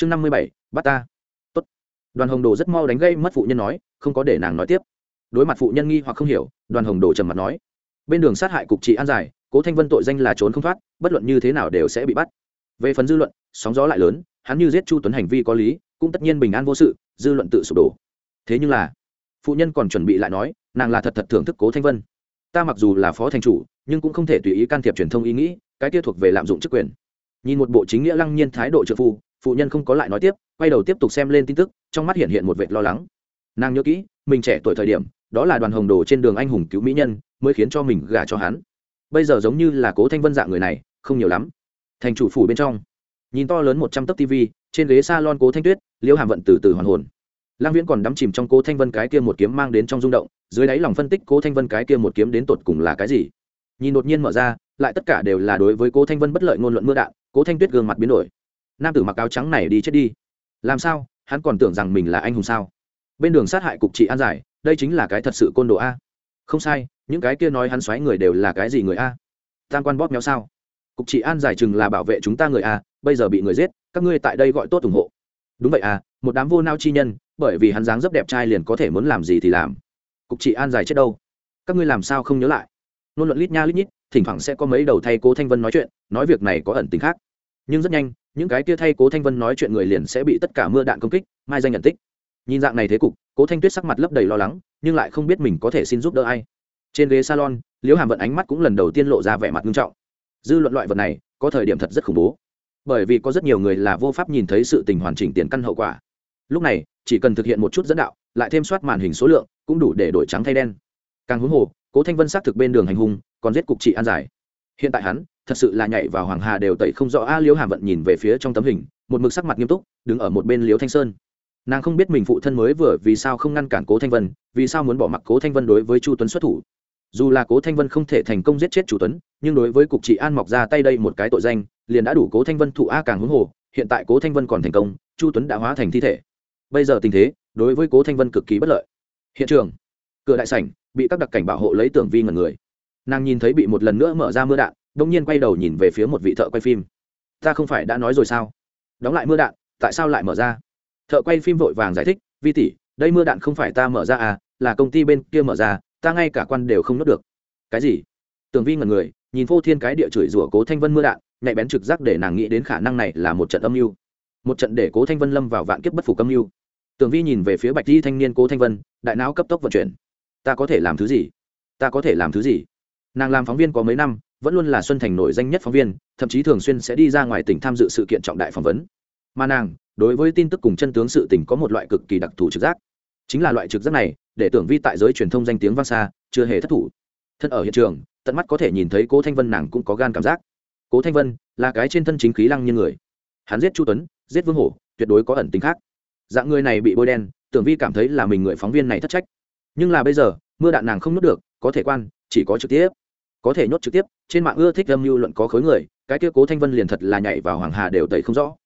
chương năm mươi bảy, bắt ta. Tốt. đoàn hồng đồ rất mau đánh gây mất phụ nhân nói, không có để nàng nói tiếp. Đối mặt phụ nhân nghi hoặc không hiểu, đoàn hồng đồ trầm mặt nói. Bên đường sát hại cục trị an giải, cố thanh vân tội danh là trốn không thoát, bất luận như thế nào đều sẽ bị bắt. Về phần dư luận, sóng gió lại lớn, hắn như giết chu tuấn hành vi có lý, cũng tất nhiên bình an vô sự, dư luận tự sụp đổ. Thế nhưng là, phụ nhân còn chuẩn bị lại nói, nàng là thật thật thưởng thức cố thanh vân. Ta mặc dù là phó thành chủ, nhưng cũng không thể tùy ý can thiệp truyền thông ý nghĩ, cái kia thuộc về lạm dụng chức quyền. Nhìn một bộ chính nghĩa lăng nhiên thái độ trợ phu phụ nhân không có lại nói tiếp, quay đầu tiếp tục xem lên tin tức, trong mắt hiện hiện một vệt lo lắng. Nàng nhớ kỹ, mình trẻ tuổi thời điểm, đó là đoàn hồng đồ trên đường anh hùng cứu mỹ nhân, mới khiến cho mình gả cho hắn. Bây giờ giống như là cố thanh vân dạng người này, không nhiều lắm. Thành chủ phủ bên trong, nhìn to lớn một trăm tấc tv trên ghế s a lon cố thanh tuyết, liễu hàm vận từ từ hoàn hồn. Lang viễn còn đắm chìm trong cố thanh vân cái kia một kiếm mang đến trong rung động, dưới đáy lòng phân tích cố thanh vân cái kia một kiếm đến tột cùng là cái gì. Nhìn đột nhiên mở ra, lại tất cả đều là đối với cố thanh vân bất lợi ngôn luận mưa đạn, cố thanh tuyết gương mặt biến đổi nam tử mặc áo trắng này đi chết đi. Làm sao? Hắn còn tưởng rằng mình là anh hùng sao? Bên đường sát hại cục trị an giải, đây chính là cái thật sự côn đồ a. Không sai, những cái kia nói hắn xoáy người đều là cái gì người a? Tam quan bóp méo sao? Cục trị an giải chừng là bảo vệ chúng ta người a, bây giờ bị người giết, các ngươi tại đây gọi tốt ủng hộ. Đúng vậy à một đám vô nao chi nhân, bởi vì hắn dáng dấp đẹp trai liền có thể muốn làm gì thì làm. Cục trị an giải chết đâu? Các ngươi làm sao không nhớ lại? Nôn luận lít nha lít nhít, thỉnh thoảng sẽ có mấy đầu thay cố thanh vân nói chuyện, nói việc này có ẩn tính khác. Nhưng rất nhanh những cái kia thay cố thanh vân nói chuyện người liền sẽ bị tất cả mưa đạn công kích, mai danh nhận tích. Nhìn dạng này thế cục, cố thanh tuyết sắc mặt lấp đầy lo lắng, nhưng lại không biết mình có thể xin giúp đỡ ai. Trên ghế salon, liễu hàm vận ánh mắt cũng lần đầu tiên lộ ra vẻ mặt nghiêm trọng. Dư luận loại vật này, có thời điểm thật rất khủng bố. Bởi vì có rất nhiều người là vô pháp nhìn thấy sự tình hoàn chỉnh tiền căn hậu quả. Lúc này, chỉ cần thực hiện một chút dẫn đạo, lại thêm soát màn hình số lượng, cũng đủ để đổi trắng thay đen. Càng huống hồ, cố thanh vân xác thực bên đường hành hung, còn giết cục trị an giải. Hiện tại hắn thật sự là nhảy vào hoàng hà đều tẩy không rõ. A liễu hàm vận nhìn về phía trong tấm hình, một mực sắc mặt nghiêm túc, đứng ở một bên liễu thanh sơn. Nàng không biết mình phụ thân mới vừa vì sao không ngăn cản cố thanh vân, vì sao muốn bỏ mặc cố thanh vân đối với chu tuấn xuất thủ. Dù là cố thanh vân không thể thành công giết chết chủ tuấn, nhưng đối với cục trị an mọc ra tay đây một cái tội danh, liền đã đủ cố thanh vân thụ a càng huống hồ, hiện tại cố thanh vân còn thành công, chu tuấn đã hóa thành thi thể. Bây giờ tình thế, đối với cố thanh vân cực kỳ bất lợi. Hiện trường, cửa đại sảnh, bị các đặc cảnh bảo hộ lấy tưởng vi ngần người. Nàng nhìn thấy bị một lần nữa mở ra mưa đạn đông nhiên quay đầu nhìn về phía một vị thợ quay phim. Ta không phải đã nói rồi sao? Đóng lại mưa đạn, tại sao lại mở ra? Thợ quay phim vội vàng giải thích, vi tỷ, đây mưa đạn không phải ta mở ra à là công ty bên kia mở ra, ta ngay cả quan đều không nốt được. Cái gì? Tường vi ngần người, nhìn vô thiên cái địa chửi rủa cố thanh vân mưa đạn, nhạy bén trực giác để nàng nghĩ đến khả năng này là một trận âm mưu. Một trận để cố thanh vân lâm vào vạn kiếp bất phục âm mưu. Tường vi nhìn về phía bạch di thanh niên cố thanh vân, đại não cấp tốc vận chuyển. Ta có thể làm thứ gì? Ta có thể làm thứ gì? Nàng làm phóng viên có mấy năm vẫn luôn là xuân thành nổi danh nhất phóng viên, thậm chí thường xuyên sẽ đi ra ngoài tỉnh tham dự sự kiện trọng đại phỏng vấn. Mà nàng, đối với tin tức cùng chân tướng sự tình có một loại cực kỳ đặc thù trực giác. Chính là loại trực giác này, để tưởng vi tại giới truyền thông danh tiếng vang xa, chưa hề thất thủ. Thân ở hiện trường, tận mắt có thể nhìn thấy cố thanh vân nàng cũng có gan cảm giác. Cố thanh vân là cái trên thân chính khí lăng như người. Hắn giết chu tuấn, giết vương hổ, tuyệt đối có ẩn tính khác. Dạng người này bị bôi đen, tưởng vi cảm thấy là mình người phóng viên này thất trách. Nhưng là bây giờ, mưa đạn nàng không nuốt được, có thể quan, chỉ có trực tiếp có thể nhốt trực tiếp, trên mạng ưa thích âm mưu luận có khối người, cái kia cố thanh vân liền thật là nhảy vào hoàng hà đều tẩy không rõ.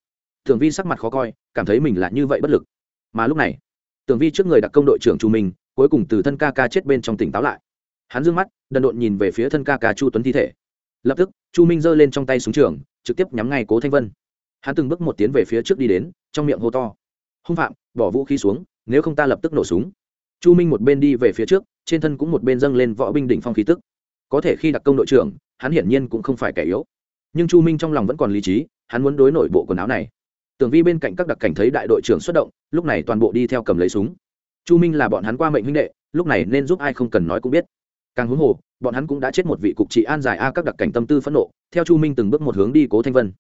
Tưởng vi sắc mặt khó coi, cảm thấy mình là như vậy bất lực. Mà lúc này, tưởng vi trước người đặc công đội trưởng chu minh, cuối cùng từ thân ca ca chết bên trong tỉnh táo lại. Hắn dương mắt, đần độn nhìn về phía thân ca ca chu tuấn thi thể. Lập tức, chu minh giơ lên trong tay súng trường, trực tiếp nhắm ngay cố thanh vân. Hắn từng bước một tiến về phía trước đi đến, trong miệng hô to. Hung phạm, bỏ vũ khí xuống, nếu không ta lập tức nổ súng. Chu minh một bên đi về phía trước, trên thân cũng một bên dâng lên võ binh đỉnh phong khí tức có thể khi đặc công đội trưởng, hắn hiển nhiên cũng không phải kẻ yếu. Nhưng chu minh trong lòng vẫn còn lý trí, hắn muốn đối nội bộ quần áo này. Tưởng vi bên cạnh các đặc cảnh thấy đại đội trưởng xuất động, lúc này toàn bộ đi theo cầm lấy súng. Chu minh là bọn hắn qua mệnh huynh đệ, lúc này nên giúp ai không cần nói cũng biết. Càng huống hồ, bọn hắn cũng đã chết một vị cục trị an giải a các đặc cảnh tâm tư phẫn nộ, theo chu minh từng bước một hướng đi cố thanh vân.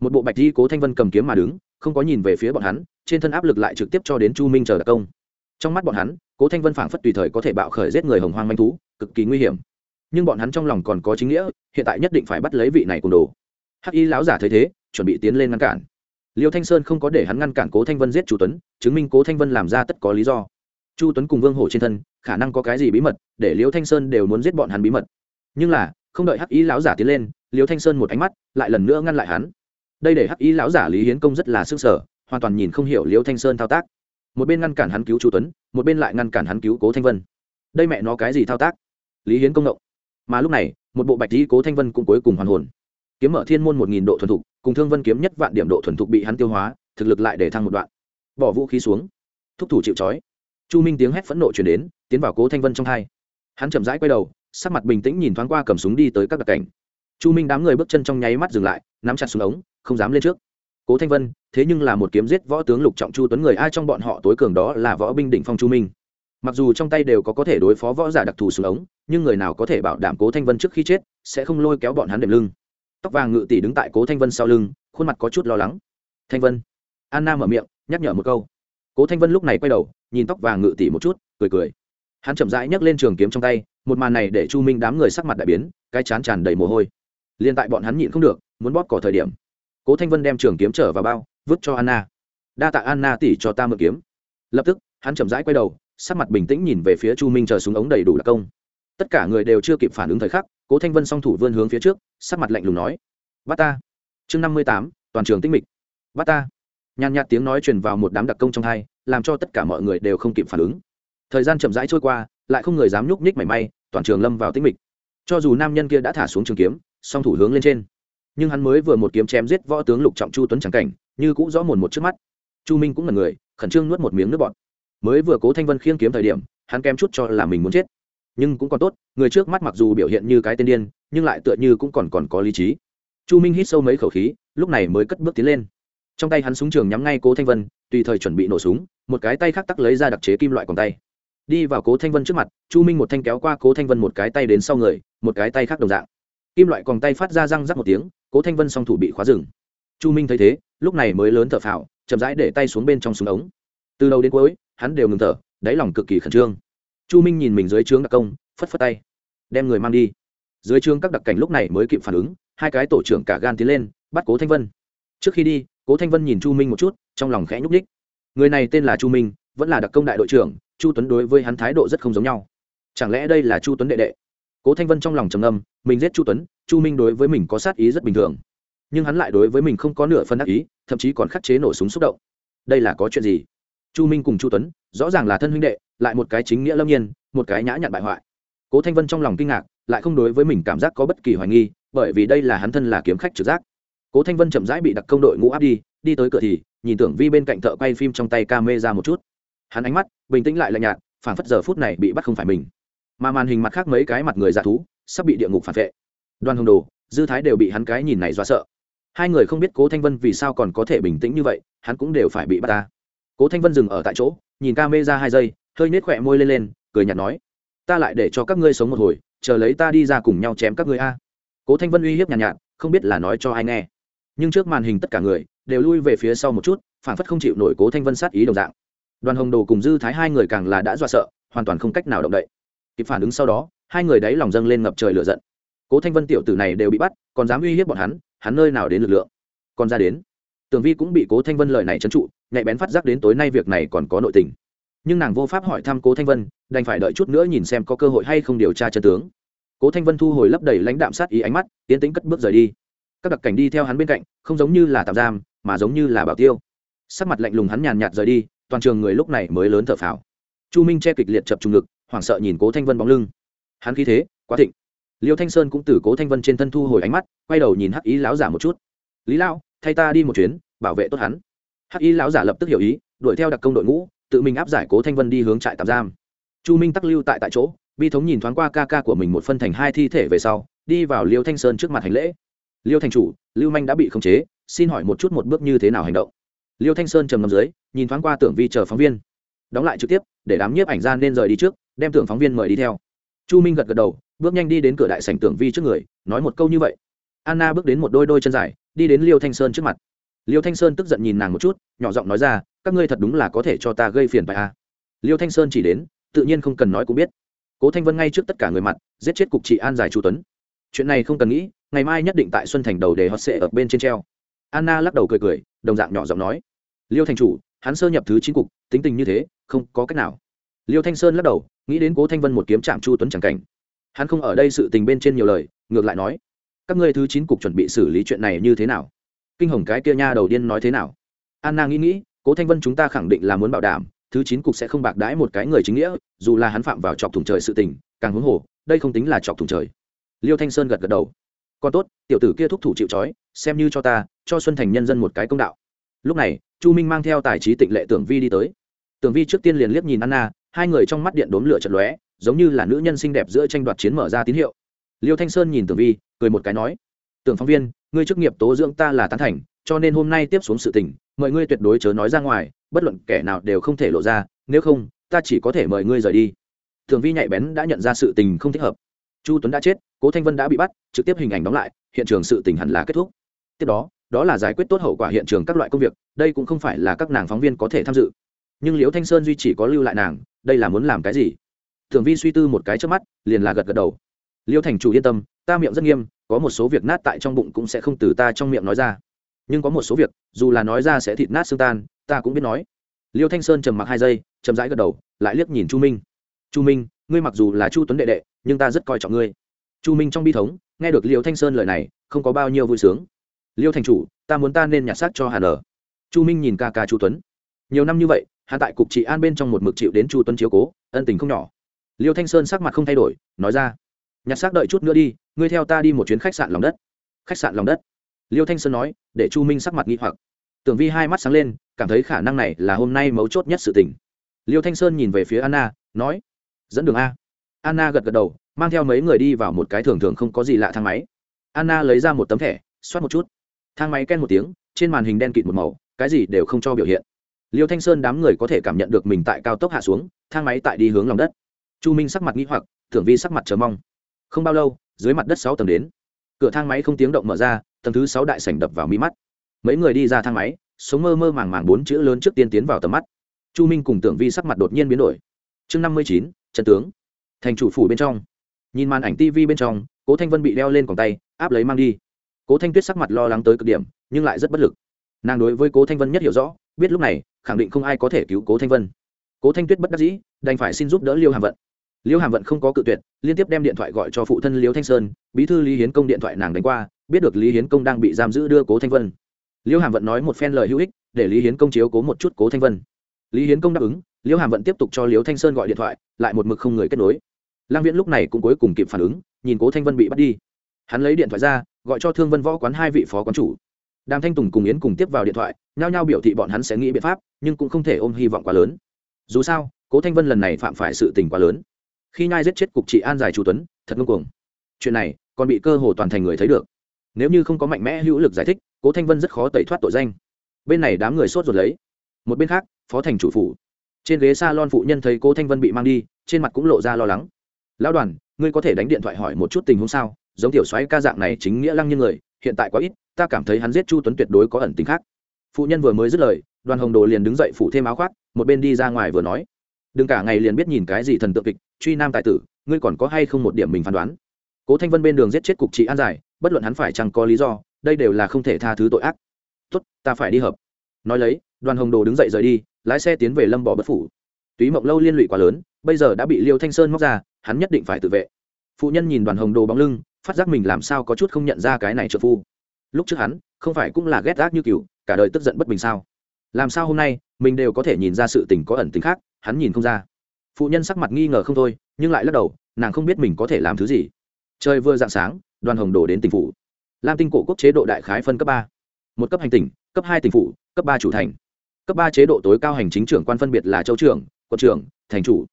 Một bộ bạch di cố thanh vân cầm kiếm mà đứng, không có nhìn về phía bọn hắn, trên thân áp lực lại trực tiếp cho đến chu minh chờ đặc công. Trong mắt bọn hắn, cố thanh vân phảng phất tùy thời có thể bạo khởi giết người hồng hoang manh thú, cực kỳ nguy hiểm nhưng bọn hắn trong lòng còn có chính nghĩa, hiện tại nhất định phải bắt lấy vị này cùng đồ. Hắc y lão giả thấy thế, chuẩn bị tiến lên ngăn cản. Liêu thanh sơn không có để hắn ngăn cản cố thanh vân giết chu tuấn, chứng minh cố thanh vân làm ra tất có lý do. Chu tuấn cùng vương hổ trên thân, khả năng có cái gì bí mật, để liêu thanh sơn đều muốn giết bọn hắn bí mật. Nhưng là, không đợi hắc y lão giả tiến lên, liêu thanh sơn một ánh mắt lại lần nữa ngăn lại hắn. Đây để hắc y lão giả lý hiến công rất là sức sở hoàn toàn nhìn không hiểu liêu thanh sơn thao tác. Một bên ngăn cản hắn cứu chu tuấn, một bên lại ngăn cản hắn cứu cố thanh vân. Đây mẹ nó cái gì thao tác? Lý hiến công động mà lúc này, một bộ bạch lý cố thanh vân cũng cuối cùng hoàn hồn. Kiếm mở thiên môn một nghìn độ thuần thục, cùng thương vân kiếm nhất vạn điểm độ thuần thục bị hắn tiêu hóa, thực lực lại để thăng một đoạn. Bỏ vũ khí xuống. Thúc thủ chịu trói. Chu minh tiếng hét phẫn nộ chuyển đến, tiến vào cố thanh vân trong hai. Hắn chậm rãi quay đầu, sắc mặt bình tĩnh nhìn thoáng qua cầm súng đi tới các đặc cảnh. Chu minh đám người bước chân trong nháy mắt dừng lại, nắm chặt xuống ống, không dám lên trước. Cố thanh vân, thế nhưng là một kiếm giết võ tướng lục trọng chu tuấn người, ai trong bọn họ tối cường đó là võ binh đỉnh phong chu minh mặc dù trong tay đều có có thể đối phó võ giả đặc thù xuống ống, nhưng người nào có thể bảo đảm cố thanh vân trước khi chết sẽ không lôi kéo bọn hắn đệm lưng. Tóc vàng ngự tỷ đứng tại cố thanh vân sau lưng, khuôn mặt có chút lo lắng. Thanh vân. Anna mở miệng, nhắc nhở một câu. Cố thanh vân lúc này quay đầu, nhìn tóc vàng ngự tỷ một chút, cười cười. Hắn chậm rãi nhấc lên trường kiếm trong tay, một màn này để chu minh đám người sắc mặt đại biến, cái chán tràn đầy mồ hôi. Liên tại bọn hắn nhịn không được, muốn bóp cỏ thời điểm, cố thanh vân đem trường kiếm trở vào bao, vứt cho anna. Đa tạ anna tỷ cho ta mượn kiếm. Lập tức, hắn chậm rãi quay đầu sắc mặt bình tĩnh nhìn về phía chu minh chờ súng ống đầy đủ đặc công. Tất cả người đều chưa kịp phản ứng thời khắc, cố thanh vân song thủ vươn hướng phía trước, sắc mặt lạnh lùng nói, bắt ta. Chương năm mươi tám, toàn trường tinh mịch. Bắt ta. Nhàn nhạt tiếng nói truyền vào một đám đặc công trong hai, làm cho tất cả mọi người đều không kịp phản ứng. Thời gian chậm rãi trôi qua, lại không người dám nhúc nhích mảy may, toàn trường lâm vào tinh mịch. Cho dù nam nhân kia đã thả xuống trường kiếm, song thủ hướng lên trên. Nhưng hắn mới vừa một kiếm chém giết võ tướng lục trọng chu tuấn trắng cảnh, như cũng rõ mồn một trước mắt. Chu minh cũng là người, khẩn trương nuốt một miếng nước bọt mới vừa cố thanh vân khiêng kiếm thời điểm, hắn kém chút cho là mình muốn chết. Nhưng cũng còn tốt, người trước mắt mặc dù biểu hiện như cái tên điên, nhưng lại tựa như cũng còn còn có lý trí. Chu minh hít sâu mấy khẩu khí, lúc này mới cất bước tiến lên. Trong tay hắn súng trường nhắm ngay cố thanh vân, tùy thời chuẩn bị nổ súng, một cái tay khác tắc lấy ra đặc chế kim loại còn tay. Đi vào cố thanh vân trước mặt, chu minh một thanh kéo qua cố thanh vân một cái tay đến sau người, một cái tay khác đồng dạng. Kim loại còn tay phát ra răng rắc một tiếng, cố thanh vân song thủ bị khóa rừng. Chu minh thấy thế, lúc này mới lớn thở phào, chậm rãi để tay xuống bên trong súng ống. Từ đầu đến cuối hắn đều ngừng thở, đáy lòng cực kỳ khẩn trương. Chu minh nhìn mình dưới trướng đặc công, phất phất tay, đem người mang đi. Dưới trướng các đặc cảnh lúc này mới kịp phản ứng, hai cái tổ trưởng cả gan tiến lên, bắt cố thanh vân. Trước khi đi, cố thanh vân nhìn chu minh một chút, trong lòng khẽ nhúc ních người này tên là chu minh, vẫn là đặc công đại đội trưởng, chu tuấn đối với hắn thái độ rất không giống nhau. Chẳng lẽ đây là chu tuấn đệ đệ? Cố thanh vân trong lòng trầm âm mình giết chu tuấn, chu minh đối với mình có sát ý rất bình thường. Nhưng hắn lại đối với mình không có nửa phân đắc ý, thậm chí còn khắc chế nổ súng xúc động. Đây là có chuyện gì? Chu minh cùng chu tuấn, rõ ràng là thân huynh đệ, lại một cái chính nghĩa lâm nhiên, một cái nhã nhặn bại hoại. Cố thanh vân trong lòng kinh ngạc, lại không đối với mình cảm giác có bất kỳ hoài nghi, bởi vì đây là hắn thân là kiếm khách trực giác. Cố thanh vân chậm rãi bị đặc công đội ngũ áp đi đi tới cửa thì, nhìn tưởng vi bên cạnh thợ quay phim trong tay ca mê ra một chút. Hắn ánh mắt, bình tĩnh lại lạnh nhạt phản phất giờ phút này bị bắt không phải mình. Mà màn hình mặt khác mấy cái mặt người giả thú, sắp bị địa ngục phản vệ. Đoàn hồng đồ, dư thái đều bị hắn cái nhìn này dọa sợ. Hai người không biết cố thanh vân vì sao còn có thể bình tĩnh như vậy, hắn cũng đều phải bị bắt ta cố thanh vân dừng ở tại chỗ nhìn ca mê ra hai giây hơi nết khỏe môi lên lên cười nhạt nói ta lại để cho các ngươi sống một hồi chờ lấy ta đi ra cùng nhau chém các ngươi a. Cố thanh vân uy hiếp nhàn nhạt, nhạt không biết là nói cho ai nghe. Nhưng trước màn hình tất cả người đều lui về phía sau một chút phản phất không chịu nổi cố thanh vân sát ý đồng dạng. Đoàn hồng đồ cùng dư thái hai người càng là đã dọa sợ hoàn toàn không cách nào động đậy. Kịp phản ứng sau đó hai người đáy lòng dâng lên ngập trời lửa giận. Cố thanh vân tiểu tử này đều bị bắt còn dám uy hiếp bọn hắn hắn nơi nào đến lực lượng? Còn ra đến. Tường vi cũng bị cố thanh vân lời này trấn trụ nhạy bén phát giác đến tối nay việc này còn có nội tình. Nhưng nàng vô pháp hỏi thăm cố thanh vân, đành phải đợi chút nữa nhìn xem có cơ hội hay không điều tra chân tướng. Cố thanh vân thu hồi lấp đầy lãnh đạm sát ý ánh mắt, tiến tính cất bước rời đi. Các đặc cảnh đi theo hắn bên cạnh, không giống như là tạm giam, mà giống như là bảo tiêu. Sắc mặt lạnh lùng hắn nhàn nhạt rời đi, toàn trường người lúc này mới lớn thở phào. Chu minh che kịch liệt chập trùng ngực, hoảng sợ nhìn cố thanh vân bóng lưng. Hắn khí thế, quá thịnh. Liêu thanh sơn cũng từ cố thanh vân trên thân thu hồi ánh mắt, quay đầu nhìn hắc ý láo giả một chút. Lý lão, thay ta đi một chuyến, bảo vệ tốt hắn hắc y lão giả lập tức hiểu ý, đuổi theo đặc công đội ngũ, tự mình áp giải cố thanh vân đi hướng trại tạm giam. Chu minh tắc lưu tại tại chỗ, bi thống nhìn thoáng qua ca ca của mình một phân thành hai thi thể về sau, đi vào liêu thanh sơn trước mặt hành lễ. Liêu thành chủ, lưu manh đã bị khống chế, xin hỏi một chút một bước như thế nào hành động? Liêu thanh sơn trầm ngâm dưới, nhìn thoáng qua tưởng vi chờ phóng viên. Đóng lại trực tiếp, để đám nhiếp ảnh ra nên rời đi trước, đem tưởng phóng viên mời đi theo. Chu minh gật gật đầu, bước nhanh đi đến cửa đại sảnh tưởng vi trước người, nói một câu như vậy. Anna bước đến một đôi đôi chân dài, đi đến liêu thanh sơn trước mặt liêu thanh sơn tức giận nhìn nàng một chút, nhỏ giọng nói ra, các ngươi thật đúng là có thể cho ta gây phiền phải à. liêu thanh sơn chỉ đến, tự nhiên không cần nói cũng biết. Cố thanh vân ngay trước tất cả người mặt, giết chết cục trị an giải chu tuấn. Chuyện này không cần nghĩ, ngày mai nhất định tại xuân thành đầu để hot sẽ ở bên trên treo. Anna lắc đầu cười cười, đồng dạng nhỏ giọng nói, liêu Thanh chủ, hắn sơ nhập thứ chín cục, tính tình như thế, không có cách nào. Liêu thanh sơn lắc đầu, nghĩ đến cố thanh vân một kiếm chạm chu tuấn c cảnh. Hắn không ở đây sự tình bên trên nhiều lời, ngược lại nói, các ngươi thứ chín cục chuẩn bị xử lý chuyện này như thế nào? Kinh hồng cái kia nha đầu điên nói thế nào? Anna nghĩ nghĩ, cố thanh vân chúng ta khẳng định là muốn bảo đảm, thứ chín cục sẽ không bạc đãi một cái người chính nghĩa, dù là hắn phạm vào chọc thủng trời sự tình, càng huống hồ, đây không tính là chọc thủng trời. Liêu thanh sơn gật gật đầu. Còn tốt, tiểu tử kia thúc thủ chịu trói, xem như cho ta, cho xuân thành nhân dân một cái công đạo. Lúc này, chu minh mang theo tài trí tịnh lệ tưởng vi đi tới. Tưởng vi trước tiên liền liếc nhìn anna, hai người trong mắt điện đốm lửa chật lóe, giống như là nữ nhân xinh đẹp giữa tranh đoạt chiến mở ra tín hiệu. Liêu thanh sơn nhìn tưởng vi, cười một cái nói, tưởng phóng viên ngươi chức nghiệp tố dưỡng ta là tán thành, cho nên hôm nay tiếp xuống sự tình, mời ngươi tuyệt đối chớ nói ra ngoài, bất luận kẻ nào đều không thể lộ ra, nếu không, ta chỉ có thể mời ngươi rời đi. Thường vi nhạy bén đã nhận ra sự tình không thích hợp. Chu tuấn đã chết, cố thanh vân đã bị bắt, trực tiếp hình ảnh đóng lại, hiện trường sự tình hẳn là kết thúc. Tiếp đó đó là giải quyết tốt hậu quả hiện trường các loại công việc, đây cũng không phải là các nàng phóng viên có thể tham dự. Nhưng liễu thanh sơn duy chỉ có lưu lại nàng, đây là muốn làm cái gì? Thường vi suy tư một cái trước mắt, liền là gật gật đầu. Liêu thành chủ yên tâm, ta miệng rất nghiêm có một số việc nát tại trong bụng cũng sẽ không từ ta trong miệng nói ra. Nhưng có một số việc, dù là nói ra sẽ thịt nát xương tan, ta cũng biết nói. Liêu thanh sơn trầm mặc hai giây, chậm rãi gật đầu, lại liếc nhìn chu minh. Chu minh, ngươi mặc dù là chu tuấn đệ đệ, nhưng ta rất coi trọng ngươi. Chu minh trong bi thống, nghe được liêu thanh sơn lời này, không có bao nhiêu vui sướng. Liêu thành chủ, ta muốn ta nên nhặt xác cho hà nở. Chu minh nhìn ca ca chu tuấn. Nhiều năm như vậy hạ tại cục trị an bên trong một mực chịu đến chu tuấn chiếu cố, ân tình không nhỏ. Liêu thanh sơn sắc mặt không thay đổi, nói ra, nhặt xác đợi chút nữa đi ngươi theo ta đi một chuyến khách sạn lòng đất. Khách sạn lòng đất. Liêu thanh sơn nói, để chu minh sắc mặt nghi hoặc. Tưởng vi hai mắt sáng lên, cảm thấy khả năng này là hôm nay mấu chốt nhất sự tình. Liêu thanh sơn nhìn về phía anna, nói, dẫn đường a. Anna gật gật đầu, mang theo mấy người đi vào một cái thường thường không có gì lạ thang máy. Anna lấy ra một tấm thẻ, xoát một chút. Thang máy ken một tiếng, trên màn hình đen kịt một màu, cái gì đều không cho biểu hiện. Liêu thanh sơn đám người có thể cảm nhận được mình tại cao tốc hạ xuống, thang máy tại đi hướng lòng đất. Chu minh sắc mặt nghĩ hoặc, tưởng vi sắc mặt chờ mong. Không bao lâu dưới mặt đất sáu tầng đến. Cửa thang máy không tiếng động mở ra, tầng thứ sáu đại sảnh đập vào mi mắt. Mấy người đi ra thang máy, sống mơ mơ màng màng bốn chữ lớn trước tiên tiến vào tầm mắt. Chu minh cùng tưởng vi sắc mặt đột nhiên biến đổi. Chương năm mươi chín, trận tướng. Thành chủ phủ bên trong. Nhìn màn ảnh tv bên trong, cố thanh vân bị đeo lên còng tay, áp lấy mang đi. Cố thanh tuyết sắc mặt lo lắng tới cực điểm, nhưng lại rất bất lực. Nàng đối với cố thanh vân nhất hiểu rõ, biết lúc này, khẳng định không ai có thể cứu cố thanh vân. Cố thanh tuyết bất đắc dĩ, đành phải xin giúp đỡ liêu hàm vận. Liễu hàm vận không có cự tuyệt, liên tiếp đem điện thoại gọi cho phụ thân Liễu thanh sơn, bí thư lý hiến công điện thoại nàng đánh qua, biết được lý hiến công đang bị giam giữ đưa cố thanh vân. Liễu hàm vận nói một phen lời hữu ích, để lý hiến công chiếu cố một chút cố thanh vân. Lý hiến công đáp ứng, Liễu hàm vận tiếp tục cho Liễu thanh sơn gọi điện thoại, lại một mực không người kết nối. Lang viễn lúc này cũng cuối cùng kịp phản ứng, nhìn cố thanh vân bị bắt đi. Hắn lấy điện thoại ra, gọi cho thương vân võ quán hai vị phó quán chủ. Đàm thanh tùng cùng yến cùng tiếp vào điện thoại, nhao nhao biểu thị bọn hắn sẽ nghĩ biện pháp, nhưng cũng không thể ôm hy vọng quá lớn. Dù sao, cố thanh vân lần này phạm phải sự tình quá lớn khi nhai giết chết cục trị an giải chu tuấn, thật ngưng cuồng. Chuyện này, còn bị cơ hồ toàn thành người thấy được. Nếu như không có mạnh mẽ hữu lực giải thích, cố thanh vân rất khó tẩy thoát tội danh. Bên này đám người sốt ruột lấy. Một bên khác, phó thành chủ phủ. Trên ghế s a lon phụ nhân thấy cố thanh vân bị mang đi, trên mặt cũng lộ ra lo lắng. Lão đoàn, ngươi có thể đánh điện thoại hỏi một chút tình huống sao? Giống tiểu xoáy ca dạng này chính nghĩa lăng như người, hiện tại quá ít, ta cảm thấy hắn giết chu tuấn tuyệt đối có ẩn tính khác. Phụ nhân vừa mới dứt lời, đoàn hồng đồ liền đứng dậy phủ thêm áo khoác, một bên đi ra ngoài vừa nói đừng cả ngày liền biết nhìn cái gì thần tượng kịch, truy nam tài tử, ngươi còn có hay không một điểm mình phán đoán? Cố thanh vân bên đường giết chết cục trị an giải, bất luận hắn phải chẳng có lý do, đây đều là không thể tha thứ tội ác. Tốt, ta phải đi hợp. Nói lấy, đoàn hồng đồ đứng dậy rời đi, lái xe tiến về lâm bỏ bất phủ. Túy mộng lâu liên lụy quá lớn, bây giờ đã bị liêu thanh sơn móc ra, hắn nhất định phải tự vệ. Phụ nhân nhìn đoàn hồng đồ bóng lưng, phát giác mình làm sao có chút không nhận ra cái này trợ phu. Lúc trước hắn, không phải cũng là ghét gác như cựu cả đời tức giận bất bình sao? Làm sao hôm nay, mình đều có thể nhìn ra sự tình có ẩn tính khác? Hắn nhìn không ra. Phụ nhân sắc mặt nghi ngờ không thôi, nhưng lại lắc đầu, nàng không biết mình có thể làm thứ gì. Trời vừa dạng sáng, đoàn hồng đổ đến tỉnh phủ. Lam tinh cổ quốc chế độ đại khái phân cấp ba. Một cấp hành tỉnh, cấp hai tỉnh phủ, cấp ba chủ thành. Cấp ba chế độ tối cao hành chính trưởng quan phân biệt là châu trưởng, quận trưởng, thành chủ.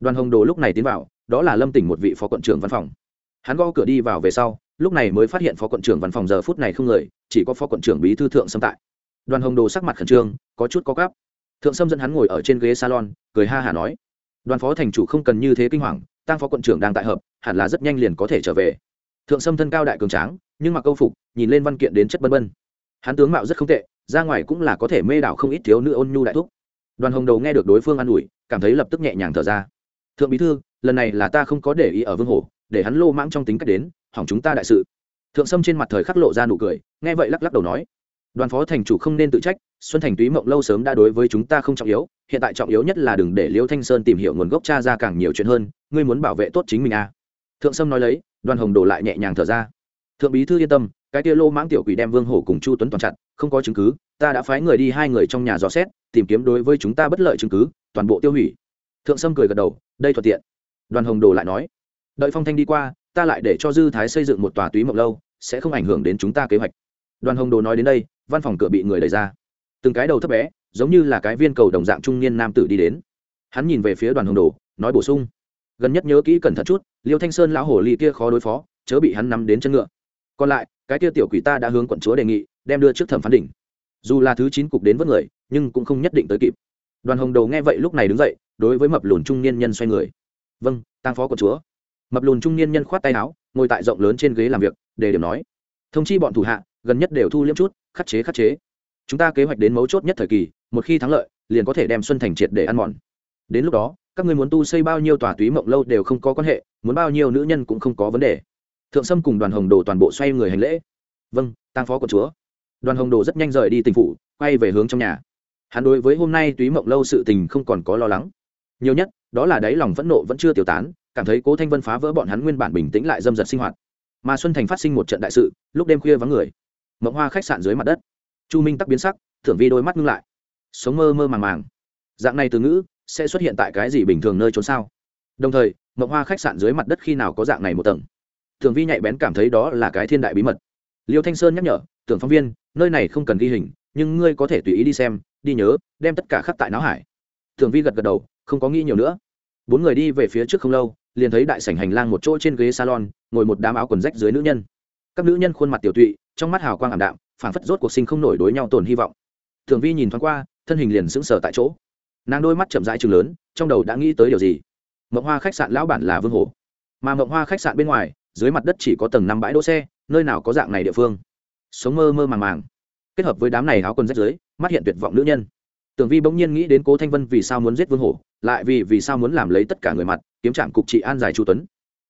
Đoàn hồng đồ lúc này tiến vào, đó là lâm tỉnh một vị phó quận trưởng văn phòng. Hắn gõ cửa đi vào về sau, lúc này mới phát hiện phó quận trưởng văn phòng giờ phút này không người, chỉ có phó quận trưởng bí thư thượng xâm tại. Đoàn hồng đồ sắc mặt khẩn trương, có chút có gáp thượng sâm dẫn hắn ngồi ở trên ghế salon, cười ha hả nói, đoàn phó thành chủ không cần như thế kinh hoàng tăng phó quận trưởng đang tại hợp, hẳn là rất nhanh liền có thể trở về. Thượng sâm thân cao đại cường tráng, nhưng mặc câu phục, nhìn lên văn kiện đến chất bân bân. Hắn tướng mạo rất không tệ, ra ngoài cũng là có thể mê đảo không ít thiếu nữ ôn nhu đại thúc. Đoàn hồng đầu nghe được đối phương an ủi, cảm thấy lập tức nhẹ nhàng thở ra. Thượng bí thư, lần này là ta không có để ý ở vương hồ, để hắn lô mãng trong tính cách đến, hỏng chúng ta đại sự. Thượng sâm trên mặt thời khắc lộ ra nụ cười, nghe vậy lắc lắc đầu nói đoàn phó thành chủ không nên tự trách, xuân thành túy mộng lâu sớm đã đối với chúng ta không trọng yếu, hiện tại trọng yếu nhất là đừng để liêu thanh sơn tìm hiểu nguồn gốc cha ra càng nhiều chuyện hơn, ngươi muốn bảo vệ tốt chính mình à. thượng sâm nói lấy, đoàn hồng đổ lại nhẹ nhàng thở ra. Thượng bí thư yên tâm, cái tia lô mãng tiểu quỷ đem vương hổ cùng chu tuấn toàn chặt, không có chứng cứ, ta đã phái người đi hai người trong nhà dò xét, tìm kiếm đối với chúng ta bất lợi chứng cứ, toàn bộ tiêu hủy. Thượng sâm cười gật đầu, đây thuận tiện. Đoàn hồng đồ lại nói, đợi phong thanh đi qua, ta lại để cho dư thái xây dựng một tòa túy mộng lâu, sẽ không ảnh hưởng đến chúng ta kế hoạch. Đoàn hồng đồ nói đến đây văn phòng cửa bị người đẩy ra. Từng cái đầu thấp bé, giống như là cái viên cầu đồng dạng trung niên nam tử đi đến. Hắn nhìn về phía đoàn hồng đồ, nói bổ sung. Gần nhất nhớ kỹ cẩn thận chút, liêu thanh sơn lão hồ ly kia khó đối phó, chớ bị hắn nắm đến chân ngựa. Còn lại, cái kia tiểu quỷ ta đã hướng quận chúa đề nghị, đem đưa trước thẩm phán đỉnh. Dù là thứ chín cục đến vớt người, nhưng cũng không nhất định tới kịp. Đoàn hồng đầu nghe vậy lúc này đứng dậy, đối với mập lùn trung niên nhân xoay người. Vâng tăng phó quận chúa. Mập lùn trung niên nhân khoát tay áo, ngồi tại rộng lớn trên ghế làm việc để điểm nói. Thông chi bọn thủ hạ gần nhất đều thu liễm chút, khắc chế khắc chế. Chúng ta kế hoạch đến mấu chốt nhất thời kỳ, một khi thắng lợi, liền có thể đem xuân thành triệt để ăn mòn. Đến lúc đó, các người muốn tu xây bao nhiêu tòa túy mộng lâu đều không có quan hệ, muốn bao nhiêu nữ nhân cũng không có vấn đề. Thượng sâm cùng đoàn hồng đồ toàn bộ xoay người hành lễ. Vâng tăng phó của chúa. Đoàn hồng đồ rất nhanh rời đi tỉnh phủ, quay về hướng trong nhà. Hắn đối với hôm nay túy mộng lâu sự tình không còn có lo lắng. Nhiều nhất, đó là đáy lòng phẫn nộ vẫn chưa tiêu tán, cảm thấy cố thanh vân phá vỡ bọn hắn nguyên bản bình tĩnh lại dâm dật sinh hoạt. Mà xuân thành phát sinh một trận đại sự, lúc đêm khuya vắng người mộng hoa khách sạn dưới mặt đất. Chu minh tắc biến sắc, thưởng vi đôi mắt ngưng lại. Sống mơ mơ màng màng. Dạng này từ ngữ, sẽ xuất hiện tại cái gì bình thường nơi trốn sao? Đồng thời, mộng hoa khách sạn dưới mặt đất khi nào có dạng này một tầng? Thường vi nhạy bén cảm thấy đó là cái thiên đại bí mật. Liêu thanh sơn nhắc nhở, tưởng phóng viên, nơi này không cần ghi hình, nhưng ngươi có thể tùy ý đi xem, đi nhớ, đem tất cả khắc tại não hải. Thường vi gật gật đầu, không có nghĩ nhiều nữa. Bốn người đi về phía trước không lâu, liền thấy đại sảnh hành lang một chỗ trên ghế salon, ngồi một đám áo quần rách dưới nữ nhân. Các nữ nhân khuôn mặt tiểu tụy trong mắt hào quang ảm đạm, phảng phất rốt cuộc sinh không nổi đối nhau tồn hy vọng. Thường vi nhìn thoáng qua, thân hình liền sững sờ tại chỗ. Nàng đôi mắt chậm rãi chừng lớn, trong đầu đã nghĩ tới điều gì? Mộng hoa khách sạn lão bản là vương hổ mà mộng hoa khách sạn bên ngoài, dưới mặt đất chỉ có tầng năm bãi đỗ xe, nơi nào có dạng này địa phương? Sống mơ mơ màng màng. Kết hợp với đám này áo quần rách dưới, mắt hiện tuyệt vọng nữ nhân. Tưởng vi bỗng nhiên nghĩ đến cố thanh vân vì sao muốn giết vương hổ lại vì vì sao muốn làm lấy tất cả người mặt, kiếm trạm cục trị an giải chu tuấn.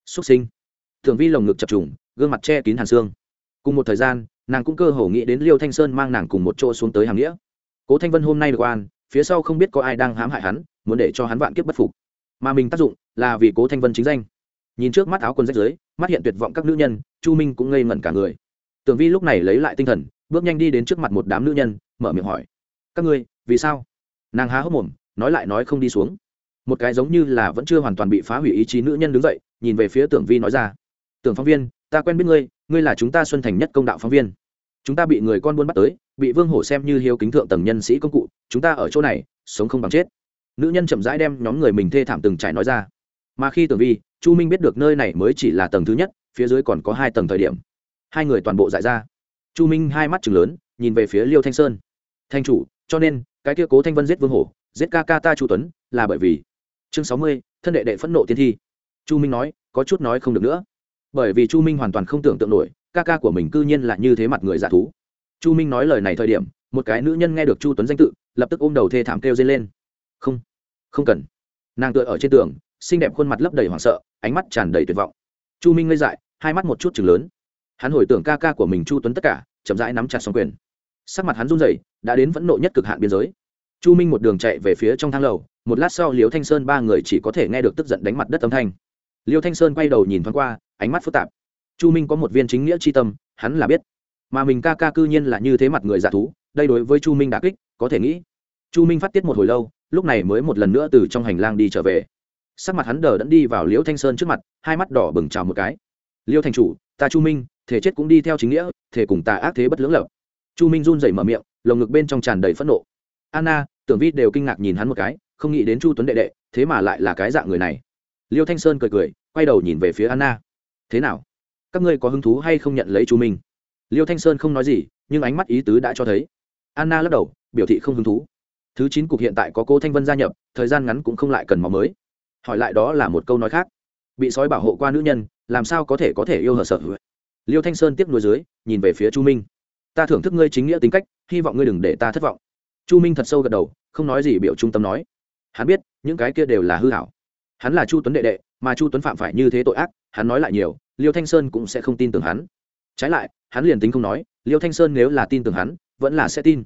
Xuất sinh. Tưởng vi lồng ngực chập trùng, gương mặt che kín hàn xương cùng một thời gian, nàng cũng cơ hồ nghĩ đến liêu thanh sơn mang nàng cùng một chỗ xuống tới hàng nghĩa. Cố thanh vân hôm nay được oan, phía sau không biết có ai đang hãm hại hắn, muốn để cho hắn vạn kiếp bất phục. Mà mình tác dụng là vì cố thanh vân chính danh. Nhìn trước mắt áo quần rách dưới, mắt hiện tuyệt vọng các nữ nhân, chu minh cũng ngây ngẩn cả người. Tưởng vi lúc này lấy lại tinh thần, bước nhanh đi đến trước mặt một đám nữ nhân, mở miệng hỏi. Các ngươi, vì sao? Nàng há hốc mồm, nói lại nói không đi xuống. Một cái giống như là vẫn chưa hoàn toàn bị phá hủy ý chí nữ nhân đứng dậy, nhìn về phía tưởng vi nói ra. Tưởng phóng viên, ta quen biết ngươi ngươi là chúng ta xuân thành nhất công đạo phóng viên. Chúng ta bị người con buôn bắt tới, bị vương hổ xem như hiếu kính thượng tầng nhân sĩ công cụ, chúng ta ở chỗ này, sống không bằng chết. Nữ nhân chậm rãi đem nhóm người mình thê thảm từng trải nói ra. Mà khi tưởng vi, chu minh biết được nơi này mới chỉ là tầng thứ nhất, phía dưới còn có hai tầng thời điểm. Hai người toàn bộ giải ra. Chu minh hai mắt chừng lớn, nhìn về phía liêu thanh sơn. Thanh chủ, cho nên, cái kia cố thanh vân giết vương hổ, giết ca ca ta chu tuấn, là bởi vì chương sáu mươi, thân đệ đệ phẫn nộ tiên thi. Chu minh nói, có chút nói không được nữa bởi vì chu minh hoàn toàn không tưởng tượng nổi, ca ca của mình cư nhiên là như thế mặt người giả thú. Chu minh nói lời này thời điểm, một cái nữ nhân nghe được chu tuấn danh tự, lập tức ôm đầu thê thảm kêu dây lên. Không không cần. Nàng tựa ở trên tường, xinh đẹp khuôn mặt lấp đầy hoảng sợ, ánh mắt tràn đầy tuyệt vọng. Chu minh ngây dại, hai mắt một chút chừng lớn. Hắn hồi tưởng ca ca của mình chu tuấn tất cả, chậm rãi nắm chặt xong quyền. Sắc mặt hắn run rẩy, đã đến vẫn nộ nhất cực hạn biên giới. Chu minh một đường chạy về phía trong thang lầu, một lát sau liếu thanh sơn ba người chỉ có thể nghe được tức giận đánh mặt đất âm thanh liêu thanh sơn quay đầu nhìn thoáng qua, ánh mắt phức tạp. Chu minh có một viên chính nghĩa c h i tâm, hắn là biết. Mà mình ca ca cư nhiên là như thế mặt người giả thú, đây đối với chu minh đà kích, có thể nghĩ. Chu minh phát tiết một hồi lâu, lúc này mới một lần nữa từ trong hành lang đi trở về. Sắc mặt hắn đờ đẫn đi vào liễu thanh sơn trước mặt, hai mắt đỏ bừng trào một cái. Liêu thành chủ, ta chu minh, thể chết cũng đi theo chính nghĩa, thể cùng ta ác thế bất lưỡng lập. Chu minh run rẩy mở miệng, lồng ngực bên trong tràn đầy phẫn nộ. Anna, tưởng vi đều kinh ngạc nhìn hắn một cái, không nghĩ đến chu tuấn đệ đệ, thế mà lại là cái dạng người này liêu thanh sơn cười cười, quay đầu nhìn về phía anna. Thế nào? Các ngươi có hứng thú hay không nhận lấy chu minh? Liêu thanh sơn không nói gì, nhưng ánh mắt ý tứ đã cho thấy. Anna lắc đầu, biểu thị không hứng thú. Thứ chín cục hiện tại có cô thanh vân gia nhập, thời gian ngắn cũng không lại cần máu mới. Hỏi lại đó là một câu nói khác. Bị sói bảo hộ qua nữ nhân, làm sao có thể có thể yêu hờ sợ? Liêu thanh sơn tiếp nối dưới, nhìn về phía chu minh. Ta thưởng thức ngươi chính nghĩa tính cách, hy vọng ngươi đừng để ta thất vọng. Chu minh thật sâu gật đầu, không nói gì biểu trung tâm nói. Hắn biết, những cái kia đều là hư hảo hắn là chu tuấn đệ đệ, mà chu tuấn phạm phải như thế tội ác, hắn nói lại nhiều, liêu thanh sơn cũng sẽ không tin tưởng hắn. Trái lại, hắn liền tính không nói, liêu thanh sơn nếu là tin tưởng hắn, vẫn là sẽ tin.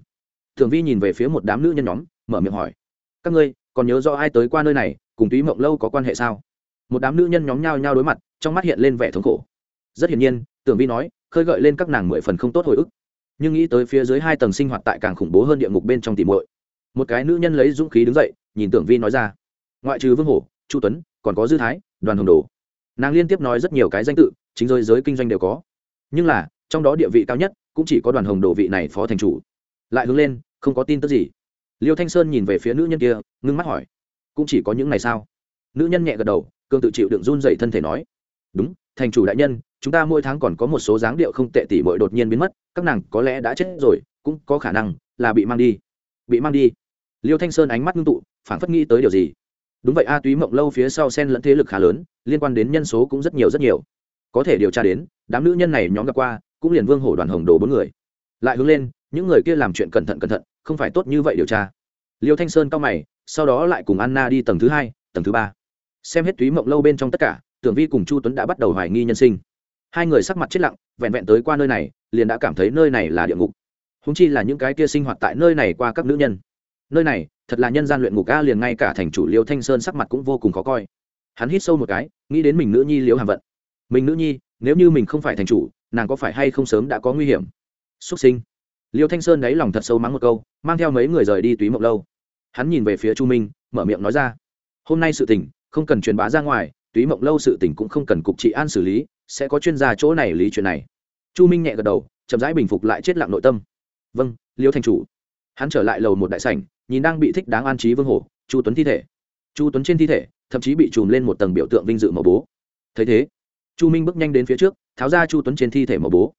Thường vi nhìn về phía một đám nữ nhân nhóm, mở miệng hỏi, các ngươi, còn nhớ rõ ai tới qua nơi này, cùng túy mộng lâu có quan hệ sao? Một đám nữ nhân nhóm nhao nhao đối mặt, trong mắt hiện lên vẻ thống khổ. Rất hiển nhiên, tưởng vi nói, khơi gợi lên các nàng mười phần không tốt hồi ức. Nhưng nghĩ tới phía dưới hai tầng sinh hoạt tại càng khủng bố hơn địa ngục bên trong tìm muội. Một cái nữ nhân lấy dũng khí đứng dậy, nhìn tưởng vi nói ra, ngoại trừ vương hổ chu tuấn, còn có dư thái, đoàn hồng đồ. Nàng liên tiếp nói rất nhiều cái danh tự, chính giới giới kinh doanh đều có. Nhưng là, trong đó địa vị cao nhất cũng chỉ có đoàn hồng đồ vị này phó thành chủ. Lại hướng lên, không có tin tức gì. Liêu thanh sơn nhìn về phía nữ nhân kia, ngưng mắt hỏi, cũng chỉ có những ngày sao? Nữ nhân nhẹ gật đầu, cương tự chịu đựng run dậy thân thể nói, đúng, thành chủ đại nhân, chúng ta mỗi tháng còn có một số dáng điệu không tệ tỷ mội đột nhiên biến mất, các nàng có lẽ đã chết rồi, cũng có khả năng là bị mang đi. Bị mang đi? Liêu thanh sơn ánh mắt ngưng tụ phản phất nghĩ tới điều gì đúng vậy, a túy mộng lâu phía sau sen lẫn thế lực khá lớn, liên quan đến nhân số cũng rất nhiều rất nhiều. Có thể điều tra đến, đám nữ nhân này nhóm gặp qua, cũng liền vương hổ đoàn hồng đồ bốn người. Lại hướng lên, những người kia làm chuyện cẩn thận cẩn thận, không phải tốt như vậy điều tra. Liêu thanh sơn cao mày, sau đó lại cùng anna đi tầng thứ hai, tầng thứ ba. Xem hết túy mộng lâu bên trong tất cả, tưởng vi cùng chu tuấn đã bắt đầu hoài nghi nhân sinh. Hai người sắc mặt chết lặng, vẹn vẹn tới qua nơi này, liền đã cảm thấy nơi này là địa ngục. Húng chi là những cái kia sinh hoạt tại nơi này qua các nữ nhân. Nơi này thật là nhân gian luyện ngục a, liền ngay cả thành chủ liêu thanh sơn sắc mặt cũng vô cùng khó coi. Hắn hít sâu một cái, nghĩ đến mình nữ nhi liễu hàm vận. Mình nữ nhi, nếu như mình không phải thành chủ, nàng có phải hay không sớm đã có nguy hiểm? Xuất sinh. Liêu thanh sơn đáy lòng thật sâu mắng một câu, mang theo mấy người rời đi túy mộng lâu. Hắn nhìn về phía chu minh, mở miệng nói ra, hôm nay sự tình, không cần truyền bá ra ngoài, túy mộng lâu sự tình cũng không cần cục trị an xử lý, sẽ có chuyên gia chỗ này lý chuyện này. Chu minh nhẹ gật đầu, chậm rãi bình phục lại chết lặng nội tâm. Vâng liêu thanh chủ. Hắn trở lại lầu một đại sảnh nhìn đang bị thích đáng an trí vương hổ, chu tuấn thi thể. Chu tuấn trên thi thể, thậm chí bị chùm lên một tầng biểu tượng vinh dự màu bố. Thấy thế, chu minh bước nhanh đến phía trước, tháo ra chu tuấn trên thi thể màu bố.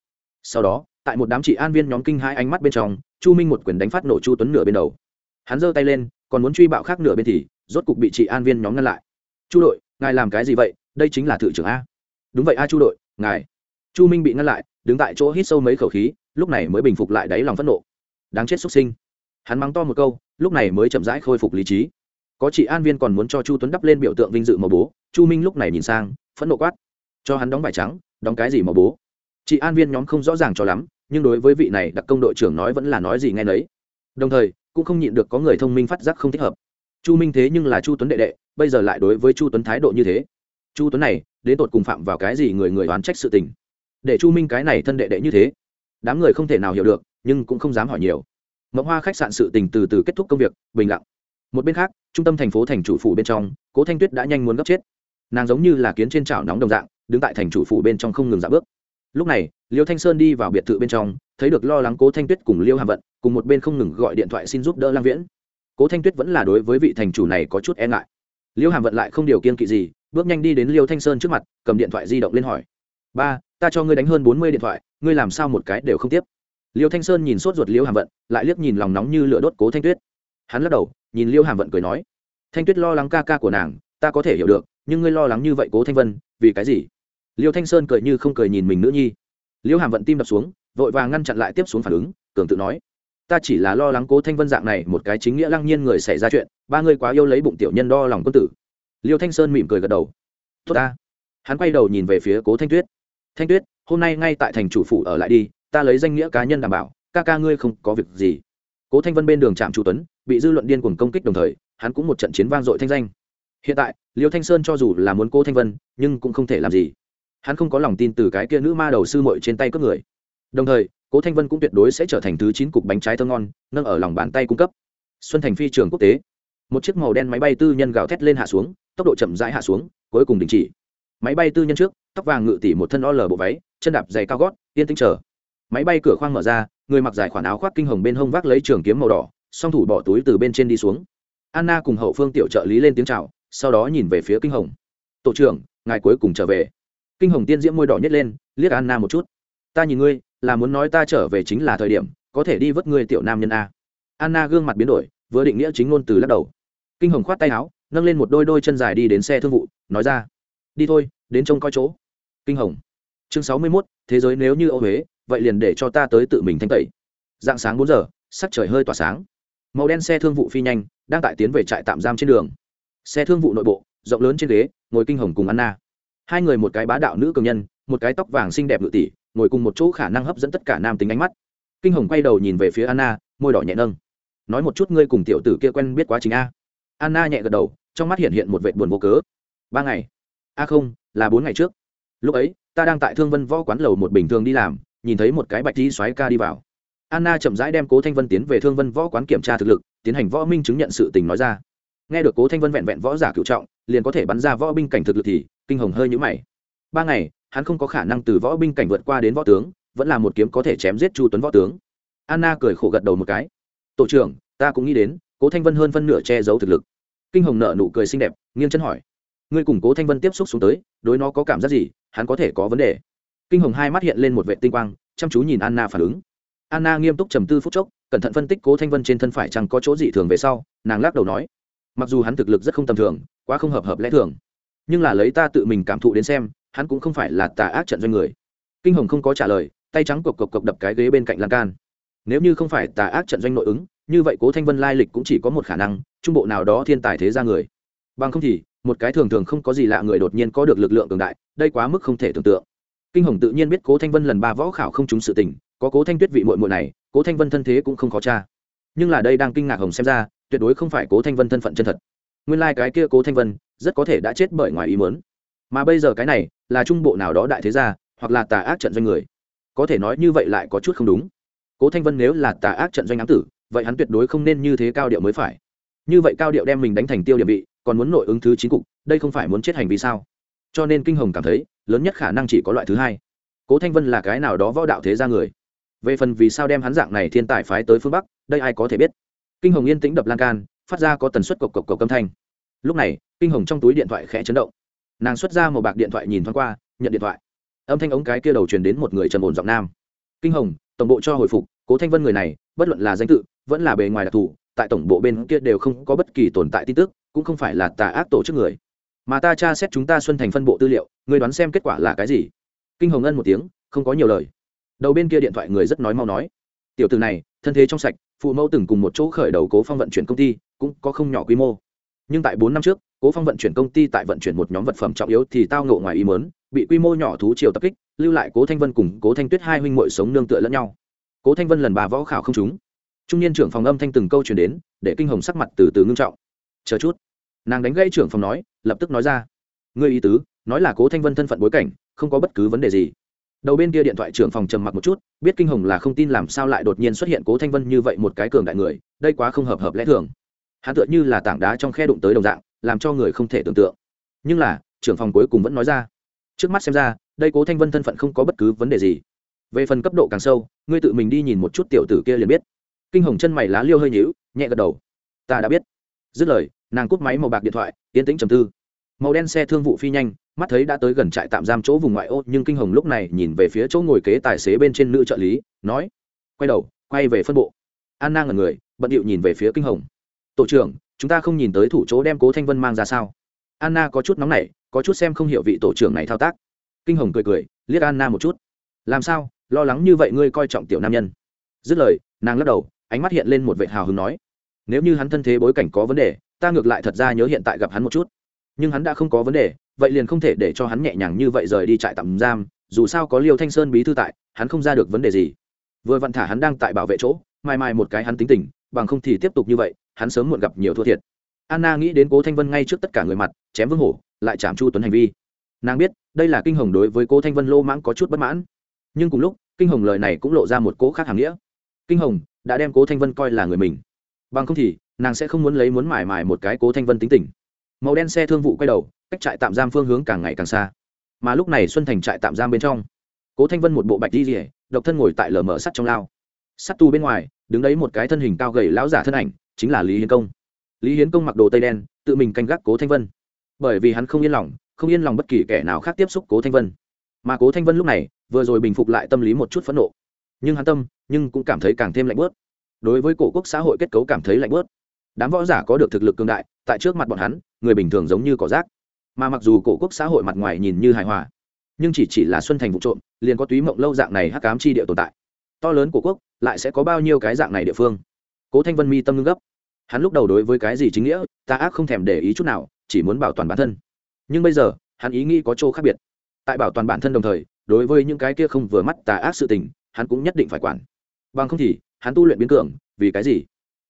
Sau đó, tại một đám chị an viên nhóm kinh hai ánh mắt bên trong, chu minh một quyền đánh phát nổ chu tuấn nửa bên đầu. Hắn giơ tay lên, còn muốn truy bạo khác nửa bên thì, rốt cục bị chị an viên nhóm ngăn lại. Chu đội, ngài làm cái gì vậy? Đây chính là thự trưởng a. Đúng vậy a, chu đội, ngài. Chu minh bị ngăn lại, đứng tại chỗ hít sâu mấy khẩu khí, lúc này mới bình phục lại đáy lòng phẫn nộ. Đáng chết xuất sinh. Hắn mắng to một câu lúc này mới chậm rãi khôi phục lý trí. Có chị an viên còn muốn cho chu tuấn đắp lên biểu tượng vinh dự màu bố, chu minh lúc này nhìn sang, phẫn nộ quát. Cho hắn đóng vải trắng, đóng cái gì màu bố? Chị an viên nhóm không rõ ràng cho lắm, nhưng đối với vị này đặc công đội trưởng nói vẫn là nói gì nghe nấy. Đồng thời, cũng không nhịn được có người thông minh phát giác không thích hợp. Chu minh thế nhưng là chu tuấn đệ đệ, bây giờ lại đối với chu tuấn thái độ như thế. Chu tuấn này, đến tột cùng phạm vào cái gì người người oán trách sự tình? Để chu minh cái này thân đệ đệ như thế, đám người không thể nào hiểu được, nhưng cũng không dám hỏi nhiều mộng hoa khách sạn sự tình từ từ kết thúc công việc, bình lặng. Một bên khác, trung tâm thành phố thành chủ phủ bên trong, cố thanh tuyết đã nhanh muốn gấp chết. Nàng giống như là kiến trên chảo nóng đồng dạng, đứng tại thành chủ phủ bên trong không ngừng dạo bước. Lúc này, liêu thanh sơn đi vào biệt thự bên trong, thấy được lo lắng cố thanh tuyết cùng liêu hàm vận, cùng một bên không ngừng gọi điện thoại xin giúp đỡ lang viễn. Cố thanh tuyết vẫn là đối với vị thành chủ này có chút e ngại. Liêu hàm vận lại không điều kiên kỵ gì, bước nhanh đi đến liêu thanh sơn trước mặt, cầm điện thoại di động lên hỏi. Ba, ta cho ngươi đánh hơn bốn mươi điện thoại, ngươi làm sao một cái đều không tiếp? Liêu thanh sơn nhìn sốt ruột liêu hàm vận, lại liếc nhìn lòng nóng như lửa đốt cố thanh tuyết. Hắn lắc đầu, nhìn liêu hàm vận cười nói, thanh tuyết lo lắng ca ca của nàng, ta có thể hiểu được, nhưng ngươi lo lắng như vậy cố thanh vân, vì cái gì? Liêu thanh sơn cười như không cười nhìn mình nữ nhi. Liêu hàm vận tim đập xuống, vội vàng ngăn chặn lại tiếp xuống phản ứng, cường tự nói, ta chỉ là lo lắng cố thanh vân dạng này một cái chính nghĩa lăng nhiên người xảy ra chuyện, ba người quá yêu lấy bụng tiểu nhân đo lòng quân tử. Liêu thanh sơn mỉm cười gật đầu. Tốt ta. Hắn quay đầu nhìn về phía cố thanh tuyết. Thanh tuyết, hôm nay ngay tại thành chủ phủ ở lại đi ta lấy danh nghĩa cá nhân đảm bảo, ca ca ngươi không có việc gì. Cố thanh vân bên đường trạm Chu tuấn, bị dư luận điên cuồng công kích đồng thời, hắn cũng một trận chiến vang dội thanh danh. Hiện tại, liêu thanh sơn cho dù là muốn cố thanh vân, nhưng cũng không thể làm gì. Hắn không có lòng tin từ cái kia nữ ma đầu sư mội trên tay cướp người. Đồng thời, cố thanh vân cũng tuyệt đối sẽ trở thành thứ chín cục bánh trái thơ ngon, nâng ở lòng bàn tay cung cấp. Xuân thành phi trường quốc tế. Một chiếc màu đen máy bay tư nhân gào thét lên hạ xuống, tốc độ chậm rãi hạ xuống, cuối cùng đình chỉ. Máy bay tư nhân trước, tóc vàng ngự tỉ một thân o lờ bộ váy, chân đạp giày cao gót, yên tĩnh chờ máy bay cửa khoang mở ra, người mặc dài khoản áo khoác kinh hồng bên hông vác lấy trường kiếm màu đỏ, song thủ bỏ túi từ bên trên đi xuống. Anna cùng hậu phương tiểu trợ lý lên tiếng chào, sau đó nhìn về phía kinh hồng. Tổ trưởng, ngài cuối cùng trở về. Kinh hồng tiên diễm môi đỏ nhét lên, liếc anna một chút. Ta nhìn ngươi, là muốn nói ta trở về chính là thời điểm, có thể đi vớt ngươi tiểu nam nhân a. Anna gương mặt biến đổi, vừa định nghĩa chính ngôn từ lắc đầu. Kinh hồng khoát tay áo, nâng lên một đôi đôi chân dài đi đến xe thương vụ, nói ra, đi thôi, đến trông coi chỗ. Kinh hồng. Chương sáu mươi mốt, thế giới nếu như ô huế vậy liền để cho ta tới tự mình thanh tẩy. Dạng sáng bốn giờ, sắc trời hơi tỏa sáng. Màu đen xe thương vụ phi nhanh, đang tại tiến về trại tạm giam trên đường. Xe thương vụ nội bộ, rộng lớn trên ghế, ngồi kinh hồng cùng anna. Hai người một cái bá đạo nữ cường nhân, một cái tóc vàng xinh đẹp ngự tỷ, ngồi cùng một chỗ khả năng hấp dẫn tất cả nam tính ánh mắt. Kinh hồng quay đầu nhìn về phía anna, môi đỏ nhẹ nâng. Nói một chút ngươi cùng tiểu tử kia quen biết quá trình a? Anna nhẹ gật đầu, trong mắt hiện hiện một vệ buồn vô cớ. Ba ngày. A không, là bốn ngày trước. Lúc ấy, ta đang tại thương vân võ quán lầu một bình thường đi làm nhìn thấy một cái bạch đi xoáy ca đi vào. Anna chậm rãi đem cố thanh vân tiến về thương vân võ quán kiểm tra thực lực, tiến hành võ minh chứng nhận sự tình nói ra. Nghe được cố thanh vân vẹn vẹn võ giả cựu trọng, liền có thể bắn ra võ binh cảnh thực lực thì, kinh hồng hơi nhũ mày. Ba ngày, hắn không có khả năng từ võ binh cảnh vượt qua đến võ tướng, vẫn là một kiếm có thể chém giết chu tuấn võ tướng. Anna cười khổ gật đầu một cái. Tổ trưởng, ta cũng nghĩ đến, cố thanh vân hơn phân nửa che giấu thực lực. Kinh hồng nợ nụ cười xinh đẹp, nghiêng chân hỏi. Ngươi cùng cố thanh vân tiếp xúc xuống tới, đối nó có cảm giác gì? Hắn có thể có vấn đề kinh hồng hai mắt hiện lên một vệ tinh quang, chăm chú nhìn anna phản ứng. Anna nghiêm túc trầm tư phút chốc, cẩn thận phân tích cố thanh vân trên thân phải chẳng có chỗ dị thường về sau, nàng lắc đầu nói, mặc dù hắn thực lực rất không tầm thường, quá không hợp hợp lẽ thường, nhưng là lấy ta tự mình cảm thụ đến xem, hắn cũng không phải là tà ác trận doanh người. Kinh hồng không có trả lời, tay trắng cộc cộc cộc đập cái ghế bên cạnh lan can. Nếu như không phải tà ác trận doanh nội ứng, như vậy cố thanh vân lai lịch cũng chỉ có một khả năng, trung bộ nào đó thiên tài thế ra người. Bằng không thì, một cái thường thường không có gì lạ người đột nhiên có được lực lượng cường đại, đây quá mức không thể tưởng tượng kinh hồng tự nhiên biết cố thanh vân lần ba võ khảo không trúng sự tình có cố thanh tuyết vị mội mội này cố thanh vân thân thế cũng không khó cha, nhưng là đây đang kinh ngạc hồng xem ra tuyệt đối không phải cố thanh vân thân phận chân thật. Nguyên lai、like、cái kia cố thanh vân rất có thể đã chết bởi ngoài ý mớn mà bây giờ cái này là trung bộ nào đó đại thế gia hoặc là tà ác trận doanh người. Có thể nói như vậy lại có chút không đúng. Cố thanh vân nếu là tà ác trận doanh ám tử vậy hắn tuyệt đối không nên như thế cao điệu mới phải. Như vậy cao điệu đem mình đánh thành tiêu địa vị còn muốn nội ứng thứ chín cục đây không phải muốn chết hành vi sao? Cho nên kinh hồng cảm thấy lớn nhất khả năng chỉ có loại thứ hai. Cố thanh vân là cái nào đó võ đạo thế ra người? Về phần vì sao đem hắn dạng này thiên tài phái tới phương bắc, đây ai có thể biết? Kinh hồng yên tĩnh đập lan can, phát ra có tần suất cộc cộc cộc âm thanh. Lúc này, kinh hồng trong túi điện thoại khẽ chấn động. Nàng xuất ra một bạc điện thoại nhìn thoáng qua, nhận điện thoại. Âm thanh ống cái kia đầu truyền đến một người trầm ổn giọng nam. Kinh hồng, tổng bộ cho hồi phục, cố thanh vân người này, bất luận là danh tự, vẫn là bề ngoài đặc thù, tại tổng bộ bên kia đều không có bất kỳ tồn tại tin tức, cũng không phải là tà ác tổ chức người mà ta tra xét chúng ta xuân thành phân bộ tư liệu người đoán xem kết quả là cái gì? Kinh hồng ân một tiếng, không có nhiều lời. Đầu bên kia điện thoại người rất nói mau nói. Tiểu từ này, thân thế trong sạch, phụ mẫu từng cùng một chỗ khởi đầu cố phong vận chuyển công ty, cũng có không nhỏ quy mô. Nhưng tại bốn năm trước, cố phong vận chuyển công ty tại vận chuyển một nhóm vật phẩm trọng yếu thì tao ngộ ngoài ý mớn bị quy mô nhỏ thú triều tập kích, lưu lại cố thanh vân cùng cố thanh tuyết hai huynh muội sống nương tựa lẫn nhau. Cố thanh vân lần bà võ khảo không chúng trung niên trưởng phòng âm thanh từng câu chuyển đến, để kinh hồng sắc mặt từ từ ngưng trọng. Chờ chút. Nàng đánh gãy trưởng phòng nói lập tức nói ra. Ngươi ý tứ, nói là cố thanh vân thân phận bối cảnh, không có bất cứ vấn đề gì. Đầu bên kia điện thoại trưởng phòng trầm mặc một chút, biết kinh hồng là không tin làm sao lại đột nhiên xuất hiện cố thanh vân như vậy một cái cường đại người, đây quá không hợp hợp lẽ thường. Hắn tựa như là tảng đá trong khe đụng tới đồng dạng, làm cho người không thể tưởng tượng. Nhưng là, trưởng phòng cuối cùng vẫn nói ra. Trước mắt xem ra, đây cố thanh vân thân phận không có bất cứ vấn đề gì. Về phần cấp độ càng sâu, ngươi tự mình đi nhìn một chút tiểu tử kia liền biết. Kinh hồng chân mày lá liêu hơi nhíu, nhẹ gật đầu. Ta đã biết. Dứt lời nàng cúp máy màu bạc điện thoại tiến tĩnh trầm tư. Màu đen xe thương vụ phi nhanh, mắt thấy đã tới gần trại tạm giam chỗ vùng ngoại ô, nhưng kinh hồng lúc này nhìn về phía chỗ ngồi kế tài xế bên trên nữ trợ lý, nói, quay đầu, quay về phân bộ. Anna ngần người, bận điệu nhìn về phía kinh hồng. Tổ trưởng, chúng ta không nhìn tới thủ chỗ đem cố thanh vân mang ra sao? Anna có chút nóng nảy, có chút xem không hiểu vị tổ trưởng này thao tác. Kinh hồng cười cười, liếc anna một chút. Làm sao? Lo lắng như vậy ngươi coi trọng tiểu nam nhân. Dứt lời, nàng lắc đầu, ánh mắt hiện lên một vệ hào hứng nói, nếu như hắn thân thế bối cảnh có vấn đề ta ngược lại thật ra nhớ hiện tại gặp hắn một chút. Nhưng hắn đã không có vấn đề, vậy liền không thể để cho hắn nhẹ nhàng như vậy rời đi trại tạm giam, dù sao có liêu thanh sơn bí thư tại, hắn không ra được vấn đề gì. Vừa vặn thả hắn đang tại bảo vệ chỗ, mai mai một cái hắn tính tình, bằng không thì tiếp tục như vậy, hắn sớm muộn gặp nhiều thua thiệt. Anna nghĩ đến cố thanh vân ngay trước tất cả người mặt, chém vương hổ, lại chạm chu tuấn hành vi. Nàng biết, đây là kinh hồng đối với cố thanh vân lô mãng có chút bất mãn. Nhưng cùng lúc, kinh hồng lời này cũng lộ ra một cố khác hàng nghĩa. Kinh hồng đã đem cố thanh vân coi là người mình. Bằng không thì nàng sẽ không muốn lấy muốn mải mải một cái cố thanh vân tính tình. Màu đen xe thương vụ quay đầu, cách trại tạm giam phương hướng càng ngày càng xa. Mà lúc này xuân thành trại tạm giam bên trong, cố thanh vân một bộ bạch đi rỉa độc thân ngồi tại lở mở sắt trong lao. Sắt tu bên ngoài, đứng đấy một cái thân hình cao gầy lão giả thân ảnh, chính là lý hiến công. Lý hiến công mặc đồ tây đen, tự mình canh gác cố thanh vân. Bởi vì hắn không yên lòng, không yên lòng bất kỳ kẻ nào khác tiếp xúc cố thanh vân. Mà cố thanh vân lúc này, vừa rồi bình phục lại tâm lý một chút phẫn nộ. Nhưng hắn tâm, nhưng cũng cảm thấy càng thêm lạnh bớt. Đối với cổ quốc xã hội kết cấu cảm thấy lạnh bớt đám võ giả có được thực lực cương đại, tại trước mặt bọn hắn, người bình thường giống như cỏ rác. Mà mặc dù cổ quốc xã hội mặt ngoài nhìn như hài hòa, nhưng chỉ chỉ là xuân thành vụ trộm, liền có túy mộng lâu dạng này hắc cám chi địa tồn tại. To lớn của quốc, lại sẽ có bao nhiêu cái dạng này địa phương? Cố thanh vân mi tâm ngưng gấp. Hắn lúc đầu đối với cái gì chính nghĩa, ta ác không thèm để ý chút nào, chỉ muốn bảo toàn bản thân. Nhưng bây giờ, hắn ý nghĩ có chỗ khác biệt. Tại bảo toàn bản thân đồng thời, đối với những cái kia không vừa mắt tà ác sự tình, hắn cũng nhất định phải quản. Bằng không thì, hắn tu luyện biến cường, vì cái gì?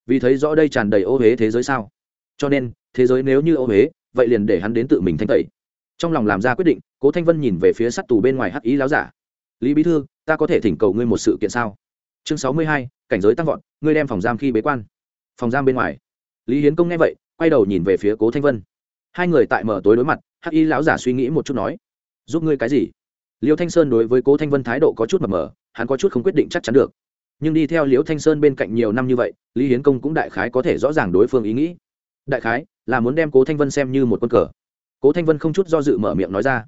Vì thấy rõ đây tràn đầy ô huế thế giới sao? Cho nên, thế giới nếu như ô huế, vậy liền để hắn đến tự mình thanh tẩy. Trong lòng làm ra quyết định, cố thanh vân nhìn về phía sắt tù bên ngoài hắc ý láo giả. Lý bí thư, ta có thể thỉnh cầu ngươi một sự kiện sao? Chương sáu mươi hai, cảnh giới tăng vọt, ngươi đem phòng giam khi bế quan. Phòng giam bên ngoài. Lý hiến công nghe vậy, quay đầu nhìn về phía cố thanh vân. Hai người tại mở tối đối mặt, hắc y lão giả suy nghĩ một chút nói, giúp ngươi cái gì? Liêu thanh sơn đối với cố thanh vân thái độ có chút mập mờ, hắn có chút không quyết định chắc chắn được nhưng đi theo liễu thanh sơn bên cạnh nhiều năm như vậy, lý hiến công cũng đại khái có thể rõ ràng đối phương ý nghĩ. Đại khái là muốn đem cố thanh vân xem như một quân cờ. Cố thanh vân không chút do dự mở miệng nói ra,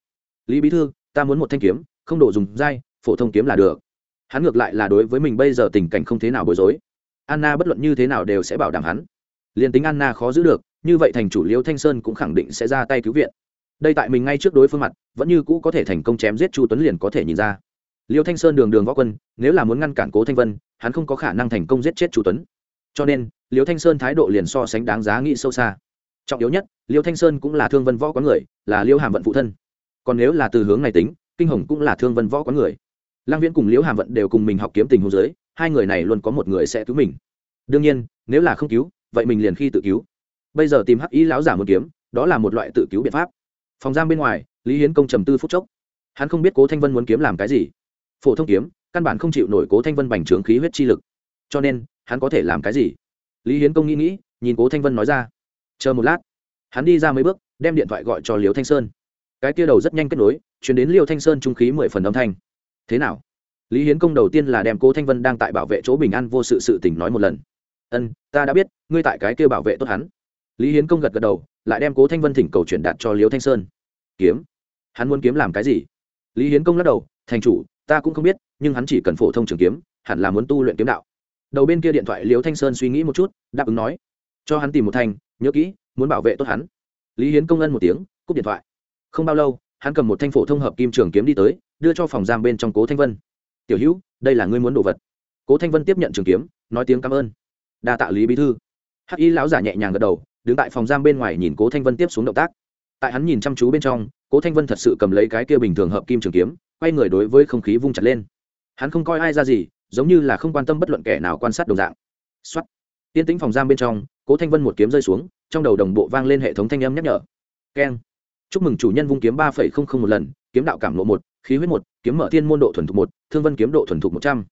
lý bí thư, ta muốn một thanh kiếm, không đổ dùng dai, phổ thông kiếm là được. Hắn ngược lại là đối với mình bây giờ tình cảnh không thế nào bối rối. Anna bất luận như thế nào đều sẽ bảo đảm hắn. Liền tính anna khó giữ được, như vậy thành chủ liễu thanh sơn cũng khẳng định sẽ ra tay cứu viện. Đây tại mình ngay trước đối phương mặt, vẫn như cũ có thể thành công chém giết chu tuấn liền có thể nhìn ra liêu thanh sơn đường đường võ quân, nếu là muốn ngăn cản cố thanh vân, hắn không có khả năng thành công giết chết chu tuấn. Cho nên, liêu thanh sơn thái độ liền so sánh đáng giá nghĩ sâu xa. Trọng yếu nhất, liêu thanh sơn cũng là thương vân võ quán người, là liêu hàm vận phụ thân. Còn nếu là từ hướng này tính, kinh hồng cũng là thương vân võ quán người. Lang viễn cùng liêu hàm vận đều cùng mình học kiếm tình hồ giới, hai người này luôn có một người sẽ cứu mình. Đương nhiên, nếu là không cứu, vậy mình liền khi tự cứu. Bây giờ tìm hắc ý lão giả một kiếm, đó là một loại tự cứu biện pháp. Phòng giam bên ngoài, lý hiến công trầm tư phút chốc. Hắn không biết cố thanh vân muốn kiếm làm cái gì phổ thông kiếm, căn bản không chịu nổi cố thanh vân bành trướng khí huyết chi lực. Cho nên, hắn có thể làm cái gì? Lý hiến công nghĩ nghĩ, nhìn cố thanh vân nói ra. Chờ một lát. Hắn đi ra mấy bước, đem điện thoại gọi cho liều thanh sơn. Cái kia đầu rất nhanh kết nối, chuyển đến liều thanh sơn trung khí mười phần âm thanh. Thế nào? Lý hiến công đầu tiên là đem cố thanh vân đang tại bảo vệ chỗ bình an vô sự sự tình nói một lần. Ân, ta đã biết, ngươi tại cái kia bảo vệ tốt hắn. Lý hiến công gật gật đầu, lại đem cố thanh vân thỉnh cầu chuyển đạt cho liều thanh sơn. Kiếm? Hắn muốn kiếm làm cái gì? Lý hiến công lắc đầu, thành chủ ta cũng không biết, nhưng hắn chỉ cần phổ thông trường kiếm, hẳn là muốn tu luyện kiếm đạo. Đầu bên kia điện thoại liêu thanh sơn suy nghĩ một chút, đáp ứng nói, cho hắn tìm một thanh nhớ kỹ, muốn bảo vệ tốt hắn. Lý hiến công ân một tiếng, cúp điện thoại. Không bao lâu, hắn cầm một thanh phổ thông hợp kim trường kiếm đi tới, đưa cho phòng giam bên trong cố thanh vân. Tiểu hữu, đây là ngươi muốn đồ vật. Cố thanh vân tiếp nhận trường kiếm, nói tiếng cảm ơn. Đa tạ lý bí thư. Hắc y lão giả nhẹ nhàng gật đầu, đứng tại phòng giam bên ngoài nhìn cố thanh vân tiếp xuống động tác. Tại hắn nhìn chăm chú bên trong cố thanh vân thật sự cầm lấy cái kia bình thường hợp kim trường kiếm, quay người đối với không khí vung chặt lên. Hắn không coi ai ra gì, giống như là không quan tâm bất luận kẻ nào quan sát đồng dạng. Xuất tiên tĩnh phòng giam bên trong, cố thanh vân một kiếm rơi xuống, trong đầu đồng bộ vang lên hệ thống thanh âm nhắc nhở. Keng. Chúc mừng chủ nhân vung kiếm ba phẩy không không một lần, kiếm đạo cảm lộ một, khí huyết một, kiếm mở thiên môn độ thuần thục một, thương vân kiếm độ thuần thục một trăm.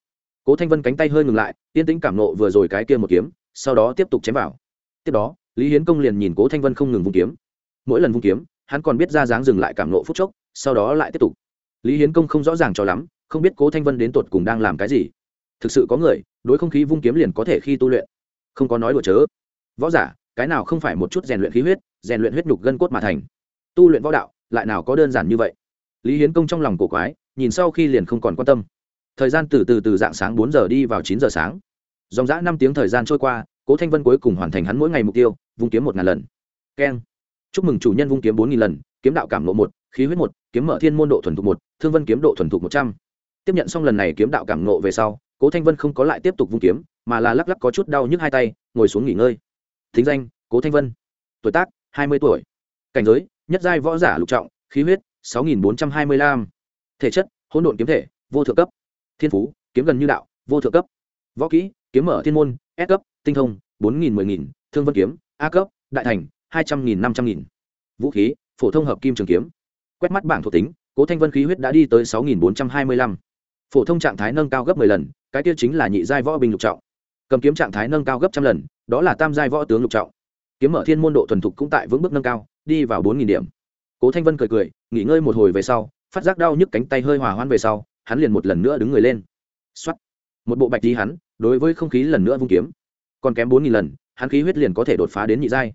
Cố thanh vân cánh tay hơi ngừng lại, tiên tĩnh cảm nộ vừa rồi cái kia một kiếm, sau đó tiếp tục chém vào. Tiếp đó, lý hiến công liền nhìn cố thanh vân không ngừng vung kiếm. Mỗi lần vung kiếm hắn còn biết ra dáng dừng lại cảm nộ phút chốc, sau đó lại tiếp tục. Lý hiến công không rõ ràng cho lắm, không biết cố thanh vân đến tột cùng đang làm cái gì. Thực sự có người, đối không khí vung kiếm liền có thể khi tu luyện. Không có nói đùa chớ. Võ giả, cái nào không phải một chút rèn luyện khí huyết, rèn luyện huyết nhục gân cốt mà thành. Tu luyện võ đạo, lại nào có đơn giản như vậy? Lý hiến công trong lòng cổ quái, nhìn sau khi liền không còn quan tâm. Thời gian từ từ từ dạng sáng bốn giờ đi vào chín giờ sáng. Dòng dã năm tiếng thời gian trôi qua, cố thanh vân cuối cùng hoàn thành hắn mỗi ngày mục tiêu, vung kiếm một ngàn lần. Keng chúc mừng chủ nhân vung kiếm bốn nghìn lần, kiếm đạo cảm lộ một, khí huyết một, kiếm mở thiên môn độ thuần thục một, thương vân kiếm độ thuần thục một trăm. Tiếp nhận xong lần này kiếm đạo cảm nộ về sau, cố thanh vân không có lại tiếp tục vung kiếm, mà là lắc lắc có chút đau nhức hai tay, ngồi xuống nghỉ ngơi. Thính danh, cố thanh vân. Tuổi tác, hai mươi tuổi. Cảnh giới, nhất giai võ giả lục trọng, khí huyết, sáu nghìn bốn trăm hai mươi lăm. Thể chất, hỗn độn kiếm thể, vô thượng cấp. Thiên phú, kiếm gần như đạo, vô thượng cấp. Võ kỹ, kiếm mở thiên môn, s cấp, tinh thông, bốn nghìn mười nghìn, thương vân kiếm, a cấp, đại thành hai trăm nghìn năm trăm nghìn. Vũ khí, phổ thông hợp kim trường kiếm. Quét mắt bảng thuộc tính, cố thanh vân khí huyết đã đi tới sáu nghìn bốn trăm hai mươi lăm. Phổ thông trạng thái nâng cao gấp mười lần, cái tiêu chính là nhị giai võ binh lục trọng. Cầm kiếm trạng thái nâng cao gấp trăm lần, đó là tam giai võ tướng lục trọng. Kiếm mở thiên môn độ thuần thục cũng tại vững bước nâng cao, đi vào bốn nghìn điểm. Cố thanh vân cười cười, nghỉ ngơi một hồi về sau, phát giác đau nhức cánh tay hơi hòa hoan về sau, hắn liền một lần nữa đứng người lên. X một bộ bạch đi hắn, đối với không khí lần nữa vung kiếm. Còn kém bốn nghìn lần, hắn khí huyết liền có thể đột phá đến nhị giai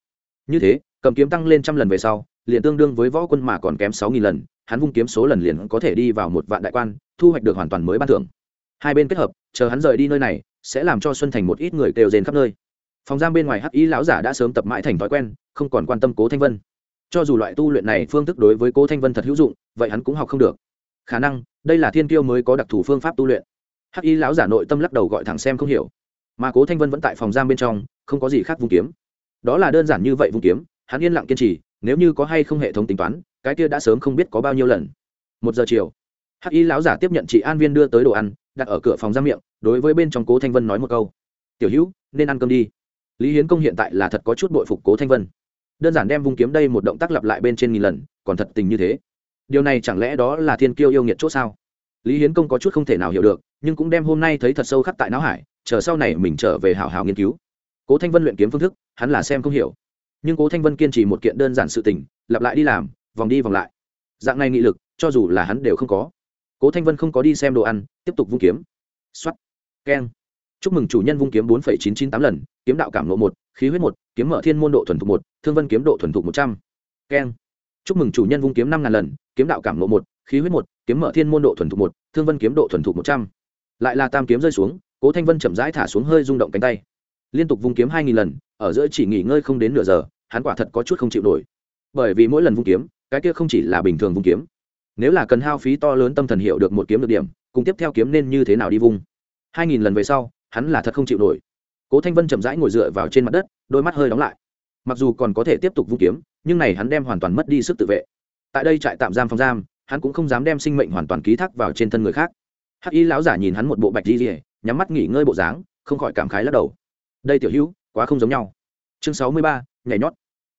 như thế, cầm kiếm tăng lên trăm lần về sau, liền tương đương với võ quân mà còn kém sáu nghìn lần, hắn vung kiếm số lần liền có thể đi vào một vạn đại quan, thu hoạch được hoàn toàn mới ban thưởng. Hai bên kết hợp, chờ hắn rời đi nơi này, sẽ làm cho xuân thành một ít người kêu rền khắp nơi. Phòng giam bên ngoài hắc ý lão giả đã sớm tập mãi thành thói quen, không còn quan tâm cố thanh vân. Cho dù loại tu luyện này phương thức đối với cố thanh vân thật hữu dụng, vậy hắn cũng học không được. Khả năng, đây là thiên tiêu mới có đặc thù phương pháp tu luyện. Hắc y lão giả nội tâm lắc đầu gọi thẳng xem không hiểu. Mà cố thanh vân vẫn tại phòng giam bên trong, không có gì khác vung kiếm đó là đơn giản như vậy vung kiếm, hắn yên lặng kiên trì, nếu như có hay không hệ thống tính toán, cái kia đã sớm không biết có bao nhiêu lần. Một giờ chiều, hắc y lão giả tiếp nhận chị an viên đưa tới đồ ăn, đặt ở cửa phòng giam miệng, đối với bên trong cố thanh vân nói một câu. Tiểu hữu, nên ăn cơm đi. Lý hiến công hiện tại là thật có chút bội phục cố thanh vân. Đơn giản đem vung kiếm đây một động tác lặp lại bên trên nghìn lần, còn thật tình như thế. Điều này chẳng lẽ đó là thiên kiêu yêu nghiệt c h ỗ sao? Lý hiến công có chút không thể nào hiểu được, nhưng cũng đem hôm nay thấy thật sâu khắc tại não hải, chờ sau này mình trở về hảo hảo nghiên cứu cố thanh vân luyện kiếm phương thức, hắn là xem không hiểu. Nhưng cố thanh vân kiên trì một kiện đơn giản sự tình, lặp lại đi làm, vòng đi vòng lại. Dạng này nghị lực, cho dù là hắn đều không có. Cố thanh vân không có đi xem đồ ăn, tiếp tục vung kiếm. X o á t keng. Chúc mừng chủ nhân vung kiếm bốn chín chín tám lần, kiếm đạo cảm lộ một, khí huyết một, kiếm mở thiên môn độ thuần thục một, thương vân kiếm độ thuần thục một trăm. Keng. Chúc mừng chủ nhân vung kiếm năm ngàn lần, kiếm đạo cảm lộ một, khí huyết một, kiếm mở thiên môn độ thuần thục một, thương vân kiếm độ thuần thục một trăm. Lại là tam kiếm rơi xuống, cố thanh vân chậm rãi thả xuống hơi rung động cánh tay liên tục vung kiếm hai nghìn lần, ở giữa chỉ nghỉ ngơi không đến nửa giờ, hắn quả thật có chút không chịu nổi. Bởi vì mỗi lần vung kiếm, cái kia không chỉ là bình thường vung kiếm, nếu là cần hao phí to lớn tâm thần hiểu được một kiếm được điểm, cùng tiếp theo kiếm nên như thế nào đi vung. Hai nghìn lần về sau, hắn là thật không chịu nổi. Cố thanh vân chậm rãi ngồi dựa vào trên mặt đất, đôi mắt hơi đóng lại. Mặc dù còn có thể tiếp tục vung kiếm, nhưng này hắn đem hoàn toàn mất đi sức tự vệ. Tại đây trại tạm giam phòng giam, hắn cũng không dám đem sinh mệnh hoàn toàn ký thác vào trên thân người khác. Hắc y lão giả nhìn hắn một bộ bạch di rỉa nhắm mắt nghỉ ngơi bộ dáng, không khỏi cảm khái lắc đầu đây tiểu hữu, quá không giống nhau. Chương sáu mươi ba, nhảy nhót.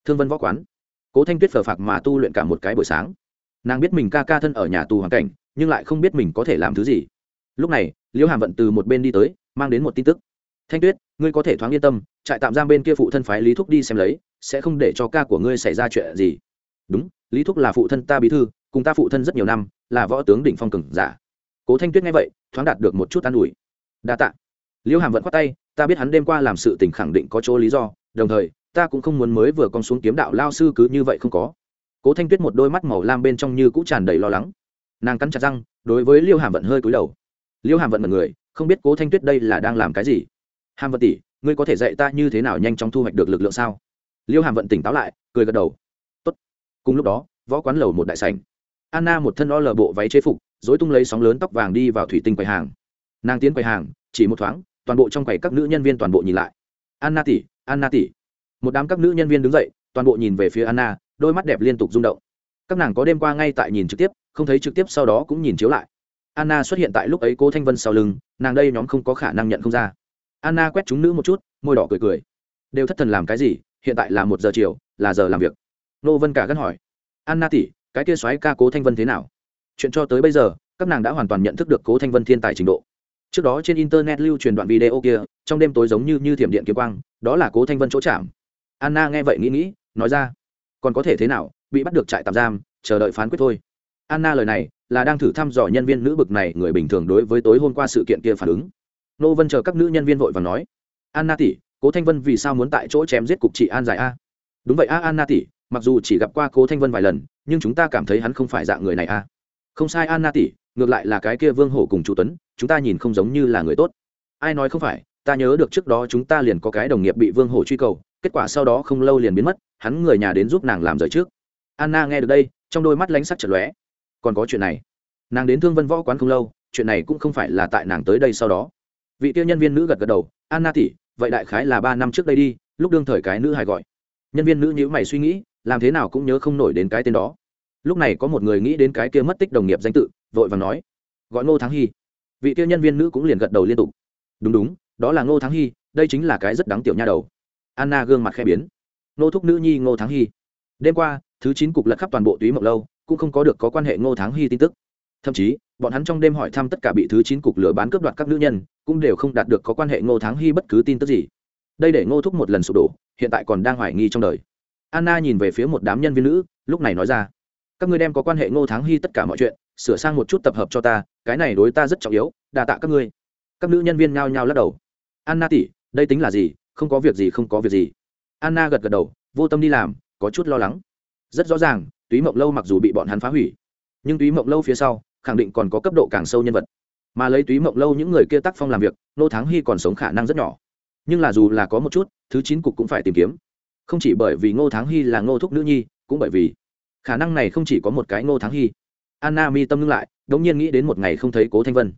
Thương vân võ quán. Cố thanh tuyết phờ phạc mà tu luyện cả một cái buổi sáng. Nàng biết mình ca ca thân ở nhà tù hoàn cảnh, nhưng lại không biết mình có thể làm thứ gì. Lúc này, liễu hàm vận từ một bên đi tới, mang đến một tin tức. Thanh tuyết, ngươi có thể thoáng yên tâm, trại tạm giam bên kia phụ thân phái lý thúc đi xem lấy, sẽ không để cho ca của ngươi xảy ra chuyện gì. Đúng, lý thúc là phụ thân ta bí thư, cùng ta phụ thân rất nhiều năm, là võ tướng đỉnh phong cừng giả. Cố thanh tuyết nghe vậy, thoáng đạt được một chút an ủi. Đa tạ. Liễu hàm vận khoát tay ta biết hắn đêm qua làm sự tình khẳng định có chỗ lý do, đồng thời, ta cũng không muốn mới vừa con xuống kiếm đạo lao sư cứ như vậy không có. Cố thanh tuyết một đôi mắt màu lam bên trong như cũng tràn đầy lo lắng. Nàng cắn chặt răng, đối với liêu hàm vận hơi cúi đầu. Liêu hàm vận mật người không biết cố thanh tuyết đây là đang làm cái gì? Hàm vận tỷ, ngươi có thể dạy ta như thế nào nhanh chóng thu hoạch được lực lượng sao? Liêu hàm vận tỉnh táo lại, cười gật đầu. Tốt. cùng lúc đó, võ quán lầu một đại sảnh. Anna một thân o lờ bộ váy chế phục dối tung lấy sóng lớn tóc vàng đi vào thủy tinh quầy hàng. Nàng tiến quầy hàng, chỉ một thoáng toàn bộ trong quầy các nữ nhân viên toàn bộ nhìn lại. Anna tỷ anna tỷ. Một đám các nữ nhân viên đứng dậy, toàn bộ nhìn về phía anna, đôi mắt đẹp liên tục rung động. Các nàng có đêm qua ngay tại nhìn trực tiếp, không thấy trực tiếp sau đó cũng nhìn chiếu lại. Anna xuất hiện tại lúc ấy cố thanh vân sau lưng, nàng đây nhóm không có khả năng nhận không ra. Anna quét chúng nữ một chút, môi đỏ cười cười. Đều thất thần làm cái gì, hiện tại là một giờ chiều, là giờ làm việc. Nô vân cả gắt hỏi. Anna tỷ, cái kia soái ca cố thanh vân thế nào? Chuyện cho tới bây giờ, các nàng đã hoàn toàn nhận thức được cố thanh vân thiên tài trình độ trước đó trên internet lưu truyền đoạn video kia, trong đêm tối giống như như thiểm điện kiếm quang, đó là cố thanh vân chỗ chạm. Anna nghe vậy nghĩ nghĩ, nói ra, còn có thể thế nào, bị bắt được trại tạm giam, chờ đợi phán quyết thôi. Anna lời này là đang thử thăm dò nhân viên nữ bực này, người bình thường đối với tối hôm qua sự kiện kia phản ứng. Nô vân chờ các nữ nhân viên vội và nói, anna tỷ, cố thanh vân vì sao muốn tại chỗ chém giết cục chị an giải a? Đúng vậy a, anna tỷ, mặc dù chỉ gặp qua cố thanh vân vài lần, nhưng chúng ta cảm thấy hắn không phải dạng người này a. Không sai, anna tỷ, ngược lại là cái kia vương hổ cùng chu tuấn chúng ta nhìn không giống như là người tốt. Ai nói không phải, ta nhớ được trước đó chúng ta liền có cái đồng nghiệp bị vương hổ truy cầu, kết quả sau đó không lâu liền biến mất, hắn người nhà đến giúp nàng làm rời trước. Anna nghe được đây, trong đôi mắt lánh sắc chật lóe. Còn có chuyện này. Nàng đến thương vân võ quán không lâu, chuyện này cũng không phải là tại nàng tới đây sau đó. Vị tiêu nhân viên nữ gật gật đầu, anna tỷ, vậy đại khái là ba năm trước đây đi, lúc đương thời cái nữ hài gọi. Nhân viên nữ nhữ mày suy nghĩ, làm thế nào cũng nhớ không nổi đến cái tên đó. Lúc này có một người nghĩ đến cái kia mất tích đồng nghiệp danh tự, vội và nói, gọi ngô thắng hy vị kia nhân viên nữ cũng liền gật đầu liên tục. Đúng đúng, đó là ngô thắng hy, đây chính là cái rất đáng tiểu nha đầu. Anna gương mặt khẽ biến. Ngô thúc nữ nhi ngô thắng hy. Đêm qua, thứ chín cục lật khắp toàn bộ túy mộng lâu, cũng không có được có quan hệ ngô thắng hy tin tức. Thậm chí, bọn hắn trong đêm hỏi thăm tất cả bị thứ chín cục lừa bán cướp đoạt các nữ nhân, cũng đều không đạt được có quan hệ ngô thắng hy bất cứ tin tức gì. Đây để ngô thúc một lần sụp đổ, hiện tại còn đang hoài nghi trong đời. Anna nhìn về phía một đám nhân viên nữ, lúc này nói ra, các ngươi đem có quan hệ ngô thắng hy tất cả mọi chuyện sửa sang một chút tập hợp cho ta, cái này đối ta rất trọng yếu, đa tạ các ngươi. Các nữ nhân viên nhao nhao lắc đầu. Anna tỷ, đây tính là gì? Không có việc gì, không có việc gì. Anna gật gật đầu, vô tâm đi làm, có chút lo lắng. Rất rõ ràng, túy mộng lâu mặc dù bị bọn hắn phá hủy, nhưng túy mộng lâu phía sau, khẳng định còn có cấp độ càng sâu nhân vật. Mà lấy túy mộng lâu những người kia tác phong làm việc, nô thắng hy còn sống khả năng rất nhỏ. Nhưng là dù là có một chút, thứ chín cục cũng phải tìm kiếm. Không chỉ bởi vì ngô thắng hy là ngô thúc nữ nhi, cũng bởi vì khả năng này không chỉ có một cái ngô thắng hy anna mi tâm ngưng lại đ ỗ n g nhiên nghĩ đến một ngày không thấy cố thanh vân.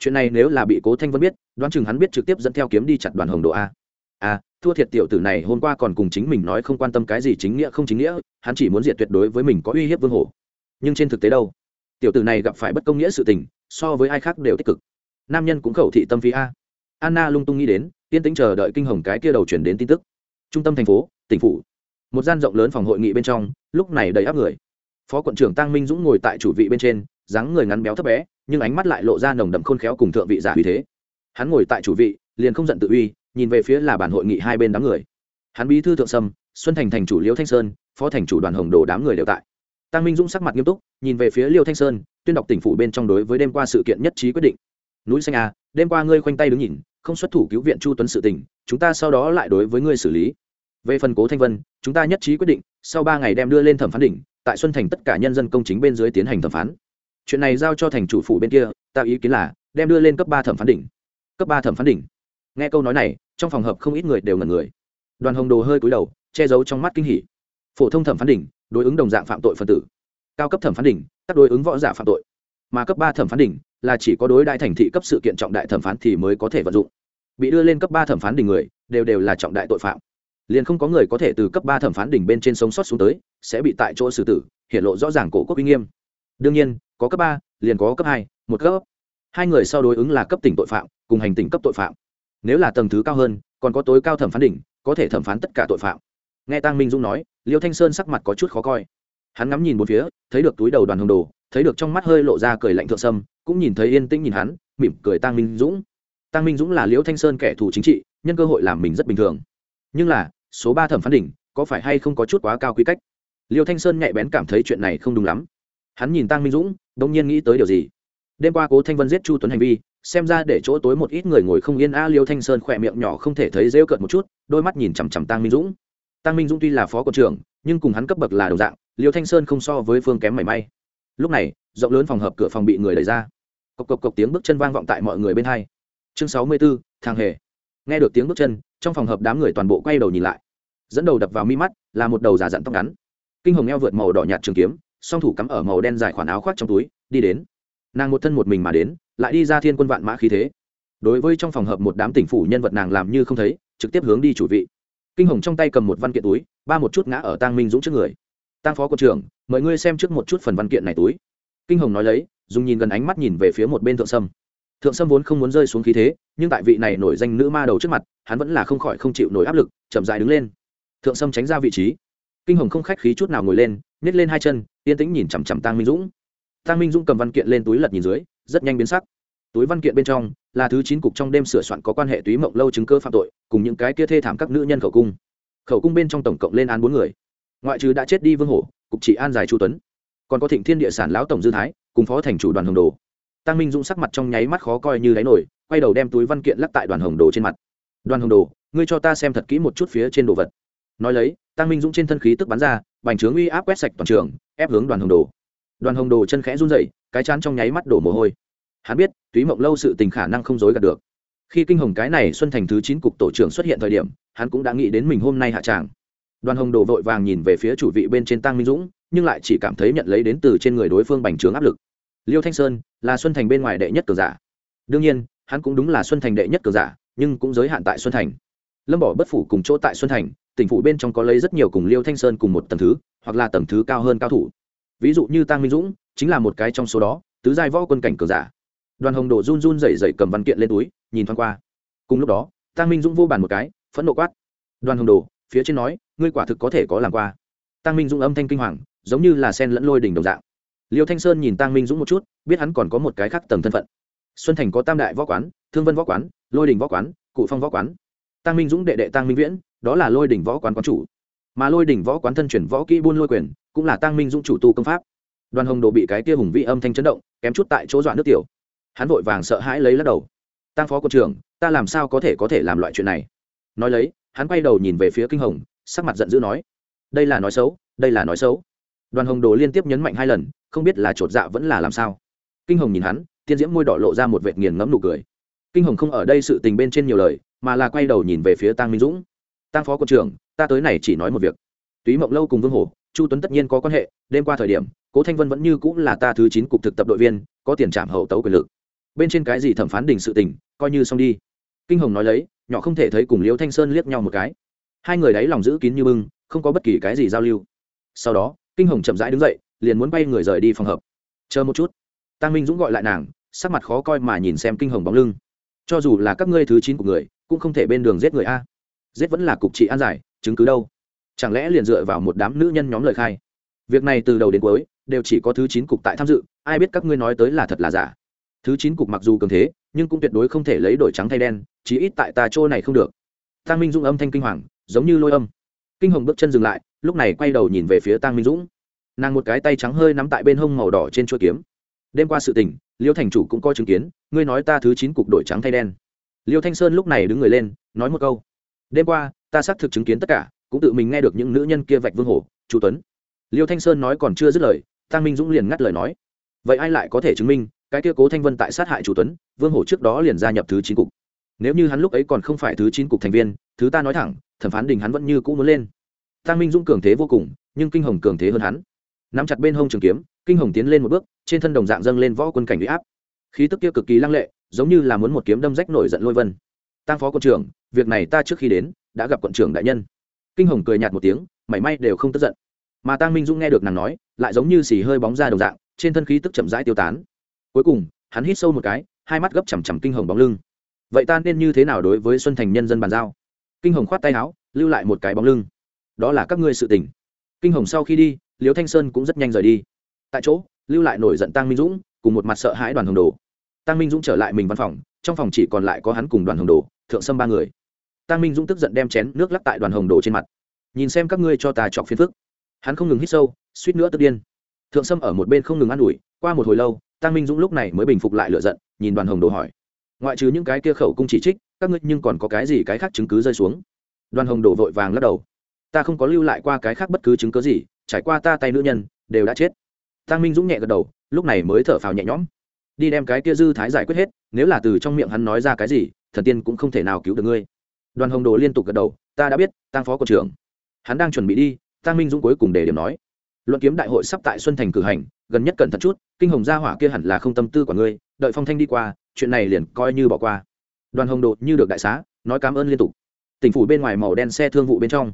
Chuyện này nếu là bị cố thanh vân biết, đoán chừng hắn biết trực tiếp dẫn theo kiếm đi chặt đoàn hồng độ a. À thua thiệt tiểu tử này hôm qua còn cùng chính mình nói không quan tâm cái gì chính nghĩa không chính nghĩa, hắn chỉ muốn diệt tuyệt đối với mình có uy hiếp vương hổ. Nhưng trên thực tế đâu? Tiểu tử này gặp phải bất công nghĩa sự tình, so với ai khác đều tích cực. Nam nhân cũng khẩu thị tâm phi a. Anna lung tung nghĩ đến, yên tĩnh chờ đợi kinh hồng cái kia đầu chuyển đến tin tức. Trung tâm thành phố, tỉnh phủ. Một gian rộng lớn phòng hội nghị bên trong, lúc này đầy áp người phó quận trưởng tăng minh dũng ngồi tại chủ vị bên trên dáng người ngắn béo thấp bé nhưng ánh mắt lại lộ ra nồng đậm khôn khéo cùng thượng vị giả uy thế. Hắn ngồi tại chủ vị liền không giận tự uy nhìn về phía là bản hội nghị hai bên đám người. Hắn bí thư thượng sâm xuân thành thành chủ liễu thanh sơn phó thành chủ đoàn hồng đồ đám người đều tại. Tăng minh dũng sắc mặt nghiêm túc nhìn về phía liêu thanh sơn tuyên đọc tỉnh phủ bên trong đối với đêm qua sự kiện nhất trí quyết định. Núi xanh a à, đêm qua ngươi khoanh tay đứng nhìn không xuất thủ cứu viện chu tuấn sự tình chúng ta sau đó lại đối với ngươi xử lý. Về phần cố thanh vân chúng ta nhất trí quyết định sau ba ngày đem đưa lên thẩm phán đỉnh tại xuân thành tất cả nhân dân công chính bên dưới tiến hành thẩm phán. Chuyện này giao cho thành chủ phủ bên kia, ta ý kiến là đem đưa lên cấp ba thẩm phán đỉnh. Cấp ba thẩm phán đỉnh. Nghe câu nói này, trong phòng hợp không ít người đều ngẩn người. Đoàn hồng đồ hơi cúi đầu, che giấu trong mắt kinh hỉ. Phổ thông thẩm phán đỉnh, đối ứng đồng dạng phạm tội phân tử. Cao cấp thẩm phán đỉnh, các đối ứng võ giả phạm tội. Mà cấp ba thẩm phán đỉnh, là chỉ có đối đại thành thị cấp sự kiện trọng đại thẩm phán thì mới có thể vận dụng. Bị đưa lên cấp ba thẩm phán đỉnh người, đều đều là trọng đại tội phạm liền không có người có thể từ cấp ba thẩm phán đỉnh bên trên sống sót xuống tới, sẽ bị tại chỗ xử tử, hiện lộ rõ ràng cổ quốc uy nghiêm. Đương nhiên, có cấp ba, liền có cấp hai, một cấp. Hai người sau đối ứng là cấp tỉnh tội phạm, cùng hành tỉnh cấp tội phạm. Nếu là tầng thứ cao hơn, còn có tối cao thẩm phán đỉnh, có thể thẩm phán tất cả tội phạm. Nghe tăng minh dũng nói, liêu thanh sơn sắc mặt có chút khó coi. Hắn ngắm nhìn một phía, thấy được túi đầu đoàn hồng đồ, thấy được trong mắt hơi lộ ra cười lạnh thượng sâm, cũng nhìn thấy yên tĩnh nhìn hắn, mỉm cười tăng minh dũng. Tăng minh dũng là liễu thanh sơn kẻ thù chính trị, nhân cơ hội làm mình rất bình thường. Nhưng là số ba thẩm phán đỉnh, có phải hay không có chút quá cao quy cách? Liêu thanh sơn nhạy bén cảm thấy chuyện này không đúng lắm. Hắn nhìn tăng minh dũng đông nhiên nghĩ tới điều gì? Đêm qua cố thanh vân giết chu tuấn hành vi, xem ra để chỗ tối một ít người ngồi không yên a, liêu thanh sơn khỏe miệng nhỏ không thể thấy rêu cợt một chút, đôi mắt nhìn chằm chằm tăng minh dũng. Tăng minh dũng tuy là phó cục trưởng, nhưng cùng hắn cấp bậc là đồng dạng, liêu thanh sơn không so với phương kém mảy may. Lúc này, rộng lớn phòng hợp cửa phòng bị người đẩy ra. Cộc cộc cộc tiếng bước chân vang vọng tại mọi người bên hai. Chương sáu mươi b ố thang hề. Nghe được tiếng bước chân, trong phòng hợp đám người toàn bộ quay đầu nhìn lại dẫn đầu đập vào mi mắt, là một đầu giả dặn tóc ngắn. Kinh hồng eo vượt màu đỏ nhạt trường kiếm, song thủ cắm ở màu đen dài khoản áo khoác trong túi, đi đến. Nàng một thân một mình mà đến, lại đi ra thiên quân vạn mã khí thế. Đối với trong phòng hợp một đám tỉnh phủ nhân vật nàng làm như không thấy, trực tiếp hướng đi chủ vị. Kinh hồng trong tay cầm một văn kiện túi, ba một chút ngã ở tang minh dũng trước người. Tang phó quân trưởng, mời ngươi xem trước một chút phần văn kiện này túi. Kinh hồng nói lấy, dùng nhìn gần ánh mắt nhìn về phía một bên thượng sâm. Thượng sâm vốn không muốn rơi xuống khí thế, nhưng tại vị này nổi danh nữ ma đầu trước mặt, hắn vẫn là không khỏi không chịu nổi áp lực, chậm dại đứng lên thượng sâm tránh ra vị trí. Kinh hồng không khách khí chút nào ngồi lên nhét lên hai chân, yên tĩnh nhìn chằm chằm tăng minh dũng. Tăng minh dũng cầm văn kiện lên túi lật nhìn dưới, rất nhanh biến sắc. Túi văn kiện bên trong là thứ chín cục trong đêm sửa soạn có quan hệ túy mộng lâu chứng cơ phạm tội, cùng những cái kia thê thảm các nữ nhân khẩu cung. Khẩu cung bên trong tổng cộng lên án bốn người. Ngoại trừ đã chết đi vương hổ, cục trị an dài chu tuấn, còn có thịnh thiên địa sản lão tổng dư thái, cùng phó thành chủ đoàn hồng đồ. Tăng minh dũng sắc mặt trong nháy mắt khó coi như đáy nổi, quay đầu đem túi văn kiện lắc tại đoàn hồng đồ trên mặt. Đoàn hồng đồ, ngươi cho ta xem thật kỹ một chút phía trên đồ vật nói lấy tăng minh dũng trên thân khí tức bắn ra, bành trướng uy áp quét sạch toàn trường, ép hướng đoàn hồng đồ. Đoàn hồng đồ chân khẽ run dậy cái chán trong nháy mắt đổ mồ hôi. Hắn biết, túy mộng lâu sự tình khả năng không dối gạt được. Khi kinh hồng cái này xuân thành thứ chín cục tổ trưởng xuất hiện thời điểm, hắn cũng đã nghĩ đến mình hôm nay hạ tràng đoàn hồng đồ vội vàng nhìn về phía chủ vị bên trên tăng minh dũng, nhưng lại chỉ cảm thấy nhận lấy đến từ trên người đối phương bành trướng áp lực. Liêu thanh sơn là xuân thành bên ngoài đệ nhất cờ giả. Đương nhiên, hắn cũng đúng là xuân thành đệ nhất cờ giả, nhưng cũng giới hạn tại xuân thành. Lâm bỏ bất phủ cùng chỗ tại xuân thành tỉnh phủ bên trong có lấy rất nhiều cùng liêu thanh sơn cùng một tầng thứ, hoặc là tầng thứ cao hơn cao thủ. Ví dụ như tăng minh dũng, chính là một cái trong số đó, tứ giai võ quân cảnh cờ giả. Đoàn hồng đồ run run rẩy rẩy cầm văn kiện lên túi, nhìn thoáng qua. Cùng lúc đó tăng minh dũng vô bàn một cái, phẫn nộ quát. Đoàn hồng đồ phía trên nói, ngươi quả thực có thể có làm qua. Tăng minh dũng âm thanh kinh hoàng, giống như là sen lẫn lôi đỉnh đồng dạng. Liêu thanh sơn nhìn tăng minh dũng một chút, biết hắn còn có một cái khác tầng thân phận. Xuân thành có tam đại võ quán, thương vân võ quán, lôi đình võ quán, cụ phong võ quán. Tăng minh dũng đệ đệ tăng minh viễn đó là lôi đỉnh võ quán quán chủ. Mà lôi đỉnh võ quán thân chuyển võ kỹ buôn lôi quyền, cũng là tăng minh dũng chủ tu công pháp. Đoàn hồng đồ bị cái kia hùng vị âm thanh chấn động, kém chút tại chỗ dọa nước tiểu. Hắn vội vàng sợ hãi lấy lắc đầu. Tăng phó quân trưởng, ta làm sao có thể có thể làm loại chuyện này? Nói lấy, hắn quay đầu nhìn về phía kinh hồng, sắc mặt giận dữ nói, đây là nói xấu, đây là nói xấu. Đoàn hồng đồ liên tiếp nhấn mạnh hai lần, không biết là chột dạ vẫn là làm sao. Kinh hồng nhìn hắn, tiên diễm môi đỏ lộ ra một vệt nghiền ngẫm nụ cười. Kinh hồng không ở đây sự tình bên trên nhiều lời, mà là quay đầu nhìn về phía tăng minh dũng tăng phó quân trưởng, ta tới này chỉ nói một việc. Túy mộng lâu cùng vương hổ, chu tuấn tất nhiên có quan hệ, đêm qua thời điểm, cố thanh vân vẫn như cũng là ta thứ chín cục thực tập đội viên, có tiền trảm hậu tấu quyền lực. Bên trên cái gì thẩm phán đình sự tình, coi như xong đi. Kinh hồng nói lấy, nhỏ không thể thấy cùng liễu thanh sơn liếc nhau một cái. Hai người đáy lòng giữ kín như bưng, không có bất kỳ cái gì giao lưu. Sau đó, kinh hồng chậm rãi đứng dậy, liền muốn bay người rời đi phòng hợp chờ một chút. Tăng minh dũng gọi lại nàng, sắc mặt khó coi mà nhìn xem kinh hồng bóng lưng. Cho dù là các ngươi thứ chín của người, cũng không thể bên đường giết người a giết vẫn là cục trị an giải, chứng cứ đâu? Chẳng lẽ liền dựa vào một đám nữ nhân nhóm lời khai? Việc này từ đầu đến cuối, đều chỉ có thứ chín cục tại tham dự, ai biết các ngươi nói tới là thật là giả. Thứ chín cục mặc dù cường thế, nhưng cũng tuyệt đối không thể lấy đổi trắng thay đen, chí ít tại tà chỗ này không được. Tăng minh dũng âm thanh kinh hoàng, giống như lôi âm. Kinh hồng bước chân dừng lại, lúc này quay đầu nhìn về phía tăng minh dũng. Nàng một cái tay trắng hơi nắm tại bên hông màu đỏ trên chuỗi kiếm. Đêm qua sự tình, liêu thành chủ cũng coi chứng kiến, ngươi nói ta thứ chín cục đổi trắng thay đen. Liêu thanh sơn lúc này đứng người lên, nói một câu đêm qua, ta xác thực chứng kiến tất cả, cũng tự mình nghe được những nữ nhân kia vạch vương hổ, chu tuấn. Liêu thanh sơn nói còn chưa dứt lời tăng minh dũng liền ngắt lời nói. Vậy ai lại có thể chứng minh, cái kia cố thanh vân tại sát hại chu tuấn, vương hổ trước đó liền gia nhập thứ chín cục. Nếu như hắn lúc ấy còn không phải thứ chín cục thành viên, thứ ta nói thẳng, thẩm phán đình hắn vẫn như cũ muốn lên. Tăng minh dũng cường thế vô cùng, nhưng kinh hồng cường thế hơn hắn. Nắm chặt bên hông trường kiếm, kinh hồng tiến lên một bước, trên thân đồng dạng dâng lên võ quân cảnh bị áp. Khí tức kia cực kỳ lăng lệ, giống như là muốn một kiếm đâm rách nổi giận lôi vân. Tăng phó quân trưởng việc này ta trước khi đến, đã gặp quận trưởng đại nhân. Kinh hồng cười nhạt một tiếng, mảy may đều không tức giận. Mà tăng minh dũng nghe được nàng nói, lại giống như xì hơi bóng ra đồng dạng, trên thân khí tức chậm rãi tiêu tán. Cuối cùng, hắn hít sâu một cái, hai mắt gấp chằm chằm kinh hồng bóng lưng. Vậy ta nên như thế nào đối với xuân thành nhân dân bàn giao? Kinh hồng khoát tay áo, lưu lại một cái bóng lưng. Đó là các ngươi sự tình. Kinh hồng sau khi đi liêu thanh sơn cũng rất nhanh rời đi. Tại chỗ, lưu lại nổi giận tăng minh dũng, cùng một mặt sợ hãi đoàn hồng đồ. Tăng minh dũng trở lại mình văn phòng, trong phòng chỉ còn lại có hắn cùng đoàn hồng đồ, thượng sâm ba người tăng minh dũng tức giận đem chén nước lắc tại đoàn hồng đồ trên mặt. Nhìn xem các ngươi cho ta chọc phiền phức. Hắn không ngừng hít sâu, suýt nữa tức điên. Thượng sâm ở một bên không ngừng ă n ủi, qua một hồi lâu tăng minh dũng lúc này mới bình phục lại lựa giận, nhìn đoàn hồng đồ hỏi. Ngoại trừ những cái kia khẩu cung chỉ trích, các ngươi nhưng còn có cái gì cái khác chứng cứ rơi xuống? Đoàn hồng đồ vội vàng lắc đầu. Ta không có lưu lại qua cái khác bất cứ chứng cứ gì, trải qua ta tay nữ nhân, đều đã chết. Tăng minh dũng nhẹ gật đầu, lúc này mới thở phào nhẹ nhõm. Đi đem cái kia dư thái giải quyết hết, nếu là từ trong miệng hắn nói ra cái gì, thần tiên cũng không thể nào cứu được ngươi đoàn hồng đồ liên tục gật đầu, ta đã biết tăng phó cục trưởng. Hắn đang chuẩn bị đi tăng minh dũng cuối cùng để điểm nói. Luận kiếm đại hội sắp tại xuân thành cử hành, gần nhất cẩn thận chút, kinh hồng gia hỏa kia hẳn là không tâm tư của ngươi, đợi phong thanh đi qua, chuyện này liền coi như bỏ qua. Đoàn hồng đồ như được đại xá, nói cảm ơn liên tục. Tỉnh phủ bên ngoài màu đen xe thương vụ bên trong.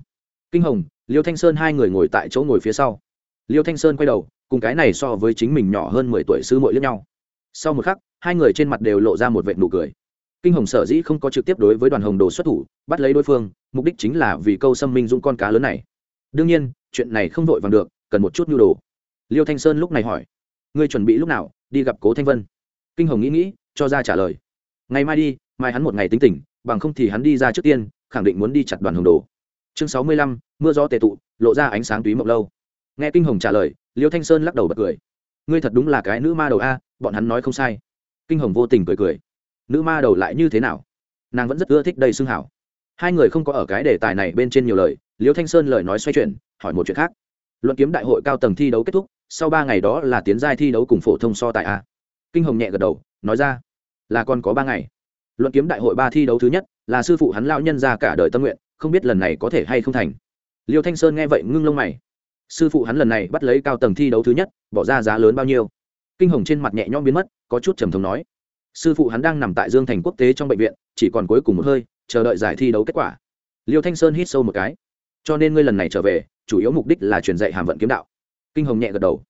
Kinh hồng, liêu thanh sơn hai người ngồi tại chỗ ngồi phía sau. Liêu thanh sơn quay đầu, cùng cái này so với chính mình nhỏ hơn mười tuổi sư muội lẫn nhau. Sau một khắc, hai người trên mặt đều lộ ra một vệt nụ cười kinh hồng sở dĩ không có trực tiếp đối với đoàn hồng đồ xuất thủ, bắt lấy đối phương, mục đích chính là vì câu xâm minh dũng con cá lớn này. Đương nhiên, chuyện này không vội vàng được, cần một chút nhu đồ. Liêu thanh sơn lúc này hỏi, ngươi chuẩn bị lúc nào, đi gặp cố thanh vân? Kinh hồng nghĩ nghĩ, cho ra trả lời, ngày mai đi, mai hắn một ngày tính tỉnh bằng không thì hắn đi ra trước tiên, khẳng định muốn đi chặt đoàn hồng đồ. Chương sáu mươi lăm, mưa gió tề tụ, lộ ra ánh sáng túy mộng lâu. Nghe kinh hồng trả lời, liêu thanh sơn lắc đầu bật cười, ngươi thật đúng là cái nữ ma đầu a, bọn hắn nói không sai. Kinh hồng vô tình cười cười nữ ma đầu lại như thế nào? Nàng vẫn rất ưa thích đầy xương hảo. Hai người không có ở cái đề tài này bên trên nhiều lời liêu thanh sơn lời nói xoay chuyển, hỏi một chuyện khác. Luận kiếm đại hội cao tầng thi đấu kết thúc, sau ba ngày đó là tiến giai thi đấu cùng phổ thông so tại a. Kinh hồng nhẹ gật đầu, nói ra, là còn có ba ngày. Luận kiếm đại hội ba thi đấu thứ nhất, là sư phụ hắn lão nhân ra cả đời tâm nguyện, không biết lần này có thể hay không thành. Liêu thanh sơn nghe vậy ngưng lông mày. Sư phụ hắn lần này bắt lấy cao tầng thi đấu thứ nhất, bỏ ra giá lớn bao nhiêu? Kinh hồng trên mặt nhẹ nhõm biến mất, có chút trầm thống nói sư phụ hắn đang nằm tại dương thành quốc tế trong bệnh viện, chỉ còn cuối cùng một hơi, chờ đợi giải thi đấu kết quả. Liêu thanh sơn hít sâu một cái. Cho nên ngươi lần này trở về, chủ yếu mục đích là truyền dạy hàm vận kiếm đạo. Kinh hồng nhẹ gật đầu.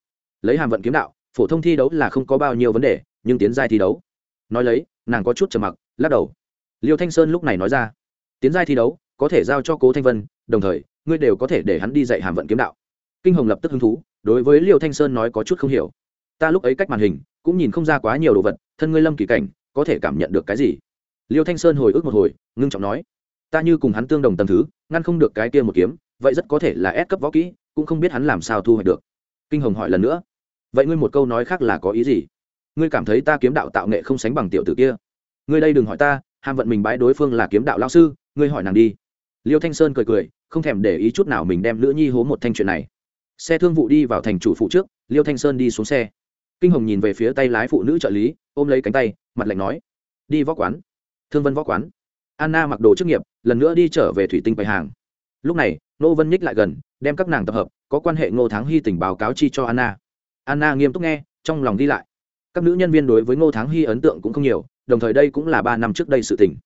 Lấy hàm vận kiếm đạo, phổ thông thi đấu là không có bao nhiêu vấn đề, nhưng tiến giai thi đấu. Nói lấy, nàng có chút trầm mặc, lắc đầu. Liêu thanh sơn lúc này nói ra. Tiến giai thi đấu, có thể giao cho cố thanh vân, đồng thời, ngươi đều có thể để hắn đi dạy hàm vận kiếm đạo. Kinh hồng lập tức hứng thú, đối với liêu thanh sơn nói có chút không hiểu. Ta lúc ấy cách màn hình cũng nhìn không ra quá nhiều đồ vật, thân ngươi lâm kỳ cảnh, có thể cảm nhận được cái gì? Liêu thanh sơn hồi ức một hồi, ngưng trọng nói, ta như cùng hắn tương đồng tầm thứ, ngăn không được cái kia một kiếm, vậy rất có thể là ép cấp võ kỹ, cũng không biết hắn làm sao thu hoạch được. Kinh hồng hỏi lần nữa, vậy ngươi một câu nói khác là có ý gì? Ngươi cảm thấy ta kiếm đạo tạo nghệ không sánh bằng tiểu tử kia? Ngươi đây đừng hỏi ta, ham vận mình bái đối phương là kiếm đạo lao sư, ngươi hỏi nàng đi. Liêu thanh sơn cười cười, không thèm để ý chút nào mình đem nữ nhi hố một thanh chuyện này. Xe thương vụ đi vào thành chủ phụ trước, liêu thanh sơn đi xuống xe kinh hồng nhìn về phía tay lái phụ nữ trợ lý, ôm lấy cánh tay, mặt lạnh nói, đi võ quán. Thương vân võ quán. Anna mặc đồ chức nghiệp, lần nữa đi trở về thủy tinh bày hàng. Lúc này nô vân nhích lại gần, đem các nàng tập hợp, có quan hệ ngô thắng hy tình báo cáo chi cho anna. Anna nghiêm túc nghe, trong lòng đi lại. Các nữ nhân viên đối với ngô thắng hy ấn tượng cũng không nhiều, đồng thời đây cũng là ba năm trước đây sự tình.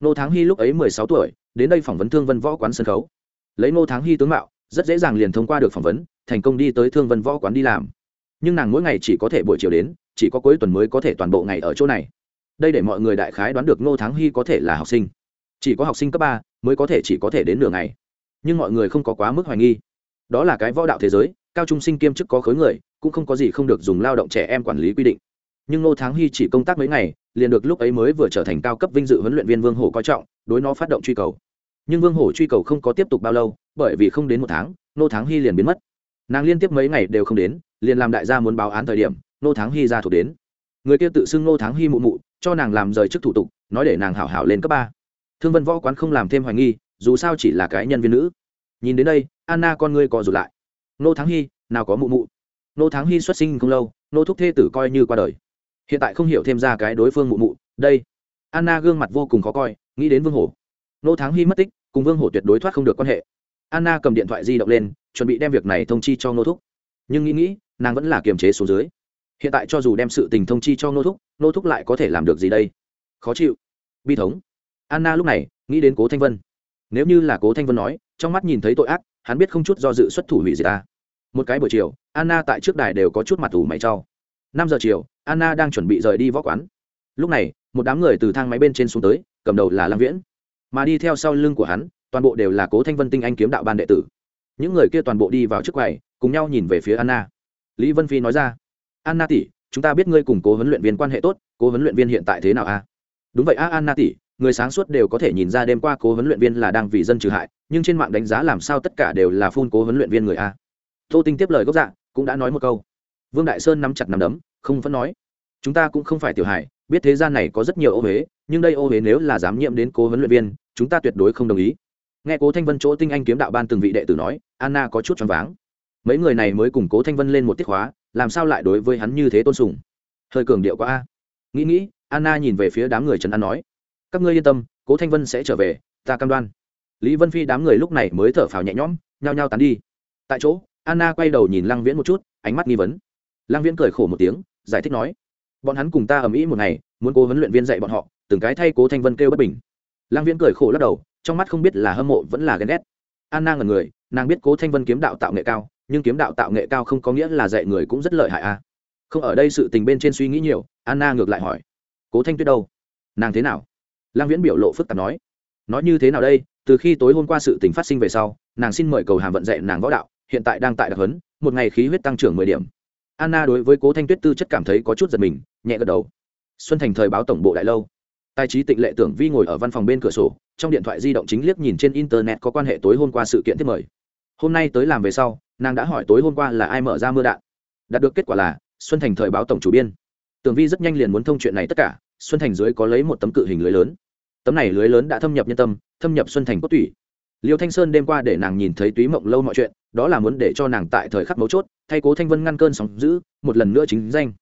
Ngô thắng hy lúc ấy mười sáu tuổi, đến đây phỏng vấn thương vân võ quán sân khấu. Lấy ngô thắng hy tướng mạo, rất dễ dàng liền thông qua được phỏng vấn, thành công đi tới thương vân võ quán đi làm nhưng nàng mỗi ngày chỉ có thể buổi chiều đến, chỉ có cuối tuần mới có thể toàn bộ ngày ở chỗ này. Đây để mọi người đại khái đoán được ngô thắng hy có thể là học sinh. Chỉ có học sinh cấp ba mới có thể chỉ có thể đến nửa ngày. Nhưng mọi người không có quá mức hoài nghi. Đó là cái võ đạo thế giới, cao trung sinh kiêm chức có khối người, cũng không có gì không được dùng lao động trẻ em quản lý quy định. Nhưng ngô thắng hy chỉ công tác mấy ngày, liền được lúc ấy mới vừa trở thành cao cấp vinh dự huấn luyện viên vương hổ coi trọng, đối nó phát động truy cầu. Nhưng vương hổ truy cầu không có tiếp tục bao lâu, bởi vì không đến một tháng, ngô thắng hy liền biến mất. Nàng liên tiếp mấy ngày đều không đến liền làm đại gia muốn báo án thời điểm Nô thắng hy ra thuộc đến. Người kia tự xưng Nô thắng hy mụ mụ, cho nàng làm rời chức thủ tục, nói để nàng hảo hảo lên cấp ba. Thương vân võ quán không làm thêm hoài nghi, dù sao chỉ là cái nhân viên nữ. Nhìn đến đây, anna con ngươi co rụt lại. Nô thắng hy, nào có mụ mụ. Nô thắng hy xuất sinh không lâu nô thúc thê tử coi như qua đời. Hiện tại không hiểu thêm ra cái đối phương mụ mụ, đây. Anna gương mặt vô cùng khó coi, nghĩ đến vương hổ. Nô thắng hy mất tích, cùng vương hổ tuyệt đối thoát không được quan hệ. Anna cầm điện thoại di động lên, chuẩn bị đem việc này thông chi cho nô thúc. Nhưng nghĩ nghĩ nàng vẫn là kiềm chế xuống dưới. Hiện tại cho dù đem sự tình thông chi cho nô thúc nô thúc lại có thể làm được gì đây? Khó chịu. Bi thống. Anna lúc này nghĩ đến cố thanh vân. Nếu như là cố thanh vân nói, trong mắt nhìn thấy tội ác, hắn biết không chút do dự xuất thủ hủy diệt ta. Một cái buổi chiều, anna tại trước đài đều có chút mặt ủ mày trao năm giờ chiều, anna đang chuẩn bị rời đi võ quán. Lúc này, một đám người từ thang máy bên trên xuống tới, cầm đầu là lăng viễn. Mà đi theo sau lưng của hắn, toàn bộ đều là cố thanh vân tinh anh kiếm đạo ban đệ tử. Những người kia toàn bộ đi vào trước quầy, cùng nhau nhìn về phía anna lý vân phi nói ra anna tỷ chúng ta biết ngươi cùng cố huấn luyện viên quan hệ tốt cố huấn luyện viên hiện tại thế nào a đúng vậy a anna tỷ người sáng suốt đều có thể nhìn ra đêm qua cố huấn luyện viên là đang vì dân trừ hại nhưng trên mạng đánh giá làm sao tất cả đều là phun cố huấn luyện viên người a? Tô tinh tiếp lời gốc dạ cũng đã nói một câu. Vương đại sơn nắm chặt nắm đấm không vẫn nói chúng ta cũng không phải tiểu hải, biết thế gian này có rất nhiều ô huế nhưng đây ô huế nếu là dám nhiễm đến cố huấn luyện viên chúng ta tuyệt đối không đồng ý. Nghe cố thanh vân chỗ tinh anh kiếm đạo ban từng vị đệ tử nói anna có chút choáng váng mấy người này mới cùng cố thanh vân lên một tiết hóa làm sao lại đối với hắn như thế tôn sùng? Hơi cường điệu quá a. Nghĩ nghĩ, anna nhìn về phía đám người trần an nói, các ngươi yên tâm, cố thanh vân sẽ trở về, ta cam đoan. Lý vân phi đám người lúc này mới thở phào nhẹ nhõm, nhao nhao tán đi. Tại chỗ, anna quay đầu nhìn lăng viễn một chút, ánh mắt nghi vấn. Lăng viễn cười khổ một tiếng, giải thích nói, bọn hắn cùng ta ầm ĩ một ngày, muốn cố huấn luyện viên dạy bọn họ, từng cái thay cố thanh vân kêu bất bình. Lăng viễn cười khổ lắc đầu, trong mắt không biết là hâm mộ vẫn là ghen ghét. Anna ngần người, nàng biết cố thanh vân kiếm đạo tạo nghệ cao nhưng kiếm đạo tạo nghệ cao không có nghĩa là dạy người cũng rất lợi hại a không, ở đây sự tình bên trên suy nghĩ nhiều, anna ngược lại hỏi. Cố thanh tuyết đâu? Nàng thế nào? Lang viễn biểu lộ phức tạp nói. Nói như thế nào đây? Từ khi tối hôm qua sự tình phát sinh về sau, nàng xin mời cầu hàm vận dạy nàng võ đạo, hiện tại đang tại đặc huấn, một ngày khí huyết tăng trưởng mười điểm. Anna đối với cố thanh tuyết tư chất cảm thấy có chút giật mình, nhẹ gật đầu. Xuân thành thời báo tổng bộ đại lâu. Tài trí tịnh lệ tưởng vi ngồi ở văn phòng bên cửa sổ, trong điện thoại di động chính liếc nhìn trên internet có quan hệ tối hôm qua sự kiện tiếp mời. Hôm nay tới làm về sau nàng đã hỏi tối hôm qua là ai mở ra mưa đạn. Đạt được kết quả là, xuân thành thời báo tổng chủ biên. Tưởng vi rất nhanh liền muốn thông chuyện này tất cả, xuân thành dưới có lấy một tấm cự hình lưới lớn. Tấm này lưới lớn đã thâm nhập nhân tâm, thâm nhập xuân thành cốt tủy. Liêu thanh sơn đêm qua để nàng nhìn thấy túy mộng lâu mọi chuyện, đó là muốn để cho nàng tại thời khắc mấu chốt, thay cố thanh vân ngăn cơn sóng giữ một lần nữa chính danh.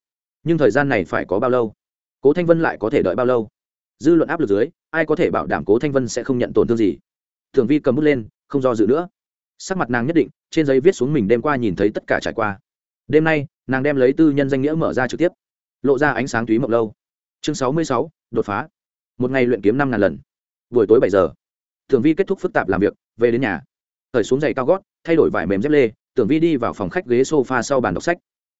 Nhưng thời gian này phải có bao lâu? Cố thanh vân lại có thể đợi bao lâu? Dư luận áp lực dưới, ai có thể bảo đảm cố thanh vân sẽ không nhận tổn thương gì? Thường vi cầm bút lên, không do dự nữa sắc mặt nàng nhất định, trên giấy viết xuống mình đêm qua nhìn thấy tất cả trải qua. Đêm nay, nàng đem lấy tư nhân danh nghĩa mở ra trực tiếp. Lộ ra ánh sáng túy mộng lâu. Chương sáu mươi sáu, đột phá. Một ngày luyện kiếm năm ngàn lần. Buổi tối bảy giờ. Tưởng vi kết thúc phức tạp làm việc, về đến nhà. Thời xuống giày cao gót, thay đổi vải mềm dép lê tưởng vi đi vào phòng khách ghế s o f a sau bàn đọc sách.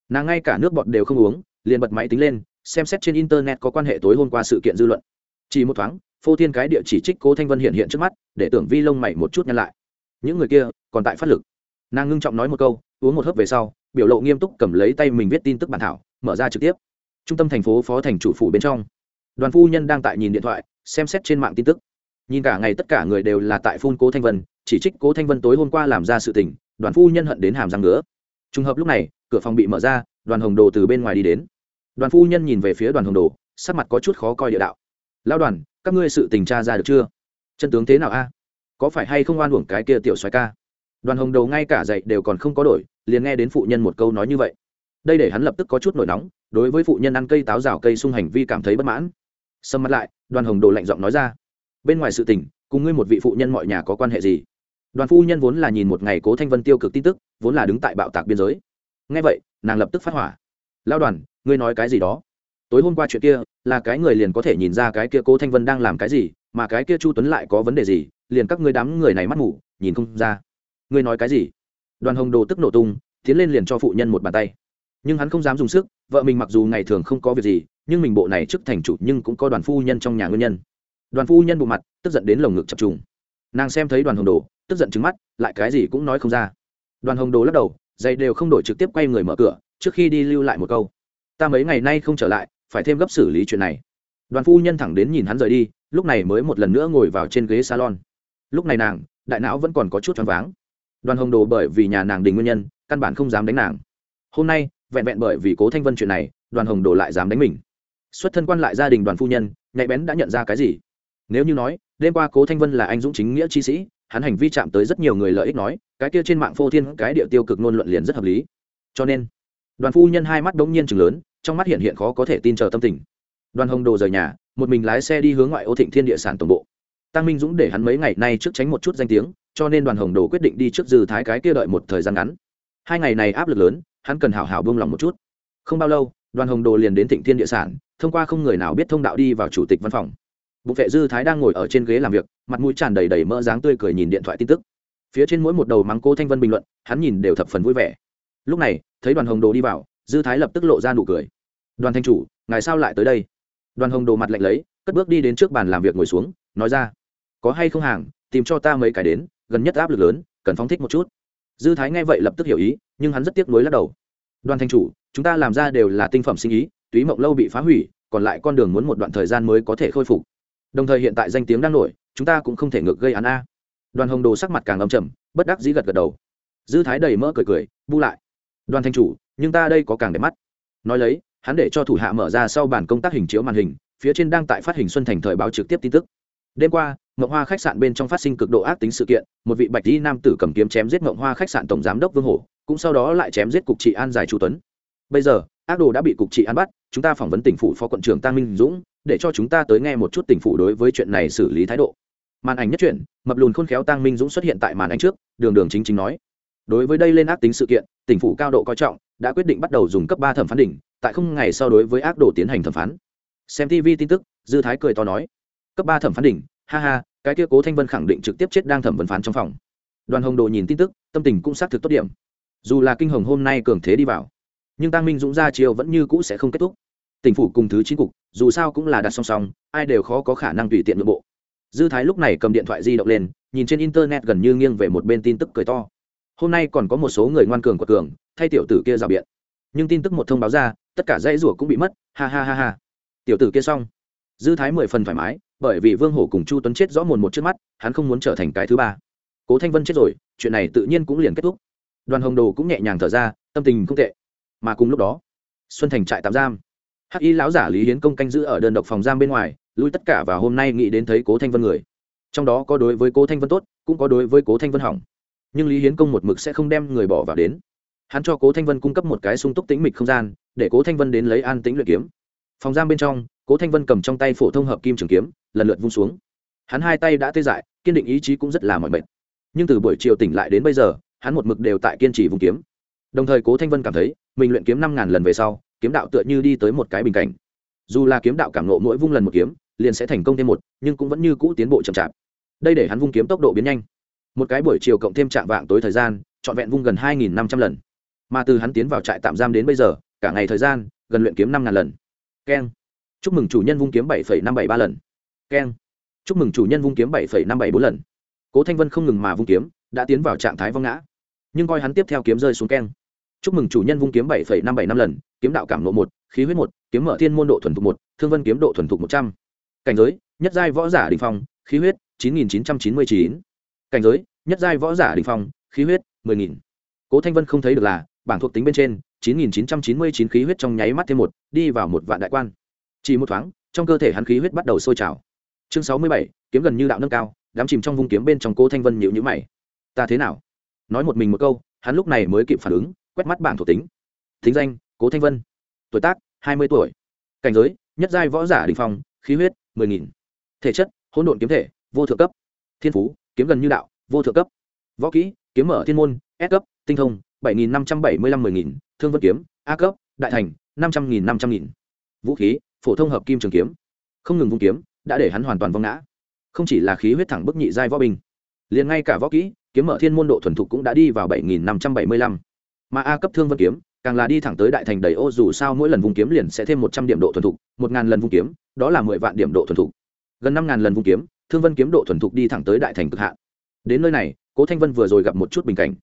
Nàng ngay cả nước bọt đều không uống, liền bật máy tính lên, xem xét trên internet có quan hệ tối hôm qua sự kiện dư luận. Chỉ một thoáng, phô thiên cái địa chỉ trích cố thanh vân hiện hiện trước mắt, để tưởng vi lông mày một chút nhăn lại. Những người kia còn tại phát lực. Nàng ngưng trọng nói một câu, uống một hớp về sau, biểu lộ nghiêm túc cầm lấy tay mình viết tin tức bản thảo, mở ra trực tiếp. Trung tâm thành phố phó thành chủ phủ bên trong. Đoàn phu nhân đang tại nhìn điện thoại, xem xét trên mạng tin tức. Nhìn cả ngày tất cả người đều là tại phun cố thanh vân, chỉ trích cố thanh vân tối hôm qua làm ra sự tình, đoàn phu nhân hận đến hàm răng nữa trùng hợp lúc này, cửa phòng bị mở ra, đoàn hồng đồ từ bên ngoài đi đến. Đoàn phu nhân nhìn về phía đoàn hồng đồ, sắc mặt có chút khó coi địa đạo. Lao đoàn, các ngươi sự tình tra ra được chưa? Chân tướng thế nào a? Có phải hay không oan uổng cái kia tiểu xoài ca? Đoàn hồng đầu ngay cả dạy đều còn không có đổi, liền nghe đến phụ nhân một câu nói như vậy. Đây để hắn lập tức có chút nổi nóng, đối với phụ nhân ăn cây táo rào cây sung hành vi cảm thấy bất mãn. Sầm mặt lại, đoàn hồng đồ lạnh giọng nói ra, bên ngoài sự tình, cùng ngươi một vị phụ nhân mọi nhà có quan hệ gì? Đoàn phu nhân vốn là nhìn một ngày cố thanh vân tiêu cực tin tức, vốn là đứng tại bạo tạc biên giới. Ngay vậy, nàng lập tức phát hỏa. Lao đoàn, ngươi nói cái gì đó? Tối hôm qua chuyện kia, là cái người liền có thể nhìn ra cái kia cố thanh vân đang làm cái gì, mà cái kia chu tuấn lại có vấn đề gì, liền các ngươi đám người này mắt ngủ nhìn không ra ngươi nói cái gì? Đoàn hồng đồ tức nổ tung, tiến lên liền cho phụ nhân một bàn tay. Nhưng hắn không dám dùng sức, vợ mình mặc dù ngày thường không có việc gì, nhưng mình bộ này chức thành chủ nhưng cũng có đoàn phu nhân trong nhà nguyên nhân. Đoàn phu nhân bộ mặt, tức giận đến lồng ngực chập trùng. Nàng xem thấy đoàn hồng đồ, tức giận trứng mắt, lại cái gì cũng nói không ra. Đoàn hồng đồ lắc đầu dây đều không đổi trực tiếp quay người mở cửa, trước khi đi lưu lại một câu. Ta mấy ngày nay không trở lại, phải thêm gấp xử lý chuyện này. Đoàn phu nhân thẳng đến nhìn hắn rời đi, lúc này mới một lần nữa ngồi vào trên ghế salon. Lúc này nàng, đại não vẫn còn có chút choáng váng đoàn hồng đồ bởi vì nhà nàng đình nguyên nhân, căn bản không dám đánh nàng. Hôm nay, vẹn vẹn bởi vì cố thanh vân chuyện này, đoàn hồng đồ lại dám đánh mình. Xuất thân quan lại gia đình đoàn phu nhân, nhạy bén đã nhận ra cái gì? Nếu như nói, đêm qua cố thanh vân là anh dũng chính nghĩa chi sĩ, hắn hành vi chạm tới rất nhiều người lợi ích nói, cái kia trên mạng phô thiên cái địa tiêu cực ngôn luận liền rất hợp lý. Cho nên, đoàn phu nhân hai mắt đống nhiên chừng lớn, trong mắt hiện hiện khó có thể tin chờ tâm tình. Đoàn hồng đồ rời nhà, một mình lái xe đi hướng ngoại ô thịnh thiên địa sản tổng bộ. Tăng minh dũng để hắn mấy ngày nay trước tránh một chút danh tiếng cho nên đoàn hồng đồ quyết định đi trước dư thái cái kia đợi một thời gian ngắn. Hai ngày này áp lực lớn, hắn cần hảo hảo buông lòng một chút. Không bao lâu, đoàn hồng đồ liền đến thịnh thiên địa sản, thông qua không người nào biết thông đạo đi vào chủ tịch văn phòng. Bục vệ dư thái đang ngồi ở trên ghế làm việc, mặt mũi tràn đầy đầy mỡ dáng tươi cười nhìn điện thoại tin tức. Phía trên mỗi một đầu mắng cô thanh vân bình luận, hắn nhìn đều thập phần vui vẻ. Lúc này, thấy đoàn hồng đồ đi vào, dư thái lập tức lộ ra nụ cười. Đoàn thanh chủ, ngài sao lại tới đây? Đoàn hồng đồ mặt lạnh lấy, cất bước đi đến trước bàn làm việc ngồi xuống, nói ra, có hay không hàng, tìm cho ta mấy cái đến gần nhất áp lực lớn, cần phóng thích một chút. Dư thái nghe vậy lập tức hiểu ý, nhưng hắn rất tiếc nuối lắc đầu. Đoàn thanh chủ, chúng ta làm ra đều là tinh phẩm sinh ý, túy mộng lâu bị phá hủy, còn lại con đường muốn một đoạn thời gian mới có thể khôi phục. Đồng thời hiện tại danh tiếng đang nổi, chúng ta cũng không thể ngược gây án a. Đoàn hồng đồ sắc mặt càng âm trầm, bất đắc dĩ gật gật đầu. Dư thái đầy mỡ cười cười, bu lại. Đoàn thanh chủ, nhưng ta đây có càng đẹp mắt. Nói lấy, hắn để cho thủ hạ mở ra sau bản công tác hình chiếu màn hình, phía trên đang tại phát hình xuân thành thời báo trực tiếp tin tức. Đêm qua mộng hoa khách sạn bên trong phát sinh cực độ ác tính sự kiện, một vị bạch y nam tử cầm kiếm chém giết mộng hoa khách sạn tổng giám đốc vương hổ, cũng sau đó lại chém giết cục trị an giải chu tuấn. Bây giờ, ác đồ đã bị cục trị an bắt, chúng ta phỏng vấn tỉnh phủ phó quận trưởng tăng minh dũng, để cho chúng ta tới nghe một chút tỉnh phủ đối với chuyện này xử lý thái độ. Màn ảnh nhất truyện, mập lùn khôn khéo tăng minh dũng xuất hiện tại màn ảnh trước, đường đường chính chính nói. Đối với đây lên ác tính sự kiện, tỉnh phủ cao độ coi trọng, đã quyết định bắt đầu dùng cấp ba thẩm phán đỉnh, tại không ngày sau đối với ác đồ tiến hành thẩm phán. Xem tv tin tức, dư thái cười to nói. Cấp ba thẩm phán đỉnh, ha ha cái kia cố thanh vân khẳng định trực tiếp chết đang thẩm vấn phán trong phòng. Đoàn hồng đồ nhìn tin tức, tâm tình cũng xác thực tốt điểm. Dù là kinh hồng hôm nay cường thế đi vào, nhưng tăng minh dũng ra chiều vẫn như cũ sẽ không kết thúc. Tỉnh phủ cùng thứ chín cục, dù sao cũng là đặt song song, ai đều khó có khả năng tùy tiện nội bộ. Dư thái lúc này cầm điện thoại di động lên, nhìn trên internet gần như nghiêng về một bên tin tức cười to. Hôm nay còn có một số người ngoan cường của cường, thay tiểu tử kia rào biện. Nhưng tin tức một thông báo ra, tất cả dãy rủa cũng bị mất, ha ha ha ha. Tiểu tử kia xong dư thái mười phần thoải mái, bởi vì vương hổ cùng chu tuấn chết rõ mồn một trước mắt, hắn không muốn trở thành cái thứ ba. Cố thanh vân chết rồi, chuyện này tự nhiên cũng liền kết thúc. Đoàn hồng đồ cũng nhẹ nhàng thở ra, tâm tình không tệ. Mà cùng lúc đó, xuân thành trại tạm giam. Hắc y lão giả lý hiến công canh giữ ở đơn độc phòng giam bên ngoài, lui tất cả và hôm nay nghĩ đến thấy cố thanh vân người. Trong đó có đối với cố thanh vân tốt, cũng có đối với cố thanh vân hỏng. Nhưng lý hiến công một mực sẽ không đem người bỏ vào đến. Hắn cho cố thanh vân cung cấp một cái sung túc tĩnh mịch không gian, để cố thanh vân đến lấy an tĩnh luyện kiếm. Phòng giam bên trong cố thanh vân cầm trong tay phổ thông hợp kim trường kiếm, lần lượt vung xuống. Hắn hai tay đã tê dại, kiên định ý chí cũng rất là mỏi mệt. Nhưng từ buổi chiều tỉnh lại đến bây giờ, hắn một mực đều tại kiên trì vùng kiếm. Đồng thời cố thanh vân cảm thấy, mình luyện kiếm năm ngàn lần về sau, kiếm đạo tựa như đi tới một cái bình cảnh. Dù là kiếm đạo cảm nộ mỗi vung lần một kiếm, liền sẽ thành công thêm một, nhưng cũng vẫn như cũ tiến bộ chậm chạp. Đây để hắn vung kiếm tốc độ biến nhanh. Một cái buổi chiều cộng thêm trạm vạng tối thời gian, trọn vẹn vung gần hai nghìn năm trăm lần. Mà từ hắn tiến vào trại tạm giam đến bây giờ, cả ngày thời gian, gần luyện kiếm năm ngàn lần. Keng chúc mừng chủ nhân vung kiếm bảy năm bảy ba lần. Keng. Chúc mừng chủ nhân vung kiếm bảy năm bảy bốn lần. Cố thanh vân không ngừng mà vung kiếm, đã tiến vào trạng thái vong ngã. Nhưng coi hắn tiếp theo kiếm rơi xuống keng. Chúc mừng chủ nhân vung kiếm bảy năm bảy năm lần, kiếm đạo cảm lộ một, khí huyết một, kiếm mở thiên môn độ thuần thục một, thương vân kiếm độ thuần thục một trăm. Cảnh giới, nhất giai võ giả đình phong, khí huyết, chín nghìn chín trăm chín mươi chín. Cảnh giới, nhất giai võ giả đình phong, khí huyết, mười nghìn. Cố thanh vân không thấy được là, bảng thuộc tính bên trên, chín nghìn chín trăm chín mươi chín khí huyết trong nháy mắt thêm một, đi vào một vạn đại quan chỉ một thoáng, trong cơ thể hắn khí huyết bắt đầu sôi trào. Chương sáu mươi bảy, kiếm gần như đạo nâng cao, đám chìm trong vung kiếm bên trong cố thanh vân nhịu nhữ mày. Ta thế nào? Nói một mình một câu, hắn lúc này mới kịp phản ứng, quét mắt bảng thuộc tính. Thính danh, cố thanh vân. Tuổi tác, hai mươi tuổi. Cảnh giới, nhất giai võ giả đình phong, khí huyết, mười nghìn. Thể chất, hỗn độn kiếm thể, vô thượng cấp. Thiên phú, kiếm gần như đạo, vô thượng cấp. Võ kỹ, kiếm mở thiên môn, s cấp, tinh thông, bảy nghìn năm trăm bảy mươi lăm mười nghìn. Thương vân kiếm, a cấp, đại thành, năm trăm nghìn năm trăm nghìn. Vũ khí phổ thông hợp kim trường kiếm, không ngừng vung kiếm, đã để hắn hoàn toàn vong ngã. Không chỉ là khí huyết thẳng bức nhị giai võ binh, liền ngay cả võ kỹ, kiếm mở thiên môn độ thuần thục cũng đã đi vào bảy nghìn năm trăm bảy mươi lăm. Mà a cấp thương vân kiếm, càng là đi thẳng tới đại thành đầy ô, dù sao mỗi lần vung kiếm liền sẽ thêm một trăm điểm độ thuần thục, một ngàn lần vung kiếm, đó là mười vạn điểm độ thuần thục. Gần năm ngàn lần vung kiếm, thương vân kiếm độ thuần thục đi thẳng tới đại thành cực hạn. Đến nơi này, cố thanh vân vừa rồi gặp một chút bình cảnh.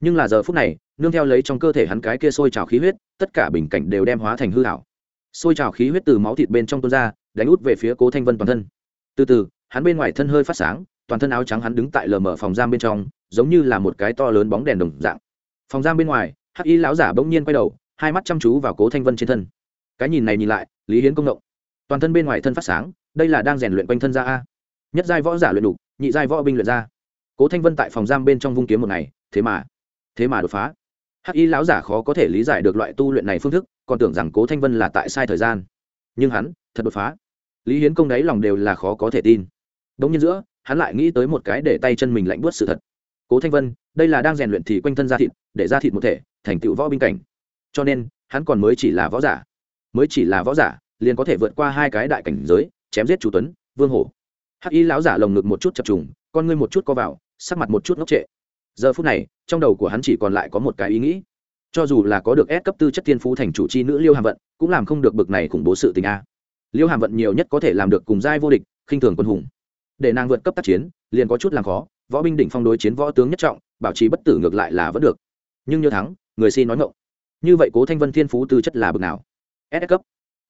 Nhưng là giờ phút này, nương theo lấy trong cơ thể hắn cái kia sôi trào khí huyết, tất cả bình cảnh đều đem hóa thành hư hảo xôi trào khí huyết từ máu thịt bên trong tuôn ra đánh út về phía cố thanh vân toàn thân. Từ từ hắn bên ngoài thân hơi phát sáng toàn thân áo trắng hắn đứng tại lờ mở phòng giam bên trong giống như là một cái to lớn bóng đèn đồng dạng. Phòng giam bên ngoài hắc y lão giả bỗng nhiên quay đầu hai mắt chăm chú vào cố thanh vân trên thân. Cái nhìn này nhìn lại lý hiến công động. Toàn thân bên ngoài thân phát sáng đây là đang rèn luyện quanh thân ra a. Nhất giai võ giả luyện đủ, nhị giai võ binh luyện ra. Cố thanh vân tại phòng giam bên trong vung kiếm một ngày thế mà thế mà đột phá hắc y lão giả khó có thể lý giải được loại tu luyện này phương thức, còn tưởng rằng cố thanh vân là tại sai thời gian. Nhưng hắn, thật đột phá. Lý hiến công đáy lòng đều là khó có thể tin. Đống nhiên giữa, hắn lại nghĩ tới một cái để tay chân mình lạnh buốt sự thật. Cố thanh vân, đây là đang rèn luyện thì quanh thân ra thịt, để ra thịt một thể, thành tựu võ binh cảnh. Cho nên, hắn còn mới chỉ là võ giả. Mới chỉ là võ giả, liền có thể vượt qua hai cái đại cảnh giới, chém giết chủ tuấn, vương hổ. Hắc y lão giả lồng ngực một chút chập trùng, con ngươi một chút co vào, sắc mặt một chút ngốc trệ giờ phút này, trong đầu của hắn chỉ còn lại có một cái ý nghĩ. Cho dù là có được ép cấp tư chất thiên phú thành chủ chi nữ liêu hàm vận, cũng làm không được bực này khủng bố sự tình a. Liêu hàm vận nhiều nhất có thể làm được cùng giai vô địch, khinh thường quân hùng. Để nàng vượt cấp tác chiến, liền có chút làm khó, võ binh đỉnh phong đối chiến võ tướng nhất trọng, bảo trì bất tử ngược lại là vẫn được. Nhưng như thắng, người xin nói ngọng như vậy cố thanh vân thiên phú tư chất là bực nào? Ss cấp?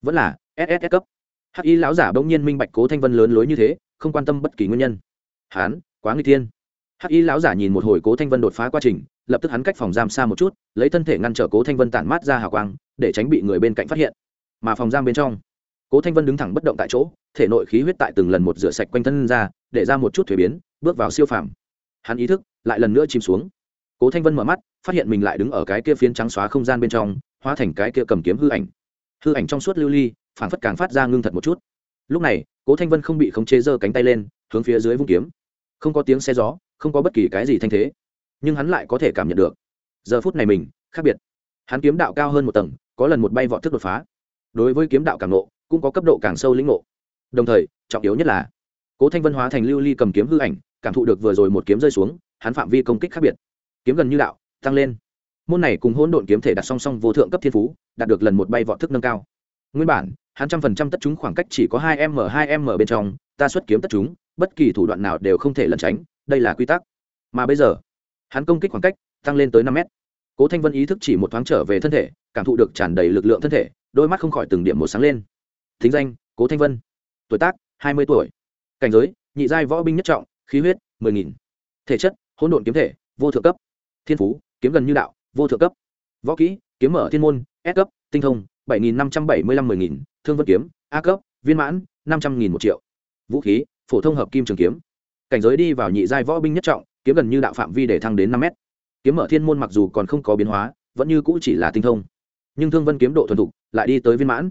Vẫn là ss cấp. Hắc y lão giả bỗng nhiên minh bạch cố thanh vân lớn lối như thế, không quan tâm bất kỳ nguyên nhân. Hán, quá nguy thiên hắc y lão giả nhìn một hồi cố thanh vân đột phá quá trình, lập tức hắn cách phòng giam xa một chút, lấy thân thể ngăn trở cố thanh vân tản mát ra hào quang, để tránh bị người bên cạnh phát hiện. Mà phòng giam bên trong, cố thanh vân đứng thẳng bất động tại chỗ, thể nội khí huyết tại từng lần một rửa sạch quanh thân ra, để ra một chút thuế biến, bước vào siêu phàm. Hắn ý thức lại lần nữa chìm xuống. Cố thanh vân mở mắt, phát hiện mình lại đứng ở cái kia phiến trắng xóa không gian bên trong, hóa thành cái kia cầm kiếm hư ảnh. Hư ảnh trong suốt lưu ly phản phất càng phát ra ngưng thật một chút. Lúc này, cố thanh vân không bị khống chế giơ cánh tay lên, hướng phía dưới vung kiếm. Không có tiếng xe gió không có bất kỳ cái gì thanh thế. Nhưng hắn lại có thể cảm nhận được. Giờ phút này mình, khác biệt. Hắn kiếm đạo cao hơn một tầng, có lần một bay vọt thức đột phá. Đối với kiếm đạo càng nộ cũng có cấp độ càng sâu lĩnh ngộ. Đồng thời, trọng yếu nhất là, cố thanh vân hóa thành lưu ly cầm kiếm hư ảnh, cảm thụ được vừa rồi một kiếm rơi xuống, hắn phạm vi công kích khác biệt. Kiếm gần như đạo, tăng lên. Môn này cùng hỗn độn kiếm thể đặt song song vô thượng cấp thiên phú, đạt được lần một bay vọt thức nâng cao. Nguyên bản, hắn trăm phần trăm tất chúng khoảng cách chỉ có hai m hai m bên trong, ta xuất kiếm tất chúng, bất kỳ thủ đoạn nào đều không thể lẩn tránh đây là quy tắc. Mà bây giờ, hắn công kích khoảng cách tăng lên tới năm mét. Cố thanh vân ý thức chỉ một thoáng trở về thân thể, cảm thụ được tràn đầy lực lượng thân thể, đôi mắt không khỏi từng điểm một sáng lên. Thính danh, cố thanh vân. Tuổi tác, hai mươi tuổi. Cảnh giới, nhị giai võ binh nhất trọng, khí huyết, mười nghìn. Thể chất, hỗn độn kiếm thể, vô thượng cấp. Thiên phú, kiếm gần như đạo, vô thượng cấp. Võ kỹ, kiếm mở thiên môn, s cấp, tinh thông, bảy nghìn năm trăm bảy mươi lăm mười nghìn. Thương vân kiếm, a cấp, viên mãn, năm trăm nghìn một triệu. Vũ khí, phổ thông hợp kim trường kiếm cảnh giới đi vào nhị giai võ binh nhất trọng, kiếm gần như đạo phạm vi để thăng đến năm mét. Kiếm mở thiên môn mặc dù còn không có biến hóa, vẫn như cũ chỉ là tinh thông. Nhưng thương vân kiếm độ thuần thục, lại đi tới viên mãn.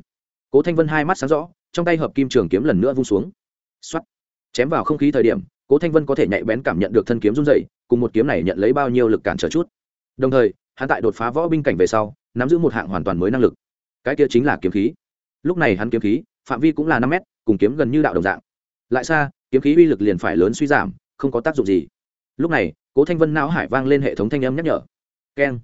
Cố thanh vân hai mắt sáng rõ, trong tay hợp kim trường kiếm lần nữa vung xuống. X chém vào không khí thời điểm, cố thanh vân có thể nhạy bén cảm nhận được thân kiếm run dày cùng một kiếm này nhận lấy bao nhiêu lực cản trở chút. Đồng thời, hắn tại đột phá võ binh cảnh về sau, nắm giữ một hạng hoàn toàn mới năng lực. Cái kia chính là kiếm khí. Lúc này hắn kiếm khí, phạm vi cũng là năm mét, cùng kiếm gần như đạo đồng dạng. Lại xa kiếm khí uy lực liền phải lớn suy giảm, không có tác dụng gì. Lúc này, cố thanh vân não hải vang lên hệ thống thanh âm nhắc nhở. Keng.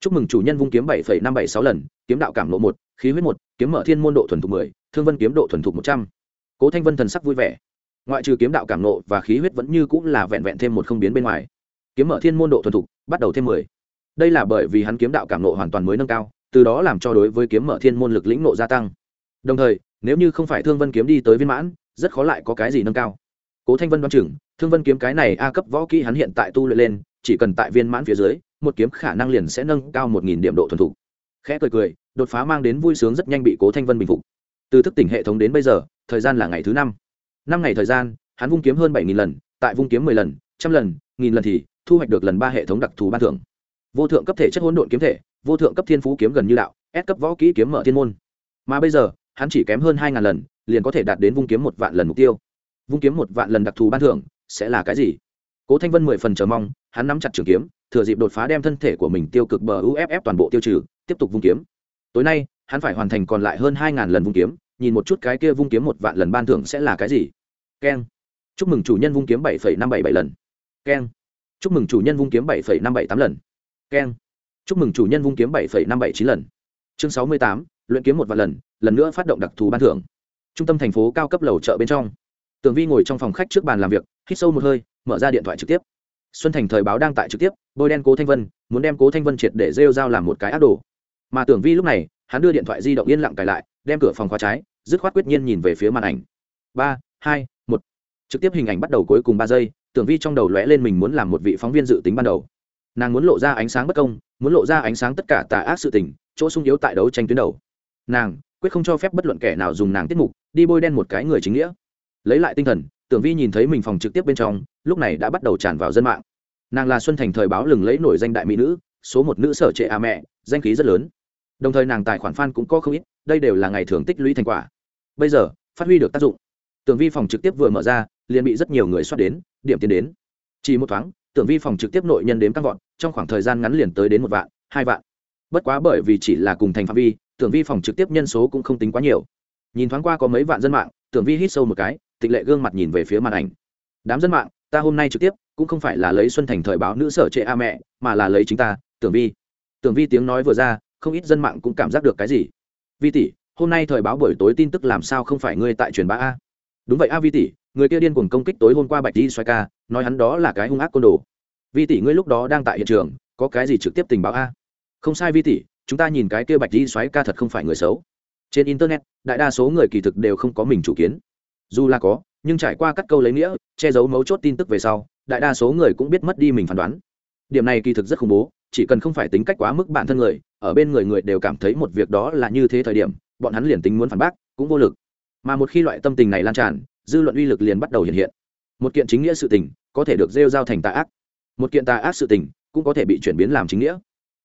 Chúc mừng chủ nhân vung kiếm bảy năm bảy sáu lần, kiếm đạo cảm lộ một, khí huyết một, kiếm mở thiên môn độ thuần thục mười, thương vân kiếm độ thuần thục một trăm. Cố thanh vân thần sắc vui vẻ. Ngoại trừ kiếm đạo cảm nộ và khí huyết vẫn như cũng là vẹn vẹn thêm một không biến bên ngoài. Kiếm mở thiên môn độ thuần thục, bắt đầu thêm mười. Đây là bởi vì hắn kiếm đạo cảm nộ hoàn toàn mới nâng cao, từ đó làm cho đối với kiếm mở thiên môn lực lĩnh nộ gia tăng. Đồng thời, nếu như không phải thương vân kiếm đi tới viên mãn, rất khó lại có cái gì nâng cao cố thanh vân đoán chừng, thương vân kiếm cái này a cấp võ kỹ hắn hiện tại tu luyện lên, chỉ cần tại viên mãn phía dưới, một kiếm khả năng liền sẽ nâng cao một nghìn điểm độ thuần thục. Khẽ cười cười, đột phá mang đến vui sướng rất nhanh bị cố thanh vân bình phục. Từ thức tỉnh hệ thống đến bây giờ, thời gian là ngày thứ năm. Năm ngày thời gian, hắn vung kiếm hơn bảy nghìn lần, tại vung kiếm mười lần, trăm lần, nghìn lần thì thu hoạch được lần ba hệ thống đặc thù ban thưởng. Vô thượng cấp thể chất hỗn độn kiếm thể, vô thượng cấp thiên phú kiếm gần như đạo ép cấp võ kỹ kiếm mở thiên môn. Mà bây giờ, hắn chỉ kém hơn hai ngàn lần, liền có thể đạt đến vung kiếm một vạn lần mục tiêu vung kiếm một vạn lần đặc thù ban thưởng, sẽ là cái gì? Cố thanh vân mười phần chờ mong, hắn nắm chặt trường kiếm, thừa dịp đột phá đem thân thể của mình tiêu cực bờ uff toàn bộ tiêu trừ, tiếp tục vung kiếm. Tối nay, hắn phải hoàn thành còn lại hơn hai ngàn lần vung kiếm, nhìn một chút cái kia vung kiếm một vạn lần ban thưởng sẽ là cái gì. Keng. Chúc mừng chủ nhân vung kiếm bảy năm bảy bảy lần. Keng. Chúc mừng chủ nhân vung kiếm bảy năm bảy tám lần. Keng. Chúc mừng chủ nhân vung kiếm bảy năm bảy chín lần. Chương sáu mươi tám, luyện kiếm một vạn lần lần nữa phát động đặc thù ban thưởng. Trung tâm thành phố cao cấp lầu chợ bên trong tường vi ngồi trong phòng khách trước bàn làm việc, hít sâu một hơi, mở ra điện thoại trực tiếp. Xuân thành thời báo đang tại trực tiếp, bôi đen cố thanh vân, muốn đem cố thanh vân triệt để rêu dao làm một cái ác đồ. Mà tưởng vi lúc này, hắn đưa điện thoại di động yên lặng cài lại, đem cửa phòng khóa trái, dứt khoát quyết nhiên nhìn về phía màn ảnh. Ba, hai, một. Trực tiếp hình ảnh bắt đầu cuối cùng ba giây tưởng vi trong đầu lóe lên mình muốn làm một vị phóng viên dự tính ban đầu. Nàng muốn lộ ra ánh sáng bất công, muốn lộ ra ánh sáng tất cả tà ác sự tình, chỗ sung yếu tại đấu tranh tuyến đầu. Nàng, quyết không cho phép bất luận kẻ nào dùng nàng tiết mục, đi bôi đen một cái người chính nghĩa lấy lại tinh thần, tưởng vi nhìn thấy mình phòng trực tiếp bên trong, lúc này đã bắt đầu tràn vào dân mạng. Nàng là xuân thành thời báo lừng lấy nổi danh đại mỹ nữ, số một nữ sở trệ a mẹ, danh khí rất lớn. Đồng thời nàng tài khoản f a n cũng có không ít, đây đều là ngày thường tích lũy thành quả. Bây giờ, phát huy được tác dụng. Tưởng vi phòng trực tiếp vừa mở ra, liền bị rất nhiều người xoát đến, điểm tiến đến. Chỉ một thoáng, tưởng vi phòng trực tiếp nội nhân đếm tăng vọt, trong khoảng thời gian ngắn liền tới đến một vạn, hai vạn. Bất quá bởi vì chỉ là cùng thành phạm vi, tưởng vi phòng trực tiếp nhân số cũng không tính quá nhiều. Nhìn thoáng qua có mấy vạn dân mạng, tưởng vi hít sâu một cái tịch lệ gương mặt nhìn về phía màn ảnh. Đám dân mạng, ta hôm nay trực tiếp, cũng không phải là lấy xuân thành thời báo nữ sở trệ a mẹ, mà là lấy chính ta, tưởng vi. Tưởng vi tiếng nói vừa ra, không ít dân mạng cũng cảm giác được cái gì. Vi tỷ, hôm nay thời báo buổi tối tin tức làm sao không phải ngươi tại truyền bá a? Đúng vậy a vi tỷ, người kia điên cuồng công kích tối hôm qua bạch đi xoay ca, nói hắn đó là cái hung ác côn đồ. Vi tỷ, ngươi lúc đó đang tại hiện trường, có cái gì trực tiếp tình báo a? Không sai vi tỷ, chúng ta nhìn cái kia bạch đi xoáy ca thật không phải người xấu. Trên internet, đại đa số người kỳ thực đều không có mình chủ kiến dù là có, nhưng trải qua các câu lấy nghĩa, che giấu mấu chốt tin tức về sau, đại đa số người cũng biết mất đi mình phán đoán. Điểm này kỳ thực rất khủng bố, chỉ cần không phải tính cách quá mức bản thân người, ở bên người người đều cảm thấy một việc đó là như thế thời điểm, bọn hắn liền tính muốn phản bác, cũng vô lực. Mà một khi loại tâm tình này lan tràn, dư luận uy lực liền bắt đầu hiện hiện. Một kiện chính nghĩa sự tình, có thể được rêu giao thành tà ác. Một kiện tà ác sự tình, cũng có thể bị chuyển biến làm chính nghĩa.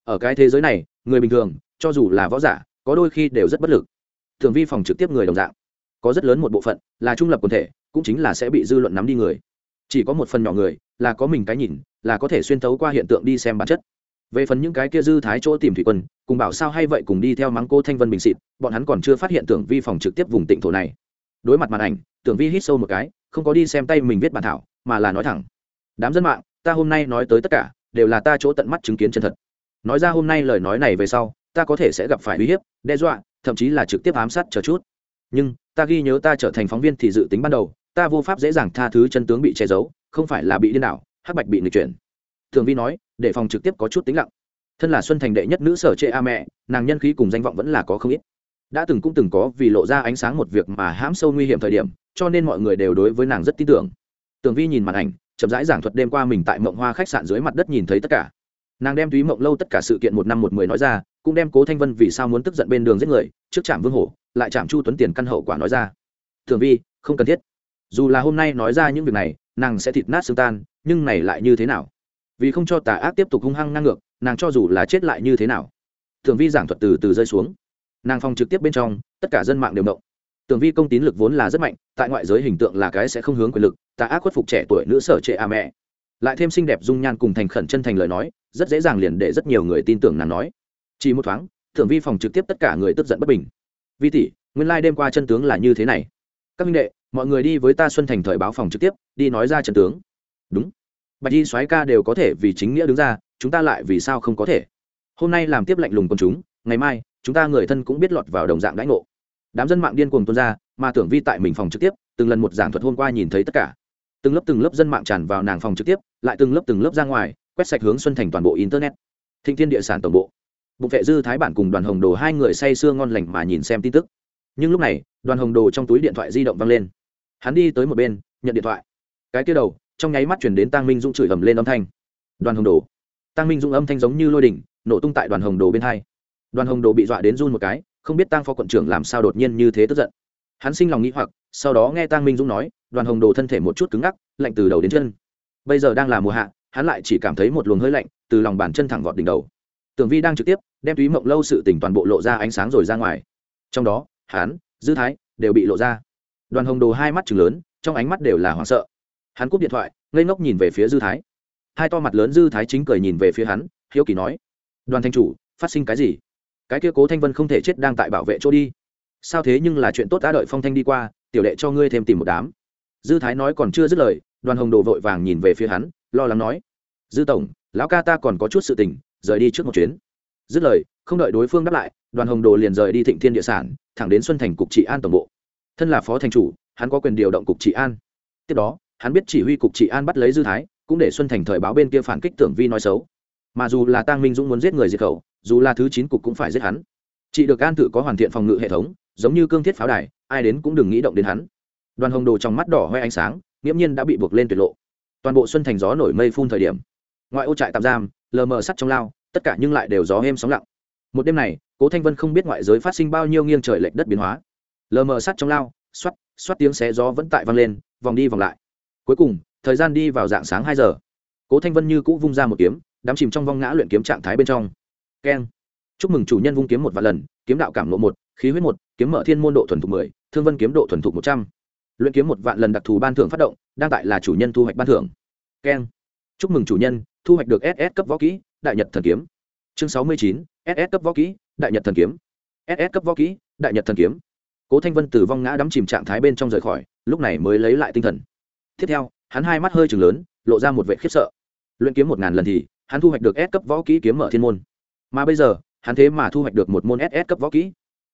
Ở cái thế giới này, người bình thường, cho dù là võ giả, có đôi khi đều rất bất lực. Thường vi phòng trực tiếp người đồng dạng có rất lớn một bộ phận là trung lập quần thể, cũng chính là sẽ bị dư luận nắm đi người. Chỉ có một phần nhỏ người là có mình cái nhìn, là có thể xuyên tấu qua hiện tượng đi xem bản chất. Về phần những cái kia dư thái chỗ tìm thủy quân, cùng bảo sao hay vậy cùng đi theo mắng cô thanh vân bình xịt, bọn hắn còn chưa phát hiện tưởng vi phòng trực tiếp vùng tịnh thổ này. Đối mặt màn ảnh, tưởng vi hít sâu một cái, không có đi xem tay mình viết bản thảo, mà là nói thẳng. Đám dân mạng, ta hôm nay nói tới tất cả, đều là ta chỗ tận mắt chứng kiến chân thật. Nói ra hôm nay lời nói này về sau, ta có thể sẽ gặp phải uy hiếp, đe dọa, thậm chí là trực tiếp ám sát chờ chút nhưng, ta ghi nhớ ta trở thành phóng viên thì dự tính ban đầu, ta vô pháp dễ dàng tha thứ chân tướng bị che giấu, không phải là bị điên đảo, hắc bạch bị nghịch chuyển. Thường vi nói, để phòng trực tiếp có chút tính lặng. Thân là xuân thành đệ nhất nữ sở chệ a mẹ, nàng nhân khí cùng danh vọng vẫn là có không ít. Đã từng cũng từng có vì lộ ra ánh sáng một việc mà hãm sâu nguy hiểm thời điểm, cho nên mọi người đều đối với nàng rất tin tưởng. Tường vi nhìn màn ảnh, chậm rãi giảng thuật đêm qua mình tại mộng hoa khách sạn dưới mặt đất nhìn thấy tất cả. Nàng đem túy mộng lâu tất cả sự kiện một năm một mười nói ra, cũng đem cố thanh vân vì sao muốn tức giận bên đường giết người, trước trạm vương hổ lại chạm chu tuấn tiền căn hậu quả nói ra. Thường vi, không cần thiết. Dù là hôm nay nói ra những việc này, nàng sẽ thịt nát xương tan, nhưng này lại như thế nào? Vì không cho tà ác tiếp tục hung hăng ngang ngược, nàng cho dù là chết lại như thế nào? Thường vi giảng thuật từ từ rơi xuống. Nàng phòng trực tiếp bên trong, tất cả dân mạng đều động. Tường vi công tín lực vốn là rất mạnh, tại ngoại giới hình tượng là cái sẽ không hướng quyền lực, tà ác khuất phục trẻ tuổi nữ sở trệ a mẹ. Lại thêm xinh đẹp dung nhan cùng thành khẩn chân thành lời nói, rất dễ dàng liền để rất nhiều người tin tưởng nàng nói. Chỉ một thoáng thượng vi phòng trực tiếp tất cả người tức giận bất bình vi tỷ, nguyên lai、like、đêm qua chân tướng là như thế này. Các minh đệ, mọi người đi với ta xuân thành thời báo phòng trực tiếp, đi nói ra chân tướng. Đúng. Bạch y soái ca đều có thể vì chính nghĩa đứng ra, chúng ta lại vì sao không có thể? Hôm nay làm tiếp lạnh lùng con chúng, ngày mai, chúng ta người thân cũng biết lọt vào đồng dạng đãi ngộ. Đám dân mạng điên cuồng tuôn ra, mà tưởng vi tại mình phòng trực tiếp, từng lần một giảng thuật hôm qua nhìn thấy tất cả. Từng lớp từng lớp dân mạng tràn vào nàng phòng trực tiếp, lại từng lớp từng lớp ra ngoài, quét sạch hướng xuân thành toàn bộ internet. Thịnh thiên địa sản tổng bộ bụng vệ dư thái bản cùng đoàn hồng đồ hai người say sưa ngon lành mà nhìn xem tin tức. Nhưng lúc này, đoàn hồng đồ trong túi điện thoại di động văng lên. Hắn đi tới một bên, nhận điện thoại. Cái kia đầu, trong nháy mắt chuyển đến tăng minh dũng chửi ầm lên âm thanh. Đoàn hồng đồ. Tăng minh dũng âm thanh giống như lôi đỉnh, nổ tung tại đoàn hồng đồ bên hai. Đoàn hồng đồ bị dọa đến run một cái, không biết tăng phó quận trưởng làm sao đột nhiên như thế tức giận. Hắn sinh lòng nghĩ hoặc, sau đó nghe tăng minh dũng nói, đoàn hồng đồ thân thể một chút cứng ngắc, lạnh từ đầu đến chân. Bây giờ đang là mùa hạ, hắn lại chỉ cảm thấy một luồng hơi lạnh từ lòng bàn chân thẳng vọt đỉnh đầu tưởng vi đang trực tiếp đem túy mộng lâu sự tỉnh toàn bộ lộ ra ánh sáng rồi ra ngoài. Trong đó, hắn, dư thái đều bị lộ ra. Đoàn hồng đồ hai mắt chừng lớn, trong ánh mắt đều là hoảng sợ. Hắn cúp điện thoại, ngây ngốc nhìn về phía dư thái. Hai to mặt lớn dư thái chính cười nhìn về phía hắn, hiếu kỳ nói, đoàn thanh chủ, phát sinh cái gì? Cái kia cố thanh vân không thể chết đang tại bảo vệ chỗ đi. Sao thế nhưng là chuyện tốt đã đợi phong thanh đi qua, tiểu đệ cho ngươi thêm tìm một đám. Dư thái nói còn chưa dứt lời, đoàn hồng đồ vội vàng nhìn về phía hắn, lo lắng nói, dư tổng, lão ca ta còn có chút sự tình rời đi trước một chuyến. Dứt lời, không đợi đối phương đáp lại, đoàn hồng đồ liền rời đi thịnh thiên địa sản, thẳng đến xuân thành cục trị an tổng bộ. Thân là phó thành chủ, hắn có quyền điều động cục trị an. Tiếp đó, hắn biết chỉ huy cục trị an bắt lấy dư thái, cũng để xuân thành thời báo bên kia phản kích tưởng vi nói xấu. Mà dù là tăng minh dũng muốn giết người diệt khẩu, dù là thứ chín cục cũng phải giết hắn. Chị được an tự có hoàn thiện phòng ngự hệ thống, giống như cương thiết pháo đài, ai đến cũng đừng nghĩ động đến hắn. Đoàn hồng đồ trong mắt đỏ hoe ánh sáng, nghiễm nhiên đã bị buộc lên tuyệt lộ. Toàn bộ xuân thành gió nổi mây phun thời điểm. Ngoại ô trại tạm giam, lờ mờ sắt trong lao tất cả nhưng lại đều gió êm sóng lặng. Một đêm này, cố thanh vân không biết ngoại giới phát sinh bao nhiêu nghiêng trời lệch đất biến hóa. Lờ mờ sắt trong lao xoắt xoát tiếng xé gió vẫn tại vang lên, vòng đi vòng lại. Cuối cùng, thời gian đi vào dạng sáng hai giờ. Cố thanh vân như cũ vung ra một kiếm, đắm chìm trong vong ngã luyện kiếm trạng thái bên trong. Keng. Chúc mừng chủ nhân vung kiếm một vạn lần, kiếm đạo cảm ngộ một, khí huyết một, kiếm mở thiên môn độ thuần thục mười, thương vân kiếm độ thuần thục một trăm. Luyện kiếm một vạn lần đặc thù ban thưởng phát động, đang tại là chủ nhân thu hoạch ban thưởng. Keng. Chúc mừng chủ nhân, thu hoạch được ss cấp võ kỹ đại nhật thần kiếm. Chương sáu mươi chín ss cấp võ kỹ, đại nhật thần kiếm. Ss cấp võ kỹ, đại nhật thần kiếm. Cố thanh vân từ vong ngã đắm chìm trạng thái bên trong rời khỏi, lúc này mới lấy lại tinh thần. Tiếp theo, hắn hai mắt hơi chừng lớn, lộ ra một vệ khiếp sợ. Luyện kiếm một ngàn lần thì, hắn thu hoạch được S cấp võ kỹ kiếm mở thiên môn. Mà bây giờ, hắn thế mà thu hoạch được một môn ss cấp võ kỹ.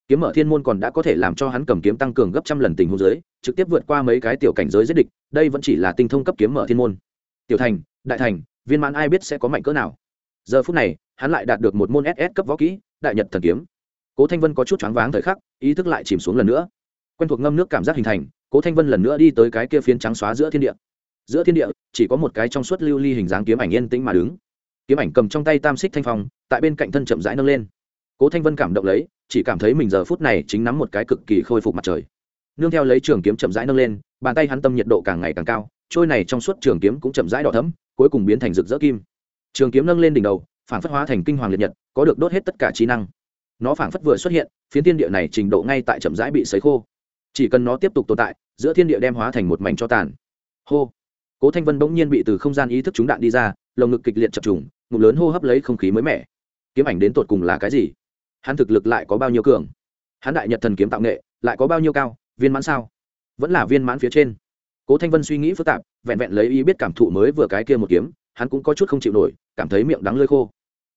Kiếm mở thiên môn còn đã có thể làm cho hắn cầm kiếm tăng cường gấp trăm lần tình huống giới, trực tiếp vượt qua mấy cái tiểu cảnh giới giết địch, đây vẫn chỉ là tinh thông cấp kiếm mở thiên môn. Tiểu thành, đại thành, viên mãn ai biết sẽ có mạnh cỡ nào? Giờ phút này, hắn lại đạt được một môn ss cấp võ kỹ, đại nhật thần kiếm. Cố thanh vân có chút choáng váng thời khắc, ý thức lại chìm xuống lần nữa. Quen thuộc ngâm nước cảm giác hình thành, cố thanh vân lần nữa đi tới cái kia phiến trắng xóa giữa thiên địa. Giữa thiên địa, chỉ có một cái trong suốt lưu ly hình dáng kiếm ảnh yên tĩnh mà đứng. Kiếm ảnh cầm trong tay tam xích thanh phong, tại bên cạnh thân chậm rãi nâng lên. Cố thanh vân cảm động lấy, chỉ cảm thấy mình giờ phút này chính nắm một cái cực kỳ khôi phục mặt trời. Nương theo lấy trường kiếm chậm rãi nâng lên, bàn tay hắn tâm nhiệt độ càng ngày càng cao, trôi này trong suốt trường kiếm cũng chậm rãi đỏ thấm cuối cùng biến thành rực rỡ kim trường kiếm nâng lên đỉnh đầu phản phất hóa thành kinh hoàng liệt nhật, có được đốt hết tất cả trí năng. Nó phản phất vừa xuất hiện, phiến thiên địa này trình độ ngay tại chậm rãi bị sấy khô. Chỉ cần nó tiếp tục tồn tại, giữa thiên địa đem hóa thành một mảnh cho tàn. Hô. Cố thanh vân bỗng nhiên bị từ không gian ý thức trúng đạn đi ra, lồng ngực kịch liệt chập trùng, ngụm lớn hô hấp lấy không khí mới mẻ. Kiếm ảnh đến tột cùng là cái gì? Hắn thực lực lại có bao nhiêu cường? Hắn đại nhật thần kiếm tạo nghệ, lại có bao nhiêu cao? Viên mãn sao? Vẫn là viên mãn phía trên. Cố thanh vân suy nghĩ phức tạp, vẹn vẹn lấy ý biết cảm thụ mới vừa cái kia một kiếm, hắn cũng có chút không chịu nổi cảm thấy miệng đắng lơi khô.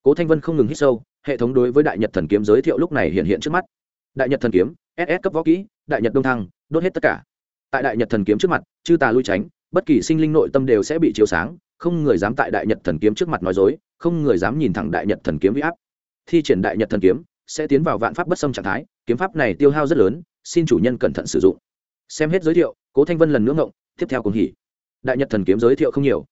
Cố thanh vân không ngừng hít sâu, hệ thống đối với đại nhật thần kiếm giới thiệu lúc này hiện hiện trước mắt. Đại nhật thần kiếm ss cấp võ kỹ, đại nhật đông thăng, đốt hết tất cả. Tại đại nhật thần kiếm trước mặt, chư tà lui tránh, bất kỳ sinh linh nội tâm đều sẽ bị chiếu sáng, không người dám tại đại nhật thần kiếm trước mặt nói dối, không người dám nhìn thẳng đại nhật thần kiếm huy áp. Thi triển đại nhật thần kiếm, sẽ tiến vào vạn pháp bất xâm trạng thái, kiếm pháp này tiêu hao rất lớn, xin chủ nhân cẩn thận sử dụng. Xem hết giới thiệu, cố thanh vân lần nữa ngộng, tiếp theo cùng hỉ. Đại nhật thần kiếm giới thiệu không nhiều,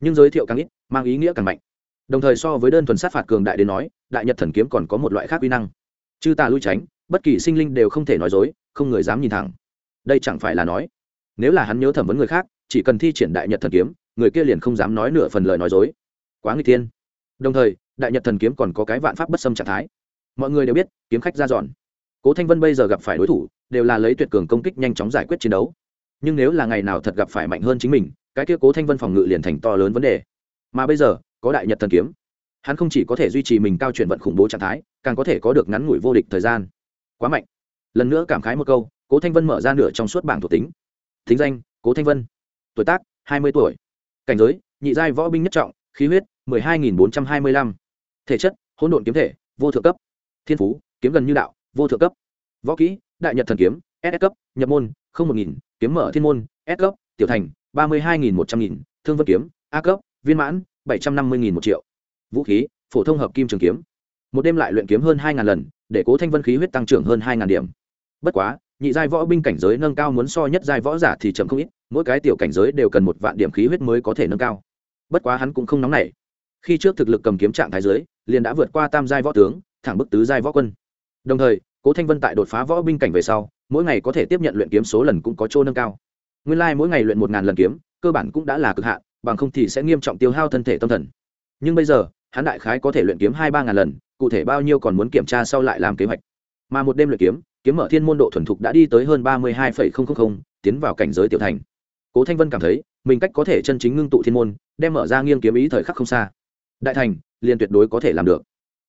nhưng giới thiệu càng ít, mang ý nghĩa càng mạnh đồng thời so với đơn thuần sát phạt cường đại đến nói, đại nhật thần kiếm còn có một loại khác uy năng. Chư tà lui tránh, bất kỳ sinh linh đều không thể nói dối, không người dám nhìn thẳng. Đây chẳng phải là nói, nếu là hắn nhớ thẩm vấn người khác, chỉ cần thi triển đại nhật thần kiếm, người kia liền không dám nói nửa phần lời nói dối. Quá người tiên đồng thời, đại nhật thần kiếm còn có cái vạn pháp bất xâm trạng thái. Mọi người đều biết, kiếm khách ra dọn. Cố thanh vân bây giờ gặp phải đối thủ, đều là lấy tuyệt cường công kích nhanh chóng giải quyết chiến đấu. Nhưng nếu là ngày nào thật gặp phải mạnh hơn chính mình, cái kia cố thanh vân phòng ngự liền thành to lớn vấn đề. Mà bây giờ có đại nhật thần kiếm. Hắn không chỉ có thể duy trì mình cao chuyển vận khủng bố trạng thái, càng có thể có được ngắn ngủi vô địch thời gian. Quá mạnh. Lần nữa cảm khái một câu, cố thanh vân mở ra nửa trong suốt bảng thuộc tính. Thính danh, cố thanh vân. Tuổi tác, hai mươi tuổi. Cảnh giới, nhị giai võ binh nhất trọng, khí huyết, mười hai nghìn bốn trăm hai mươi lăm. Thể chất, hỗn độn kiếm thể, vô thượng cấp. Thiên phú, kiếm gần như đạo, vô thượng cấp. Võ kỹ, đại nhật thần kiếm, s cấp, nhập môn, không một nghìn, kiếm mở thiên môn, s cấp, tiểu thành, ba mươi hai nghìn một trăm nghìn, thương vân kiếm, a cấp, viên mãn bảy trăm năm mươi nghìn một triệu. Vũ khí, phổ thông hợp kim trường kiếm. Một đêm lại luyện kiếm hơn hai ngàn lần, để cố thanh vân khí huyết tăng trưởng hơn hai ngàn điểm. Bất quá, nhị giai võ binh cảnh giới nâng cao muốn so nhất giai võ giả thì chậm không ít, mỗi cái tiểu cảnh giới đều cần một vạn điểm khí huyết mới có thể nâng cao. Bất quá hắn cũng không nóng nảy. Khi trước thực lực cầm kiếm trạng thái giới, liền đã vượt qua tam giai võ tướng, thẳng bức tứ giai võ quân. Đồng thời, cố thanh vân tại đột phá võ binh cảnh về sau, mỗi ngày có thể tiếp nhận luyện kiếm số lần cũng có chỗ nâng cao. Nguyên lai、like、mỗi ngày luyện một ngàn lần kiếm, cơ bản cũng đã là cực hạn bằng không thì sẽ nghiêm trọng tiêu hao thân thể tâm thần. Nhưng bây giờ, hắn đại khái có thể luyện kiếm hai ba ngàn lần, cụ thể bao nhiêu còn muốn kiểm tra sau lại làm kế hoạch. Mà một đêm luyện kiếm kiếm mở thiên môn độ thuần thục đã đi tới hơn ba mươi hai tiến vào cảnh giới tiểu thành. Cố thanh vân cảm thấy, mình cách có thể chân chính ngưng tụ thiên môn, đem mở ra nghiêng kiếm ý thời khắc không xa. Đại thành, liền tuyệt đối có thể làm được.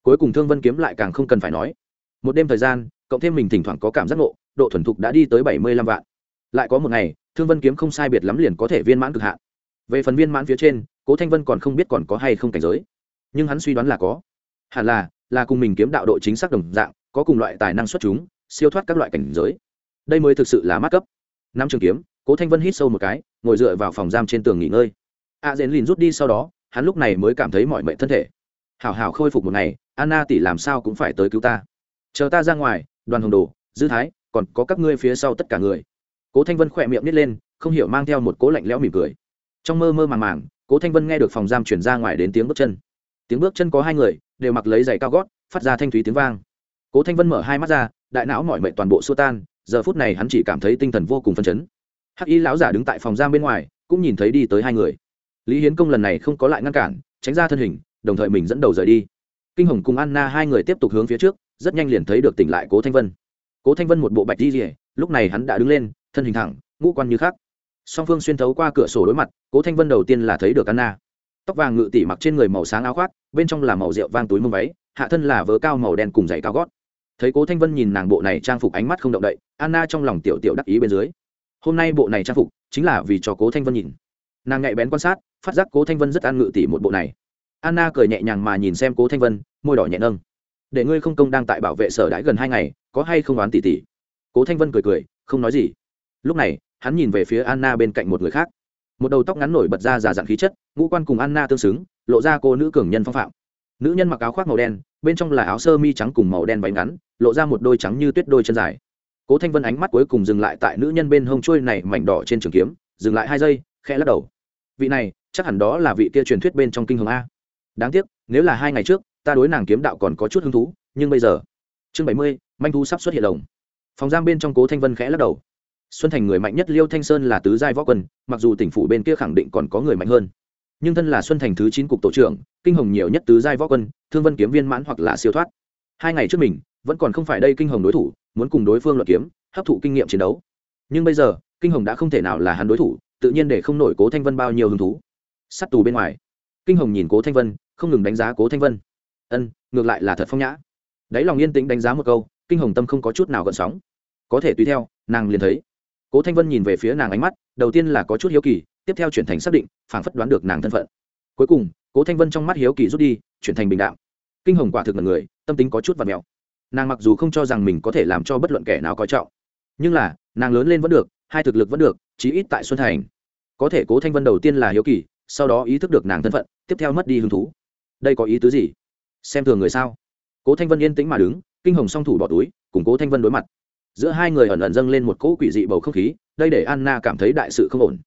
Cuối cùng thương vân kiếm lại càng không cần phải nói. Một đêm thời gian, cộng thêm mình thỉnh thoảng có cảm giác ngộ, độ thuần thục đã đi tới bảy mươi lăm vạn. Lại có một ngày, thương vân kiếm không sai biệt lắm liền có thể viên mãn cực hạn về phần viên mãn phía trên, cố thanh vân còn không biết còn có hay không cảnh giới. Nhưng hắn suy đoán là có. Hẳn là là cùng mình kiếm đạo độ chính xác đồng dạng, có cùng loại tài năng xuất chúng, siêu thoát các loại cảnh giới. Đây mới thực sự là mát cấp. Năm trường kiếm, cố thanh vân hít sâu một cái, ngồi dựa vào phòng giam trên tường nghỉ ngơi. A dễn lìn rút đi sau đó, hắn lúc này mới cảm thấy mọi mệnh thân thể. Hảo hảo khôi phục một ngày, anna tỷ làm sao cũng phải tới cứu ta. Chờ ta ra ngoài, đoàn hồng đồ, dư thái, còn có các ngươi phía sau tất cả người. Cố thanh vân khỏe miệng nít lên, không hiểu mang theo một cố lạnh lẽo mỉm cười trong mơ mơ màng màng, cố thanh vân nghe được phòng giam chuyển ra ngoài đến tiếng bước chân. Tiếng bước chân có hai người, đều mặc lấy giày cao gót, phát ra thanh thúy tiếng vang. Cố thanh vân mở hai mắt ra, đại não mọi mệnh toàn bộ xua tan, giờ phút này hắn chỉ cảm thấy tinh thần vô cùng phấn chấn. Hắc y lão giả đứng tại phòng giam bên ngoài, cũng nhìn thấy đi tới hai người. Lý hiến công lần này không có lại ngăn cản, tránh ra thân hình, đồng thời mình dẫn đầu rời đi. Kinh hồng cùng anna hai người tiếp tục hướng phía trước, rất nhanh liền thấy được tỉnh lại cố thanh vân. Cố thanh vân một bộ bạch di rỉa lúc này hắn đã đứng lên, thân hình thẳng, ngũ quan như khác song phương xuyên thấu qua cửa sổ đối mặt, cố thanh vân đầu tiên là thấy được anna. Tóc vàng ngự tỉ mặc trên người màu sáng áo khoác, bên trong là màu rượu vang túi mông váy, hạ thân là vớ cao màu đen cùng giày cao gót. Thấy cố thanh vân nhìn nàng bộ này trang phục ánh mắt không động đậy, anna trong lòng tiểu tiểu đắc ý bên dưới. Hôm nay bộ này trang phục chính là vì cho cố thanh vân nhìn. Nàng nhạy bén quan sát, phát giác cố thanh vân rất an ngự tỉ một bộ này. Anna cười nhẹ nhàng mà nhìn xem cố thanh vân, môi đỏ nhẹ nâng. Để ngươi không công đang tại bảo vệ sở đãi gần hai ngày, có hay không đoán tỉ tỉ cố thanh vân cười cười, không nói gì. Lúc này hắn nhìn về phía anna bên cạnh một người khác. Một đầu tóc ngắn nổi bật ra giả dạng khí chất, ngũ quan cùng anna tương xứng, lộ ra cô nữ cường nhân phong phạm. Nữ nhân mặc áo khoác màu đen, bên trong là áo sơ mi trắng cùng màu đen váy ngắn, lộ ra một đôi trắng như tuyết đôi chân dài. Cố thanh vân ánh mắt cuối cùng dừng lại tại nữ nhân bên hông trôi này mảnh đỏ trên trường kiếm, dừng lại hai giây, khẽ lắc đầu. Vị này, chắc hẳn đó là vị kia truyền thuyết bên trong kinh hồng a. Đáng tiếc, nếu là hai ngày trước, ta đối nàng kiếm đạo còn có chút hứng thú, nhưng bây giờ, chương bảy mươi, manh thu sắp xuất hiện lồng phòng giam bên trong cố thanh vân khẽ lắc đầu xuân thành người mạnh nhất liêu thanh sơn là tứ giai võ quân, mặc dù tỉnh phủ bên kia khẳng định còn có người mạnh hơn. Nhưng thân là xuân thành thứ chín cục tổ trưởng, kinh hồng nhiều nhất tứ giai võ quân, thương vân kiếm viên mãn hoặc là siêu thoát. Hai ngày trước mình, vẫn còn không phải đây kinh hồng đối thủ, muốn cùng đối phương luận kiếm, hấp thụ kinh nghiệm chiến đấu. Nhưng bây giờ, kinh hồng đã không thể nào là hắn đối thủ, tự nhiên để không nổi cố thanh vân bao nhiêu hứng thú. Sắt tù bên ngoài, kinh hồng nhìn cố thanh vân, không ngừng đánh giá cố thanh vân. Ân, ngược lại là thật phong nhã. Đáy lòng yên tĩnh đánh giá một câu, kinh hồng tâm không có chút nào gợn sóng. Có thể tùy theo, nàng liền thấy cố thanh vân nhìn về phía nàng ánh mắt, đầu tiên là có chút hiếu kỳ, tiếp theo chuyển thành xác định, phảng phất đoán được nàng thân phận. Cuối cùng, cố thanh vân trong mắt hiếu kỳ rút đi, chuyển thành bình đạo kinh hồng quả thực là người, tâm tính có chút và mèo. Nàng mặc dù không cho rằng mình có thể làm cho bất luận kẻ nào coi trọng, nhưng là, nàng lớn lên vẫn được, hai thực lực vẫn được, chí ít tại xuân thành. Có thể cố thanh vân đầu tiên là hiếu kỳ, sau đó ý thức được nàng thân phận, tiếp theo mất đi hứng thú. Đây có ý tứ gì? Xem thường người sao? Cố thanh vân yên tĩnh mà đứng, kinh hồng song thủ bỏ túi, cùng cố thanh vân đối mặt giữa hai người ẩn ẩn dâng lên một cỗ quỷ dị bầu không khí, đây để anna cảm thấy đại sự không ổn.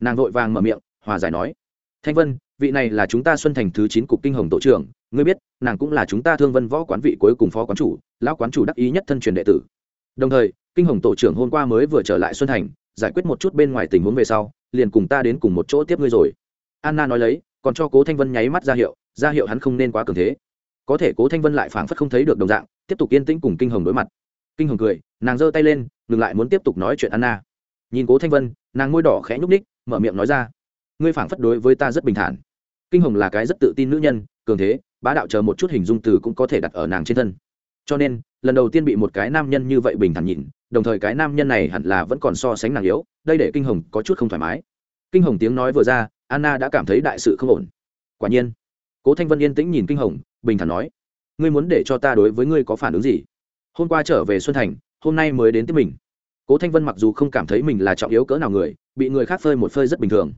Nàng vội vàng mở miệng, hòa giải nói, thanh vân, vị này là chúng ta xuân thành thứ chín cục kinh hồng tổ trưởng, ngươi biết, nàng cũng là chúng ta thương vân võ quán vị cuối cùng phó quán chủ, lão quán chủ đắc ý nhất thân truyền đệ tử. Đồng thời, kinh hồng tổ trưởng hôm qua mới vừa trở lại xuân thành, giải quyết một chút bên ngoài tình huống về sau, liền cùng ta đến cùng một chỗ tiếp ngươi rồi. Anna nói lấy, còn cho cố thanh vân nháy mắt ra hiệu ra hiệu hắn không nên quá cường thế. Có thể cố thanh vân lại phảng phất không thấy được đồng dạng, tiếp tục yên tĩnh cùng kinh hồng đối mặt. Kinh hồng cười nàng giơ tay lên, ngừng lại muốn tiếp tục nói chuyện anna. Nhìn cố thanh vân, nàng môi đỏ khẽ nhúc ních mở miệng nói ra, ngươi phảng phất đối với ta rất bình thản. Kinh hồng là cái rất tự tin nữ nhân, cường thế, bá đạo chờ một chút hình dung từ cũng có thể đặt ở nàng trên thân. Cho nên, lần đầu tiên bị một cái nam nhân như vậy bình thản nhìn, đồng thời cái nam nhân này hẳn là vẫn còn so sánh nàng yếu, đây để kinh hồng có chút không thoải mái. Kinh hồng tiếng nói vừa ra, anna đã cảm thấy đại sự không ổn. Quả nhiên, cố thanh vân yên tĩnh nhìn kinh hồng, bình thản nói, ngươi muốn để cho ta đối với ngươi có phản ứng gì? Hôm qua trở về xuân thành hôm nay mới đến tiếp mình. Cố thanh vân mặc dù không cảm thấy mình là trọng yếu cỡ nào người, bị người khác phơi một phơi rất bình thường.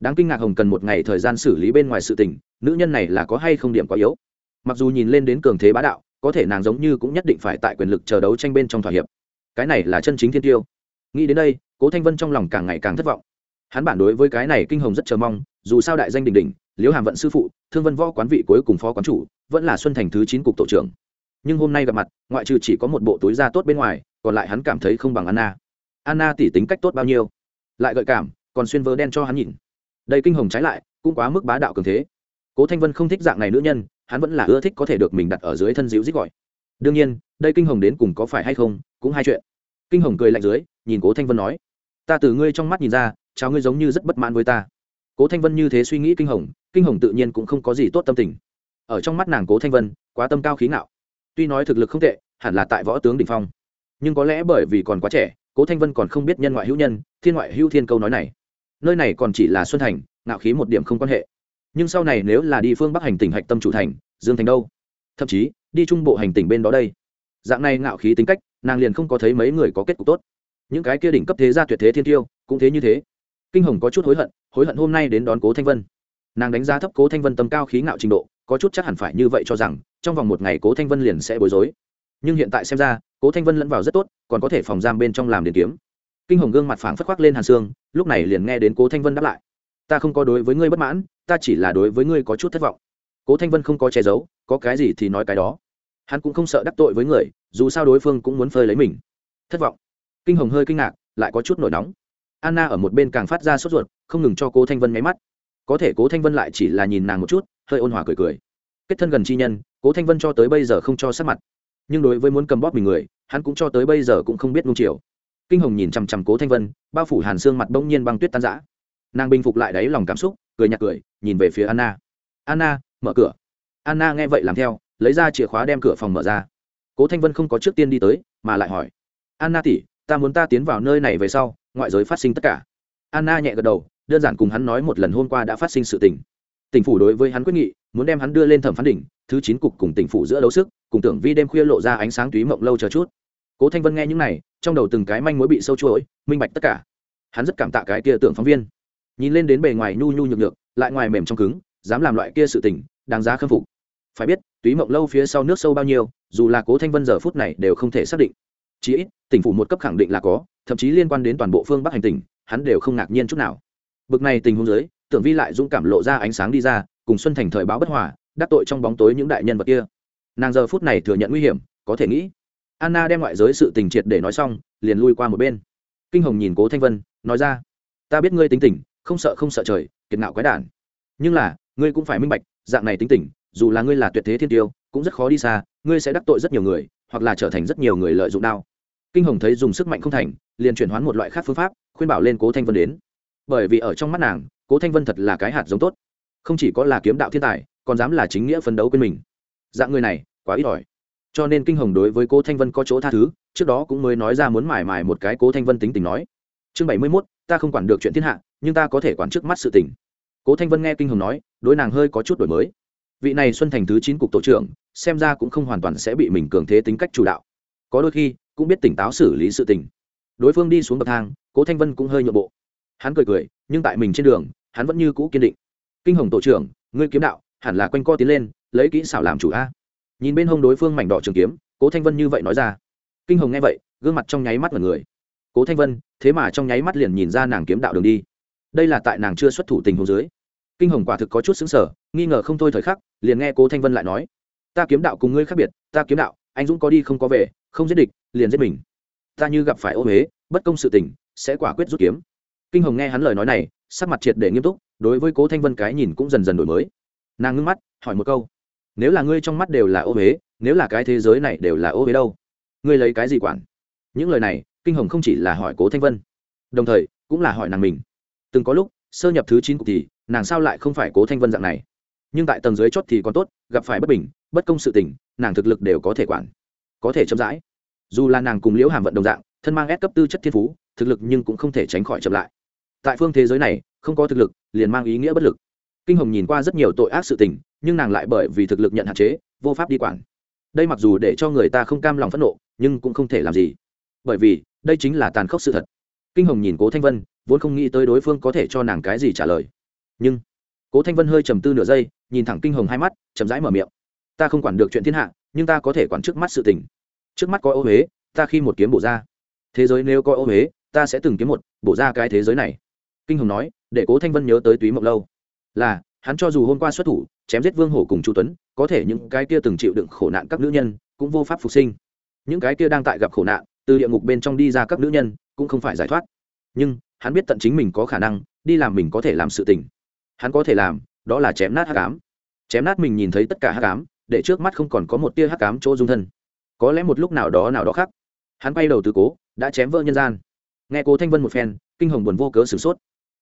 Đáng kinh ngạc hồng cần một ngày thời gian xử lý bên ngoài sự tình, nữ nhân này là có hay không điểm quá yếu. Mặc dù nhìn lên đến cường thế bá đạo, có thể nàng giống như cũng nhất định phải tại quyền lực chờ đấu tranh bên trong thỏa hiệp. Cái này là chân chính thiên tiêu. Nghĩ đến đây, cố thanh vân trong lòng càng ngày càng thất vọng. Hắn bản đối với cái này kinh hồng rất chờ mong, dù sao đại danh đình đình liễu hàm vận sư phụ, thương vân võ quán vị cuối cùng phó quán chủ, vẫn là xuân thành thứ chín cục tổ trưởng nhưng hôm nay gặp mặt, ngoại trừ chỉ có một bộ túi da tốt bên ngoài, còn lại hắn cảm thấy không bằng anna. Anna tỉ tính cách tốt bao nhiêu? Lại gợi cảm, còn xuyên vớ đen cho hắn nhìn. Đây kinh hồng trái lại, cũng quá mức bá đạo cường thế. Cố thanh vân không thích dạng này nữ nhân, hắn vẫn là ưa thích có thể được mình đặt ở dưới thân dịu dít gọi. Đương nhiên, đây kinh hồng đến cùng có phải hay không, cũng hai chuyện. Kinh hồng cười lạnh dưới, nhìn cố thanh vân nói, ta từ ngươi trong mắt nhìn ra, cháu ngươi giống như rất bất mãn với ta. Cố thanh vân như thế suy nghĩ kinh hồng kinh hồng tự nhiên cũng không có gì tốt tâm tình. Ở trong mắt nàng cố thanh vân, quá tâm cao khí ngạo tuy nói thực lực không tệ, hẳn là tại võ tướng đình phong. Nhưng có lẽ bởi vì còn quá trẻ, cố thanh vân còn không biết nhân ngoại hữu nhân, thiên ngoại hữu thiên câu nói này. Nơi này còn chỉ là xuân thành, ngạo khí một điểm không quan hệ. Nhưng sau này nếu là đi phương bắc hành tỉnh hạch tâm chủ thành, dương thành đâu? Thậm chí, đi trung bộ hành tỉnh bên đó đây. Dạng này ngạo khí tính cách, nàng liền không có thấy mấy người có kết cục tốt. Những cái kia đỉnh cấp thế gia tuyệt thế thiên tiêu, cũng thế như thế. Kinh hồng có chút hối hận hối hận hôm nay đến đón cố thanh vân. Nàng đánh giá thấp cố thanh vân tầm cao khí ngạo trình độ, có chút chắc hẳn phải như vậy cho rằng trong vòng một ngày cố thanh vân liền sẽ bối rối nhưng hiện tại xem ra cố thanh vân lẫn vào rất tốt còn có thể phòng giam bên trong làm đền kiếm kinh hồng gương mặt phảng phất khoác lên hàn xương lúc này liền nghe đến cố thanh vân đáp lại ta không có đối với ngươi bất mãn ta chỉ là đối với ngươi có chút thất vọng cố thanh vân không có che giấu có cái gì thì nói cái đó hắn cũng không sợ đắc tội với người dù sao đối phương cũng muốn phơi lấy mình thất vọng kinh hồng hơi kinh ngạc lại có chút nổi nóng anna ở một bên càng phát ra sốt ruột không ngừng cho cố thanh vân nháy mắt có thể cố thanh vân lại chỉ là nhìn nàng một chút hơi ôn hòa cười cười kết thân gần chi nhân cố thanh vân cho tới bây giờ không cho sát mặt. Nhưng đối với muốn cầm bóp mình người, hắn cũng cho tới bây giờ cũng không biết nung chiều. Kinh hồng nhìn chằm chằm cố thanh vân, bao phủ hàn xương mặt bỗng nhiên băng tuyết tan giã nàng bình phục lại đáy lòng cảm xúc, cười nhạt cười, nhìn về phía anna. Anna, mở cửa. Anna nghe vậy làm theo, lấy ra chìa khóa đem cửa phòng mở ra. Cố thanh vân không có trước tiên đi tới, mà lại hỏi, anna tỉ ta muốn ta tiến vào nơi này về sau, ngoại giới phát sinh tất cả. Anna nhẹ gật đầu, đơn giản cùng hắn nói một lần hôm qua đã phát sinh sự tình tỉnh phủ đối với hắn quyết nghị, muốn đem hắn đưa lên thẩm phán đỉnh, thứ chín cục cùng tỉnh phủ giữa đấu sức, cùng tưởng vi đêm khuya lộ ra ánh sáng túy mộng lâu chờ chút. Cố thanh vân nghe những này, trong đầu từng cái manh mối bị sâu chuỗi, minh bạch tất cả. Hắn rất cảm tạ cái kia tưởng phóng viên. Nhìn lên đến bề ngoài nhu nhu nhược nhược, lại ngoài mềm trong cứng, dám làm loại kia sự tình, đáng giá khâm phục. Phải biết, túy mộng lâu phía sau nước sâu bao nhiêu, dù là cố thanh vân giờ phút này đều không thể xác định. Chí ít, tỉnh phủ một cấp khẳng định là có, thậm chí liên quan đến toàn bộ phương bắc hành tỉnh, hắn đều không ngạc nhiên chút nào. Bực này tình huống dưới tưởng vi lại dũng cảm lộ ra ánh sáng đi ra, cùng xuân thành thời báo bất hòa, đắc tội trong bóng tối những đại nhân vật kia. Nàng giờ phút này thừa nhận nguy hiểm, có thể nghĩ. Anna đem ngoại giới sự tình triệt để nói xong, liền lui qua một bên. Kinh hồng nhìn cố thanh vân, nói ra, ta biết ngươi tính tình, không sợ không sợ trời, kiệt ngạo quái đản. Nhưng là, ngươi cũng phải minh bạch, dạng này tính tình, dù là ngươi là tuyệt thế thiên tiêu, cũng rất khó đi xa, ngươi sẽ đắc tội rất nhiều người, hoặc là trở thành rất nhiều người lợi dụng đao. Kinh hồng thấy dùng sức mạnh không thành, liền chuyển hoán một loại khác phương pháp, khuyên bảo lên cố thanh vân đến. Bởi vì ở trong mắt nàng cố thanh vân thật là cái hạt giống tốt. Không chỉ có là kiếm đạo thiên tài, còn dám là chính nghĩa phấn đấu quên mình. Dạng người này, quá ít ỏi. Cho nên kinh hồng đối với cố thanh vân có chỗ tha thứ, trước đó cũng mới nói ra muốn mải mải một cái cố thanh vân tính tình nói. Chương bảy mươi mốt, ta không quản được chuyện thiên hạ, nhưng ta có thể quản trước mắt sự tình. Cố thanh vân nghe kinh hồng nói, đối nàng hơi có chút đổi mới. Vị này xuân thành thứ chín cục tổ trưởng, xem ra cũng không hoàn toàn sẽ bị mình cường thế tính cách chủ đạo. Có đôi khi, cũng biết tỉnh táo xử lý sự tình. Đối phương đi xuống bậc thang, cố thanh vân cũng hơi nhượng bộ hắn cười cười, nhưng tại mình trên đường, hắn vẫn như cũ kiên định. Kinh hồng tổ trưởng, ngươi kiếm đạo, hẳn là quanh co tiến lên, lấy kỹ xảo làm chủ a. Nhìn bên hông đối phương mảnh đỏ trường kiếm, cố thanh vân như vậy nói ra. Kinh hồng nghe vậy, gương mặt trong nháy mắt mật người. Cố thanh vân, thế mà trong nháy mắt liền nhìn ra nàng kiếm đạo đường đi. Đây là tại nàng chưa xuất thủ tình hồ dưới. Kinh hồng quả thực có chút xứng sở nghi ngờ không thôi thời khắc, liền nghe cố thanh vân lại nói. Ta kiếm đạo cùng ngươi khác biệt, ta kiếm đạo, anh dũng có đi không có về, không giết địch, liền giết mình. Ta như gặp phải ô huế bất công sự tình, sẽ quả quyết rút kiếm kinh hồng nghe hắn lời nói này, sắc mặt triệt để nghiêm túc, đối với cố thanh vân cái nhìn cũng dần dần đổi mới. Nàng ngưng mắt, hỏi một câu, nếu là ngươi trong mắt đều là ô huế nếu là cái thế giới này đều là ô huế đâu? Ngươi lấy cái gì quản? Những lời này, kinh hồng không chỉ là hỏi cố thanh vân, đồng thời cũng là hỏi nàng mình. Từng có lúc, sơ nhập thứ chín cục thì, nàng sao lại không phải cố thanh vân dạng này? Nhưng tại tầng dưới chót thì còn tốt, gặp phải bất bình, bất công sự tình, nàng thực lực đều có thể quản, có thể chậm rãi. Dù là nàng cùng liễu hàm vận đồng dạng, thân mang ép cấp tư chất thiên phú, thực lực nhưng cũng không thể tránh khỏi chậm lại tại phương thế giới này, không có thực lực, liền mang ý nghĩa bất lực. Kinh hồng nhìn qua rất nhiều tội ác sự tình, nhưng nàng lại bởi vì thực lực nhận hạn chế, vô pháp đi quản. Đây mặc dù để cho người ta không cam lòng phẫn nộ, nhưng cũng không thể làm gì. Bởi vì, đây chính là tàn khốc sự thật. Kinh hồng nhìn cố thanh vân, vốn không nghĩ tới đối phương có thể cho nàng cái gì trả lời. Nhưng, cố thanh vân hơi trầm tư nửa giây, nhìn thẳng kinh hồng hai mắt, chậm rãi mở miệng. Ta không quản được chuyện thiên hạ, nhưng ta có thể quản trước mắt sự tình. Trước mắt có ô huế, ta khi một kiếm bổ ra. Thế giới nếu có ô huế, ta sẽ từng kiếm một, bổ ra cái thế giới này kinh hồng nói, để cố thanh vân nhớ tới túy mộng lâu. Là, hắn cho dù hôm qua xuất thủ, chém giết vương hổ cùng chu tuấn, có thể những cái kia từng chịu đựng khổ nạn các nữ nhân cũng vô pháp phục sinh. Những cái kia đang tại gặp khổ nạn, từ địa ngục bên trong đi ra các nữ nhân cũng không phải giải thoát. Nhưng, hắn biết tận chính mình có khả năng, đi làm mình có thể làm sự tình. Hắn có thể làm, đó là chém nát hắc ám. Chém nát mình nhìn thấy tất cả hắc ám, để trước mắt không còn có một tia hắc ám chỗ dung thân. Có lẽ một lúc nào đó nào đó khác, hắn bay đầu từ cố, đã chém vỡ nhân gian. Nghe cố thanh vân một phen, kinh hồng buồn vô cớ sửng sốt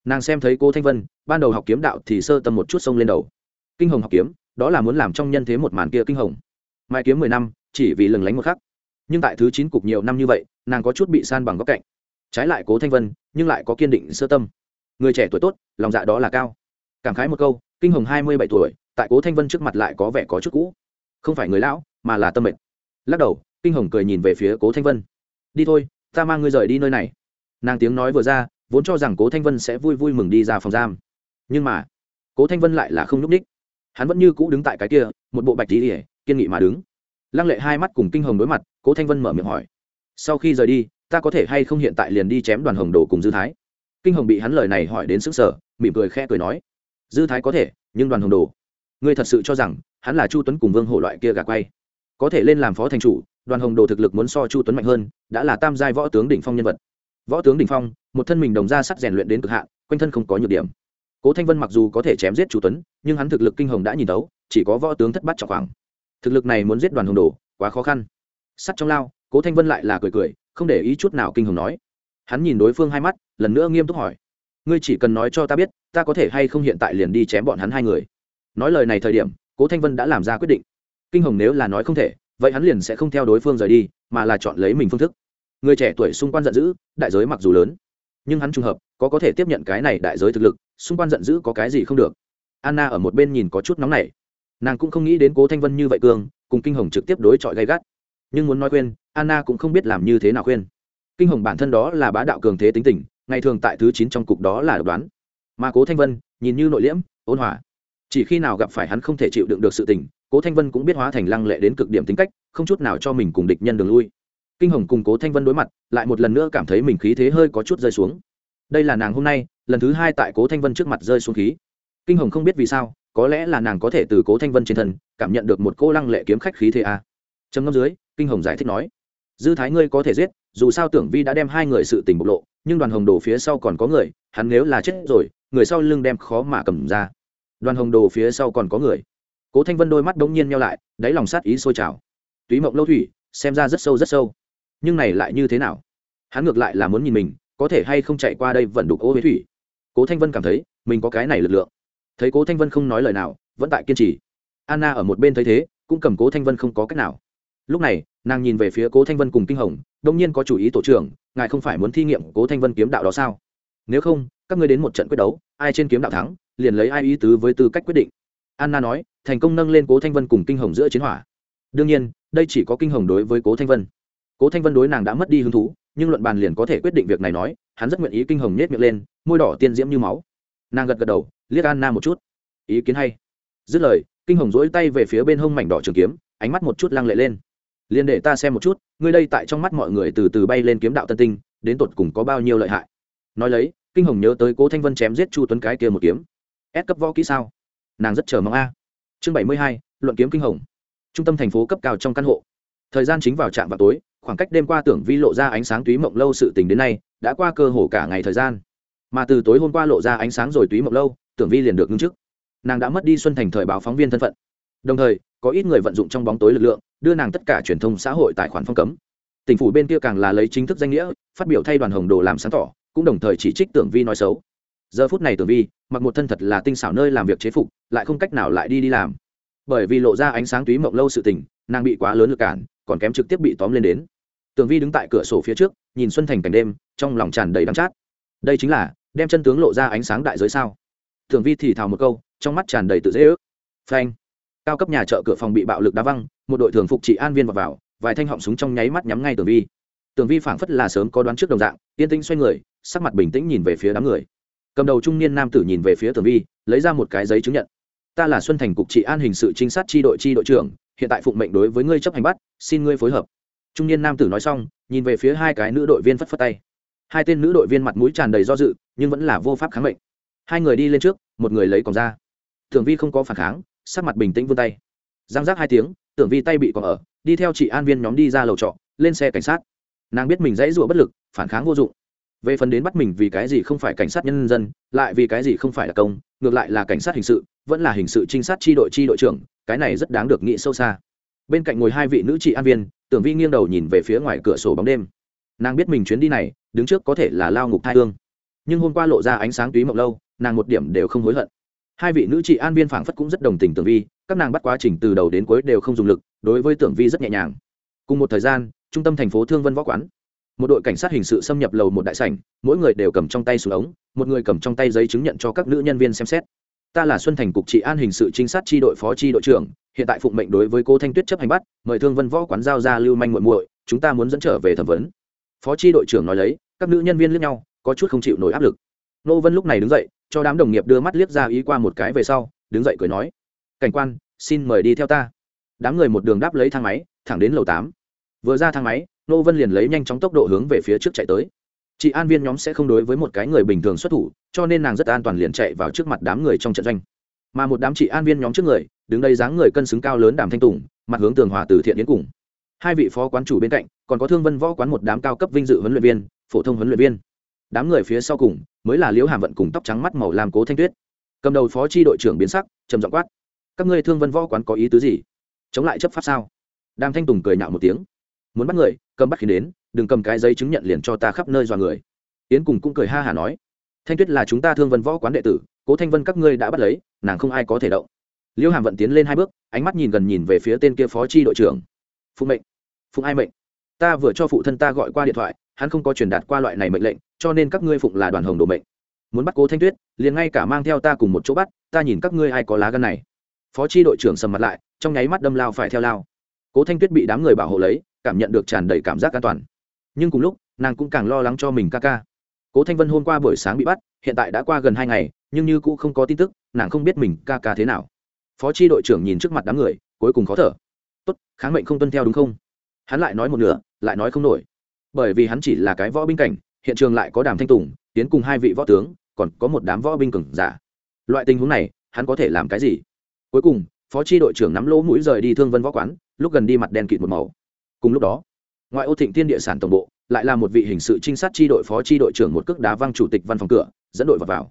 nàng xem thấy cô thanh vân, ban đầu học kiếm đạo thì sơ tâm một chút sông lên đầu. Kinh hồng học kiếm, đó là muốn làm trong nhân thế một màn kia kinh hồng. Mai kiếm mười năm, chỉ vì lừng lánh một khắc. Nhưng tại thứ chín cục nhiều năm như vậy, nàng có chút bị san bằng góc cạnh. Trái lại cố thanh vân, nhưng lại có kiên định sơ tâm. Người trẻ tuổi tốt, lòng dạ đó là cao. Cảm khái một câu, kinh hồng hai mươi bảy tuổi, tại cố thanh vân trước mặt lại có vẻ có chút cũ. Không phải người lão, mà là tâm mệnh lắc đầu, kinh hồng cười nhìn về phía cố thanh vân. Đi thôi, ta mang ngươi rời đi nơi này. Nàng tiếng nói vừa ra vốn cho rằng cố thanh vân sẽ vui vui mừng đi ra phòng giam. Nhưng mà, cố thanh vân lại là không n ú c ních hắn vẫn như cũ đứng tại cái kia, một bộ bạch tí ỉa kiên nghị mà đứng. Lăng lệ hai mắt cùng kinh hồng đối mặt, cố thanh vân mở miệng hỏi. Sau khi rời đi, ta có thể hay không hiện tại liền đi chém đoàn hồng đồ cùng dư thái? Kinh hồng bị hắn lời này hỏi đến sức sở mỉm cười khẽ cười nói. Dư thái có thể, nhưng đoàn hồng đồ. Ngươi thật sự cho rằng, hắn là chu tuấn cùng vương hổ loại kia gà quay. Có thể lên làm phó thành chủ, đoàn hồng đồ thực lực muốn so chu tuấn mạnh hơn, đã là tam giai võ tướng đỉnh phong nhân vật võ tướng đình phong, một thân mình đồng ra sắt rèn luyện đến cực hạn, quanh thân không có nhược điểm. Cố thanh vân mặc dù có thể chém giết chu tuấn, nhưng hắn thực lực kinh hồng đã nhìn tấu chỉ có võ tướng thất bát trọng khoảng. Thực lực này muốn giết đoàn hồng đồ, quá khó khăn. Sắt trong lao, cố thanh vân lại là cười cười, không để ý chút nào kinh hồng nói. Hắn nhìn đối phương hai mắt, lần nữa nghiêm túc hỏi. Ngươi chỉ cần nói cho ta biết, ta có thể hay không hiện tại liền đi chém bọn hắn hai người? Nói lời này thời điểm, cố thanh vân đã làm ra quyết định. Kinh hồng nếu là nói không thể, vậy hắn liền sẽ không theo đối phương rời đi, mà là chọn lấy mình phương thức người trẻ tuổi xung quanh giận dữ, đại giới mặc dù lớn, nhưng hắn trùng hợp, có có thể tiếp nhận cái này đại giới thực lực, xung quanh giận dữ có cái gì không được. Anna ở một bên nhìn có chút nóng nảy. Nàng cũng không nghĩ đến cố thanh vân như vậy cương cùng kinh hồng trực tiếp đối chọi gay gắt. Nhưng muốn nói khuyên, anna cũng không biết làm như thế nào khuyên. Kinh hồng bản thân đó là bá đạo cường thế tính tình, ngày thường tại thứ chín trong cục đó là độc đoán. Mà cố thanh vân, nhìn như nội liễm, ôn hòa. Chỉ khi nào gặp phải hắn không thể chịu đựng được sự tình, cố thanh vân cũng biết hóa thành lăng lệ đến cực điểm tính cách, không chút nào cho mình cùng địch nhân đường lui kinh hồng cùng cố thanh vân đối mặt, lại một lần nữa cảm thấy mình khí thế hơi có chút rơi xuống. Đây là nàng hôm nay, lần thứ hai tại cố thanh vân trước mặt rơi xuống khí. Kinh hồng không biết vì sao, có lẽ là nàng có thể từ cố thanh vân trên thân, cảm nhận được một cô lăng lệ kiếm khách khí thế a. À. trầm ngâm dưới, kinh hồng giải thích nói, dư thái ngươi có thể giết, dù sao tưởng vi đã đem hai người sự tình bộc lộ, nhưng đoàn hồng đồ phía sau còn có người, hắn nếu là chết rồi, người sau lưng đem khó mà cầm ra. Đoàn hồng đồ phía sau còn có người. Cố thanh vân đôi mắt đ ố n g nhiên nhau lại, đáy lòng sát ý sôi trào. Túy mộng lâu thủy, xem ra rất sâu rất sâu nhưng này lại như thế nào? Hắn ngược lại là muốn nhìn mình, có thể hay không chạy qua đây vẫn đục ô huế thủy. Cố thanh vân cảm thấy, mình có cái này lực lượng. Thấy cố thanh vân không nói lời nào, vẫn tại kiên trì. Anna ở một bên thấy thế, cũng cầm cố thanh vân không có cách nào. Lúc này, nàng nhìn về phía cố thanh vân cùng kinh hồng đông nhiên có chủ ý tổ trưởng, ngài không phải muốn thi nghiệm cố thanh vân kiếm đạo đó sao? Nếu không, các ngươi đến một trận quyết đấu, ai trên kiếm đạo thắng, liền lấy ai ý tứ với tư cách quyết định. Anna nói, thành công nâng lên cố thanh vân cùng kinh hồng giữa chiến hỏa. Đương nhiên, đây chỉ có kinh hồng đối với cố thanh vân cố thanh vân đối nàng đã mất đi hứng thú, nhưng luận bàn liền có thể quyết định việc này nói, hắn rất nguyện ý kinh hồng nhét miệng lên, môi đỏ tiên diễm như máu. Nàng gật gật đầu, liếc anna một chút. Ý kiến hay. Dứt lời, kinh hồng dỗi tay về phía bên hông mảnh đỏ trường kiếm, ánh mắt một chút lăng lệ lên. Liền để ta xem một chút, ngươi đây tại trong mắt mọi người từ từ bay lên kiếm đạo tân tinh, đến tột cùng có bao nhiêu lợi hại? Nói lấy, kinh hồng nhớ tới cố thanh vân chém giết chu tuấn cái kia một kiếm. Ép cấp võ kỹ sao? Nàng rất chờ mong a. Chương bảy mươi hai, luận kiếm kinh hồng. Trung tâm thành phố cấp cao trong căn hộ. Thời gian chính vào trạm vào tối khoảng cách đêm qua tưởng vi lộ ra ánh sáng túy mộng lâu sự tình đến nay, đã qua cơ hồ cả ngày thời gian. Mà từ tối hôm qua lộ ra ánh sáng rồi túy mộng lâu, tưởng vi liền được ngưng chức. Nàng đã mất đi xuân thành thời báo phóng viên thân phận. Đồng thời, có ít người vận dụng trong bóng tối lực lượng, đưa nàng tất cả truyền thông xã hội tài khoản phong cấm. Tỉnh phủ bên kia càng là lấy chính thức danh nghĩa, phát biểu thay đoàn hồng đồ làm sáng tỏ, cũng đồng thời chỉ trích tưởng vi nói xấu. Giờ phút này tưởng vi, mặc một thân thật là tinh xảo nơi làm việc chế phục, lại không cách nào lại đi đi làm. Bởi vì lộ ra ánh sáng túy mộng lâu sự tình, nàng bị quá lớn lực cản, còn kém trực tiếp bị tóm lên đến. Tường vi đứng tại cửa sổ phía trước nhìn xuân thành cảnh đêm trong lòng tràn đầy đắm chát. Đây chính là đem chân tướng lộ ra ánh sáng đại giới sao? Tường vi thì thào một câu trong mắt tràn đầy tự dễ ước. Phanh. Cao cấp nhà chợ cửa phòng bị bạo lực đá văng một đội thường phục trị an viên vào, vào vài thanh họng súng trong nháy mắt nhắm ngay tường vi. Tường vi phảng phất là sớm có đoán trước đồng dạng yên tĩnh xoay người sắc mặt bình tĩnh nhìn về phía đám người. Cầm đầu trung niên nam tử nhìn về phía tường vi lấy ra một cái giấy chứng nhận. Ta là xuân thành cục trị an hình sự trinh sát tri đội tri đội trưởng hiện tại phụng mệnh đối với ngươi chấp hành bắt xin ngươi phối hợp trung niên nam tử nói xong, nhìn về phía hai cái nữ đội viên phất phất tay. Hai tên nữ đội viên mặt mũi tràn đầy do dự, nhưng vẫn là vô pháp kháng mệnh. Hai người đi lên trước, một người lấy còn ra. Tưởng vi không có phản kháng, sắc mặt bình tĩnh vươn tay. Giang giác hai tiếng, tưởng vi tay bị còn ở, đi theo chị an viên nhóm đi ra lầu trọ, lên xe cảnh sát. Nàng biết mình dãy rụa bất lực, phản kháng vô dụng. Về phần đến bắt mình vì cái gì không phải cảnh sát nhân dân, lại vì cái gì không phải là công, ngược lại là cảnh sát hình sự, vẫn là hình sự trinh sát tri đội tri đội trưởng, cái này rất đáng được nghĩ sâu xa bên cạnh ngồi hai vị nữ trị an viên, tưởng vi nghiêng đầu nhìn về phía ngoài cửa sổ bóng đêm. Nàng biết mình chuyến đi này, đứng trước có thể là lao ngục thai hương. Nhưng hôm qua lộ ra ánh sáng túy mộng lâu, nàng một điểm đều không hối hận. Hai vị nữ trị an viên phảng phất cũng rất đồng tình tưởng vi, các nàng bắt quá trình từ đầu đến cuối đều không dùng lực, đối với tưởng vi rất nhẹ nhàng. Cùng một thời gian, trung tâm thành phố thương vân võ quán. Một đội cảnh sát hình sự xâm nhập lầu một đại sảnh, mỗi người đều cầm trong tay súng ống, một người cầm trong tay giấy chứng nhận cho các nữ nhân viên xem xét. Ta là xuân thành cục trị an hình sự trinh sát tri đội phó tri đội trưởng hiện tại phụng mệnh đối với cô thanh tuyết chấp hành bắt, mời thương vân võ quán giao ra lưu manh muội muội, chúng ta muốn dẫn trở về thẩm vấn. Phó tri đội trưởng nói lấy, các nữ nhân viên lướt nhau, có chút không chịu nổi áp lực. Nô vân lúc này đứng dậy, cho đám đồng nghiệp đưa mắt liếc ra ý qua một cái về sau, đứng dậy cười nói, cảnh quan, xin mời đi theo ta. Đám người một đường đáp lấy thang máy, thẳng đến lầu tám. Vừa ra thang máy, nô vân liền lấy nhanh chóng tốc độ hướng về phía trước chạy tới. Chị an viên nhóm sẽ không đối với một cái người bình thường xuất thủ, cho nên nàng rất an toàn liền chạy vào trước mặt đám người trong trận doanh. Mà một đám chị an viên nhóm trước người đứng đây dáng người cân xứng cao lớn đàm thanh tùng, mặt hướng tường hòa từ thiện đến cùng. Hai vị phó quán chủ bên cạnh, còn có thương vân võ quán một đám cao cấp vinh dự huấn luyện viên, phổ thông huấn luyện viên. Đám người phía sau cùng, mới là liễu hàm vận cùng tóc trắng mắt màu làm cố thanh tuyết. Cầm đầu phó tri đội trưởng biến sắc, trầm giọng quát. Các ngươi thương vân võ quán có ý tứ gì? Chống lại chấp pháp sao? Đàm thanh tùng cười nhạo một tiếng. Muốn bắt người, cầm bắt khi đến, đừng cầm cái giấy chứng nhận liền cho ta khắp nơi dọa người. Yến cùng cũng cười ha hả nói. Thanh tuyết là chúng ta thương vân võ quán đệ tử, cố thanh vân các ngươi đã bắt lấy, nàng không ai có thể động liêu hàm vận tiến lên hai bước, ánh mắt nhìn gần nhìn về phía tên kia phó tri đội trưởng. Phụ mệnh, phụng ai mệnh? Ta vừa cho phụ thân ta gọi qua điện thoại, hắn không có truyền đạt qua loại này mệnh lệnh, cho nên các ngươi phụng là đoàn hồng đồ mệnh. Muốn bắt cố thanh tuyết, liền ngay cả mang theo ta cùng một chỗ bắt, ta nhìn các ngươi ai có lá gân này. Phó tri đội trưởng sầm mặt lại, trong nháy mắt đâm lao phải theo lao. Cố thanh tuyết bị đám người bảo hộ lấy, cảm nhận được tràn đầy cảm giác an toàn. Nhưng cùng lúc, nàng cũng càng lo lắng cho mình ca ca. Cố thanh vân hôm qua buổi sáng bị bắt, hiện tại đã qua gần hai ngày, nhưng như cũ không có tin tức, nàng không biết mình ca ca thế nào phó tri đội trưởng nhìn trước mặt đám người cuối cùng khó thở. Tốt kháng mệnh không tuân theo đúng không? Hắn lại nói một nửa lại nói không nổi. Bởi vì hắn chỉ là cái võ binh cảnh hiện trường lại có đàm thanh tùng tiến cùng hai vị võ tướng còn có một đám võ binh cường giả. Loại tình huống này hắn có thể làm cái gì? Cuối cùng phó tri đội trưởng nắm lỗ mũi rời đi thương vân võ quán lúc gần đi mặt đen kịt một màu. Cùng lúc đó ngoại ô thịnh tiên địa sản tổng bộ lại là một vị hình sự trinh sát tri đội phó tri đội trưởng một cước đá văng chủ tịch văn phòng cửa dẫn đội vào, vào.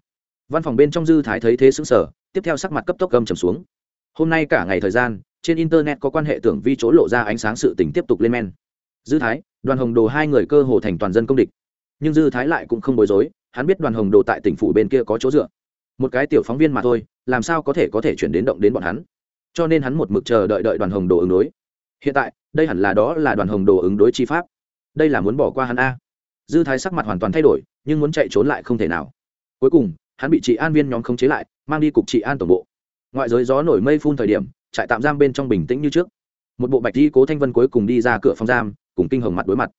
văn phòng bên trong dư thái thấy thế xứng sở tiếp theo sắc mặt cấp tốc gầm trầm xuống hôm nay cả ngày thời gian, trên internet có quan hệ tưởng vi chỗ lộ ra ánh sáng sự tình tiếp tục lên men. Dư thái, đoàn hồng đồ hai người cơ hồ thành toàn dân công địch. Nhưng dư thái lại cũng không bối rối, hắn biết đoàn hồng đồ tại tỉnh phủ bên kia có chỗ dựa. Một cái tiểu phóng viên mà thôi, làm sao có thể có thể chuyển đến động đến bọn hắn? Cho nên hắn một mực chờ đợi đợi đoàn hồng đồ ứng đối. Hiện tại, đây hẳn là đó là đoàn hồng đồ ứng đối chi pháp. Đây là muốn bỏ qua hắn a. Dư thái sắc mặt hoàn toàn thay đổi, nhưng muốn chạy trốn lại không thể nào. Cuối cùng, hắn bị chị an viên nhóm khống chế lại, mang đi cục chị an tổng bộ ngoại giới gió nổi mây phun thời điểm, trại tạm giam bên trong bình tĩnh như trước. Một bộ bạch di cố thanh vân cuối cùng đi ra cửa phòng giam, cùng kinh hồng mặt đối mặt.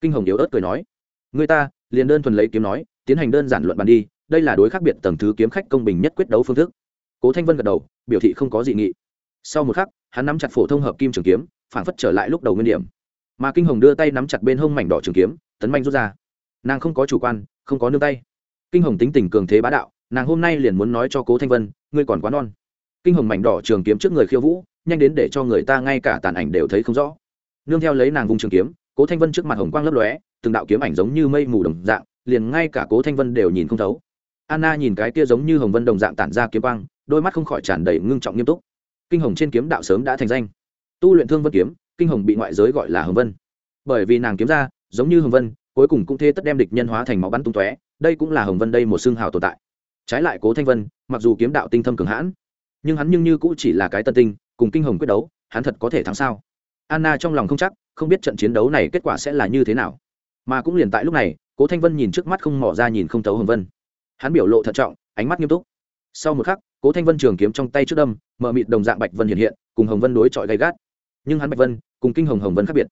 Kinh hồng yếu ớt cười nói, người ta, liền đơn thuần lấy kiếm nói, tiến hành đơn giản luận bàn đi, đây là đối khác biệt tầng thứ kiếm khách công bình nhất quyết đấu phương thức. Cố thanh vân gật đầu, biểu thị không có dị nghị. Sau một khắc, hắn nắm chặt phổ thông hợp kim trường kiếm phản phất trở lại lúc đầu nguyên điểm. Mà kinh hồng đưa tay nắm chặt bên hông mảnh đỏ trường kiếm, tấn manh rút ra. Nàng không có chủ quan, không có nương tay. Kinh hồng tính tình cường thế bá đạo, nàng hôm nay liền muốn nói cho cố thanh vân, ngươi còn quá non kinh hồng mảnh đỏ trường kiếm trước người khiêu vũ, nhanh đến để cho người ta ngay cả tàn ảnh đều thấy không rõ. Nương theo lấy nàng vùng trường kiếm, cố thanh vân trước mặt hồng quang lấp lóe, từng đạo kiếm ảnh giống như mây mù đồng dạng, liền ngay cả cố thanh vân đều nhìn không thấu. Anna nhìn cái kia giống như hồng vân đồng dạng tản ra kiếm quang, đôi mắt không khỏi tràn đầy ngưng trọng nghiêm túc. Kinh hồng trên kiếm đạo sớm đã thành danh. Tu luyện thương vân kiếm, kinh hồng bị ngoại giới gọi là hồng vân. Bởi vì nàng kiếm ra, giống như hồng vân, cuối cùng cũng thế tất đem địch nhân hóa thành máu bắn tung tóe, đây cũng là hồng vân đây một xương hào tồn tại. Trái lại cố thanh vân, mặc dù kiếm đạo tinh thâm cường hãn nhưng hắn nhưng như cũng chỉ là cái tân tinh, cùng kinh hồng quyết đấu, hắn thật có thể thắng sao? Anna trong lòng không chắc, không biết trận chiến đấu này kết quả sẽ là như thế nào. Mà cũng liền tại lúc này, cố thanh vân nhìn trước mắt không mỏ ra nhìn không thấu hồng vân. Hắn biểu lộ thận trọng, ánh mắt nghiêm túc. Sau một khắc, cố thanh vân trường kiếm trong tay trước đâm mở mịt đồng dạng bạch vân hiện hiện, cùng hồng vân đối chọi gay gắt. Nhưng hắn bạch vân, cùng kinh hồng hồng vân khác biệt.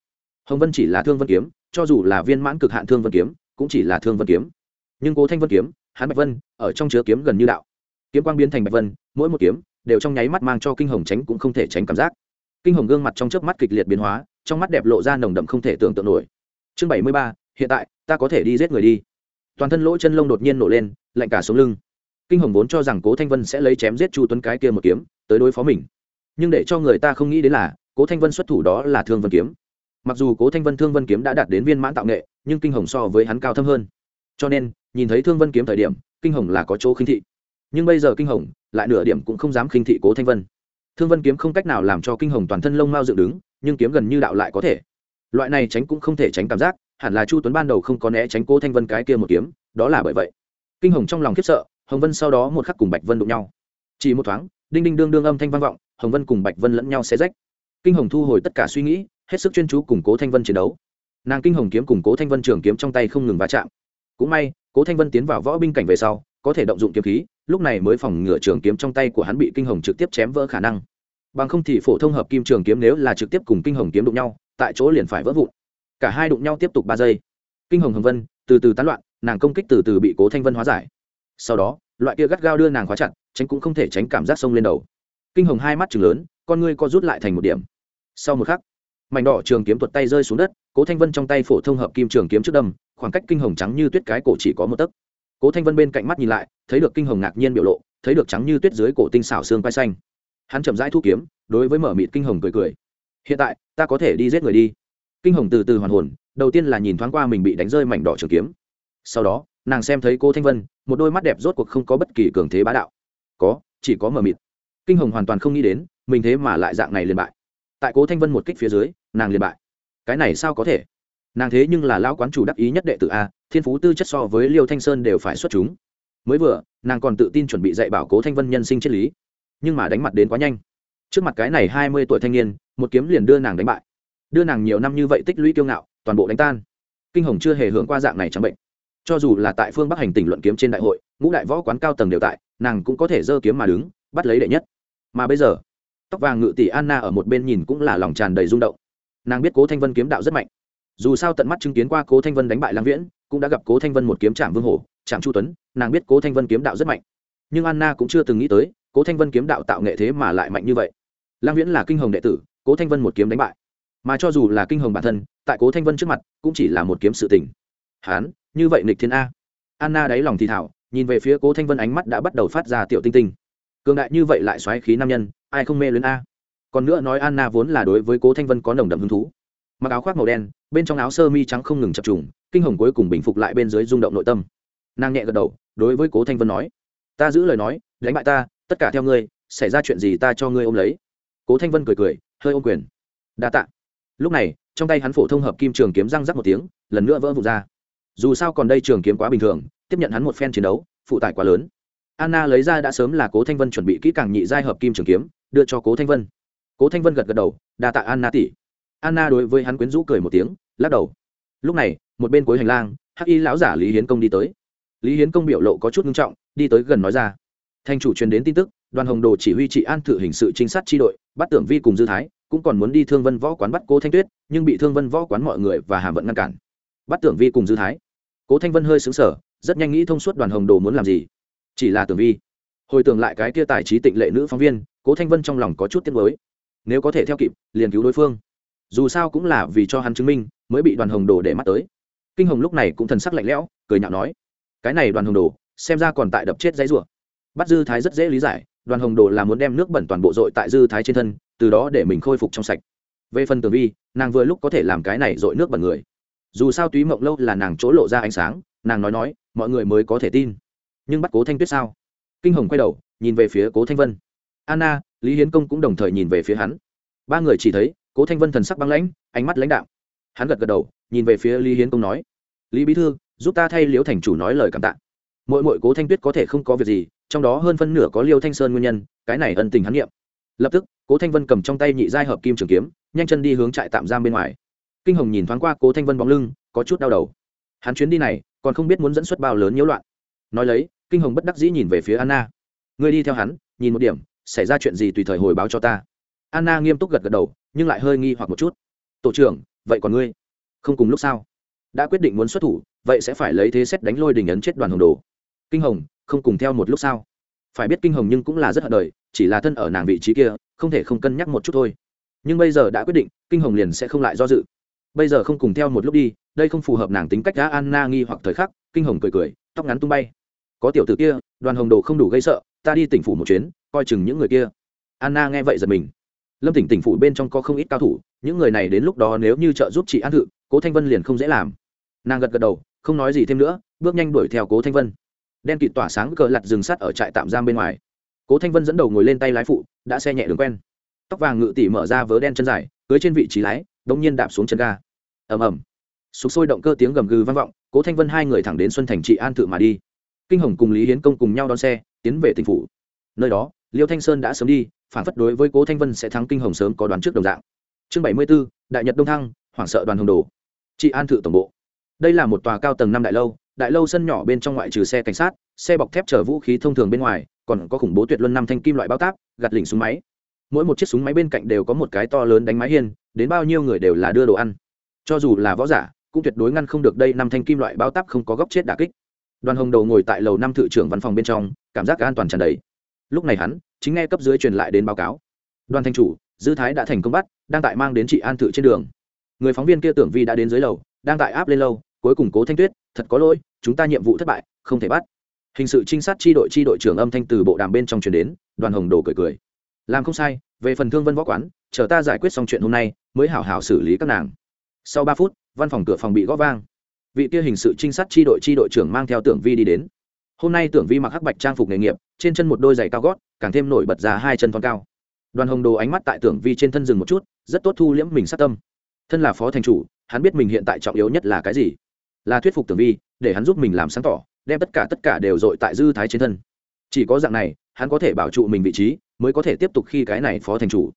Hồng vân chỉ là thương vân kiếm, cho dù là viên mãn cực hạn thương vân kiếm, cũng chỉ là thương vân kiếm. Nhưng cố thanh vân kiếm, hắn bạch vân, ở trong chứa kiếm gần như đạo. Kiếm quang biến thành bạch vân, mỗi một kiếm đều trong nháy mắt mang cho kinh hồng tránh cũng không thể tránh cảm giác. Kinh hồng gương mặt trong chớp mắt kịch liệt biến hóa, trong mắt đẹp lộ ra nồng đậm không thể tưởng tượng nổi. Chương bảy mươi ba, hiện tại, ta có thể đi giết người đi. Toàn thân lỗ chân lông đột nhiên nổ lên, lạnh cả xuống lưng. Kinh hồng vốn cho rằng cố thanh vân sẽ lấy chém giết chu tuấn cái kia một kiếm, tới đối phó mình. Nhưng để cho người ta không nghĩ đến là, cố thanh vân xuất thủ đó là thương vân kiếm. Mặc dù cố thanh vân thương vân kiếm đã đạt đến viên mãn tạo nghệ, nhưng kinh hồng so với hắn cao thâm hơn. Cho nên, nhìn thấy thương vân kiếm thời điểm, kinh hồng là có chỗ khinh thị nhưng bây giờ kinh hồng, lại nửa điểm cũng không dám khinh thị cố thanh vân. Thương vân kiếm không cách nào làm cho kinh hồng toàn thân lông mao dựng đứng, nhưng kiếm gần như đạo lại có thể. Loại này tránh cũng không thể tránh cảm giác, hẳn là chu tuấn ban đầu không có né tránh cố thanh vân cái kia một kiếm, đó là bởi vậy. Kinh hồng trong lòng khiếp sợ, hồng vân sau đó một khắc cùng bạch vân đụng nhau. Chỉ một thoáng, đinh đinh đương đương âm thanh vang vọng, hồng vân cùng bạch vân lẫn nhau xé rách. Kinh hồng thu hồi tất cả suy nghĩ, hết sức chuyên chú củng cố thanh vân chiến đấu. Nàng kinh hồng kiếm củng cố thanh vân trường kiếm trong tay không ngừng va chạm. Cũng may, cố thanh vân tiến vào võ binh cảnh về sau có thể động dụng kiếm khí, lúc này mới phòng ngựa trường kiếm trong tay của hắn bị kinh hồng trực tiếp chém vỡ khả năng. Bằng không thì phổ thông hợp kim trường kiếm nếu là trực tiếp cùng kinh hồng kiếm đụng nhau, tại chỗ liền phải vỡ vụn. Cả hai đụng nhau tiếp tục ba giây. Kinh hồng hồng vân, từ từ tán loạn, nàng công kích từ từ bị cố thanh vân hóa giải. Sau đó, loại kia gắt gao đưa nàng khóa chặt, tránh cũng không thể tránh cảm giác sông lên đầu. Kinh hồng hai mắt chừng lớn, con ngươi co rút lại thành một điểm. Sau một khắc, mảnh đỏ trường kiếm tuột tay rơi xuống đất, cố thanh vân trong tay phổ thông hợp kim trường kiếm trước đâm, khoảng cách kinh hồng trắng như tuyết cái cổ chỉ có một tấc cố thanh vân bên cạnh mắt nhìn lại, thấy được kinh hồng ngạc nhiên biểu lộ, thấy được trắng như tuyết dưới cổ tinh xảo xương quay xanh. Hắn chậm rãi thu kiếm, đối với mở mịt kinh hồng cười cười. Hiện tại, ta có thể đi giết người đi. Kinh hồng từ từ hoàn hồn, đầu tiên là nhìn thoáng qua mình bị đánh rơi mảnh đỏ trường kiếm. Sau đó, nàng xem thấy cô thanh vân, một đôi mắt đẹp rốt cuộc không có bất kỳ cường thế bá đạo. Có, chỉ có mờ mịt. Kinh hồng hoàn toàn không nghĩ đến, mình thế mà lại dạng này liền bại. Tại cố thanh vân một kích phía dưới, nàng liền bại. Cái này sao có thể? Nàng thế nhưng là lão quán chủ đắc ý nhất đệ tử a, thiên phú tư chất so với liêu thanh sơn đều phải xuất chúng. Mới vừa, nàng còn tự tin chuẩn bị dạy bảo cố thanh vân nhân sinh triết lý. Nhưng mà đánh mặt đến quá nhanh. Trước mặt cái này hai mươi tuổi thanh niên, một kiếm liền đưa nàng đánh bại. Đưa nàng nhiều năm như vậy tích lũy kiêu ngạo, toàn bộ đánh tan. Kinh hồng chưa hề hưởng qua dạng này trắng bệnh. Cho dù là tại phương bắc hành tỉnh luận kiếm trên đại hội, ngũ đại võ quán cao tầng đều tại, nàng cũng có thể giơ kiếm mà đứng, bắt lấy đệ nhất. Mà bây giờ, tóc vàng ngự tỷ anna ở một bên nhìn cũng là lòng tràn đầy rung động. Nàng biết cố thanh vân kiếm đạo rất mạnh dù sao tận mắt chứng kiến qua cố thanh vân đánh bại lang viễn cũng đã gặp cố thanh vân một kiếm trạm vương hổ trạm chu tuấn nàng biết cố thanh vân kiếm đạo rất mạnh nhưng anna cũng chưa từng nghĩ tới cố thanh vân kiếm đạo tạo nghệ thế mà lại mạnh như vậy lang viễn là kinh hồng đệ tử cố thanh vân một kiếm đánh bại mà cho dù là kinh hồng bản thân tại cố thanh vân trước mặt cũng chỉ là một kiếm sự tình hán như vậy nịch thiên a anna đáy lòng thì thảo nhìn về phía cố thanh vân ánh mắt đã bắt đầu phát ra tiểu tinh tinh cường đại như vậy lại xoáy khí nam nhân ai không mê luyến a còn nữa nói anna vốn là đối với cố thanh vân có nồng đậm hứng thú mặc áo khoác màu đen, bên trong áo sơ mi trắng không ngừng chập trùng, kinh hồng cuối cùng bình phục lại bên dưới rung động nội tâm. Nàng nhẹ gật đầu, đối với cố thanh vân nói, ta giữ lời nói, đánh bại ta, tất cả theo ngươi, xảy ra chuyện gì ta cho ngươi ôm lấy. Cố thanh vân cười cười, hơi ôm quyền. Đa t ạ lúc này, trong tay hắn phổ thông hợp kim trường kiếm răng rắc một tiếng, lần nữa vỡ vụt ra. Dù sao còn đây trường kiếm quá bình thường, tiếp nhận hắn một phen chiến đấu, phụ tải quá lớn. Anna lấy ra đã sớm là cố thanh vân chuẩn bị kỹ càng nhị giai hợp kim trường kiếm, đưa cho cố thanh vân. Cố thanh vân gật gật đầu, đa tạ anna tỷ anna đối với hắn quyến rũ cười một tiếng, lắc đầu. Lúc này, một bên cuối hành lang, hắc y lão giả lý hiến công đi tới. Lý hiến công biểu lộ có chút nghiêm trọng, đi tới gần nói ra. Thanh chủ truyền đến tin tức, đoàn hồng đồ chỉ huy trị an thử hình sự trinh sát tri đội, bắt tưởng vi cùng dư thái, cũng còn muốn đi thương vân võ quán bắt cố thanh tuyết, nhưng bị thương vân võ quán mọi người và hàm vận ngăn cản. Bắt tưởng vi cùng dư thái. Cố thanh vân hơi xứng sở rất nhanh nghĩ thông suốt đoàn hồng đồ muốn làm gì. Chỉ là tưởng vi. Hồi tưởng lại cái kia tài trí tịnh lệ nữ phóng viên, cố thanh vân trong lòng có chút tiếc mới nếu có thể theo kịp, liền cứu đối phương dù sao cũng là vì cho hắn chứng minh, mới bị đoàn hồng đồ để mắt tới. Kinh hồng lúc này cũng thần sắc lạnh lẽo, cười nhạo nói, cái này đoàn hồng đồ, xem ra còn tại đập chết dãy rủa. Bắt dư thái rất dễ lý giải, đoàn hồng đồ là muốn đem nước bẩn toàn bộ dội tại dư thái trên thân, từ đó để mình khôi phục trong sạch. Về phần tường vi, nàng vừa lúc có thể làm cái này dội nước bẩn người. Dù sao túy mộng lâu là nàng chỗ lộ ra ánh sáng, nàng nói nói, mọi người mới có thể tin. Nhưng bắt cố thanh tuyết sao? Kinh hồng quay đầu, nhìn về phía cố thanh vân. Anna, lý hiến công cũng đồng thời nhìn về phía hắn. Ba người chỉ thấy cố thanh vân thần sắc băng lãnh, ánh mắt lãnh đạo hắn gật gật đầu, nhìn về phía lý hiến công nói, lý bí thư, giúp ta thay liễu thành chủ nói lời cảm tạ. Mỗi mỗi cố thanh tuyết có thể không có việc gì, trong đó hơn phân nửa có liêu thanh sơn nguyên nhân, cái này ân tình hắn nghiệm. Lập tức, cố thanh vân cầm trong tay nhị giai hợp kim trường kiếm, nhanh chân đi hướng trại tạm giam bên ngoài. Kinh hồng nhìn thoáng qua cố thanh vân bóng lưng, có chút đau đầu. Hắn chuyến đi này, còn không biết muốn dẫn xuất bao lớn nhiễu loạn. Nói lấy, kinh hồng bất đắc dĩ nhìn về phía anna. Ngươi đi theo hắn, nhìn một điểm, xảy ra chuyện gì tùy thời hồi báo cho ta anna nghiêm túc gật gật đầu, nhưng lại hơi nghi hoặc một chút. Tổ trưởng, vậy còn ngươi? Không cùng lúc sao? Đã quyết định muốn xuất thủ, vậy sẽ phải lấy thế xét đánh lôi đình ấn chết đoàn hồng đồ. Kinh hồng, không cùng theo một lúc sao? Phải biết kinh hồng nhưng cũng là rất hận đời, chỉ là thân ở nàng vị trí kia, không thể không cân nhắc một chút thôi. Nhưng bây giờ đã quyết định, kinh hồng liền sẽ không lại do dự. Bây giờ không cùng theo một lúc đi, đây không phù hợp nàng tính cách. Đã anna nghi hoặc thời khắc, kinh hồng cười cười, tóc ngắn tung bay. Có tiểu tử kia, đoàn hồng đồ không đủ gây sợ, ta đi tỉnh phủ một chuyến, coi chừng những người kia. Anna nghe vậy giật mình lâm tỉnh tỉnh phủ bên trong có không ít cao thủ, những người này đến lúc đó nếu như trợ giúp chị an thự, cố thanh vân liền không dễ làm. Nàng gật gật đầu, không nói gì thêm nữa, bước nhanh đuổi theo cố thanh vân. Đen kịt tỏa sáng cờ lặt rừng sắt ở trại tạm giam bên ngoài. Cố thanh vân dẫn đầu ngồi lên tay lái phụ, đã xe nhẹ đường quen. Tóc vàng ngự tỉ mở ra vớ đen chân dài, cưới trên vị trí lái đ ỗ n g nhiên đạp xuống chân ga. Ầm ầm. Sục sôi động cơ tiếng gầm gừ vang vọng, cố thanh vân hai người thẳng đến xuân thành trị an thự mà đi. Kinh hồng cùng lý hiến công cùng nhau đón xe, tiến về tỉnh phủ. Nơi đó, liêu thanh sơn đã sớm đi phản phất đối với cố thanh vân sẽ thắng kinh hồng sớm có đoán trước đồng dạng. Chương bảy mươi b ố đại nhật đông thăng, hoảng sợ đoàn hồng đồ. Trị an thự tổng bộ. Đây là một tòa cao tầng năm đại lâu đại lâu sân nhỏ bên trong ngoại trừ xe cảnh sát, xe bọc thép chở vũ khí thông thường bên ngoài, còn có khủng bố tuyệt luân năm thanh kim loại bao táp, gạt lỉnh súng máy. Mỗi một chiếc súng máy bên cạnh đều có một cái to lớn đánh máy hiên, đến bao nhiêu người đều là đưa đồ ăn. Cho dù là võ giả, cũng tuyệt đối ngăn không được đây năm thanh kim loại bao táp không có góc chết đà kích. Đoàn hồng đầu ngồi tại lầu năm thự trưởng văn phòng bên trong, cảm giác an toàn tràn đầy lúc này hắn chính nghe cấp dưới truyền lại đến báo cáo. Đoàn thanh chủ, dư thái đã thành công bắt, đang tại mang đến chị an thự trên đường. Người phóng viên kia tưởng vi đã đến dưới lầu, đang tại áp lên lâu, cuối cùng cố thanh tuyết, thật có lỗi, chúng ta nhiệm vụ thất bại, không thể bắt. Hình sự trinh sát tri đội tri đội trưởng âm thanh từ bộ đàm bên trong truyền đến, đoàn hồng đồ cười cười. Làm không sai, về phần thương vân võ quán, chờ ta giải quyết xong chuyện hôm nay, mới hảo hảo xử lý các nàng. Sau ba phút, văn phòng cửa phòng bị gõ vang. Vị kia hình sự trinh sát tri đội tri đội trưởng mang theo tưởng vi đi đến hôm nay tưởng vi mặc hắc bạch trang phục nghề nghiệp, trên chân một đôi giày cao gót, càng thêm nổi bật ra hai chân thon cao. Đoàn hồng đồ ánh mắt tại tưởng vi trên thân rừng một chút, rất tốt thu liễm mình sát tâm. Thân là phó thành chủ, hắn biết mình hiện tại trọng yếu nhất là cái gì? Là thuyết phục tưởng vi, để hắn giúp mình làm sáng tỏ, đem tất cả tất cả đều dội tại dư thái trên thân. Chỉ có dạng này, hắn có thể bảo trụ mình vị trí, mới có thể tiếp tục khi cái này phó thành chủ.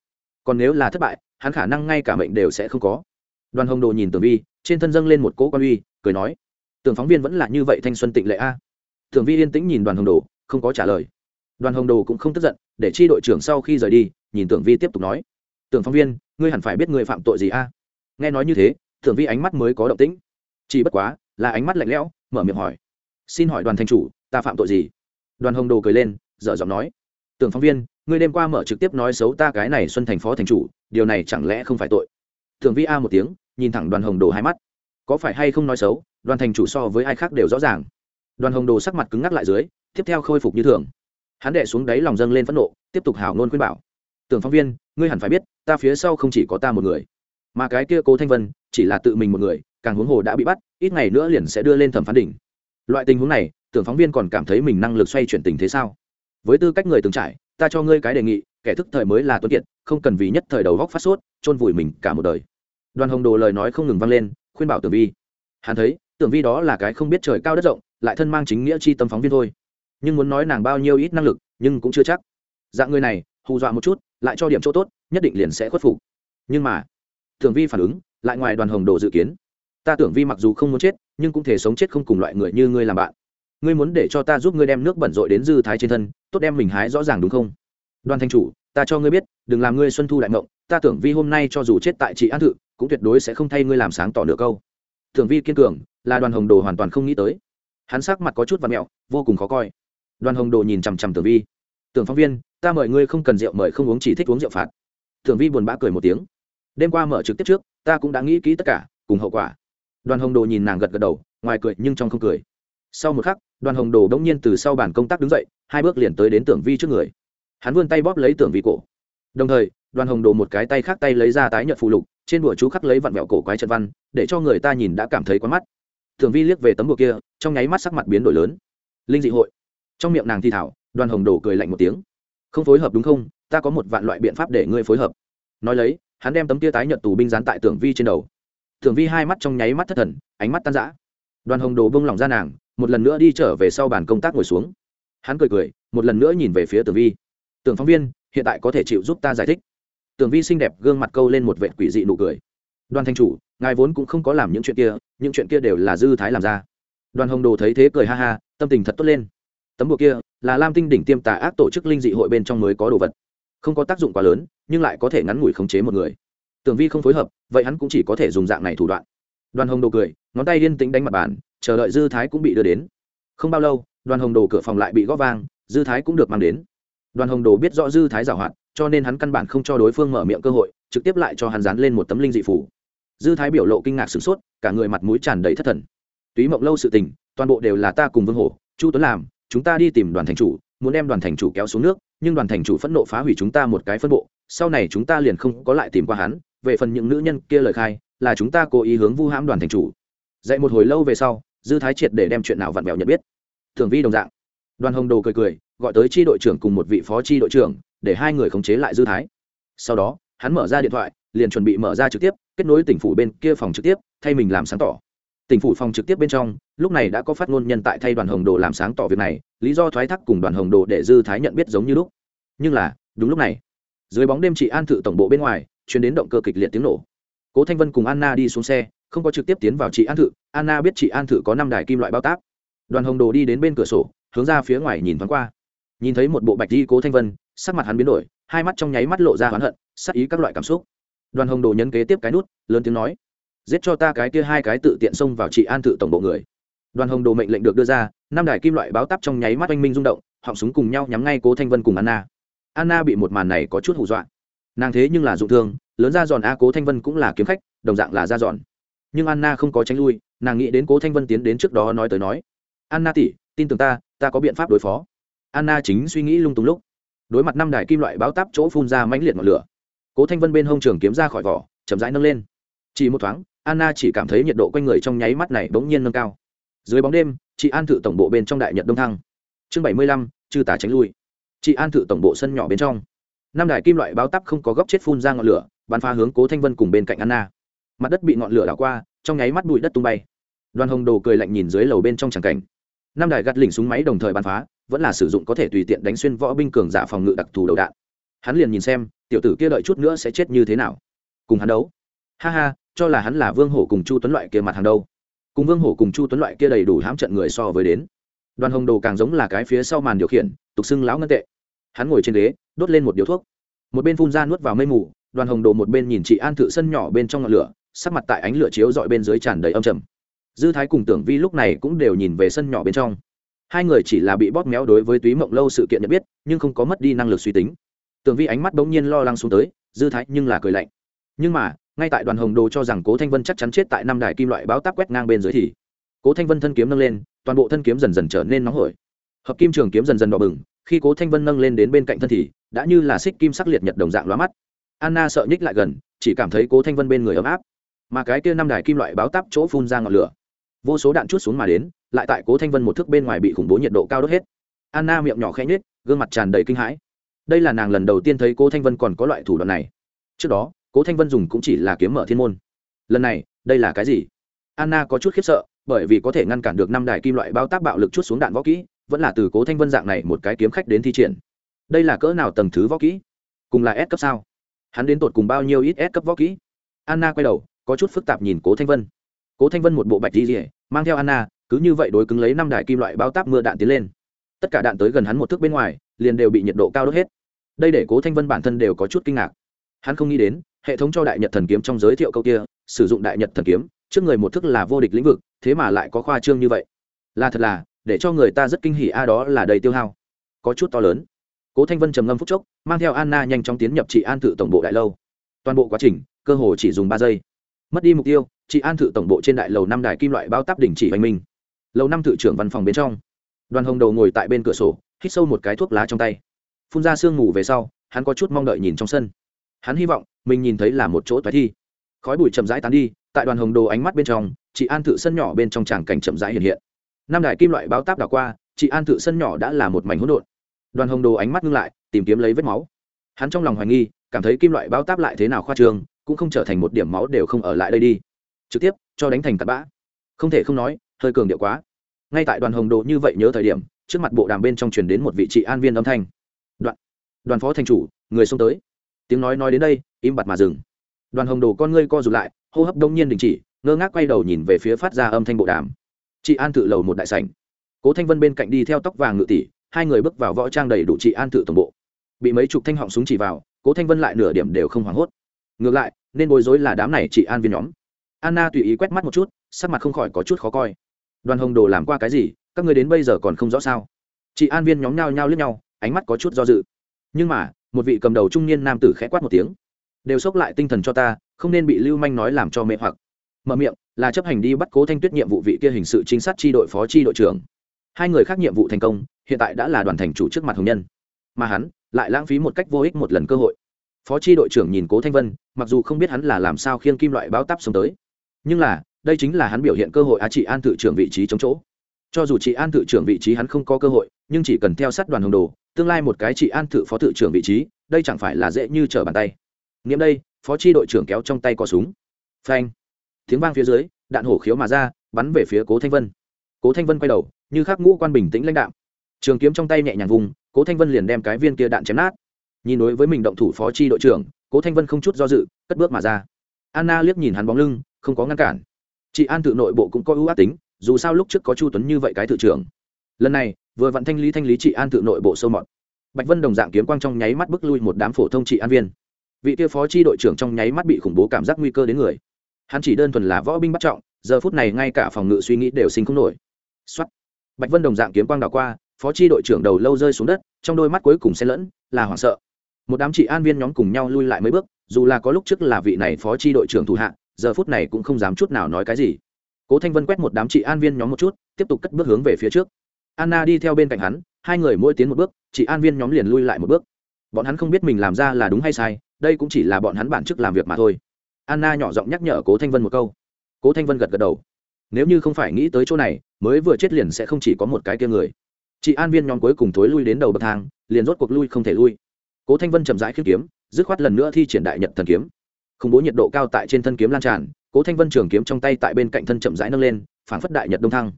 Còn nếu là thất bại, hắn khả năng ngay cả mệnh đều sẽ không có. Đoàn hồng đồ nhìn tưởng vi, trên thân dâng lên một cỗ quan uy, cười nói, tưởng phóng viên vẫn là như vậy thanh xuân tịnh lệ a tưởng vi yên tĩnh nhìn đoàn hồng đồ, không có trả lời. Đoàn hồng đồ cũng không tức giận, để chi đội trưởng sau khi rời đi, nhìn tưởng vi tiếp tục nói. Tưởng phóng viên, ngươi hẳn phải biết người phạm tội gì a? Nghe nói như thế tưởng vi ánh mắt mới có động tĩnh. Chỉ bất quá, là ánh mắt lạnh lẽo, mở miệng hỏi. Xin hỏi đoàn thanh chủ, ta phạm tội gì? Đoàn hồng đồ cười lên, dở giọng nói. Tưởng phóng viên, ngươi đêm qua mở trực tiếp nói xấu ta cái này xuân thành phó thành chủ, điều này chẳng lẽ không phải tội? Tưởng vi a một tiếng, nhìn thẳng đoàn hồng đồ hai mắt. Có phải hay không nói xấu, đoàn thành chủ so với ai khác đều rõ ràng đoàn hồng đồ sắc mặt cứng ngắc lại dưới, tiếp theo khôi phục như thường. Hắn đệ xuống đáy lòng dâng lên phẫn nộ, tiếp tục hảo ngôn khuyên bảo. Tưởng phóng viên, ngươi hẳn phải biết, ta phía sau không chỉ có ta một người, mà cái kia cố thanh vân chỉ là tự mình một người, càng huống hồ đã bị bắt, ít ngày nữa liền sẽ đưa lên thẩm phán đỉnh. Loại tình huống này, tưởng phóng viên còn cảm thấy mình năng lực xoay chuyển tình thế sao? Với tư cách người từng trải, ta cho ngươi cái đề nghị, kẻ thức thời mới là tuấn kiệt, không cần vì nhất thời đầu góc phát sốt, chôn vùi mình cả một đời. Đoàn hồng đồ lời nói không ngừng vang lên, khuyên bảo tưởng vi. Hắn thấy tưởng vi đó là cái không biết trời cao đất rộng, lại thân mang chính nghĩa chi tâm phóng viên thôi. Nhưng muốn nói nàng bao nhiêu ít năng lực, nhưng cũng chưa chắc. Dạng người này, hù dọa một chút, lại cho điểm chỗ tốt, nhất định liền sẽ khuất phục. Nhưng mà, tưởng vi phản ứng, lại ngoài đoàn hồng đồ dự kiến. Ta tưởng vi mặc dù không muốn chết, nhưng cũng thể sống chết không cùng loại người như ngươi làm bạn. Ngươi muốn để cho ta giúp ngươi đem nước bẩn rội đến dư thái trên thân, tốt đem mình hái rõ ràng đúng không? Đoàn thanh chủ, ta cho ngươi biết, đừng làm ngươi xuân thu đại mộng ta tưởng vi hôm nay cho dù chết tại chị an thự, cũng tuyệt đối sẽ không thay ngươi làm sáng tỏ nửa câu. Tưởng vi kiên cường là đoàn hồng đồ hoàn toàn không nghĩ tới. Hắn sắc mặt có chút và mẹo, vô cùng khó coi. Đoàn hồng đồ nhìn chằm chằm tưởng vi. Tưởng phóng viên, ta mời ngươi không cần rượu mời không uống chỉ thích uống rượu phạt. Tưởng vi buồn bã cười một tiếng. Đêm qua mở trực tiếp trước, ta cũng đã nghĩ kỹ tất cả, cùng hậu quả. Đoàn hồng đồ nhìn nàng gật gật đầu, ngoài cười nhưng trong không cười. Sau một khắc, đoàn hồng đồ đ ỗ n g nhiên từ sau bàn công tác đứng dậy, hai bước liền tới đến tưởng vi trước người. Hắn vươn tay bóp lấy tưởng vi cổ. Đồng thời, đoàn hồng đồ một cái tay khác tay lấy ra tái nhợt phụ lục, trên đùa chú khắc lấy vặn vẹo cổ quái trận văn, để cho người ta nhìn đã cảm thấy quá mắt tưởng vi liếc về tấm bùa kia, trong nháy mắt sắc mặt biến đổi lớn. Linh dị hội. Trong miệng nàng thi thảo, đoàn hồng đồ cười lạnh một tiếng. Không phối hợp đúng không? Ta có một vạn loại biện pháp để ngươi phối hợp. Nói lấy, hắn đem tấm tia tái nhận tù binh dán tại tưởng vi trên đầu. Tưởng vi hai mắt trong nháy mắt thất thần, ánh mắt tan rã. Đoàn hồng đồ bông lỏng ra nàng, một lần nữa đi trở về sau bàn công tác ngồi xuống. Hắn cười cười, một lần nữa nhìn về phía tưởng vi. Tưởng phóng viên, hiện tại có thể chịu giúp ta giải thích. Tưởng vi xinh đẹp gương mặt câu lên một vệ quỷ dị nụ cười. Đoàn thanh chủ ngài vốn cũng không có làm những chuyện kia, những chuyện kia đều là dư thái làm ra. Đoàn hồng đồ thấy thế cười ha ha, tâm tình thật tốt lên. Tấm bùa kia là lam tinh đỉnh tiêm tà ác tổ chức linh dị hội bên trong mới có đồ vật. Không có tác dụng quá lớn, nhưng lại có thể ngắn ngủi khống chế một người. Tưởng vi không phối hợp, vậy hắn cũng chỉ có thể dùng dạng này thủ đoạn. Đoàn hồng đồ cười, ngón tay liên tĩnh đánh mặt bàn, chờ đợi dư thái cũng bị đưa đến. Không bao lâu, đoàn hồng đồ cửa phòng lại bị góp vang, dư thái cũng được mang đến. Đoàn hồng đồ biết rõ dư thái giảo hoạt, cho nên hắn căn bản không cho đối phương mở miệng cơ hội, trực tiếp lại cho hắn dán lên một tấm linh dị phủ dư thái biểu lộ kinh ngạc sửng sốt, cả người mặt mũi tràn đầy thất thần. Túy mộng lâu sự tình, toàn bộ đều là ta cùng vương hổ, chu tuấn làm, chúng ta đi tìm đoàn thành chủ, muốn đem đoàn thành chủ kéo xuống nước, nhưng đoàn thành chủ phẫn nộ phá hủy chúng ta một cái phân bộ, sau này chúng ta liền không có lại tìm qua hắn, về phần những nữ nhân kia lời khai, là chúng ta cố ý hướng vu hãm đoàn thành chủ. Dạy một hồi lâu về sau, dư thái triệt để đem chuyện nào vặn vẹo nhận biết. Thường vi đồng dạng. Đoàn hồng đồ cười cười, gọi tới tri đội trưởng cùng một vị phó tri đội trưởng, để hai người khống chế lại dư thái. Sau đó hắn mở ra điện thoại, liền chuẩn bị mở ra trực tiếp, kết nối tỉnh phủ bên kia phòng trực tiếp, thay mình làm sáng tỏ. Tỉnh phủ phòng trực tiếp bên trong, lúc này đã có phát ngôn nhân tại thay đoàn hồng đồ làm sáng tỏ việc này, lý do thoái thác cùng đoàn hồng đồ để dư thái nhận biết giống như lúc. Nhưng là, đúng lúc này, dưới bóng đêm chị an thự tổng bộ bên ngoài chuyển đến động cơ kịch liệt tiếng nổ. Cố thanh vân cùng anna đi xuống xe, không có trực tiếp tiến vào chị an thự, anna biết chị an thự có năm đài kim loại bao tác đoàn hồng đồ đi đến bên cửa sổ, hướng ra phía ngoài nhìn thoáng qua. Nhìn thấy một bộ bạch di cố thanh vân, sắc mặt hắn biến đổi hai mắt trong nháy mắt lộ ra hoán hận sắc ý các loại cảm xúc. Đoàn hồng đồ nhấn kế tiếp cái nút, lớn tiếng nói, giết cho ta cái kia hai cái tự tiện xông vào chị an tự tổng bộ người. Đoàn hồng đồ mệnh lệnh được đưa ra, năm đài kim loại báo tắp trong nháy mắt oanh minh rung động, họng súng cùng nhau nhắm ngay cố thanh vân cùng anna. Anna bị một màn này có chút hù dọa. Nàng thế nhưng là dụng thương, lớn ra giòn a cố thanh vân cũng là kiếm khách, đồng dạng là ra giòn. Nhưng anna không có tránh lui, nàng nghĩ đến cố thanh vân tiến đến trước đó nói tới nói, anna tỉ tin tưởng ta ta có biện pháp đối phó. Anna chính suy nghĩ lung tung lúc đối mặt năm đài kim loại báo táp chỗ phun ra mãnh liệt ngọn lửa. Cố thanh vân bên hông trường kiếm ra khỏi vỏ, chậm rãi nâng lên. Chỉ một thoáng, anna chỉ cảm thấy nhiệt độ quanh người trong nháy mắt này bỗng nhiên nâng cao. Dưới bóng đêm, chị an thự tổng bộ bên trong đại nhật đông thăng. Chương bảy mươi lăm, chư tả tránh lui. Chị an thự tổng bộ sân nhỏ bên trong. Năm đài kim loại báo tắp không có góc chết phun ra ngọn lửa, bắn phá hướng cố thanh vân cùng bên cạnh anna. Mặt đất bị ngọn lửa đảo qua, trong nháy mắt bụi đất tung bay. Đoàn hồng đồ cười lạnh nhìn dưới lầu bên trong tràng cảnh. Năm đài gắt lỉnh súng máy đồng thời bắn phá vẫn là sử dụng có thể tùy tiện đánh xuyên võ binh cường giả phòng ngự đặc thù đầu đạn. Hắn liền nhìn xem, tiểu tử kia đợi chút nữa sẽ chết như thế nào. Cùng hắn đấu. Ha ha, cho là hắn là vương hổ cùng chu tuấn loại kia mặt hàng đâu. Cùng vương hổ cùng chu tuấn loại kia đầy đủ hãm trận người so với đến. Đoàn hồng đồ càng giống là cái phía sau màn điều khiển, tục xưng lão ngân tệ. Hắn ngồi trên ghế, đốt lên một điếu thuốc. Một bên phun ra nuốt vào mây mù, đoàn hồng đồ một bên nhìn chị an thự sân nhỏ bên trong ngọn lửa, sắc mặt tại ánh lửa chiếu dọi bên dưới tràn đầy âm trầm. Dư thái cùng tưởng vi lúc này cũng đều nhìn về sân nhỏ bên trong hai người chỉ là bị bóp méo đối với túy mộng lâu sự kiện nhận biết, nhưng không có mất đi năng lực suy tính. Tường vi ánh mắt bỗng nhiên lo lắng xuống tới, dư thái nhưng là cười lạnh. Nhưng mà, ngay tại đoàn hồng đồ cho rằng cố thanh vân chắc chắn chết tại năm đài kim loại báo táp quét ngang bên dưới thì, cố thanh vân thân kiếm nâng lên, toàn bộ thân kiếm dần dần trở nên nóng hổi. Hợp kim trường kiếm dần dần đỏ bừng, khi cố thanh vân nâng lên đến bên cạnh thân thì, đã như là xích kim sắc liệt nhật đồng dạng lóa mắt. Anna sợ nhích lại gần, chỉ cảm thấy cố thanh vân bên người ấm áp. Mà cái kia năm đài kim loại báo táp chỗ phun ra ngọn lửa. Vô số đạn chút xuống mà đến lại tại cố thanh vân một thước bên ngoài bị khủng bố nhiệt độ cao đốt hết anna miệng nhỏ khẽ nhết gương mặt tràn đầy kinh hãi. đây là nàng lần đầu tiên thấy cố thanh vân còn có loại thủ đoạn này. trước đó, cố thanh vân dùng cũng chỉ là kiếm mở thiên môn. lần này, đây là cái gì? anna có chút khiếp sợ, bởi vì có thể ngăn cản được năm đài kim loại bao tác bạo lực chút xuống đạn võ kỹ, vẫn là từ cố thanh vân dạng này một cái kiếm khách đến thi triển. đây là cỡ nào tầng thứ võ kỹ? cùng là s cấp sao? hắn đến tột cùng bao nhiêu ít s cấp võ kỹ? anna quay đầu, có chút phức tạp nhìn cố thanh vân. cố thanh vân một bộ bạch đi rỉa mang theo anna cứ như vậy đối cứng lấy năm đài kim loại bao táp mưa đạn tiến lên. Tất cả đạn tới gần hắn một thước bên ngoài, liền đều bị nhiệt độ cao đốt hết. Đây để cố thanh vân bản thân đều có chút kinh ngạc. Hắn không nghĩ đến, hệ thống cho đại nhật thần kiếm trong giới thiệu câu kia, sử dụng đại nhật thần kiếm, trước người một thức là vô địch lĩnh vực, thế mà lại có khoa trương như vậy. Là thật là, để cho người ta rất kinh hỉ a, đó là đầy tiêu hao. Có chút to lớn. Cố thanh vân trầm ngâm phúc chốc, mang theo anna nhanh chóng tiến nhập chị an thự tổng bộ đại lâu. Toàn bộ quá trình, cơ hồ chỉ dùng ba giây. Mất đi mục tiêu chị an thự tổng bộ trên đại lầu năm đài kim loại bao táp đỉnh chỉ hoành minh lầu năm thự trưởng văn phòng bên trong. Đoàn hồng đầu ngồi tại bên cửa sổ, hít sâu một cái thuốc lá trong tay. Phun ra sương mù về sau, hắn có chút mong đợi nhìn trong sân. Hắn hy vọng mình nhìn thấy là một chỗ toái thi. Khói bụi chậm rãi tán đi, tại đoàn hồng đồ ánh mắt bên trong, chị an thự sân nhỏ bên trong tràng cảnh chậm rãi hiện hiện. Năm đài kim loại báo táp đảo qua, chị an thự sân nhỏ đã là một mảnh hỗn độn. Đoàn hồng đồ ánh mắt ngưng lại, tìm kiếm lấy vết máu. Hắn trong lòng hoài nghi, cảm thấy kim loại báo táp lại thế nào khoa trương cũng không trở thành một điểm máu đều không ở lại đây đi. Trực tiếp, cho đánh thành tạt bã. Không thể không nói, hơi cường điệu quá ngay tại đoàn hồng đồ như vậy nhớ thời điểm, trước mặt bộ đàm bên trong truyền đến một vị trị an viên âm thanh. Đoạn, đoàn phó thành chủ, người xông tới. Tiếng nói nói đến đây, im bặt mà dừng. Đoàn hồng đồ con ngươi co rụt lại, hô hấp đông nhiên đình chỉ, ngơ ngác quay đầu nhìn về phía phát ra âm thanh bộ đàm. Chị an tự lầu một đại sảnh. Cố thanh vân bên cạnh đi theo tóc vàng ngự tỷ, hai người bước vào võ trang đầy đủ chị an tự tổng bộ. Bị mấy chục thanh họng súng chỉ vào, cố thanh vân lại nửa điểm đều không hoảng hốt. Ngược lại, nên bối rối là đám này chị an viên nhóm. Anna tùy ý quét mắt một chút, sắc mặt không khỏi có chút khó coi đoàn hồng đồ làm qua cái gì, các người đến bây giờ còn không rõ sao? Chị an viên nhóm nhao nhao lướt nhau, ánh mắt có chút do dự. Nhưng mà, một vị cầm đầu trung niên nam tử khẽ quát một tiếng. Đều xốc lại tinh thần cho ta, không nên bị lưu manh nói làm cho mê hoặc. Mở miệng, là chấp hành đi bắt cố thanh tuyết nhiệm vụ vị kia hình sự trinh sát tri đội phó tri đội trưởng. Hai người khác nhiệm vụ thành công, hiện tại đã là đoàn thành chủ trước mặt hồng nhân. Mà hắn, lại lãng phí một cách vô ích một lần cơ hội. Phó tri đội trưởng nhìn cố thanh vân, mặc dù không biết hắn là làm sao khiêng kim loại báo tắp xuống tới. Nhưng là đây chính là hắn biểu hiện cơ hội á trị an tự trưởng vị trí chống chỗ. Cho dù chị an tự trưởng vị trí hắn không có cơ hội, nhưng chỉ cần theo sát đoàn hồng đồ, tương lai một cái chị an tự phó tự trưởng vị trí, đây chẳng phải là dễ như trở bàn tay. Nghiệm đây, phó chi đội trưởng kéo trong tay cò súng. Phanh. Tiếng vang phía dưới, đạn hổ khiếu mà ra, bắn về phía cố thanh vân. Cố thanh vân quay đầu, như khắc ngũ quan bình tĩnh lãnh đạm. Trường kiếm trong tay nhẹ nhàng vùng, cố thanh vân liền đem cái viên kia đạn chém nát. Nhìn đối với mình động thủ phó chi đội trưởng, cố thanh vân không chút do dự, cất bước mà ra. Anna liếc nhìn hắn bóng lưng, không có ngăn cản chị an tự nội bộ cũng có ưu ác tính, dù sao lúc trước có chu tuấn như vậy cái tự trưởng. Lần này, vừa vặn thanh lý thanh lý chị an tự nội bộ sâu mọt. Bạch vân đồng dạng kiếm quang trong nháy mắt bước lui một đám phổ thông trị an viên. Vị kia phó chi đội trưởng trong nháy mắt bị khủng bố cảm giác nguy cơ đến người. Hắn chỉ đơn thuần là võ binh bắt trọng, giờ phút này ngay cả phòng ngự suy nghĩ đều sinh không nổi. Xuất bạch vân đồng dạng kiếm quang đảo qua, phó chi đội trưởng đầu lâu rơi xuống đất, trong đôi mắt cuối cùng xen lẫn, là hoảng sợ. Một đám trị an viên nhóm cùng nhau lui lại mấy bước, dù là có lúc trước là vị này phó chi đội trưởng thủ hạ giờ phút này cũng không dám chút nào nói cái gì. Cố thanh vân quét một đám trị an viên nhóm một chút, tiếp tục cất bước hướng về phía trước. Anna đi theo bên cạnh hắn, hai người mỗi tiến một bước chị an viên nhóm liền lui lại một bước. Bọn hắn không biết mình làm ra là đúng hay sai, đây cũng chỉ là bọn hắn bản chức làm việc mà thôi. Anna nhỏ giọng nhắc nhở cố thanh vân một câu. Cố thanh vân gật gật đầu. Nếu như không phải nghĩ tới chỗ này, mới vừa chết liền sẽ không chỉ có một cái kia người. Chị an viên nhóm cuối cùng thối lui đến đầu bậc thang, liền rốt cuộc lui không thể lui. Cố thanh vân chậm rãi khiết kiếm, dứt khoát lần nữa thi triển đại nhật thần kiếm khủng bố nhiệt độ cao tại trên thân kiếm lan tràn, cố thanh vân trường kiếm trong tay tại bên cạnh thân chậm rãi nâng lên phản phất đại nhật đông thăng.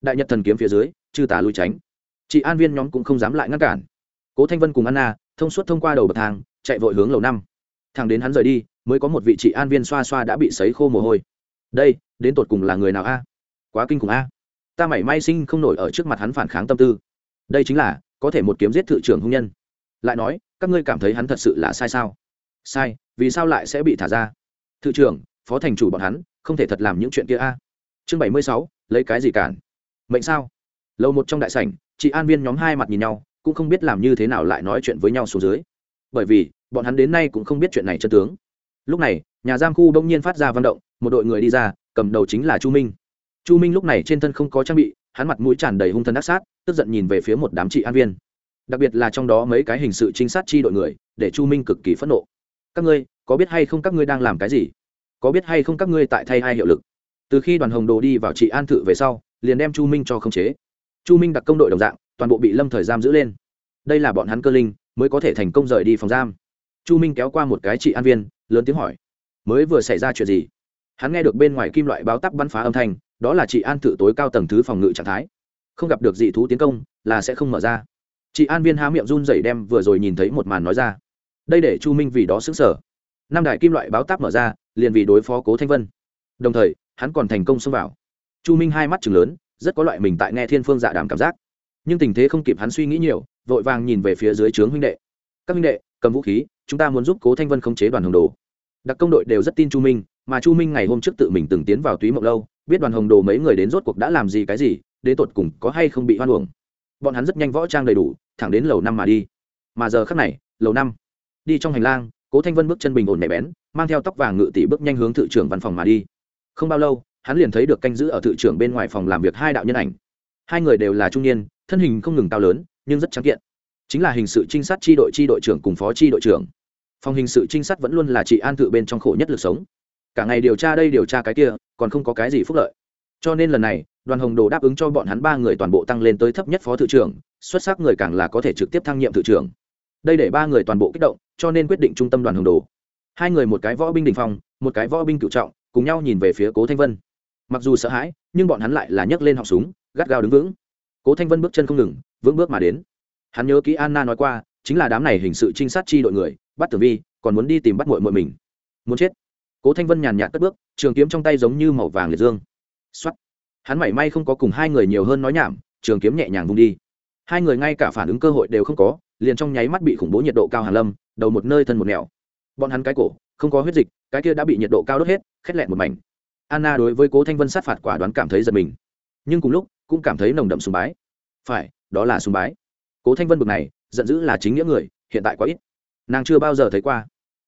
Đại nhật thần kiếm phía dưới, chư tả lui tránh. Chị an viên nhóm cũng không dám lại ngăn cản. Cố thanh vân cùng anna, thông suốt thông qua đầu bậc thang, chạy vội hướng lầu năm. Thằng đến hắn rời đi, mới có một vị chị an viên xoa xoa đã bị sấy khô mồ hôi. Đây, đến tột cùng là người nào a? Quá kinh khủng a. Ta mảy may sinh không nổi ở trước mặt hắn phản kháng tâm tư. Đây chính là, có thể một kiếm giết thự trưởng hung nhân. Lại nói, các ngươi cảm thấy hắn thật sự là sai sao? Sai vì sao lại sẽ bị thả ra? Thự trưởng, phó thành chủ bọn hắn, không thể thật làm những chuyện kia a. Chương bảy mươi sáu, lấy cái gì cản? Mệnh sao? Lâu một trong đại sảnh, chị an viên nhóm hai mặt nhìn nhau, cũng không biết làm như thế nào lại nói chuyện với nhau xuống dưới. Bởi vì, bọn hắn đến nay cũng không biết chuyện này chân tướng. Lúc này, nhà giam khu đông nhiên phát ra văn động, một đội người đi ra, cầm đầu chính là chu minh. Chu minh lúc này trên thân không có trang bị, hắn mặt mũi tràn đầy hung thân ác sát, tức giận nhìn về phía một đám chị an viên. Đặc biệt là trong đó mấy cái hình sự trinh sát chi đội người, để chu minh cực kỳ phẫn nộ các ngươi, có biết hay không các ngươi đang làm cái gì? Có biết hay không các ngươi tại thay ai hiệu lực? Từ khi đoàn hồng đồ đi vào trị an thự về sau, liền đem chu minh cho khống chế. Chu minh đặc công đội đồng dạng, toàn bộ bị lâm thời giam giữ lên. Đây là bọn hắn cơ linh, mới có thể thành công rời đi phòng giam. Chu minh kéo qua một cái trị an viên, lớn tiếng hỏi, mới vừa xảy ra chuyện gì? Hắn nghe được bên ngoài kim loại báo tắp bắn phá âm thanh, đó là chị an tự tối cao tầng thứ phòng ngự trạng thái. Không gặp được dị thú tiến công, là sẽ không mở ra. Chị an viên há miệng run rẩy đem vừa rồi nhìn thấy một màn nói ra đây để chu minh vì đó xứng sở năm đại kim loại báo táp mở ra, liền vì đối phó cố thanh vân. Đồng thời, hắn còn thành công xông vào. Chu minh hai mắt chừng lớn, rất có loại mình tại nghe thiên phương dạ đàm cảm giác. Nhưng tình thế không kịp hắn suy nghĩ nhiều, vội vàng nhìn về phía dưới trướng huynh đệ. Các huynh đệ, cầm vũ khí, chúng ta muốn giúp cố thanh vân khống chế đoàn hồng đồ. Đặc công đội đều rất tin chu minh, mà chu minh ngày hôm trước tự mình từng tiến vào túy mộng lâu, biết đoàn hồng đồ mấy người đến rốt cuộc đã làm gì cái gì, đến tột cùng có hay không bị hoan uổng. Bọn hắn rất nhanh võ trang đầy đủ, thẳng đến lầu năm mà đi. Mà giờ khắc này, lầu năm đi trong hành lang, cố thanh vân bước chân bình ổn nhạy bén, mang theo tóc vàng ngự tỷ bước nhanh hướng thự trưởng văn phòng mà đi. Không bao lâu, hắn liền thấy được canh giữ ở thự trưởng bên ngoài phòng làm việc hai đạo nhân ảnh. Hai người đều là trung niên, thân hình không ngừng cao lớn, nhưng rất trắng kiện. Chính là hình sự trinh sát tri đội tri đội trưởng cùng phó tri đội trưởng. Phòng hình sự trinh sát vẫn luôn là chị an thự bên trong khổ nhất lực sống. Cả ngày điều tra đây điều tra cái kia, còn không có cái gì phúc lợi. Cho nên lần này, đoàn hồng đồ đáp ứng cho bọn hắn ba người toàn bộ tăng lên tới thấp nhất phó thự trưởng, xuất sắc người càng là có thể trực tiếp thăng nhiệm thự trưởng. Đây để ba người toàn bộ kích động cho nên quyết định trung tâm đoàn hồng đồ. Hai người một cái võ binh đình phong, một cái võ binh cựu trọng, cùng nhau nhìn về phía cố thanh vân. Mặc dù sợ hãi, nhưng bọn hắn lại là nhấc lên họng súng, gắt gao đứng vững. Cố thanh vân bước chân không ngừng, vững bước mà đến. Hắn nhớ kỹ anna nói qua, chính là đám này hình sự trinh sát chi đội người, bắt tử vi, còn muốn đi tìm bắt mội mội mình. Muốn chết. Cố thanh vân nhàn nhạt cất bước, trường kiếm trong tay giống như màu vàng liệt dương. X hắn mảy may không có cùng hai người nhiều hơn nói nhảm, trường kiếm nhẹ nhàng vung đi. Hai người ngay cả phản ứng cơ hội đều không có liền trong nháy mắt bị khủng bố nhiệt độ cao hàn lâm, đầu một nơi thân một nẻo. Bọn hắn cái cổ, không có huyết dịch, cái kia đã bị nhiệt độ cao đốt hết, khét lẹn một mảnh. Anna đối với cố thanh vân sát phạt quả đoán cảm thấy giật mình. Nhưng cùng lúc, cũng cảm thấy nồng đậm sùng bái. Phải, đó là sùng bái. Cố thanh vân bực này, giận dữ là chính nghĩa người, hiện tại quá ít. Nàng chưa bao giờ thấy qua.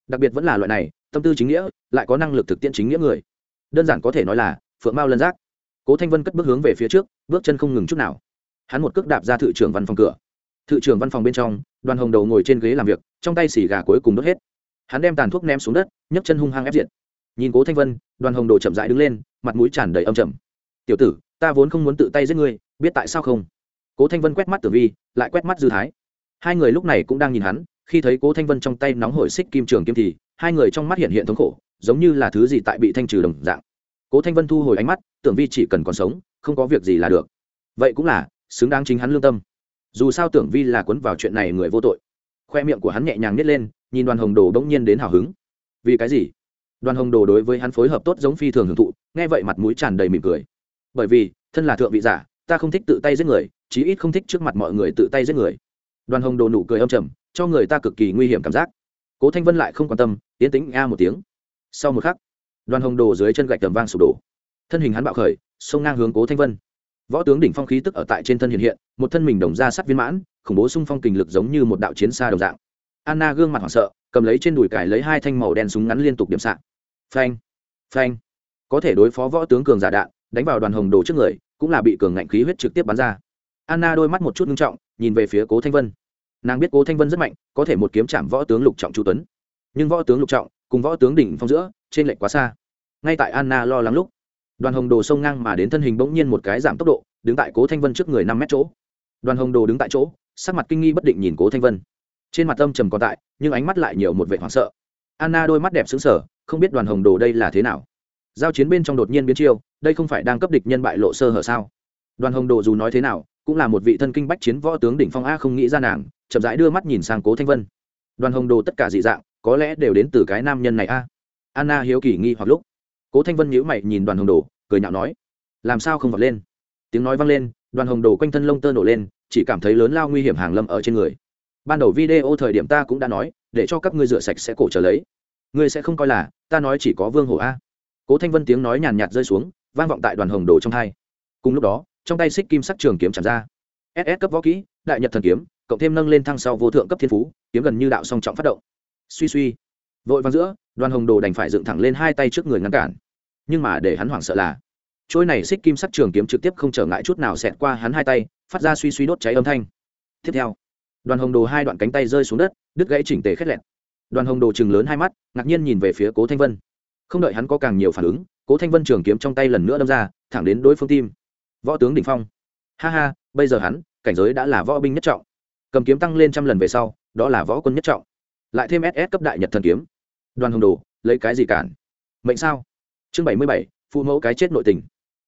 Đặc biệt vẫn là loại này, tâm tư chính nghĩa, lại có năng lực thực tiễn chính nghĩa người. Đơn giản có thể nói là, phượng mao lân giác. Cố thanh vân cất bước hướng về phía trước, bước chân không ngừng chút nào. Hắn một cước đạp ra thự trưởng văn phòng cửa thự trưởng văn phòng bên trong, đoàn hồng đầu ngồi trên ghế làm việc, trong tay xì gà cuối cùng đốt hết. Hắn đem tàn thuốc ném xuống đất, nhấc chân hung hăng ép diện nhìn cố thanh vân, đoàn hồng đồ chậm rãi đứng lên, mặt mũi tràn đầy âm trầm. Tiểu tử, ta vốn không muốn tự tay giết ngươi, biết tại sao không? Cố thanh vân quét mắt tử vi, lại quét mắt dư thái. Hai người lúc này cũng đang nhìn hắn, khi thấy cố thanh vân trong tay nóng hổi xích kim trường kim thì, hai người trong mắt hiện hiện thống khổ, giống như là thứ gì tại bị thanh trừ đồng dạng. Cố thanh vân thu hồi ánh mắt tưởng vi chỉ cần còn sống, không có việc gì là được. Vậy cũng là, xứng đáng chính hắn lương tâm dù sao tưởng vi là quấn vào chuyện này người vô tội. Khoe miệng của hắn nhẹ nhàng nhét lên, nhìn đoàn hồng đồ đ ỗ n g nhiên đến hào hứng. Vì cái gì? Đoàn hồng đồ đối với hắn phối hợp tốt giống phi thường hưởng thụ, nghe vậy mặt mũi tràn đầy mỉm cười. Bởi vì, thân là thượng vị giả, ta không thích tự tay giết người, chí ít không thích trước mặt mọi người tự tay giết người. Đoàn hồng đồ nụ cười âm trầm, cho người ta cực kỳ nguy hiểm cảm giác. Cố thanh vân lại không quan tâm tiến tính a một tiếng. Sau một khắc, đoàn hồng đồ dưới chân gạch tầm vang sụp đổ. Thân hình hắn bạo khởi, xông ngang hướng cố thanh vân võ tướng đỉnh phong khí tức ở tại trên thân hiện hiện, một thân mình đồng ra sắt viên mãn, khủng bố xung phong kình lực giống như một đạo chiến xa đồng dạng. Anna gương mặt hoảng sợ, cầm lấy trên đùi cải lấy hai thanh màu đen súng ngắn liên tục điểm xạ phanh phanh. Có thể đối phó võ tướng cường giả đạn, đánh vào đoàn hồng đồ trước người, cũng là bị cường ngạnh khí huyết trực tiếp bắn ra. Anna đôi mắt một chút ngưng trọng, nhìn về phía cố thanh vân. Nàng biết cố thanh vân rất mạnh, có thể một kiếm chạm võ tướng lục trọng chu tuấn. Nhưng võ tướng lục trọng, cùng võ tướng đỉnh phong giữa, trên lệnh quá xa. Ngay tại anna lo lắng lúc đoàn hồng đồ xông ngang mà đến thân hình bỗng nhiên một cái giảm tốc độ, đứng tại cố thanh vân trước người năm mét chỗ. Đoàn hồng đồ đứng tại chỗ, sắc mặt kinh nghi bất định nhìn cố thanh vân. Trên mặt âm trầm còn tại, nhưng ánh mắt lại nhiều một vệ hoảng sợ. Anna đôi mắt đẹp xứng sở không biết đoàn hồng đồ đây là thế nào. Giao chiến bên trong đột nhiên biến chiêu, đây không phải đang cấp địch nhân bại lộ sơ hở sao? Đoàn hồng đồ dù nói thế nào, cũng là một vị thân kinh bách chiến võ tướng đỉnh phong a không nghĩ ra nàng, chậm rãi đưa mắt nhìn sang cố thanh vân. Đoàn hồng đồ tất cả dị dạng, có lẽ đều đến từ cái nam nhân này a. Anna hiếu kỳ nghi hoặc lúc cố thanh vân nhíu mày nhìn đoàn hồng đồ, cười nhạo nói, làm sao không vọt lên? Tiếng nói vang lên, đoàn hồng đồ quanh thân lông tơ nổ lên, chỉ cảm thấy lớn lao nguy hiểm hàng lâm ở trên người. Ban đầu video thời điểm ta cũng đã nói, để cho các ngươi rửa sạch sẽ cổ trở lấy. Ngươi sẽ không coi là, ta nói chỉ có vương hổ a. Cố thanh vân tiếng nói nhàn nhạt rơi xuống, vang vọng tại đoàn hồng đồ trong hai. Cùng lúc đó, trong tay xích kim sắc trường kiếm chạm ra. Ss cấp võ kỹ, đại nhật thần kiếm, cộng thêm nâng lên thăng sau vô thượng cấp thiên phú, kiếm gần như đạo song trọng phát động. Suy suy. Vội vàng giữa, đoàn hồng đồ đành phải dựng thẳng lên hai tay trước người ngăn cản nhưng mà để hắn hoảng sợ là, trôi này xích kim sắc trường kiếm trực tiếp không trở ngại chút nào xẹt qua hắn hai tay, phát ra suy suy đốt cháy âm thanh. Tiếp theo, đoàn hồng đồ hai đoạn cánh tay rơi xuống đất, đứt gãy chỉnh tề khét lẹt. Đoàn hồng đồ chừng lớn hai mắt, ngạc nhiên nhìn về phía cố thanh vân. Không đợi hắn có càng nhiều phản ứng, cố thanh vân trường kiếm trong tay lần nữa đâm ra, thẳng đến đối phương tim. Võ tướng đình phong. Ha ha, bây giờ hắn, cảnh giới đã là võ binh nhất trọng. Cầm kiếm tăng lên trăm lần về sau, đó là võ quân nhất trọng. Lại thêm ss cấp đại nhật thần kiếm. Đoàn hồng đồ, lấy cái gì cản? Mệnh sao? Chương bảy mươi bảy, phụ mẫu cái chết nội tình.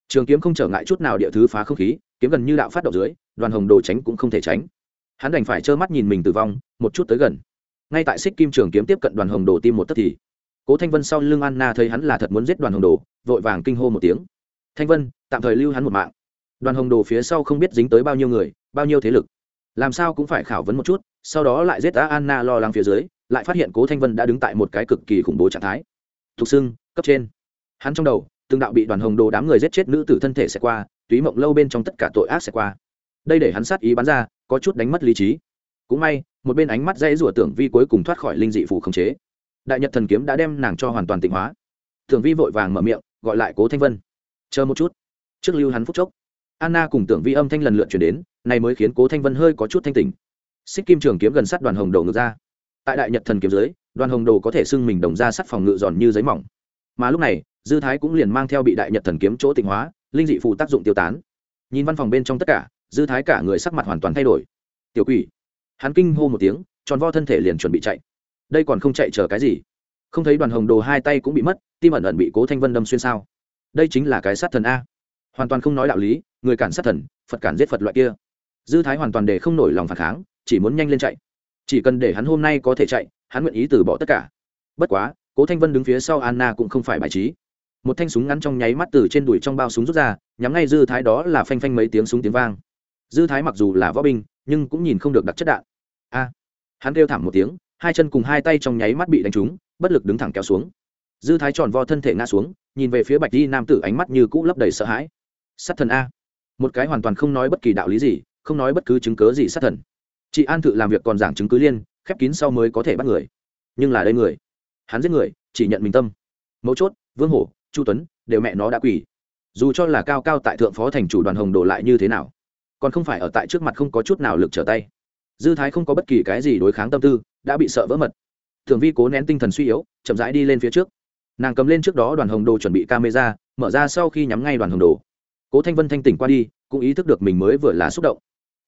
Trường kiếm không trở ngại chút nào địa thứ phá không khí, kiếm gần như đạo phát động dưới, đoàn hồng đồ tránh cũng không thể tránh. Hắn đành phải trơ mắt nhìn mình tử vong, một chút tới gần. Ngay tại xích kim trường kiếm tiếp cận đoàn hồng đồ tim một tấc thì, cố thanh vân sau lưng anna thấy hắn là thật muốn giết đoàn hồng đồ, vội vàng kinh hô một tiếng. Thanh vân, tạm thời lưu hắn một mạng. Đoàn hồng đồ phía sau không biết dính tới bao nhiêu người, bao nhiêu thế lực. Làm sao cũng phải khảo vấn một chút, sau đó lại giết đã anna lo lắng phía dưới, lại phát hiện cố thanh vân đã đứng tại một cái cực kỳ khủng bố trạng thái. Thục xưng cấp trên hắn trong đầu, từng đạo bị đoàn hồng đồ đám người giết chết nữ tử thân thể sẽ qua, túy mộng lâu bên trong tất cả tội ác sẽ qua. Đây để hắn sát ý bắn ra, có chút đánh mất lý trí. Cũng may, một bên ánh mắt dãy rủa tưởng vi cuối cùng thoát khỏi linh dị phủ khống chế. Đại nhật thần kiếm đã đem nàng cho hoàn toàn tịnh hóa. Tưởng vi vội vàng mở miệng, gọi lại cố thanh vân. Chờ một chút. Trước lưu hắn phúc chốc. Anna cùng tưởng vi âm thanh lần lượt chuyển đến, này mới khiến cố thanh vân hơi có chút thanh tỉnh. Xích kim trường kiếm gần sát đoàn hồng đồ ngược ra. Tại đại nhật thần kiếm dưới, đoàn hồng đồ có thể xưng mình đồng ra sắt phòng ngự giòn như giấy mỏng. Mà lúc này dư thái cũng liền mang theo bị đại nhật thần kiếm chỗ tịnh hóa, linh dị phụ tác dụng tiêu tán. Nhìn văn phòng bên trong tất cả, dư thái cả người sắc mặt hoàn toàn thay đổi. Tiểu quỷ. Hắn kinh hô một tiếng, tròn vo thân thể liền chuẩn bị chạy. Đây còn không chạy chờ cái gì? Không thấy đoàn hồng đồ hai tay cũng bị mất, tim ẩn ẩn bị cố thanh vân đâm xuyên sao? Đây chính là cái sát thần a. Hoàn toàn không nói đạo lý, người cản sát thần, phật cản giết phật loại kia. Dư thái hoàn toàn để không nổi lòng phản kháng, chỉ muốn nhanh lên chạy. Chỉ cần để hắn hôm nay có thể chạy, hắn nguyện ý từ bỏ tất cả. Bất quá, cố thanh vân đứng phía sau anna cũng không phải bài trí một thanh súng ngắn trong nháy mắt từ trên đùi trong bao súng rút ra, nhắm ngay dư thái đó là phanh phanh mấy tiếng súng tiếng vang. Dư thái mặc dù là võ binh, nhưng cũng nhìn không được đặc chất đạn. A! Hắn kêu thảm một tiếng, hai chân cùng hai tay trong nháy mắt bị đánh trúng, bất lực đứng thẳng kéo xuống. Dư thái tròn vo thân thể ngã xuống, nhìn về phía bạch di nam tử ánh mắt như cũ lấp đầy sợ hãi. Sát thần a! Một cái hoàn toàn không nói bất kỳ đạo lý gì, không nói bất cứ chứng cớ gì sát thần. Chị an thự làm việc còn giảng chứng cứ liên, khép kín sau mới có thể bắt người. Nhưng là đây người. Hắn giết người, chỉ nhận mình tâm. Mấu chốt, vương hổ chu tuấn, đều mẹ nó đã quỳ. Dù cho là cao cao tại thượng phó thành chủ đoàn hồng đổ lại như thế nào, còn không phải ở tại trước mặt không có chút nào lực trở tay. Dư thái không có bất kỳ cái gì đối kháng tâm tư, đã bị sợ vỡ mật. Thường vi cố nén tinh thần suy yếu, chậm rãi đi lên phía trước. Nàng cầm lên trước đó đoàn hồng đồ chuẩn bị camera, mở ra sau khi nhắm ngay đoàn hồng đồ. Cố thanh vân thanh tỉnh qua đi, cũng ý thức được mình mới vừa là xúc động.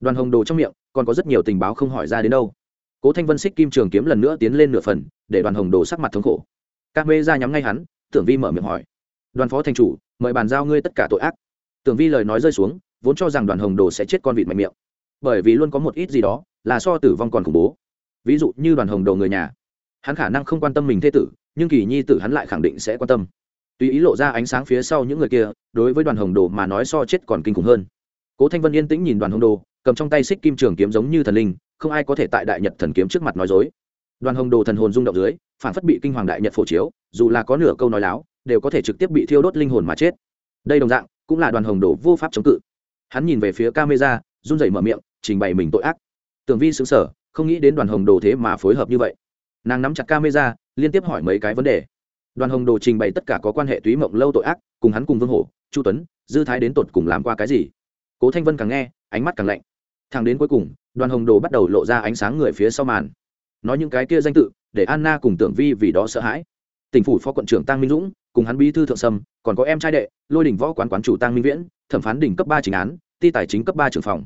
Đoàn hồng đồ trong miệng, còn có rất nhiều tình báo không hỏi ra đến đâu. Cố thanh vân xích kim trường kiếm lần nữa tiến lên nửa phần, để đoàn hồng đồ sắc mặt thống khổ. Camera nhắm ngay hắn, tưởng vi mở miệng hỏi đoàn phó thành chủ, mời bàn giao ngươi tất cả tội ác. Tưởng vi lời nói rơi xuống, vốn cho rằng đoàn hồng đồ sẽ chết con vịt mạnh miệng. Bởi vì luôn có một ít gì đó là so tử vong còn khủng bố. Ví dụ như đoàn hồng đồ người nhà. Hắn khả năng không quan tâm mình thế tử, nhưng kỳ nhi tử hắn lại khẳng định sẽ quan tâm. Tùy ý lộ ra ánh sáng phía sau những người kia, đối với đoàn hồng đồ mà nói so chết còn kinh khủng hơn. Cố thanh vân yên tĩnh nhìn đoàn hồng đồ, cầm trong tay xích kim trường kiếm giống như thần linh, không ai có thể tại đại nhật thần kiếm trước mặt nói dối. Đoàn hồng đồ thần hồn rung động dưới, phản phất bị kinh hoàng đại nhật phổ chiếu, dù là có nửa câu nói láo đều có thể trực tiếp bị thiêu đốt linh hồn mà chết. Đây đồng dạng, cũng là đoàn hồng đồ vô pháp chống cự. Hắn nhìn về phía camera, run rẩy mở miệng, trình bày mình tội ác. Tường vi xứng sở không nghĩ đến đoàn hồng đồ thế mà phối hợp như vậy. Nàng nắm chặt camera, liên tiếp hỏi mấy cái vấn đề. Đoàn hồng đồ trình bày tất cả có quan hệ túy mộng lâu tội ác, cùng hắn cùng vương hổ, chu tuấn, dư thái đến tột cùng làm qua cái gì? Cố thanh vân càng nghe, ánh mắt càng lạnh. Thằng đến cuối cùng, đoàn hồng đồ bắt đầu lộ ra ánh sáng người phía sau màn. Nói những cái kia danh tự, để anna cùng tưởng vi vì đó sợ hãi. Tỉnh phủ phó quận trưởng tăng minh dũng cùng hắn bí thư thượng sâm, còn có em trai đệ, lôi đỉnh võ quán quán chủ tăng minh viễn, thẩm phán đỉnh cấp ba chính án, ti tài chính cấp ba trưởng phòng.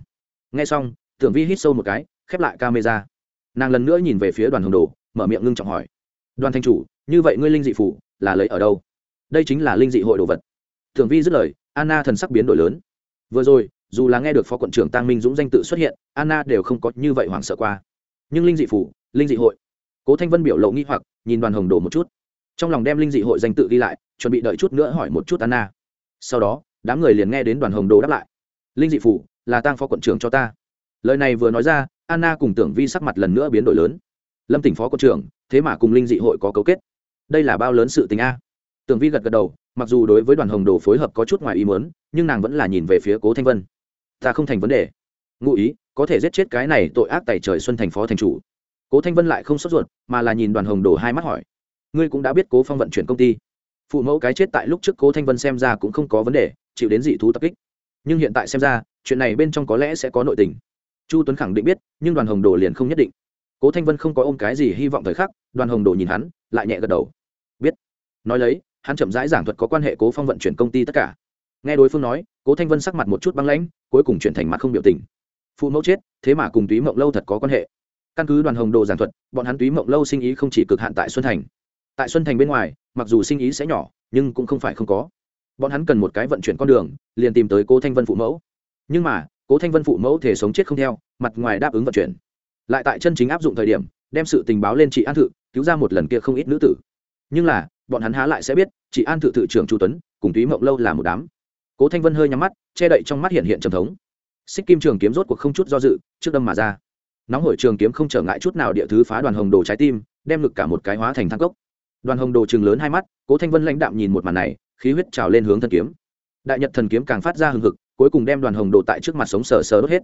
Nghe xong, tưởng vi hít sâu một cái, khép lại camera. Nàng lần nữa nhìn về phía đoàn hồng đồ, mở miệng ngưng trọng hỏi. Đoàn thanh chủ, như vậy ngươi linh dị phủ là lấy ở đâu? Đây chính là linh dị hội đồ vật. Tưởng vi dứt lời, anna thần sắc biến đổi lớn. Vừa rồi, dù là nghe được phó quận trưởng tăng minh dũng danh tự xuất hiện, anna đều không có như vậy hoảng sợ qua. Nhưng linh dị phủ, linh dị hội. Cố thanh vân biểu lộ nghi hoặc, nhìn đoàn hồng đồ một chút trong lòng đem linh dị hội danh tự ghi lại, chuẩn bị đợi chút nữa hỏi một chút anna. Sau đó, đám người liền nghe đến đoàn hồng đồ đáp lại. Linh dị phủ, là tăng phó quận trưởng cho ta. Lời này vừa nói ra, anna cùng tưởng vi sắc mặt lần nữa biến đổi lớn. Lâm tỉnh phó quận trưởng, thế mà cùng linh dị hội có cấu kết. Đây là bao lớn sự tình a. Tưởng vi gật gật đầu, mặc dù đối với đoàn hồng đồ phối hợp có chút ngoài ý muốn, nhưng nàng vẫn là nhìn về phía cố thanh vân. Ta không thành vấn đề. Ngụ ý, có thể giết chết cái này tội ác tại trời xuân thành phó thành chủ. Cố thanh vân lại không sốt ruột, mà là nhìn đoàn hồng đồ hai mắt hỏi ngươi cũng đã biết cố phong vận chuyển công ty. Phụ mẫu cái chết tại lúc trước cố thanh vân xem ra cũng không có vấn đề, chịu đến dị thú tập kích. Nhưng hiện tại xem ra, chuyện này bên trong có lẽ sẽ có nội tình. Chu tuấn khẳng định biết, nhưng đoàn hồng đồ liền không nhất định. Cố thanh vân không có ôm cái gì hy vọng thời khắc, đoàn hồng đồ nhìn hắn, lại nhẹ gật đầu. Biết. Nói lấy, hắn chậm rãi giảng thuật có quan hệ cố phong vận chuyển công ty tất cả. Nghe đối phương nói, cố thanh vân sắc mặt một chút băng lãnh, cuối cùng chuyển thành mặt không biểu tình. Phụ mẫu chết, thế mà cùng túy mộng lâu thật có quan hệ. Căn cứ đoàn hồng đồ giảng thuật, bọn hắn túy mộng lâu sinh ý không chỉ cực hạn tại xuân thành tại xuân thành bên ngoài, mặc dù sinh ý sẽ nhỏ, nhưng cũng không phải không có. Bọn hắn cần một cái vận chuyển con đường, liền tìm tới cố thanh vân phụ mẫu. Nhưng mà, cố thanh vân phụ mẫu thể sống chết không theo, mặt ngoài đáp ứng vận chuyển. Lại tại chân chính áp dụng thời điểm, đem sự tình báo lên chị an thự, cứu ra một lần kia không ít nữ tử. Nhưng là, bọn hắn há lại sẽ biết, chị an thự thự trưởng chu tuấn, cùng túy mộng lâu là một đám. Cố thanh vân hơi nhắm mắt, che đậy trong mắt hiện hiện trầm thống. Xích kim trường kiếm rốt cuộc không chút do dự, trước đâm mà ra. Nóng hổi trường kiếm không trở ngại chút nào địa thứ phá đoàn hồng đồ trái tim, đem ngực cả một cái hóa thành thang cốc đoàn hồng đồ chừng lớn hai mắt, cố thanh vân lãnh đạm nhìn một màn này, khí huyết trào lên hướng thân kiếm. Đại nhật thần kiếm càng phát ra hừng hực, cuối cùng đem đoàn hồng đồ tại trước mặt sống sờ sờ đốt hết.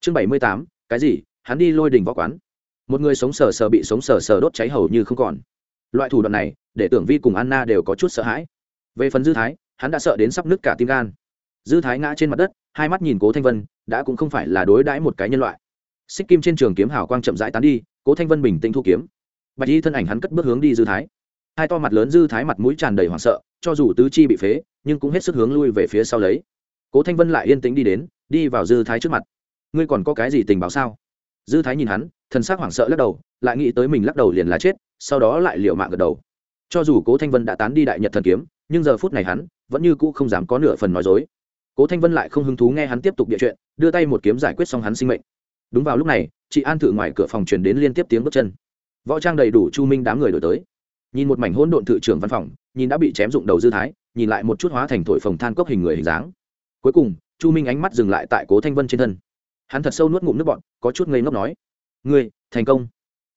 Chương bảy mươi tám, cái gì? Hắn đi lôi đình võ quán. Một người sống sờ sờ bị sống sờ sờ đốt cháy hầu như không còn. Loại thủ đoạn này, để tưởng vi cùng anna đều có chút sợ hãi. Về phần dư thái, hắn đã sợ đến sắp nứt cả tim gan. Dư thái ngã trên mặt đất, hai mắt nhìn cố thanh vân, đã cũng không phải là đối đãi một cái nhân loại. Xích kim trên trường kiếm hào quang chậm rãi tán đi, cố thanh vân bình tĩnh thu kiếm. Bạch y thân ảnh hắn cất bước hướng đi dư thái hai to mặt lớn dư thái mặt mũi tràn đầy hoảng sợ, cho dù tứ chi bị phế, nhưng cũng hết sức hướng lui về phía sau lấy. Cố thanh vân lại yên tĩnh đi đến, đi vào dư thái trước mặt. Ngươi còn có cái gì tình báo sao? Dư thái nhìn hắn thân xác hoảng sợ lắc đầu, lại nghĩ tới mình lắc đầu liền là chết, sau đó lại liệu mạng gật đầu. Cho dù cố thanh vân đã tán đi đại nhật thần kiếm, nhưng giờ phút này hắn vẫn như cũ không dám có nửa phần nói dối. Cố thanh vân lại không hứng thú nghe hắn tiếp tục địa chuyện, đưa tay một kiếm giải quyết xong hắn sinh mệnh. Đúng vào lúc này, chị an thử ngoài cửa phòng truyền đến liên tiếp tiếng bước chân. Võ trang đầy đủ chu minh đám người đổi tới nhìn một mảnh hỗn độn thự trưởng văn phòng, nhìn đã bị chém dụng đầu dư thái, nhìn lại một chút hóa thành thổi phồng than cốc hình người hình dáng. Cuối cùng, chu minh ánh mắt dừng lại tại cố thanh vân trên thân. Hắn thật sâu nuốt ngụm nước bọn có chút ngây ngốc nói, ngươi, thành công.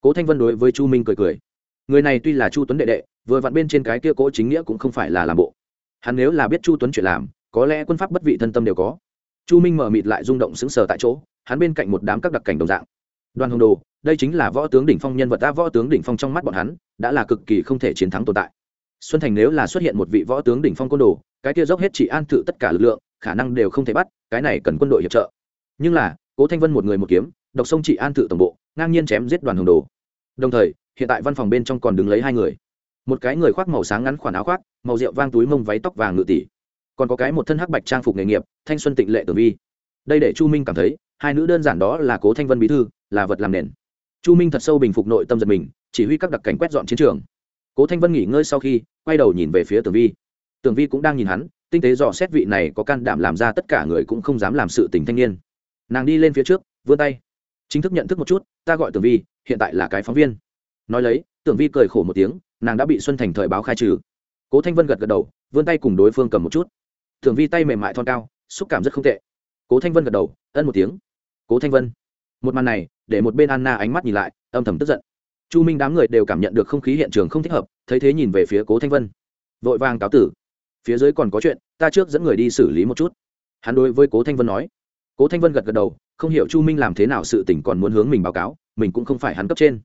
Cố thanh vân đối với chu minh cười cười, người này tuy là chu tuấn đệ đệ, vừa vặn bên trên cái kia cố chính nghĩa cũng không phải là làm bộ. Hắn nếu là biết chu tuấn chuyện làm, có lẽ quân pháp bất vị thân tâm đều có. Chu minh mở mịt lại rung động sững sờ tại chỗ, hắn bên cạnh một đám các đặc cảnh đồng dạng. Đoàn hồng đồ đây chính là võ tướng đỉnh phong nhân vật, ta võ tướng đỉnh phong trong mắt bọn hắn, đã là cực kỳ không thể chiến thắng tồn tại. Xuân thành nếu là xuất hiện một vị võ tướng đỉnh phong côn đồ, cái kia dốc hết chỉ an thự tất cả lực lượng, khả năng đều không thể bắt, cái này cần quân đội hiệp trợ. Nhưng là, cố thanh vân một người một kiếm, độc sông chỉ an thự tổng bộ, ngang nhiên chém giết đoàn hồng đồ. Đồng thời, hiện tại văn phòng bên trong còn đứng lấy hai người. Một cái người khoác màu sáng ngắn khoản áo khoác, màu rượu vang túi mông váy tóc vàng ngự tỷ. Còn có cái một thân hắc bạch trang phục nghề nghiệp, thanh xuân tịnh lệ tử vi. Đây để chu minh cảm thấy, hai nữ đơn giản đó là cố thanh vân bí thư, là vật làm nền chu minh thật sâu bình phục nội tâm giật mình, chỉ huy các đặc cảnh quét dọn chiến trường. Cố thanh vân nghỉ ngơi sau khi, quay đầu nhìn về phía tường vi. Tường vi cũng đang nhìn hắn, tinh tế dò xét vị này có can đảm làm ra tất cả người cũng không dám làm sự tình thanh niên. Nàng đi lên phía trước, vươn tay. Chính thức nhận thức một chút, ta gọi tường vi, hiện tại là cái phóng viên. Nói lấy, tưởng vi cười khổ một tiếng, nàng đã bị xuân thành thời báo khai trừ. Cố thanh vân gật gật đầu, vươn tay cùng đối phương cầm một chút. Tưởng vi tay mềm mại thon cao, xúc cảm rất không tệ. Cố thanh vân gật đầu, ân một tiếng. Cố thanh vân một màn này, để một bên anna ánh mắt nhìn lại, âm thầm tức giận. Chu minh đám người đều cảm nhận được không khí hiện trường không thích hợp, thấy thế nhìn về phía cố thanh vân. Vội vàng cáo tử. Phía dưới còn có chuyện, ta trước dẫn người đi xử lý một chút. Hắn đối với cố thanh vân nói. Cố thanh vân gật gật đầu, không hiểu chu minh làm thế nào sự tỉnh còn muốn hướng mình báo cáo, mình cũng không phải hắn cấp trên.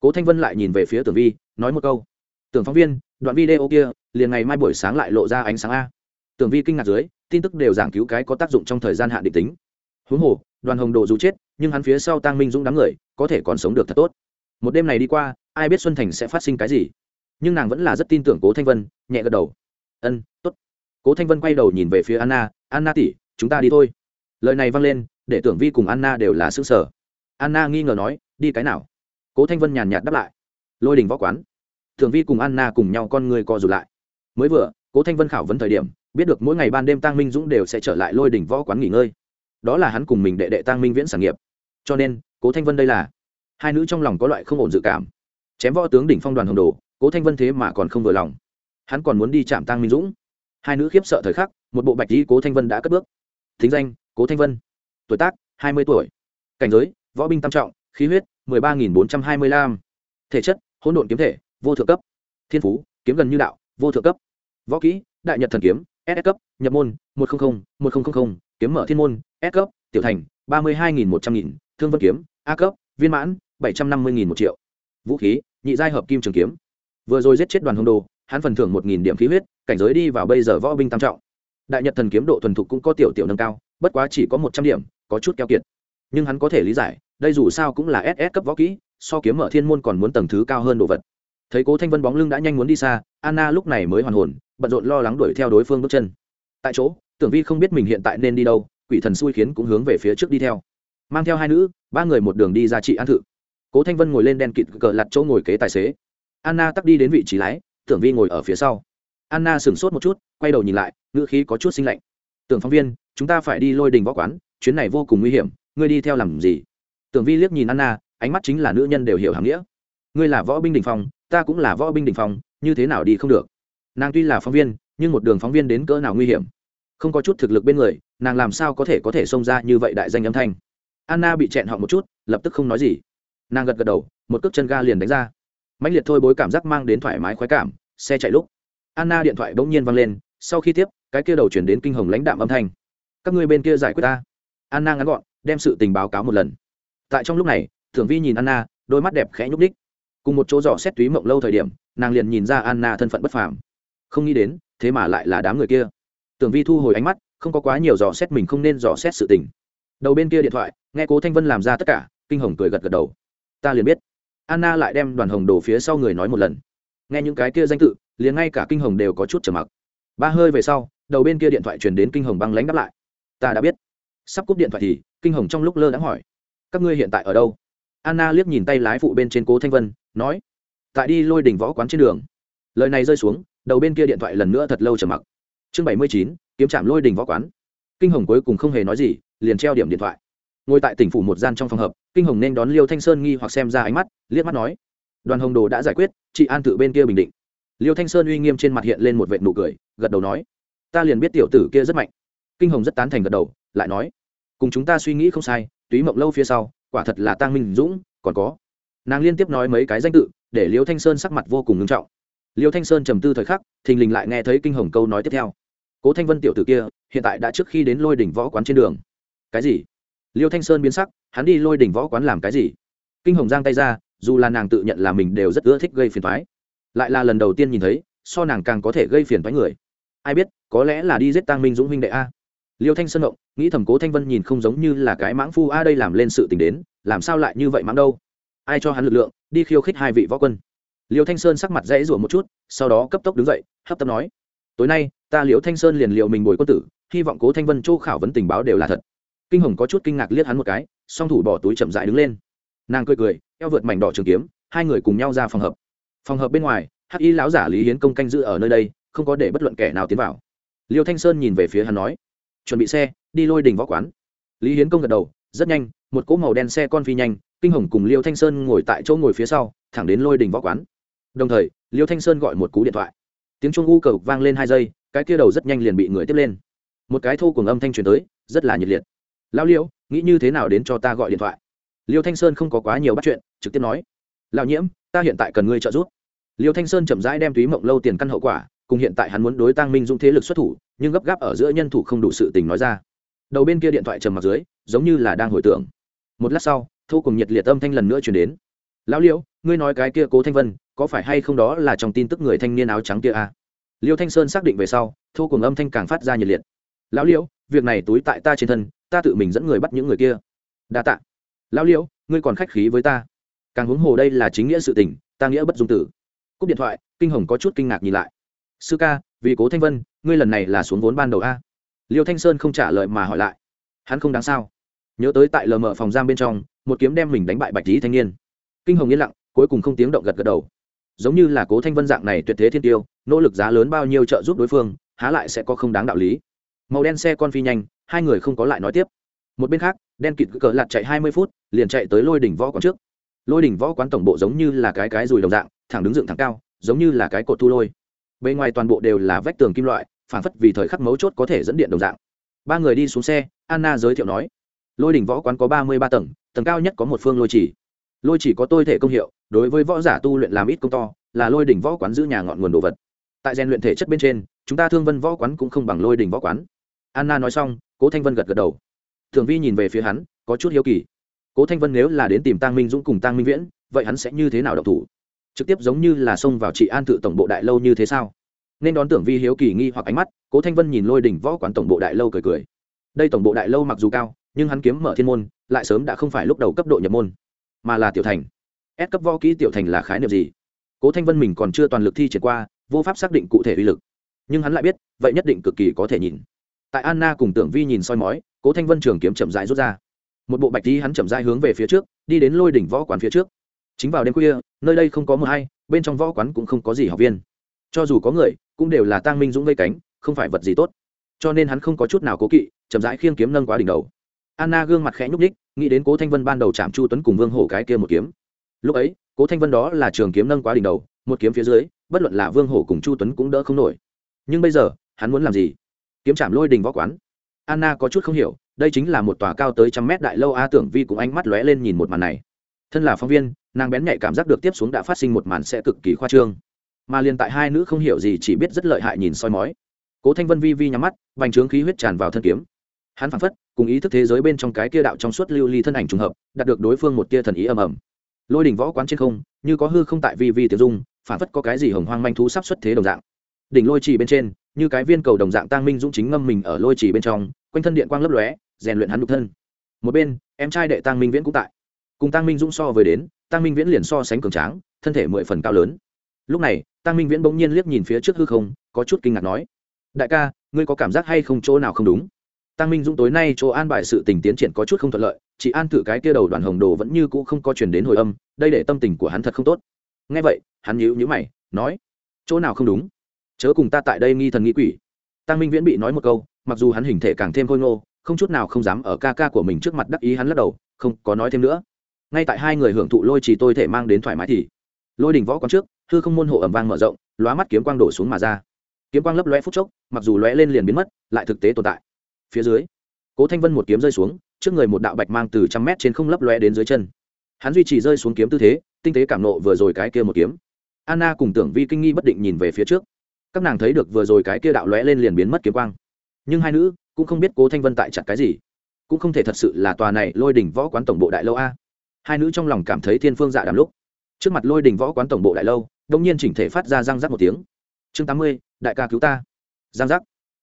Cố thanh vân lại nhìn về phía tưởng vi, nói một câu. Tưởng phóng viên, đoạn video kia, liền ngày mai buổi sáng lại lộ ra ánh sáng a. Tưởng vi kinh ngạc dưới, tin tức đều giảng cứu cái có tác dụng trong thời gian hạn định tính. Huống hồ đoàn hồng đồ dù chết, nhưng hắn phía sau tăng minh dũng đám người, có thể còn sống được thật tốt. Một đêm này đi qua, ai biết xuân thành sẽ phát sinh cái gì. Nhưng nàng vẫn là rất tin tưởng cố thanh vân, nhẹ gật đầu. Ân t ố t cố thanh vân quay đầu nhìn về phía anna anna tỉ chúng ta đi thôi. Lời này vang lên, để tưởng vi cùng anna đều là xứng sở anna nghi ngờ nói, đi cái nào? Cố thanh vân nhàn nhạt đáp lại, lôi đình võ quán. Tưởng vi cùng anna cùng nhau con người co rụt lại. Mới vừa, cố thanh vân khảo vấn thời điểm, biết được mỗi ngày ban đêm tăng minh dũng đều sẽ trở lại lôi Đình võ quán nghỉ ngơi đó là hắn cùng mình đệ đệ tăng minh viễn sản nghiệp. Cho nên, cố thanh vân đây là, hai nữ trong lòng có loại không ổn dự cảm. Chém võ tướng đỉnh phong đoàn hồng đồ, cố thanh vân thế mà còn không vừa lòng. Hắn còn muốn đi chạm tăng minh dũng. Hai nữ khiếp sợ thời khắc, một bộ bạch lý cố thanh vân đã cất bước. Thính danh, cố thanh vân. Tuổi tác, hai mươi tuổi. Cảnh giới, võ binh tam trọng, khí huyết, mười ba nghìn bốn trăm hai mươi lăm. Thể chất, hỗn độn kiếm thể, vô thượng cấp. Thiên phú, kiếm gần như đạo, vô thượng cấp. Võ kỹ, đại nhật thần kiếm, s cấp, nhập môn, một trăm linh một nghìn kiếm mở thiên môn, s cấp, tiểu thành, ba mươi hai nghìn một trăm nghìn, thương vân kiếm, a cấp, viên mãn, bảy trăm năm mươi nghìn một triệu. Vũ khí, nhị giai hợp kim trường kiếm. Vừa rồi giết chết đoàn hồng đồ, hắn phần thưởng một nghìn điểm khí huyết, cảnh giới đi vào bây giờ võ binh tam trọng. Đại nhật thần kiếm độ thuần thục cũng có tiểu tiểu nâng cao, bất quá chỉ có một trăm điểm, có chút keo kiệt. Nhưng hắn có thể lý giải, đây dù sao cũng là ss cấp võ kỹ, so kiếm mở thiên môn còn muốn tầng thứ cao hơn đồ vật. Thấy cố thanh vân bóng lưng đã nhanh muốn đi xa, anna lúc này mới hoàn hồn, bận rộn lo lắng đuổi theo đối phương bước chân. Tại chỗ tưởng vi không biết mình hiện tại nên đi đâu, quỷ thần xui khiến cũng hướng về phía trước đi theo. Mang theo hai nữ, ba người một đường đi ra trị an thự. Cố thanh vân ngồi lên đen kịt cờ lặt chỗ ngồi kế tài xế. Anna tắt đi đến vị trí lái, tưởng vi ngồi ở phía sau. Anna sửng sốt một chút, quay đầu nhìn lại, ngữ khí có chút sinh lạnh. Tưởng phóng viên, chúng ta phải đi lôi đình võ quán, chuyến này vô cùng nguy hiểm, ngươi đi theo làm gì? Tưởng vi liếc nhìn anna, ánh mắt chính là nữ nhân đều hiểu hàm nghĩa. Ngươi là võ binh đình phong, ta cũng là võ binh đình phong, như thế nào đi không được? Nàng tuy là phóng viên, nhưng một đường phóng viên đến cỡ nào nguy hiểm? Không có chút thực lực bên người, nàng làm sao có thể có thể xông ra như vậy đại danh âm thanh? Anna bị chẹn họ một chút, lập tức không nói gì. Nàng gật gật đầu, một cước chân ga liền đánh ra. Mãnh liệt thôi bối cảm giác mang đến thoải mái khoái cảm, xe chạy lúc. Anna điện thoại bỗng nhiên văng lên, sau khi tiếp, cái kia đầu chuyển đến kinh hồng lãnh đạm âm thanh. Các ngươi bên kia giải quyết ta. Anna ngắn gọn, đem sự tình báo cáo một lần. Tại trong lúc này thưởng vi nhìn anna, đôi mắt đẹp khẽ nhúc đích cùng một chỗ dò xét túy mộng lâu thời điểm, nàng liền nhìn ra anna thân phận bất phàm. Không nghĩ đến, thế mà lại là đám người kia tưởng vi thu hồi ánh mắt, không có quá nhiều dò xét mình không nên dò xét sự tình. Đầu bên kia điện thoại, nghe cố thanh vân làm ra tất cả, kinh hồng cười gật gật đầu. Ta liền biết. Anna lại đem đoàn hồng đổ phía sau người nói một lần. Nghe những cái kia danh tự, liền ngay cả kinh hồng đều có chút trầm mặc. Ba hơi về sau, đầu bên kia điện thoại truyền đến kinh hồng băng lánh đáp lại. Ta đã biết. Sắp cúp điện thoại thì, kinh hồng trong lúc lơ đãng hỏi. Các ngươi hiện tại ở đâu? Anna liếc nhìn tay lái phụ bên trên cố thanh vân, nói. Tại đi lôi đỉnh võ quán trên đường. Lời này rơi xuống, đầu bên kia điện thoại lần nữa thật lâu trầm mặc chương bảy mươi chín, kiếm trạm lôi đỉnh võ quán. Kinh hồng cuối cùng không hề nói gì, liền treo điểm điện thoại. Ngồi tại tỉnh phủ một gian trong phòng hợp kinh hồng nên đón liêu thanh sơn nghi hoặc xem ra ánh mắt, liếc mắt nói. Đoàn hồng đồ đã giải quyết, chị an tự bên kia bình định. Liêu thanh sơn uy nghiêm trên mặt hiện lên một vệ nụ cười, gật đầu nói. Ta liền biết tiểu tử kia rất mạnh. Kinh hồng rất tán thành gật đầu, lại nói. Cùng chúng ta suy nghĩ không sai, túy mộng lâu phía sau, quả thật là tăng minh dũng, còn có. Nàng liên tiếp nói mấy cái danh tự, để liêu thanh sơn sắc mặt vô cùng ngưng trọng. Liêu thanh sơn trầm tư thời khắc, thình lình lại nghe thấy kinh hồng câu nói tiếp theo cố thanh vân tiểu tử kia, hiện tại đã trước khi đến lôi đỉnh võ quán trên đường. Cái gì? Liêu thanh sơn biến sắc, hắn đi lôi đỉnh võ quán làm cái gì? Kinh hồng giang tay ra, dù là nàng tự nhận là mình đều rất ưa thích gây phiền thoái lại là lần đầu tiên nhìn thấy, so nàng càng có thể gây phiền thoái người. Ai biết, có lẽ là đi giết tăng minh dũng huynh đệ a. Liêu thanh sơn động, nghĩ thầm cố thanh vân nhìn không giống như là cái mãng phu a đây làm lên sự tình đến, làm sao lại như vậy mãng đâu? Ai cho hắn lực lượng, đi khiêu khích hai vị võ quân? Liêu thanh sơn sắc mặt dãy rủa một chút, sau đó cấp tốc đứng dậy, hấp tấp nói, tối nay ta liễu thanh sơn liền liệu mình bồi quân tử, hy vọng cố thanh vân châu khảo vấn tình báo đều là thật. Kinh hồng có chút kinh ngạc liếc hắn một cái, song thủ bỏ túi chậm dại đứng lên. Nàng cười cười, eo vượt mảnh đỏ trường kiếm, hai người cùng nhau ra phòng hợp. Phòng hợp bên ngoài, hắc y lão giả lý hiến công canh giữ ở nơi đây, không có để bất luận kẻ nào tiến vào. Liêu thanh sơn nhìn về phía hắn nói, chuẩn bị xe, đi lôi đình võ quán. Lý hiến công gật đầu, rất nhanh, một cỗ màu đen xe con phi nhanh, kinh hồng cùng liêu thanh sơn ngồi tại chỗ ngồi phía sau, thẳng đến lôi đình võ quán. Đồng thời, liêu thanh sơn gọi một cú điện thoại. Tiếng chuông u cầu vang lên hai giây cái kia đầu rất nhanh liền bị người tiếp lên. Một cái thô cùng âm thanh truyền tới, rất là nhiệt liệt. Lao liêu nghĩ như thế nào đến cho ta gọi điện thoại? Liêu thanh sơn không có quá nhiều bắt chuyện, trực tiếp nói, lão nhiễm, ta hiện tại cần ngươi trợ giúp. Liêu thanh sơn chậm rãi đem túy mộng lâu tiền căn hậu quả, cùng hiện tại hắn muốn đối tăng minh dũng thế lực xuất thủ, nhưng gấp gáp ở giữa nhân thủ không đủ sự tình nói ra. Đầu bên kia điện thoại trầm mặc dưới, giống như là đang hồi tưởng. Một lát sau thu cùng nhiệt liệt âm thanh lần nữa chuyển đến. Lão liễu, ngươi nói cái kia cố thanh vân, có phải hay không đó là trong tin tức người thanh niên áo trắng kia à? Liêu thanh sơn xác định về sau thu cùng âm thanh càng phát ra nhiệt liệt. Lão liễu việc này túi tại ta trên thân, ta tự mình dẫn người bắt những người kia. Đa tạ. Lão liễu ngươi còn khách khí với ta. Càng huống hồ đây là chính nghĩa sự tình, ta nghĩa bất dung tử. Cúp điện thoại, kinh hồng có chút kinh ngạc nhìn lại. Sư ca, vì cố thanh vân, ngươi lần này là xuống vốn ban đầu a? Liêu thanh sơn không trả lời mà hỏi lại. Hắn không đáng sao? Nhớ tới tại lờ mờ phòng giam bên trong, một kiếm đem mình đánh bại bạch lý thanh niên. Kinh hồng yên lặng, cuối cùng không tiếng động gật gật đầu. Giống như là cố thanh vân dạng này tuyệt thế thiên tiêu nỗ lực giá lớn bao nhiêu trợ giúp đối phương, há lại sẽ có không đáng đạo lý. Màu đen xe con phi nhanh, hai người không có lại nói tiếp. Một bên khác, đen kịt cỡ lạt chạy hai mươi phút, liền chạy tới lôi đỉnh võ quán trước. Lôi đỉnh võ quán tổng bộ giống như là cái cái dùi đồng dạng, thẳng đứng dựng thẳng cao, giống như là cái cột thu lôi. Bên ngoài toàn bộ đều là vách tường kim loại phản phất vì thời khắc mấu chốt có thể dẫn điện đồng dạng. Ba người đi xuống xe, anna giới thiệu nói, lôi đỉnh võ quán có ba mươi ba tầng tầng cao nhất có một phương lôi chỉ. Lôi chỉ có tôi thể công hiệu, đối với võ giả tu luyện làm ít công to, là lôi đỉnh võ quán giữ nhà ngọn nguồn đồ vật tại rèn luyện thể chất bên trên, chúng ta thương vân võ quán cũng không bằng lôi đỉnh võ quán. Anna nói xong, cố thanh vân gật gật đầu. Thường vi nhìn về phía hắn, có chút hiếu kỳ. Cố thanh vân nếu là đến tìm tăng minh dũng cùng tăng minh viễn, vậy hắn sẽ như thế nào độc thủ? Trực tiếp giống như là xông vào chị an tự tổng bộ đại lâu như thế sao? Nên đón tưởng vi hiếu kỳ nghi hoặc ánh mắt, cố thanh vân nhìn lôi đỉnh võ quán tổng bộ đại lâu cười cười. Đây tổng bộ đại lâu mặc dù cao, nhưng hắn kiếm mở thiên môn, lại sớm đã không phải lúc đầu cấp độ nhập môn, mà là tiểu thành. S cấp võ kỹ tiểu thành là khái niệm gì? Cố thanh vân mình còn chưa toàn lực thi triển qua vô pháp xác định cụ thể uy lực. Nhưng hắn lại biết, vậy nhất định cực kỳ có thể nhìn. Tại anna cùng tưởng vi nhìn soi mói, cố thanh vân trường kiếm chậm rãi rút ra. Một bộ bạch tí hắn chậm rãi hướng về phía trước, đi đến lôi đỉnh võ quán phía trước. Chính vào đêm khuya, nơi đây không có mờ hay, bên trong võ quán cũng không có gì học viên. Cho dù có người, cũng đều là tăng minh dũng vây cánh, không phải vật gì tốt. Cho nên hắn không có chút nào cố kỵ, chậm rãi khiêng kiếm nâng quá đỉnh đầu. Anna gương mặt khẽ nhúc ních nghĩ đến cố thanh vân ban đầu chạm chu tuấn cùng vương hổ cái kia một kiếm. Lúc ấy, cố thanh vân đó là trường kiếm nâng quá đỉnh đầu, một kiếm phía dưới bất luận là vương hổ cùng chu tuấn cũng đỡ không nổi nhưng bây giờ hắn muốn làm gì kiếm chạm lôi đình võ quán anna có chút không hiểu đây chính là một tòa cao tới trăm mét đại lâu a tưởng vi cùng ánh mắt lóe lên nhìn một màn này thân là phóng viên nàng bén nhạy cảm giác được tiếp xuống đã phát sinh một màn sẽ cực kỳ khoa trương mà liền tại hai nữ không hiểu gì chỉ biết rất lợi hại nhìn soi mói cố thanh vân vi vi nhắm mắt vành trướng khí huyết tràn vào thân kiếm hắn phảng phất cùng ý thức thế giới bên trong cái kia đạo trong suốt lưu ly thân ảnh trùng hợp đạt được đối phương một tia thần ý ầm ầm lôi đỉnh võ quán trên không như có hư không tại vi vi tiếng dung phản phất có cái gì hồng hoang manh thú sắp xuất thế đồng dạng. Đỉnh lôi trì bên trên, như cái viên cầu đồng dạng tăng minh dũng chính ngâm mình ở lôi trì bên trong, quanh thân điện quang lấp lóe, rèn luyện hắn nhục thân. Một bên, em trai đệ tăng minh viễn cũng tại. Cùng tăng minh dũng so với đến tăng minh viễn liền so sánh cường tráng, thân thể mười phần cao lớn. Lúc này tăng minh viễn bỗng nhiên liếc nhìn phía trước hư không, có chút kinh ngạc nói, đại ca, ngươi có cảm giác hay không chỗ nào không đúng? Tăng minh dũng tối nay chỗ an bài sự tình tiến triển có chút không thuận lợi chị an tự cái kia đầu đoàn hồng đồ vẫn như cũ không có chuyển đến hồi âm, đây để tâm tình của hắn thật không tốt. Ngay vậy, hắn nhíu nhíu mày, nói, chỗ nào không đúng? Chớ cùng ta tại đây nghi thần nghi quỷ. Tăng minh viễn bị nói một câu, mặc dù hắn hình thể càng thêm khôi ngô, không chút nào không dám ở ca ca của mình trước mặt đắc ý hắn lắc đầu, không có nói thêm nữa. Ngay tại hai người hưởng thụ lôi trì tôi thể mang đến thoải mái thì, lôi đình võ quán trước, hư không môn hộ ẩm vang mở rộng, lóa mắt kiếm quang đổ xuống mà ra. Kiếm quang lấp lóe phút chốc, mặc dù lóe lên liền biến mất, lại thực tế tồn tại. Phía dưới, cố thanh vân một kiếm rơi xuống trước người một đạo bạch mang từ trăm mét trên không lấp lóe đến dưới chân. Hắn duy trì rơi xuống kiếm tư thế, tinh tế cảm nộ vừa rồi cái kia một kiếm. Anna cùng tưởng vi kinh nghi bất định nhìn về phía trước. Các nàng thấy được vừa rồi cái kia đạo lóe lên liền biến mất kiếm quang. Nhưng hai nữ cũng không biết cố thanh vân tại chặt cái gì. Cũng không thể thật sự là tòa này lôi đỉnh võ quán tổng bộ đại lâu a. Hai nữ trong lòng cảm thấy thiên phương dạ đàm lúc. Trước mặt lôi đỉnh võ quán tổng bộ đại lâu đông nhiên chỉnh thể phát ra răng rắc một tiếng. Chương tám mươi, đại ca cứu ta. Giang giác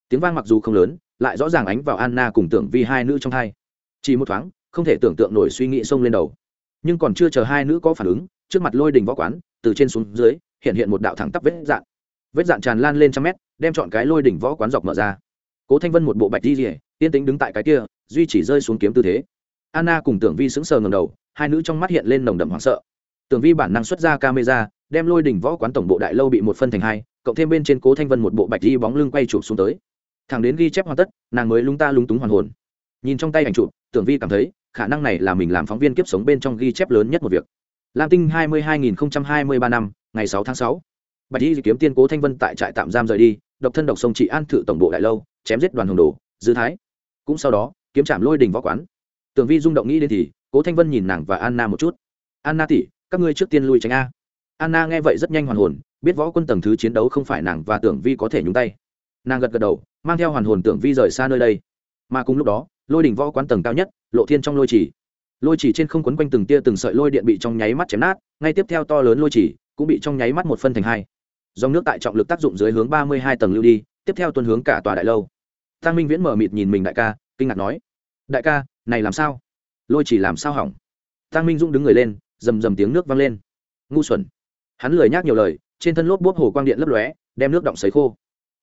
tiếng vang mặc dù không lớn, lại rõ ràng ánh vào anna cùng tưởng vi hai nữ trong hai chỉ một thoáng, không thể tưởng tượng nổi suy nghĩ xông lên đầu. Nhưng còn chưa chờ hai nữ có phản ứng, trước mặt lôi đình võ quán, từ trên xuống dưới, hiện hiện một đạo thẳng tắp vết dạn. Vết dạn tràn lan lên trăm mét, đem chọn cái lôi đỉnh võ quán dọc mở ra. Cố thanh vân một bộ bạch di rỉa yên tĩnh đứng tại cái kia, duy chỉ rơi xuống kiếm tư thế. Anna cùng tưởng vi sững sờ ngầm đầu, hai nữ trong mắt hiện lên nồng đậm hoảng sợ. Tưởng vi bản năng xuất ra camera, đem lôi đỉnh võ quán tổng bộ đại lâu bị một phân thành hai, cộng thêm bên trên cố thanh vân một bộ bạch di bóng lưng quay chụp xuống tới. Thằng đến ghi chép hoàn tất, nàng mới lung ta lung túng hoàn hồn nhìn trong tay ảnh chụp, tưởng vi cảm thấy, khả năng này là mình làm phóng viên kiếp sống bên trong ghi chép lớn nhất một việc. Lam tinh hai mươi hai nghìn hai mươi ba năm, ngày sáu tháng sáu. Bạch y kiếm tiên cố thanh vân tại trại tạm giam rời đi, độc thân độc sông trị an thự tổng bộ đại lâu, chém giết đoàn hồng đồ, dư thái. Cũng sau đó, kiếm trạm lôi đình võ quán. Tưởng vi rung động nghĩ đến thì, cố thanh vân nhìn nàng và anna một chút. Anna tỉ các ngươi trước tiên lui tránh a. Anna nghe vậy rất nhanh hoàn hồn, biết võ quân tầng thứ chiến đấu không phải nàng và tưởng vi có thể nhúng tay. Nàng gật gật đầu, mang theo hoàn hồn tưởng vi rời xa nơi đây. Mà cùng lúc đó lôi đỉnh võ quán tầng cao nhất, lộ thiên trong lôi chỉ. Lôi chỉ trên không quấn quanh từng tia từng sợi lôi điện bị trong nháy mắt chém nát, ngay tiếp theo to lớn lôi chỉ cũng bị trong nháy mắt một phân thành hai. Dòng nước tại trọng lực tác dụng dưới hướng ba mươi hai tầng lưu đi, tiếp theo tuân hướng cả tòa đại lâu. Tăng minh viễn mở mịt nhìn mình đại ca, kinh ngạc nói, đại ca, này làm sao? Lôi chỉ làm sao hỏng? Tăng minh dũng đứng người lên, rầm rầm tiếng nước vang lên. Ngu xuẩn. Hắn lười nhác nhiều lời, trên thân lốp bốp hồ quang điện lấp lóe, đem nước động sấy khô.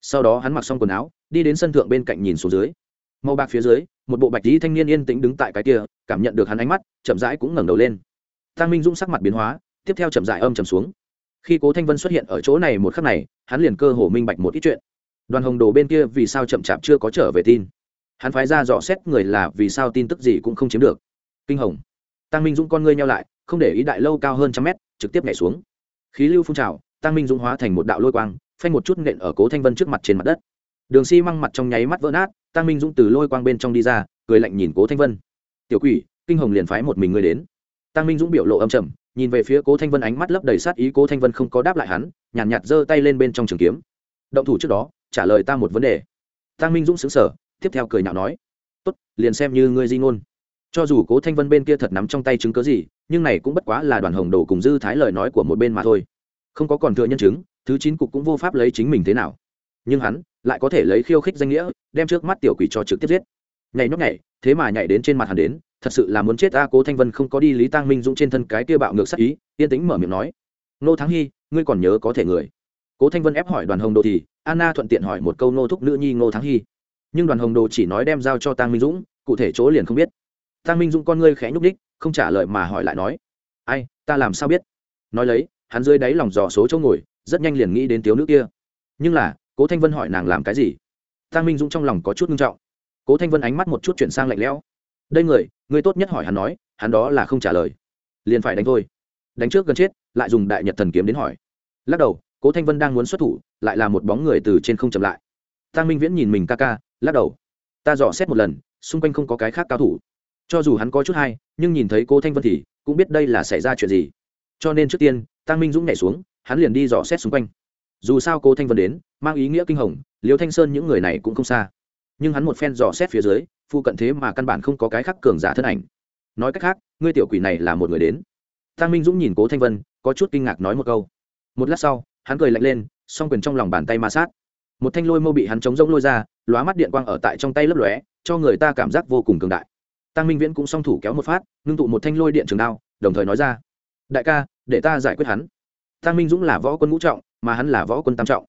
Sau đó hắn mặc xong quần áo, đi đến sân thượng bên cạnh nhìn xuống dưới màu bạc phía dưới, một bộ bạch lý thanh niên yên tĩnh đứng tại cái kia, cảm nhận được hắn ánh mắt, chậm rãi cũng ngẩng đầu lên. Tăng minh dũng sắc mặt biến hóa, tiếp theo chậm rãi âm chầm xuống. Khi cố thanh vân xuất hiện ở chỗ này một khắc này, hắn liền cơ hồ minh bạch một ít chuyện. Đoàn hồng đồ bên kia vì sao chậm chạp chưa có trở về tin? Hắn phái ra dò xét người là vì sao tin tức gì cũng không chiếm được. Kinh hồng. Tăng minh dũng con ngươi nhau lại, không để ý đại lâu cao hơn trăm mét, trực tiếp nhảy xuống. Khí lưu phun trào tăng minh dũng hóa thành một đạo lôi quang, phanh một chút nện ở cố thanh vân trước mặt trên mặt đất. Đường xi măng mặt trong nháy mắt vỡ nát tăng minh dũng từ lôi quang bên trong đi ra, cười lạnh nhìn cố thanh vân. Tiểu quỷ, kinh hồng liền phái một mình ngươi đến. Tăng minh dũng biểu lộ âm trầm, nhìn về phía cố thanh vân ánh mắt lấp đầy sát ý, cố thanh vân không có đáp lại hắn, nhàn nhạt giơ tay lên bên trong trường kiếm. Động thủ trước đó, trả lời ta một vấn đề. Tăng minh dũng xứng sở tiếp theo cười nhạo nói, tốt, liền xem như ngươi di ngôn. Cho dù cố thanh vân bên kia thật nắm trong tay chứng cớ gì, nhưng này cũng bất quá là đoàn hồng đồ cùng dư thái lời nói của một bên mà thôi. Không có còn thừa nhân chứng, thứ chín cục cũng vô pháp lấy chính mình thế nào nhưng hắn lại có thể lấy khiêu khích danh nghĩa, đem trước mắt tiểu quỷ cho trực tiếp giết. Nhảy nhóc nhảy, thế mà nhảy đến trên mặt hắn đến, thật sự là muốn chết ta cố thanh vân không có đi lý tăng minh dũng trên thân cái kia bạo ngược sắc ý, yên tĩnh mở miệng nói, nô thắng hy, ngươi còn nhớ có thể người? Cố thanh vân ép hỏi đoàn hồng đồ thì anna thuận tiện hỏi một câu nô thúc nữ nhi ngô thắng hy. Nhưng đoàn hồng đồ chỉ nói đem giao cho tăng minh dũng, cụ thể chỗ liền không biết. Tăng minh dũng con ngươi khẽ nhúc đích không trả lời mà hỏi lại nói, ai, ta làm sao biết? Nói lấy, hắn dưới đáy lòng dò số chỗ ngồi, rất nhanh liền nghĩ đến thiếu nữ kia. Nhưng là cố thanh vân hỏi nàng làm cái gì? Tăng minh dũng trong lòng có chút nghiêm trọng. Cố thanh vân ánh mắt một chút chuyển sang lạnh lẽo. Đây người người tốt nhất hỏi hắn nói, hắn đó là không trả lời. Liền phải đánh thôi. Đánh trước gần chết, lại dùng đại nhật thần kiếm đến hỏi. Lắc đầu, cố thanh vân đang muốn xuất thủ, lại là một bóng người từ trên không chậm lại. Tăng minh viễn nhìn mình ca ca, lắc đầu. Ta dò xét một lần, xung quanh không có cái khác cao thủ. Cho dù hắn có chút hay, nhưng nhìn thấy cô thanh vân thì cũng biết đây là xảy ra chuyện gì. Cho nên trước tiên tăng minh dũng nhảy xuống, hắn liền đi dò xét xung quanh dù sao cô thanh vân đến, mang ý nghĩa kinh hồng, liêu thanh sơn những người này cũng không xa. Nhưng hắn một phen dò xét phía dưới, phu cận thế mà căn bản không có cái khác cường giả thân ảnh. Nói cách khác, ngươi tiểu quỷ này là một người đến. Tăng minh dũng nhìn cố thanh vân, có chút kinh ngạc nói một câu. Một lát sau, hắn cười lạnh lên, song quyền trong lòng bàn tay ma sát. Một thanh lôi mâu bị hắn chống rông lôi ra, lóa mắt điện quang ở tại trong tay lấp lóe, cho người ta cảm giác vô cùng cường đại. Tăng minh viễn cũng song thủ kéo một phát, ngưng tụ một thanh lôi điện trường đao, đồng thời nói ra, đại ca, để ta giải quyết hắn. Tăng minh dũng là võ quân ngũ trọng mà hắn là võ quân tam trọng.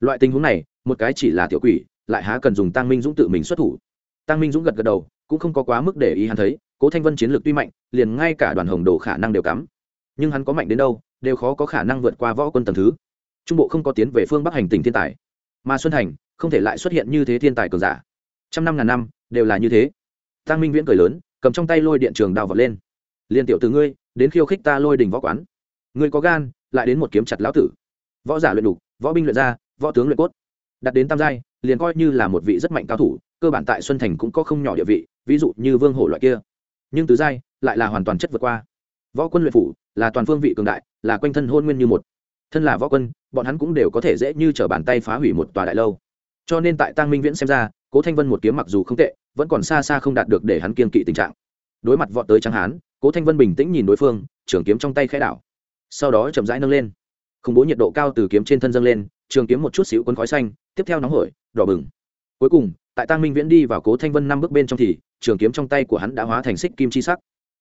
Loại tình huống này, một cái chỉ là tiểu quỷ, lại há cần dùng tăng minh dũng tự mình xuất thủ. Tăng minh dũng gật gật đầu, cũng không có quá mức để ý hắn thấy, cố thanh vân chiến lược tuy mạnh, liền ngay cả đoàn hồng đồ khả năng đều cắm. Nhưng hắn có mạnh đến đâu, đều khó có khả năng vượt qua võ quân tầm thứ. Trung bộ không có tiến về phương bắc hành tỉnh thiên tài. Mà xuân thành không thể lại xuất hiện như thế thiên tài cường giả. Trăm năm ngàn năm, đều là như thế. Tăng minh viễn cười lớn, cầm trong tay lôi điện trường đào vật lên. Liên tiểu từ ngươi, đến khiêu khích ta lôi đình võ quán. Ngươi có gan, lại đến một kiếm chặt lão tử võ giả luyện đục, võ binh luyện ra võ tướng luyện cốt. Đặt đến tam giai, liền coi như là một vị rất mạnh cao thủ, cơ bản tại xuân thành cũng có không nhỏ địa vị, ví dụ như vương hổ loại kia. Nhưng tứ giai lại là hoàn toàn chất vượt qua. Võ quân luyện phủ là toàn phương vị cường đại, là quanh thân hôn nguyên như một. Thân là võ quân, bọn hắn cũng đều có thể dễ như t r ở bàn tay phá hủy một tòa đại lâu. Cho nên tại tăng minh viễn xem ra, cố thanh vân một kiếm mặc dù không tệ, vẫn còn xa xa không đạt được để hắn kiên kỵ tình trạng. Đối mặt vọt tới trắng hán, cố thanh vân bình tĩnh nhìn đối phương, trường kiếm trong tay khẽ đảo. Sau đó chậm rãi nâng lên khủng bố nhiệt độ cao từ kiếm trên thân dâng lên, trường kiếm một chút xíu cuốn khói xanh, tiếp theo nóng hổi, đỏ bừng. Cuối cùng, tại tăng minh viễn đi vào cố thanh vân năm bước bên trong thì, trường kiếm trong tay của hắn đã hóa thành xích kim chi sắc.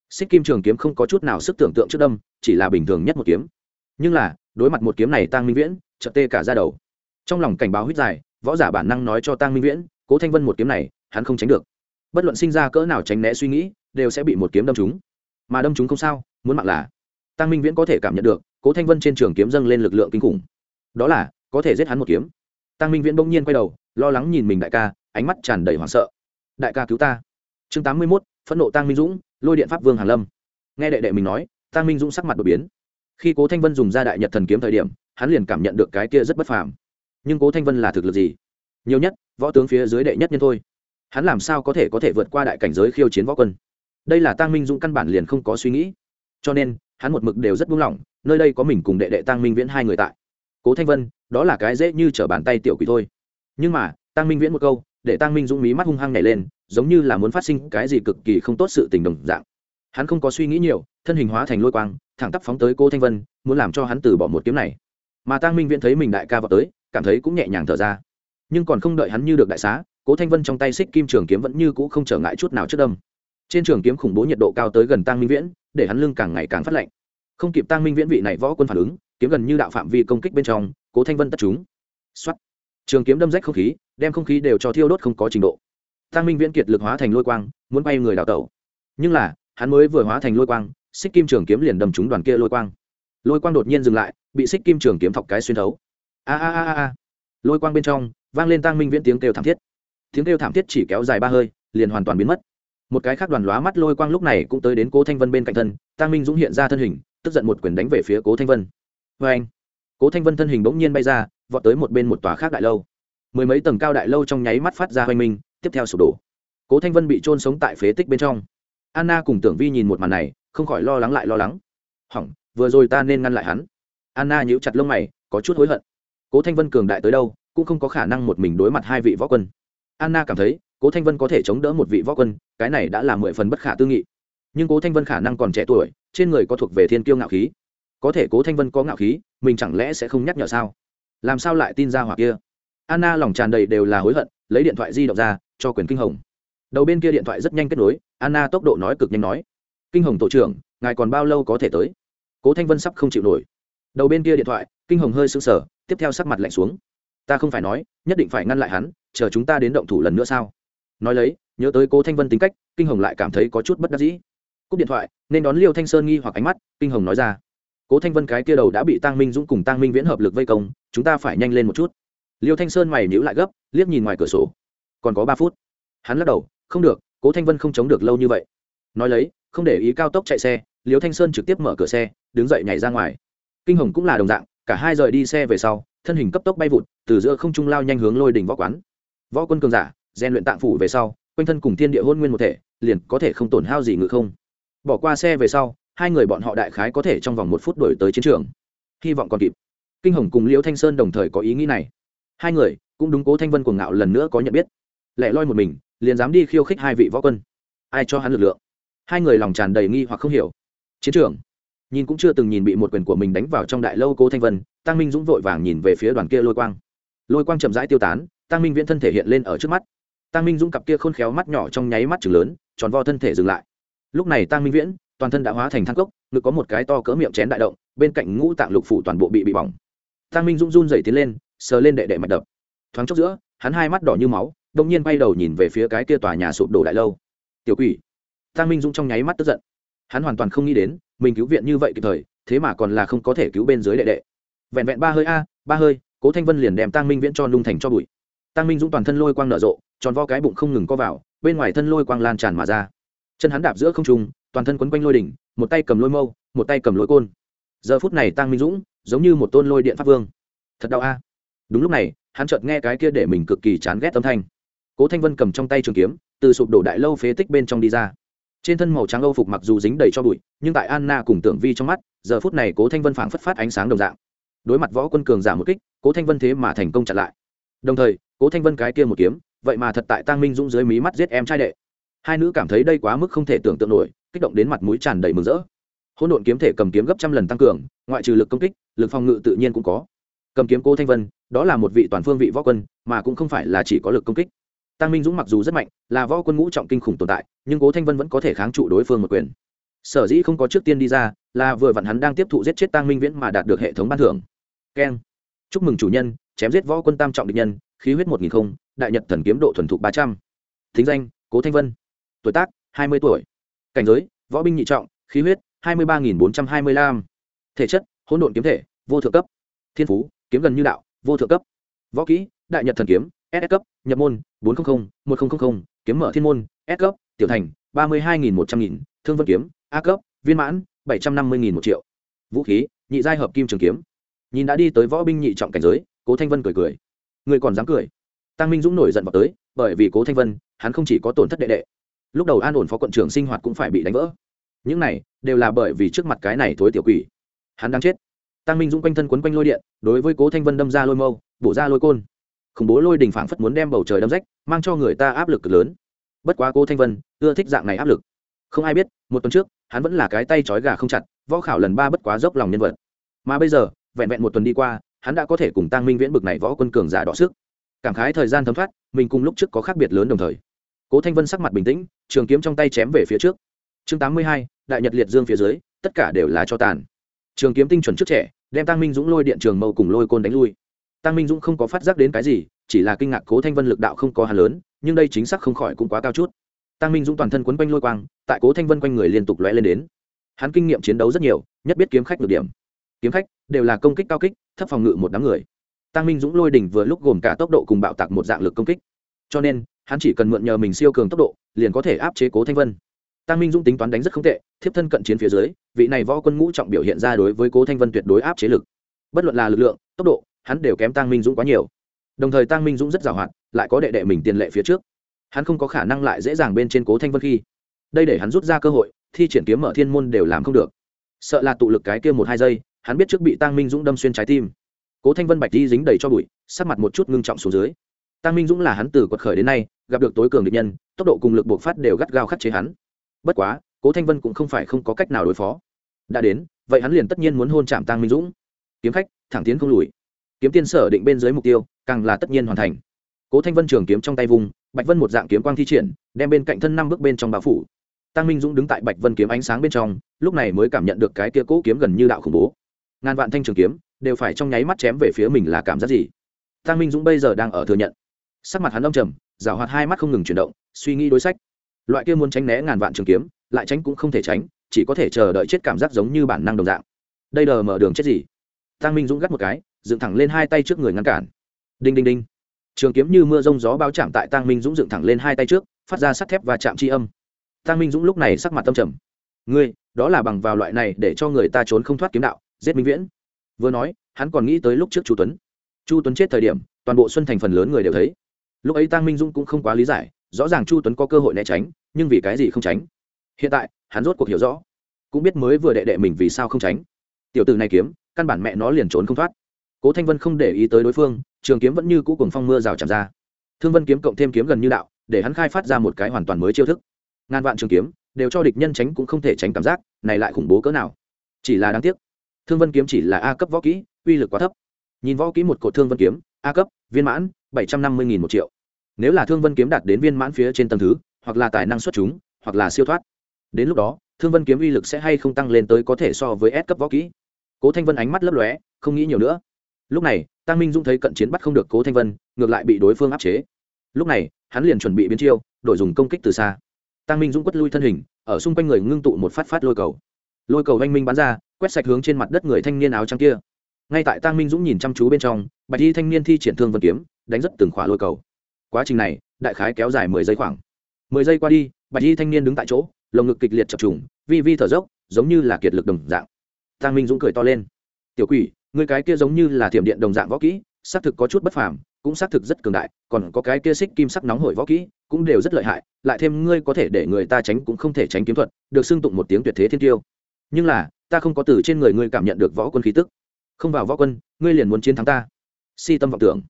Xích kim trường kiếm không có chút nào sức tưởng tượng trước đâm, chỉ là bình thường nhất một kiếm. Nhưng là, đối mặt một kiếm này tăng minh viễn, chợt tê cả ra đầu. Trong lòng cảnh báo huyết dài, võ giả bản năng nói cho tăng minh viễn, cố thanh vân một kiếm này, hắn không tránh được. Bất luận sinh ra cỡ nào tránh né suy nghĩ, đều sẽ bị một kiếm đâm trúng. Mà đâm trúng không sao, muốn mạng là. Tăng minh viễn có thể cảm nhận được cố thanh vân trên trường kiếm dâng lên lực lượng kinh khủng đó là có thể giết hắn một kiếm tăng minh viễn bỗng nhiên quay đầu lo lắng nhìn mình đại ca ánh mắt tràn đầy hoảng sợ đại ca cứu ta chương tám mươi mốt phẫn nộ tăng minh dũng lôi điện pháp vương hàn lâm nghe đệ đệ mình nói tăng minh dũng sắc mặt đột biến khi cố thanh vân dùng ra đại nhật thần kiếm thời điểm hắn liền cảm nhận được cái kia rất bất phàm nhưng cố thanh vân là thực lực gì nhiều nhất võ tướng phía dưới đệ nhất nhân thôi hắn làm sao có thể có thể vượt qua đại cảnh giới khiêu chiến võ quân đây là tăng minh dũng căn bản liền không có suy nghĩ cho nên hắn một mực đều rất buông lỏng, nơi đây có mình cùng đệ đệ tăng minh viễn hai người tại. Cố thanh vân, đó là cái dễ như trở bàn tay tiểu quỷ thôi. Nhưng mà tăng minh viễn một câu, để tăng minh dũng mí mắt hung hăng nhảy lên, giống như là muốn phát sinh cái gì cực kỳ không tốt sự tình đồng dạng. Hắn không có suy nghĩ nhiều, thân hình hóa thành lôi quang, thẳng tắp phóng tới cô thanh vân, muốn làm cho hắn từ bỏ một kiếm này. Mà tăng minh viễn thấy mình đại ca vào tới, cảm thấy cũng nhẹ nhàng thở ra. Nhưng còn không đợi hắn như được đại xá, cố thanh vân trong tay xích kim trường kiếm vẫn như cũ không trở ngại chút nào trước đâm. Trên trường kiếm khủng bố nhiệt độ cao tới gần tăng minh viễn để hắn lưng càng ngày càng phát lạnh. Không kịp tăng minh viễn vị này võ quân phản ứng, kiếm gần như đạo phạm vi công kích bên trong, cố thanh vân tất chúng. Xuất trường kiếm đâm rách không khí, đem không khí đều cho thiêu đốt không có trình độ. Tăng minh viễn kiệt lực hóa thành lôi quang, muốn bay người đào tẩu. Nhưng là, hắn mới vừa hóa thành lôi quang, xích kim trường kiếm liền đâm trúng đoàn kia lôi quang. Lôi quang đột nhiên dừng lại, bị xích kim trường kiếm thọc cái xuyên thấu. A a a a lôi quang bên trong, vang lên tăng minh viễn tiếng kêu thảm thiết. Tiếng kêu thảm thiết chỉ kéo dài ba hơi, liền hoàn toàn biến mất một cái khác đoàn lóa mắt lôi quang lúc này cũng tới đến cố thanh vân bên cạnh thân tăng minh dũng hiện ra thân hình, tức giận một quyền đánh về phía cố thanh vân. Vê anh cố thanh vân thân hình bỗng nhiên bay ra, vọt tới một bên một tòa khác đại lâu. Mười mấy tầng cao đại lâu trong nháy mắt phát ra hoành minh, tiếp theo sụp đổ. Cố thanh vân bị trôn sống tại phế tích bên trong. Anna cùng tưởng vi nhìn một màn này, không khỏi lo lắng lại lo lắng. Hỏng, vừa rồi ta nên ngăn lại hắn. Anna nhíu chặt lông mày, có chút hối hận. Cố thanh vân cường đại tới đâu, cũng không có khả năng một mình đối mặt hai vị võ quân. Anna cảm thấy cố thanh vân có thể chống đỡ một vị võ quân, cái này đã là mười phần bất khả tư nghị. Nhưng cố thanh vân khả năng còn trẻ tuổi, trên người có thuộc về thiên kiêu ngạo khí. Có thể cố thanh vân có ngạo khí, mình chẳng lẽ sẽ không nhắc nhở sao? Làm sao lại tin ra hoặc kia? Anna lòng tràn đầy đều là hối hận, lấy điện thoại di động ra, cho quyền kinh hồng. Đầu bên kia điện thoại rất nhanh kết nối, anna tốc độ nói cực nhanh nói. Kinh hồng tổ trưởng, ngài còn bao lâu có thể tới? Cố thanh vân sắp không chịu nổi. Đầu bên kia điện thoại, kinh hồng hơi sững sờ, tiếp theo sắc mặt lạnh xuống. Ta không phải nói, nhất định phải ngăn lại hắn, chờ chúng ta đến động thủ lần nữa sao? Nói lấy, nhớ tới cố thanh vân tính cách, kinh hồng lại cảm thấy có chút bất đắc dĩ. Cúp điện thoại, nên đón liêu thanh sơn nghi hoặc ánh mắt, kinh hồng nói ra. Cố thanh vân cái kia đầu đã bị tăng minh dũng cùng tăng minh viễn hợp lực vây công, chúng ta phải nhanh lên một chút. Liêu thanh sơn mày nhữ lại gấp, liếc nhìn ngoài cửa sổ. Còn có ba phút. Hắn lắc đầu, không được, cố thanh vân không chống được lâu như vậy. Nói lấy, không để ý cao tốc chạy xe, liêu thanh sơn trực tiếp mở cửa xe, đứng dậy nhảy ra ngoài. Kinh hồng cũng là đồng dạng, cả hai rời đi xe về sau, thân hình cấp tốc bay vụt, từ giữa không trung lao nhanh hướng lôi đỉnh võ quán. Võ quân cường giả rèn luyện tạng phủ về sau, quanh thân cùng thiên địa hôn nguyên một thể, liền có thể không tổn hao gì ngự không. Bỏ qua xe về sau, hai người bọn họ đại khái có thể trong vòng một phút đổi tới chiến trường. Hy vọng còn kịp. Kinh hồng cùng liễu thanh sơn đồng thời có ý nghĩ này. Hai người cũng đúng cố thanh vân cuồng ngạo lần nữa có nhận biết. Lẻ loi một mình, liền dám đi khiêu khích hai vị võ quân. Ai cho hắn lực lượng? Hai người lòng tràn đầy nghi hoặc không hiểu. Chiến trường. Nhìn cũng chưa từng nhìn bị một quyền của mình đánh vào trong đại lâu cố thanh vân, tăng minh dũng vội vàng nhìn về phía đoàn kia lôi quang. Lôi quang chậm rãi tiêu tán, tăng minh viễn thân thể hiện lên ở trước mắt tăng minh dũng cặp kia khôn khéo mắt nhỏ trong nháy mắt chừng lớn, tròn vo thân thể dừng lại. Lúc này tăng minh viễn, toàn thân đã hóa thành thang cốc, ngực có một cái to cỡ miệng chén đại động, bên cạnh ngũ tạng lục phủ toàn bộ bị bị bỏng. Tăng minh dũng run dày tiến lên, sờ lên đệ đệ mạch đập. Thoáng chốc giữa, hắn hai mắt đỏ như máu đông nhiên bay đầu nhìn về phía cái kia tòa nhà sụp đổ đại lâu. Tiểu quỷ. Tăng minh dũng trong nháy mắt tức giận. Hắn hoàn toàn không nghĩ đến, mình cứu viện như vậy kịp thời, thế mà còn là không có thể cứu bên dưới đệ đệ. Vẹn vẹn ba hơi a, ba hơi, cố thanh vân liền đem tăng minh viễn cho nung thành cho bụi tăng minh dũng toàn thân lôi quang nở rộ, tròn vo cái bụng không ngừng co vào, bên ngoài thân lôi quang lan tràn mà ra. Chân hắn đạp giữa không trung, toàn thân quấn quanh lôi đỉnh, một tay cầm lôi mâu, một tay cầm lôi côn. Giờ phút này tăng minh dũng giống như một tôn lôi điện pháp vương. Thật đau a. Đúng lúc này, hắn chợt nghe cái kia để mình cực kỳ chán ghét âm thanh. Cố thanh vân cầm trong tay trường kiếm, từ sụp đổ đại lâu phế tích bên trong đi ra. Trên thân màu trắng âu phục mặc dù dính đầy cho bụi, nhưng tại anna cùng tưởng vi trong mắt, giờ phút này cố thanh vân phảng phất phát ánh sáng đồng dạng. Đối mặt võ quân cường giả một kích, cố thanh vân thế mà thành công chặn lại đồng thời, cố thanh vân cái kia một kiếm, vậy mà thật tại tăng minh dũng dưới mí mắt giết em trai đệ. Hai nữ cảm thấy đây quá mức không thể tưởng tượng nổi, kích động đến mặt mũi tràn đầy mừng rỡ. Hỗn độn kiếm thể cầm kiếm gấp trăm lần tăng cường, ngoại trừ lực công kích, lực phòng ngự tự nhiên cũng có. Cầm kiếm cố thanh vân, đó là một vị toàn phương vị võ quân, mà cũng không phải là chỉ có lực công kích. Tăng minh dũng mặc dù rất mạnh, là võ quân ngũ trọng kinh khủng tồn tại, nhưng cố thanh vân vẫn có thể kháng trụ đối phương một quyền. Sở dĩ không có trước tiên đi ra, là vừa vặn hắn đang tiếp thụ giết chết tăng minh viễn mà đạt được hệ thống ban thưởng. Keng. Chúc mừng chủ nhân chém giết võ quân tam trọng địch nhân, khí huyết một nghìn không, đại nhật thần kiếm độ thuần thục ba trăm. Thính danh, cố thanh vân. Tuổi tác, hai mươi tuổi. Cảnh giới, võ binh nhị trọng, khí huyết, hai mươi ba nghìn bốn trăm hai mươi lăm. Thể chất, hỗn độn kiếm thể, vô thượng cấp. Thiên phú, kiếm gần như đạo, vô thượng cấp. Võ kỹ, đại nhật thần kiếm, s cấp, nhập môn, bốn trăm linh một nghìn kiếm mở thiên môn, s cấp, tiểu thành, ba mươi hai nghìn một trăm nghìn, thương vân kiếm, a cấp, viên mãn, bảy trăm năm mươi nghìn một triệu. Vũ khí, nhị giai hợp kim trường kiếm. Nhìn đã đi tới võ binh nhị trọng cảnh giới cố thanh vân cười cười người còn dám cười tăng minh dũng nổi giận vào tới bởi vì cố thanh vân hắn không chỉ có tổn thất đệ đệ lúc đầu an ổn phó quận trưởng sinh hoạt cũng phải bị đánh vỡ những này đều là bởi vì trước mặt cái này thối tiểu quỷ hắn đang chết tăng minh dũng quanh thân quấn quanh lôi điện đối với cố thanh vân đâm ra lôi mâu bổ ra lôi côn khủng bố lôi đình phảng phất muốn đem bầu trời đâm rách mang cho người ta áp lực cực lớn bất quá cố thanh vân ưa thích dạng này áp lực không ai biết một tuần trước hắn vẫn là cái tay trói gà không chặt võ khảo lần ba bất quá dốc lòng nhân vật mà bây giờ vẹn vẹn một tuần đi qua hắn đã có thể cùng tăng minh viễn bực này võ quân cường giả đọ sức. Cảm khái thời gian thấm thoát, mình cùng lúc trước có khác biệt lớn đồng thời. Cố thanh vân sắc mặt bình tĩnh, trường kiếm trong tay chém về phía trước. Chương tám mươi hai, đại nhật liệt dương phía dưới, tất cả đều là cho tàn. Trường kiếm tinh chuẩn trước trẻ, đem tăng minh dũng lôi điện trường mâu cùng lôi côn đánh lui. Tăng minh dũng không có phát giác đến cái gì, chỉ là kinh ngạc cố thanh vân lực đạo không có hà lớn, nhưng đây chính xác không khỏi cũng quá cao chút. Tăng minh dũng toàn thân quấn quanh lôi quang, tại cố thanh vân quanh người liên tục lóe lên đến. Hắn kinh nghiệm chiến đấu rất nhiều, nhất biết kiếm khách được điểm kiếm khách đều là công kích cao kích thấp phòng ngự một đám người. Tăng minh dũng lôi đỉnh vừa lúc gồm cả tốc độ cùng bạo tạc một dạng lực công kích. Cho nên hắn chỉ cần mượn nhờ mình siêu cường tốc độ liền có thể áp chế cố thanh vân. Tăng minh dũng tính toán đánh rất không tệ thiếp thân cận chiến phía dưới vị này võ quân ngũ trọng biểu hiện ra đối với cố thanh vân tuyệt đối áp chế lực. Bất luận là lực lượng tốc độ hắn đều kém tăng minh dũng quá nhiều. Đồng thời tăng minh dũng rất giàu hạn, lại có đệ đệ mình tiền lệ phía trước. Hắn không có khả năng lại dễ dàng bên trên cố thanh vân khi. Đây để hắn rút ra cơ hội thi triển kiếm mở thiên môn đều làm không được. Sợ là tụ lực cái kia một hai giây hắn biết trước bị tăng minh dũng đâm xuyên trái tim. Cố thanh vân bạch đi dính đầy cho bụi, sắc mặt một chút ngưng trọng xuống dưới. Tăng minh dũng là hắn từ quật khởi đến nay, gặp được tối cường địch nhân, tốc độ cùng lực bộc phát đều gắt gao khắc chế hắn. Bất quá, cố thanh vân cũng không phải không có cách nào đối phó. Đã đến, vậy hắn liền tất nhiên muốn hôn chạm tăng minh dũng. Kiếm khách, thẳng tiến không lùi. Kiếm tiên sở định bên dưới mục tiêu, càng là tất nhiên hoàn thành. Cố thanh vân trường kiếm trong tay vùng, bạch vân một dạng kiếm quang thi triển, đem bên cạnh thân năm bước bên trong bao phủ. Tăng minh dũng đứng tại bạch vân kiếm ánh sáng bên trong, lúc này mới cảm nhận được cái kia cố kiếm gần như đạo khủng bố ngàn vạn thanh trường kiếm đều phải trong nháy mắt chém về phía mình là cảm giác gì? Tăng minh dũng bây giờ đang ở thừa nhận. Sắc mặt hắn đông trầm, rào hoạt hai mắt không ngừng chuyển động, suy nghĩ đối sách. Loại kia muốn tránh né ngàn vạn trường kiếm, lại tránh cũng không thể tránh, chỉ có thể chờ đợi chết cảm giác giống như bản năng đồng dạng. Đây đờ mở đường chết gì? Tăng minh dũng gắt một cái, dựng thẳng lên hai tay trước người ngăn cản. Đinh đinh đinh. Trường kiếm như mưa rông gió bao chạm tại tăng minh dũng dựng thẳng lên hai tay trước, phát ra sắt thép và chạm tri âm. Tăng minh dũng lúc này sắc mặt tâm trầm. Ngươi, đó là bằng vào loại này để cho người ta trốn không thoát kiếm đạo giết minh viễn. Vừa nói, hắn còn nghĩ tới lúc trước chu tuấn. Chu tuấn chết thời điểm, toàn bộ xuân thành phần lớn người đều thấy. Lúc ấy tăng minh Dung cũng không quá lý giải, rõ ràng chu tuấn có cơ hội né tránh, nhưng vì cái gì không tránh? Hiện tại, hắn rốt cuộc hiểu rõ, cũng biết mới vừa đệ đệ mình vì sao không tránh. Tiểu tử này kiếm, căn bản mẹ nó liền trốn không thoát. Cố thanh vân không để ý tới đối phương, trường kiếm vẫn như cũ cùng phong mưa rào chạm ra. Thương vân kiếm cộng thêm kiếm gần như đạo, để hắn khai phát ra một cái hoàn toàn mới chiêu thức. Ngàn vạn trường kiếm, đều cho địch nhân tránh cũng không thể tránh cảm giác, này lại khủng bố cỡ nào. Chỉ là đáng tiếc thương vân kiếm chỉ là a cấp võ kỹ, uy lực quá thấp. Nhìn võ kỹ một cột thương vân kiếm, a cấp, viên mãn, bảy trăm năm mươi nghìn một triệu. Nếu là thương vân kiếm đạt đến viên mãn phía trên tầng thứ, hoặc là tài năng xuất chúng, hoặc là siêu thoát. Đến lúc đó, thương vân kiếm uy lực sẽ hay không tăng lên tới có thể so với S cấp võ kỹ. Cố thanh vân ánh mắt lấp lóe, không nghĩ nhiều nữa. Lúc này, tăng minh dung thấy cận chiến bắt không được cố thanh vân, ngược lại bị đối phương áp chế. Lúc này, hắn liền chuẩn bị biến chiêu, đổi dùng công kích từ xa. Tăng minh dung quất lui thân hình, ở xung quanh người ngưng tụ một phát phát lôi cầu. Lôi cầu oanh minh bắn ra quét sạch hướng trên mặt đất người thanh niên áo trắng kia. Ngay tại tăng minh dũng nhìn chăm chú bên trong, bạch y thanh niên thi triển thương vân kiếm, đánh rất từng khỏa lôi cầu. Quá trình này, đại khái kéo dài mười giây khoảng. Mười giây qua đi, bạch y thanh niên đứng tại chỗ, lồng ngực kịch liệt chập trùng, vi vi thở dốc, giống như là kiệt lực đồng dạng. Tăng minh dũng cười to lên. Tiểu quỷ người cái kia giống như là thiểm điện đồng dạng võ kỹ, xác thực có chút bất phàm, cũng xác thực rất cường đại, còn có cái kia xích kim sắc nóng hổi võ kỹ, cũng đều rất lợi hại, lại thêm ngươi có thể để người ta tránh cũng không thể tránh kiếm thuật, được xưng tụng một tiếng tuyệt thế thiên tiêu. Nhưng là ta không có từ trên người ngươi cảm nhận được võ quân khí tức. Không vào võ quân, ngươi liền muốn chiến thắng ta. Si tâm vọng tưởng.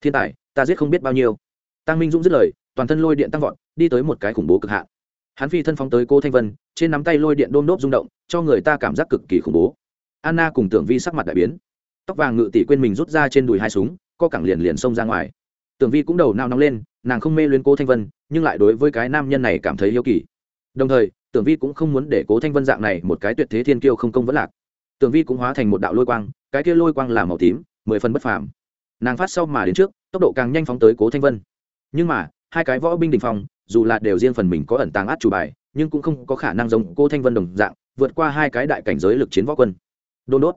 Thiên tài, ta giết không biết bao nhiêu. Tăng minh dũng dứt lời, toàn thân lôi điện tăng vọt, đi tới một cái khủng bố cực hạn. Hắn phi thân phóng tới cô thanh vân, trên nắm tay lôi điện đôm đốp rung động, cho người ta cảm giác cực kỳ khủng bố. Anna cùng tưởng vi sắc mặt đại biến. Tóc vàng ngự tỷ quên mình rút ra trên đùi hai súng, co cẳng liền liền xông ra ngoài. Tưởng vi cũng đầu nao nóng lên, nàng không mê luyến cô thanh vân, nhưng lại đối với cái nam nhân này cảm thấy yêu kỳ. Đồng thời tưởng vi cũng không muốn để cố thanh vân dạng này một cái tuyệt thế thiên kiêu không công vẫn lạc. Tưởng vi cũng hóa thành một đạo lôi quang, cái kia lôi quang là màu tím, mười phần bất phàm. Nàng phát sau mà đến trước, tốc độ càng nhanh phóng tới cố thanh vân. Nhưng mà, hai cái võ binh đình phong, dù là đều riêng phần mình có ẩn tàng át chủ bài, nhưng cũng không có khả năng giống cô thanh vân đồng dạng, vượt qua hai cái đại cảnh giới lực chiến võ quân. Đôn đốt.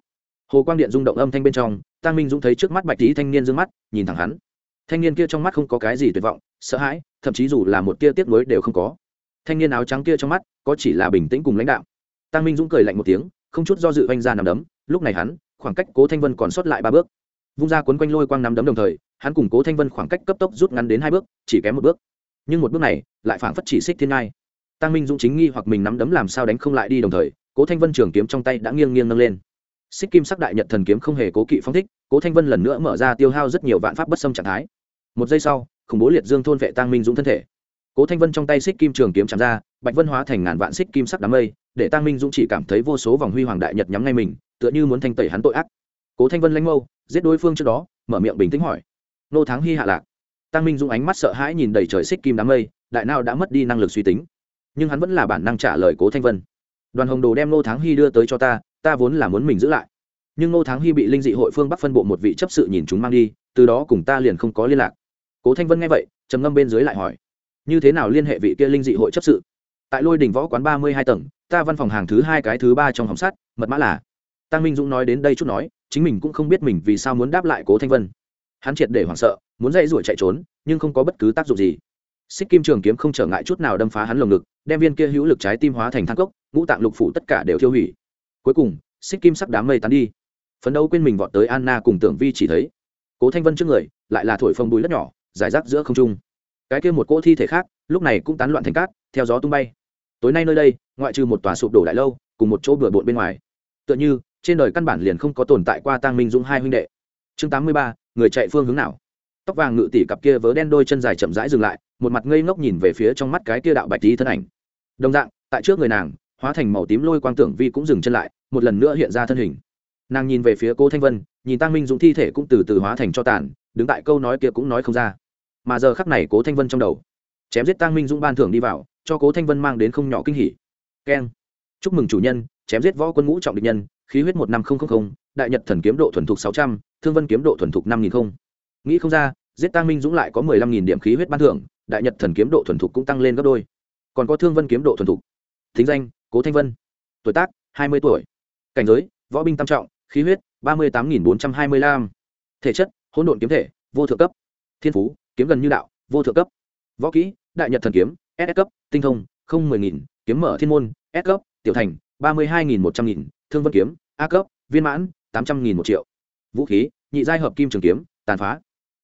Hồ quang điện rung động âm thanh bên trong tăng minh dũng thấy trước mắt bạch tý thanh niên d ư ơ n g mắt, nhìn thẳng hắn. Thanh niên kia trong mắt không có cái gì tuyệt vọng, sợ hãi, thậm chí dù là một tia tiếc nuối đều không có thanh niên áo trắng kia trong mắt, có chỉ là bình tĩnh cùng lãnh đạo. Tăng minh dũng cười lạnh một tiếng, không chút do dự oanh ra nằm đấm. Lúc này hắn, khoảng cách cố thanh vân còn sót lại ba bước. Vung ra quấn quanh lôi quang nắm đấm đồng thời, hắn cùng cố thanh vân khoảng cách cấp tốc rút ngắn đến hai bước, chỉ kém một bước. Nhưng một bước này, lại phảng phất chỉ xích thiên ngai. Tăng minh dũng chính nghi hoặc mình nắm đấm làm sao đánh không lại đi đồng thời, cố thanh vân trường kiếm trong tay đã nghiêng nghiêng nâng lên. Xích kim sắc đại nhật thần kiếm không hề cố kỵ phong thích, cố thanh vân lần nữa mở ra tiêu hao rất nhiều vạn pháp bất xâm trạng thái. Một giây sau, khủng bố liệt dương thôn vệ tăng minh dũng thân thể cố thanh vân trong tay xích kim trường kiếm chạm ra, bạch vân hóa thành ngàn vạn xích kim sắc đám mây, để tăng minh dũng chỉ cảm thấy vô số vòng huy hoàng đại nhật nhắm ngay mình, tựa như muốn thanh tẩy hắn tội ác. Cố thanh vân lanh mâu, giết đối phương trước đó, mở miệng bình tĩnh hỏi. Nô thắng hy hạ lạc. Tăng minh dũng ánh mắt sợ hãi nhìn đầy trời xích kim đám mây, đại nào đã mất đi năng lực suy tính. Nhưng hắn vẫn là bản năng trả lời cố thanh vân. Đoàn hồng đồ đem nô thắng hy đưa tới cho ta ta vốn là muốn mình giữ lại. Nhưng Nô thắng hy bị linh dị hội phương bắc phân bộ một vị chấp sự nhìn chúng mang đi, từ đó cùng ta liền không có liên lạc. Cố thanh vân nghe vậy, trầm ngâm bên dưới lại hỏi như thế nào liên hệ vị kia linh dị hội chấp sự? Tại lôi đình võ quán ba mươi hai tầng, ta văn phòng hàng thứ hai cái thứ ba trong hồng sắt, mật mã là. Tăng minh dũng nói đến đây chút nói, chính mình cũng không biết mình vì sao muốn đáp lại cố thanh vân. Hắn triệt để hoảng sợ, muốn dậy rủi chạy trốn, nhưng không có bất cứ tác dụng gì. Xích kim trường kiếm không trở ngại chút nào đâm phá hắn lồng ngực, đem viên kia hữu lực trái tim hóa thành thang cốc, ngũ tạng lục phủ tất cả đều tiêu hủy. Cuối cùng, xích kim sắc đám mây tán đi. Phấn đấu quên mình vọt tới anna cùng tưởng vi chỉ thấy. Cố thanh vân trước người, lại là thổi phồng bùi đất nhỏ giải rác giữa không trung cái kia một cỗ thi thể khác, lúc này cũng tán loạn thành cát, theo gió tung bay. Tối nay nơi đây, ngoại trừ một tòa sụp đổ đại lâu, cùng một chỗ bừa bộn bên ngoài. Tựa như, trên đời căn bản liền không có tồn tại qua tăng minh dũng hai huynh đệ. Chương tám mươi ba, người chạy phương hướng nào? Tóc vàng ngự tỷ cặp kia vớ đen đôi chân dài chậm rãi dừng lại, một mặt ngây ngốc nhìn về phía trong mắt cái kia đạo bạch tí thân ảnh. Đồng dạng, tại trước người nàng, hóa thành màu tím lôi quang tưởng vi cũng dừng chân lại, một lần nữa hiện ra thân hình. Nàng nhìn về phía cô thanh vân, nhìn tăng minh dũng thi thể cũng từ từ hóa thành cho tàn, đứng tại câu nói kia cũng nói không ra mà giờ khắc này cố thanh vân trong đầu chém giết tăng minh dũng ban thưởng đi vào cho cố thanh vân mang đến không nhỏ kinh hỉ keng chúc mừng chủ nhân chém giết võ quân ngũ trọng địch nhân khí huyết một năm nghìn đại nhật thần kiếm độ thuần thục sáu trăm thương vân kiếm độ thuần thục năm nghìn không nghĩ không ra giết tăng minh dũng lại có mười lăm nghìn điểm khí huyết ban thưởng đại nhật thần kiếm độ thuần thục cũng tăng lên gấp đôi còn có thương vân kiếm độ thuần thục thính danh cố thanh vân tuổi tác hai mươi tuổi cảnh giới võ binh tam trọng khí huyết ba mươi tám nghìn bốn trăm hai mươi lăm thể chất hỗn độn kiếm thể vô thượng cấp thiên phú kiếm gần như đạo, vô thượng cấp. Võ kỹ, đại nhật thần kiếm, s cấp, tinh thông, không mười nghìn, kiếm mở thiên môn, s cấp, tiểu thành, ba mươi hai nghìn một trăm nghìn, thương vân kiếm, a cấp, viên mãn, tám trăm nghìn một triệu. Vũ khí, nhị giai hợp kim trường kiếm, tàn phá.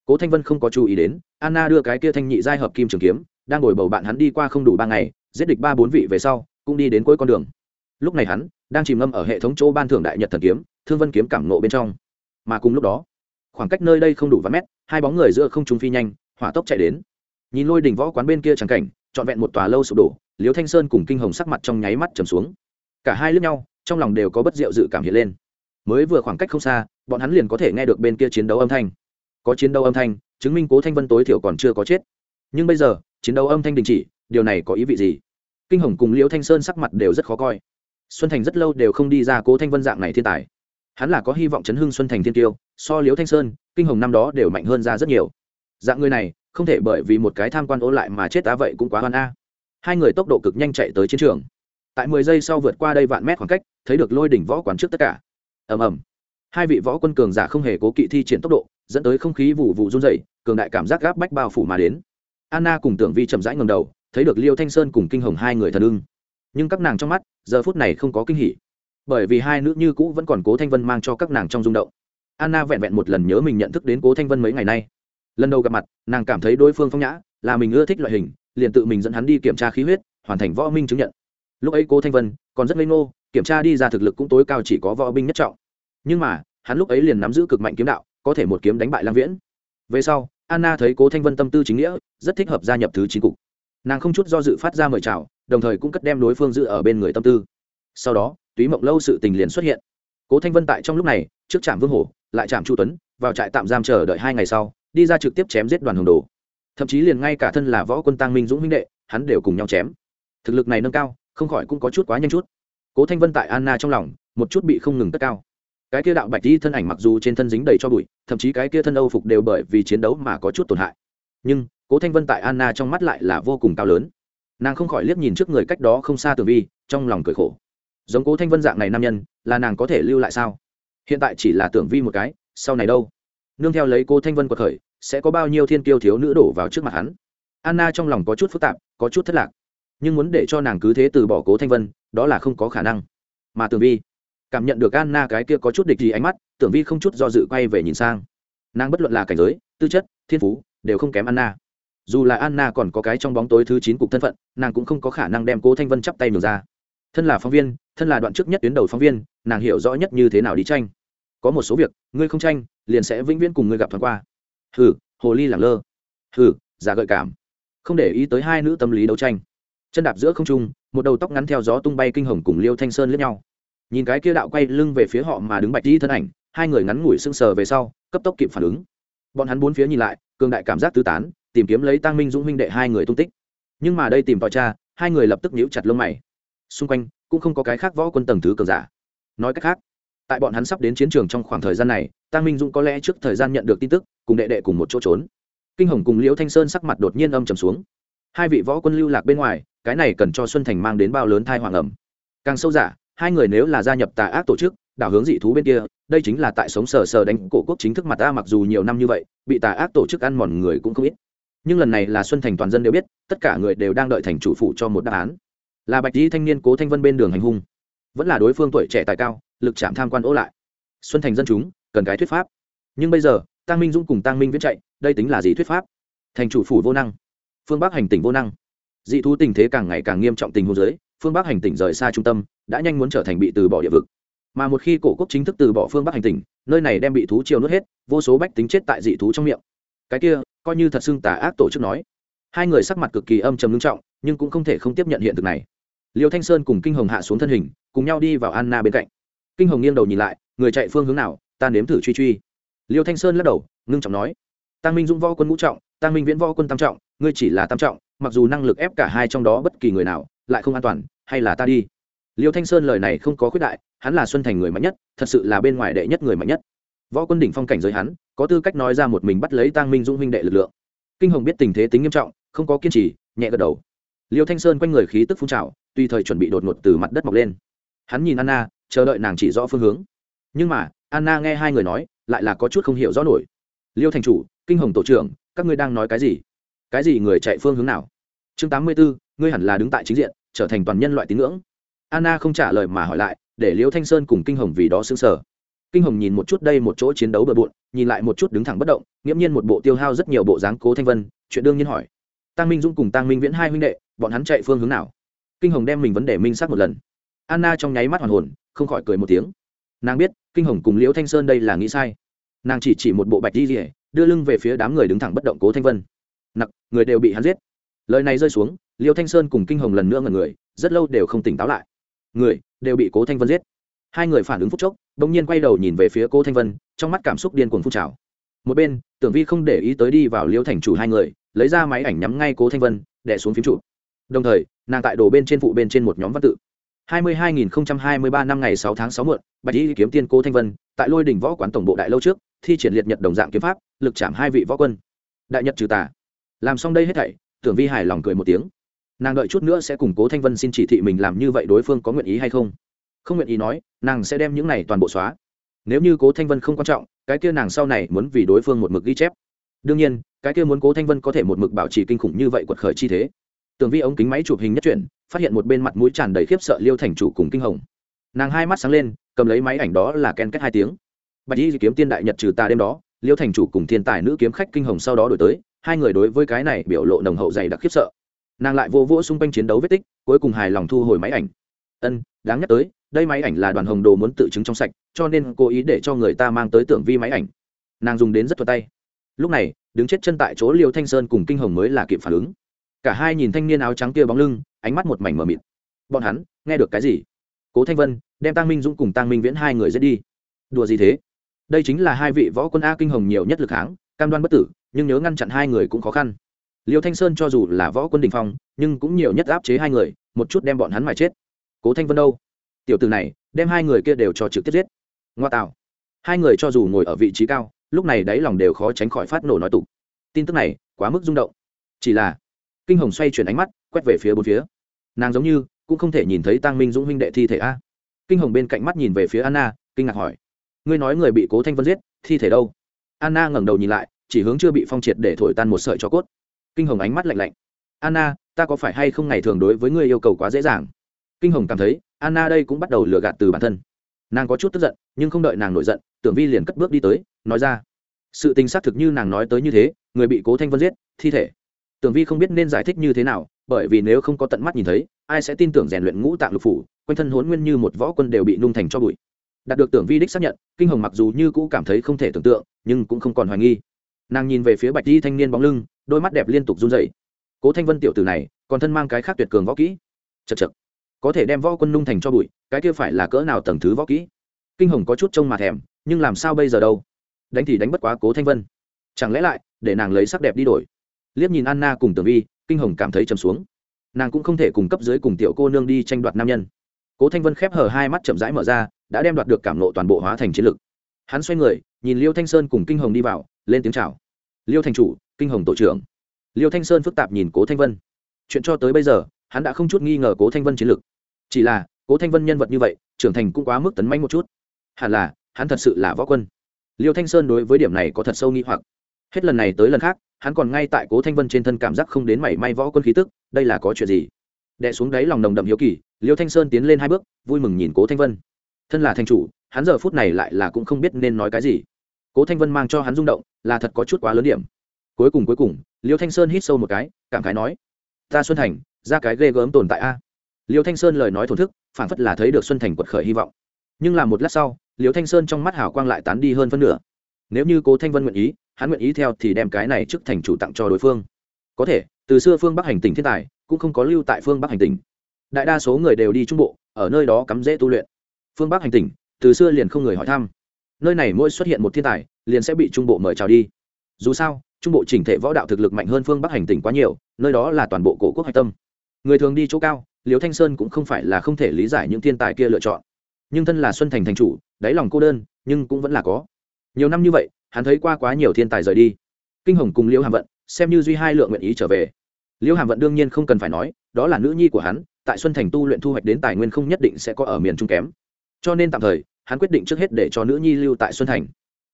Cố thanh vân không có chú ý đến, anna đưa cái kia thanh nhị giai hợp kim trường kiếm, đang ngồi bầu bạn hắn đi qua không đủ ba ngày, giết địch ba bốn vị về sau, cũng đi đến cuối con đường. Lúc này hắn, đang chìm ngâm ở hệ thống chỗ ban thưởng đại nhật thần kiếm, thương vân kiếm cảm nộ bên trong. Mà cùng lúc đó, khoảng cách nơi đây không đủ vài mét, hai bóng người giữa không trung phi nhanh hỏa tốc chạy đến. Nhìn lôi đỉnh võ quán bên kia chẳng cảnh, trọn vẹn một tòa lâu sụp đổ liếu thanh sơn cùng kinh hồng sắc mặt trong nháy mắt trầm xuống. Cả hai lướt nhau, trong lòng đều có bất diệu dự cảm hiện lên. Mới vừa khoảng cách không xa, bọn hắn liền có thể nghe được bên kia chiến đấu âm thanh. Có chiến đấu âm thanh, chứng minh cố thanh vân tối thiểu còn chưa có chết. Nhưng bây giờ, chiến đấu âm thanh đình chỉ, điều này có ý vị gì? Kinh hồng cùng liễu thanh sơn sắc mặt đều rất khó coi. Xuân thành rất lâu đều không đi ra cố thanh vân dạng này thiên tài. Hắn là có hy vọng chấn hưng xuân thành thiên tiêu, so liễu thanh sơn, kinh hồng năm đó đều mạnh hơn ra rất nhiều dạng người này, không thể bởi vì một cái tham quan ố lại mà chết á vậy cũng quá hoan a. Hai người tốc độ cực nhanh chạy tới chiến trường. Tại mười giây sau vượt qua đây vạn mét khoảng cách, thấy được lôi đỉnh võ quán trước tất cả. Ầm ầm. Hai vị võ quân cường giả không hề cố kỵ thi triển tốc độ, dẫn tới không khí vụ vụ run dày cường đại cảm giác gáp bách bao phủ mà đến. Anna cùng tưởng vi chậm rãi ngầm đầu, thấy được liêu thanh sơn cùng kinh hồng hai người thần ưng. Nhưng các nàng trong mắt, giờ phút này không có kinh hỉ. Bởi vì hai nữ như cũ vẫn còn cố thanh vân mang cho các nàng trong rung động. Anna vẹn vẹn một lần nhớ mình nhận thức đến cố thanh vân mấy ngày nay lần đầu gặp mặt, nàng cảm thấy đối phương phong nhã, là mình ưa thích loại hình, liền tự mình dẫn hắn đi kiểm tra khí huyết, hoàn thành võ minh chứng nhận. Lúc ấy cô thanh vân còn rất ngây ngô, kiểm tra đi ra thực lực cũng tối cao chỉ có võ binh nhất trọng. Nhưng mà, hắn lúc ấy liền nắm giữ cực mạnh kiếm đạo, có thể một kiếm đánh bại lang viễn. Về sau, anna thấy cố thanh vân tâm tư chính nghĩa, rất thích hợp gia nhập thứ chín cục. Nàng không chút do dự phát ra mời chào, đồng thời cũng cất đem đối phương giữ ở bên người tâm tư. Sau đó, túy mộng lâu sự tình liền xuất hiện. Cố thanh vân tại trong lúc này, trước trạm vương hổ lại trạm chu tuấn, vào trại tạm giam chờ đợi hai ngày sau đi ra trực tiếp chém giết đoàn hồng đồ. Thậm chí liền ngay cả thân là võ quân tăng minh dũng huynh đệ, hắn đều cùng nhau chém. Thực lực này nâng cao, không khỏi cũng có chút quá nhanh chút. Cố thanh vân tại anna trong lòng, một chút bị không ngừng tất cao. Cái kia đạo bạch đi thân ảnh mặc dù trên thân dính đầy cho bụi, thậm chí cái kia thân âu phục đều bởi vì chiến đấu mà có chút tổn hại. Nhưng, cố thanh vân tại anna trong mắt lại là vô cùng cao lớn. Nàng không khỏi liếc nhìn trước người cách đó không xa tường vi, trong lòng cười khổ. Giống cố thanh vân dạng này nam nhân, là nàng có thể lưu lại sao? Hiện tại chỉ là tưởng vi một cái, sau này đâu? Nương theo lấy cô thanh vân quật khởi sẽ có bao nhiêu thiên kiêu thiếu nữ đổ vào trước mặt hắn. Anna trong lòng có chút phức tạp, có chút thất lạc, nhưng muốn để cho nàng cứ thế từ bỏ cố thanh vân, đó là không có khả năng. Mà tưởng vi, cảm nhận được anna cái kia có chút địch gì ánh mắt, tưởng vi không chút do dự quay về nhìn sang. Nàng bất luận là cảnh giới, tư chất, thiên phú, đều không kém anna. Dù là anna còn có cái trong bóng tối thứ chín cục thân phận, nàng cũng không có khả năng đem cố thanh vân chắp tay ngược ra. Thân là phóng viên, thân là đoạn trước nhất tuyến đầu phóng viên, nàng hiểu rõ nhất như thế nào đi tranh. Có một số việc, ngươi không tranh, liền sẽ vĩnh viễn cùng ngươi gặp thoáng qua hừ, hồ ly lẳng lơ. Hừ, giả gợi cảm. Không để ý tới hai nữ tâm lý đấu tranh. Chân đạp giữa không trung, một đầu tóc ngắn theo gió tung bay kinh hồng cùng liêu thanh sơn lướt nhau. Nhìn cái kia đạo quay lưng về phía họ mà đứng bạch đi thân ảnh, hai người ngắn ngủi sưng sờ về sau, cấp tốc kịp phản ứng. Bọn hắn bốn phía nhìn lại, cường đại cảm giác tứ tán, tìm kiếm lấy tăng minh dũng minh đệ hai người tung tích. Nhưng mà đây tìm tòi cha hai người lập tức nhíu chặt lông mày. Xung quanh, cũng không có cái khác võ quân tầng thứ cường giả. Nói cách khác, tại bọn hắn sắp đến chiến trường trong khoảng thời gian này tăng minh dũng có lẽ trước thời gian nhận được tin tức cùng đệ đệ cùng một chỗ trốn. Kinh hồng cùng liễu thanh sơn sắc mặt đột nhiên âm trầm xuống. Hai vị võ quân lưu lạc bên ngoài, cái này cần cho xuân thành mang đến bao lớn thai hoàng ẩm. Càng sâu giả, hai người nếu là gia nhập tà ác tổ chức, đảo hướng dị thú bên kia, đây chính là tại sống sờ sờ đánh cổ quốc chính thức mặt ta mặc dù nhiều năm như vậy, bị tà ác tổ chức ăn mòn người cũng không ít. Nhưng lần này là xuân thành toàn dân đều biết, tất cả người đều đang đợi thành chủ phụ cho một đáp án. Là bạch di thanh niên cố thanh vân bên đường hành hung. Vẫn là đối phương tuổi trẻ tài cao, lực chạm tham quan ố lại. Xuân thành dân chúng, cần cái thuyết pháp. Nhưng bây giờ tăng minh dũng cùng tăng minh viễn chạy, đây tính là gì thuyết pháp? Thành chủ phủ vô năng. Phương bắc hành tỉnh vô năng. Dị thú tình thế càng ngày càng nghiêm trọng tình hôn giới phương bắc hành tỉnh rời xa trung tâm, đã nhanh muốn trở thành bị từ bỏ địa vực. Mà một khi cổ quốc chính thức từ bỏ phương bắc hành tỉnh, nơi này đem bị thú chiều nuốt hết, vô số bách tính chết tại dị thú trong miệng. Cái kia, coi như thật xưng tà ác tổ chức nói. Hai người sắc mặt cực kỳ âm trầm ngưng trọng, nhưng cũng không thể không tiếp nhận hiện thực này. Liêu thanh sơn cùng kinh hồng hạ xuống thân hình, cùng nhau đi vào anna bên cạnh. Kinh hồng nghiêng đầu nhìn lại, người chạy phương hướng nào, ta nếm thử truy truy liêu thanh sơn lắc đầu, ngưng trọng nói. Tăng minh dũng võ quân ngũ trọng tăng minh viễn võ quân tam trọng, ngươi chỉ là tam trọng, mặc dù năng lực ép cả hai trong đó bất kỳ người nào, lại không an toàn, hay là ta đi. Liêu thanh sơn lời này không có khuyết đại, hắn là xuân thành người mạnh nhất, thật sự là bên ngoài đệ nhất người mạnh nhất. Võ quân đỉnh phong cảnh giới hắn, có tư cách nói ra một mình bắt lấy tăng minh dũng huynh đệ lực lượng. Kinh hồng biết tình thế tính nghiêm trọng, không có kiên trì, nhẹ gật đầu. Liêu thanh sơn quanh người khí tức phun trào, tùy thời chuẩn bị đột ngột từ mặt đất mọc lên. Hắn nhìn anna, chờ đợi nàng chỉ rõ phương hướng. Nhưng mà, anna nghe hai người nói lại là có chút không hiểu rõ nổi. Liêu thành chủ, kinh hồng tổ trưởng, các ngươi đang nói cái gì? Cái gì người chạy phương hướng nào? Chương tám mươi bốn ngươi hẳn là đứng tại chính diện, trở thành toàn nhân loại tín ngưỡng. Anna không trả lời mà hỏi lại, để liêu thanh sơn cùng kinh hồng vì đó xứng sở kinh hồng nhìn một chút đây một chỗ chiến đấu bừa bộn, nhìn lại một chút đứng thẳng bất động, nghiễm nhiên một bộ tiêu hao rất nhiều bộ dáng cố thanh vân, chuyện đương nhiên hỏi. Tăng minh dũng cùng tăng minh viễn hai huynh đệ, bọn hắn chạy phương hướng nào? Kinh hồng đem mình vấn đề minh xác một lần. Anna trong nháy mắt hoàn hồn, không khỏi cười một tiếng nàng biết, kinh hồng cùng liễu thanh sơn đây là nghĩ sai. Nàng chỉ chỉ một bộ bạch đi rỉa đưa lưng về phía đám người đứng thẳng bất động cố thanh vân. Nặc, người đều bị hắn giết. Lời này rơi xuống, liễu thanh sơn cùng kinh hồng lần nữa ngần người, rất lâu đều không tỉnh táo lại. Người, đều bị cố thanh vân giết. Hai người phản ứng phúc chốc đ ỗ n g nhiên quay đầu nhìn về phía cố thanh vân, trong mắt cảm xúc điên cuồng phun trào. Một bên, tưởng vi không để ý tới đi vào liễu thành chủ hai người, lấy ra máy ảnh nhắm ngay cố thanh vân đẻ xuống phím trụ. Đồng thời, nàng tại đồ bên trên phụ bên trên một nhóm văn tự. 22.023 năm ngày 6 tháng 6 muộn, Bạch Y kiếm tiên Cố Thanh Vân, tại Lôi đỉnh võ quán tổng bộ đại lâu trước, thi triển liệt nhật đồng dạng kiếm pháp, lực chạm hai vị võ quân. Đại nhật trừ tà. Làm xong đây hết thảy, Tưởng Vi hài lòng cười một tiếng. Nàng đợi chút nữa sẽ cùng Cố Thanh Vân xin chỉ thị mình làm như vậy đối phương có nguyện ý hay không. Không nguyện ý nói, nàng sẽ đem những này toàn bộ xóa. Nếu như Cố Thanh Vân không quan trọng, cái kia nàng sau này muốn vì đối phương một mực ghi chép. Đương nhiên, cái kia muốn Cố Thanh Vân có thể một mực bảo trì kinh khủng như vậy quật khởi chi thế. Tưởng Vi ống kính máy chụp hình nhất chuyển, phát hiện một bên mặt mũi tràn đầy khiếp sợ liêu thành chủ cùng kinh hồng. Nàng hai mắt sáng lên, cầm lấy máy ảnh đó là ken kết hai tiếng. Bạch y kiếm tiên đại nhật trừ tà đêm đó, liêu thành chủ cùng thiên tài nữ kiếm khách kinh hồng sau đó đổi tới, hai người đối với cái này biểu lộ nồng hậu dày đặc khiếp sợ. Nàng lại vô vỗ xung quanh chiến đấu vết tích, cuối cùng hài lòng thu hồi máy ảnh. Ân, đáng nhắc tới, đây máy ảnh là đoàn hồng đồ muốn tự chứng trong sạch, cho nên cố ý để cho người ta mang tới tưởng vi máy ảnh. Nàng dùng đến rất thuật tay. Lúc này, đứng chết chân tại chỗ liêu thanh sơn cùng kinh hồng mới là kịp phản ứng cả hai nhìn thanh niên áo trắng kia bóng lưng, ánh mắt một mảnh mờ mịt. Bọn hắn, nghe được cái gì? Cố thanh vân, đem tăng minh dũng cùng tăng minh viễn hai người giết đi. Đùa gì thế? Đây chính là hai vị võ quân a kinh hồng nhiều nhất lực kháng cam đoan bất tử, nhưng nhớ ngăn chặn hai người cũng khó khăn. Liêu thanh sơn cho dù là võ quân đình phong, nhưng cũng nhiều nhất áp chế hai người, một chút đem bọn hắn mài chết. Cố thanh vân đâu? Tiểu từ này, đem hai người kia đều cho trực tiếp giết. Ngoa tạo. Hai người cho dù ngồi ở vị trí cao, lúc này đáy lòng đều khó tránh khỏi phát nổ nói tục. Tin tức này quá mức rung động. Chỉ là kinh hồng xoay chuyển ánh mắt, quét về phía bốn phía. Nàng giống như cũng không thể nhìn thấy tăng minh dũng huynh đệ thi thể a. Kinh hồng bên cạnh mắt nhìn về phía anna, kinh ngạc hỏi, ngươi nói người bị cố thanh vân giết, thi thể đâu? Anna ngẩng đầu nhìn lại, chỉ hướng chưa bị phong triệt để thổi tan một sợi cho cốt. Kinh hồng ánh mắt lạnh lạnh, anna, ta có phải hay không ngày thường đối với ngươi yêu cầu quá dễ dàng? Kinh hồng cảm thấy, anna đây cũng bắt đầu lừa gạt từ bản thân. Nàng có chút tức giận, nhưng không đợi nàng nổi giận, tưởng vi liền cất bước đi tới, nói ra, sự tình xác thực như nàng nói tới như thế, người bị cố thanh vân giết, thi thể tưởng vi không biết nên giải thích như thế nào bởi vì nếu không có tận mắt nhìn thấy ai sẽ tin tưởng rèn luyện ngũ tạng lục phủ quanh thân hỗn nguyên như một võ quân đều bị nung thành cho bụi. Đạt được tưởng vi đích xác nhận kinh hồng mặc dù như cũ cảm thấy không thể tưởng tượng nhưng cũng không còn hoài nghi. Nàng nhìn về phía bạch di thanh niên bóng lưng đôi mắt đẹp liên tục run rẩy. cố thanh vân tiểu tử này còn thân mang cái khác tuyệt cường võ kỹ. Chậc chậc, có thể đem võ quân nung thành cho bụi cái kia phải là cỡ nào tầng thứ võ kỹ? Kinh hồng có chút trông mà thèm nhưng làm sao bây giờ đâu? Đánh thì đánh bất quá cố thanh vân. Chẳng lẽ lại để nàng lấy sắc đẹp đi đổi? Liếc nhìn anna cùng tường vi, kinh hồng cảm thấy trầm xuống. Nàng cũng không thể cùng cấp dưới cùng tiểu cô nương đi tranh đoạt nam nhân. Cố thanh vân khép hờ hai mắt chậm rãi mở ra, đã đem đoạt được cảm nộ toàn bộ hóa thành chiến lực. Hắn xoay người, nhìn liêu thanh sơn cùng kinh hồng đi vào, lên tiếng chào. Liêu Thanh chủ, kinh hồng tổ trưởng. Liêu thanh sơn phức tạp nhìn cố thanh vân. Chuyện cho tới bây giờ, hắn đã không chút nghi ngờ cố thanh vân chiến lực. Chỉ là, cố thanh vân nhân vật như vậy, trưởng thành cũng quá mức tấn manh một chút. Hẳn là, hắn thật sự là võ quân. Liêu thanh sơn đối với điểm này có thật sâu nghi hoặc. Hết lần này tới lần khác hắn còn ngay tại cố thanh vân trên thân cảm giác không đến mảy may võ quân khí tức, đây là có chuyện gì? Đẻ xuống đáy lòng nồng đậm hiếu kỳ, liêu thanh sơn tiến lên hai bước, vui mừng nhìn cố thanh vân. Thân là thanh chủ, hắn giờ phút này lại là cũng không biết nên nói cái gì. Cố thanh vân mang cho hắn rung động, là thật có chút quá lớn điểm. Cuối cùng cuối cùng, liêu thanh sơn hít sâu một cái, cảm khái nói, ta xuân thành, ra cái ghê gớm tồn tại a. Liêu thanh sơn lời nói thổn thức phản phất là thấy được xuân thành quật khởi hy vọng. Nhưng là một lát sau, liêu thanh sơn trong mắt hào quang lại tán đi hơn phân nửa nếu như cố thanh vân nguyện ý, hắn nguyện ý theo thì đem cái này trước thành chủ tặng cho đối phương. Có thể, từ xưa phương bắc hành tỉnh thiên tài, cũng không có lưu tại phương bắc hành tỉnh. Đại đa số người đều đi trung bộ, ở nơi đó cắm dễ tu luyện. Phương bắc hành tỉnh, từ xưa liền không người hỏi thăm. Nơi này mỗi xuất hiện một thiên tài, liền sẽ bị trung bộ mời chào đi. Dù sao, trung bộ chỉnh thể võ đạo thực lực mạnh hơn phương bắc hành tỉnh quá nhiều, nơi đó là toàn bộ cổ quốc hạch tâm. Người thường đi chỗ cao liều thanh sơn cũng không phải là không thể lý giải những thiên tài kia lựa chọn. Nhưng thân là xuân thành thành chủ, đáy lòng cô đơn, nhưng cũng vẫn là có nhiều năm như vậy, hắn thấy qua quá nhiều thiên tài rời đi. Kinh hồng cùng liễu hàm vận, xem như duy hai lượng nguyện ý trở về. Liễu hàm vận đương nhiên không cần phải nói, đó là nữ nhi của hắn, tại xuân thành tu luyện thu hoạch đến tài nguyên không nhất định sẽ có ở miền trung kém. Cho nên tạm thời, hắn quyết định trước hết để cho nữ nhi lưu tại xuân thành.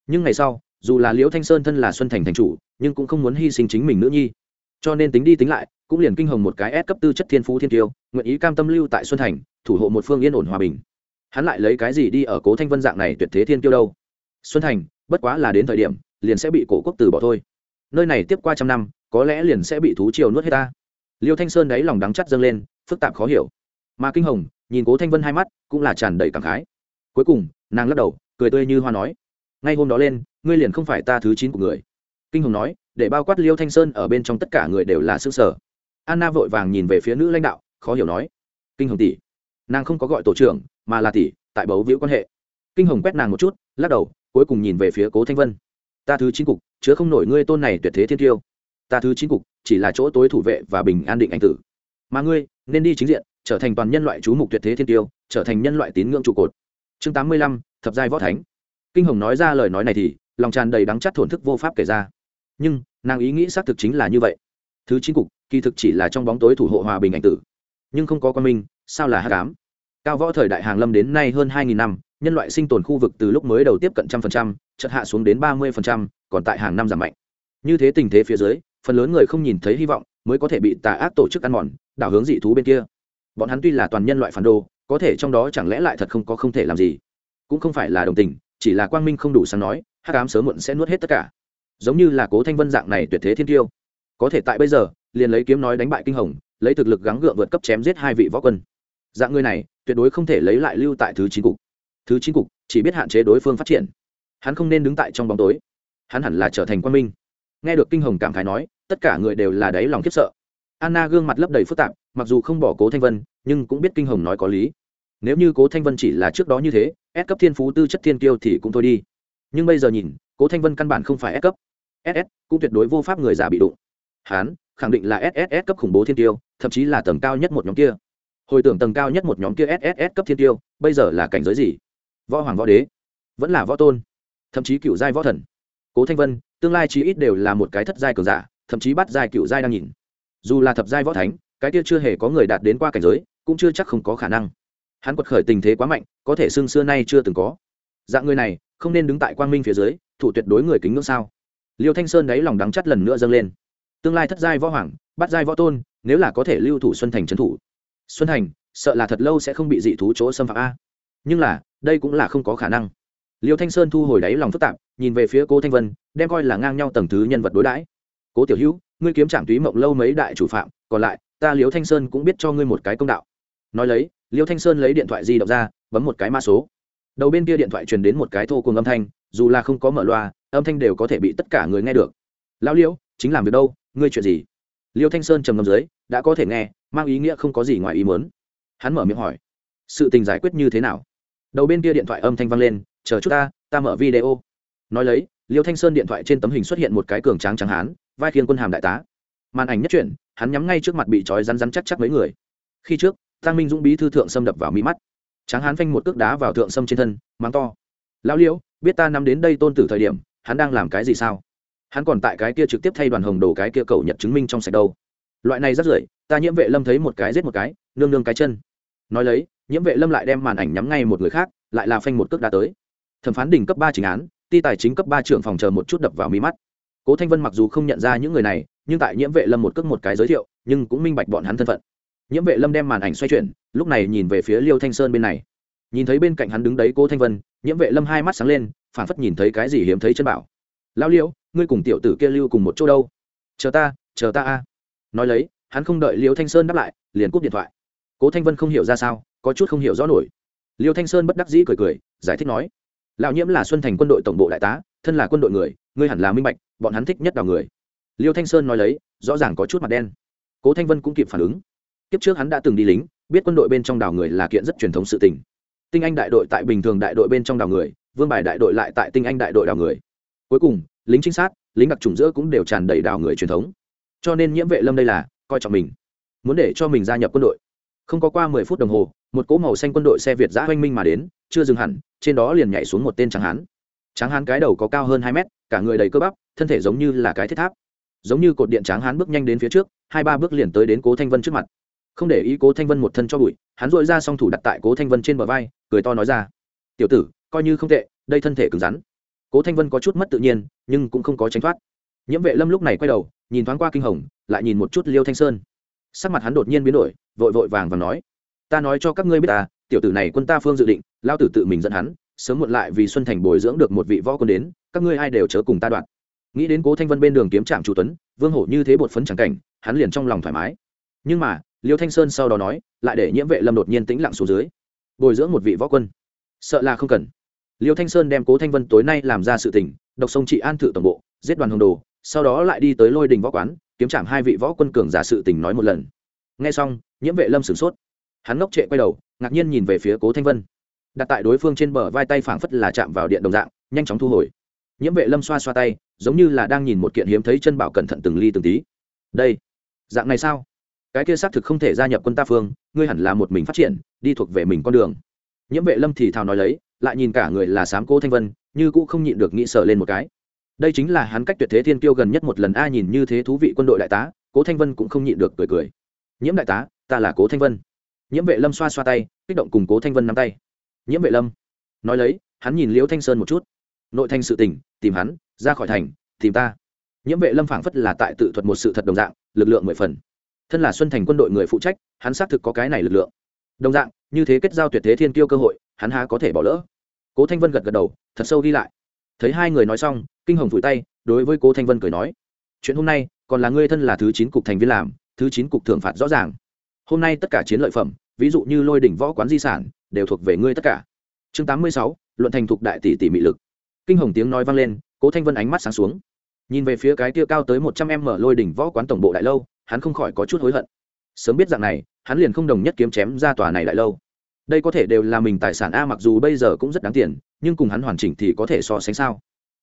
Nhưng ngày sau, dù là liễu thanh sơn thân là xuân thành thành chủ, nhưng cũng không muốn hy sinh chính mình nữ nhi. Cho nên tính đi tính lại, cũng liền kinh hồng một cái ép cấp tư chất thiên phú thiên tiêu, nguyện ý cam tâm lưu tại xuân thành, thủ hộ một phương yên ổn hòa bình. Hắn lại lấy cái gì đi ở cố thanh vân dạng này tuyệt thế thiên tiêu đâu? Xuân thành, bất quá là đến thời điểm, liền sẽ bị cổ quốc từ bỏ thôi. Nơi này tiếp qua trăm năm, có lẽ liền sẽ bị thú triều nuốt hết ta. Liêu thanh sơn đáy lòng đắng chắt dâng lên, phức tạp khó hiểu. Mà kinh hồng, nhìn cố thanh vân hai mắt, cũng là tràn đầy cảm khái. Cuối cùng, nàng lắc đầu, cười tươi như hoa nói, ngay hôm đó lên, ngươi liền không phải ta thứ chín của người. Kinh hồng nói, để bao quát liêu thanh sơn ở bên trong tất cả người đều là xương sở. Anna vội vàng nhìn về phía nữ lãnh đạo, khó hiểu nói, kinh hồng tỷ, nàng không có gọi tổ trưởng, mà là tỷ, tại bấu víu quan hệ. Kinh hồng quét nàng một chút, lắc đầu cuối cùng nhìn về phía cố thanh vân ta thứ chín cục chứa không nổi ngươi tôn này tuyệt thế thiên tiêu ta thứ chín cục chỉ là chỗ tối thủ vệ và bình an định anh tử mà ngươi nên đi chính diện trở thành toàn nhân loại chú mục tuyệt thế thiên tiêu trở thành nhân loại tín ngưỡng trụ cột chương tám mươi lăm thập giai võ thánh kinh hồng nói ra lời nói này thì lòng tràn đầy đắng chắt thổn thức vô pháp kể ra nhưng nàng ý nghĩ xác thực chính là như vậy thứ chín cục kỳ thực chỉ là trong bóng tối thủ hộ hòa bình ảnh tử nhưng không có quan minh sao là hát cám cao võ thời đại hàng lâm đến nay hơn hai nghìn năm nhân loại sinh tồn khu vực từ lúc mới đầu tiếp cận trăm phần trăm, chợt hạ xuống đến ba mươi phần trăm, còn tại hàng năm giảm mạnh. Như thế tình thế phía dưới, phần lớn người không nhìn thấy hy vọng mới có thể bị tà ác tổ chức ăn mòn, đảo hướng dị thú bên kia. Bọn hắn tuy là toàn nhân loại phản đồ, có thể trong đó chẳng lẽ lại thật không có không thể làm gì? Cũng không phải là đồng tình, chỉ là quang minh không đủ sáng nói, hắc ám sớm muộn sẽ nuốt hết tất cả. Giống như là cố thanh vân dạng này tuyệt thế thiên tiêu. Có thể tại bây giờ, liền lấy kiếm nói đánh bại kinh hồng, lấy thực lực gắng gượng vượt cấp chém giết hai vị võ quân. Dạng người này, tuyệt đối không thể lấy lại lưu tại thứ chín cục thứ chín cục, chỉ biết hạn chế đối phương phát triển. Hắn không nên đứng tại trong bóng tối. Hắn hẳn là trở thành quan minh. Nghe được kinh hồng cảm khái nói, tất cả người đều là đáy lòng khiếp sợ. Anna gương mặt lấp đầy phức tạp, mặc dù không bỏ cố thanh vân, nhưng cũng biết kinh hồng nói có lý. Nếu như cố thanh vân chỉ là trước đó như thế, s cấp thiên phú tư chất thiên kiêu thì cũng thôi đi. Nhưng bây giờ nhìn, cố thanh vân căn bản không phải s cấp. Ss cũng tuyệt đối vô pháp người già bị đụng. Hán khẳng định là sss cấp khủng bố thiên tiêu thậm chí là tầng cao nhất một nhóm kia. Hồi tưởng tầng cao nhất một nhóm kia sss cấp thiên tiêu bây giờ là cảnh giới gì? Võ hoàng võ đế, vẫn là võ tôn, thậm chí cựu giai võ thần. Cố thanh vân, tương lai chí ít đều là một cái thất giai cường giả, thậm chí bắt giai cựu giai đang nhìn. Dù là thập giai võ thánh, cái kia chưa hề có người đạt đến qua cảnh giới, cũng chưa chắc không có khả năng. Hắn quật khởi tình thế quá mạnh, có thể xương xưa nay chưa từng có. Dạng người này, không nên đứng tại quang minh phía dưới, thủ tuyệt đối người kính ngưỡng sao? Liêu thanh sơn đáy lòng đắng chắt lần nữa dâng lên. Tương lai thất giai võ hoàng, bắt giai võ tôn, nếu là có thể lưu thủ xuân thành trấn thủ. Xuân thành, sợ là thật lâu sẽ không bị dị thú chỗ xâm phạm a nhưng là, đây cũng là không có khả năng. Liêu thanh sơn thu hồi đáy lòng phức tạp, nhìn về phía cố thanh vân, đem coi là ngang nhau tầng thứ nhân vật đối đãi. Cố tiểu hữu, ngươi kiếm trạm túy mộng lâu mấy đại chủ phạm, còn lại, ta liêu thanh sơn cũng biết cho ngươi một cái công đạo. Nói lấy, liêu thanh sơn lấy điện thoại di động ra, bấm một cái mã số. Đầu bên kia điện thoại truyền đến một cái thô cùng âm thanh, dù là không có mở loa, âm thanh đều có thể bị tất cả người nghe được. Lão liễu chính làm việc đâu, ngươi chuyện gì? Liêu thanh sơn trầm ngâm dưới, đã có thể nghe, mang ý nghĩa không có gì ngoài ý muốn. Hắn mở miệng hỏi, sự tình giải quyết như thế nào? Đầu bên kia điện thoại âm thanh vang lên, chờ chút ta ta mở video. Nói lấy, liêu thanh sơn điện thoại trên tấm hình xuất hiện một cái cường tráng trắng hán, vai khiêng quân hàm đại tá. Màn ảnh nhất chuyển hắn nhắm ngay trước mặt bị trói rắn rắn chắc chắc mấy người. Khi trước tăng minh dũng bí thư thượng xâm đập vào mỹ mắt. Tráng hán phanh một cước đá vào thượng sâm trên thân, mắng to. Lão liễu biết ta nắm đến đây tôn tử thời điểm, hắn đang làm cái gì sao? Hắn còn tại cái kia trực tiếp thay đoàn hồng đồ cái kia cầu nhật chứng minh trong sạch đâu. Loại này rất rưởi, ta nhiễm vệ lâm thấy một cái giết một cái, nương nương cái chân. Nói lấy nhiễm vệ lâm lại đem màn ảnh nhắm ngay một người khác, lại là phanh một cước đá tới. Thẩm phán đỉnh cấp ba chính án, ti tài chính cấp ba trưởng phòng chờ một chút đập vào mí mắt. Cố thanh vân mặc dù không nhận ra những người này, nhưng tại nhiễm vệ lâm một cước một cái giới thiệu, nhưng cũng minh bạch bọn hắn thân phận. Nhiễm vệ lâm đem màn ảnh xoay chuyển, lúc này nhìn về phía liêu thanh sơn bên này. Nhìn thấy bên cạnh hắn đứng đấy cố thanh vân, nhiễm vệ lâm hai mắt sáng lên, phản phất nhìn thấy cái gì hiếm thấy chân bảo. Lao liễu ngươi cùng tiểu tử kia lưu cùng một chỗ đâu? Chờ ta chờ ta a. Nói lấy, hắn không đợi liêu thanh sơn đáp lại, liền cúp điện thoại cố thanh vân không hiểu ra sao, có chút không hiểu rõ nổi. Liêu thanh sơn bất đắc dĩ cười cười, giải thích nói, lão nhiễm là xuân thành quân đội tổng bộ đại tá, thân là quân đội người, ngươi hẳn là minh bạch, bọn hắn thích nhất đào người. Liêu thanh sơn nói lấy, rõ ràng có chút mặt đen. Cố thanh vân cũng kịp phản ứng. Kiếp trước hắn đã từng đi lính, biết quân đội bên trong đào người là kiện rất truyền thống sự tình. Tinh anh đại đội tại bình thường đại đội bên trong đào người, vương bài đại đội lại tại tinh anh đại đội đào người. Cuối cùng, lính trinh sát, lính đặc trùng giữa cũng đều tràn đầy đào người truyền thống. Cho nên nhiễm vệ lâm đây là coi trọng mình, muốn để cho mình gia nhập quân đội không có qua mười phút đồng hồ, một cỗ màu xanh quân đội xe việt giã oanh minh mà đến, chưa dừng hẳn, trên đó liền nhảy xuống một tên tráng hán. Tráng hán cái đầu có cao hơn hai mét, cả người đầy cơ bắp, thân thể giống như là cái thiết tháp. Giống như cột điện tráng hán bước nhanh đến phía trước, hai ba bước liền tới đến cố thanh vân trước mặt. Không để ý cố thanh vân một thân cho bụi, hắn dội ra song thủ đặt tại cố thanh vân trên bờ vai, cười to nói ra, tiểu tử, coi như không tệ, đây thân thể cứng rắn. Cố thanh vân có chút mất tự nhiên, nhưng cũng không có tránh thoát. Nhiễm vệ lâm lúc này quay đầu, nhìn thoáng qua kinh hồng, lại nhìn một chút liêu thanh sơn. Sắc mặt hắn đột nhiên biến đổi vội vội vàng và nói, ta nói cho các ngươi biết ta, tiểu tử này quân ta phương dự định lao tử tự mình dẫn hắn, sớm muộn lại vì xuân thành bồi dưỡng được một vị võ quân đến, các ngươi ai đều chớ cùng ta đoạn. Nghĩ đến cố thanh vân bên đường kiếm trạm chủ tuấn, vương hổ như thế bột phấn chẳng cảnh, hắn liền trong lòng thoải mái. Nhưng mà, liêu thanh sơn sau đó nói, lại để nhiễm vệ lâm đột nhiên tĩnh lặng xuống dưới. Bồi dưỡng một vị võ quân? Sợ là không cần. Liêu thanh sơn đem cố thanh vân tối nay làm ra sự tình, độc sông trị an thự tổng bộ, giết đoàn hồng đồ, sau đó lại đi tới lôi đình võ quán, kiếm trạm hai vị võ quân cường giả sự tình nói một lần nghe xong, nhiễm vệ lâm sửng sốt. Hắn ngốc trệ quay đầu, ngạc nhiên nhìn về phía cố thanh vân. Đặt tại đối phương trên bờ vai tay phảng phất là chạm vào điện đồng dạng, nhanh chóng thu hồi. Nhiễm vệ lâm xoa xoa tay, giống như là đang nhìn một kiện hiếm thấy chân bảo cẩn thận từng ly từng tí. Đây, dạng này sao? Cái kia xác thực không thể gia nhập quân ta phương, ngươi hẳn là một mình phát triển, đi thuộc về mình con đường. Nhiễm vệ lâm thì thào nói lấy, lại nhìn cả người là sám cố thanh vân, như cũng không nhịn được nghĩ sợ lên một cái. Đây chính là hắn cách tuyệt thế thiên kiêu gần nhất một lần, a nhìn như thế thú vị quân đội đại tá, cố thanh vân cũng không nhịn được cười cười nhiễm đại tá ta là cố thanh vân. Nhiễm vệ lâm xoa xoa tay kích động cùng cố thanh vân nắm tay. Nhiễm vệ lâm. Nói lấy hắn nhìn liễu thanh sơn một chút. Nội thanh sự tỉnh, tìm hắn ra khỏi thành tìm ta. Nhiễm vệ lâm phảng phất là tại tự thuật một sự thật đồng dạng lực lượng mười phần. Thân là xuân thành quân đội người phụ trách hắn xác thực có cái này lực lượng. Đồng dạng như thế kết giao tuyệt thế thiên tiêu cơ hội hắn há có thể bỏ lỡ. Cố thanh vân gật gật đầu thật sâu đi lại. Thấy hai người nói xong kinh hồng vùi tay đối với cố thanh vân cười nói chuyện hôm nay còn là ngươi thân là thứ chín cục thành viên làm thứ chín cục thưởng phạt rõ ràng. Hôm nay tất cả chiến lợi phẩm, ví dụ như lôi đỉnh võ quán di sản, đều thuộc về ngươi tất cả. Chương tám mươi sáu, luận thành thục đại tỷ tỷ mị lực. Kinh hồng tiếng nói vang lên, cố thanh vân ánh mắt sáng xuống. Nhìn về phía cái tia cao tới một trăm em mở lôi đỉnh võ quán tổng bộ đại lâu, hắn không khỏi có chút hối hận. Sớm biết dạng này, hắn liền không đồng nhất kiếm chém ra tòa này đại lâu. Đây có thể đều là mình tài sản a, mặc dù bây giờ cũng rất đáng tiền, nhưng cùng hắn hoàn chỉnh thì có thể so sánh sao?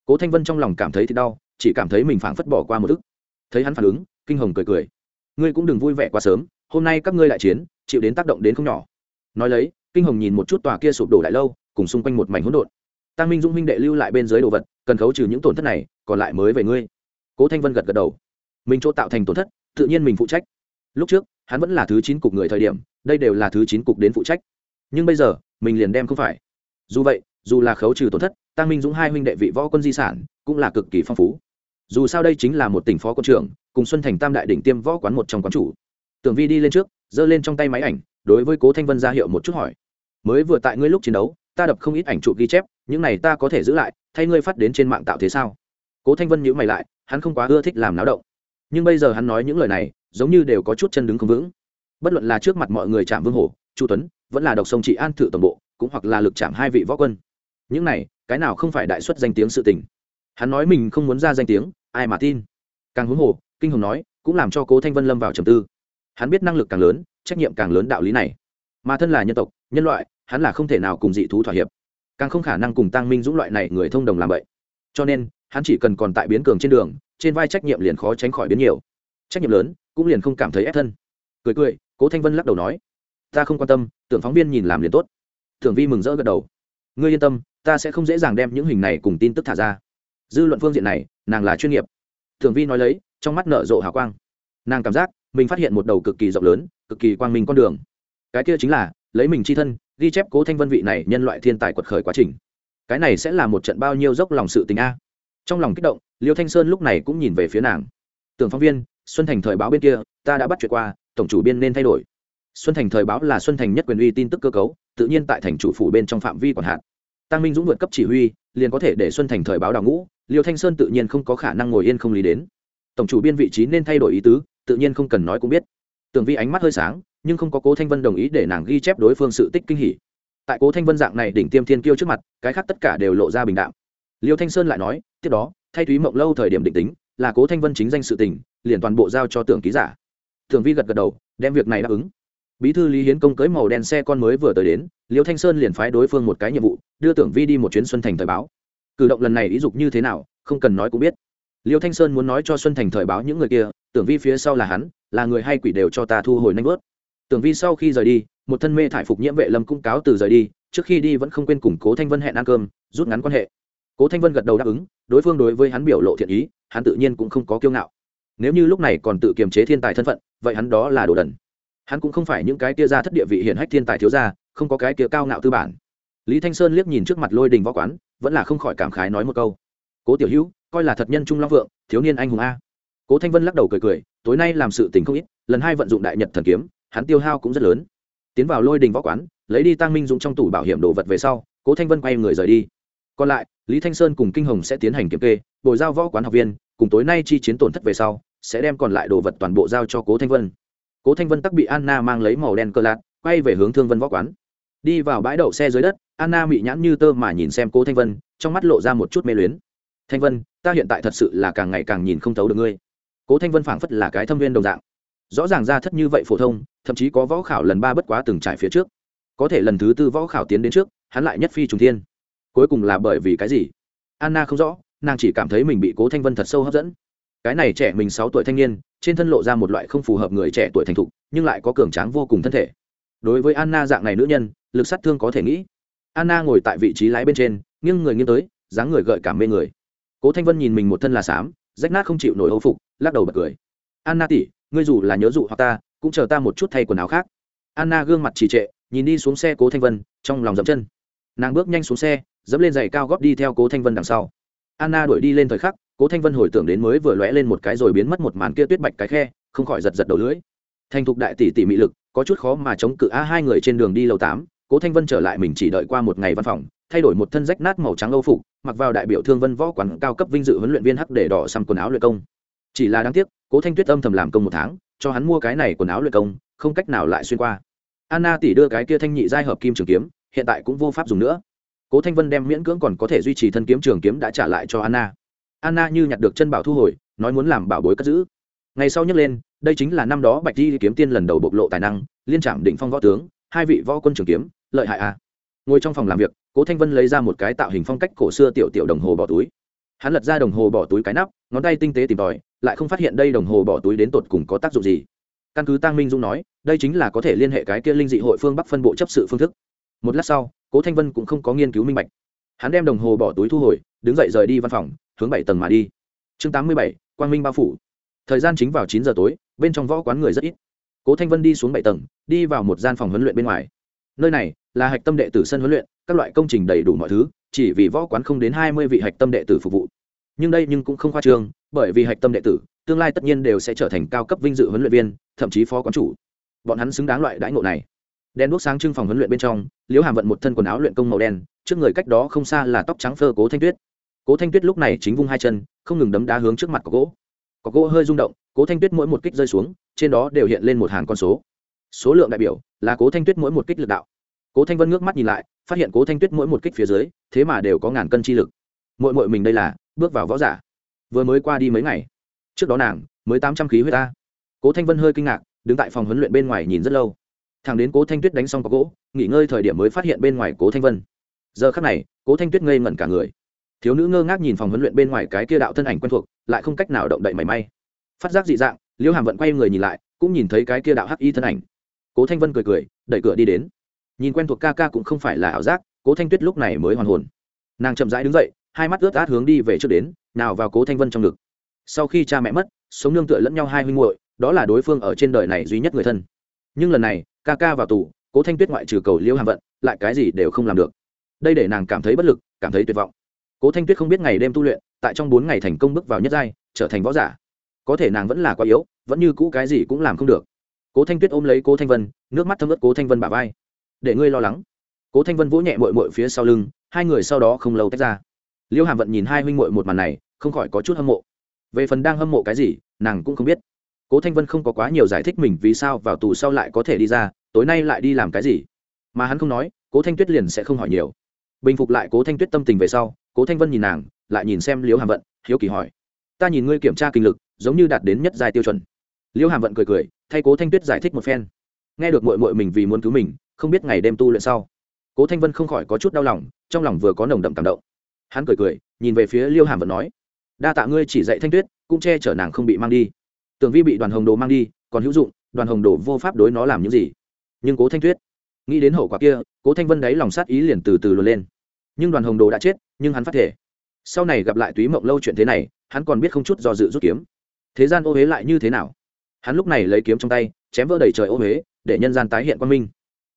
Cố thanh vân trong lòng cảm thấy thì đau, chỉ cảm thấy mình phảng phất bỏ qua một ức. Thấy hắn phản ứng, kinh hồng cười cười ngươi cũng đừng vui vẻ quá sớm, hôm nay các ngươi lại chiến, chịu đến tác động đến không nhỏ. Nói lấy, kinh hồng nhìn một chút tòa kia sụp đổ đại lâu, cùng xung quanh một mảnh hỗn độn. Tăng minh dung minh đệ lưu lại bên dưới đồ vật, cần khấu trừ những tổn thất này, còn lại mới về ngươi. Cố thanh vân gật gật đầu. Mình chỗ tạo thành tổn thất, tự nhiên mình phụ trách. Lúc trước, hắn vẫn là thứ chín cục người thời điểm, đây đều là thứ chín cục đến phụ trách. Nhưng bây giờ, mình liền đem không phải. Dù vậy, dù là khấu trừ tổn thất, tăng minh dũng hai huynh đệ vị võ quân di sản, cũng là cực kỳ phong phú. Dù sao đây chính là một tỉnh phó quân trưởng cùng xuân thành tam đại đỉnh tiêm võ quán một trong quán chủ. Tưởng vi đi lên trước, giơ lên trong tay máy ảnh, đối với cố thanh vân ra hiệu một chút hỏi. Mới vừa tại ngươi lúc chiến đấu, ta đập không ít ảnh chụp ghi chép, những này ta có thể giữ lại, thay ngươi phát đến trên mạng tạo thế sao? Cố thanh vân nhữ mày lại, hắn không quá ưa thích làm náo động. Nhưng bây giờ hắn nói những lời này, giống như đều có chút chân đứng không vững. Bất luận là trước mặt mọi người chạm vương hổ, chu tuấn, vẫn là độc sông trị an thự tổng bộ, cũng hoặc là lực chạm hai vị võ quân. Những này, cái nào không phải đại xuất danh tiếng sự tình? Hắn nói mình không muốn ra danh tiếng, ai mà tin? Càng huống hồ kinh hồng nói, cũng làm cho cố thanh vân lâm vào trầm tư. Hắn biết năng lực càng lớn, trách nhiệm càng lớn đạo lý này. Mà thân là nhân tộc, nhân loại, hắn là không thể nào cùng dị thú thỏa hiệp. Càng không khả năng cùng tăng minh dũng loại này người thông đồng làm vậy. Cho nên, hắn chỉ cần còn tại biến cường trên đường, trên vai trách nhiệm liền khó tránh khỏi biến nhiều. Trách nhiệm lớn, cũng liền không cảm thấy ép thân. Cười cười, cố thanh vân lắc đầu nói, ta không quan tâm, tưởng phóng viên nhìn làm liền tốt. Thường vi mừng rỡ gật đầu. Ngươi yên tâm, ta sẽ không dễ dàng đem những hình này cùng tin tức thả ra. Dư luận phương diện này, nàng là chuyên nghiệp thường vi nói lấy, trong mắt nở rộ hào quang. Nàng cảm giác, mình phát hiện một đầu cực kỳ rộng lớn, cực kỳ quang minh con đường. Cái kia chính là, lấy mình c h i thân, ghi chép cố thanh vân vị này nhân loại thiên tài quật khởi quá trình. Cái này sẽ là một trận bao nhiêu dốc lòng sự tình a? Trong lòng kích động, liêu thanh sơn lúc này cũng nhìn về phía nàng. Tưởng phóng viên, xuân thành thời báo bên kia, ta đã bắt chuyện qua, tổng chủ biên nên thay đổi. Xuân thành thời báo là xuân thành nhất quyền uy tin tức cơ cấu, tự nhiên tại thành chủ phủ bên trong phạm vi còn hạn. Tăng minh dũng vượt cấp chỉ huy, liền có thể để xuân thành thời báo đào ngũ liêu thanh sơn tự nhiên không có khả năng ngồi yên không lý đến. Tổng chủ biên vị trí nên thay đổi ý tứ, tự nhiên không cần nói cũng biết. Tưởng vi ánh mắt hơi sáng, nhưng không có cố thanh vân đồng ý để nàng ghi chép đối phương sự tích kinh hỉ. Tại cố thanh vân dạng này đỉnh tiêm thiên kiêu trước mặt, cái khác tất cả đều lộ ra bình đạo liêu thanh sơn lại nói, tiếp đó, thay thúy mộng lâu thời điểm định tính, là cố thanh vân chính danh sự tình, liền toàn bộ giao cho tưởng ký giả. Tưởng vi gật gật đầu, đem việc này đáp ứng. Bí thư lý hiến công cưới màu đen xe con mới vừa tới đến, liêu thanh sơn liền phái đối phương một cái nhiệm vụ, đưa tưởng vi đi một chuyến xuân thành thời báo cử động lần này ý dục như thế nào, không cần nói cũng biết. Liêu thanh sơn muốn nói cho xuân thành thời báo những người kia, tưởng vi phía sau là hắn, là người hay quỷ đều cho ta thu hồi nanh vớt tưởng vi sau khi rời đi, một thân mê thải phục nhiễm vệ lâm cũng cáo từ rời đi, trước khi đi vẫn không quên củng cố thanh vân hẹn ăn cơm, rút ngắn quan hệ. Cố thanh vân gật đầu đáp ứng, đối phương đối với hắn biểu lộ thiện ý, hắn tự nhiên cũng không có kiêu ngạo. Nếu như lúc này còn tự kiềm chế thiên tài thân phận, vậy hắn đó là đồ đần. Hắn cũng không phải những cái kia ra thất địa vị hiển hách thiên tài thiếu gia, không có cái kia cao ngạo tư bản. Lý thanh sơn liếc nhìn trước mặt lôi đình võ quán vẫn là không khỏi cảm khái nói một câu. Cố tiểu hữu, coi là thật nhân trung long vượng, thiếu niên anh hùng a. Cố thanh vân lắc đầu cười cười, tối nay làm sự tình không ít, lần hai vận dụng đại nhật thần kiếm, hắn tiêu hao cũng rất lớn. Tiến vào lôi đình võ quán, lấy đi tăng minh dũng trong tủ bảo hiểm đồ vật về sau, cố thanh vân quay người rời đi. Còn lại, lý thanh sơn cùng kinh hồng sẽ tiến hành kiểm kê, bồi giao võ quán học viên, cùng tối nay chi chiến tổn thất về sau, sẽ đem còn lại đồ vật toàn bộ giao cho cố thanh vân. Cố thanh vân tắc bị anna mang lấy màu đen cơ lạc quay về hướng thương vân võ quán đi vào bãi đậu xe dưới đất, anna mị nhãn như tơ mà nhìn xem cố thanh vân, trong mắt lộ ra một chút mê luyến. Thanh vân, ta hiện tại thật sự là càng ngày càng nhìn không thấu được ngươi. Cố thanh vân phảng phất là cái thâm viên đồng dạng. Rõ ràng ra thất như vậy phổ thông, thậm chí có võ khảo lần ba bất quá từng trải phía trước. Có thể lần thứ tư võ khảo tiến đến trước, hắn lại nhất phi trùng thiên. Cuối cùng là bởi vì cái gì? Anna không rõ, nàng chỉ cảm thấy mình bị cố thanh vân thật sâu hấp dẫn. Cái này trẻ mình sáu tuổi thanh niên, trên thân lộ ra một loại không phù hợp người trẻ tuổi thành thục, nhưng lại có cường tráng vô cùng thân thể đối với anna dạng này nữ nhân, lực sát thương có thể nghĩ. Anna ngồi tại vị trí lái bên trên, nghiêng người nghiêng tới, dáng người gợi cảm mê người. Cố thanh vân nhìn mình một thân là xám, rách nát không chịu nổi hô phục, lắc đầu bật cười. Anna tỉ ngươi dù là nhớ dụ hoặc ta, cũng chờ ta một chút thay quần áo khác. Anna gương mặt trì trệ, nhìn đi xuống xe cố thanh vân, trong lòng dậm chân. Nàng bước nhanh xuống xe, dẫm lên giày cao góp đi theo cố thanh vân đằng sau. Anna đuổi đi lên thời khắc, cố thanh vân hồi tưởng đến mới vừa lóe lên một cái rồi biến mất một màn kia tuyết bạch cái khe, không khỏi giật giật đầu lưỡi. Thành thục đại tỷ tỷ mị lực có chút khó mà chống cự a, hai người trên đường đi lầu tám, cố thanh vân trở lại mình chỉ đợi qua một ngày văn phòng, thay đổi một thân rách nát màu trắng âu phục, mặc vào đại biểu thương vân võ quán cao cấp vinh dự huấn luyện viên hắc để đỏ xăm quần áo luyện công. Chỉ là đáng tiếc, cố thanh tuyết âm thầm làm công một tháng, cho hắn mua cái này quần áo luyện công, không cách nào lại xuyên qua. Anna tỷ đưa cái kia thanh nhị giai hợp kim trường kiếm, hiện tại cũng vô pháp dùng nữa. Cố thanh vân đem miễn cưỡng còn có thể duy trì thân kiếm trường kiếm đã trả lại cho anna. Anna như nhặt được chân bảo thu hồi, nói muốn làm bảo bối cất giữ. Ngày sau nhấc lên đây chính là năm đó bạch di kiếm tiên lần đầu bộc lộ tài năng, liên trạm định phong võ tướng, hai vị võ quân trường kiếm, lợi hại à. Ngồi trong phòng làm việc, cố thanh vân lấy ra một cái tạo hình phong cách cổ xưa tiểu tiểu đồng hồ bỏ túi. Hắn lật ra đồng hồ bỏ túi cái nắp, ngón tay tinh tế tìm tòi, lại không phát hiện đây đồng hồ bỏ túi đến tột cùng có tác dụng gì. Căn cứ tăng minh dung nói, đây chính là có thể liên hệ cái kia linh dị hội phương bắc phân bộ chấp sự phương thức. Một lát sau, cố thanh vân cũng không có nghiên cứu minh bạch. Hắn đem đồng hồ bỏ túi thu hồi, đứng dậy rời đi văn phòng, hướng bảy tầng mà đi. Chương tám mươi bảy, quang minh bao phủ. Thời gian chính vào chín giờ tối bên trong võ quán người rất ít. Cố thanh vân đi xuống bảy tầng, đi vào một gian phòng huấn luyện bên ngoài. Nơi này là hạch tâm đệ tử sân huấn luyện, các loại công trình đầy đủ mọi thứ, chỉ vì võ quán không đến hai mươi vị hạch tâm đệ tử phục vụ. Nhưng đây nhưng cũng không khoa trương, bởi vì hạch tâm đệ tử, tương lai tất nhiên đều sẽ trở thành cao cấp vinh dự huấn luyện viên, thậm chí phó quán chủ. Bọn hắn xứng đáng loại đãi ngộ này. Đen đuốc sáng trưng phòng huấn luyện bên trong, liễu hàm vận một thân quần áo luyện công màu đen, trước người cách đó không xa là tóc trắng phơ cố thanh tuyết. Cố thanh tuyết lúc này chính vung hai chân, không ngừng đấm đá hướng trước mặt có gỗ. Có gỗ hơi rung động cố thanh tuyết mỗi một kích rơi xuống, trên đó đều hiện lên một hàng con số. Số lượng đại biểu là cố thanh tuyết mỗi một kích lực đạo. Cố thanh vân ngước mắt nhìn lại, phát hiện cố thanh tuyết mỗi một kích phía dưới, thế mà đều có ngàn cân chi lực. Mỗi mỗi mình đây là bước vào võ giả. Vừa mới qua đi mấy ngày, trước đó nàng mới tám trăm khí huyết ta. Cố thanh vân hơi kinh ngạc, đứng tại phòng huấn luyện bên ngoài nhìn rất lâu. Thằng đến cố thanh tuyết đánh xong có gỗ, nghỉ ngơi thời điểm mới phát hiện bên ngoài cố thanh vân. Giờ khắc này, cố thanh tuyết ngây ngẩn cả người. Thiếu nữ ngơ ngác nhìn phòng huấn luyện bên ngoài cái kia đạo thân ảnh quen thuộc, lại không cách nào động đậy mảy may phát giác dị dạng, liễu hàm vận quay người nhìn lại, cũng nhìn thấy cái kia đạo hắc y thân ảnh. Cố thanh vân cười cười, đẩy cửa đi đến. Nhìn quen thuộc ca ca cũng không phải là ảo giác, cố thanh tuyết lúc này mới hoàn hồn. Nàng chậm rãi đứng dậy, hai mắt ướt át hướng đi về trước đến, nào vào cố thanh vân trong ngực. Sau khi cha mẹ mất, sống nương tựa lẫn nhau hai huynh muội, đó là đối phương ở trên đời này duy nhất người thân. Nhưng lần này, ca ca vào tù, cố thanh tuyết ngoại trừ cầu liễu hàm vận, lại cái gì đều không làm được. Đây để nàng cảm thấy bất lực, cảm thấy tuyệt vọng. Cố thanh tuyết không biết ngày đêm tu luyện, tại trong bốn ngày thành công bước vào nhất giai, trở thành võ giả có thể nàng vẫn là quá yếu, vẫn như cũ cái gì cũng làm không được. Cố thanh tuyết ôm lấy cố thanh vân, nước mắt thấm ướt cố thanh vân bà vai. Để ngươi lo lắng. Cố thanh vân vỗ nhẹ mội mội phía sau lưng, hai người sau đó không lâu tách ra. Liêu hàm vận nhìn hai huynh mội một màn này, không khỏi có chút hâm mộ. Về phần đang hâm mộ cái gì, nàng cũng không biết. Cố thanh vân không có quá nhiều giải thích mình vì sao vào tù sau lại có thể đi ra, tối nay lại đi làm cái gì. Mà hắn không nói, cố thanh tuyết liền sẽ không hỏi nhiều. Bình phục lại cố thanh tuyết tâm tình về sau, cố thanh vân nhìn nàng, lại nhìn xem liễu hàm vận, hiếu kỳ hỏi. Ta nhìn ngươi kiểm tra kinh lực giống như đạt đến nhất giai tiêu chuẩn. Liêu hàm vận cười cười, thay cố thanh tuyết giải thích một phen. Nghe được mội mội mình vì muốn cứu mình, không biết ngày đêm tu luyện sau, cố thanh vân không khỏi có chút đau lòng, trong lòng vừa có nồng đậm cảm động. Hắn cười cười, nhìn về phía liêu hàm vận nói, đa tạ ngươi chỉ dạy thanh tuyết, cũng che chở nàng không bị mang đi. Tưởng vi bị đoàn hồng đồ mang đi, còn hữu dụng, đoàn hồng đồ vô pháp đối nó làm những gì. Nhưng cố thanh tuyết, nghĩ đến hậu quả kia, cố thanh vân đáy lòng sát ý liền từ từ luồn lên. Nhưng đoàn hồng đồ đã chết, nhưng hắn phát thể. Sau này gặp lại túy mộng lâu chuyện thế này, hắn còn biết không chút do dự rút kiếm thế gian ô huế lại như thế nào? Hắn lúc này lấy kiếm trong tay, chém vỡ đầy trời ô huế, để nhân gian tái hiện quan minh.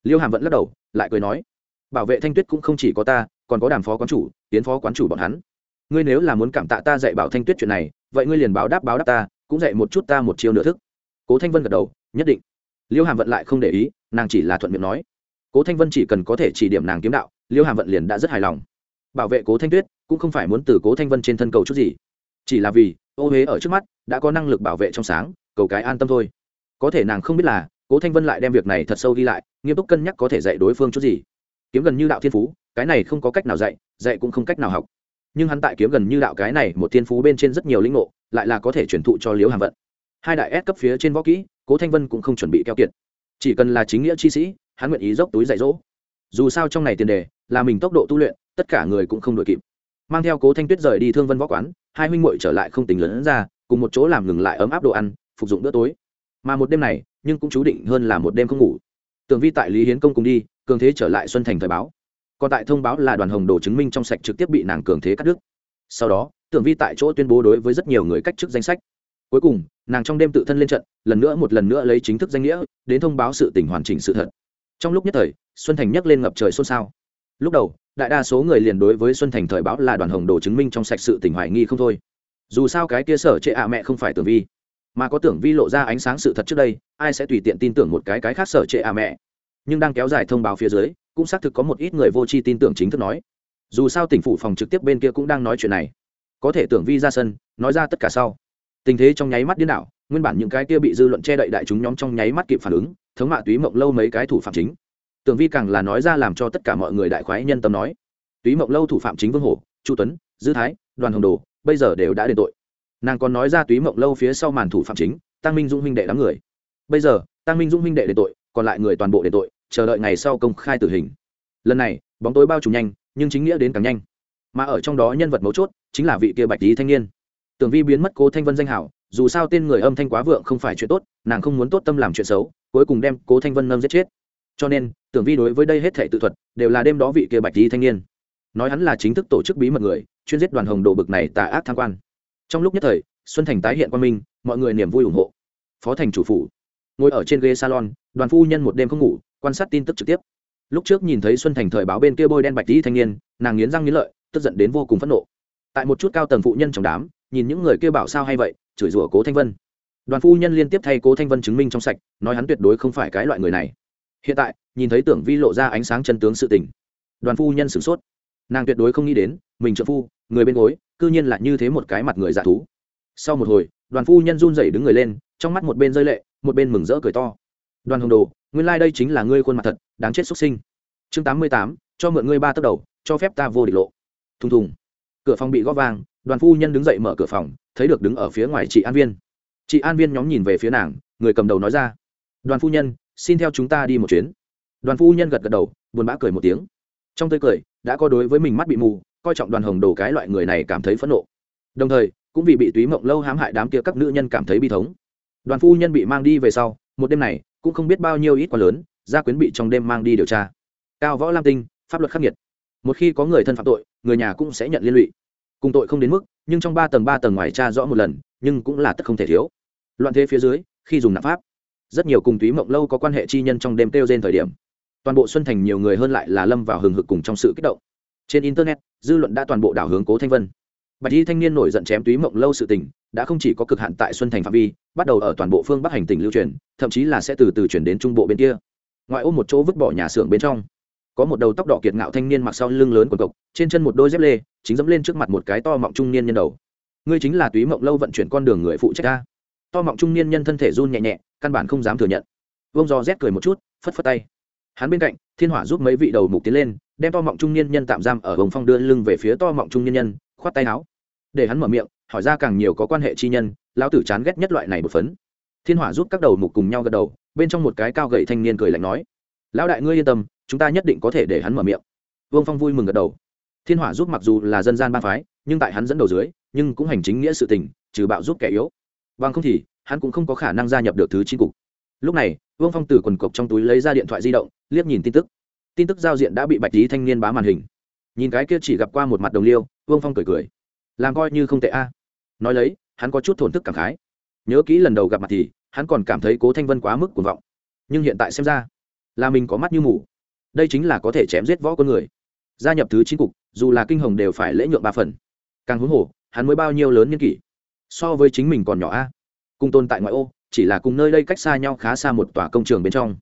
Liêu hàm vẫn lắc đầu, lại cười nói, bảo vệ thanh tuyết cũng không chỉ có ta, còn có đàm phó quán chủ, tiến phó quán chủ bọn hắn. Ngươi nếu là muốn cảm tạ ta dạy bảo thanh tuyết chuyện này, vậy ngươi liền báo đáp báo đáp ta, cũng dạy một chút ta một chiêu nửa thức. Cố thanh vân gật đầu, nhất định. Liêu hàm vận lại không để ý, nàng chỉ là thuận miệng nói. Cố thanh vân chỉ cần có thể chỉ điểm nàng kiếm đạo, liêu hàm vận liền đã rất hài lòng. Bảo vệ cố thanh tuyết, cũng không phải muốn từ cố thanh vân trên thân cầu chút gì. Chỉ là vì ô huế ở trước mắt đã có năng lực bảo vệ trong sáng cầu cái an tâm thôi có thể nàng không biết là cố thanh vân lại đem việc này thật sâu ghi lại nghiêm túc cân nhắc có thể dạy đối phương chút gì kiếm gần như đạo thiên phú cái này không có cách nào dạy dạy cũng không cách nào học nhưng hắn tại kiếm gần như đạo cái này một thiên phú bên trên rất nhiều lĩnh ngộ lại là có thể truyền thụ cho liễu hàm vận hai đại S cấp phía trên võ kỹ cố thanh vân cũng không chuẩn bị keo kiệt chỉ cần là chính nghĩa chi sĩ hắn nguyện ý dốc túi dạy dỗ dù sao trong này tiền đề là mình tốc độ tu luyện tất cả người cũng không đội kịp mang theo cố thanh tuyết rời đi thương vân võ quán, hai huynh muội trở lại không tính lớn ra, cùng một chỗ làm ngừng lại ấm áp đồ ăn, phục dụng bữa tối. Mà một đêm này, nhưng cũng chú định hơn là một đêm không ngủ. Tường vi tại lý hiến công cùng đi, cường thế trở lại xuân thành thời báo. Còn tại thông báo là đoàn hồng đồ chứng minh trong sạch trực tiếp bị nàng cường thế cắt đứt. Sau đó, tưởng vi tại chỗ tuyên bố đối với rất nhiều người cách chức danh sách. Cuối cùng, nàng trong đêm tự thân lên trận, lần nữa một lần nữa lấy chính thức danh nghĩa, đến thông báo sự tình hoàn chỉnh sự thật. Trong lúc nhất thời, xuân thành nhắc lên ngập trời xôn xao lúc đầu, đại đa số người liền đối với xuân thành thời báo là đoàn hồng đồ chứng minh trong sạch sự tỉnh hoài nghi không thôi. Dù sao cái kia sở trệ ạ mẹ không phải tưởng vi, mà có tưởng vi lộ ra ánh sáng sự thật trước đây, ai sẽ tùy tiện tin tưởng một cái cái khác sở trệ ạ mẹ? Nhưng đang kéo dài thông báo phía dưới, cũng xác thực có một ít người vô tri tin tưởng chính thức nói. Dù sao tỉnh phủ phòng trực tiếp bên kia cũng đang nói chuyện này. Có thể tưởng vi ra sân, nói ra tất cả sau. Tình thế trong nháy mắt điên đảo, nguyên bản những cái kia bị dư luận che đậy đại chúng nhóm trong nháy mắt kịp phản ứng, thống mạ túy mộng lâu mấy cái thủ phạm chính tưởng vi càng là nói ra làm cho tất cả mọi người đại khoái nhân tâm nói. Túy mộng lâu thủ phạm chính vương hổ, chu tuấn, dư thái, đoàn hồng đồ, bây giờ đều đã đền tội. Nàng còn nói ra túy mộng lâu phía sau màn thủ phạm chính, tăng minh dung huynh đệ đám người. Bây giờ, tăng minh dung huynh đệ đền tội, còn lại người toàn bộ đền tội, chờ đợi ngày sau công khai tử hình. Lần này, bóng tối bao trùm nhanh, nhưng chính nghĩa đến càng nhanh. Mà ở trong đó nhân vật mấu chốt, chính là vị kia bạch lý thanh niên. Tưởng vi biến mất cố thanh vân danh hảo, dù sao tên người âm thanh quá vượng không phải chuyện tốt, nàng không muốn tốt tâm làm chuyện xấu, cuối cùng đem cố thanh vân nâm giết chết. Cho nên tưởng vi đối với đây hết thể tự thuật, đều là đêm đó vị kia bạch di thanh niên. Nói hắn là chính thức tổ chức bí mật người, chuyên giết đoàn hồng đồ bực này tà ác tham quan. Trong lúc nhất thời, xuân thành tái hiện quan minh, mọi người niềm vui ủng hộ. Phó thành chủ phủ, ngồi ở trên ghế salon, đoàn phu nhân một đêm không ngủ, quan sát tin tức trực tiếp. Lúc trước nhìn thấy xuân thành thời báo bên kia bôi đen bạch di thanh niên, nàng nghiến răng nghiến lợi, tức giận đến vô cùng phẫn nộ. Tại một chút cao tầng phụ nhân trong đám, nhìn những người kia bảo sao hay vậy, chửi rủa cố thanh vân. Đoàn phu nhân liên tiếp thay cố thanh vân chứng minh trong sạch, nói hắn tuyệt đối không phải cái loại người này. Hiện tại nhìn thấy tưởng vi lộ ra ánh sáng chân tướng sự tình. Đoàn phu nhân sửng sốt. Nàng tuyệt đối không nghĩ đến, mình trợ phu, người bên gối, cư nhiên là như thế một cái mặt người dạ thú. Sau một hồi, đoàn phu nhân run rẩy đứng người lên, trong mắt một bên rơi lệ, một bên mừng rỡ cười to. Đoàn hồng đồ, nguyên lai、like、đây chính là ngươi khuôn mặt thật, đáng chết xuất sinh. Chương tám mươi tám, cho mượn ngươi ba tấc đầu, cho phép ta vô địch lộ. Thùng thùng. Cửa phòng bị góp vang, đoàn phu nhân đứng dậy mở cửa phòng, thấy được đứng ở phía ngoài chị an viên. Chị an viên nhóm nhìn về phía nàng, người cầm đầu nói ra. Đoàn phu nhân, xin theo chúng ta đi một chuyến đoàn phu nhân gật gật đầu, buồn bã cười một tiếng. Trong tươi cười, đã có đối với mình mắt bị mù, coi trọng đoàn hồng đồ cái loại người này cảm thấy phẫn nộ. Đồng thời, cũng vì bị túy mộng lâu hãm hại đám kia các nữ nhân cảm thấy bi thống. Đoàn phu nhân bị mang đi về sau, một đêm này, cũng không biết bao nhiêu ít quá lớn, gia quyến bị trong đêm mang đi điều tra. Cao võ lam tinh, pháp luật khắc nghiệt. Một khi có người thân phạm tội, người nhà cũng sẽ nhận liên lụy. Cùng tội không đến mức, nhưng trong ba tầng ba tầng ngoài tra rõ một lần, nhưng cũng là tất không thể thiếu. Loạn thế phía dưới, khi dùng nạp pháp, rất nhiều cùng túy mộng lâu có quan hệ chi nhân trong đêm kêu trên thời điểm toàn bộ xuân thành nhiều người hơn lại là lâm vào hừng hực cùng trong sự kích động. Trên internet, dư luận đã toàn bộ đảo hướng cố thanh vân. Bạch y thanh niên nổi giận chém túy mộng lâu sự tình, đã không chỉ có cực hạn tại xuân thành phạm vi, bắt đầu ở toàn bộ phương bắc hành tỉnh lưu truyền, thậm chí là sẽ từ từ chuyển đến trung bộ bên kia. Ngoại ô một chỗ vứt bỏ nhà xưởng bên trong. Có một đầu tóc đỏ kiệt ngạo thanh niên mặc sau lưng lớn quần cộc, trên chân một đôi dép lê, chính dẫm lên trước mặt một cái to mọng trung niên nhân đầu. Ngươi chính là túy mộng lâu vận chuyển con đường người phụ trách ta. To mọng trung niên nhân thân thể run nhẹ nhẹ, căn bản không dám thừa nhận. Vông do rét cười một chút, phất phất tay hắn bên cạnh, thiên hỏa giúp mấy vị đầu mục tiến lên, đem to mọng trung niên nhân tạm giam ở hồng phong đưa lưng về phía to mọng trung niên nhân, khoát tay áo. Để hắn mở miệng, hỏi ra càng nhiều có quan hệ chi nhân, lão tử chán ghét nhất loại này một phấn. Thiên hỏa giúp các đầu mục cùng nhau gật đầu, bên trong một cái cao gậy thanh niên cười lạnh nói, lão đại ngươi yên tâm, chúng ta nhất định có thể để hắn mở miệng. Vương phong vui mừng gật đầu. Thiên hỏa giúp mặc dù là dân gian ba phái, nhưng tại hắn dẫn đầu dưới, nhưng cũng hành chính nghĩa sự tình, trừ bạo giúp kẻ yếu. Bằng không thì, hắn cũng không có khả năng gia nhập được thứ chín cục. Lúc này vương phong từ quần cộc trong túi lấy ra điện thoại di động, liếc nhìn tin tức. Tin tức giao diện đã bị bạch lý thanh niên bá màn hình. Nhìn cái kia chỉ gặp qua một mặt đồng liêu, vương phong cười cười. Làm coi như không tệ a. Nói lấy, hắn có chút thổn thức cảm khái. Nhớ kỹ lần đầu gặp mặt thì, hắn còn cảm thấy cố thanh vân quá mức cuồng vọng. Nhưng hiện tại xem ra, là mình có mắt như mù. Đây chính là có thể chém giết võ con người. Gia nhập thứ chín cục, dù là kinh hồng đều phải lễ nhượng ba phần. Càng huống hồ, hắn mới bao nhiêu lớn niên kỷ. So với chính mình còn nhỏ a. Cung tồn tại ngoại ô chỉ là cùng nơi đây cách xa nhau khá xa một tòa công trường bên trong.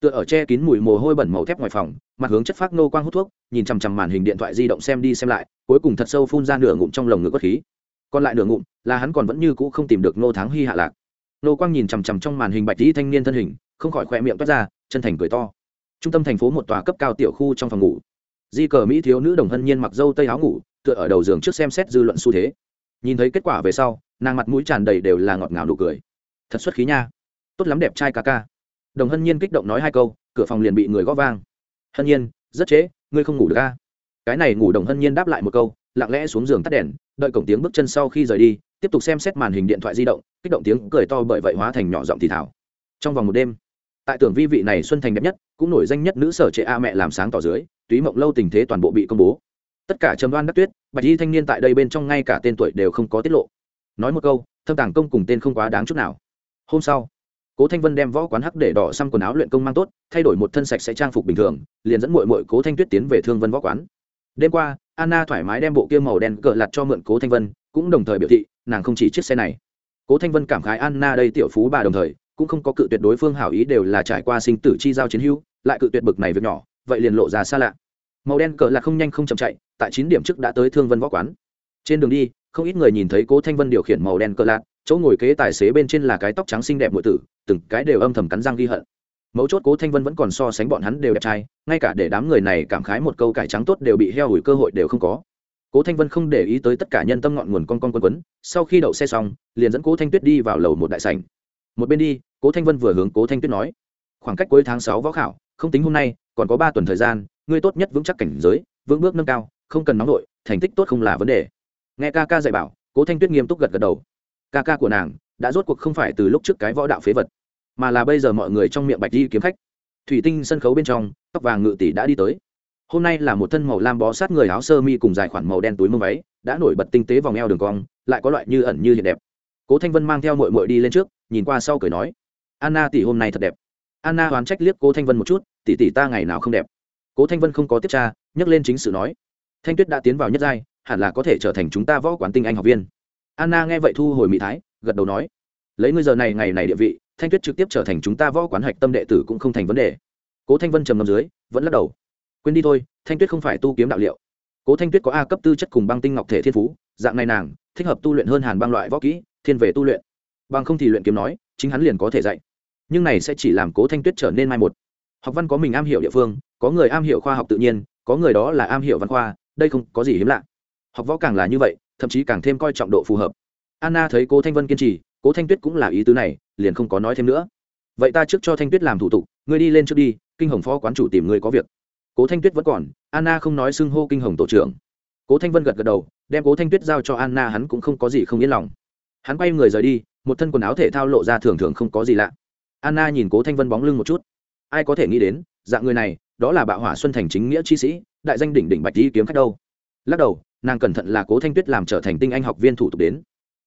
Tựa ở che kín mùi mồ hôi bẩn màu thép ngoài phòng, mặt hướng chất phát nô quang hút thuốc, nhìn chằm chằm màn hình điện thoại di động xem đi xem lại, cuối cùng thật sâu phun ra nửa ngụm trong lồng ngực bất khí. Còn lại nửa ngụm là hắn còn vẫn như cũ không tìm được nô thắng hy hạ lạc. Nô quang nhìn chằm chằm trong màn hình bạch dĩ thanh niên thân hình, không khỏi khỏe miệng toát ra, chân thành cười to. Trung tâm thành phố một tòa cấp cao tiểu khu trong phòng ngủ. Di cờ mỹ thiếu nữ đồng hân nhiên mặc dâu tây áo ngủ, tựa ở đầu giường trước xem xét dư luận xu thế. Nhìn thấy kết quả về sau, nàng mặt mũi tràn đầy đều là ngọt ngào nụ cười thật xuất khí nha. Tốt lắm đẹp trai ca ca. Đồng hân nhiên kích động nói hai câu, cửa phòng liền bị người góp vang. Hân nhiên, rất trễ, ngươi không ngủ được ca cái này ngủ đồng hân nhiên đáp lại một câu, lặng lẽ xuống giường tắt đèn, đợi cổng tiếng bước chân sau khi rời đi, tiếp tục xem xét màn hình điện thoại di động, kích động tiếng cười to bởi vậy hóa thành nhỏ giọng thì thảo trong vòng một đêm, tại tưởng vi vị này xuân thành đẹp nhất, cũng nổi danh nhất nữ sở trệ a mẹ làm sáng tỏ dưới, túy mộng lâu tình thế toàn bộ bị công bố. Tất cả trầm đoan đắc tuyết, bạch y thanh niên tại đây bên trong ngay cả tên tuổi đều không có tiết lộ. Nói một câu, thâm tàng công cùng tên không quá đáng chút nào hôm sau, cố thanh vân đem võ quán hắc để đỏ xăm quần áo luyện công mang tốt, thay đổi một thân sạch sẽ trang phục bình thường, liền dẫn mội mội cố thanh tuyết tiến về thương vân võ quán. Đêm qua, anna thoải mái đem bộ kia màu đen cờ lặt cho mượn cố thanh vân, cũng đồng thời biểu thị, nàng không chỉ chiếc xe này. Cố thanh vân cảm khái anna đây tiểu phú bà đồng thời, cũng không có cự tuyệt đối phương hảo ý đều là trải qua sinh tử chi giao chiến hữu, lại cự tuyệt bực này việc nhỏ, vậy liền lộ ra xa lạ. Màu đen cờ là không nhanh không chậm chạy, tại chín điểm trước đã tới thương vân võ quán. Trên đường đi, không ít người nhìn thấy cố thanh vân điều khiển màu đen cờ lạt chỗ ngồi kế tài xế bên trên là cái tóc trắng xinh đẹp ngụy tử, từng cái đều âm thầm cắn răng ghi hận. Mấu chốt cố thanh vân vẫn còn so sánh bọn hắn đều đẹp trai, ngay cả để đám người này cảm khái một câu cải trắng tốt đều bị heo hủi cơ hội đều không có. Cố thanh vân không để ý tới tất cả nhân tâm ngọn nguồn con con quân quấn, sau khi đậu xe xong, liền dẫn cố thanh tuyết đi vào lầu một đại sảnh. Một bên đi, cố thanh vân vừa hướng cố thanh tuyết nói, khoảng cách cuối tháng sáu võ khảo, không tính hôm nay, còn có ba tuần thời gian, ngươi tốt nhất vững chắc cảnh giới, vững bước nâng cao, không cần nóng nổi thành tích tốt không là vấn đề. Nghe ca ca dạy bảo, cố thanh tuyết nghiêm túc gật gật đầu ca ca của nàng đã rốt cuộc không phải từ lúc trước cái võ đạo phế vật, mà là bây giờ mọi người trong miệng bạch đi kiếm khách. Thủy tinh sân khấu bên trong, tóc vàng ngự tỷ đã đi tới. Hôm nay là một thân màu lam bó sát người áo sơ mi cùng dài khoản màu đen túi mông váy, đã nổi bật tinh tế vòng eo đường cong, lại có loại như ẩn như hiện đẹp. Cố thanh vân mang theo mội mội đi lên trước, nhìn qua sau cười nói, anna tỷ hôm nay thật đẹp. Anna oán trách liếc cố thanh vân một chút, tỷ tỷ ta ngày nào không đẹp? Cố thanh vân không có tiếp tra nhắc lên chính sự nói, thanh tuyết đã tiến vào nhất giai, hẳn là có thể trở thành chúng ta võ quán tinh anh học viên anna nghe vậy thu hồi mỹ thái, gật đầu nói, lấy ngươi giờ này ngày này địa vị, thanh tuyết trực tiếp trở thành chúng ta võ quán hạch tâm đệ tử cũng không thành vấn đề. Cố thanh vân trầm ngâm dưới, vẫn lắc đầu, quên đi thôi, thanh tuyết không phải tu kiếm đạo liệu. Cố thanh tuyết có a cấp tư chất cùng băng tinh ngọc thể thiên phú, dạng này nàng thích hợp tu luyện hơn hàn băng loại võ kỹ, thiên về tu luyện. Bằng không thì luyện kiếm nói, chính hắn liền có thể dạy. Nhưng này sẽ chỉ làm cố thanh tuyết trở nên mai một. Học văn có mình am hiểu địa phương, có người am hiểu khoa học tự nhiên, có người đó là am hiểu văn khoa, đây không có gì hiếm lạ. Học võ càng là như vậy thậm chí càng thêm coi trọng độ phù hợp. Anna thấy cố thanh vân kiên trì, cố thanh tuyết cũng là ý tứ này, liền không có nói thêm nữa. Vậy ta trước cho thanh tuyết làm thủ tục, ngươi đi lên trước đi, kinh hồng phó quán chủ tìm ngươi có việc. Cố thanh tuyết vẫn còn, anna không nói xưng hô kinh hồng tổ trưởng. Cố thanh vân gật gật đầu, đem cố thanh tuyết giao cho anna, hắn cũng không có gì không yên lòng. Hắn quay người rời đi, một thân quần áo thể thao lộ ra thường thường không có gì lạ. Anna nhìn cố thanh vân bóng lưng một chút. Ai có thể nghĩ đến, dạng người này, đó là bạo hỏa xuân thành chính nghĩa chi sĩ, đại danh đỉnh đỉnh bạch di kiếm khách đâu. Lắc đầu nàng cẩn thận là cố thanh tuyết làm trở thành tinh anh học viên thủ tục đến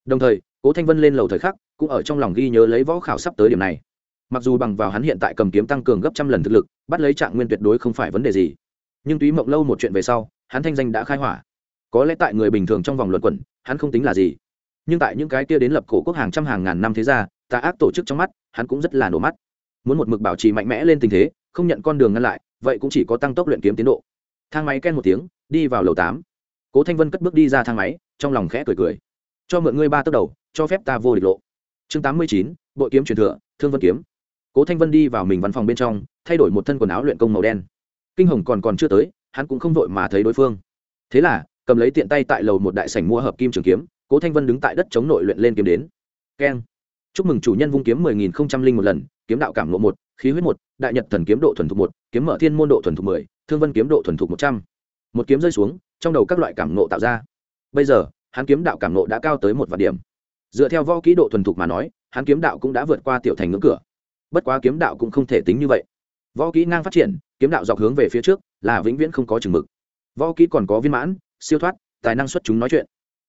đồng thời cố thanh vân lên lầu thời khắc cũng ở trong lòng ghi nhớ lấy võ khảo sắp tới điểm này mặc dù bằng vào hắn hiện tại cầm kiếm tăng cường gấp trăm lần thực lực bắt lấy trạng nguyên tuyệt đối không phải vấn đề gì nhưng túy mộng lâu một chuyện về sau hắn thanh danh đã khai hỏa có lẽ tại người bình thường trong vòng luận quẩn hắn không tính là gì nhưng tại những cái kia đến lập cổ quốc hàng trăm hàng ngàn năm thế ra tà ác tổ chức trong mắt hắn cũng rất là nổ mắt muốn một mực bảo trì mạnh mẽ lên tình thế không nhận con đường ngăn lại vậy cũng chỉ có tăng tốc luyện kiếm tiến độ thang máy ken một tiếng đi vào lầu tám cố thanh vân cất bước đi ra thang máy, trong lòng khẽ cười cười. Cho mượn ngươi ba tốc đầu, cho phép ta vô địch lộ. Chương tám mươi chín, bội kiếm truyền thừa, thương vân kiếm. Cố thanh vân đi vào mình văn phòng bên trong, thay đổi một thân quần áo luyện công màu đen. Kinh hồng còn còn chưa tới, hắn cũng không vội mà thấy đối phương. Thế là, cầm lấy tiện tay tại lầu một đại sảnh mua hợp kim trường kiếm, cố thanh vân đứng tại đất chống nội luyện lên kiếm đến. Keng. Chúc mừng chủ nhân vung kiếm mười nghìn không trăm linh một lần, kiếm đạo cảm lộ một, khí huyết một, đại nhật thần kiếm độ thuần thục một, kiếm mở thiên môn độ thuần thục mười, thương vân kiếm độ thuần thục một trăm. Một kiếm rơi xuống trong đầu các loại cảm nộ tạo ra. Bây giờ, hắn kiếm đạo cảm nộ đã cao tới một vạn điểm. Dựa theo võ kỹ độ thuần thục mà nói, hắn kiếm đạo cũng đã vượt qua tiểu thành ngưỡng cửa. Bất quá kiếm đạo cũng không thể tính như vậy. Võ kỹ ngang phát triển, kiếm đạo dọc hướng về phía trước, là vĩnh viễn không có chừng mực. Võ kỹ còn có viên mãn, siêu thoát, tài năng xuất chúng nói chuyện.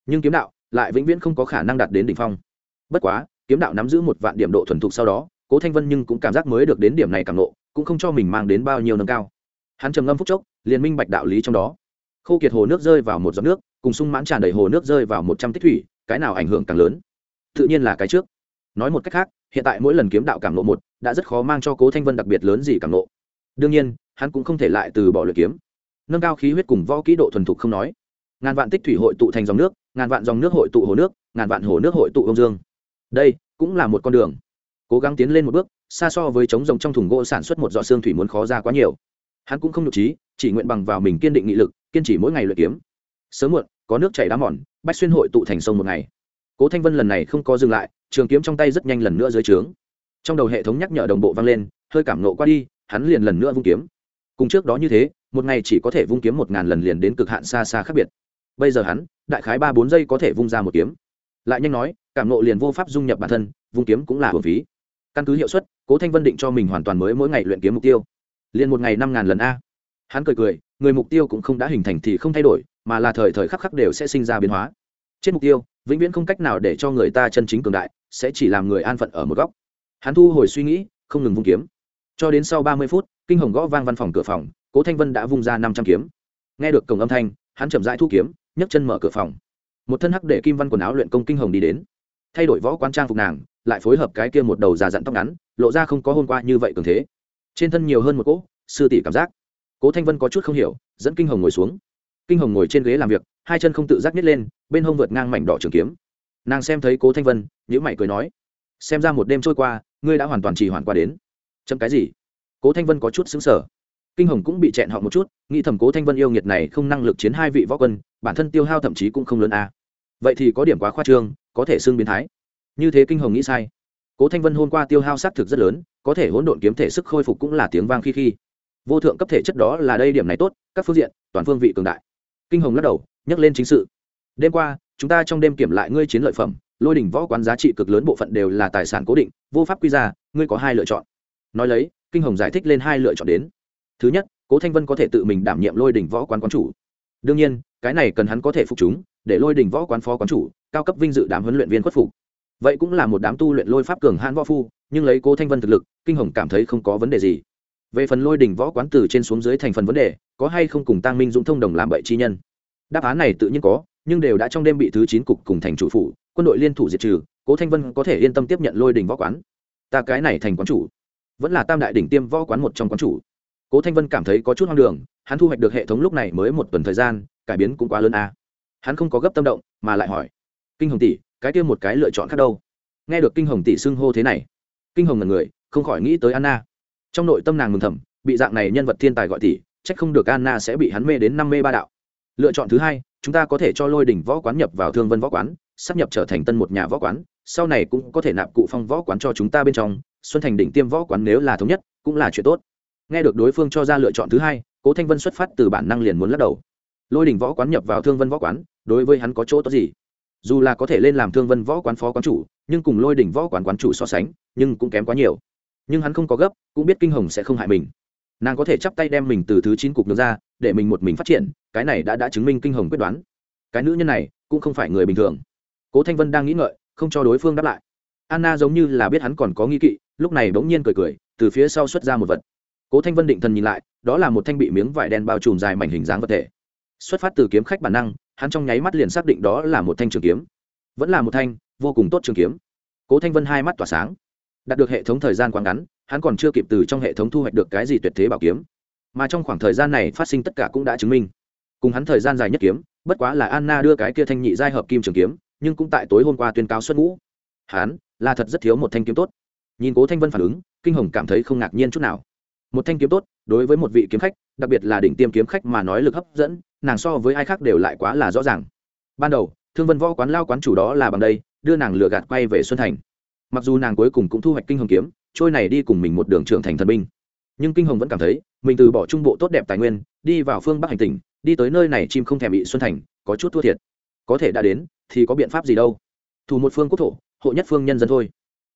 Nhưng kiếm đạo lại vĩnh viễn không có khả năng đạt đến đỉnh phong. Bất quá, kiếm đạo nắm giữ một vạn điểm độ thuần thục sau đó, cố thanh vân nhưng cũng cảm giác mới được đến điểm này càng nộ cũng không cho mình mang đến bao nhiêu nâng cao. Hắn trầm ngâm phúc chốc, liền minh bạch đạo lý trong đó khô kiệt hồ nước rơi vào một giọt nước, cùng sung mãn tràn đầy hồ nước rơi vào một trăm tích thủy, cái nào ảnh hưởng càng lớn? Tự nhiên là cái trước. Nói một cách khác, hiện tại mỗi lần kiếm đạo cảm lộ một, đã rất khó mang cho cố thanh vân đặc biệt lớn gì cảm lộ đương nhiên, hắn cũng không thể lại từ bỏ luyện kiếm. Nâng cao khí huyết cùng võ kỹ độ thuần thục không nói. Ngàn vạn tích thủy hội tụ thành dòng nước, ngàn vạn dòng nước hội tụ hồ nước, ngàn vạn hồ nước hội tụ ông dương. Đây cũng là một con đường. Cố gắng tiến lên một bước, xa so với chống rồng trong thùng gỗ sản xuất một giọt xương thủy muốn khó ra quá nhiều. Hắn cũng không nhục trí chỉ nguyện bằng vào mình kiên định nghị lực, kiên trì mỗi ngày luyện kiếm. Sớm muộn, có nước chảy đá mòn, bách xuyên hội tụ thành sông một ngày. Cố thanh vân lần này không có dừng lại, trường kiếm trong tay rất nhanh lần nữa dưới trướng. Trong đầu hệ thống nhắc nhở đồng bộ vang lên, hơi cảm nộ qua đi, hắn liền lần nữa vung kiếm. Cùng trước đó như thế, một ngày chỉ có thể vung kiếm một ngàn lần liền đến cực hạn xa xa khác biệt. Bây giờ hắn, đại khái ba bốn giây có thể vung ra một kiếm. Lại nhanh nói, cảm nộ liền vô pháp dung nhập bản thân, vung kiếm cũng là hồn phí. Căn cứ hiệu suất, cố thanh vân định cho mình hoàn toàn mới mỗi ngày luyện kiếm mục tiêu. Liền một ngày năm ngàn lần a hắn cười cười, người mục tiêu cũng không đã hình thành thì không thay đổi, mà là thời thời khắc khắc đều sẽ sinh ra biến hóa. Trên mục tiêu, vĩnh viễn không cách nào để cho người ta chân chính cường đại, sẽ chỉ làm người an phận ở một góc. Hắn thu hồi suy nghĩ, không ngừng vung kiếm. Cho đến sau ba mươi phút, kinh hồng gõ vang văn phòng cửa phòng, cố thanh vân đã vung ra năm trăm kiếm. Nghe được cổng âm thanh, hắn chậm rãi thu kiếm, nhấc chân mở cửa phòng. Một thân hắc để kim văn quần áo luyện công kinh hồng đi đến. Thay đổi võ quan trang phục nàng, lại phối hợp cái kia một đầu già dặn tóc ngắn, lộ ra không có hôm qua như vậy cường thế. Trên thân nhiều hơn một cỗ, sư tỷ cảm giác cố thanh vân có chút không hiểu, dẫn kinh hồng ngồi xuống. Kinh hồng ngồi trên ghế làm việc, hai chân không tự giác nhét lên, bên hông vượt ngang mảnh đỏ trường kiếm. Nàng xem thấy cố thanh vân nhữ mày cười nói, xem ra một đêm trôi qua, ngươi đã hoàn toàn trì hoàn qua đến. Chấm cái gì? Cố thanh vân có chút xứng sở kinh hồng cũng bị chẹn họ một chút, nghĩ thầm cố thanh vân yêu nghiệt này không năng lực chiến hai vị võ quân, bản thân tiêu hao thậm chí cũng không lớn a. Vậy thì có điểm quá khoa trương, có thể xương biến thái. Như thế kinh hồng nghĩ sai. Cố thanh vân hôm qua tiêu hao s á thực rất lớn, có thể hỗn độn kiếm thể sức khôi phục cũng là tiếng vang khi khi vô thượng cấp thể chất đó là đây điểm này tốt, các phương diện, toàn phương vị cường đại. Kinh hồng lắc đầu, nhắc lên chính sự. Đêm qua, chúng ta trong đêm kiểm lại ngươi chiến lợi phẩm, lôi đỉnh võ quán giá trị cực lớn bộ phận đều là tài sản cố định, vô pháp quy ra, ngươi có hai lựa chọn. Nói lấy, kinh hồng giải thích lên hai lựa chọn đến. Thứ nhất, cố thanh vân có thể tự mình đảm nhiệm lôi đỉnh võ quán quán chủ. Đương nhiên, cái này cần hắn có thể phục chúng, để lôi đỉnh võ quán phó quán chủ, cao cấp vinh dự đám huấn luyện viên khuất phục. Vậy cũng là một đám tu luyện lôi pháp cường hãn võ phu, nhưng lấy cố thanh vân thực lực, kinh hồng cảm thấy không có vấn đề gì về phần lôi đỉnh võ quán từ trên xuống dưới thành phần vấn đề, có hay không cùng tăng minh dũng thông đồng làm bậy chi nhân? Đáp án này tự nhiên có, nhưng đều đã trong đêm bị thứ chín cục cùng thành chủ phủ, quân đội liên thủ diệt trừ, cố thanh vân có thể yên tâm tiếp nhận lôi đỉnh võ quán. Ta cái này thành quán chủ, vẫn là tam đại đỉnh tiêm võ quán một trong quán chủ. Cố thanh vân cảm thấy có chút hoang đường, hắn thu hoạch được hệ thống lúc này mới một tuần thời gian, cải biến cũng quá lớn a. Hắn không có gấp tâm động, mà lại hỏi, kinh hồng tỷ, cái kia một cái lựa chọn khác đâu? Nghe được kinh hồng tỷ xưng hô thế này, kinh hồng là người, không khỏi nghĩ tới anna trong nội tâm nàng mừng thầm, bị dạng này nhân vật thiên tài gọi tỷ trách không được anna sẽ bị hắn mê đến năm mê ba đạo. Lựa chọn thứ hai, chúng ta có thể cho lôi đỉnh võ quán nhập vào thương vân võ quán, sắp nhập trở thành tân một nhà võ quán, sau này cũng có thể nạp cụ phong võ quán cho chúng ta bên trong, xuân thành đỉnh tiêm võ quán nếu là thống nhất, cũng là chuyện tốt. Nghe được đối phương cho ra lựa chọn thứ hai, cố thanh vân xuất phát từ bản năng liền muốn lắc đầu. Lôi đỉnh võ quán nhập vào thương vân võ quán, đối với hắn có chỗ tốt gì? Dù là có thể lên làm thương vân võ quán phó quán chủ, nhưng cùng lôi đỉnh võ quán quán chủ so sánh, nhưng cũng kém quá nhiều nhưng hắn không có gấp, cũng biết kinh hồng sẽ không hại mình. Nàng có thể chắp tay đem mình từ thứ chín cục được ra, để mình một mình phát triển, cái này đã đã chứng minh kinh hồng quyết đoán. Cái nữ nhân này, cũng không phải người bình thường. Cố thanh vân đang nghĩ ngợi, không cho đối phương đáp lại. Anna giống như là biết hắn còn có nghi kỵ, lúc này bỗng nhiên cười cười, từ phía sau xuất ra một vật. Cố thanh vân định thần nhìn lại, đó là một thanh bị miếng vải đen bao trùm dài mảnh hình dáng vật thể. Xuất phát từ kiếm khách bản năng, hắn trong nháy mắt liền xác định đó là một thanh trường kiếm. Vẫn là một thanh, vô cùng tốt trường kiếm. Cố thanh vân hai mắt tỏa sáng đạt được hệ thống thời gian quá ngắn, hắn còn chưa kịp từ trong hệ thống thu hoạch được cái gì tuyệt thế bảo kiếm. Mà trong khoảng thời gian này phát sinh tất cả cũng đã chứng minh. Cùng hắn thời gian dài nhất kiếm, bất quá là anna đưa cái kia thanh nhị giai hợp kim trường kiếm, nhưng cũng tại tối hôm qua tuyên cáo xuất ngũ. Hắn, là thật rất thiếu một thanh kiếm tốt. Nhìn cố thanh vân phản ứng, kinh hồng cảm thấy không ngạc nhiên chút nào. Một thanh kiếm tốt, đối với một vị kiếm khách, đặc biệt là đỉnh tiêm kiếm khách mà nói lực hấp dẫn, nàng so với ai khác đều lại quá là rõ ràng. Ban đầu, thương vân võ quán lao quán chủ đó là bằng đây, đưa nàng lừa gạt quay về xuân thành mặc dù nàng cuối cùng cũng thu hoạch kinh hồng kiếm, trôi này đi cùng mình một đường trưởng thành thần binh. Nhưng kinh hồng vẫn cảm thấy, mình từ bỏ trung bộ tốt đẹp tài nguyên, đi vào phương bắc hành tỉnh, đi tới nơi này chim không thèm bị xuân thành, có chút thua thiệt. Có thể đã đến, thì có biện pháp gì đâu. Thủ một phương quốc thổ, hộ nhất phương nhân dân thôi.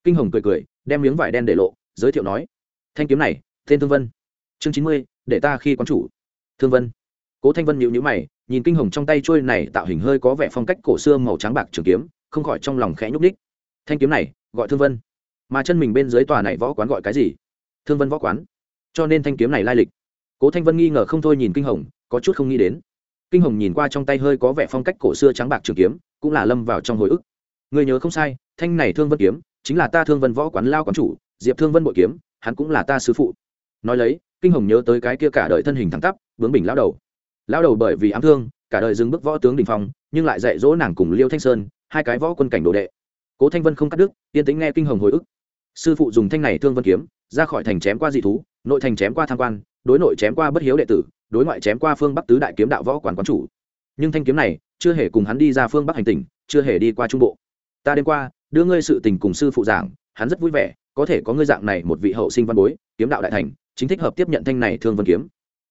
Kinh hồng cười cười, đem miếng vải đen để lộ, giới thiệu nói, thanh kiếm này, tên thương vân. Chương chín mươi, để ta khi quán chủ. Thương vân. Cố thanh vân nhịu nhữ mày, nhìn kinh hồng trong tay trôi này tạo hình hơi có vẻ phong cách cổ xưa màu trắng bạc trường kiếm, không khỏi trong lòng khẽ nhúc ních thanh kiếm này gọi thương vân. Mà chân mình bên dưới tòa này võ quán gọi cái gì? Thương vân võ quán. Cho nên thanh kiếm này lai lịch. Cố thanh vân nghi ngờ không thôi nhìn kinh hồng, có chút không nghĩ đến. Kinh hồng nhìn qua trong tay hơi có vẻ phong cách cổ xưa trắng bạc trường kiếm, cũng là lâm vào trong hồi ức. Người nhớ không sai, thanh này thương vân kiếm, chính là ta thương vân võ quán lao quán chủ, diệp thương vân bội kiếm, hắn cũng là ta sư phụ. Nói lấy, kinh hồng nhớ tới cái kia cả đời thân hình thẳng tắp, bướng bình lao đầu. Lao đầu bởi vì ám thương, cả đời dừng bước võ tướng đình phong, nhưng lại dạy dỗ nàng cùng liêu thanh sơn, hai cái võ quân cảnh đồ đệ cố thanh vân không cắt đứt, yên tĩnh nghe kinh hồng hồi ức. Sư phụ dùng thanh này thương vân kiếm, ra khỏi thành chém qua dị thú, nội thành chém qua tham quan, đối nội chém qua bất hiếu đệ tử, đối ngoại chém qua phương bắc tứ đại kiếm đạo võ quản quán chủ. Nhưng thanh kiếm này, chưa hề cùng hắn đi ra phương bắc hành tỉnh, chưa hề đi qua trung bộ. Ta đêm qua, đưa ngươi sự tình cùng sư phụ giảng, hắn rất vui vẻ, có thể có ngươi dạng này một vị hậu sinh văn bối, kiếm đạo đại thành, chính thích hợp tiếp nhận thanh này thương vân kiếm.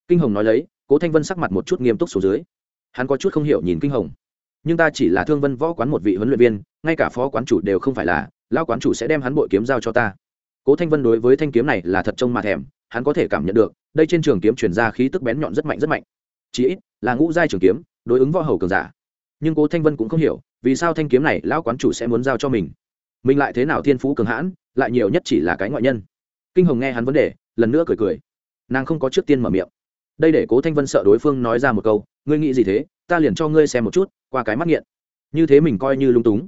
Kinh hồng nói lấy, cố thanh vân sắc mặt một chút nghiêm túc xuống dưới. Hắn có chút không hiểu nhìn kinh hồng nhưng ta chỉ là thương vân võ quán một vị huấn luyện viên, ngay cả phó quán chủ đều không phải là lao quán chủ sẽ đem hắn bội kiếm giao cho ta. Cố thanh vân đối với thanh kiếm này là thật trông mà thèm, hắn có thể cảm nhận được, đây trên trường kiếm chuyển ra khí tức bén nhọn rất mạnh rất mạnh. Chí ít là ngũ giai trường kiếm, đối ứng võ hầu cường giả. Nhưng cố thanh vân cũng không hiểu, vì sao thanh kiếm này lão quán chủ sẽ muốn giao cho mình? Mình lại thế nào thiên phú cường hãn, lại nhiều nhất chỉ là cái ngoại nhân? Kinh hồng nghe hắn vấn đề, lần nữa cười cười. Nàng không có trước tiên mở miệng đây để cố thanh vân sợ đối phương nói ra một câu, ngươi nghĩ gì thế? Ta liền cho ngươi xem một chút, qua cái mắt nghiện. Như thế mình coi như lung túng.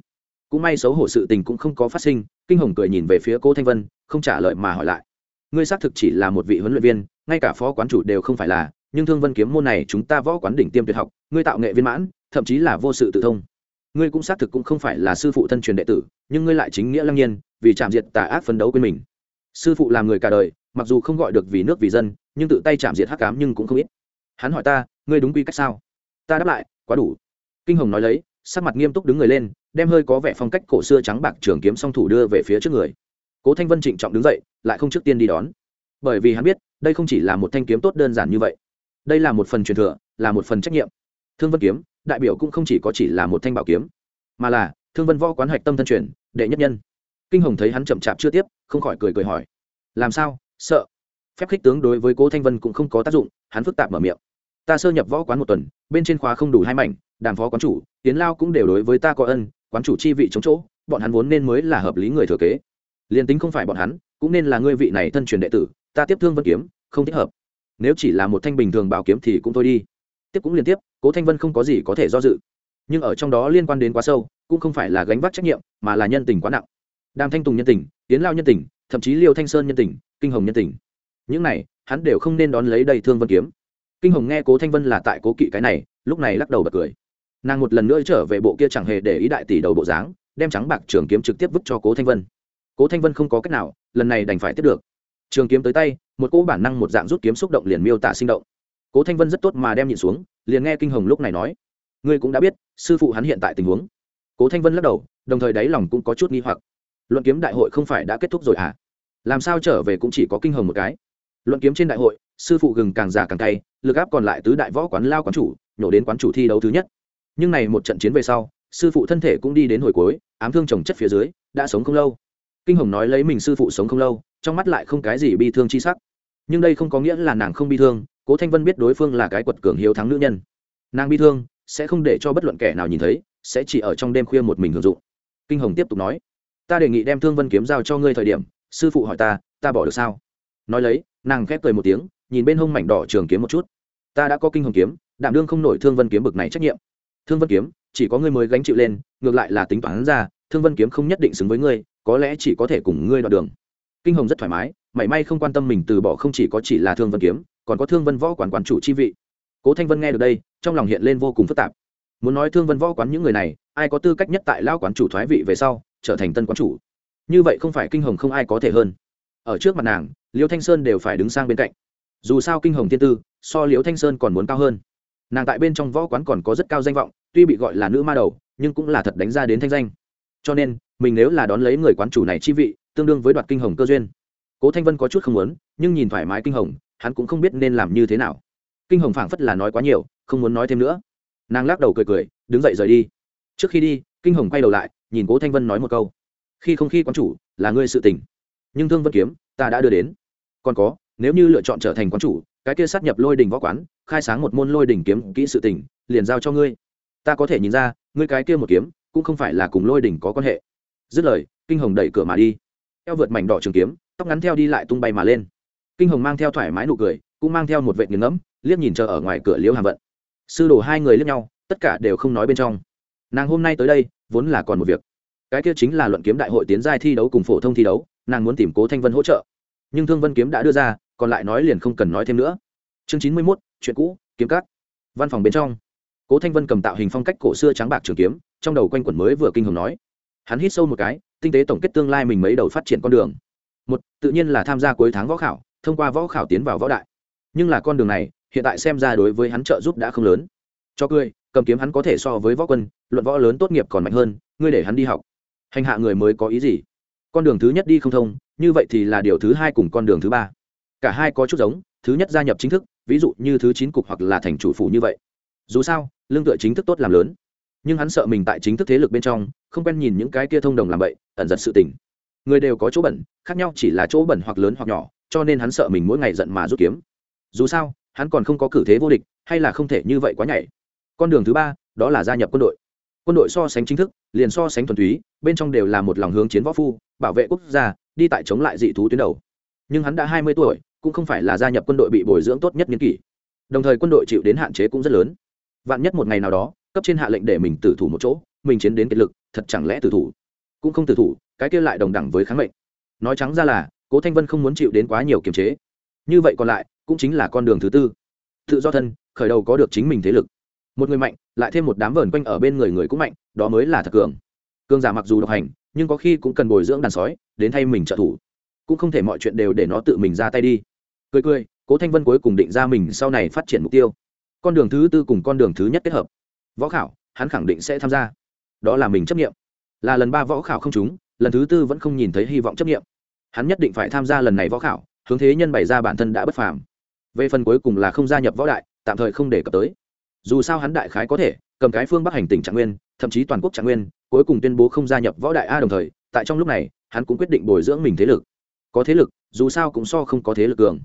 Cũng may xấu hổ sự tình cũng không có phát sinh, kinh hồng cười nhìn về phía cố thanh vân, không trả lời mà hỏi lại. Ngươi xác thực chỉ là một vị huấn luyện viên, ngay cả phó quán chủ đều không phải là, nhưng thương vân kiếm môn này chúng ta võ quán đỉnh tiêm tuyệt học, ngươi tạo nghệ viên mãn, thậm chí là vô sự tự thông. Ngươi cũng xác thực cũng không phải là sư phụ thân truyền đệ tử, nhưng ngươi lại chính nghĩa lăng nhiên, vì chạm diệt tà ác phấn đấu quên mình. Sư phụ làm người cả đời mặc dù không gọi được vì nước vì dân, nhưng tự tay chạm diệt hắc cám nhưng cũng không ít. Hắn hỏi ta, ngươi đúng quy cách sao? Ta đáp lại, quá đủ. Kinh hồng nói lấy, sắc mặt nghiêm túc đứng người lên, đem hơi có vẻ phong cách cổ xưa trắng bạc trường kiếm song thủ đưa về phía trước người. Cố thanh vân trịnh trọng đứng dậy, lại không trước tiên đi đón. Bởi vì hắn biết, đây không chỉ là một thanh kiếm tốt đơn giản như vậy. Đây là một phần truyền thừa, là một phần trách nhiệm. Thương vân kiếm, đại biểu cũng không chỉ có chỉ là một thanh bảo kiếm, mà là thương vân võ quán hạch tâm thân truyền, đệ nhất nhân. Kinh hồng thấy hắn chậm chạp chưa tiếp, không khỏi cười cười hỏi, làm sao? Sợ. Phép khích tướng đối với cố thanh vân cũng không có tác dụng, hắn phức tạp mở miệng. Ta sơ nhập võ quán một tuần, bên trên khóa không đủ hai mảnh, đàm phó quán chủ tiến lao cũng đều đối với ta có ân, quán chủ chi vị chống chỗ, bọn hắn vốn nên mới là hợp lý người thừa kế. Liền tính không phải bọn hắn, cũng nên là ngươi vị này thân truyền đệ tử, ta tiếp thương vân kiếm, không thích hợp. Nếu chỉ là một thanh bình thường bảo kiếm thì cũng thôi đi. Tiếp cũng liên tiếp, cố thanh vân không có gì có thể do dự. Nhưng ở trong đó liên quan đến quá sâu, cũng không phải là gánh vác trách nhiệm, mà là nhân tình quá nặng. Đàm thanh tùng nhân tình tiến lao nhân tình, thậm chí liêu thanh sơn nhân tình kinh hồng nhân tình. Những này, hắn đều không nên đón lấy đầy thương vân kiếm. Kinh hồng nghe cố thanh vân là tại cố kỵ cái này, lúc này lắc đầu bật cười. Nàng một lần nữa trở về bộ kia chẳng hề để ý đại tỷ đầu bộ dáng, đem trắng bạc trường kiếm trực tiếp vứt cho cố thanh vân. Cố thanh vân không có cách nào, lần này đành phải tiếp được. Trường kiếm tới tay, một cỗ bản năng một dạng rút kiếm xúc động liền miêu tả sinh động. Cố thanh vân rất tốt mà đem nhịn xuống, liền nghe kinh hồng lúc này nói, ngươi cũng đã biết, sư phụ hắn hiện tại tình huống. Cố thanh vân lắc đầu, đồng thời đáy lòng cũng có chút nghi hoặc. Luận kiếm đại hội không phải đã kết thúc rồi à làm sao trở về cũng chỉ có kinh hồng một cái. Luận kiếm trên đại hội, sư phụ gừng càng già càng cay, lực áp còn lại tứ đại võ quán lao quán chủ, nhổ đến quán chủ thi đấu thứ nhất. Nhưng này một trận chiến về sau, sư phụ thân thể cũng đi đến hồi cuối, ám thương trồng chất phía dưới, đã sống không lâu. Kinh hồng nói lấy mình sư phụ sống không lâu, trong mắt lại không cái gì bi thương chi sắc. Nhưng đây không có nghĩa là nàng không bi thương, cố thanh vân biết đối phương là cái quật cường hiếu thắng nữ nhân. Nàng bi thương, sẽ không để cho bất luận kẻ nào nhìn thấy, sẽ chỉ ở trong đêm khuya một mình hưởng dụng. Kinh hồng tiếp tục nói, ta đề nghị đem thương vân kiếm giao cho ngươi thời điểm sư phụ hỏi ta ta bỏ được sao? Nói lấy, nàng khép cười một tiếng, nhìn bên hông mảnh đỏ trường kiếm một chút. Ta đã có kinh hồng kiếm, đảm đương không nổi thương vân kiếm bực này trách nhiệm. Thương vân kiếm, chỉ có ngươi mới gánh chịu lên, ngược lại là tính toán ra, thương vân kiếm không nhất định xứng với ngươi, có lẽ chỉ có thể cùng ngươi đoạn đường. Kinh hồng rất thoải mái, mảy may không quan tâm mình từ bỏ không chỉ có chỉ là thương vân kiếm, còn có thương vân võ quản quản chủ chi vị. Cố thanh vân nghe được đây, trong lòng hiện lên vô cùng phức tạp. Muốn nói thương vân võ quán những người này, ai có tư cách nhất tại lao quán chủ thoái vị về sau, trở thành tân quán chủ? Như vậy không phải kinh hồng không ai có thể hơn. Ở trước mặt nàng liêu thanh sơn đều phải đứng sang bên cạnh. Dù sao kinh hồng thiên tư, so liêu thanh sơn còn muốn cao hơn. Nàng tại bên trong võ quán còn có rất cao danh vọng, tuy bị gọi là nữ ma đầu, nhưng cũng là thật đánh ra đến thanh danh. Cho nên, mình nếu là đón lấy người quán chủ này chi vị, tương đương với đoạt kinh hồng cơ duyên. Cố thanh vân có chút không muốn, nhưng nhìn thoải mái kinh hồng, hắn cũng không biết nên làm như thế nào. Kinh hồng phảng phất là nói quá nhiều, không muốn nói thêm nữa. Nàng lắc đầu cười cười, đứng dậy rời đi. Trước khi đi, kinh hồng quay đầu lại, nhìn cố thanh vân nói một câu khi không khi quán chủ là ngươi sự tình. Nhưng thương vân kiếm, ta đã đưa đến. Còn có, nếu như lựa chọn trở thành quán chủ, cái kia sát nhập lôi đình võ quán, khai sáng một môn lôi đình kiếm kỹ sự tình, liền giao cho ngươi. Ta có thể nhìn ra, ngươi cái kia một kiếm, cũng không phải là cùng lôi đình có quan hệ. Dứt lời, kinh hồng đẩy cửa mà đi. Eo vượt mảnh đỏ trường kiếm, tóc ngắn theo đi lại tung bay mà lên. Kinh hồng mang theo thoải mái nụ cười, cũng mang theo một vệ nghiền ngẫm, liếc nhìn chờ ở ngoài cửa liễu hàm vận. Sư đồ hai người liếc nhau, tất cả đều không nói bên trong. Nàng hôm nay tới đây, vốn là còn một việc cái kia chính là luận kiếm đại hội tiến giai thi đấu cùng phổ thông thi đấu, nàng muốn tìm cố thanh vân hỗ trợ. Nhưng thương vân kiếm đã đưa ra, còn lại nói liền không cần nói thêm nữa. Chương chín mươi mốt, chuyện cũ, kiếm cắt văn phòng bên trong, cố thanh vân cầm tạo hình phong cách cổ xưa trắng bạc trường kiếm, trong đầu quanh quẩn mới vừa kinh hồng nói. Hắn hít sâu một cái, tinh tế tổng kết tương lai mình mấy đầu phát triển con đường. Một, tự nhiên là tham gia cuối tháng võ khảo, thông qua võ khảo tiến vào võ đại. Nhưng là con đường này, hiện tại xem ra đối với hắn trợ giúp đã không lớn. Cho cười, cầm kiếm hắn có thể so với võ quân, luận võ lớn tốt nghiệp còn mạnh hơn, ngươi để hắn đi học hành hạ người mới có ý gì? Con đường thứ nhất đi không thông, như vậy thì là điều thứ hai cùng con đường thứ ba. Cả hai có chút giống, thứ nhất gia nhập chính thức, ví dụ như thứ chín cục hoặc là thành chủ phủ như vậy. Dù sao, lương tựa chính thức tốt làm lớn. Nhưng hắn sợ mình tại chính thức thế lực bên trong, không quen nhìn những cái kia thông đồng làm vậy ẩn giật sự tình. Người đều có chỗ bẩn, khác nhau chỉ là chỗ bẩn hoặc lớn hoặc nhỏ, cho nên hắn sợ mình mỗi ngày giận mà rút kiếm. Dù sao, hắn còn không có cử thế vô địch, hay là không thể như vậy quá nhảy. Con đường thứ ba, đó là gia nhập quân đội quân đội so sánh chính thức, liền so sánh thuần túy, bên trong đều là một lòng hướng chiến võ phu, bảo vệ quốc gia, đi tại chống lại dị thú tuyến đầu. Nhưng hắn đã hai mươi tuổi, cũng không phải là gia nhập quân đội bị bồi dưỡng tốt nhất n kỷ. Đồng thời quân đội chịu đến hạn chế cũng rất lớn. Vạn nhất một ngày nào đó, cấp trên hạ lệnh để mình tử thủ một chỗ, mình chiến đến kiệt lực, thật chẳng lẽ tử thủ? Cũng không tử thủ, cái kia lại đồng đẳng với kháng mệnh. Nói trắng ra là, cố thanh vân không muốn chịu đến quá nhiều kiềm chế. Như vậy còn lại, cũng chính là con đường thứ tư. Tự do thân, khởi đầu có được chính mình thế lực. Một người mạnh lại thêm một đám vờn quanh ở bên người người cũng mạnh, đó mới là thật cường. Cường giả mặc dù độc hành, nhưng có khi cũng cần bồi dưỡng đàn sói, đến thay mình trợ thủ. Cũng không thể mọi chuyện đều để nó tự mình ra tay đi. Cười cười, cố thanh vân cuối cùng định ra mình sau này phát triển mục tiêu. Con đường thứ tư cùng con đường thứ nhất kết hợp. Võ khảo, hắn khẳng định sẽ tham gia. Đó là mình chấp nghiệm là lần ba võ khảo không trúng, lần thứ tư vẫn không nhìn thấy hy vọng chấp nghiệm hắn nhất định phải tham gia lần này võ khảo, hướng thế nhân bày ra bản thân đã bất phàm. Về phần cuối cùng là không gia nhập võ đại, tạm thời không để cập tới dù sao hắn đại khái có thể cầm cái phương bắc hành tỉnh trạng nguyên, thậm chí toàn quốc trạng nguyên, cuối cùng tuyên bố không gia nhập võ đại a đồng thời, tại trong lúc này, hắn cũng quyết định bồi dưỡng mình thế lực. Có thế lực, dù sao cũng so không có thế lực cường.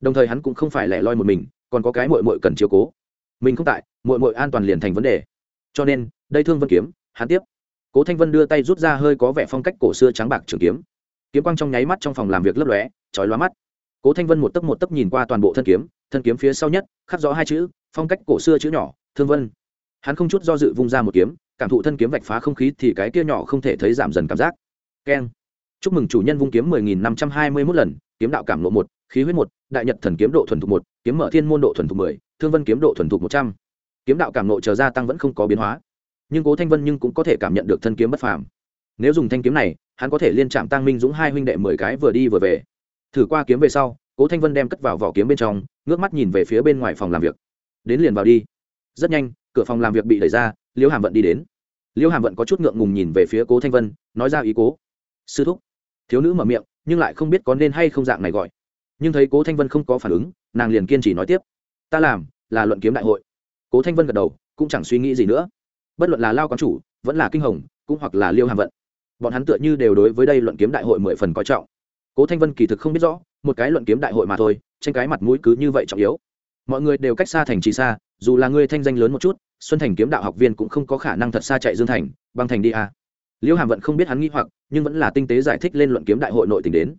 Đồng thời hắn cũng không phải lẻ loi một mình, còn có cái mội mội cần chiều cố. Mình không tại mội mội an toàn liền thành vấn đề. Cho nên, đây thương vân kiếm, hắn tiếp. Cố thanh vân đưa tay rút ra hơi có vẻ phong cách cổ xưa trắng bạc trường kiếm. Kiếm quang trong nháy mắt trong phòng làm việc lấp lóe, chói lóa mắt. Cố thanh vân một tấc một tấc nhìn qua toàn bộ thân kiếm thân kiếm phía sau nhất, khắc rõ hai chữ phong cách cổ xưa chữ nhỏ, thương vân. Hắn không chút do dự vung ra một kiếm, cảm thụ thân kiếm vạch phá không khí thì cái kia nhỏ không thể thấy giảm dần cảm giác. Keng. Chúc mừng chủ nhân vung kiếm mười nghìn năm trăm hai mươi mốt lần, kiếm đạo cảm lộ một, khí huyết một, đại nhật thần kiếm độ thuần thục một, kiếm mở thiên môn độ thuần thục mười, thương vân kiếm độ thuần thục một trăm. Kiếm đạo cảm lộ chờ gia tăng vẫn không có biến hóa. Nhưng cố thanh vân nhưng cũng có thể cảm nhận được thân kiếm bất phàm. Nếu dùng thanh kiếm này, hắn có thể liên trạm tăng minh dũng hai huynh đệ mười cái vừa đi vừa về. Thử qua kiếm về sau, cố thanh vân đem cất vào vỏ kiếm bên trong, ngước mắt nhìn về phía bên ngoài phòng làm việc đến liền vào đi. Rất nhanh, cửa phòng làm việc bị đẩy ra, liễu hàm vận đi đến. Liễu hàm vận có chút ngượng ngùng nhìn về phía cố thanh vân, nói ra ý cố. Sư thúc. Thiếu nữ mở miệng, nhưng lại không biết có nên hay không dạng này gọi. Nhưng thấy cố thanh vân không có phản ứng, nàng liền kiên trì nói tiếp. Ta làm là luận kiếm đại hội. Cố thanh vân gật đầu, cũng chẳng suy nghĩ gì nữa. Bất luận là lao quán chủ, vẫn là kinh hồng, cũng hoặc là liêu hàm vận, bọn hắn tựa như đều đối với đây luận kiếm đại hội mười phần coi trọng. Cố thanh vân kỳ thực không biết rõ, một cái luận kiếm đại hội mà thôi, tranh cái mặt mũi cứ như vậy trọng yếu mọi người đều cách xa thành trì xa, dù là ngươi thanh danh lớn một chút, xuân thành kiếm đạo học viên cũng không có khả năng thật xa chạy dương thành, băng thành đi à. liễu hàm vận không biết hắn nghĩ hoặc, nhưng vẫn là tinh tế giải thích lên luận kiếm đại hội nội tình đến.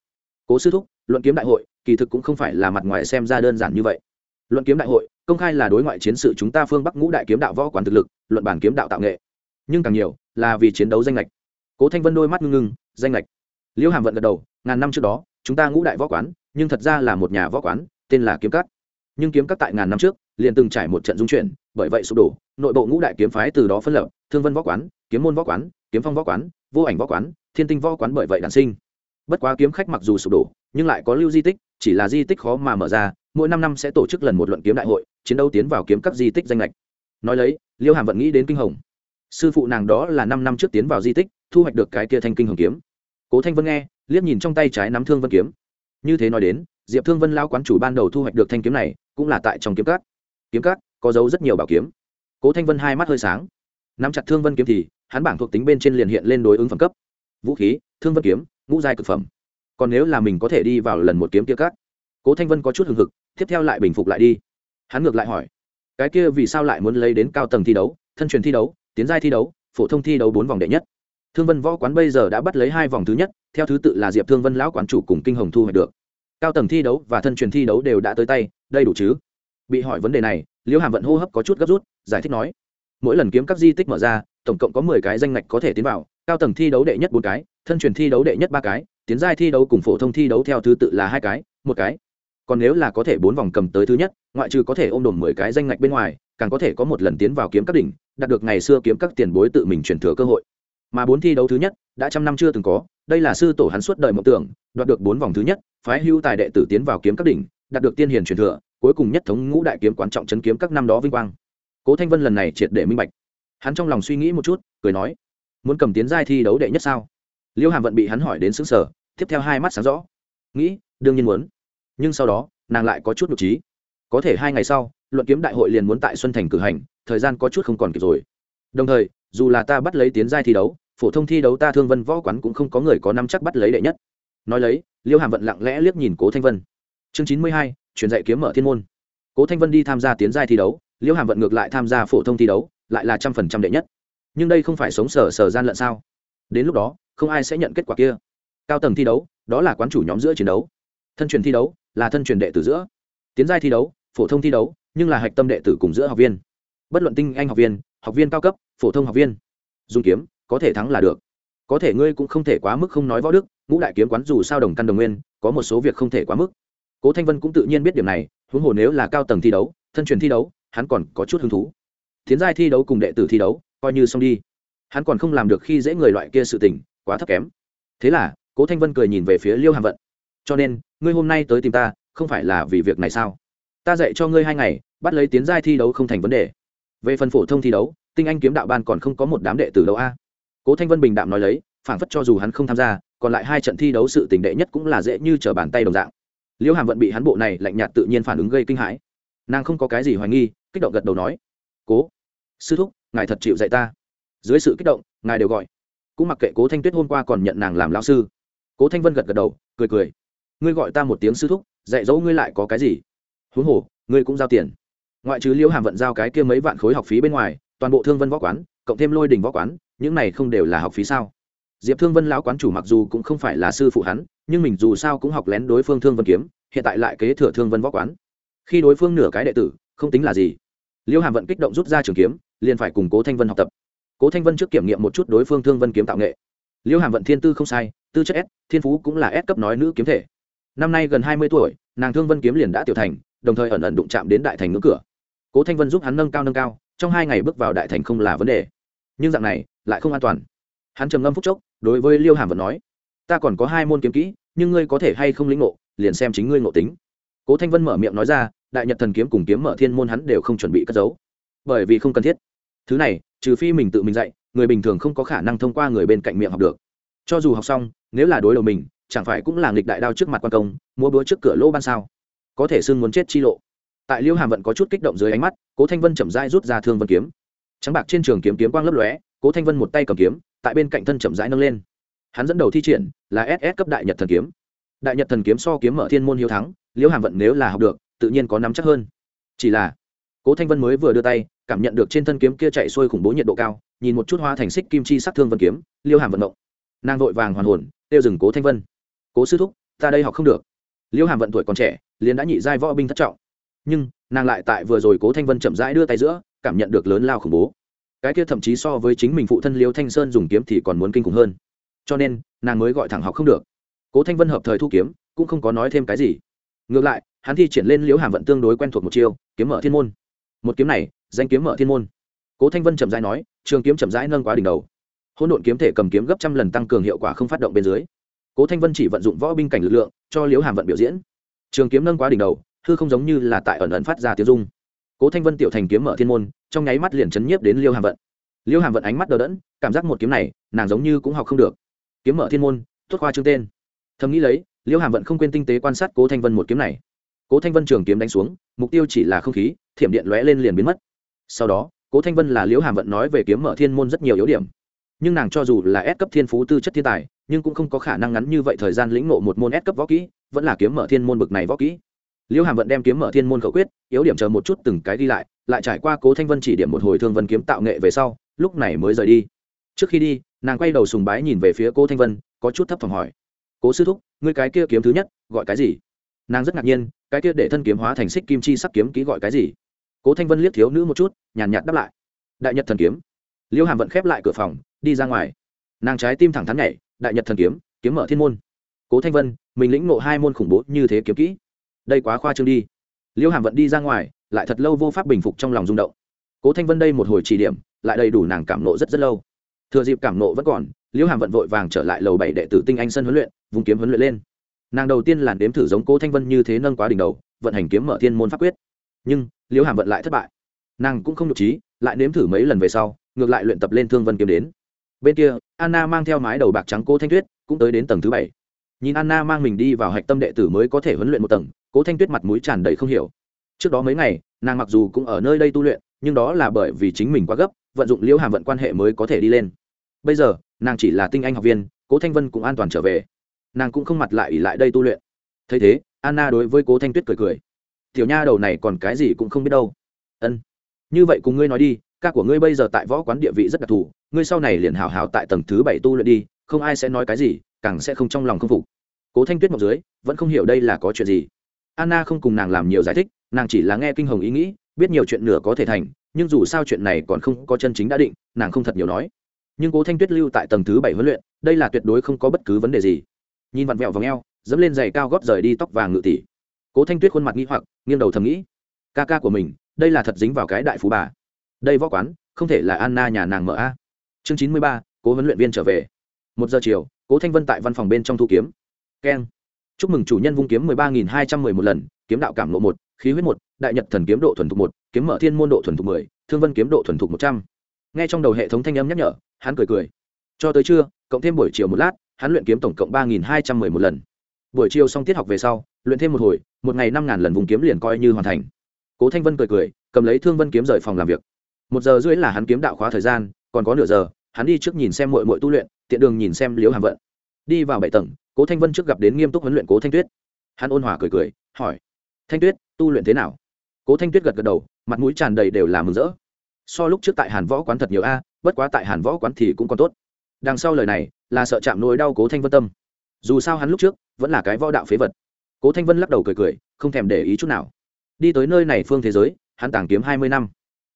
Cố sư thúc, luận kiếm đại hội, kỳ thực cũng không phải là mặt ngoài xem ra đơn giản như vậy. Luận kiếm đại hội, công khai là đối ngoại chiến sự chúng ta phương bắc ngũ đại kiếm đạo võ quản thực lực, luận bản kiếm đạo tạo nghệ. Nhưng càng nhiều, là vì chiến đấu danh lệch cố thanh vân đôi mắt ngưng ngưng, danh lệch liễu hàm vận gật đầu, ngàn năm trước đó, chúng ta ngũ đại võ quán, nhưng thật ra là một nhà võ quán, tên là kiếm cắt nhưng kiếm các tại ngàn năm trước, liền từng trải một trận dung chuyển, bởi vậy sụp đổ, nội bộ ngũ đại kiếm phái từ đó phân lập, thương vân võ quán, kiếm môn võ quán, kiếm phong võ quán, vô ảnh võ quán, thiên tinh võ quán bởi vậy đản sinh. Bất quá kiếm khách mặc dù sụp đổ, nhưng lại có lưu di tích, chỉ là di tích khó mà mở ra, mỗi năm năm sẽ tổ chức lần một luận kiếm đại hội, chiến đấu tiến vào kiếm các di tích danh lệch. Nói lấy, liêu hàm vẫn nghĩ đến kinh hồng. Sư phụ nàng đó là năm năm trước tiến vào di tích, thu hoạch được cái kia thanh kinh hồng kiếm. Cố thanh vân nghe, liếc nhìn trong tay trái nắm thương vân kiếm. Như thế nói đến diệp thương vân lao quán chủ ban đầu thu hoạch được thanh kiếm này, cũng là tại trong kiếm cát kiếm cát có dấu rất nhiều bảo kiếm. Cố thanh vân hai mắt hơi sáng. Nắm chặt thương vân kiếm thì, hắn bảng thuộc tính bên trên liền hiện lên đối ứng phẩm cấp. Vũ khí, thương vân kiếm, ngũ giai cực phẩm. Còn nếu là mình có thể đi vào lần một kiếm kia cát cố thanh vân có chút hừng hực, tiếp theo lại bình phục lại đi. Hắn ngược lại hỏi, cái kia vì sao lại muốn lấy đến cao tầng thi đấu, thân truyền thi đấu, tiến giai thi đấu, phổ thông thi đấu bốn vòng đệ nhất? Thương vân võ quán bây giờ đã bắt lấy hai vòng thứ nhất, theo thứ tự là diệp thương vân lão quán chủ cùng kinh hồng thu hoạch được cao tầng thi đấu và thân truyền thi đấu đều đã tới tay đây đủ chứ? Bị hỏi vấn đề này liễu hàm vận hô hấp có chút gấp rút, giải thích nói. Mỗi lần kiếm các di tích mở ra, tổng cộng có mười cái danh ngạch có thể tiến vào, cao tầng thi đấu đệ nhất bốn cái, thân truyền thi đấu đệ nhất ba cái, tiến giai thi đấu cùng phổ thông thi đấu theo thứ tự là hai cái, một cái. Còn nếu là có thể bốn vòng cầm tới thứ nhất, ngoại trừ có thể ôm đồn mười cái danh ngạch bên ngoài, càng có thể có một lần tiến vào kiếm các đỉnh, đạt được ngày xưa kiếm các tiền bối tự mình truyền thừa cơ hội. Mà bốn thi đấu thứ nhất đã trăm năm chưa từng có, đây là sư tổ hắn suốt đời mộng tưởng, đoạt được bốn vòng thứ nhất, phái hưu tài đệ tử tiến vào kiếm các đỉnh, đạt được tiên hiền truyền thừa, cuối cùng nhất thống ngũ đại kiếm quan trọng chấn kiếm các năm đó vinh quang. Cố thanh vân lần này triệt để minh bạch. Hắn trong lòng suy nghĩ một chút, cười nói, muốn cầm tiến giai thi đấu đệ nhất sao? Liêu hàm vận bị hắn hỏi đến xứng sở tiếp theo hai mắt sáng rõ. Nghĩ, đương nhiên muốn. Nhưng sau đó, nàng lại có chút nhục trí. Có thể hai ngày sau, luận kiếm đại hội liền muốn tại xuân thành cử hành, thời gian có chút không còn kịp rồi. Đồng thời, dù là ta bắt lấy tiến giai thi đấu phổ thông thi đấu ta thương vân võ quán cũng không có người có năm chắc bắt lấy đệ nhất. Nói lấy, liêu hàm vận lặng lẽ liếc nhìn cố thanh vân. Chương chín mươi hai truyền dạy kiếm mở thiên môn. Cố thanh vân đi tham gia tiến giai thi đấu, liêu hàm vận ngược lại tham gia phổ thông thi đấu, lại là trăm phần trăm đệ nhất. Nhưng đây không phải sống sở sở gian lận sao? Đến lúc đó, không ai sẽ nhận kết quả kia. Cao tầng thi đấu, đó là quán chủ nhóm giữa chiến đấu. Thân truyền thi đấu, là thân truyền đệ tử giữa. Tiến giai thi đấu, phổ thông thi đấu, nhưng là hạch tâm đệ tử cùng giữa học viên. Bất luận tinh anh học viên học viên cao cấp, phổ thông học viên. Dùng kiếm có thể thắng là được. Có thể ngươi cũng không thể quá mức không nói võ đức, ngũ đại kiếm quán dù sao đồng căn đồng nguyên, có một số việc không thể quá mức. Cố thanh vân cũng tự nhiên biết điểm này, huống hồ nếu là cao tầng thi đấu, thân truyền thi đấu, hắn còn có chút hứng thú. Tiến giai thi đấu cùng đệ tử thi đấu, coi như xong đi. Hắn còn không làm được khi dễ người loại kia sự tình, quá thấp kém. Thế là, cố thanh vân cười nhìn về phía liêu hàm vận. Cho nên, ngươi hôm nay tới tìm ta, không phải là vì việc này sao? Ta dạy cho ngươi hai ngày, bắt lấy tiến giai thi đấu không thành vấn đề. Về phần phổ thông thi đấu, tinh anh kiếm đạo ban còn không có một đám đệ tử đâu a cố thanh vân bình đạm nói lấy, phảng phất cho dù hắn không tham gia, còn lại hai trận thi đấu sự tình đệ nhất cũng là dễ như t r ở bàn tay đồng dạng. Liễu hàm vận bị hắn bộ này lạnh nhạt tự nhiên phản ứng gây kinh hãi. Nàng không có cái gì hoài nghi, kích động gật đầu nói, cố sư thúc, ngài thật chịu dạy ta. Dưới sự kích động, ngài đều gọi. Cũng mặc kệ cố thanh tuyết hôm qua còn nhận nàng làm lão sư. Cố thanh vân gật gật đầu, cười cười, ngươi gọi ta một tiếng sư thúc, dạy dỗ ngươi lại có cái gì? Huống hồ, ngươi cũng giao tiền. Ngoại trừ liễu hàm vận giao cái kia mấy vạn khối học phí bên ngoài, toàn bộ thương vân võ quán, cộng thêm lôi đình võ quán những này không đều là học phí sao? Diệp thương vân lão quán chủ mặc dù cũng không phải là sư phụ hắn, nhưng mình dù sao cũng học lén đối phương thương vân kiếm, hiện tại lại kế thừa thương vân võ quán. Khi đối phương nửa cái đệ tử, không tính là gì. Liêu hàm vận kích động rút ra trường kiếm, liền phải cùng cố thanh vân học tập. Cố thanh vân trước kiểm nghiệm một chút đối phương thương vân kiếm tạo nghệ. Liêu hàm vận thiên tư không sai, tư chất s, thiên phú cũng là s cấp nói nữ kiếm thể. Năm nay gần hai mươi tuổi, nàng thương vân kiếm liền đã tiểu thành, đồng thời ẩn ẩn đụng chạm đến đại thành ngưỡng cửa. Cố thanh vân giúp hắn nâng cao nâng cao, trong hai ngày bước vào đại thành không là vấn đề nhưng dạng này lại không an toàn. Hắn trầm ngâm phúc chốc, đối với liêu hàm vẫn nói, ta còn có hai môn kiếm kỹ, nhưng ngươi có thể hay không lĩnh ngộ, liền xem chính ngươi ngộ tính. Cố thanh vân mở miệng nói ra, đại nhật thần kiếm cùng kiếm mở thiên môn hắn đều không chuẩn bị cất giấu, bởi vì không cần thiết. Thứ này, trừ phi mình tự mình dạy, người bình thường không có khả năng thông qua người bên cạnh miệng học được. Cho dù học xong, nếu là đối đầu mình, chẳng phải cũng là nghịch đại đao trước mặt quan công mua búa trước cửa lỗ ban sao? Có thể xưng muốn chết chi lộ. Tại liêu hàm vẫn có chút kích động dưới ánh mắt, cố thanh vân chậm rãi rút ra thương vân kiếm trắng bạc trên trường kiếm kiếm quang lấp lóe, cố thanh vân một tay cầm kiếm, tại bên cạnh thân chậm rãi nâng lên. Hắn dẫn đầu thi triển là ss cấp đại nhật thần kiếm. Đại nhật thần kiếm so kiếm mở thiên môn hiếu thắng, liễu hàm vận nếu là học được, tự nhiên có nắm chắc hơn. Chỉ là, cố thanh vân mới vừa đưa tay, cảm nhận được trên thân kiếm kia chạy xuôi khủng bố nhiệt độ cao, nhìn một chút hoa thành xích kim chi sát thương vân kiếm liêu hàm vận động nàng vội vàng hoàn hồn tiêu dừng cố thanh vân. Cố sư thúc, ta đây học không được. Liêu hàm vận tuổi còn trẻ, liền đã nhị giai võ binh thất trọng. Nhưng, nàng lại tại vừa rồi cố thanh vân chậm rãi đưa tay giữa cảm nhận được lớn lao khủng bố. Cái kia thậm chí so với chính mình phụ thân liêu thanh sơn dùng kiếm thì còn muốn kinh khủng hơn. Cho nên, nàng mới gọi thẳng học không được. Cố thanh vân hợp thời thu kiếm, cũng không có nói thêm cái gì. Ngược lại, hắn thi triển lên liễu hàm vận tương đối quen thuộc một chiêu, kiếm mở thiên môn. Một kiếm này, danh kiếm mở thiên môn. Cố thanh vân chậm rãi nói, trường kiếm chậm rãi nâng quá đỉnh đầu. Hỗn độn kiếm thể cầm kiếm gấp trăm lần tăng cường hiệu quả không phát động bên dưới. Cố thanh vân chỉ vận dụng võ binh cảnh lực lượng, cho liễu hàm vận biểu diễn. Trường kiếm nâng quá đỉnh đầu, hư không giống như là tại ẩn ẩn phát ra tiếng dung cố thanh vân tiểu thành kiếm mở thiên môn, trong nháy mắt liền chấn nhiếp đến liêu hàm vận. Liêu hàm vận ánh mắt đờ đẫn, cảm giác một kiếm này, nàng giống như cũng học không được. Kiếm mở thiên môn thốt khoa trương tên. Thầm nghĩ lấy, liêu hàm vận không quên tinh tế quan sát cố thanh vân một kiếm này. Cố thanh vân trường kiếm đánh xuống, mục tiêu chỉ là không khí, thiểm điện lóe lên liền biến mất. Sau đó, cố thanh vân là Liêu hàm vận nói về kiếm mở thiên môn rất nhiều yếu điểm. Nhưng nàng cho dù là S cấp thiên phú tư chất thiên tài, nhưng cũng không có khả năng ngắn như vậy thời gian lĩnh ngộ một môn S cấp võ kỹ, vẫn là kiếm mở thiên môn bực này võ kỹ liễu hàm vận đem kiếm mở thiên môn khẩu quyết, yếu điểm chờ một chút từng cái đi lại lại trải qua cố thanh vân chỉ điểm một hồi thương vân kiếm tạo nghệ về sau, lúc này mới rời đi. Trước khi đi, nàng quay đầu sùng bái nhìn về phía cố thanh vân, có chút thấp thỏm hỏi. Cố sư thúc, ngươi cái kia kiếm thứ nhất, gọi cái gì? Nàng rất ngạc nhiên, cái kia để thân kiếm hóa thành xích kim chi sắc kiếm ký gọi cái gì? Cố thanh vân liếc thiếu nữ một chút, nhàn nhạt đáp lại. Đại nhật thần kiếm. Liễu hàm vận khép lại cửa phòng, đi ra ngoài. Nàng trái tim thẳng thắn nhảy, đại nhật thần kiếm kiếm mở thiên môn. Cố thanh vân, mình lĩnh ngộ hai môn khủng bố như thế kiếm kỹ đây quá khoa trương đi. Liêu hàm vận đi ra ngoài, lại thật lâu vô pháp bình phục trong lòng rung động. Cố thanh vân đây một hồi chỉ điểm, lại đầy đủ nàng cảm nộ rất rất lâu. Thừa dịp cảm nộ vẫn còn, liêu hàm vận vội vàng trở lại lầu bảy đệ tử tinh anh sân huấn luyện, vùng kiếm huấn luyện lên. Nàng đầu tiên làn đếm thử giống cố thanh vân như thế nâng quá đỉnh đầu, vận hành kiếm mở thiên môn pháp quyết. Nhưng liễu hàm vận lại thất bại. Nàng cũng không nhục trí, lại nếm thử mấy lần về sau, ngược lại luyện tập lên thương vân kiếm đến. Bên kia, anna mang theo mái đầu bạc trắng cô thanh tuyết, cũng tới đến tầng thứ bảy. Nhìn anna mang mình đi vào hạch tâm đệ tử mới có thể huấn luyện một tầng cố thanh tuyết mặt mũi tràn đầy không hiểu. Trước đó mấy ngày, nàng mặc dù cũng ở nơi đây tu luyện, nhưng đó là bởi vì chính mình quá gấp, vận dụng liễu hàm vận quan hệ mới có thể đi lên. Bây giờ, nàng chỉ là tinh anh học viên, cố thanh vân cũng an toàn trở về. Nàng cũng không mặt lại ỉ lại đây tu luyện. Thấy thế, anna đối với cố thanh tuyết cười cười. Tiểu nha đầu này còn cái gì cũng không biết đâu. Ân, như vậy cùng ngươi nói đi, ca của ngươi bây giờ tại võ quán địa vị rất đặc thù, ngươi sau này liền hào hào tại tầng thứ bảy tu luyện đi, không ai sẽ nói cái gì, càng sẽ không trong lòng không phục. Cố thanh tuyết mọc dưới, vẫn không hiểu đây là có chuyện gì anna không cùng nàng làm nhiều giải thích, nàng chỉ là nghe kinh hồng ý nghĩ, biết nhiều chuyện nửa có thể thành, nhưng dù sao chuyện này còn không có chân chính đã định, nàng không thật nhiều nói. Nhưng cố thanh tuyết lưu tại tầng thứ bảy huấn luyện, đây là tuyệt đối không có bất cứ vấn đề gì. Nhìn vặn vẹo v ò dẫm lên giày cao gót rời đi tóc vàng ngự tỷ. Cố thanh tuyết khuôn mặt nghĩ hoặc, nghiêng đầu thầm nghĩ. Ca ca của mình, đây là thật dính vào cái đại phú bà. Đây võ quán, không thể là anna nhà nàng mở a. Chương chín mươi ba, cố huấn luyện viên trở về. Một giờ chiều, cố thanh vân tại văn phòng bên trong thu kiếm. Keng chúc mừng chủ nhân vung kiếm mười ba nghìn hai trăm mười một lần, kiếm đạo cảm lộ một, khí huyết một, đại nhật thần kiếm độ thuần thục một, kiếm mở thiên môn độ thuần thục mười, thương vân kiếm độ thuần thục một trăm. Nghe trong đầu hệ thống thanh âm nhắc nhở, hắn cười cười. Cho tới trưa, cộng thêm buổi chiều một lát, hắn luyện kiếm tổng cộng ba nghìn hai trăm mười một lần. Buổi chiều xong tiết học về sau, luyện thêm một hồi, một ngày năm ngàn lần vùng kiếm liền coi như hoàn thành. Cố thanh vân cười cười, cầm lấy thương vân kiếm rời phòng làm việc. Một giờ rưỡi là hắn kiếm đạo khóa thời gian, còn có nửa giờ, hắn đi trước nhìn xem mội mội tu luyện, tiện đường nhìn xem liếu hàm vận. Đi vào bảy tầng cố thanh vân trước gặp đến nghiêm túc huấn luyện cố thanh tuyết. Hắn ôn hòa cười cười, hỏi, thanh tuyết, tu luyện thế nào? Cố thanh tuyết gật gật đầu, mặt mũi tràn đầy đều là mừng rỡ. So lúc trước tại hàn võ quán thật nhiều a, bất quá tại hàn võ quán thì cũng còn tốt. Đằng sau lời này, là sợ chạm nỗi đau cố thanh vân tâm. Dù sao hắn lúc trước vẫn là cái võ đạo phế vật. Cố thanh vân lắc đầu cười cười, không thèm để ý chút nào. Đi tới nơi này phương thế giới, hắn tàng kiếm hai mươi năm.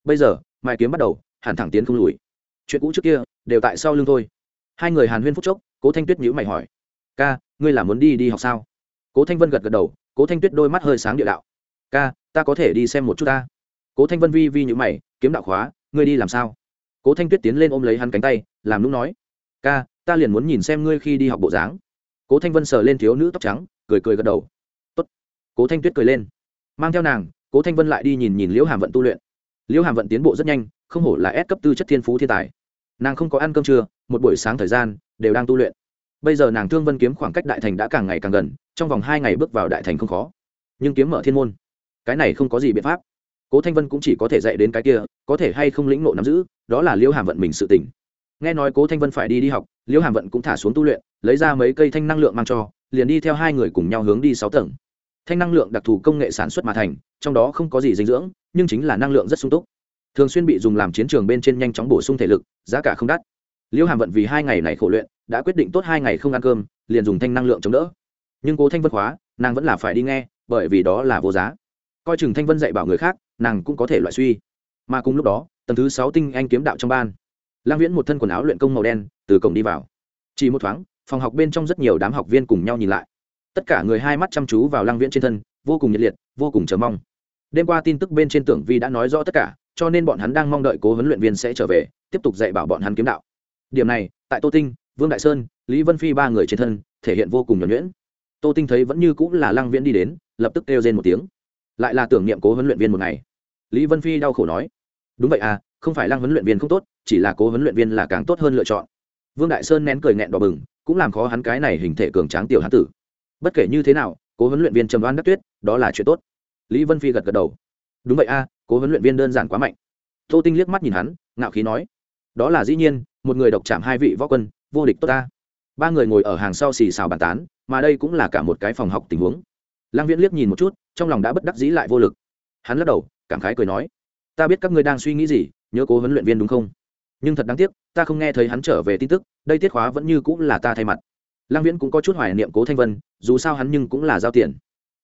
Bây giờ mai kiếm bắt đầu hàn thẳng tiến không lùi. Chuyện cũ trước kia, đều tại sau lưng thôi. Hai người hàn huyên phúc chốc, cố thanh tuyết nhữ mày hỏi ca, ngươi là muốn đi đi học sao? Cố thanh vân gật gật đầu, cố thanh tuyết đôi mắt hơi sáng địa đạo. Ca, ta có thể đi xem một chút ta. Cố thanh vân vi vi nhữ mày, kiếm đạo khóa, ngươi đi làm sao? Cố thanh tuyết tiến lên ôm lấy hắn cánh tay, làm lúc nói. Ca, ta liền muốn nhìn xem ngươi khi đi học bộ dáng. Cố thanh vân sờ lên thiếu nữ tóc trắng, cười cười gật đầu. Tốt. cố thanh tuyết cười lên. Mang theo nàng, cố thanh vân lại đi nhìn nhìn liễu hàm vận tu luyện. Liễu hàm vận tiến bộ rất nhanh, không hổ là ép cấp tư chất thiên phú thiên tài. Nàng không có ăn cơm trưa, một buổi sáng thời gian, đều đang tu luyện bây giờ nàng thương vân kiếm khoảng cách đại thành đã càng ngày càng gần, trong vòng hai ngày bước vào đại thành không khó. Nhưng kiếm mở thiên môn, cái này không có gì biện pháp. Cố thanh vân cũng chỉ có thể dạy đến cái kia, có thể hay không lĩnh nộ nắm giữ, đó là liễu hàm vận mình sự tỉnh nghe nói cố thanh vân phải đi đi học liễu hàm vận cũng thả xuống tu luyện, lấy ra mấy cây thanh năng lượng mang cho, liền đi theo hai người cùng nhau hướng đi sáu tầng. Thanh năng lượng đặc thù công nghệ sản xuất mà thành, trong đó không có gì dinh dưỡng, nhưng chính là năng lượng rất sung túc. Thường xuyên bị dùng làm chiến trường bên trên nhanh chóng bổ sung thể lực, giá cả không đắt. Liễu hàm vận vì hai ngày này khổ luyện đã quyết định tốt hai ngày không ăn cơm, liền dùng thanh năng lượng chống đỡ. Nhưng cố thanh vân khóa, nàng vẫn là phải đi nghe, bởi vì đó là vô giá. Coi chừng thanh vân dạy bảo người khác, nàng cũng có thể loại suy. Mà cùng lúc đó, tầng thứ sáu tinh anh kiếm đạo trong ban lang viễn một thân quần áo luyện công màu đen, từ cổng đi vào. Chỉ một thoáng, phòng học bên trong rất nhiều đám học viên cùng nhau nhìn lại. Tất cả người hai mắt chăm chú vào lang viễn trên thân, vô cùng nhiệt liệt, vô cùng chờ mong. Đêm qua tin tức bên trên tưởng vi đã nói rõ tất cả, cho nên bọn hắn đang mong đợi cố huấn luyện viên sẽ trở về, tiếp tục dạy bảo bọn hắn kiếm đạo. Điểm này, tại tô tinh vương đại sơn lý vân phi ba người trên thân thể hiện vô cùng nhuẩn nhuyễn. Tô tinh thấy vẫn như cũng là lăng viễn đi đến lập tức kêu lên một tiếng. Lại là tưởng niệm cố huấn luyện viên một ngày. Lý vân phi đau khổ nói đúng vậy à không phải lăng huấn luyện viên không tốt chỉ là cố huấn luyện viên là càng tốt hơn lựa chọn. Vương đại sơn nén cười nghẹn đỏ bừng cũng làm khó hắn cái này hình thể cường tráng tiểu hán tử. Bất kể như thế nào cố huấn luyện viên trầm đoan đắc tuyết đó là chuyện tốt. Lý vân phi gật gật đầu đúng vậy a à, cố huấn luyện viên đơn giản quá mạnh. Tô tinh liếc mắt nhìn hắn ngạo khí nói đó là dĩ nhiên, một người độc chạm hai vị võ quân, vô địch tốt ta. Ba người ngồi ở hàng sau xì xào bàn tán, mà đây cũng là cả một cái phòng học tình huống. Lang viễn liếc nhìn một chút, trong lòng đã bất đắc dĩ lại vô lực. Hắn lắc đầu, cảm khái cười nói, ta biết các ngươi đang suy nghĩ gì, nhớ cố huấn luyện viên đúng không? Nhưng thật đáng tiếc, ta không nghe thấy hắn trở về tin tức, đây tiết khóa vẫn như cũng là ta thay mặt. Lang viễn cũng có chút hoài niệm cố thanh vân, dù sao hắn nhưng cũng là giao tiền.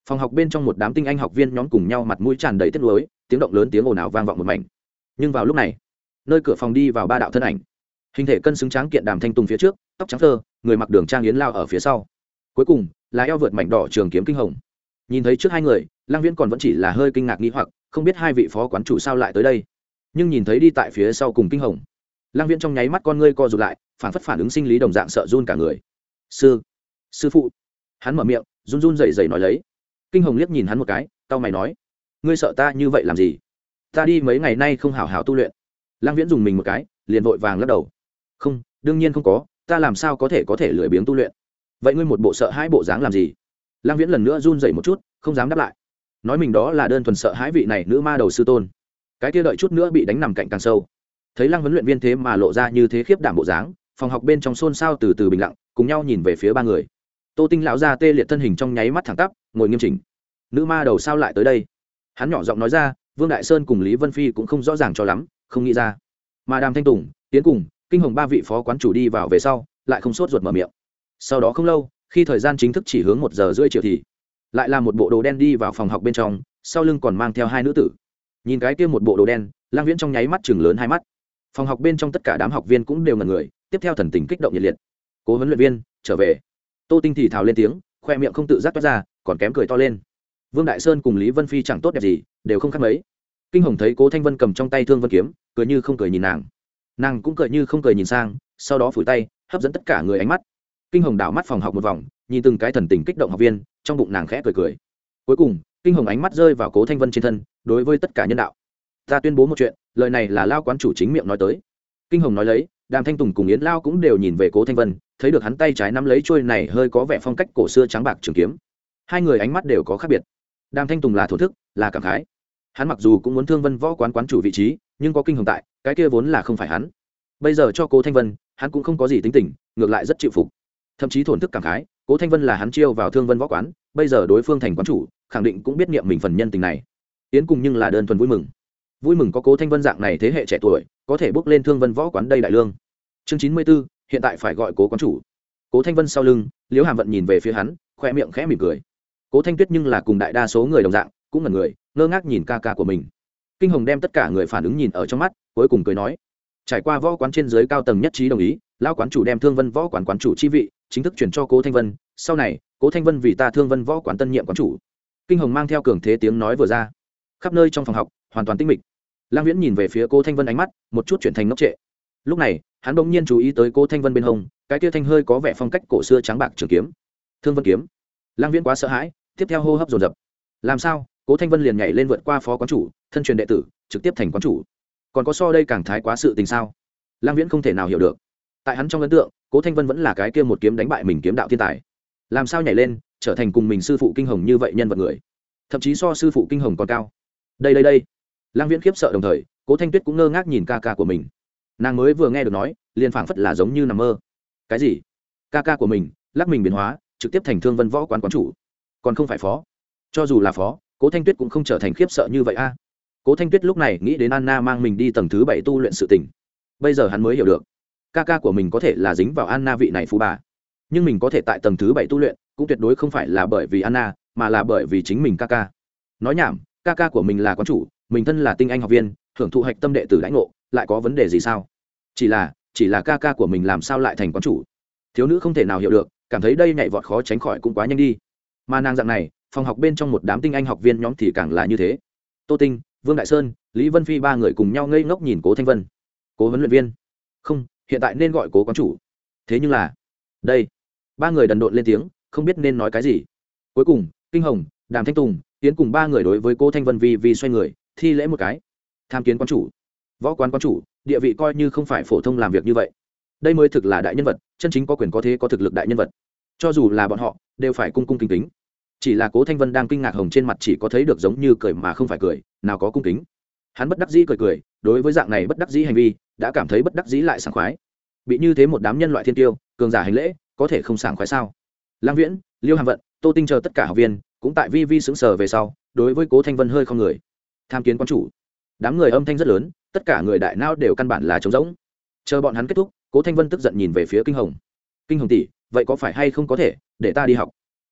Phòng học bên trong một đám tinh anh học viên nhóm cùng nhau mặt mũi tràn đầy tiếc nuối, tiếng động lớn tiếng ồn ào vang vọng một mảnh. Nhưng vào lúc này nơi cửa phòng đi vào ba đạo thân ảnh. Hình thể cân xứng tráng kiện đàm thanh tùng phía trước, tóc trắng thơ, người mặc đường trang yến lao ở phía sau. Cuối cùng, là eo vượt mảnh đỏ trường kiếm kinh hồng. Nhìn thấy trước hai người lang viễn còn vẫn chỉ là hơi kinh ngạc nghĩ hoặc, không biết hai vị phó quán chủ sao lại tới đây. Nhưng nhìn thấy đi tại phía sau cùng kinh hồng lang viễn trong nháy mắt con ngươi co rụt lại, phản phất phản ứng sinh lý đồng dạng sợ run cả người. Sư sư phụ. Hắn mở miệng, run run rẩy rẩy nói lấy. Kinh hồng liếc nhìn hắn một cái tao mày nói, ngươi sợ ta như vậy làm gì? Ta đi mấy ngày nay không hảo hảo tu luyện lang viễn dùng mình một cái, liền vội vàng lắc đầu. Không, đương nhiên không có, ta làm sao có thể có thể lười biếng tu luyện? Vậy ngươi một bộ sợ hai bộ dáng làm gì? Lang viễn lần nữa run dậy một chút, không dám đáp lại. Nói mình đó là đơn thuần sợ hãi vị này nữ ma đầu sư tôn. Cái kia đợi chút nữa bị đánh nằm cạnh càng sâu. Thấy lăng huấn luyện viên thế mà lộ ra như thế khiếp đảm bộ dáng, phòng học bên trong xôn xao từ từ bình lặng, cùng nhau nhìn về phía ba người. Tô tinh lão ra tê liệt thân hình trong nháy mắt thẳng tắp, ngồi nghiêm chỉnh. Nữ ma đầu sao lại tới đây? Hắn nhỏ giọng nói ra, vương đại sơn cùng lý vân phi cũng không rõ ràng cho lắm không nghĩ ra. Mà đàm thanh tùng, tiến cùng, kinh hồng ba vị phó quán chủ đi vào về sau, lại không sốt ruột mở miệng. Sau đó không lâu, khi thời gian chính thức chỉ hướng một giờ rưỡi chiều thì lại là một bộ đồ đen đi vào phòng học bên trong, sau lưng còn mang theo hai nữ tử. Nhìn cái kia một bộ đồ đen lang viễn trong nháy mắt chừng lớn hai mắt. Phòng học bên trong tất cả đám học viên cũng đều ngần người, tiếp theo thần tình kích động nhiệt liệt. Cố huấn luyện viên, trở về. Tô tinh thì thào lên tiếng, khoe miệng không tự giác toát ra, còn kém cười to lên. Vương đại sơn cùng lý vân phi chẳng tốt đẹp gì, đều không khác mấy. Kinh hồng thấy cố thanh vân cầm trong tay thương vân kiếm cười như không cười nhìn nàng. Nàng cũng cười như không cười nhìn sang, sau đó phủi tay, hấp dẫn tất cả người ánh mắt. Kinh hồng đảo mắt phòng học một vòng, nhìn từng cái thần tình kích động học viên, trong bụng nàng khẽ cười cười. Cuối cùng, kinh hồng ánh mắt rơi vào cố thanh vân trên thân, đối với tất cả nhân đạo. Ta tuyên bố một chuyện, lời này là lao quán chủ chính miệng nói tới. Kinh hồng nói lấy, đàm thanh tùng cùng yến lao cũng đều nhìn về cố thanh vân, thấy được hắn tay trái nắm lấy trôi này hơi có vẻ phong cách cổ xưa trắng bạc trường kiếm. Hai người ánh mắt đều có khác biệt. Đàm thanh tùng là thổ thức, là cảm khái hắn mặc dù cũng muốn thương vân võ quán quán chủ vị trí, nhưng có kinh hồng tại, cái kia vốn là không phải hắn. Bây giờ cho cố thanh vân, hắn cũng không có gì tính tình, ngược lại rất chịu phục. Thậm chí thổn thức cảm khái, cố thanh vân là hắn chiêu vào thương vân võ quán, bây giờ đối phương thành quán chủ, khẳng định cũng biết niệm mình phần nhân tình này. Yến cùng nhưng là đơn thuần vui mừng. Vui mừng có cố thanh vân dạng này thế hệ trẻ tuổi, có thể bước lên thương vân võ quán đây đại lương. Chương chín mươi b ố hiện tại phải gọi cố quán chủ. Cố thanh vân sau lưng, liễu hàm vận nhìn về phía hắn, khoe miệng khẽ mỉm cười. Cố thanh tuyết nhưng là cùng đại đa số người đồng dạng, cũng là người ngơ ngác nhìn ca ca của mình. Kinh hồng đem tất cả người phản ứng nhìn ở trong mắt, cuối cùng cười nói, trải qua võ quán trên dưới cao tầng nhất trí đồng ý lao quán chủ đem thương vân võ quán quán chủ chi vị chính thức chuyển cho cố thanh vân, sau này, cố thanh vân vì ta thương vân võ quán tân nhiệm quán chủ. Kinh hồng mang theo cường thế tiếng nói vừa ra. Khắp nơi trong phòng học, hoàn toàn tinh mịch. Lang viễn nhìn về phía cố thanh vân ánh mắt, một chút chuyển thành ngốc trệ. Lúc này, hắn bỗng nhiên chú ý tới cố thanh vân bên hông, cái tia thanh hơi có vẻ phong cách cổ xưa trắng bạc trường kiếm. Thương vân kiếm. Lang viễn quá sợ hãi, tiếp theo hô hấp dồn dập. Làm sao? Cố thanh vân liền nhảy lên vượt qua phó quán chủ, thân truyền đệ tử, trực tiếp thành quán chủ. Còn có so đây càng thái quá sự tình sao? Lang viễn không thể nào hiểu được. Tại hắn trong ấn tượng, cố thanh vân vẫn là cái kia một kiếm đánh bại mình kiếm đạo thiên tài. Làm sao nhảy lên, trở thành cùng mình sư phụ kinh hồng như vậy nhân vật người? Thậm chí so sư phụ kinh hồng còn cao. Đây đây đây. Lang viễn khiếp sợ đồng thời, cố thanh tuyết cũng ngơ ngác nhìn ca ca của mình. Nàng mới vừa nghe được nói, liền phảng phất là giống như nằm mơ. Cái gì? Ca ca của mình, lắc mình biến hóa, trực tiếp thành thương vân võ quán quán chủ. Còn không phải phó. Cho dù là phó cố thanh tuyết cũng không trở thành khiếp sợ như vậy a. Cố thanh tuyết lúc này nghĩ đến anna mang mình đi tầng thứ bảy tu luyện sự tình. Bây giờ hắn mới hiểu được, ca ca của mình có thể là dính vào anna vị này phú bà. Nhưng mình có thể tại tầng thứ bảy tu luyện, cũng tuyệt đối không phải là bởi vì anna, mà là bởi vì chính mình ca ca. Nói nhảm, ca ca của mình là quán chủ, mình thân là tinh anh học viên, hưởng thụ hạch tâm đệ tử lãnh ngộ, lại có vấn đề gì sao? Chỉ là chỉ là ca ca của mình làm sao lại thành quán chủ? Thiếu nữ không thể nào hiểu được, cảm thấy đây nhảy vọt khó tránh khỏi cũng quá nhanh đi. Mà nàng dạng này phòng học bên trong một đám tinh anh học viên nhóm thì càng là như thế. Tô tinh, vương đại sơn, lý vân phi ba người cùng nhau ngây ngốc nhìn cố thanh vân. Cố huấn luyện viên. Không, hiện tại nên gọi cố quán chủ. Thế nhưng là, đây. Ba người đần độn lên tiếng, không biết nên nói cái gì. Cuối cùng, kinh hồng, đàm thanh tùng tiến cùng ba người đối với cô thanh vân vì vì xoay người, thi lễ một cái. Tham kiến quán chủ. Võ quán quán chủ, địa vị coi như không phải phổ thông làm việc như vậy. Đây mới thực là đại nhân vật, chân chính có quyền có thế có thực lực đại nhân vật. Cho dù là bọn họ, đều phải cung cung kính kính chỉ là cố thanh vân đang kinh ngạc hồng trên mặt chỉ có thấy được giống như cười mà không phải cười, nào có cung kính. Hắn bất đắc dĩ cười cười, đối với dạng này bất đắc dĩ hành vi, đã cảm thấy bất đắc dĩ lại sảng khoái. Bị như thế một đám nhân loại thiên tiêu, cường giả hành lễ, có thể không sảng khoái sao? Lang viễn, liêu hàm vận, tô tinh chờ tất cả học viên, cũng tại vi vi sững sờ về sau, đối với cố thanh vân hơi không người. Tham kiến quan chủ. Đám người âm thanh rất lớn, tất cả người đại nao đều căn bản là trống rỗng. Chờ bọn hắn kết thúc, cố thanh vân tức giận nhìn về phía kinh hồng. Kinh hồng tỷ, vậy có phải hay không có thể để ta đi học?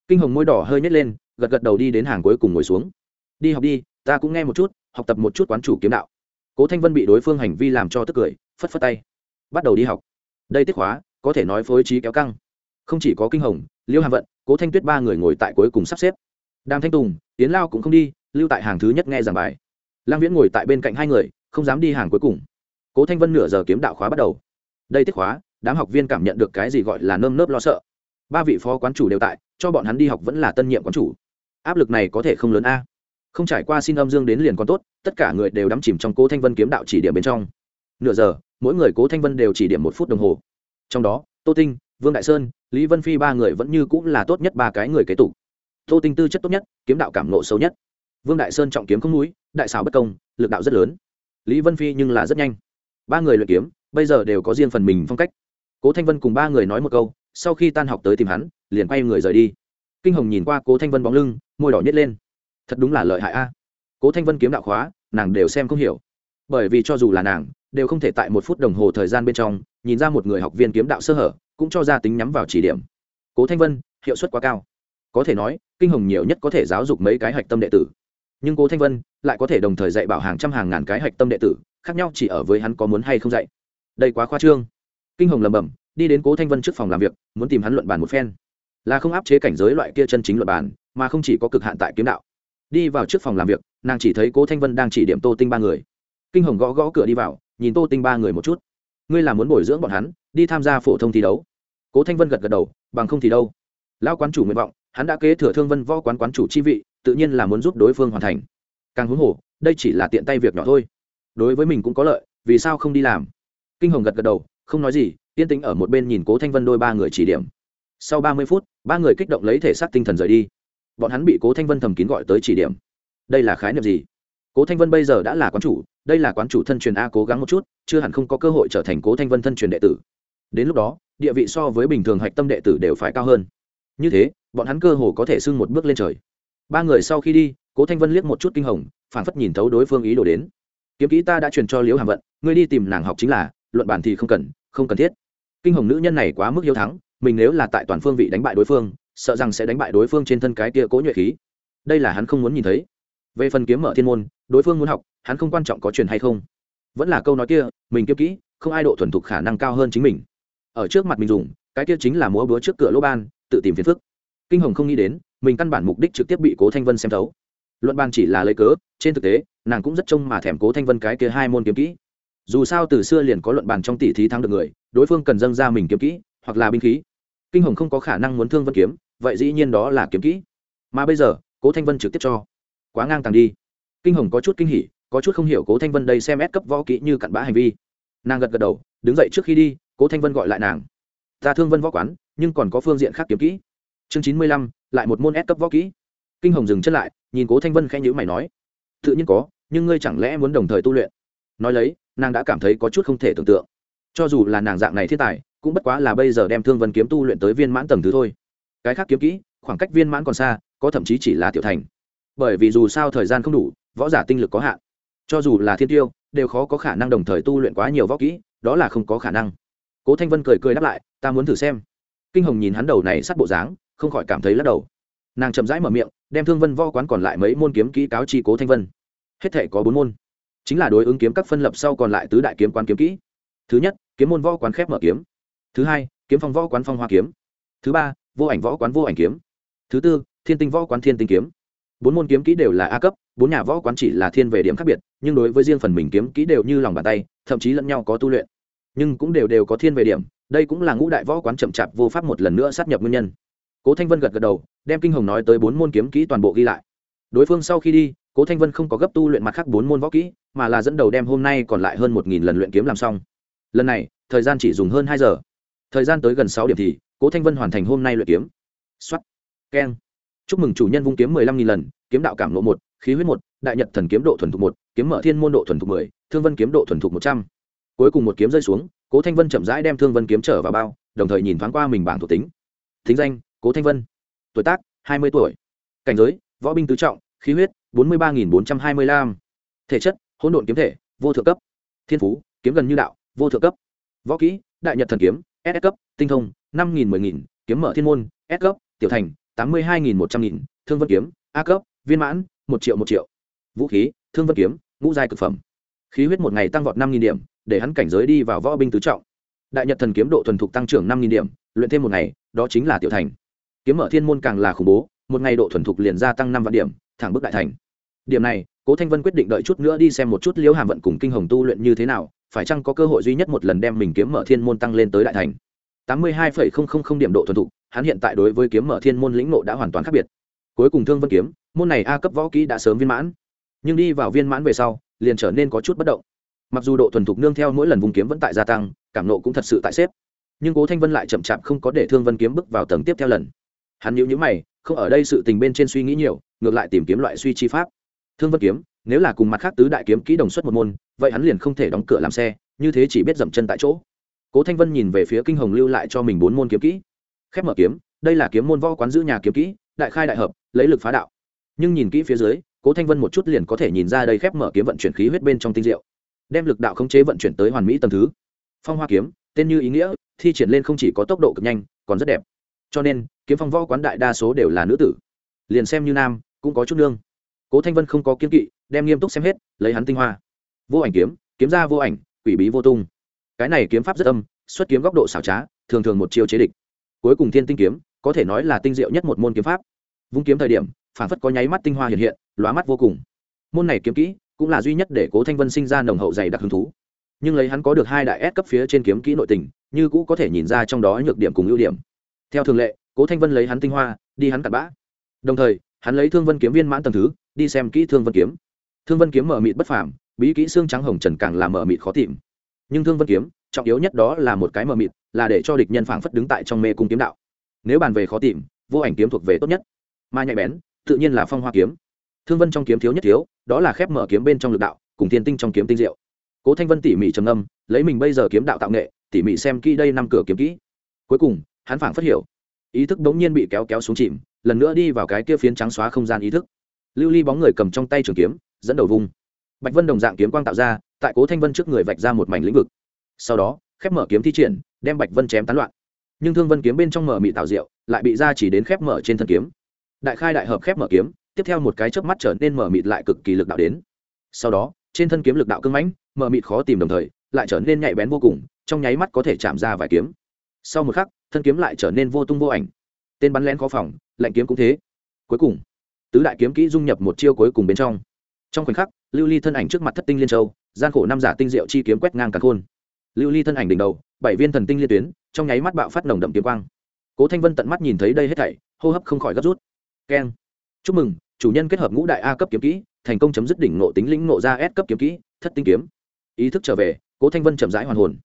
Kinh hồng môi đỏ hơi nhét lên, gật gật đầu đi đến hàng cuối cùng ngồi xuống. Đi học đi, ta cũng nghe một chút, học tập một chút quán chủ kiếm đạo. Cố thanh vân bị đối phương hành vi làm cho tức cười, phất phất tay. Bắt đầu đi học. Đây tiết hóa có thể nói phối trí kéo căng. Không chỉ có kinh hồng, liêu hàm vận, cố thanh tuyết ba người ngồi tại cuối cùng sắp xếp. Đàm thanh tùng tiến lao cũng không đi, lưu tại hàng thứ nhất nghe giảng bài. Lang viễn ngồi tại bên cạnh hai người, không dám đi hàng cuối cùng. Cố thanh vân nửa giờ kiếm đạo khóa bắt đầu. Đây tiết khóa, đám học viên cảm nhận được cái gì gọi là nơm nớp lo sợ ba vị phó quán chủ đều tại, cho bọn hắn đi học vẫn là tân nhiệm quán chủ. Áp lực này có thể không lớn a. Không trải qua xin âm dương đến liền còn tốt, tất cả người đều đắm chìm trong cố thanh vân kiếm đạo chỉ điểm bên trong. Nửa giờ, mỗi người cố thanh vân đều chỉ điểm một phút đồng hồ. Trong đó, tô tinh, vương đại sơn, lý vân phi ba người vẫn như cũng là tốt nhất ba cái người kế tục. Tô tinh tư chất tốt nhất, kiếm đạo cảm nộ xấu nhất. Vương đại sơn trọng kiếm không núi, đại xảo bất công, lực đạo rất lớn. Lý vân phi nhưng là rất nhanh. Ba người luyện kiếm, bây giờ đều có riêng phần mình phong cách. Cố thanh vân cùng ba người nói một câu sau khi tan học tới tìm hắn, liền quay người rời đi. Kinh hồng nhìn qua cố thanh vân bóng lưng, môi đỏ nhét lên. Thật đúng là lợi hại a. Cố thanh vân kiếm đạo khóa, nàng đều xem không hiểu. Bởi vì cho dù là nàng, đều không thể tại một phút đồng hồ thời gian bên trong, nhìn ra một người học viên kiếm đạo sơ hở, cũng cho ra tính nhắm vào chỉ điểm. Cố thanh vân, hiệu suất quá cao. Có thể nói, kinh hồng nhiều nhất có thể giáo dục mấy cái hạch tâm đệ tử. Nhưng cố thanh vân lại có thể đồng thời dạy bảo hàng trăm hàng ngàn cái hạch tâm đệ tử, khác nhau chỉ ở với hắn có muốn hay không dạy. Đây quá khoa trương. Kinh hồng lầm bầm đi đến cố thanh vân trước phòng làm việc muốn tìm hắn luận bàn một phen là không áp chế cảnh giới loại kia chân chính luận bàn mà không chỉ có cực hạn tại kiếm đạo đi vào trước phòng làm việc nàng chỉ thấy cố thanh vân đang chỉ điểm tô tinh ba người kinh hồng gõ gõ cửa đi vào nhìn tô tinh ba người một chút ngươi là muốn bồi dưỡng bọn hắn đi tham gia phổ thông thi đấu cố thanh vân gật gật đầu bằng không thì đâu lão quán chủ nguyện vọng hắn đã kế thừa thương vân võ quán quán chủ chi vị tự nhiên là muốn giúp đối phương hoàn thành càng huống hồ đây chỉ là tiện tay việc nhỏ thôi đối với mình cũng có lợi vì sao không đi làm kinh hồng gật gật đầu không nói gì, yên tĩnh ở một bên nhìn cố thanh vân đôi ba người chỉ điểm. Sau ba mươi phút, ba người kích động lấy thể xác tinh thần rời đi. Bọn hắn bị cố thanh vân thầm kín gọi tới chỉ điểm. Đây là khái niệm gì? Cố thanh vân bây giờ đã là quán chủ, đây là quán chủ thân truyền a cố gắng một chút, chưa hẳn không có cơ hội trở thành cố thanh vân thân truyền đệ tử. Đến lúc đó, địa vị so với bình thường hạch tâm đệ tử đều phải cao hơn. Như thế, bọn hắn cơ hồ có thể sưng một bước lên trời. Ba người sau khi đi, cố thanh vân liếc một chút kinh hồng, phản phất nhìn thấu đối phương ý đồ đến. Kiếm kỹ ta đã truyền cho liễu hàm vận, ngươi đi tìm nàng học chính là, luận bản thì không cần không cần thiết. Kinh hồng nữ nhân này quá mức hiếu thắng, mình nếu là tại toàn phương vị đánh bại đối phương, sợ rằng sẽ đánh bại đối phương trên thân cái kia cố nhuệ khí. Đây là hắn không muốn nhìn thấy. Về phần kiếm mở thiên môn, đối phương muốn học, hắn không quan trọng có truyền hay không. Vẫn là câu nói kia, mình kiếm kỹ, không ai độ thuần thục khả năng cao hơn chính mình. Ở trước mặt mình dùng, cái kia chính là múa búa trước cửa lỗ ban, tự tìm phiền phức. Kinh hồng không nghĩ đến, mình căn bản mục đích trực tiếp bị cố thanh vân xem thấu. Luận ban chỉ là lấy cớ, trên thực tế, nàng cũng rất trông mà thèm cố thanh vân cái kia hai môn kiếm kỹ dù sao từ xưa liền có luận bàn trong tỷ thí thắng được người, đối phương cần dâng ra mình kiếm kỹ, hoặc là binh khí. Kinh hồng không có khả năng muốn thương vân kiếm, vậy dĩ nhiên đó là kiếm kỹ. Mà bây giờ, cố thanh vân trực tiếp cho. Quá ngang tàng đi. Kinh hồng có chút kinh hỉ, có chút không hiểu cố thanh vân đây xem ép cấp võ kỹ như cặn bã hành vi. Nàng gật gật đầu, đứng dậy trước khi đi, cố thanh vân gọi lại nàng. Ta thương vân võ quán, nhưng còn có phương diện khác kiếm kỹ. Chương chín mươi lăm, lại một môn ép cấp võ kỹ. Kinh hồng dừng chân lại, nhìn cố thanh vân khẽ nhữ mày nói. Tự nhiên có, nhưng ngươi chẳng lẽ muốn đồng thời tu luyện? Nói lấy nàng đã cảm thấy có chút không thể tưởng tượng. Cho dù là nàng dạng này thiên tài, cũng bất quá là bây giờ đem thương vân kiếm tu luyện tới viên mãn tầng thứ thôi. Cái khác kiếm kỹ, khoảng cách viên mãn còn xa, có thậm chí chỉ là tiểu thành. Bởi vì dù sao thời gian không đủ, võ giả tinh lực có hạn. Cho dù là thiên tiêu, đều khó có khả năng đồng thời tu luyện quá nhiều võ kỹ, đó là không có khả năng. Cố thanh vân cười cười đáp lại, ta muốn thử xem. Kinh hồng nhìn hắn đầu này sát bộ dáng, không khỏi cảm thấy lắc đầu. Nàng chậm rãi mở miệng, đem thương vân võ quán còn lại mấy môn kiếm kỹ cáo chi cố thanh vân. Hết thể có bốn môn chính là đối ứng kiếm các phân lập sau còn lại tứ đại kiếm quán kiếm kỹ. Thứ nhất, kiếm môn võ quán khép mở kiếm. Thứ hai, kiếm phong võ quán phong hoa kiếm. Thứ ba, vô ảnh võ quán vô ảnh kiếm. Thứ tư, thiên tinh võ quán thiên tinh kiếm. Bốn môn kiếm kỹ đều là a cấp, bốn nhà võ quán chỉ là thiên về điểm khác biệt, nhưng đối với riêng phần mình kiếm kỹ đều như lòng bàn tay, thậm chí lẫn nhau có tu luyện. Nhưng cũng đều đều có thiên về điểm, đây cũng là ngũ đại võ quán chậm chạp vô pháp một lần nữa sát nhập nguyên nhân. Cố thanh vân gật gật đầu, đem kinh hồng nói tới bốn môn kiếm kỹ toàn bộ ghi lại. Đối phương sau khi đi cố thanh vân không có gấp tu luyện mặt khác bốn môn võ kỹ, mà là dẫn đầu đem hôm nay còn lại hơn một nghìn lần luyện kiếm làm xong. Lần này, thời gian chỉ dùng hơn hai giờ. Thời gian tới gần sáu điểm thì, cố thanh vân hoàn thành hôm nay luyện kiếm. Xuất keng. Chúc mừng chủ nhân vung kiếm mười lăm nghìn lần, kiếm đạo cảm lộ một, khí huyết một, đại nhật thần kiếm độ thuần thục một, kiếm mở thiên môn độ thuần thục mười, thương vân kiếm độ thuần thục một trăm. Cuối cùng một kiếm rơi xuống, cố thanh vân chậm rãi đem thương vân kiếm trở vào bao, đồng thời nhìn thoáng qua mình bảng thuộc tính. Thính danh, cố thanh vân. Tuổi tác, hai mươi tuổi. Cảnh giới, võ binh tứ trọng khí huyết, bốn mươi ba nghìn bốn trăm hai mươi lăm. Thể chất, hỗn độn kiếm thể, vô thượng cấp. Thiên phú, kiếm gần như đạo, vô thượng cấp. Võ kỹ, đại nhật thần kiếm, s cấp. Tinh thông, năm nghìn mười nghìn. Kiếm mở thiên môn, s cấp. Tiểu thành, tám mươi hai nghìn một trăm nghìn. Thương vân kiếm, a cấp. Viên mãn, một triệu một triệu. Vũ khí, thương vân kiếm, ngũ giai cực phẩm. Khí huyết một ngày tăng vọt năm nghìn điểm, để hắn cảnh giới đi vào võ binh tứ trọng. Đại nhật thần kiếm độ thuần thục tăng trưởng năm nghìn điểm, luyện thêm một ngày, đó chính là tiểu thành. Kiếm mở thiên môn càng là khủng bố, một ngày độ thuần thục liền gia tăng năm vạn điểm thẳng bước đại thành. Điểm này, cố thanh vân quyết định đợi chút nữa đi xem một chút liễu hàm vận cùng kinh hồng tu luyện như thế nào, phải chăng có cơ hội duy nhất một lần đem mình kiếm mở thiên môn tăng lên tới đại thành. Tám mươi hai điểm độ thuần thục, hắn hiện tại đối với kiếm mở thiên môn lĩnh nộ đã hoàn toàn khác biệt. Cuối cùng thương vân kiếm, môn này a cấp võ kỹ đã sớm viên mãn. Nhưng đi vào viên mãn về sau, liền trở nên có chút bất động. Mặc dù độ thuần thục nương theo mỗi lần vùng kiếm vẫn tại gia tăng, cảm nộ cũng thật sự tại xếp. Nhưng cố thanh vân lại chậm chạp không có để thương vân kiếm bước vào tầng tiếp theo lần. Hắn nhữ nhữ mày, không ở đây sự tình bên trên suy nghĩ nhiều ngược lại tìm kiếm loại suy chi pháp. Thương vân kiếm, nếu là cùng mặt khác tứ đại kiếm kỹ đồng xuất một môn, vậy hắn liền không thể đóng cửa làm xe, như thế chỉ biết dậm chân tại chỗ. Cố thanh vân nhìn về phía kinh hồng lưu lại cho mình bốn môn kiếm kỹ. Khép mở kiếm, đây là kiếm môn võ quán giữ nhà kiếm kỹ, đại khai đại hợp, lấy lực phá đạo. Nhưng nhìn kỹ phía dưới, cố thanh vân một chút liền có thể nhìn ra đây khép mở kiếm vận chuyển khí huyết bên trong tinh diệu. Đem lực đạo khống chế vận chuyển tới hoàn mỹ tầm thứ. Phong hoa kiếm, tên như ý nghĩa, thi triển lên không chỉ có tốc độ cực nhanh, còn rất đẹp. Cho nên, kiếm phong võ quán đại đa số đều là nữ tử. Liền xem như nam cũng có chút nương. Cố thanh vân không có kiếm kỵ, đem nghiêm túc xem hết, lấy hắn tinh hoa. Vô ảnh kiếm kiếm ra vô ảnh, quỷ bí vô tung. Cái này kiếm pháp rất âm, xuất kiếm góc độ xảo trá, thường thường một chiêu chế địch. Cuối cùng thiên tinh kiếm, có thể nói là tinh diệu nhất một môn kiếm pháp. Vung kiếm thời điểm, phản phất có nháy mắt tinh hoa hiện hiện, lóa mắt vô cùng. Môn này kiếm kỹ, cũng là duy nhất để cố thanh vân sinh ra nồng hậu dày đặc hứng thú. Nhưng lấy hắn có được hai đại S cấp phía trên kiếm kỹ nội tình, như cũ có thể nhìn ra trong đó nhược điểm cùng ưu điểm. Theo thường lệ, cố thanh vân lấy hắn tinh hoa, đi hắn cặn bã. Đồng thời hắn lấy thương vân kiếm viên mãn tầng thứ, đi xem kỹ thương vân kiếm. Thương vân kiếm mở mịt bất phàm, bí kỹ xương trắng hồng trần càng là mở mịt khó tìm. Nhưng thương vân kiếm, trọng yếu nhất đó là một cái mở mịt, là để cho địch nhân phảng phất đứng tại trong mê cung kiếm đạo. Nếu bàn về khó tìm, vô ảnh kiếm thuộc về tốt nhất. Mà nhạy bén, tự nhiên là phong hoa kiếm. Thương vân trong kiếm thiếu nhất thiếu, đó là khép mở kiếm bên trong lực đạo, cùng thiên tinh trong kiếm tinh diệu. Cố thanh vân tỉ mỉ trầm âm lấy mình bây giờ kiếm đạo tạo nghệ, tỉ mỉ xem kỹ đây năm cửa kiếm kỹ. Cuối cùng, hắn phảng phất hiểu, ý thức bỗng nhiên bị kéo kéo xuống chìm lần nữa đi vào cái kia phiến trắng xóa không gian ý thức. Lưu ly bóng người cầm trong tay trường kiếm, dẫn đầu vùng. Bạch vân đồng dạng kiếm quang tạo ra, tại cố thanh vân trước người vạch ra một mảnh lĩnh vực. Sau đó, khép mở kiếm thi triển, đem bạch vân chém tán loạn. Nhưng thương vân kiếm bên trong mở mị tạo diệu, lại bị ra chỉ đến khép mở trên thân kiếm. Đại khai đại hợp khép mở kiếm, tiếp theo một cái chớp mắt trở nên mở mịt lại cực kỳ lực đạo đến. Sau đó, trên thân kiếm lực đạo cưng mãnh, mở mịt khó tìm đồng thời, lại trở nên nhạy bén vô cùng, trong nháy mắt có thể chạm ra vài kiếm. Sau một khắc, thân kiếm lại trở nên vô tung vô ảnh tên bắn lén khó phòng, lạnh kiếm cũng thế. Cuối cùng, tứ đại kiếm kỹ dung nhập một chiêu cuối cùng bên trong. Trong khoảnh khắc, lưu ly thân ảnh trước mặt thất tinh liên châu, gian khổ năm giả tinh diệu chi kiếm quét ngang cả khôn. Lưu ly thân ảnh đỉnh đầu, bảy viên thần tinh liên tuyến, trong nháy mắt bạo phát nồng đậm kiếm quang. Cố thanh vân tận mắt nhìn thấy đây hết thảy, hô hấp không khỏi gấp rút. Keng. Chúc mừng, chủ nhân kết hợp ngũ đại a cấp kiếm kỹ, thành công chấm dứt đỉnh nộ tính lĩnh nộ ra s cấp kiếm kỹ, thất tinh kiếm. Ý thức trở về, cố thanh vân chậm rãi hoàn hồn.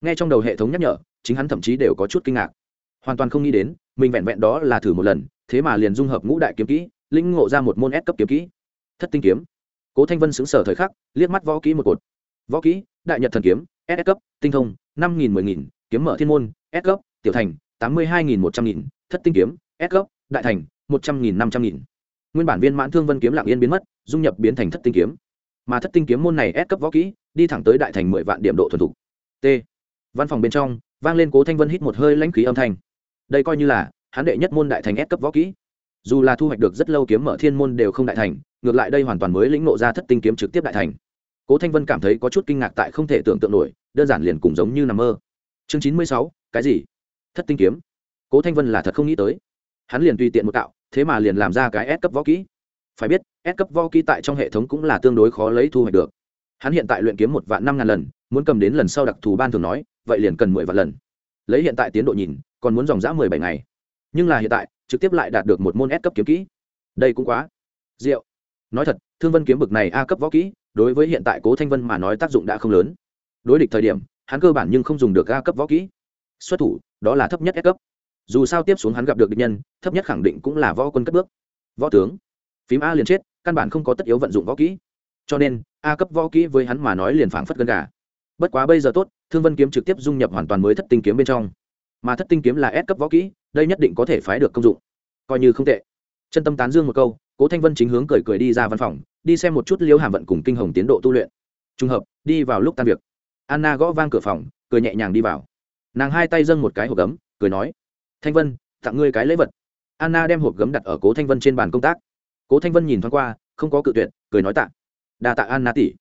Nghe trong đầu hệ thống nhắc nhở, chính hắn thậm chí đều có chút kinh ngạc. Hoàn toàn không nghĩ đến mình vẹn vẹn đó là thử một lần, thế mà liền dung hợp ngũ đại kiếm kỹ, lĩnh ngộ ra một môn S cấp kiếm kỹ. Thất tinh kiếm. Cố thanh vân xứng sở thời khắc, liếc mắt võ kỹ một cột. Võ kỹ, đại nhật thần kiếm, s cấp, tinh thông, năm nghìn mười nghìn, kiếm mở thiên môn, s cấp, tiểu thành, tám mươi hai nghìn một trăm nghìn, thất tinh kiếm, s cấp, đại thành, một trăm nghìn năm trăm nghìn. Nguyên bản viên mãn thương vân kiếm lạng yên biến mất, dung nhập biến thành thất tinh kiếm. Mà thất tinh kiếm môn này ép cấp võ kỹ, đi thẳng tới đại thành mười vạn điểm độ thuần thục. T. Văn phòng bên trong, vang lên cố thanh vân hít một hơi lãnh khí âm thanh đây coi như là hắn đệ nhất môn đại thành ép cấp võ kỹ. Dù là thu hoạch được rất lâu kiếm mở thiên môn đều không đại thành, ngược lại đây hoàn toàn mới lĩnh nộ ra thất tinh kiếm trực tiếp đại thành. Cố thanh vân cảm thấy có chút kinh ngạc tại không thể tưởng tượng nổi, đơn giản liền cùng giống như nằm mơ. Chương chín mươi sáu, cái gì? Thất tinh kiếm. Cố thanh vân là thật không nghĩ tới. Hắn liền tùy tiện một tạo thế mà liền làm ra cái S cấp võ kỹ. Phải biết, S cấp võ kỹ tại trong hệ thống cũng là tương đối khó lấy thu hoạch được. Hắn hiện tại luyện kiếm một vạn năm ngàn lần, muốn cầm đến lần sau đặc thù ban thường nói, vậy liền cần mười vạn lần. Lấy hiện tại tiến độ nhìn còn muốn dòng dã mười bảy ngày. Nhưng là hiện tại, trực tiếp lại đạt được một môn S cấp kiếm kỹ. Đây cũng quá. Diệu. Nói thật, thương vân kiếm bực này a cấp võ kỹ, đối với hiện tại cố thanh vân mà nói tác dụng đã không lớn. Đối địch thời điểm, hắn cơ bản nhưng không dùng được a cấp võ kỹ. Xuất thủ, đó là thấp nhất S cấp. Dù sao tiếp xuống hắn gặp được địch nhân, thấp nhất khẳng định cũng là võ quân cất bước. Võ tướng. Phím a liền chết, căn bản không có tất yếu vận dụng võ kỹ. Cho nên, a cấp võ kỹ với hắn mà nói liền phảng phất gân gà. Bất quá bây giờ tốt, thương vân kiếm trực tiếp dung nhập hoàn toàn mới thất tinh kiếm bên trong mà thất tinh kiếm là S cấp võ kỹ, đây nhất định có thể phái được công dụng. Coi như không tệ. Chân tâm tán dương một câu, cố thanh vân chính hướng cười cười đi ra văn phòng, đi xem một chút Liễu hàm vận cùng kinh hồng tiến độ tu luyện. Trùng hợp, đi vào lúc tan việc. Anna gõ vang cửa phòng, cười nhẹ nhàng đi vào. Nàng hai tay dâng một cái hộp gấm, cười nói, thanh vân, tặng ngươi cái lễ vật. Anna đem hộp gấm đặt ở cố thanh vân trên bàn công tác. Cố thanh vân nhìn thoáng qua, không có cự tuyệt, cười nói tạ. Đa tạ anna tỷ.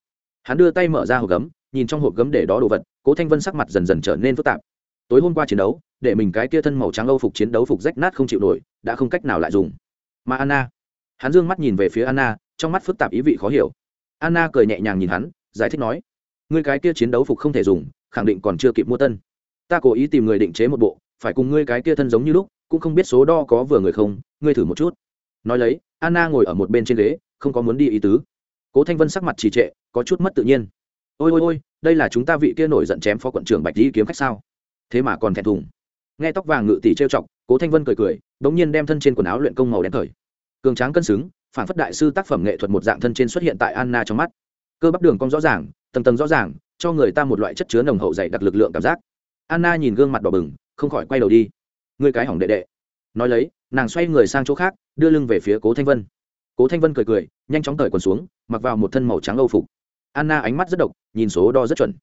Hắn đưa tay mở ra hộp gấm, nhìn trong hộp gấm để đó đồ vật, cố thanh vân sắc mặt dần dần trở nên phức tạp. Tối hôm qua chiến đấu để mình cái kia thân màu trắng âu phục chiến đấu phục rách nát không chịu nổi, đã không cách nào lại dùng. Mà anna, hắn dương mắt nhìn về phía anna, trong mắt phức tạp ý vị khó hiểu. Anna cười nhẹ nhàng nhìn hắn, giải thích nói, ngươi cái kia chiến đấu phục không thể dùng, khẳng định còn chưa kịp mua tân. Ta cố ý tìm người định chế một bộ, phải cùng ngươi cái kia thân giống như lúc, cũng không biết số đo có vừa người không, ngươi thử một chút. Nói lấy, anna ngồi ở một bên trên ghế, không có muốn đi ý tứ. Cố thanh vân sắc mặt trì trệ, có chút mất tự nhiên. Ôi ôi ôi, đây là chúng ta vị kia nổi giận chém phó quận trưởng bạch di kiếm khách sao? Thế mà còn thẹn thùng nghe tóc vàng ngự tỷ trêu chọc, cố thanh vân cười cười, đ ỗ n g nhiên đem thân trên quần áo luyện công màu đen thời. Cường tráng cân xứng, phản phất đại sư tác phẩm nghệ thuật một dạng thân trên xuất hiện tại anna trong mắt. Cơ bắp đường cong rõ ràng, tầng tầng rõ ràng, cho người ta một loại chất chứa nồng hậu dày đặc lực lượng cảm giác. Anna nhìn gương mặt đỏ bừng, không khỏi quay đầu đi. Người cái hỏng đệ đệ. Nói lấy, nàng xoay người sang chỗ khác, đưa lưng về phía cố thanh vân. Cố thanh vân cười cười, nhanh chóng cởi quần xuống, mặc vào một thân màu trắng âu phục. Anna ánh mắt rất độc, nhìn số đo rất chuẩn.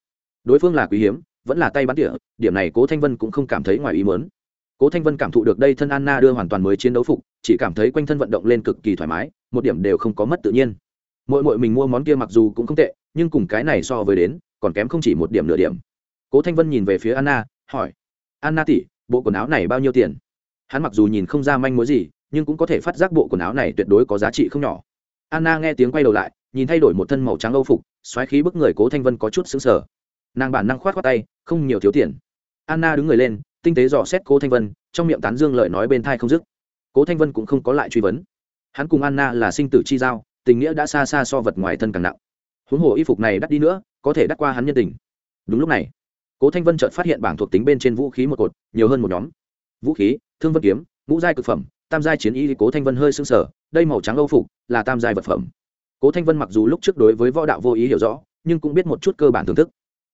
Đối phương là quý hiếm vẫn là tay bắn tỉa, điểm này cố thanh vân cũng không cảm thấy ngoài ý mớn cố thanh vân cảm thụ được đây thân anna đưa hoàn toàn mới chiến đấu phục, chỉ cảm thấy quanh thân vận động lên cực kỳ thoải mái, một điểm đều không có mất tự nhiên. Mỗi mỗi mình mua món kia mặc dù cũng không tệ, nhưng cùng cái này so với đến, còn kém không chỉ một điểm nửa điểm. Cố thanh vân nhìn về phía anna, hỏi, anna tỷ, bộ quần áo này bao nhiêu tiền? Hắn mặc dù nhìn không ra manh mối gì, nhưng cũng có thể phát giác bộ quần áo này tuyệt đối có giá trị không nhỏ. Anna nghe tiếng quay đầu lại, nhìn thay đổi một thân màu trắng âu phục, xoáy khí bức người cố thanh vân có chút xứng sở nàng bản năng khoát khoát tay, không nhiều thiếu tiền. Anna đứng người lên, tinh tế dò xét cố thanh vân, trong miệng tán dương lời nói bên thai không dứt. Cố thanh vân cũng không có lại truy vấn. Hắn cùng anna là sinh tử chi giao, tình nghĩa đã xa xa so vật ngoài thân càng nặng. Huống hồ y phục này đắt đi nữa, có thể đắt qua hắn nhân tình. Đúng lúc này, cố thanh vân chợt phát hiện bảng thuộc tính bên trên vũ khí một cột, nhiều hơn một nhóm. Vũ khí, thương vân kiếm, ngũ giai cực phẩm, tam giai chiến y cố thanh vân hơi s ư n g sở đây màu trắng âu phục là tam giai vật phẩm. Cố thanh vân mặc dù lúc trước đối với võ đạo vô ý hiểu rõ, nhưng cũng biết một chút cơ bản thưởng thức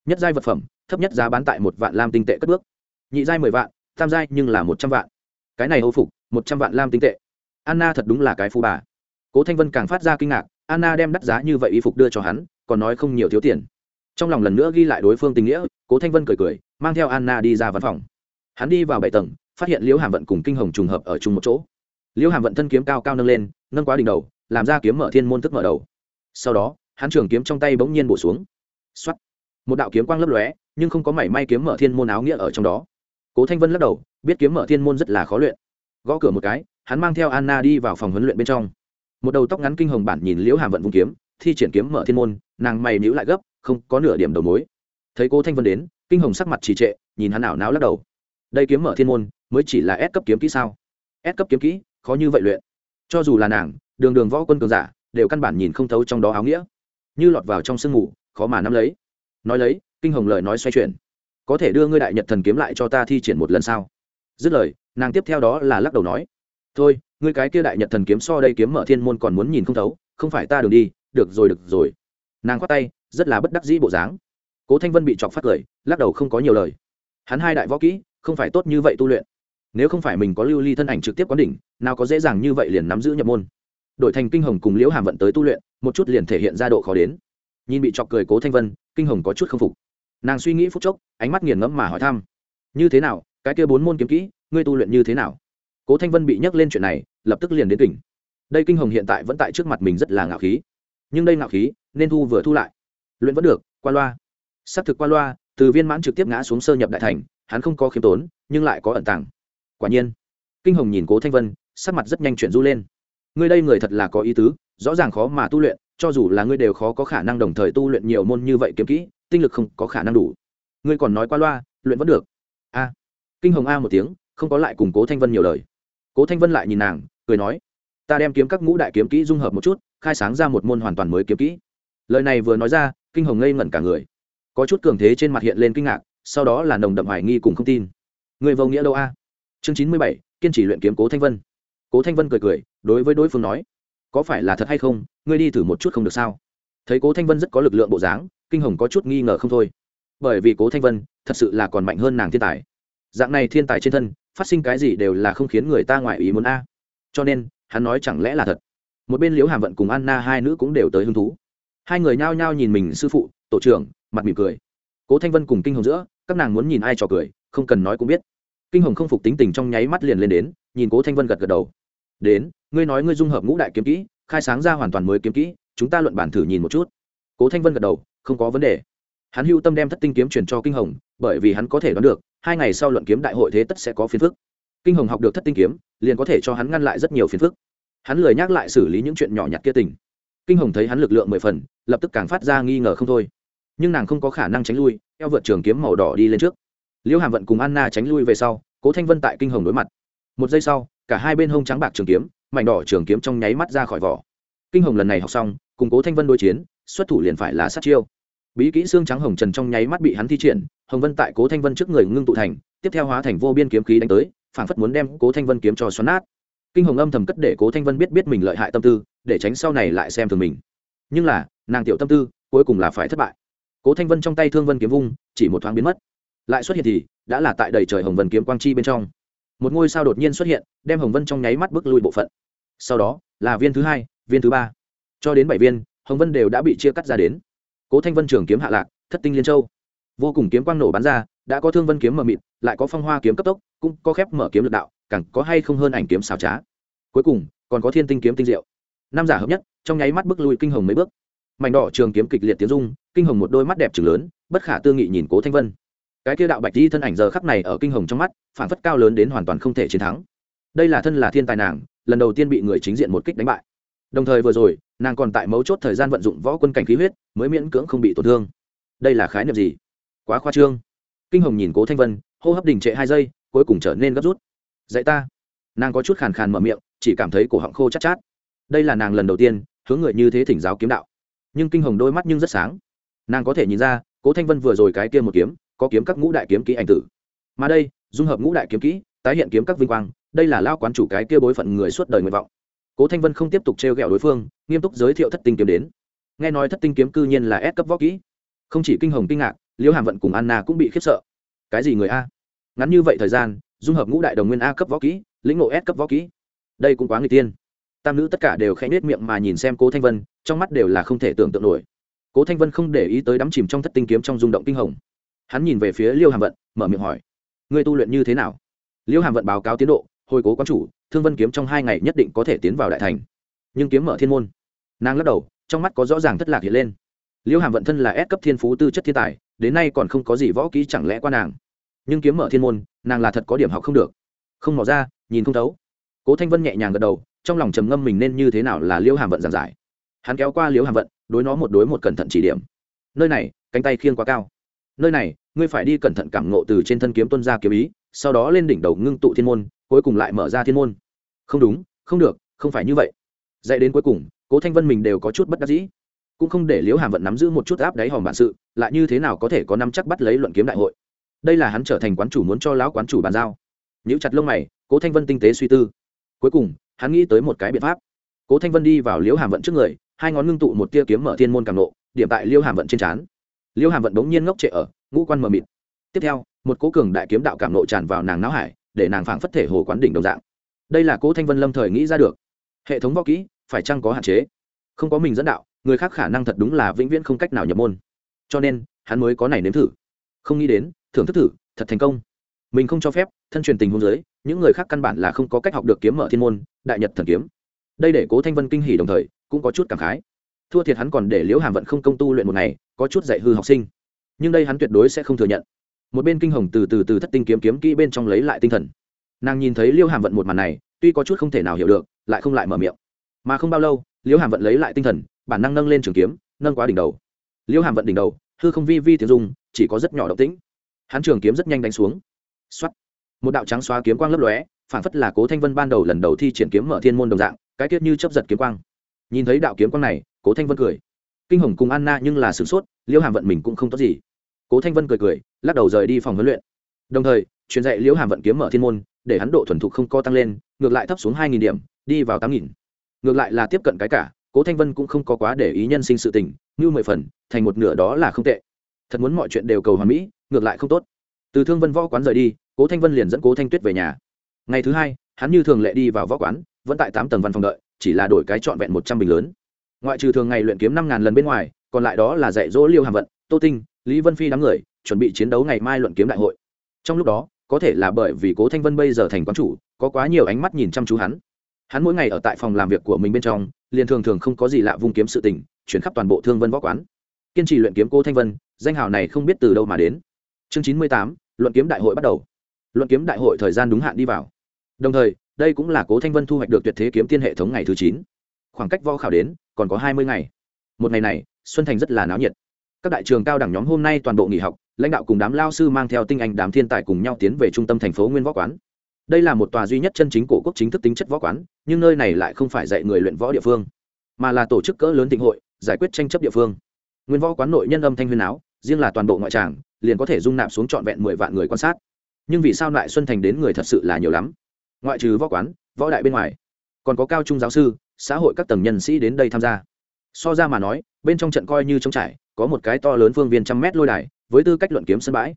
nhất giai vật phẩm, thấp nhất giá bán tại một vạn lam tinh tệ cất bước. Nhị giai mười vạn, tam giai nhưng là một trăm vạn. Cái này âu phục, một trăm vạn lam tinh tệ. Anna thật đúng là cái phu bà. Cố thanh vân càng phát ra kinh ngạc, anna đem đắt giá như vậy y phục đưa cho hắn, còn nói không nhiều thiếu tiền. Trong lòng lần nữa ghi lại đối phương tình nghĩa, cố thanh vân cười cười, mang theo anna đi ra văn phòng. Hắn đi vào bảy tầng, phát hiện liễu hàm vận cùng kinh hồng trùng hợp ở chung một chỗ. Liễu hàm vận thân kiếm cao cao nâng lên, nâng quá đỉnh đầu, làm ra kiếm mở thiên môn tức mở đầu. Sau đó, hắn trường kiếm trong tay bỗng nhiên bổ xuống. X một đạo kiếm quang lấp lóe, nhưng không có mảy may kiếm mở thiên môn áo nghĩa ở trong đó. Cố thanh vân lắc đầu, biết kiếm mở thiên môn rất là khó luyện. Gõ cửa một cái, hắn mang theo anna đi vào phòng huấn luyện bên trong. Một đầu tóc ngắn kinh hồng bản nhìn liễu hàm vận vùng kiếm, thi triển kiếm mở thiên môn, nàng mày níu lại gấp, không có nửa điểm đầu mối. Thấy cố thanh vân đến, kinh hồng sắc mặt trì trệ, nhìn hắn ảo náo lắc đầu. Đây kiếm mở thiên môn, mới chỉ là ép cấp kiếm kỹ sao? Ép cấp kiếm kỹ, khó như vậy luyện. Cho dù là nàng, đường đường võ quân cường giả, đều căn bản nhìn không thấu trong đó áo nghĩa. Như lọt vào trong sương mù, khó mà nắm lấy nói lấy, kinh hồng lời nói xoay chuyển. Có thể đưa ngươi đại nhật thần kiếm lại cho ta thi triển một lần sao? Dứt lời, nàng tiếp theo đó là lắc đầu nói. Thôi, ngươi cái kia đại nhật thần kiếm so đây kiếm mở thiên môn còn muốn nhìn không thấu, không phải ta đường đi, được rồi được rồi. Nàng khoát tay, rất là bất đắc dĩ bộ dáng. Cố thanh vân bị chọc phát cười, lắc đầu không có nhiều lời. Hắn hai đại võ kỹ, không phải tốt như vậy tu luyện. Nếu không phải mình có lưu ly thân ảnh trực tiếp quán đỉnh, nào có dễ dàng như vậy liền nắm giữ nhập môn. Đổi thành kinh hồng cùng liễu hàm vận tới tu luyện, một chút liền thể hiện ra độ khó đến. Nhìn bị chọc cười cố thanh vân kinh hồng có chút k phục. Nàng suy nghĩ phút chốc, ánh mắt nghiền ngẫm mà hỏi thăm. Như thế nào, cái kia bốn môn kiếm kỹ, ngươi tu luyện như thế nào? Cố thanh vân bị nhắc lên chuyện này, lập tức liền đến tỉnh. Đây kinh hồng hiện tại vẫn tại trước mặt mình rất là ngạo khí. Nhưng đây ngạo khí, nên thu vừa thu lại. Luyện vẫn được, qua loa. S ắ c thực qua loa, từ viên mãn trực tiếp ngã xuống sơ nhập đại thành, hắn không có khiêm tốn, nhưng lại có ẩn tàng. Quả nhiên, kinh hồng nhìn cố thanh vân, sắc mặt rất nhanh chuyển du lên. Ngươi đây người thật là có ý tứ, rõ ràng khó mà tu luyện cho dù là ngươi đều khó có khả năng đồng thời tu luyện nhiều môn như vậy kiếm kỹ, tinh lực không có khả năng đủ. Ngươi còn nói qua loa, luyện vẫn được. A. Kinh hồng a một tiếng, không có lại cùng cố thanh vân nhiều lời. Cố thanh vân lại nhìn nàng, cười nói, ta đem kiếm các ngũ đại kiếm kỹ dung hợp một chút, khai sáng ra một môn hoàn toàn mới kiếm kỹ. Lời này vừa nói ra, kinh hồng ngây ngẩn cả người. Có chút cường thế trên mặt hiện lên kinh ngạc, sau đó là nồng đậm hoài nghi cùng không tin. Người vô nghĩa đâu a? Chương chín mươi bảy, kiên trì luyện kiếm cố thanh vân. Cố thanh vân cười cười, đối với đối phương nói có phải là thật hay không, ngươi đi thử một chút không được sao? Thấy cố thanh vân rất có lực lượng bộ dáng, kinh hồng có chút nghi ngờ không thôi. Bởi vì cố thanh vân thật sự là còn mạnh hơn nàng thiên tài. Dạng này thiên tài trên thân, phát sinh cái gì đều là không khiến người ta ngoại ý muốn a. Cho nên, hắn nói chẳng lẽ là thật? Một bên liễu hàm vận cùng anna hai nữ cũng đều tới hứng thú. Hai người nhao nhao nhìn mình sư phụ, tổ trưởng, mặt mỉm cười. Cố thanh vân cùng kinh hồng giữa, các nàng muốn nhìn ai trò cười, không cần nói cũng biết. Kinh hồng không phục tính tình trong nháy mắt liền lên đến, nhìn cố thanh vân gật gật đầu đến, ngươi nói ngươi dung hợp ngũ đại kiếm kỹ, khai sáng ra hoàn toàn mới kiếm kỹ, chúng ta luận bản thử nhìn một chút. Cố thanh vân gật đầu, không có vấn đề. Hắn hưu tâm đem thất tinh kiếm truyền cho kinh hồng, bởi vì hắn có thể đoán được, hai ngày sau luận kiếm đại hội thế tất sẽ có phiền phức. Kinh hồng học được thất tinh kiếm, liền có thể cho hắn ngăn lại rất nhiều phiền phức. Hắn lười nhắc lại xử lý những chuyện nhỏ nhặt kia tình. Kinh hồng thấy hắn lực lượng mười phần, lập tức càng phát ra nghi ngờ không thôi. Nhưng nàng không có khả năng tránh lui, eo vượt trường kiếm màu đỏ đi lên trước. Liễu hàm vận cùng anna tránh lui về sau, cố thanh vân tại kinh hồng đối mặt. Một giây sau cả hai bên hông trắng bạc trường kiếm, mảnh đỏ trường kiếm trong nháy mắt ra khỏi vỏ. Kinh hồng lần này học xong củng cố thanh vân đối chiến, xuất thủ liền phải là sát chiêu. Bí kỹ xương trắng hồng trần trong nháy mắt bị hắn thi triển, hồng vân tại cố thanh vân trước người ngưng tụ thành, tiếp theo hóa thành vô biên kiếm khí đánh tới phản phất muốn đem cố thanh vân kiếm cho xoắn nát. Kinh hồng âm thầm cất để cố thanh vân biết biết mình lợi hại tâm tư, để tránh sau này lại xem thường mình. Nhưng là, nàng tiểu tâm tư, cuối cùng là phải thất bại. Cố thanh vân trong tay thương vân kiếm vung, chỉ một thoáng biến mất. Lại xuất hiện thì, đã là tại đầy trời hồng vân kiếm quang chi bên trong một ngôi sao đột nhiên xuất hiện, đem hồng vân trong nháy mắt bước lui bộ phận. Sau đó, là viên thứ hai, viên thứ ba. Cho đến bảy viên, hồng vân đều đã bị chia cắt ra đến. Cố thanh vân trường kiếm hạ lạc, thất tinh liên châu. Vô cùng kiếm quang nổ bắn ra, đã có thương vân kiếm mờ mịt, lại có phong hoa kiếm cấp tốc, cũng có khép mở kiếm lực đạo, càng có hay không hơn ảnh kiếm xào trá. Cuối cùng, còn có thiên tinh kiếm tinh diệu. Nam giả hợp nhất, trong nháy mắt bước lui kinh hồng mấy bước. Mảnh đỏ trường kiếm kịch liệt tiếng dung kinh hồng một đôi mắt đẹp trừng lớn, bất khả tư nghị nhìn cố thanh vân cái kia đạo bạch di thân ảnh giờ khắc này ở kinh hồng trong mắt phản phất cao lớn đến hoàn toàn không thể chiến thắng. Đây là thân là thiên tài nàng, lần đầu tiên bị người chính diện một kích đánh bại. Đồng thời vừa rồi, nàng còn tại mấu chốt thời gian vận dụng võ quân cảnh khí huyết, mới miễn cưỡng không bị tổn thương. Đây là khái niệm gì? Quá khoa trương. Kinh hồng nhìn cố thanh vân, hô hấp đình trệ hai giây, cuối cùng trở nên gấp rút. Dạy ta. Nàng có chút khàn khàn mở miệng, chỉ cảm thấy cổ họng khô chát chát. Đây là nàng lần đầu tiên, hướng người như thế thỉnh giáo kiếm đạo. Nhưng kinh hồng đôi mắt nhưng rất sáng. Nàng có thể nhìn ra, cố thanh vân vừa rồi cái kia một kiếm có kiếm các ngũ đại kiếm kỹ ảnh tử. Mà đây, dung hợp ngũ đại kiếm kỹ, tái hiện kiếm các vinh quang, đây là lao quán chủ cái kia bối phận người suốt đời nguyện vọng. Cố thanh vân không tiếp tục t r e o g ẹ o đối phương, nghiêm túc giới thiệu thất tinh kiếm đến. Nghe nói thất tinh kiếm cư nhiên là ép cấp võ kỹ. Không chỉ kinh hồng kinh ngạc liễu hàm vận cùng anna cũng bị khiếp sợ. Cái gì người a? Ngắn như vậy thời gian, dung hợp ngũ đại đồng nguyên a cấp võ kỹ, lĩnh ngộ s cấp võ kỹ. Đây cũng quá người tiên tam nữ tất cả đều khẽ nết miệng mà nhìn xem cố thanh vân, trong mắt đều là không thể tưởng tượng nổi. Cố thanh vân không để ý tới đắm chìm trong thất tinh kiếm trong rung động kinh hồng hắn nhìn về phía liêu hàm vận, mở miệng hỏi, ngươi tu luyện như thế nào? Liêu hàm vận báo cáo tiến độ, hồi cố quán chủ, thương vân kiếm trong hai ngày nhất định có thể tiến vào đại thành. Nhưng kiếm mở thiên môn. Nàng lắc đầu, trong mắt có rõ ràng thất lạc hiện lên. Liêu hàm vận thân là ép cấp thiên phú tư chất thiên tài, đến nay còn không có gì võ kỹ chẳng lẽ qua nàng. Nhưng kiếm mở thiên môn, nàng là thật có điểm học không được. Không mò ra, nhìn không thấu. Cố thanh vân nhẹ nhàng gật đầu, trong lòng trầm ngâm mình nên như thế nào là liêu hàm vận giảng giải. Hắn kéo qua liêu hàm vận, đối nó một đối một cẩn thận chỉ điểm. Nơi này, cánh tay khiêng quá cao nơi này, ngươi phải đi cẩn thận cảm ngộ từ trên thân kiếm tuân ra kiếm ý, sau đó lên đỉnh đầu ngưng tụ thiên môn, cuối cùng lại mở ra thiên môn. Không đúng, không được, không phải như vậy. Dạy đến cuối cùng, cố thanh vân mình đều có chút bất đắc dĩ. Cũng không để liễu hàm vận nắm giữ một chút áp đáy hòm bản sự, lại như thế nào có thể có năm chắc bắt lấy luận kiếm đại hội? Đây là hắn trở thành quán chủ muốn cho lão quán chủ bàn giao. Nhíu chặt lông mày, cố thanh vân tinh tế suy tư. Cuối cùng, hắn nghĩ tới một cái biện pháp. Cố thanh vân đi vào liễu hàm vận trước người, hai ngón ngưng tụ một tia kiếm mở thiên môn càng lộ điểm tại liễu hàm vận trên trán liêu hàm vận bỗng nhiên ngốc trệ ở, ngũ quan mờ mịt. Tiếp theo, một cố cường đại kiếm đạo cảm nộ tràn vào nàng não hải, để nàng phảng phất thể hồ quán đỉnh đồng dạng. Đây là cố thanh vân lâm thời nghĩ ra được. Hệ thống võ kỹ, phải chăng có hạn chế? Không có mình dẫn đạo, người khác khả năng thật đúng là vĩnh viễn không cách nào nhập môn. Cho nên, hắn mới có này nếm thử. Không nghĩ đến, thưởng thức thử, thật thành công. Mình không cho phép, thân truyền tình hôn giới những người khác căn bản là không có cách học được kiếm mở thiên môn, đại nhật thần kiếm. Đây để cố thanh vân kinh hỉ đồng thời, cũng có chút cảm khái. Thua thiệt hắn còn để liễu hàm vận không công tu luyện một ngày có chút dạy hư học sinh. Nhưng đây hắn tuyệt đối sẽ không thừa nhận. Một bên kinh hồng từ từ từ thất tinh kiếm kiếm kỹ bên trong lấy lại tinh thần. Nàng nhìn thấy liễu hàm vận một màn này, tuy có chút không thể nào hiểu được, lại không lại mở miệng. Mà không bao lâu liễu hàm vận lấy lại tinh thần, bản năng nâng lên trường kiếm, nâng quá đỉnh đầu. Liễu hàm vận đỉnh đầu, hư không vi vi tiếng dung chỉ có rất nhỏ động tĩnh. Hắn trường kiếm rất nhanh đánh xuống. X một đạo trắng xóa kiếm quang lấp lóe, phản phất là cố thanh vân ban đầu lần đầu thi triển kiếm mở thiên môn đồng dạng, cái tiết như chấp giật kiếm quang. Nhìn thấy đạo kiếm quang này, cố thanh vân cười kinh hồng cùng anna nhưng là sửng sốt, liễu hàm vận mình cũng không tốt gì. Cố thanh vân cười cười, lắc đầu rời đi phòng huấn luyện. Đồng thời, truyền dạy liễu hàm vận kiếm mở thiên môn, để hắn độ thuần thục không co tăng lên, ngược lại thấp xuống hai nghìn điểm, đi vào tám nghìn. Ngược lại là tiếp cận cái cả, cố thanh vân cũng không có quá để ý nhân sinh sự tình, như mười phần, thành một nửa đó là không tệ. Thật muốn mọi chuyện đều cầu hoàn mỹ, ngược lại không tốt. Từ thương vân võ quán rời đi, cố thanh vân liền dẫn cố thanh tuyết về nhà. Ngày thứ hai, hắn như thường lệ đi vào võ quán, vẫn tại tám tầng văn phòng đợi, chỉ là đổi cái trọn vẹn một trăm bình lớn ngoại trừ thường ngày luyện kiếm năm ngàn lần bên ngoài, còn lại đó là dạy dỗ liêu hàm vận, tô tinh, lý vân phi đám người, chuẩn bị chiến đấu ngày mai luận kiếm đại hội. Trong lúc đó, có thể là bởi vì cố thanh vân bây giờ thành quán chủ, có quá nhiều ánh mắt nhìn chăm chú hắn. Hắn mỗi ngày ở tại phòng làm việc của mình bên trong, liền thường thường không có gì lạ vung kiếm sự tình, chuyển khắp toàn bộ thương vân võ quán. Kiên trì luyện kiếm cố thanh vân, danh hào này không biết từ đâu mà đến. Chương chín mươi tám, luận kiếm đại hội bắt đầu. Luận kiếm đại hội thời gian đúng hạn đi vào. Đồng thời, đây cũng là cố thanh vân thu hoạch được tuyệt thế kiếm tiên hệ thống ngày thứ chín khoảng cách võ khảo đến còn có hai mươi ngày. Một ngày này, xuân thành rất là náo nhiệt. Các đại trường cao đẳng nhóm hôm nay toàn bộ nghỉ học, lãnh đạo cùng đám lao sư mang theo tinh anh đám thiên tài cùng nhau tiến về trung tâm thành phố nguyên võ quán. Đây là một tòa duy nhất chân chính cổ quốc chính thức tính chất võ quán, nhưng nơi này lại không phải dạy người luyện võ địa phương, mà là tổ chức cỡ lớn thịnh hội, giải quyết tranh chấp địa phương. Nguyên võ quán nội nhân âm thanh huyên áo riêng là toàn bộ ngoại tràng, liền có thể dung nạp xuống trọn vẹn mười vạn người quan sát. Nhưng vì sao lại xuân thành đến người thật sự là nhiều lắm? Ngoại trừ võ quán, võ đại bên ngoài, còn có cao trung giáo sư xã hội các tầng nhân sĩ đến đây tham gia. So ra mà nói, bên trong trận coi như trống trải, có một cái to lớn phương viên trăm mét lôi đài, với tư cách luận kiếm sân bãi.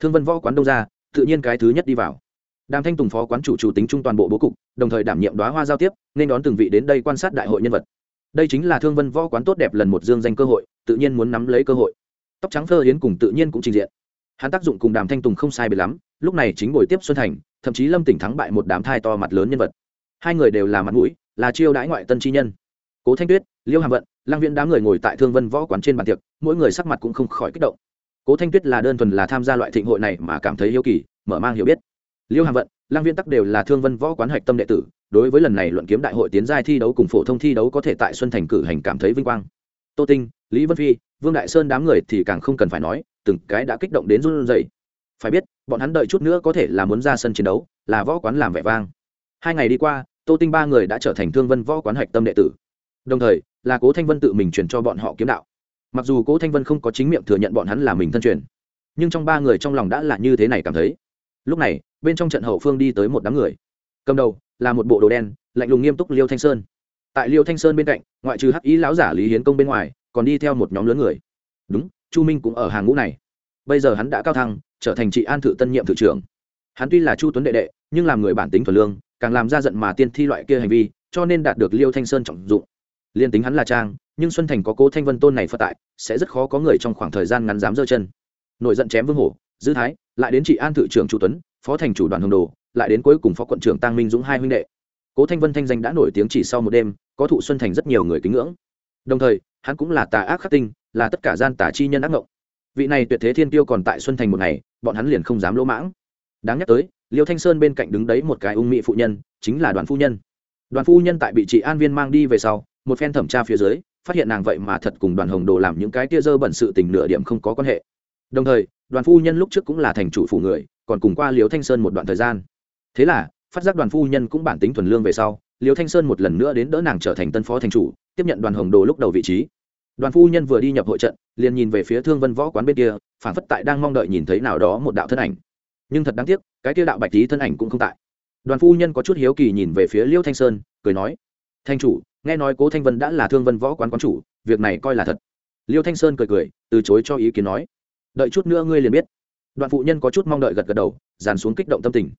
Thương vân võ quán đông ra, tự nhiên cái thứ nhất đi vào. Đàm thanh tùng phó quán chủ chủ tính trung toàn bộ bố cục, đồng thời đảm nhiệm đoá hoa giao tiếp, nên đón từng vị đến đây quan sát đại hội nhân vật. Đây chính là thương vân võ quán tốt đẹp lần một dương danh cơ hội, tự nhiên muốn nắm lấy cơ hội. Tóc trắng phơ hiến cùng tự nhiên cũng trình diện. Hắn tác dụng cùng đàm thanh tùng không sai biệt lắm, lúc này chính buổi tiếp xuân thành, thậm chí lâm tỉnh thắng bại một đám thai to mặt lớn nhân vật. Hai người đều là mặt mũi là chiêu đãi ngoại tân chi nhân. Cố thanh tuyết, liêu hàm vận lang viễn đám người ngồi tại thương vân võ quán trên bàn tiệc, mỗi người sắc mặt cũng không khỏi kích động. Cố thanh tuyết là đơn thuần là tham gia loại thịnh hội này mà cảm thấy yêu kỳ, mở mang hiểu biết. Liêu hàm vận lang viễn tắc đều là thương vân võ quán hạch tâm đệ tử, đối với lần này luận kiếm đại hội tiến giai thi đấu cùng phổ thông thi đấu có thể tại xuân thành cử hành cảm thấy vinh quang. Tô tinh, lý vân phi, vương đại sơn đám người thì càng không cần phải nói, từng cái đã kích động đến run rẩy. Phải biết, bọn hắn đợi chút nữa có thể là muốn ra sân chiến đấu, là võ quán làm vẻ vang. Hai ngày đi qua tô tinh ba người đã trở thành thương vân võ quán hạch tâm đệ tử. Đồng thời, là cố thanh vân tự mình truyền cho bọn họ kiếm đạo. Mặc dù cố thanh vân không có chính miệng thừa nhận bọn hắn là mình thân truyền, nhưng trong ba người trong lòng đã là như thế này cảm thấy. Lúc này, bên trong trận hậu phương đi tới một đám người. Cầm đầu, là một bộ đồ đen, lạnh lùng nghiêm túc liêu thanh sơn. Tại liêu thanh sơn bên cạnh, ngoại trừ hắc ý lão giả lý hiến công bên ngoài, còn đi theo một nhóm lớn người. Đúng, chu minh cũng ở hàng ngũ này. Bây giờ hắn đã cao thăng, trở thành trị an thự tân nhiệm thự trưởng. Hắn tuy là chu tuấn đệ đệ, nhưng làm người bản tính thuần lương càng làm ra giận mà tiên thi loại kia hành vi, cho nên đạt được liêu thanh sơn trọng dụng. Liên tính hắn là trang, nhưng xuân thành có cố thanh vân tôn này phật tại, sẽ rất khó có người trong khoảng thời gian ngắn dám giơ chân. Nổi giận chém vương hổ, dư thái, lại đến chị an thự trưởng chu tuấn, phó thành chủ đoàn hồng đồ, lại đến cuối cùng phó quận trưởng tăng minh dũng hai huynh đệ. Cố thanh vân thanh danh đã nổi tiếng chỉ sau một đêm, có thụ xuân thành rất nhiều người kính ngưỡng. Đồng thời, hắn cũng là tà ác khắc tinh, là tất cả gian tà chi nhân ác ngộng. Vị này tuyệt thế thiên tiêu còn tại xuân thành một ngày, bọn hắn liền không dám lỗ mãng. Đáng nhắc tới liêu thanh sơn bên cạnh đứng đấy một cái ung mỹ phụ nhân, chính là đoàn phu nhân. Đoàn phu nhân tại bị chị an viên mang đi về sau, một phen thẩm tra phía dưới, phát hiện nàng vậy mà thật cùng đoàn hồng đồ làm những cái tia dơ bẩn sự tình nửa điểm không có quan hệ. Đồng thời, đoàn phu nhân lúc trước cũng là thành chủ phủ người, còn cùng qua liêu thanh sơn một đoạn thời gian. Thế là, phát giác đoàn phu nhân cũng bản tính thuần lương về sau, liêu thanh sơn một lần nữa đến đỡ nàng trở thành tân phó thành chủ, tiếp nhận đoàn hồng đồ lúc đầu vị trí. Đoàn phu nhân vừa đi nhập hội trận, liền nhìn về phía thương vân võ quán bên kia phản phất tại đang mong đợi nhìn thấy nào đó một đạo thân ảnh nhưng thật đáng tiếc, cái kia đạo bạch lý thân ảnh cũng không tại. Đoàn phu nhân có chút hiếu kỳ nhìn về phía liêu thanh sơn, cười nói, thanh chủ, nghe nói cố thanh vân đã là thương vân võ quán quán chủ, việc này coi là thật. Liêu thanh sơn cười cười, từ chối cho ý kiến nói, đợi chút nữa ngươi liền biết. Đoàn phụ nhân có chút mong đợi gật gật đầu, dàn xuống kích động tâm tình.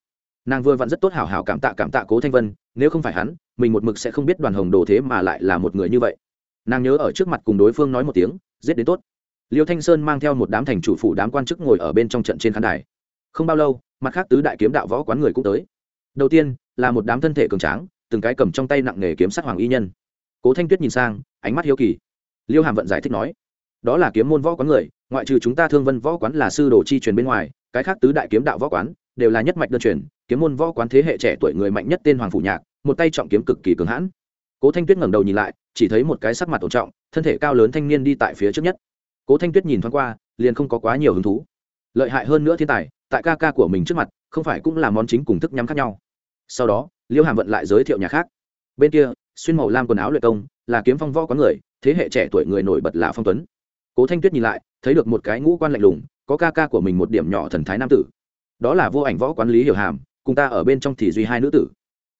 Nàng vừa vặn rất tốt hảo hảo cảm tạ cảm tạ cố thanh vân, nếu không phải hắn, mình một mực sẽ không biết đoàn hồng đồ thế mà lại là một người như vậy. Nàng nhớ ở trước mặt cùng đối phương nói một tiếng, giết đến tốt. Liêu thanh sơn mang theo một đám thành chủ phủ đám quan chức ngồi ở bên trong trận trên khán đài không bao lâu, mặt khác tứ đại kiếm đạo võ quán người cũng tới. Đầu tiên, là một đám thân thể cường tráng, từng cái cầm trong tay nặng nghề kiếm sát hoàng y nhân. Cố thanh tuyết nhìn sang, ánh mắt hiếu kỳ. Liêu hàm vận giải thích nói, đó là kiếm môn võ quán người, ngoại trừ chúng ta thương vân võ quán là sư đồ chi truyền bên ngoài, cái khác tứ đại kiếm đạo võ quán đều là nhất mạch đơn truyền, kiếm môn võ quán thế hệ trẻ tuổi người mạnh nhất tên hoàng phủ nhạc, một tay trọng kiếm cực kỳ cường hãn. Cố thanh tuyết ngẩng đầu nhìn lại, chỉ thấy một cái sắc mặt ổn trọng, thân thể cao lớn thanh niên đi tại phía trước nhất. Cố thanh tuyết nhìn thoáng qua, liền không có quá nhiều hứng thú. Lợi hại hơn nữa thiên tài tại ca ca của mình trước mặt, không phải cũng là món chính cùng thức nhắm khác nhau. Sau đó, liêu hàm vận lại giới thiệu nhà khác. Bên kia, xuyên màu lam quần áo luyện công, là kiếm phong võ có người, thế hệ trẻ tuổi người nổi bật là phong tuấn. Cố thanh tuyết nhìn lại, thấy được một cái ngũ quan lạnh lùng, có ca ca của mình một điểm nhỏ thần thái nam tử. Đó là vô ảnh võ quán lý hiểu hàm, cùng ta ở bên trong thì duy hai nữ tử.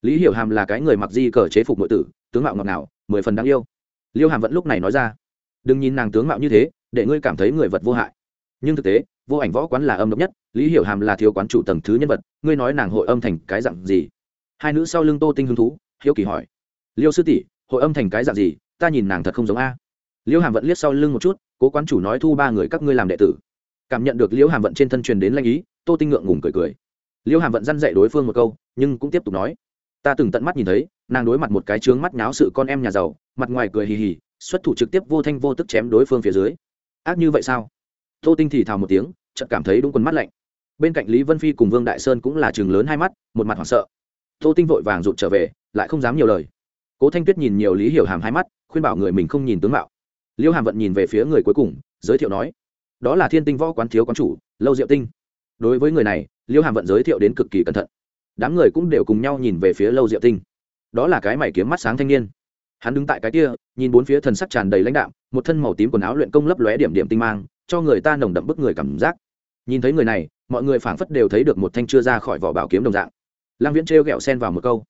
Lý hiểu hàm là cái người mặc di cờ chế phục nội tử, tướng mạo ngọt ngào, mười phần đáng yêu. Liêu hàm vẫn lúc này nói ra, đừng nhìn nàng tướng mạo như thế, để ngươi cảm thấy người vật vô hại. Nhưng thực tế vô ảnh võ quán là âm độc nhất, lý hiểu hàm là thiếu quán chủ tầng thứ nhân vật, ngươi nói nàng hội âm thành cái dạng gì? Hai nữ sau lưng tô tinh hứng thú, hiếu kỳ hỏi. Liêu sư tỷ, hội âm thành cái dạng gì? Ta nhìn nàng thật không giống a. Liêu hàm vận liếc sau lưng một chút, cố quán chủ nói thu ba người các ngươi làm đệ tử. Cảm nhận được liêu hàm vận trên thân truyền đến lanh ý, tô tinh ngượng ngùng cười cười. Liêu hàm vận dăn dạy đối phương một câu, nhưng cũng tiếp tục nói. Ta từng tận mắt nhìn thấy, nàng đối mặt một cái trướng mắt nháo sự con em nhà giàu, mặt ngoài cười hì hì, xuất thủ trực tiếp vô thanh vô tức chém đối phương phía dưới. Ác như vậy sao? Tô tinh thì thào một tiếng, chợt cảm thấy đúng quần mắt lạnh. Bên cạnh lý vân phi cùng vương đại sơn cũng là chừng lớn hai mắt, một mặt hoảng sợ. Tô tinh vội vàng rụt trở về, lại không dám nhiều lời. Cố thanh tuyết nhìn nhiều lý hiểu hàm hai mắt, khuyên bảo người mình không nhìn tướng mạo. Liêu hàm vận nhìn về phía người cuối cùng, giới thiệu nói, đó là thiên tinh võ quán thiếu quán chủ, lâu diệu tinh. Đối với người này, liêu hàm vận giới thiệu đến cực kỳ cẩn thận. Đám người cũng đều cùng nhau nhìn về phía lâu diệu tinh. Đó là cái mày kiếm mắt sáng thanh niên. Hắn đứng tại cái kia, nhìn bốn phía thần sắc tràn đầy lãnh đạm, một thân màu tím quần áo luyện công lấp lóe điểm điểm tinh mang cho người ta nồng đậm bức người cảm giác. Nhìn thấy người này, mọi người phảng phất đều thấy được một thanh chưa ra khỏi vỏ bảo kiếm đồng dạng. Lang viễn trêu ghẹo xen vào một câu.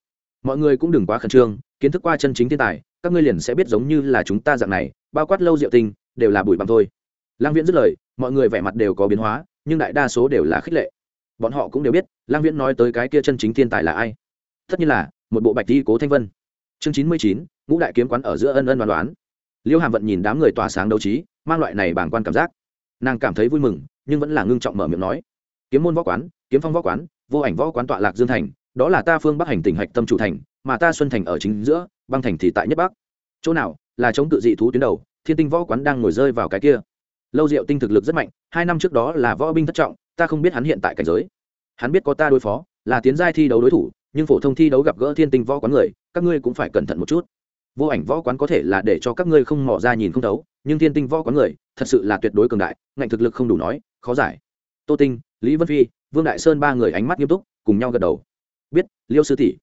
Mọi người cũng đừng quá khẩn trương, kiến thức qua chân chính thiên tài, các ngươi liền sẽ biết giống như là chúng ta dạng này, bao quát lâu diệu tinh, đều là bụi bằng thôi. Lang viễn dứt lời, mọi người vẻ mặt đều có biến hóa, nhưng đại đa số đều là khích lệ. Bọn họ cũng đều biết lang viễn nói tới cái kia chân chính thiên tài là ai. Tất nhiên là, một bộ bạch thi cố thanh vân. Chương chín mươi chín, ngũ đại kiếm quán ở giữa ân ân đoán đoán. Liêu hàm vận nhìn đám người tỏa sáng đấu trí, mang loại này bảng quan cảm giác nàng cảm thấy vui mừng, nhưng vẫn là ngưng trọng mở miệng nói. Kiếm môn võ quán, kiếm phong võ quán, vô ảnh võ quán tọa lạc dương thành, đó là ta phương bắc hành tỉnh hạch tâm chủ thành, mà ta xuân thành ở chính giữa, băng thành thì tại nhất bắc. Chỗ nào, là chống tự dị thú tuyến đầu, thiên tinh võ quán đang ngồi rơi vào cái kia. Lâu diệu tinh thực lực rất mạnh, hai năm trước đó là võ binh thất trọng, ta không biết hắn hiện tại cảnh giới. Hắn biết có ta đối phó, là tiến giai thi đấu đối thủ, nhưng phổ thông thi đấu gặp gỡ thiên tinh võ quán người, các ngươi cũng phải cẩn thận một chút vô ảnh võ quán có thể là để cho các ngươi không mò ra nhìn không thấu, nhưng thiên tinh võ quán người, thật sự là tuyệt đối cường đại, ngạnh thực lực không đủ nói, khó giải. Tô tinh, lý vân phi, vương đại sơn ba người ánh mắt nghiêm túc, cùng nhau gật đầu. Biết, liêu sư tỷ.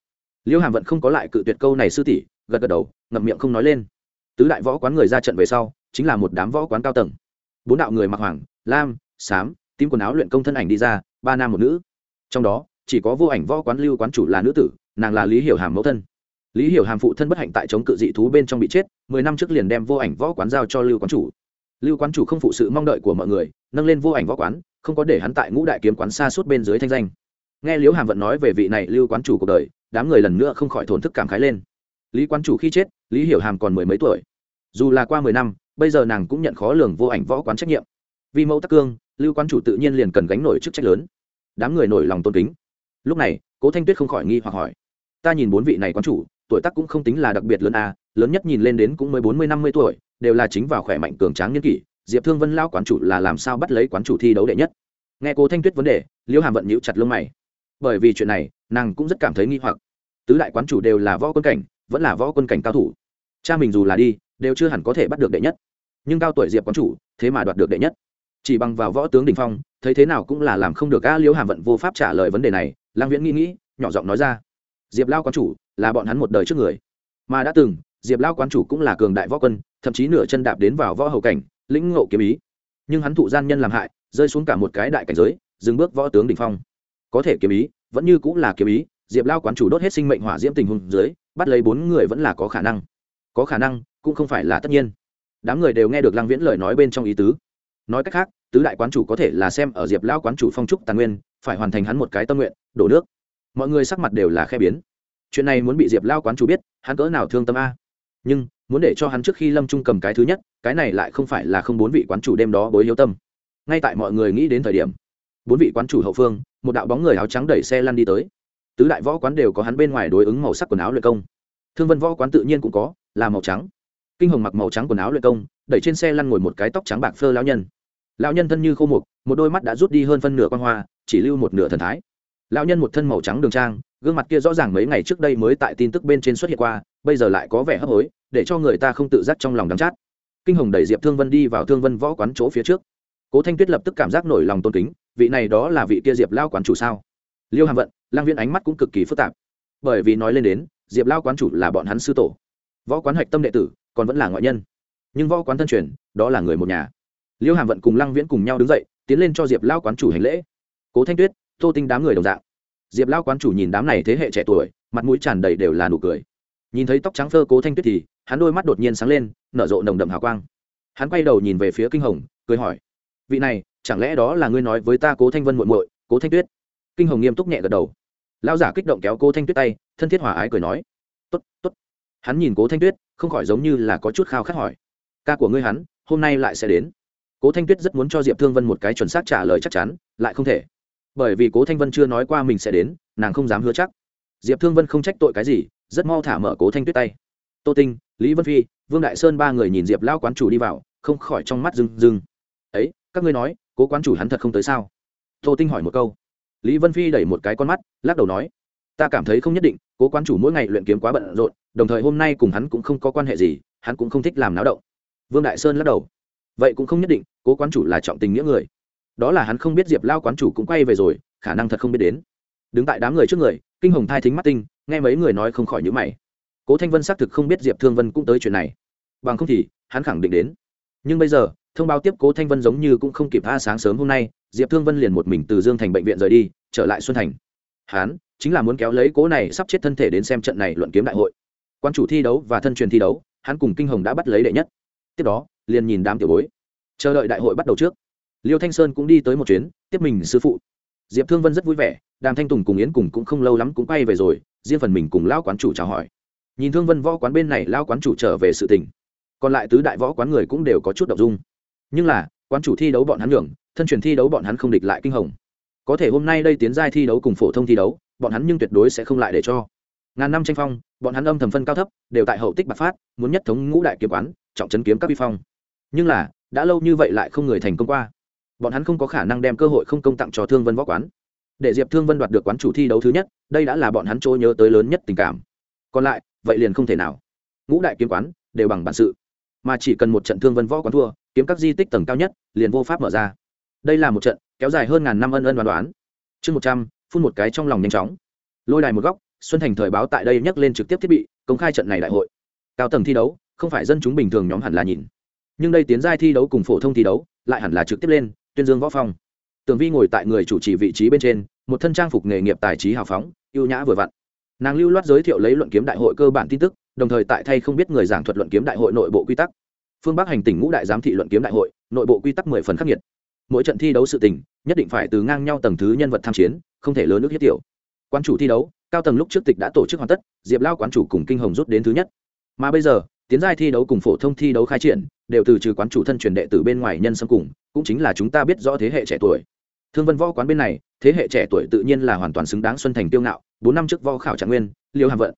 Liêu hàm vẫn không có lại cự tuyệt câu này sư tỷ, gật gật đầu, ngậm miệng không nói lên. Tứ đại võ quán người ra trận về sau, chính là một đám võ quán cao tầng. Bốn đạo người mặc hoàng, lam, xám, tím quần áo luyện công thân ảnh đi ra, ba nam một nữ. Trong đó, chỉ có vô ảnh võ quán lưu quán chủ là nữ tử, nàng là lý hiểu hàm mẫu thân lý hiểu hàm phụ thân bất hạnh tại chống cự dị thú bên trong bị chết, mười năm trước liền đem vô ảnh võ quán giao cho lưu quán chủ. Lưu quán chủ không phụ sự mong đợi của mọi người, nâng lên vô ảnh võ quán, không có để hắn tại ngũ đại kiếm quán xa suốt bên dưới thanh danh. Nghe liễu hàm vận nói về vị này lưu quán chủ cuộc đời, đám người lần nữa không khỏi thổn thức cảm khái lên. Lý quán chủ khi chết, lý hiểu hàm còn mười mấy tuổi. Dù là qua mười năm, bây giờ nàng cũng nhận khó lường vô ảnh võ quán trách nhiệm. Vì mẫu tắc cương, lưu quán chủ tự nhiên liền cần gánh nổi chức trách lớn. Đám người nổi lòng tôn kính. Lúc này, cố thanh tuyết không khỏi nghi hoặc hỏi, ta nhìn bốn vị này quán chủ tuổi tác cũng không tính là đặc biệt lớn à lớn nhất nhìn lên đến cũng mới bốn mươi, năm mươi tuổi, đều là chính vào khỏe mạnh cường tráng niên kỷ, diệp thương vân lao quán chủ là làm sao bắt lấy quán chủ thi đấu đệ nhất? Nghe cố thanh tuyết vấn đề liễu hàm vận nhíu chặt lông mày. Bởi vì chuyện này, nàng cũng rất cảm thấy nghi hoặc. Tứ đại quán chủ đều là võ quân cảnh, vẫn là võ quân cảnh cao thủ. Cha mình dù là đi, đều chưa hẳn có thể bắt được đệ nhất. Nhưng cao tuổi diệp quán chủ, thế mà đoạt được đệ nhất. Chỉ bằng vào võ tướng đỉnh phong, thấy thế nào cũng là làm không được a liễu hàm vận vô pháp trả lời vấn đề này. Lang viễn nghĩ nghĩ, nhỏ giọng nói ra. Diệp lao quán chủ là bọn hắn một đời trước người. Mà đã từng, diệp lao quán chủ cũng là cường đại võ quân, thậm chí nửa chân đạp đến vào võ hậu cảnh, lĩnh ngộ kiếm ý. Nhưng hắn thụ gian nhân làm hại, rơi xuống cả một cái đại cảnh giới, dừng bước võ tướng đình phong. Có thể kiếm ý, vẫn như cũng là kiếm ý, diệp lao quán chủ đốt hết sinh mệnh hỏa diễm tình hùng dưới, bắt lấy bốn người vẫn là có khả năng. Có khả năng, cũng không phải là tất nhiên. Đám người đều nghe được lăng viễn lời nói bên trong ý tứ. Nói cách khác, tứ đại quán chủ có thể là xem ở diệp lao quán chủ phong trúc tàn nguyên, phải hoàn thành hắn một cái tâm nguyện, đổ nước. Mọi người sắc mặt đều là khe biến chuyện này muốn bị diệp lao quán chủ biết hắn cỡ nào thương tâm a nhưng muốn để cho hắn trước khi lâm trung cầm cái thứ nhất cái này lại không phải là không bốn vị quán chủ đêm đó bối hiếu tâm ngay tại mọi người nghĩ đến thời điểm bốn vị quán chủ hậu phương một đạo bóng người áo trắng đẩy xe lăn đi tới tứ đại võ quán đều có hắn bên ngoài đối ứng màu sắc quần áo luyện công thương vân võ quán tự nhiên cũng có là màu trắng kinh hồng mặc màu trắng quần áo luyện công đẩy trên xe lăn ngồi một cái tóc trắng bạc phơ lão nhân lão nhân thân như khô mục một đôi mắt đã rút đi hơn phân nửa quan hoa chỉ lưu một nửa thần thái lão nhân một thân màu trắng đường trang, gương mặt kia rõ ràng mấy ngày trước đây mới tại tin tức bên trên xuất hiện qua, bây giờ lại có vẻ hấp hối, để cho người ta không tự giác trong lòng đắm chát. Kinh hồng đẩy diệp thương vân đi vào thương vân võ quán chỗ phía trước. Cố thanh tuyết lập tức cảm giác nổi lòng tôn kính, vị này đó là vị kia diệp lao quán chủ sao? Liêu hàm vận lang viên ánh mắt cũng cực kỳ phức tạp. Bởi vì nói lên đến, diệp lao quán chủ là bọn hắn sư tổ. Võ quán hạch tâm đệ tử, còn vẫn là ngoại nhân. Nhưng võ quán thân truyền, đó là người một nhà. Liêu hàm vận cùng lăng viễn cùng nhau đứng dậy, tiến lên cho diệp lao quán chủ hành lễ. Cố thanh tuyết tô tinh đám người đồng dạng. Diệp lao quán chủ nhìn đám này thế hệ trẻ tuổi, mặt mũi tràn đầy đều là nụ cười. Nhìn thấy tóc trắng phơ cố thanh tuyết thì, hắn đôi mắt đột nhiên sáng lên, nở rộ nồng đậm hào quang. Hắn quay đầu nhìn về phía kinh hồng, cười hỏi, vị này, chẳng lẽ đó là ngươi nói với ta cố thanh vân muộn muội, cố thanh tuyết? Kinh hồng nghiêm túc nhẹ gật đầu. Lão giả kích động kéo cố thanh tuyết tay, thân thiết hòa ái cười nói, tốt tốt. Hắn nhìn cố thanh tuyết, không khỏi giống như là có chút khao khát hỏi, ca của ngươi hắn, hôm nay lại sẽ đến? Cố thanh tuyết rất muốn cho diệp thương vân một cái chuẩn xác trả lời chắc chắn, lại không thể bởi vì cố thanh vân chưa nói qua mình sẽ đến nàng không dám hứa chắc diệp thương vân không trách tội cái gì rất mau thả mở cố thanh tuyết tay tô tinh lý vân phi vương đại sơn ba người nhìn diệp lao quán chủ đi vào không khỏi trong mắt rừng rừng ấy các ngươi nói cố quán chủ hắn thật không tới sao tô tinh hỏi một câu lý vân phi đẩy một cái con mắt lắc đầu nói ta cảm thấy không nhất định cố quán chủ mỗi ngày luyện kiếm quá bận rộn đồng thời hôm nay cùng hắn cũng không có quan hệ gì hắn cũng không thích làm náo động vương đại sơn lắc đầu vậy cũng không nhất định cố quán chủ là trọng tình nghĩa người đó là hắn không biết diệp lao quán chủ cũng quay về rồi, khả năng thật không biết đến. Đứng tại đám người trước người, kinh hồng thai thính mắt tinh, nghe mấy người nói không khỏi nhữ mày. Cố thanh vân xác thực không biết diệp thương vân cũng tới chuyện này. Bằng không thì, hắn khẳng định đến. Nhưng bây giờ, thông báo tiếp cố thanh vân giống như cũng không kịp tha sáng sớm hôm nay, diệp thương vân liền một mình từ dương thành bệnh viện rời đi, trở lại xuân thành. Hắn chính là muốn kéo lấy cố này sắp chết thân thể đến xem trận này luận kiếm đại hội. Quan chủ thi đấu và thân truyền thi đấu, hắn cùng kinh hồng đã bắt lấy đệ nhất. Tiếp đó, liền nhìn đám tiểu bối. Chờ đợi đại hội bắt đầu trước liêu thanh sơn cũng đi tới một chuyến, tiếp mình sư phụ. Diệp thương vân rất vui vẻ, đàm thanh tùng cùng yến cùng cũng không lâu lắm cũng quay về rồi, riêng phần mình cùng lao quán chủ chào hỏi. Nhìn thương vân võ quán bên này lao quán chủ trở về sự tình. Còn lại tứ đại võ quán người cũng đều có chút đ ộ n g dung. Nhưng là, quán chủ thi đấu bọn hắn nhường, thân truyền thi đấu bọn hắn không địch lại kinh hồng. Có thể hôm nay đây tiến giai thi đấu cùng phổ thông thi đấu, bọn hắn nhưng tuyệt đối sẽ không lại để cho. Ngàn năm tranh phong, bọn hắn âm thầm phân cao thấp, đều tại hậu tích bạc phát, muốn nhất thống ngũ đại kiếm quán, trọng chấn kiếm các vi phong. Nhưng là, đã lâu như vậy lại không người thành công qua bọn hắn không có khả năng đem cơ hội không công tặng cho thương vân võ quán. Để diệp thương vân đoạt được quán chủ thi đấu thứ nhất, đây đã là bọn hắn trôi nhớ tới lớn nhất tình cảm. Còn lại, vậy liền không thể nào. Ngũ đại kiếm quán đều bằng bản sự. Mà chỉ cần một trận thương vân võ quán thua, kiếm các di tích tầng cao nhất liền vô pháp mở ra. Đây là một trận kéo dài hơn ngàn năm ân ân đoán đoán. Chương một trăm, phun một cái trong lòng nhanh chóng. Lôi đài một góc, xuân thành thời báo tại đây nhắc lên trực tiếp thiết bị, công khai trận này đại hội. Cao tầng thi đấu, không phải dân chúng bình thường nhóm hẳn là nhìn. Nhưng đây tiến giai thi đấu cùng phổ thông thi đấu, lại hẳn là trực tiếp lên tuyên dương võ phong. Tường vi ngồi tại người chủ trì vị trí bên trên, một thân trang phục nghề nghiệp tài trí hào phóng, ưu nhã vừa vặn. Nàng lưu loát giới thiệu lấy luận kiếm đại hội cơ bản tin tức, đồng thời tại thay không biết người giảng thuật luận kiếm đại hội nội bộ quy tắc. Phương bắc hành tỉnh ngũ đại giám thị luận kiếm đại hội, nội bộ quy tắc mười phần khắc nghiệt. Mỗi trận thi đấu sự tình, nhất định phải từ ngang nhau tầng thứ nhân vật tham chiến, không thể lớn nước hiếp tiểu. Quan chủ thi đấu, cao tầng lúc trước tịch đã tổ chức hoàn tất, diệp lao quán chủ cùng kinh hồng rút đến thứ nhất. Mà bây giờ, tiến giai thi đấu cùng phổ thông thi đấu khai triển, đều từ trừ quán chủ thân truyền đệ từ bên ngoài nhân xâm cùng cũng chính là chúng ta biết rõ thế hệ trẻ tuổi. Thương vân võ quán bên này, thế hệ trẻ tuổi tự nhiên là hoàn toàn xứng đáng xuân thành tiêu ngạo, bốn năm trước võ khảo trạng nguyên, liêu hàm vận.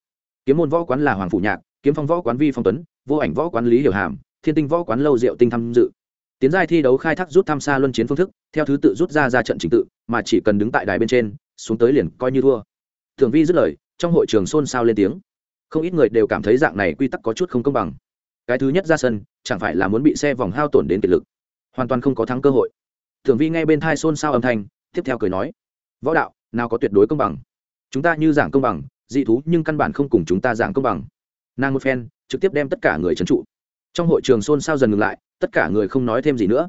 Kiếm môn võ quán là hoàng phủ nhạc, kiếm phong võ quán vi phong tuấn, vô ảnh võ quán lý hiểu hàm, thiên tinh võ quán lâu diệu tinh tham dự. Tiến giai thi đấu khai thác rút tham xa luân chiến phương thức, theo thứ tự rút ra ra trận trình tự, mà chỉ cần đứng tại đài bên trên, xuống tới liền coi như thua. Thường vi dứt lời, trong hội trường xôn xao lên tiếng. Không ít người đều cảm thấy dạng này quy tắc có chút không công bằng. Cái thứ nhất ra sân, chẳng phải là muốn bị xe vòng hao tổn đến kiệt lực hoàn toàn không có thắng cơ hội. Thường vi ngay bên thai xôn xao âm thanh, tiếp theo cười nói, võ đạo, nào có tuyệt đối công bằng. Chúng ta như giảng công bằng, dị thú nhưng căn bản không cùng chúng ta giảng công bằng. Nàng một phen, trực tiếp đem tất cả người trấn trụ. Trong hội trường xôn xao dần ngừng lại, tất cả người không nói thêm gì nữa.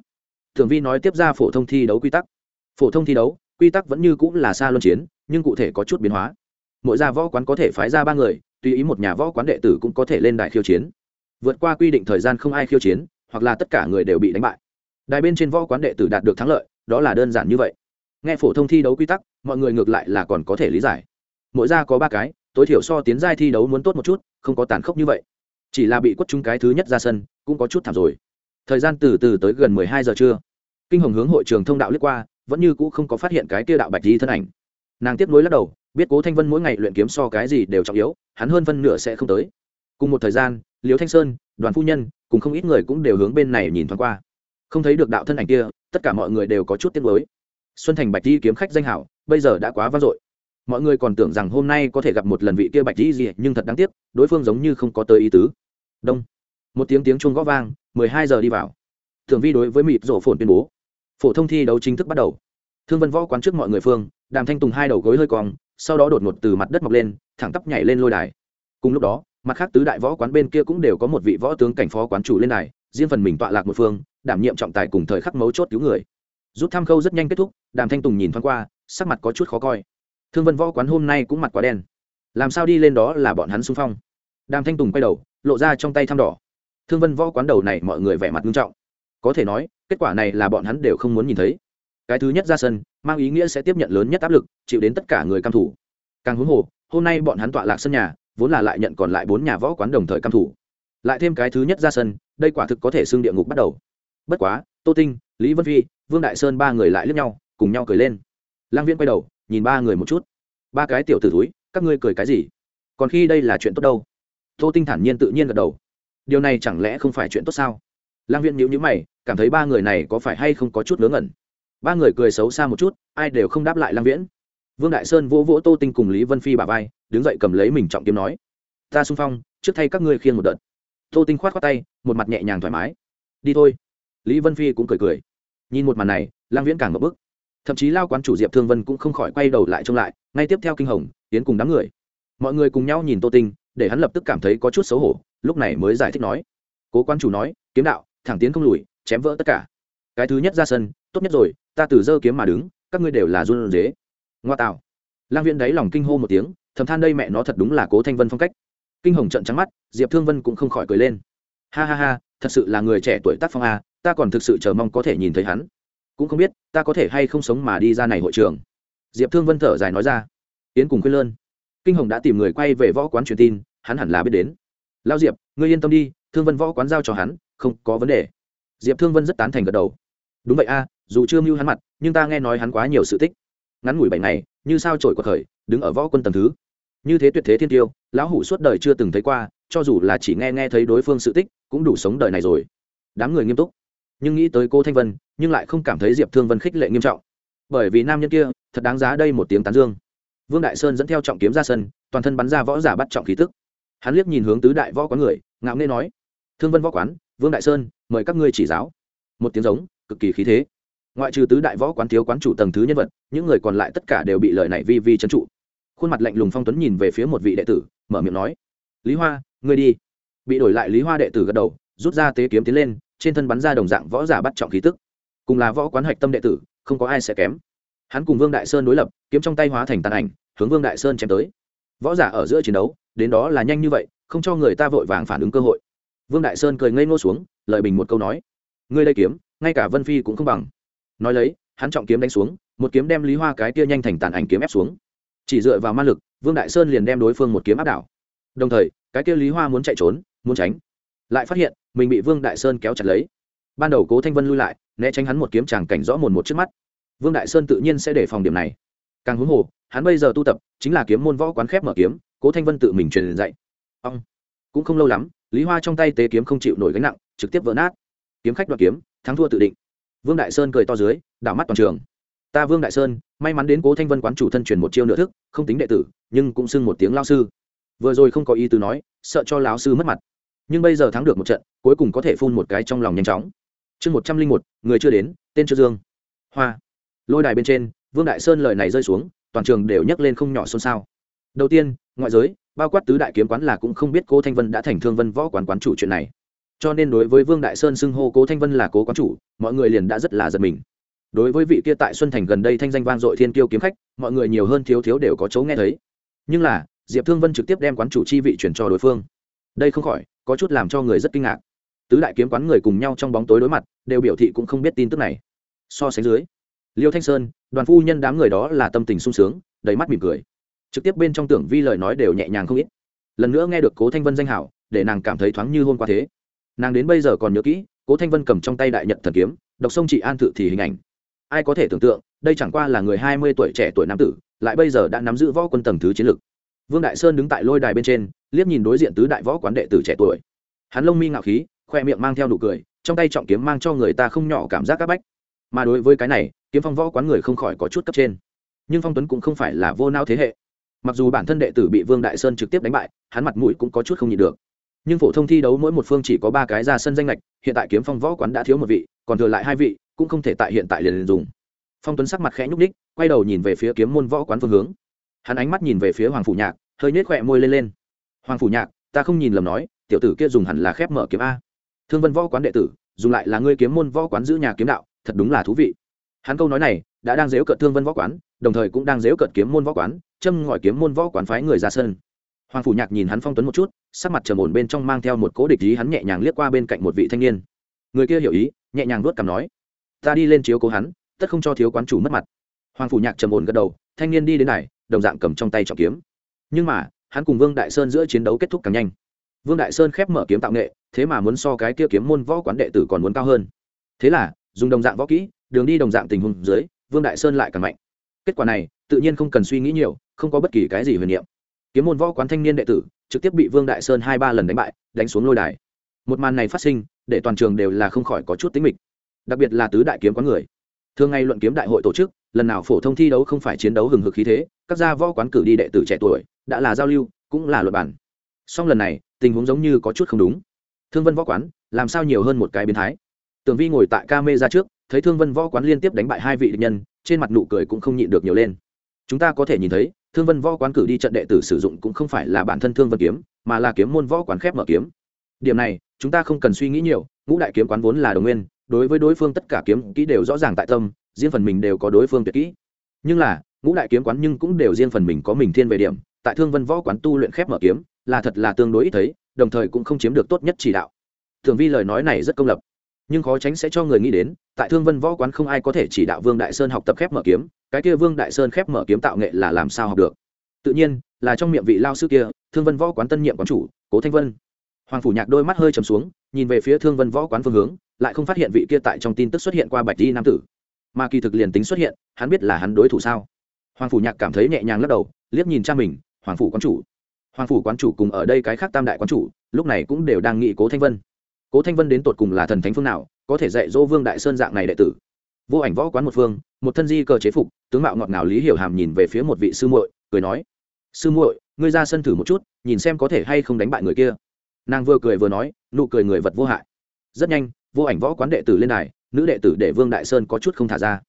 Thường vi nói tiếp ra phổ thông thi đấu quy tắc. Phổ thông thi đấu, quy tắc vẫn như cũng là xa luân chiến, nhưng cụ thể có chút biến hóa. Mỗi gia võ quán có thể phái ra ba người, tùy ý một nhà võ quán đệ tử cũng có thể lên đài khiêu chiến. Vượt qua quy định thời gian không ai khiêu chiến, hoặc là tất cả người đều bị đánh bại đài bên trên võ quán đệ tử đạt được thắng lợi, đó là đơn giản như vậy. Nghe phổ thông thi đấu quy tắc, mọi người ngược lại là còn có thể lý giải. Mỗi ra có ba cái, tối thiểu so tiến giai thi đấu muốn tốt một chút, không có tàn khốc như vậy. Chỉ là bị quất trúng cái thứ nhất ra sân, cũng có chút thảm rồi. Thời gian từ từ tới gần mười hai giờ trưa. Kinh hồng hướng hội trường thông đạo lướt qua, vẫn như cũ không có phát hiện cái kia đạo bạch di thân ảnh. Nàng tiếp nối lắc đầu, biết cố thanh vân mỗi ngày luyện kiếm so cái gì đều trọng yếu, hắn hơn phân nửa sẽ không tới. Cùng một thời gian liêu thanh sơn, đoàn phu nhân, cùng không ít người cũng đều hướng bên này nhìn thoáng qua không thấy được đạo thân ảnh kia, tất cả mọi người đều có chút tiếc mới xuân thành bạch di kiếm khách danh hảo, bây giờ đã quá vang dội. Mọi người còn tưởng rằng hôm nay có thể gặp một lần vị kia bạch di gì, nhưng thật đáng tiếc, đối phương giống như không có tới ý tứ. Đông. Một tiếng tiếng chuông gõ vang, mười hai giờ đi vào. Thường vi đối với mịp rổ phồn tuyên bố. Phổ thông thi đấu chính thức bắt đầu. Thương vân võ quán trước mọi người phương, đàm thanh tùng hai đầu gối hơi cong, sau đó đột ngột từ mặt đất mọc lên, thẳng tắp nhảy lên lôi đài. Cùng lúc đó, mặt khác tứ đại võ quán bên kia cũng đều có một vị võ tướng cảnh phó quán chủ lên đài, riêng phần mình tọa lạc một phương đảm nhiệm trọng tài cùng thời khắc mấu chốt cứu người. Rút thăm khâu rất nhanh kết thúc, đàm thanh tùng nhìn thoáng qua, sắc mặt có chút khó coi. Thương vân võ quán hôm nay cũng mặt quá đen. Làm sao đi lên đó là bọn hắn xung phong? Đàm thanh tùng quay đầu, lộ ra trong tay thăm đỏ. Thương vân võ quán đầu này mọi người vẻ mặt nghiêm trọng. Có thể nói, kết quả này là bọn hắn đều không muốn nhìn thấy. Cái thứ nhất ra sân, mang ý nghĩa sẽ tiếp nhận lớn nhất áp lực, chịu đến tất cả người cam thủ. Càng huống hồ, hôm nay bọn hắn tọa lạc sân nhà, vốn là lại nhận còn lại bốn nhà võ quán đồng thời cam thủ. Lại thêm cái thứ nhất ra sân, đây quả thực có thể xưng địa ngục bắt đầu bất quá, tô tinh, lý vân phi, vương đại sơn ba người lại lướt nhau, cùng nhau cười lên. Lang viễn quay đầu, nhìn ba người một chút. Ba cái tiểu t ử túi các ngươi cười cái gì? Còn khi đây là chuyện tốt đâu? Tô tinh thản nhiên tự nhiên gật đầu. Điều này chẳng lẽ không phải chuyện tốt sao? Lang viễn nhữ nhữ mày, cảm thấy ba người này có phải hay không có chút ngớ ngẩn. Ba người cười xấu xa một chút, ai đều không đáp lại lang viễn. Vương đại sơn vỗ vỗ tô tinh cùng lý vân phi bà vai, đứng dậy cầm lấy mình trọng kiếm nói, ta xung phong, trước thay các ngươi khiêng một đợt. Tô tinh khoát khoát tay, một mặt nhẹ nhàng thoải mái. Đi thôi lý vân phi cũng cười cười. Nhìn một màn này lang viễn càng ngập bức. Thậm chí lao quán chủ diệp thương vân cũng không khỏi quay đầu lại trông lại, ngay tiếp theo kinh hồng, tiến cùng đám người. Mọi người cùng nhau nhìn tô tinh, để hắn lập tức cảm thấy có chút xấu hổ, lúc này mới giải thích nói. Cố quan chủ nói, kiếm đạo, thẳng tiến không lùi, chém vỡ tất cả. Cái thứ nhất ra sân, tốt nhất rồi, ta từ dơ kiếm mà đứng, các ngươi đều là run dế ngoa tạo. Lang viễn đáy lòng kinh hô một tiếng, thầm than đây mẹ nó thật đúng là cố thanh vân phong cách. Kinh hồng trận trắng mắt, diệp thương vân cũng không khỏi cười lên. Ha ha ha, thật sự là người trẻ tuổi tác phong a ta còn thực sự chờ mong có thể nhìn thấy hắn. Cũng không biết, ta có thể hay không sống mà đi ra này hội trường. Diệp thương vân thở dài nói ra. Yến cùng khuyên lơn. Kinh hồng đã tìm người quay về võ quán truyền tin, hắn hẳn là biết đến. Lao diệp, ngươi yên tâm đi, thương vân võ quán giao cho hắn, không có vấn đề. Diệp thương vân rất tán thành gật đầu. Đúng vậy a, dù chưa mưu hắn mặt, nhưng ta nghe nói hắn quá nhiều sự tích. Ngắn ngủi bảy ngày, như sao trổi quật khởi, đứng ở võ quân tầm thứ. Như thế tuyệt thế thiên tiêu, lão hủ suốt đời chưa từng thấy qua, cho dù là chỉ nghe nghe thấy đối phương sự tích, cũng đủ sống đời này rồi. Đám người nghiêm túc nhưng nghĩ tới cô thanh vân, nhưng lại không cảm thấy diệp thương vân khích lệ nghiêm trọng. Bởi vì nam nhân kia, thật đáng giá đây một tiếng tán dương. Vương đại sơn dẫn theo trọng kiếm ra sân, toàn thân bắn ra võ giả bắt trọng khí tức. Hắn liếc nhìn hướng tứ đại võ quán người, ngạo nghê nói, thương vân võ quán, vương đại sơn, mời các ngươi chỉ giáo. Một tiếng giống, cực kỳ khí thế. Ngoại trừ tứ đại võ quán thiếu quán chủ tầng thứ nhân vật, những người còn lại tất cả đều bị lời này vi vi trấn trụ. Khuôn mặt lạnh lùng phong tuấn nhìn về phía một vị đệ tử, mở miệng nói, lý hoa, ngươi đi. Bị đổi lại lý hoa đệ tử gật đầu, rút ra tế kiếm tiến lên trên thân bắn ra đồng dạng võ giả bắt trọng khí tức. Cùng là võ quán hạch tâm đệ tử, không có ai sẽ kém. Hắn cùng vương đại sơn đối lập, kiếm trong tay hóa thành tàn ảnh, hướng vương đại sơn chém tới. Võ giả ở giữa chiến đấu, đến đó là nhanh như vậy, không cho người ta vội vàng phản ứng cơ hội. Vương đại sơn cười ngây ngô xuống lợi bình một câu nói, ngươi đây kiếm, ngay cả vân phi cũng không bằng. Nói lấy, hắn trọng kiếm đánh xuống, một kiếm đem lý hoa cái kia nhanh thành tàn ảnh kiếm ép xuống. Chỉ dựa vào ma lực, vương đại sơn liền đem đối phương một kiếm áp đảo. Đồng thời, cái kia lý hoa muốn chạy trốn, muốn tránh lại phát hiện, mình bị vương đại sơn kéo chặt lấy. Ban đầu cố thanh vân lui lại, né tránh hắn một kiếm tràng cảnh rõ mồn một trước mắt. Vương đại sơn tự nhiên sẽ đề phòng điểm này. Càng huống hồ, hắn bây giờ tu tập, chính là kiếm môn võ quán khép mở kiếm, cố thanh vân tự mình truyền dạy. Ông cũng không lâu lắm, lý hoa trong tay tế kiếm không chịu nổi gánh nặng, trực tiếp vỡ nát. Kiếm khách đoạt kiếm, thắng thua tự định. Vương đại sơn cười to dưới, đảo mắt toàn trường. Ta vương đại sơn, may mắn đến cố thanh vân quán chủ thân truyền một chiêu nửa thức, không tính đệ tử, nhưng cũng xưng một tiếng lao sư. Vừa rồi không có ý tứ nói, sợ cho lão sư mất mặt nhưng bây giờ thắng được một trận, cuối cùng có thể phun một cái trong lòng nhanh chóng. Chương một trăm linh một, người chưa đến, tên chưa dương. Hoa. Lôi đài bên trên, vương đại sơn lời này rơi xuống, toàn trường đều nhấc lên không nhỏ xôn xao. Đầu tiên, ngoại giới, bao quát tứ đại kiếm quán là cũng không biết cố thanh vân đã thành thương vân võ quán quán chủ chuyện này. Cho nên đối với vương đại sơn xưng hô cố thanh vân là cố quán chủ, mọi người liền đã rất là giật mình. Đối với vị kia tại xuân thành gần đây thanh danh vang dội thiên kiêu kiếm khách, mọi người nhiều hơn thiếu thiếu đều có chỗ nghe thấy. Nhưng là, diệp thương vân trực tiếp đem quán chủ chi vị chuyển cho đối phương. Đây không khỏi có chút làm cho người rất kinh ngạc. Tứ đại kiếm quán người cùng nhau trong bóng tối đối mặt, đều biểu thị cũng không biết tin tức này. So sánh dưới, liêu thanh sơn, đoàn phu nhân đám người đó là tâm tình sung sướng, đầy mắt mỉm cười. Trực tiếp bên trong tưởng vi lời nói đều nhẹ nhàng không ít. Lần nữa nghe được cố thanh vân danh hảo, để nàng cảm thấy thoáng như hôm qua thế. Nàng đến bây giờ còn nhớ kỹ, cố thanh vân cầm trong tay đại nhật thần kiếm đọc sông chị an thự thì hình ảnh. Ai có thể tưởng tượng, đây chẳng qua là người hai mươi tuổi trẻ tuổi nam tử, lại bây giờ đã nắm giữ võ quân tầng thứ chiến lược vương đại sơn đứng tại lôi đài bên trên liếc nhìn đối diện tứ đại võ quán đệ tử trẻ tuổi. Hắn lông mi ngạo khí khoe miệng mang theo nụ cười trong tay trọng kiếm mang cho người ta không nhỏ cảm giác c áp bách. Mà đối với cái này kiếm phong võ quán người không khỏi có chút cấp trên. Nhưng phong tuấn cũng không phải là vô nao thế hệ. Mặc dù bản thân đệ tử bị vương đại sơn trực tiếp đánh bại hắn mặt mũi cũng có chút không nhịn được. Nhưng phổ thông thi đấu mỗi một phương chỉ có ba cái ra sân danh lệch hiện tại kiếm phong võ quán đã thiếu một vị còn thừa lại hai vị cũng không thể tại hiện tại liền, dùng. Phong tuấn sắc mặt khẽ nhúc ních quay đầu nhìn về phía kiếm môn võ quán phương hướng hắn ánh mắt nhìn về phía hoàng phủ nhạc, hơi nhếch khỏe môi lên lên. Hoàng phủ nhạc, ta không nhìn lầm nói, tiểu tử kia dùng hẳn là khép mở kiếm a. Thương vân võ quán đệ tử, dùng lại là ngươi kiếm môn võ quán giữ nhà kiếm đạo, thật đúng là thú vị. Hắn câu nói này, đã đang dếu cợt thương vân võ quán, đồng thời cũng đang dếu cợt kiếm môn võ quán, châm ngòi kiếm môn võ quán phái người ra sân. Hoàng phủ nhạc nhìn hắn phong tuấn một chút, sắc mặt trầm ổn bên trong mang theo một cố địch ý hắn nhẹ nhàng liếc qua bên cạnh một vị thanh niên. Người kia hiểu ý, nhẹ nhàng vuốt cằm nói, ta đi lên chiếu cố hắn, tất không cho thiếu quán chủ mất mặt. Hoàng phủ nhạc trầm ổn gật đầu, thanh niên đi đến này đồng dạng cầm trong tay trọng kiếm. Nhưng mà, hắn cùng vương đại sơn giữa chiến đấu kết thúc càng nhanh. Vương đại sơn khép mở kiếm tạo nghệ, thế mà muốn so cái kia kiếm môn võ quán đệ tử còn muốn cao hơn. Thế là, dùng đồng dạng võ kỹ, đường đi đồng dạng tình huống dưới, vương đại sơn lại càng mạnh. Kết quả này, tự nhiên không cần suy nghĩ nhiều, không có bất kỳ cái gì huyền niệm. Kiếm môn võ quán thanh niên đệ tử, trực tiếp bị vương đại sơn hai ba lần đánh bại, đánh xuống lôi đài. Một màn này phát sinh, để toàn trường đều là không khỏi có chút tính mịch. Đặc biệt là tứ đại kiếm quán người. Thường ngày luận kiếm đại hội tổ chức, lần nào phổ thông thi đấu không phải chiến đấu hừng hực khí thế các gia võ quán cử đi đệ tử trẻ tuổi, đã là giao lưu, cũng là luật bản. Song lần này, tình huống giống như có chút không đúng. Thương vân võ quán, làm sao nhiều hơn một cái biến thái? Tường vi ngồi tại ca mê ra trước, thấy thương vân võ quán liên tiếp đánh bại hai vị địch nhân, trên mặt nụ cười cũng không nhịn được nhiều lên. Chúng ta có thể nhìn thấy, thương vân võ quán cử đi trận đệ tử sử dụng cũng không phải là bản thân thương vân kiếm, mà là kiếm môn võ quán khép mở kiếm. Điểm này, chúng ta không cần suy nghĩ nhiều, ngũ đại kiếm quán vốn là đồng nguyên, đối với đối phương tất cả kiếm kỹ đều rõ ràng tại tâm, riêng phần mình đều có đối phương tuyệt kỹ. Nhưng là ngũ đại kiếm quán nhưng cũng đều riêng phần mình có mình thiên về điểm, tại thương vân võ quán tu luyện khép mở kiếm, là thật là tương đối ít thấy, đồng thời cũng không chiếm được tốt nhất chỉ đạo. Thường vi lời nói này rất công lập, nhưng khó tránh sẽ cho người nghĩ đến, tại thương vân võ quán không ai có thể chỉ đạo vương đại sơn học tập khép mở kiếm, cái kia vương đại sơn khép mở kiếm tạo nghệ là làm sao học được? Tự nhiên, là trong miệng vị lao sư kia, thương vân võ quán tân nhiệm quán chủ, cố thanh vân. Hoàng phủ nhạc đôi mắt hơi trầm xuống, nhìn về phía thương vân võ quán phương hướng, lại không phát hiện vị kia tại trong tin tức xuất hiện qua bạch di nam tử. Mà kỳ thực liền tính xuất hiện, hắn biết là hắn đối thủ sao? Hoàng phủ nhạc cảm thấy nhẹ nhàng lắc đầu, liếc nhìn cha mình, hoàng phủ quán chủ. Hoàng phủ quán chủ cùng ở đây cái khác tam đại quán chủ, lúc này cũng đều đang nghĩ cố thanh vân. Cố thanh vân đến tột cùng là thần thánh phương nào, có thể dạy dỗ vương đại sơn dạng này đệ tử? Vô ảnh võ quán một phương, một thân di cờ chế phục, tướng mạo ngọt ngào lý hiểu hàm nhìn về phía một vị sư muội, cười nói, sư muội, ngươi ra sân thử một chút, nhìn xem có thể hay không đánh bại người kia. Nàng vừa cười vừa nói, nụ cười người vật vô hại. Rất nhanh, vô ảnh võ quán đệ tử lên đài, nữ đệ tử để vương đại sơn có chút không thả ra.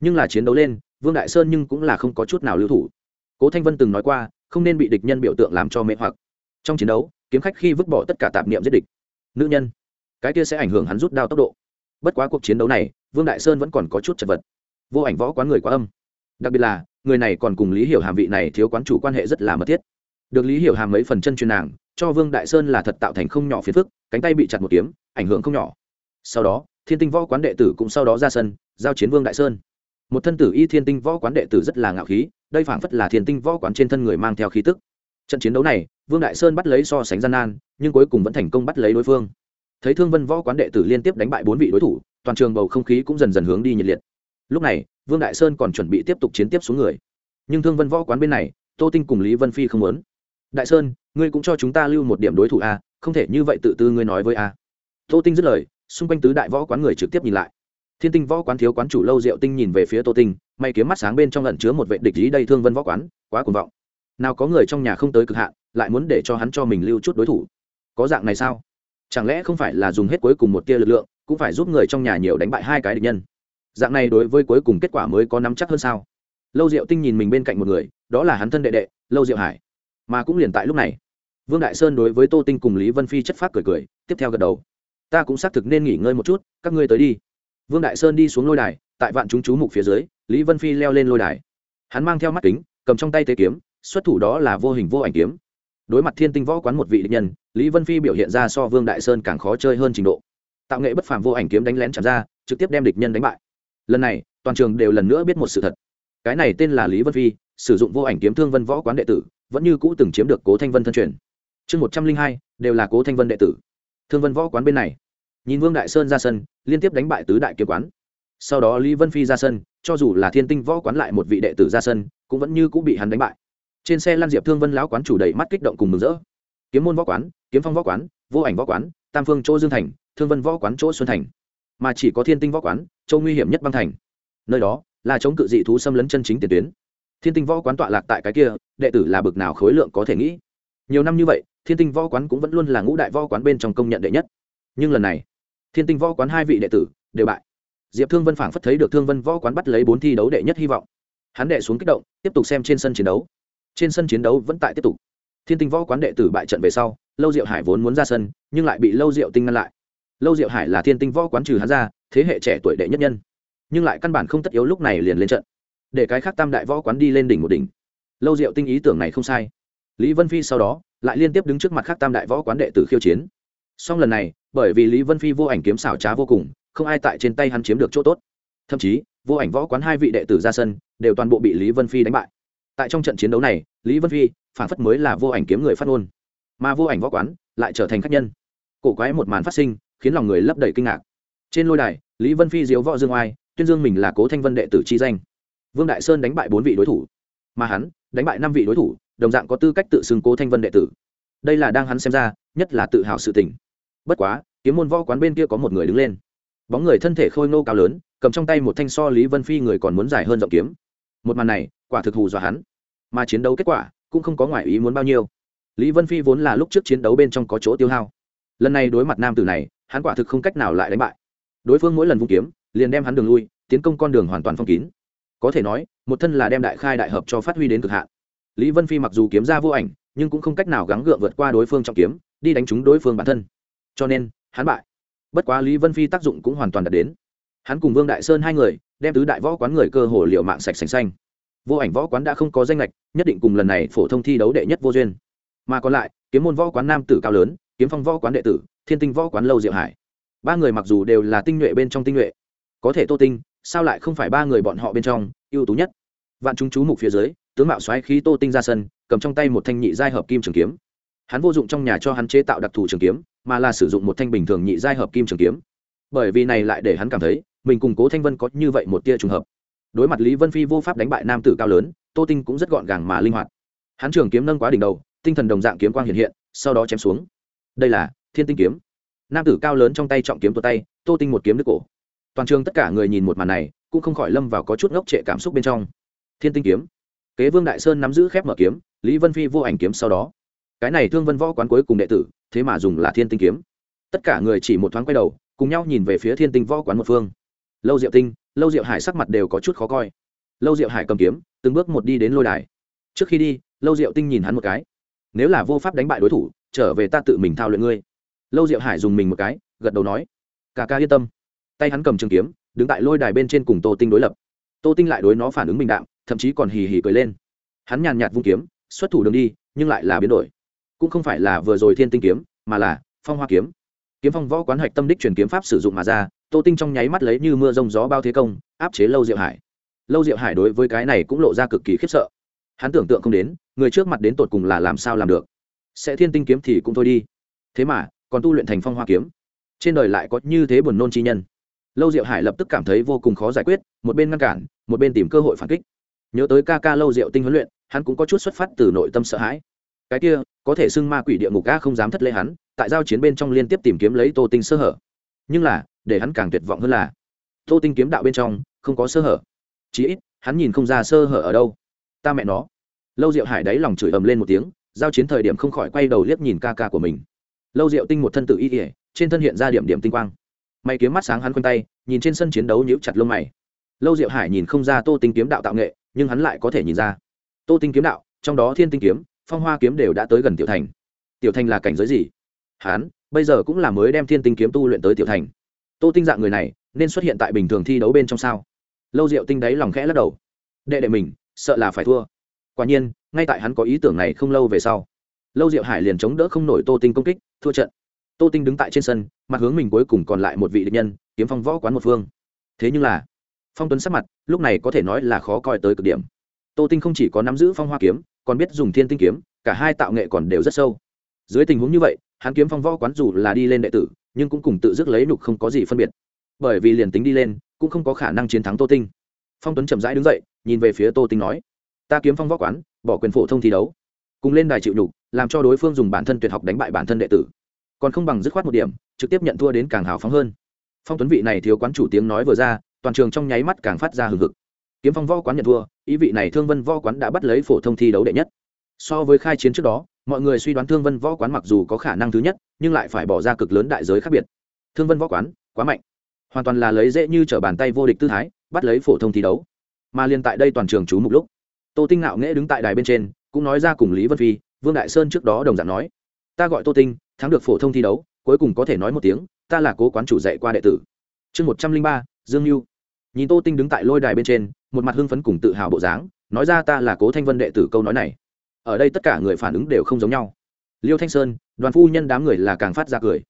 Nhưng là chiến đấu lên vương đại sơn nhưng cũng là không có chút nào lưu thủ. Cố thanh vân từng nói qua, không nên bị địch nhân biểu tượng làm cho mê hoặc. Trong chiến đấu, kiếm khách khi vứt bỏ tất cả tạp niệm giết địch. Nữ nhân, cái kia sẽ ảnh hưởng hắn rút đao tốc độ. Bất quá cuộc chiến đấu này, vương đại sơn vẫn còn có chút chật vật. Vô ảnh võ quán người quá âm. Đặc biệt là, người này còn cùng lý hiểu hàm vị này thiếu quán chủ quan hệ rất là mật thiết. Được lý hiểu hàm mấy phần chân truyền nàng, cho vương đại sơn là thật tạo thành không nhỏ phiền phức, cánh tay bị chặt một kiếm, ảnh hưởng không nhỏ. Sau đó, thiên tinh võ quán đệ tử cũng sau đó ra sân, giao chiến vương đại sơn một thân tử y thiên tinh võ quán đệ tử rất là ngạo khí, đây phảng phất là thiên tinh võ quán trên thân người mang theo khí tức. Trận chiến đấu này, vương đại sơn bắt lấy so sánh gian nan, nhưng cuối cùng vẫn thành công bắt lấy đối phương. Thấy thương vân võ quán đệ tử liên tiếp đánh bại bốn vị đối thủ, toàn trường bầu không khí cũng dần dần hướng đi nhiệt liệt. Lúc này, vương đại sơn còn chuẩn bị tiếp tục chiến tiếp xuống người. Nhưng thương vân võ quán bên này, tô tinh cùng lý vân phi không muốn. Đại sơn, ngươi cũng cho chúng ta lưu một điểm đối thủ a không thể như vậy tự tư ngươi nói với a. Tô tinh dứt lời, xung quanh tứ đại võ quán người trực tiếp nhìn lại thiên tinh võ quán thiếu quán chủ lâu diệu tinh nhìn về phía tô tinh, may kiếm mắt sáng bên trong lẩn chứa một vệ địch ý đây thương vân võ quán, quá cuồng vọng. Nào có người trong nhà không tới cực hạn, lại muốn để cho hắn cho mình lưu chút đối thủ. Có dạng này sao? Chẳng lẽ không phải là dùng hết cuối cùng một tia lực lượng, cũng phải giúp người trong nhà nhiều đánh bại hai cái địch nhân? Dạng này đối với cuối cùng kết quả mới có nắm chắc hơn sao? Lâu diệu tinh nhìn mình bên cạnh một người, đó là hắn thân đệ đệ, lâu diệu hải. Mà cũng liền tại lúc này, vương đại sơn đối với tô tinh cùng lý vân phi chất phát cười cười, tiếp theo gật đầu. Ta cũng xác thực nên nghỉ ngơi một chút, các ngươi tới đi vương đại sơn đi xuống lôi đài, tại vạn chúng chú mục phía dưới, lý vân phi leo lên lôi đài. Hắn mang theo mắt kính, cầm trong tay tế kiếm, xuất thủ đó là vô hình vô ảnh kiếm. Đối mặt thiên tinh võ quán một vị địch nhân, lý vân phi biểu hiện ra so vương đại sơn càng khó chơi hơn trình độ. Tạo nghệ bất phàm vô ảnh kiếm đánh lén chạm ra, trực tiếp đem địch nhân đánh bại. Lần này, toàn trường đều lần nữa biết một sự thật. Cái này tên là lý vân phi, sử dụng vô ảnh kiếm thương vân võ quán đệ tử, vẫn như cũ từng chiếm được cố thanh vân thân truyền. Chương một trăm linh hai, đều là cố thanh vân đệ tử. Thương vân võ quán bên này nhìn vương đại sơn ra sân, liên tiếp đánh bại tứ đại kiếm quán. Sau đó lý vân phi ra sân, cho dù là thiên tinh võ quán lại một vị đệ tử ra sân, cũng vẫn như cũng bị hắn đánh bại. Trên xe lan diệp thương vân lão quán chủ đầy mắt kích động cùng mừng rỡ. Kiếm môn võ quán, kiếm phong võ quán, vô ảnh võ quán, tam phương chỗ dương thành, thương vân võ quán chỗ xuân thành. Mà chỉ có thiên tinh võ quán châu nguy hiểm nhất băng thành. Nơi đó là chống cự dị thú xâm lấn chân chính tiền tuyến. Thiên tinh võ quán tọa lạc tại cái kia, đệ tử là bực nào khối lượng có thể nghĩ. Nhiều năm như vậy, thiên tinh võ quán cũng vẫn luôn là ngũ đại võ quán bên trong công nhận đệ nhất. Nhưng lần này thiên tinh võ quán hai vị đệ tử đều bại. Diệp thương vân phảng phất thấy được thương vân võ quán bắt lấy bốn thi đấu đệ nhất hy vọng. Hắn đệ xuống kích động, tiếp tục xem trên sân chiến đấu. Trên sân chiến đấu vẫn tại tiếp tục. Thiên tinh võ quán đệ tử bại trận về sau, lâu diệu hải vốn muốn ra sân, nhưng lại bị lâu diệu tinh ngăn lại. Lâu diệu hải là thiên tinh võ quán trừ hắn ra, thế hệ trẻ tuổi đệ nhất nhân. Nhưng lại căn bản không tất yếu lúc này liền lên trận. Để cái khác tam đại võ quán đi lên đỉnh một đỉnh. Lâu diệu tinh ý tưởng này không sai. Lý vân phi sau đó lại liên tiếp đứng trước mặt khác tam đại võ quán đệ tử khiêu chiến. Song lần này bởi vì lý vân phi vô ảnh kiếm xảo trá vô cùng, không ai tại trên tay hắn chiếm được chỗ tốt. Thậm chí, vô ảnh võ quán hai vị đệ tử ra sân đều toàn bộ bị lý vân phi đánh bại. Tại trong trận chiến đấu này, lý vân phi phản phất mới là vô ảnh kiếm người phát ngôn, mà vô ảnh võ quán lại trở thành khách nhân. Cổ quái một màn phát sinh, khiến lòng người lấp đầy kinh ngạc. Trên lôi đài, lý vân phi diếu võ dương oai, tuyên dương mình là cố thanh vân đệ tử chi danh. Vương đại sơn đánh bại bốn vị đối thủ, mà hắn đánh bại năm vị đối thủ, đồng dạng có tư cách tự xưng cố thanh vân đệ tử. Đây là đang hắn xem ra, nhất là tự hào sự tình bất quá, kiếm môn võ quán bên kia có một người đứng lên. Bóng người thân thể khôi ngô cao lớn, cầm trong tay một thanh so lý vân phi người còn muốn dài hơn rộng kiếm. Một màn này, quả thực hù dọa hắn. Mà chiến đấu kết quả, cũng không có ngoại ý muốn bao nhiêu. Lý vân phi vốn là lúc trước chiến đấu bên trong có chỗ tiêu hao. Lần này đối mặt nam tử này, hắn quả thực không cách nào lại đánh bại. Đối phương mỗi lần vung kiếm, liền đem hắn đường lui, tiến công con đường hoàn toàn phong kín. Có thể nói, một thân là đem đại khai đại hợp cho phát huy đến cực hạn. Lý vân phi mặc dù kiếm ra vô ảnh, nhưng cũng không cách nào gắng gượng vượt qua đối phương trọng kiếm, đi đánh trúng đối phương bản thân cho nên, hắn bại. Bất quá lý vân phi tác dụng cũng hoàn toàn đạt đến. Hắn cùng vương đại sơn hai người, đem tứ đại võ quán người cơ hồ liệu mạng sạch sành xanh. Vô ảnh võ quán đã không có danh lệch nhất định cùng lần này phổ thông thi đấu đệ nhất vô duyên. Mà còn lại, kiếm môn võ quán nam tử cao lớn, kiếm phong võ quán đệ tử, thiên tinh võ quán lâu diệu hải. Ba người mặc dù đều là tinh nhuệ bên trong tinh nhuệ, có thể tô tinh, sao lại không phải ba người bọn họ bên trong ưu tú nhất? Vạn chúng chú mục phía dưới, tướng mạo xoáy khí tô tinh ra sân, cầm trong tay một thanh nhị giai hợp kim trường kiếm. Hắn vô dụng trong nhà cho hắn chế tạo đặc thù trường kiếm mà là sử dụng một thanh bình thường nhị giai hợp kim trường kiếm. Bởi vì này lại để hắn cảm thấy, mình cùng cố thanh vân có như vậy một tia trùng hợp. Đối mặt lý vân phi vô pháp đánh bại nam tử cao lớn, tô tinh cũng rất gọn gàng mà linh hoạt. Hắn trường kiếm nâng quá đỉnh đầu, tinh thần đồng dạng kiếm quang hiện hiện, sau đó chém xuống. Đây là thiên tinh kiếm. Nam tử cao lớn trong tay trọng kiếm tuột tay, tô tinh một kiếm đứt cổ. Toàn trường tất cả người nhìn một màn này, cũng không khỏi lâm vào có chút ngốc trệ cảm xúc bên trong. Thiên tinh kiếm. Kế vương đại sơn nắm giữ khép mở kiếm, lý vân phi vô ảnh kiếm sau đó. Cái này thương vân võ quán cuối cùng đệ tử thế mà dùng là thiên tinh kiếm. Tất cả người chỉ một thoáng quay đầu, cùng nhau nhìn về phía thiên tinh võ quán một phương. Lâu diệu tinh, lâu diệu hải sắc mặt đều có chút khó coi. Lâu diệu hải cầm kiếm, từng bước một đi đến lôi đài. Trước khi đi, lâu diệu tinh nhìn hắn một cái. Nếu là vô pháp đánh bại đối thủ, trở về ta tự mình thao luyện ngươi. Lâu diệu hải dùng mình một cái, gật đầu nói. Cả ca yên tâm. Tay hắn cầm trường kiếm, đứng tại lôi đài bên trên cùng tô tinh đối lập. Tô tinh lại đối nó phản ứng bình đạm, thậm chí còn hì hì cười lên. Hắn nhàn nhạt vung kiếm, xuất thủ đường đi, nhưng lại là biến đổi cũng không phải là vừa rồi thiên tinh kiếm, mà là phong hoa kiếm. Kiếm phong võ quán hạch tâm đích truyền kiếm pháp sử dụng mà ra, tô tinh trong nháy mắt lấy như mưa rông gió bao thế công, áp chế lâu diệu hải. Lâu diệu hải đối với cái này cũng lộ ra cực kỳ khiếp sợ. Hắn tưởng tượng không đến, người trước mặt đến tột cùng là làm sao làm được. Sẽ thiên tinh kiếm thì cũng thôi đi. Thế mà, còn tu luyện thành phong hoa kiếm. Trên đời lại có như thế buồn nôn chi nhân. Lâu diệu hải lập tức cảm thấy vô cùng khó giải quyết, một bên ngăn cản, một bên tìm cơ hội phản kích. Nhớ tới ca ca lâu diệu tinh huấn luyện, hắn cũng có chút xuất phát từ nội tâm sợ hãi cái kia, có thể xưng ma quỷ địa ngục ca không dám thất lễ hắn, tại giao chiến bên trong liên tiếp tìm kiếm lấy tô tinh sơ hở. Nhưng là, để hắn càng tuyệt vọng hơn là, tô tinh kiếm đạo bên trong, không có sơ hở. Chí ít, hắn nhìn không ra sơ hở ở đâu. Ta mẹ nó. Lâu diệu hải đáy lòng chửi ầm lên một tiếng, giao chiến thời điểm không khỏi quay đầu liếc nhìn ca ca của mình. Lâu diệu tinh một thân tự y ỉa trên thân hiện ra điểm điểm tinh quang. Mày kiếm mắt sáng hắn quanh tay, nhìn trên sân chiến đấu nhíu chặt lông mày. Lâu diệu hải nhìn không ra tô tinh kiếm đạo tạo nghệ, nhưng hắn lại có thể nhìn ra. Tô tinh kiếm đạo, trong đó thiên tinh kiếm phong hoa kiếm đều đã tới gần tiểu thành. Tiểu thành là cảnh giới gì? Hán, bây giờ cũng là mới đem thiên tinh kiếm tu luyện tới tiểu thành. Tô tinh dạng người này nên xuất hiện tại bình thường thi đấu bên trong sao? Lâu diệu tinh đáy lòng khẽ lắc đầu. Đệ đệ mình sợ là phải thua. Quả nhiên ngay tại hắn có ý tưởng này không lâu về sau lâu diệu hải liền chống đỡ không nổi tô tinh công kích thua trận. Tô tinh đứng tại trên sân mặt hướng mình cuối cùng còn lại một vị địch nhân kiếm phong võ quán một phương. Thế nhưng là phong tuấn sắc mặt lúc này có thể nói là khó coi tới cực điểm. Tô tinh không chỉ có nắm giữ phong hoa kiếm còn biết dùng thiên tinh kiếm, cả hai tạo nghệ còn đều rất sâu. Dưới tình huống như vậy, hắn kiếm phong võ quán dù là đi lên đệ tử, nhưng cũng cùng tự dứt lấy nục không có gì phân biệt. Bởi vì liền tính đi lên, cũng không có khả năng chiến thắng tô tinh. Phong tuấn chậm rãi đứng dậy, nhìn về phía tô tinh nói, ta kiếm phong võ quán, bỏ quyền phổ thông thi đấu. Cùng lên đài chịu nhục, làm cho đối phương dùng bản thân tuyệt học đánh bại bản thân đệ tử. Còn không bằng dứt khoát một điểm, trực tiếp nhận thua đến càng hào phóng hơn. Phong tuấn vị này thiếu quán chủ tiếng nói vừa ra, toàn trường trong nháy mắt càng phát ra hừng hực kiếm phong võ quán nhận thua, ý vị này thương vân võ quán đã bắt lấy phổ thông thi đấu đệ nhất. So với khai chiến trước đó, mọi người suy đoán thương vân võ quán mặc dù có khả năng thứ nhất, nhưng lại phải bỏ ra cực lớn đại giới khác biệt. Thương vân võ quán, quá mạnh. Hoàn toàn là lấy dễ như t r ở bàn tay vô địch tư thái, bắt lấy phổ thông thi đấu. Mà liên tại đây toàn trường chú mục lúc, tô tinh ngạo nghễ đứng tại đài bên trên, cũng nói ra cùng lý vân phi, vương đại sơn trước đó đồng dạng nói, ta gọi tô tinh, thắng được phổ thông thi đấu, cuối cùng có thể nói một tiếng, ta là cố quán chủ dạy qua đệ tử. Chương một trăm linh ba, dương mưu nhìn tô tinh đứng tại lôi đài bên trên một mặt hưng phấn cùng tự hào bộ dáng, nói ra ta là cố thanh vân đệ tử câu nói này. Ở đây tất cả người phản ứng đều không giống nhau. Liêu thanh sơn, đoàn phu nhân đám người là càng phát ra cười.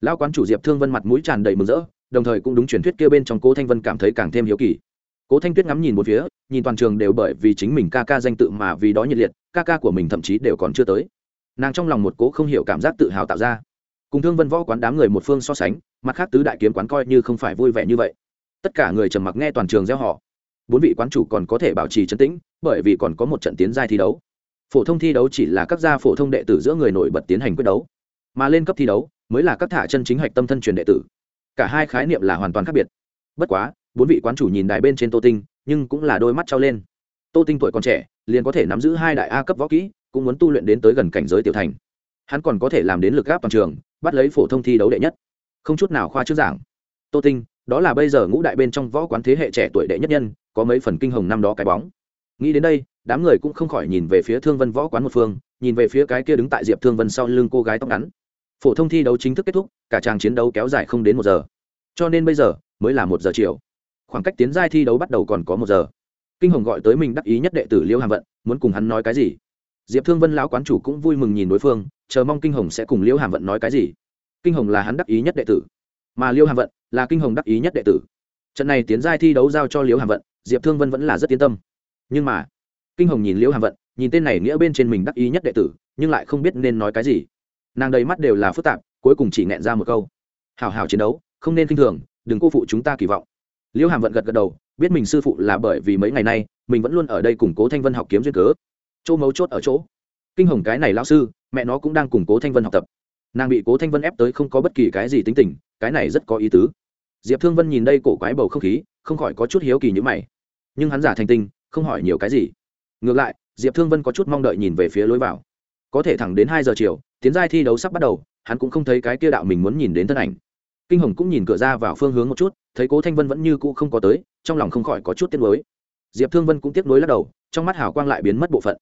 Lão quán chủ diệp thương vân mặt mũi tràn đầy mừng rỡ, đồng thời cũng đúng truyền thuyết kia bên trong cố thanh vân cảm thấy càng thêm hiếu kỳ. Cố thanh tuyết ngắm nhìn một phía, nhìn toàn trường đều bởi vì chính mình ca ca danh tự mà vì đó nhiệt liệt, ca ca của mình thậm chí đều còn chưa tới. Nàng trong lòng một cố không hiểu cảm giác tự hào tạo ra. Cùng thương vân võ quán đám người một phương so sánh, mặt khác tứ đại kiếm quán coi như không phải vui vẻ như vậy. Tất cả người trầm mặc nghe toàn trường gieo họ bốn vị quán chủ còn có thể bảo trì trấn tĩnh, bởi vì còn có một trận tiến giai thi đấu. Phổ thông thi đấu chỉ là các gia phổ thông đệ tử giữa người nổi bật tiến hành quyết đấu, mà lên cấp thi đấu mới là các thả chân chính hạch tâm thân truyền đệ tử. Cả hai khái niệm là hoàn toàn khác biệt. Bất quá, bốn vị quán chủ nhìn đài bên trên tô tinh, nhưng cũng là đôi mắt trao lên. Tô tinh tuổi còn trẻ, liền có thể nắm giữ hai đại a cấp võ kỹ, cũng muốn tu luyện đến tới gần cảnh giới tiểu thành. Hắn còn có thể làm đến lực gáp toàn trường, bắt lấy phổ thông thi đấu đệ nhất. Không chút nào khoa trước giảng. Tô tinh, đó là bây giờ ngũ đại bên trong võ quán thế hệ trẻ tuổi đệ nhất nhân có mấy phần kinh hồng năm đó cái bóng. Nghĩ đến đây, đám người cũng không khỏi nhìn về phía thương vân võ quán một phương, nhìn về phía cái kia đứng tại diệp thương vân sau lưng cô gái tóc ngắn. Phổ thông thi đấu chính thức kết thúc, cả tràng chiến đấu kéo dài không đến một giờ. Cho nên bây giờ, mới là một giờ chiều. Khoảng cách tiến giai thi đấu bắt đầu còn có một giờ. Kinh hồng gọi tới mình đắc ý nhất đệ tử liêu hàm vận, muốn cùng hắn nói cái gì? Diệp thương vân lão quán chủ cũng vui mừng nhìn đối phương, chờ mong kinh hồng sẽ cùng liêu hàm vận nói cái gì. Kinh hồng là hắn đắc ý nhất đệ tử, mà liêu hàm vận là kinh hồng đắc ý nhất đệ tử. Trận này tiến giai thi đấu giao cho liêu hàm vận diệp thương vân vẫn là rất yên tâm nhưng mà kinh hồng nhìn Liễu hàm vận nhìn tên này nghĩa bên trên mình đắc ý nhất đệ tử nhưng lại không biết nên nói cái gì nàng đầy mắt đều là phức tạp cuối cùng chỉ nghẹn ra một câu hào hào chiến đấu không nên k i n h thường đừng cô phụ chúng ta kỳ vọng Liễu hàm vận gật gật đầu biết mình sư phụ là bởi vì mấy ngày nay mình vẫn luôn ở đây củng cố thanh vân học kiếm duyên cớ chỗ mấu chốt ở chỗ kinh hồng cái này lao sư mẹ nó cũng đang củng cố thanh vân học tập nàng bị cố thanh vân ép tới không có bất kỳ cái gì tính tình cái này rất có ý tứ diệp thương vân nhìn đây cổ quái bầu không khí không khỏi có chút hiếu kỳ như mày nhưng hắn giả thành tinh, không hỏi nhiều cái gì. Ngược lại, diệp thương vân có chút mong đợi nhìn về phía lối vào. Có thể thẳng đến hai giờ chiều, tiến giai thi đấu sắp bắt đầu, hắn cũng không thấy cái kia đạo mình muốn nhìn đến thân ảnh. Kinh hồng cũng nhìn cửa ra vào phương hướng một chút, thấy cố thanh vân vẫn như cũ không có tới, trong lòng không khỏi có chút tiếc nuối. Diệp thương vân cũng tiếc nuối lắc đầu, trong mắt hào quang lại biến mất bộ phận.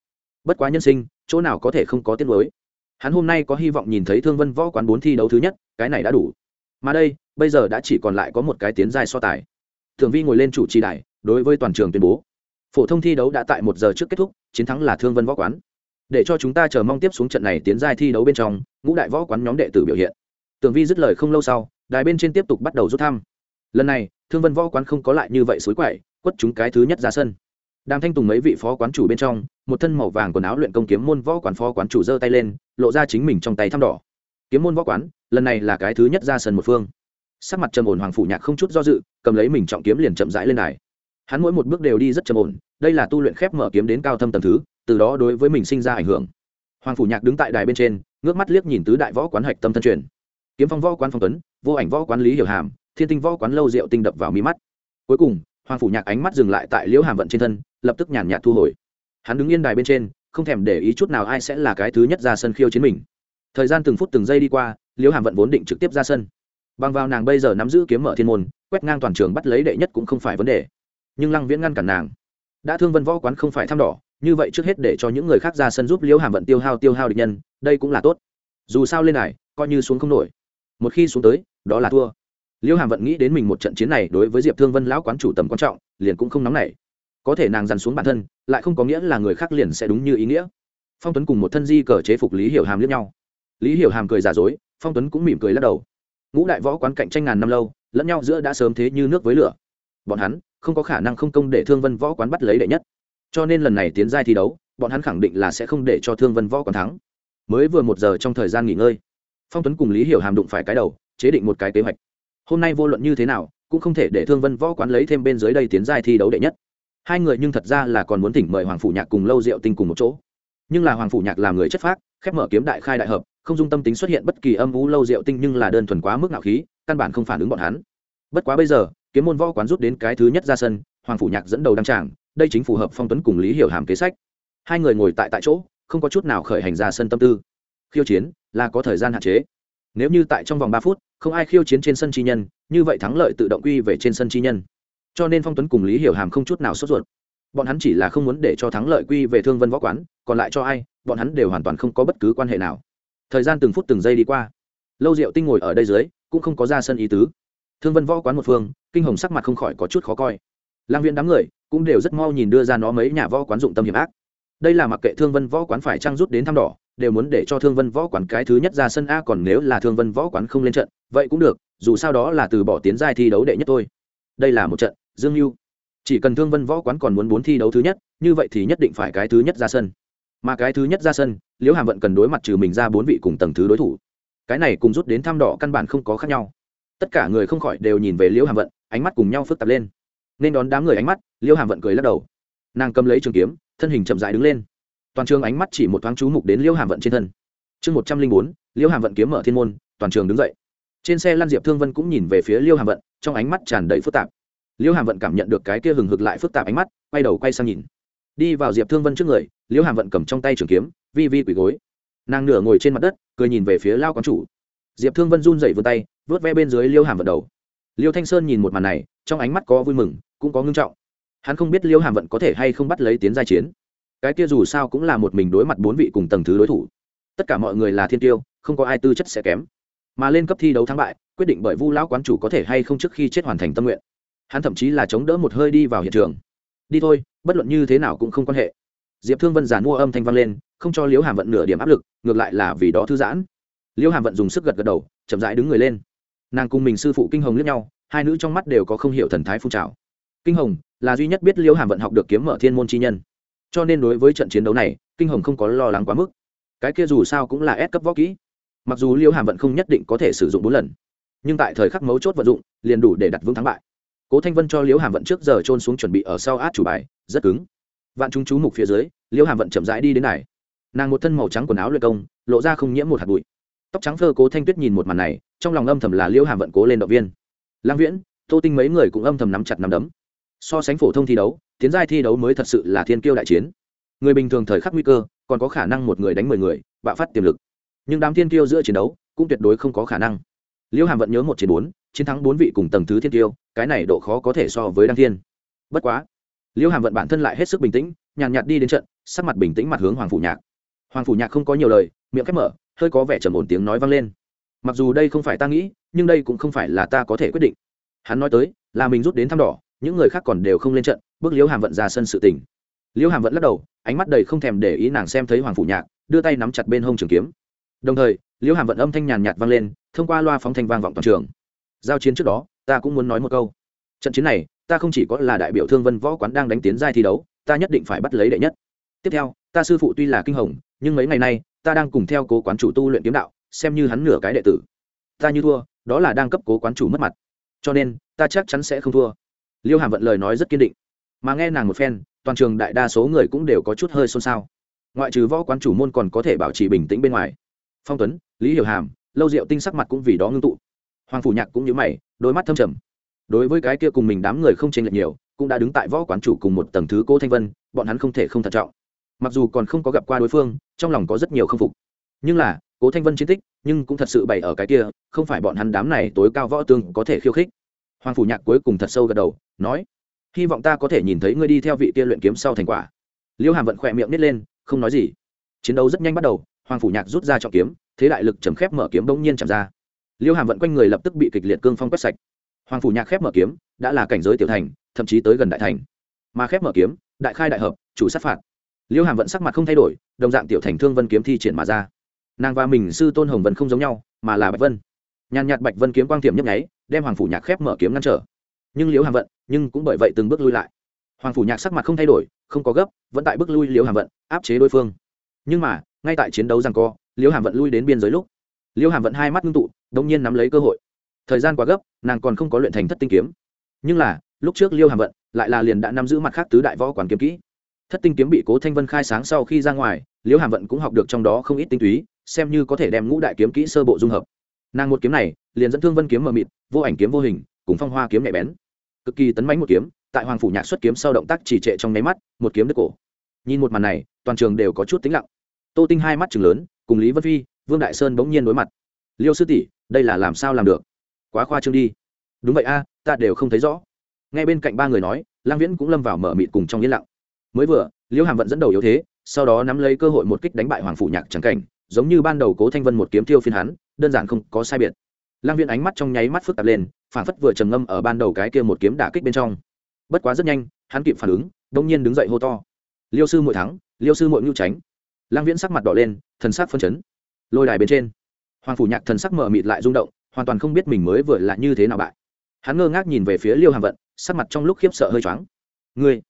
Bất quá nhân sinh, chỗ nào có thể không có tiếc nuối. Hắn hôm nay có hy vọng nhìn thấy thương vân võ quán bốn thi đấu thứ nhất, cái này đã đủ. Mà đây, bây giờ đã chỉ còn lại có một cái tiến giai so tài. Thường vi ngồi lên chủ trì đại đối với toàn trường tuyên bố. Phổ thông thi đấu đã tại một giờ trước kết thúc, chiến thắng là thương vân võ quán. Để cho chúng ta chờ mong tiếp xuống trận này tiến giai thi đấu bên trong, ngũ đại võ quán nhóm đệ tử biểu hiện. Tường vi dứt lời không lâu sau, đài bên trên tiếp tục bắt đầu rút thăm. Lần này, thương vân võ quán không có lại như vậy xối quậy, quất chúng cái thứ nhất ra sân. Đang thanh tùng mấy vị phó quán chủ bên trong, một thân màu vàng quần áo luyện công kiếm môn võ quán phó quán chủ giơ tay lên, lộ ra chính mình trong tay thăm đỏ. Kiếm môn võ quán, lần này là cái thứ nhất ra sân một phương. Sắc mặt trầm ổn hoàng phủ nhạc không chút do dự, cầm lấy mình trọng kiếm liền chậm rãi lên đài hắn mỗi một bước đều đi rất trầm ổn, đây là tu luyện khép mở kiếm đến cao thâm tầng thứ, từ đó đối với mình sinh ra ảnh hưởng. Hoàng phủ nhạc đứng tại đài bên trên, ngước mắt liếc nhìn tứ đại võ quán hạch tâm thân truyền. Kiếm phong võ quán phong tuấn, vô ảnh võ quán lý hiểu hàm, thiên tinh võ quán lâu rượu tinh đập vào mi mắt. Cuối cùng, hoàng phủ nhạc ánh mắt dừng lại tại liễu hàm vận trên thân, lập tức nhàn nhạt thu hồi. Hắn đứng yên đài bên trên, không thèm để ý chút nào ai sẽ là cái thứ nhất ra sân khiêu chiến mình. Thời gian từng phút từng giây đi qua, liễu hàm vận vốn định trực tiếp ra sân. Bằng vào nàng bây giờ nắm giữ kiếm mở thiên môn, quét ngang toàn trường bắt lấy đệ nhất cũng không phải vấn đề nhưng lăng viễn ngăn cản nàng. Đã thương vân võ quán không phải thăm đỏ, như vậy trước hết để cho những người khác ra sân giúp liễu hàm vận tiêu hao tiêu hao địch nhân, đây cũng là tốt. Dù sao lên này, coi như xuống không nổi. Một khi xuống tới, đó là thua. Liễu hàm vận nghĩ đến mình một trận chiến này đối với diệp thương vân lão quán chủ tầm quan trọng, liền cũng không nóng nảy. Có thể nàng dằn xuống bản thân, lại không có nghĩa là người khác liền sẽ đúng như ý nghĩa. Phong tuấn cùng một thân di cờ chế phục lý hiểu hàm liếc nhau. Lý hiểu hàm cười giả dối, phong tuấn cũng mỉm cười lắc đầu. Ngũ đại võ quán cạnh tranh ngàn năm lâu, lẫn nhau giữa đã sớm thế như nước với lửa. Bọn hắn không có khả năng không công để thương vân võ quán bắt lấy đệ nhất. Cho nên lần này tiến giai thi đấu, bọn hắn khẳng định là sẽ không để cho thương vân võ quán thắng. Mới vừa một giờ trong thời gian nghỉ ngơi, phong tuấn cùng lý hiểu hàm đụng phải cái đầu, chế định một cái kế hoạch. Hôm nay vô luận như thế nào, cũng không thể để thương vân võ quán lấy thêm bên dưới đây tiến giai thi đấu đệ nhất. Hai người nhưng thật ra là còn muốn tỉnh mời hoàng phủ nhạc cùng lâu rượu tinh cùng một chỗ. Nhưng là hoàng phủ nhạc làm người chất phác, khép mở kiếm đại khai đại hợp, không dung tâm tính xuất hiện bất kỳ âm vũ lâu rượu tinh nhưng là đơn thuần quá mức nạo khí, căn bản không phản ứng bọn hắn. Bất quá bây giờ kiếm môn võ quán rút đến cái thứ nhất ra sân, hoàng phủ nhạc dẫn đầu đăng tràng, đây chính phù hợp phong tuấn cùng lý hiểu hàm kế sách. Hai người ngồi tại tại chỗ, không có chút nào khởi hành ra sân tâm tư. Khiêu chiến là có thời gian hạn chế. Nếu như tại trong vòng ba phút, không ai khiêu chiến trên sân chi nhân, như vậy thắng lợi tự động quy về trên sân chi nhân. Cho nên phong tuấn cùng lý hiểu hàm không chút nào sốt ruột. Bọn hắn chỉ là không muốn để cho thắng lợi quy về thương vân võ quán, còn lại cho ai, bọn hắn đều hoàn toàn không có bất cứ quan hệ nào. Thời gian từng phút từng giây đi qua. Lâu diệu tinh ngồi ở đây dưới, cũng không có ra sân ý tứ thương vân võ quán một phương, kinh hồng sắc mặt không khỏi có chút khó coi. Lang viện đám người cũng đều rất mau nhìn đưa ra nó mấy nhà võ quán dụng tâm hiểm ác. Đây là mặc kệ thương vân võ quán phải trang rút đến thăm đỏ, đều muốn để cho thương vân võ quán cái thứ nhất ra sân a còn nếu là thương vân võ quán không lên trận, vậy cũng được, dù sao đó là từ bỏ tiến giai thi đấu đệ nhất thôi. Đây là một trận, dương mưu chỉ cần thương vân võ quán còn muốn bốn thi đấu thứ nhất, như vậy thì nhất định phải cái thứ nhất ra sân. Mà cái thứ nhất ra sân, liễu hàm vận cần đối mặt trừ mình ra bốn vị cùng tầng thứ đối thủ. Cái này cùng rút đến thăm đỏ căn bản không có khác nhau tất cả người không khỏi đều nhìn về liễu hàm vận, ánh mắt cùng nhau phức tạp lên. Nên đón đám người ánh mắt, liễu hàm vận cười lắc đầu. Nàng cầm lấy trường kiếm, thân hình chậm dại đứng lên. Toàn trường ánh mắt chỉ một thoáng chú mục đến liễu hàm vận trên thân. Chương một trăm linh bốn, liễu hàm vận kiếm mở thiên môn, toàn trường đứng dậy. Trên xe lăn diệp thương vân cũng nhìn về phía liễu hàm vận, trong ánh mắt tràn đầy phức tạp. Liễu hàm vận cảm nhận được cái kia hừng hực lại phức tạp ánh mắt, quay đầu quay sang nhìn. Đi vào diệp thương vân trước người, liễu hàm vận cầm trong tay trường kiếm, vi vi quỳ gối. Nàng nửa ngồi trên mặt đất, cười nhìn về phía lao quán chủ. Diệp thương vân run dậy vươn tay vớt ve bên dưới liêu hàm vận đầu. Liêu thanh sơn nhìn một màn này, trong ánh mắt có vui mừng, cũng có ngưng trọng. Hắn không biết liêu hàm vận có thể hay không bắt lấy tiến giai chiến. Cái kia dù sao cũng là một mình đối mặt bốn vị cùng tầng thứ đối thủ. Tất cả mọi người là thiên tiêu, không có ai tư chất sẽ kém. Mà lên cấp thi đấu thắng bại, quyết định bởi vu lão quán chủ có thể hay không trước khi chết hoàn thành tâm nguyện. Hắn thậm chí là chống đỡ một hơi đi vào hiện trường. Đi thôi, bất luận như thế nào cũng không quan hệ. Diệp thương vân giản mua âm thanh vang lên, không cho liễu hàm vận nửa điểm áp lực, ngược lại là vì đó thư giãn. Liễu hàm vận dùng sức gật gật đầu, chậm rãi đứng người lên nàng cùng mình sư phụ kinh hồng liếc nhau, hai nữ trong mắt đều có không hiểu thần thái phun trào. Kinh hồng là duy nhất biết liễu hàm vận học được kiếm mở thiên môn chi nhân. Cho nên đối với trận chiến đấu này, kinh hồng không có lo lắng quá mức. Cái kia dù sao cũng là ép cấp võ kỹ. Mặc dù liễu hàm vận không nhất định có thể sử dụng bốn lần, nhưng tại thời khắc mấu chốt vận dụng, liền đủ để đặt vững thắng bại. Cố thanh vân cho liễu hàm vận trước giờ trôn xuống chuẩn bị ở sau át chủ bài, rất cứng. Vạn chúng chú mục phía dưới, liễu hàm vận chậm rãi đi đến này nàng một thân màu trắng quần áo luyện công, lộ ra không nhiễm một hạt bụi tóc trắng phơ cố thanh tuyết nhìn một màn này, trong lòng âm thầm là liễu hàm vận cố lên động viên. Lang viễn, tô tinh mấy người cũng âm thầm nắm chặt nắm đấm. So sánh phổ thông thi đấu, tiến giai thi đấu mới thật sự là thiên kiêu đại chiến. Người bình thường thời khắc nguy cơ, còn có khả năng một người đánh mười người, bạo phát tiềm lực. Nhưng đám thiên kiêu giữa chiến đấu, cũng tuyệt đối không có khả năng. Liễu hàm vận nhớ một chiến bốn, chiến thắng bốn vị cùng tầng thứ thiên kiêu, cái này độ khó có thể so với đăng thiên. Bất quá, liễu hàm vận bản thân lại hết sức bình tĩnh, nhàn nhạt đi đến trận, sắc mặt bình tĩnh mặt hướng hoàng phủ nhạc. Hoàng phủ nhạc không có nhiều lời, miệng khép mở hơi có vẻ trầm ổn tiếng nói vang lên. Mặc dù đây không phải ta nghĩ, nhưng đây cũng không phải là ta có thể quyết định. Hắn nói tới, là mình rút đến thăm đỏ, những người khác còn đều không lên trận, bước liễu hàm vận ra sân sự tình. Liễu hàm vận lắc đầu, ánh mắt đầy không thèm để ý nàng xem thấy hoàng phủ nhạc, đưa tay nắm chặt bên hông trường kiếm. Đồng thời, liễu hàm vận âm thanh nhàn nhạt vang lên, thông qua loa phóng thanh vang vọng toàn trường. Giao chiến trước đó, ta cũng muốn nói một câu. Trận chiến này, ta không chỉ có là đại biểu thương vân võ quán đang đánh tiến giai thi đấu, ta nhất định phải bắt lấy đệ nhất. Tiếp theo ta sư phụ tuy là kinh hồng, nhưng mấy ngày nay, ta đang cùng theo cố quán chủ tu luyện kiếm đạo, xem như hắn nửa cái đệ tử. Ta như thua, đó là đang cấp cố quán chủ mất mặt. Cho nên, ta chắc chắn sẽ không thua. Liêu hàm vận lời nói rất kiên định. Mà nghe nàng một phen, toàn trường đại đa số người cũng đều có chút hơi xôn xao. Ngoại trừ võ quán chủ môn còn có thể bảo trì bình tĩnh bên ngoài. Phong tuấn, lý hiểu hàm, lâu diệu tinh sắc mặt cũng vì đó ngưng tụ. Hoàng phủ nhạc cũng như mày, đôi mắt thâm trầm. Đối với cái kia cùng mình đám người không tranh lệch nhiều, cũng đã đứng tại võ quán chủ cùng một tầng thứ cô thanh vân, bọn hắn không thể không thận trọng mặc dù còn không có gặp qua đối phương, trong lòng có rất nhiều k phục. Nhưng là, cố thanh vân chiến tích, nhưng cũng thật sự bày ở cái kia, không phải bọn hắn đám này tối cao võ tương có thể khiêu khích. Hoàng phủ nhạc cuối cùng thật sâu gật đầu, nói, hy vọng ta có thể nhìn thấy ngươi đi theo vị kia luyện kiếm sau thành quả. Liêu hàm vận khỏe miệng nít lên, không nói gì. Chiến đấu rất nhanh bắt đầu, hoàng phủ nhạc rút ra trọng kiếm, thế đại lực chầm khép mở kiếm bỗng nhiên chạm ra. Liêu hàm vận quanh người lập tức bị kịch liệt cương phong quét sạch. Hoàng phủ nhạc khép mở kiếm, đã là cảnh giới tiểu thành, thậm chí tới gần đại thành. Mà khép mở kiếm, đại khai đại hợp, chủ sát phạt liêu hàm vận sắc mặt không thay đổi, đồng dạng tiểu thành thương vân kiếm thi triển mà ra. Nàng và mình sư tôn hồng vân không giống nhau, mà là bạch vân. Nhàn nhạt bạch vân kiếm quang tiệm nhấp nháy, đem hoàng phủ nhạc khép mở kiếm ngăn trở. Nhưng liễu hàm vận nhưng cũng bởi vậy từng bước lui lại. Hoàng phủ nhạc sắc mặt không thay đổi, không có gấp, vẫn tại bước lui liễu hàm vận áp chế đối phương. Nhưng mà, ngay tại chiến đấu rằng co liễu hàm vận lui đến biên giới lúc. Liễu hàm vận hai mắt ngưng tụ đông nhiên nắm lấy cơ hội. Thời gian quá gấp, nàng còn không có luyện thành thất tinh kiếm. Nhưng là, lúc trước Liễu hàm vận lại là liền đã nắm giữ mặt khác tứ đại võ quản kiếm kỹ thất tinh kiếm bị cố thanh vân khai sáng sau khi ra ngoài, Liễu hàm vận cũng học được trong đó không ít tinh túy, xem như có thể đem ngũ đại kiếm kỹ sơ bộ dung hợp. Nàng một kiếm này, liền dẫn thương vân kiếm mờ mịt, vô ảnh kiếm vô hình, cùng phong hoa kiếm nhạy bén. Cực kỳ tấn mánh một kiếm, tại hoàng phủ nhạc xuất kiếm sau động tác chỉ trệ trong nháy mắt, một kiếm đứt cổ. Nhìn một màn này, toàn trường đều có chút tính lặng. Tô tinh hai mắt chừng lớn, cùng lý vân phi, vương đại sơn bỗng nhiên đối mặt. Liêu sư tỷ, đây là làm sao làm được? Quá khoa trương đi. Đúng vậy a, ta đều không thấy rõ. Ngay bên cạnh ba người nói lang viễn cũng lâm vào mở mịt cùng trong yên lặng mới vừa, liễu hàm vận dẫn đầu yếu thế, sau đó nắm lấy cơ hội một kích đánh bại hoàng phủ nhạc trắng cảnh, giống như ban đầu cố thanh vân một kiếm tiêu phiên hắn, đơn giản không có sai biệt. Lang viễn ánh mắt trong nháy mắt phức tạp lên, phản phất vừa trầm ngâm ở ban đầu cái kia một kiếm đả kích bên trong. Bất quá rất nhanh, hắn kịp phản ứng, đông nhiên đứng dậy hô to. Liêu sư mội thắng, liêu sư mội ngưu tránh. Lang viễn sắc mặt đỏ lên, thần sắc phân chấn. Lôi đài bên trên, hoàng phủ nhạc thần sắc mở mịt lại rung động, hoàn toàn không biết mình mới vừa là như thế nào bại. Hắn ngơ ngác nhìn về phía liêu hàm vận, sắc mặt trong lúc khiếp sợ hơi choáng. Ngươi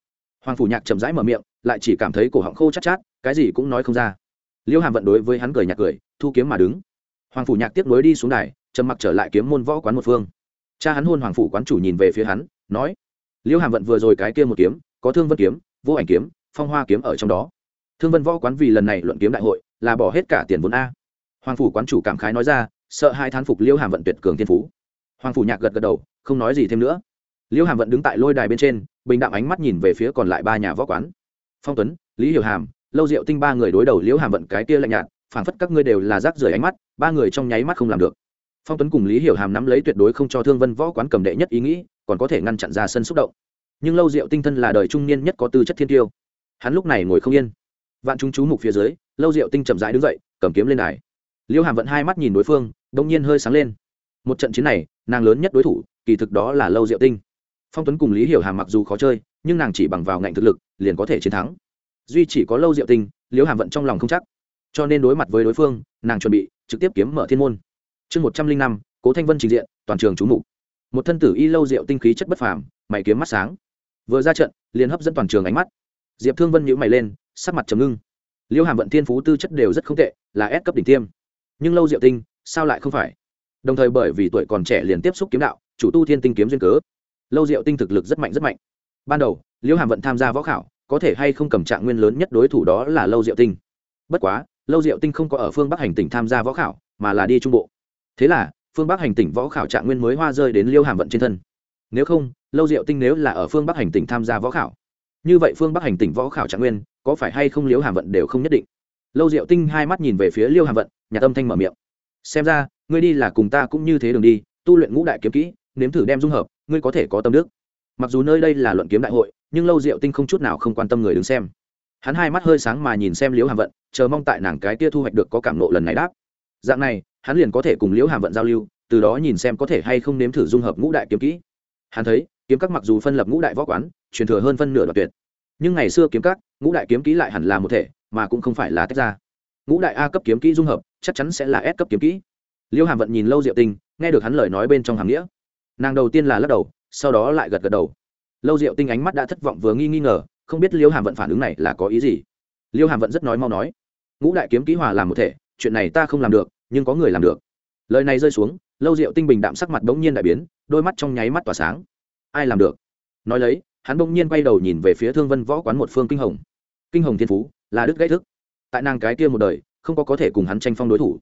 hoàng phủ nhạc chậm rãi mở miệng, lại chỉ cảm thấy cổ họng khô chát chát, cái gì cũng nói không ra. Liêu hàm vận đối với hắn cười nhạt cười, thu kiếm mà đứng. Hoàng phủ nhạc tiếp nối đi xuống đài, trầm mặc trở lại kiếm môn võ quán một phương. Cha hắn hôn hoàng phủ quán chủ nhìn về phía hắn, nói, liêu hàm vận vừa rồi cái kia một kiếm, có thương vân kiếm, vô ảnh kiếm, phong hoa kiếm ở trong đó. Thương vân võ quán vì lần này luận kiếm đại hội, là bỏ hết cả tiền vốn a. Hoàng phủ quán chủ cảm khái nói ra, sợ hai thán phục liêu hàm vận tuyệt cường thiên phú. Hoàng phủ nhạc gật gật đầu, không nói gì thêm nữa liêu hàm vận đứng tại lôi đài bên trên, bình đạm ánh mắt nhìn về phía còn lại ba nhà võ quán. Phong tuấn, lý hiểu hàm, lâu diệu tinh ba người đối đầu Liễu hàm vận cái kia lạnh nhạt, phảng phất các ngươi đều là rác rưởi ánh mắt, ba người trong nháy mắt không làm được. Phong tuấn cùng lý hiểu hàm nắm lấy tuyệt đối không cho thương vân võ quán cầm đệ nhất ý nghĩ, còn có thể ngăn chặn ra sân xúc động. Nhưng lâu diệu tinh thân là đời trung niên nhất có tư chất thiên tiêu. Hắn lúc này ngồi không yên. Vạn chúng chú mục phía dưới, lâu diệu tinh chậm rãi đứng dậy, cầm kiếm lên đài. Liễu hàm vận hai mắt nhìn đối phương, đông nhiên hơi sáng lên. Một trận chiến này, nàng lớn nhất đối thủ, kỳ thực đó là lâu diệu tinh phong tuấn cùng lý hiểu hàm mặc dù khó chơi, nhưng nàng chỉ bằng vào ngạnh thực lực, liền có thể chiến thắng. Duy chỉ có lâu diệu tinh Liễu hàm vận trong lòng không chắc. Cho nên đối mặt với đối phương, nàng chuẩn bị trực tiếp kiếm mở thiên môn. Chương một trăm linh năm, cố thanh vân trình diện, toàn trường trú mục. Một thân tử y lâu diệu tinh khí chất bất phàm, mày kiếm mắt sáng. Vừa ra trận, liền hấp dẫn toàn trường ánh mắt. Diệp thương vân nhữ mày lên, sắc mặt trầm ngưng. Liễu hàm vận thiên phú tư chất đều rất không tệ, là ép cấp đỉnh tiêm. Nhưng lâu diệu tinh sao lại không phải? Đồng thời bởi vì tuổi còn trẻ liền tiếp xúc kiếm đạo, chủ tu thiên tinh kiếm duyên cớ lâu diệu tinh thực lực rất mạnh rất mạnh. Ban đầu, liễu hàm vận tham gia võ khảo, có thể hay không cầm trạng nguyên lớn nhất đối thủ đó là lâu diệu tinh. Bất quá, lâu diệu tinh không có ở phương bắc hành tỉnh tham gia võ khảo, mà là đi trung bộ. Thế là, phương bắc hành tỉnh võ khảo trạng nguyên mới hoa rơi đến liêu hàm vận trên thân. Nếu không, lâu diệu tinh nếu là ở phương bắc hành tỉnh tham gia võ khảo, như vậy phương bắc hành tỉnh võ khảo trạng nguyên có phải hay không liêu hàm vận đều không nhất định. Lâu diệu tinh hai mắt nhìn về phía liêu hàm vận nhà tâm thanh mở miệng. Xem ra, ngươi đi là cùng ta cũng như thế đường đi, tu luyện ngũ đại kiếm kỹ nếm thử đem dung hợp, ngươi có thể có tâm đức. Mặc dù nơi đây là luận kiếm đại hội, nhưng lâu diệu tinh không chút nào không quan tâm người đứng xem. Hắn hai mắt hơi sáng mà nhìn xem liễu hàm vận, chờ mong tại nàng cái kia thu hoạch được có cảm nộ lần này đáp. Dạng này, hắn liền có thể cùng liễu hàm vận giao lưu, từ đó nhìn xem có thể hay không nếm thử dung hợp ngũ đại kiếm kỹ. Hắn thấy, kiếm các mặc dù phân lập ngũ đại võ quán, truyền thừa hơn phân nửa đoạn tuyệt. Nhưng ngày xưa kiếm các, ngũ đại kiếm kỹ lại hẳn là một thể, mà cũng không phải là tách ra. Ngũ đại a cấp kiếm kỹ dung hợp, chắc chắn sẽ là S cấp kiếm kỹ. Liễu hàm vận nhìn lâu diệu tinh, nghe được hắn lời nói bên trong hàm nghĩa nàng đầu tiên là lắc đầu, sau đó lại gật gật đầu. Lâu diệu tinh ánh mắt đã thất vọng vừa nghi nghi ngờ, không biết liêu hàm vận phản ứng này là có ý gì. Liêu hàm vận rất nói mau nói, ngũ đại kiếm ký hòa làm một thể, chuyện này ta không làm được, nhưng có người làm được. Lời này rơi xuống, lâu diệu tinh bình đạm sắc mặt bỗng nhiên đại biến, đôi mắt trong nháy mắt tỏa sáng. Ai làm được? Nói lấy, hắn bỗng nhiên quay đầu nhìn về phía thương vân võ quán một phương kinh hồng. Kinh hồng thiên phú, là đức gãy thức. Tại nàng cái kia một đời, không có có thể cùng hắn tranh phong đối thủ.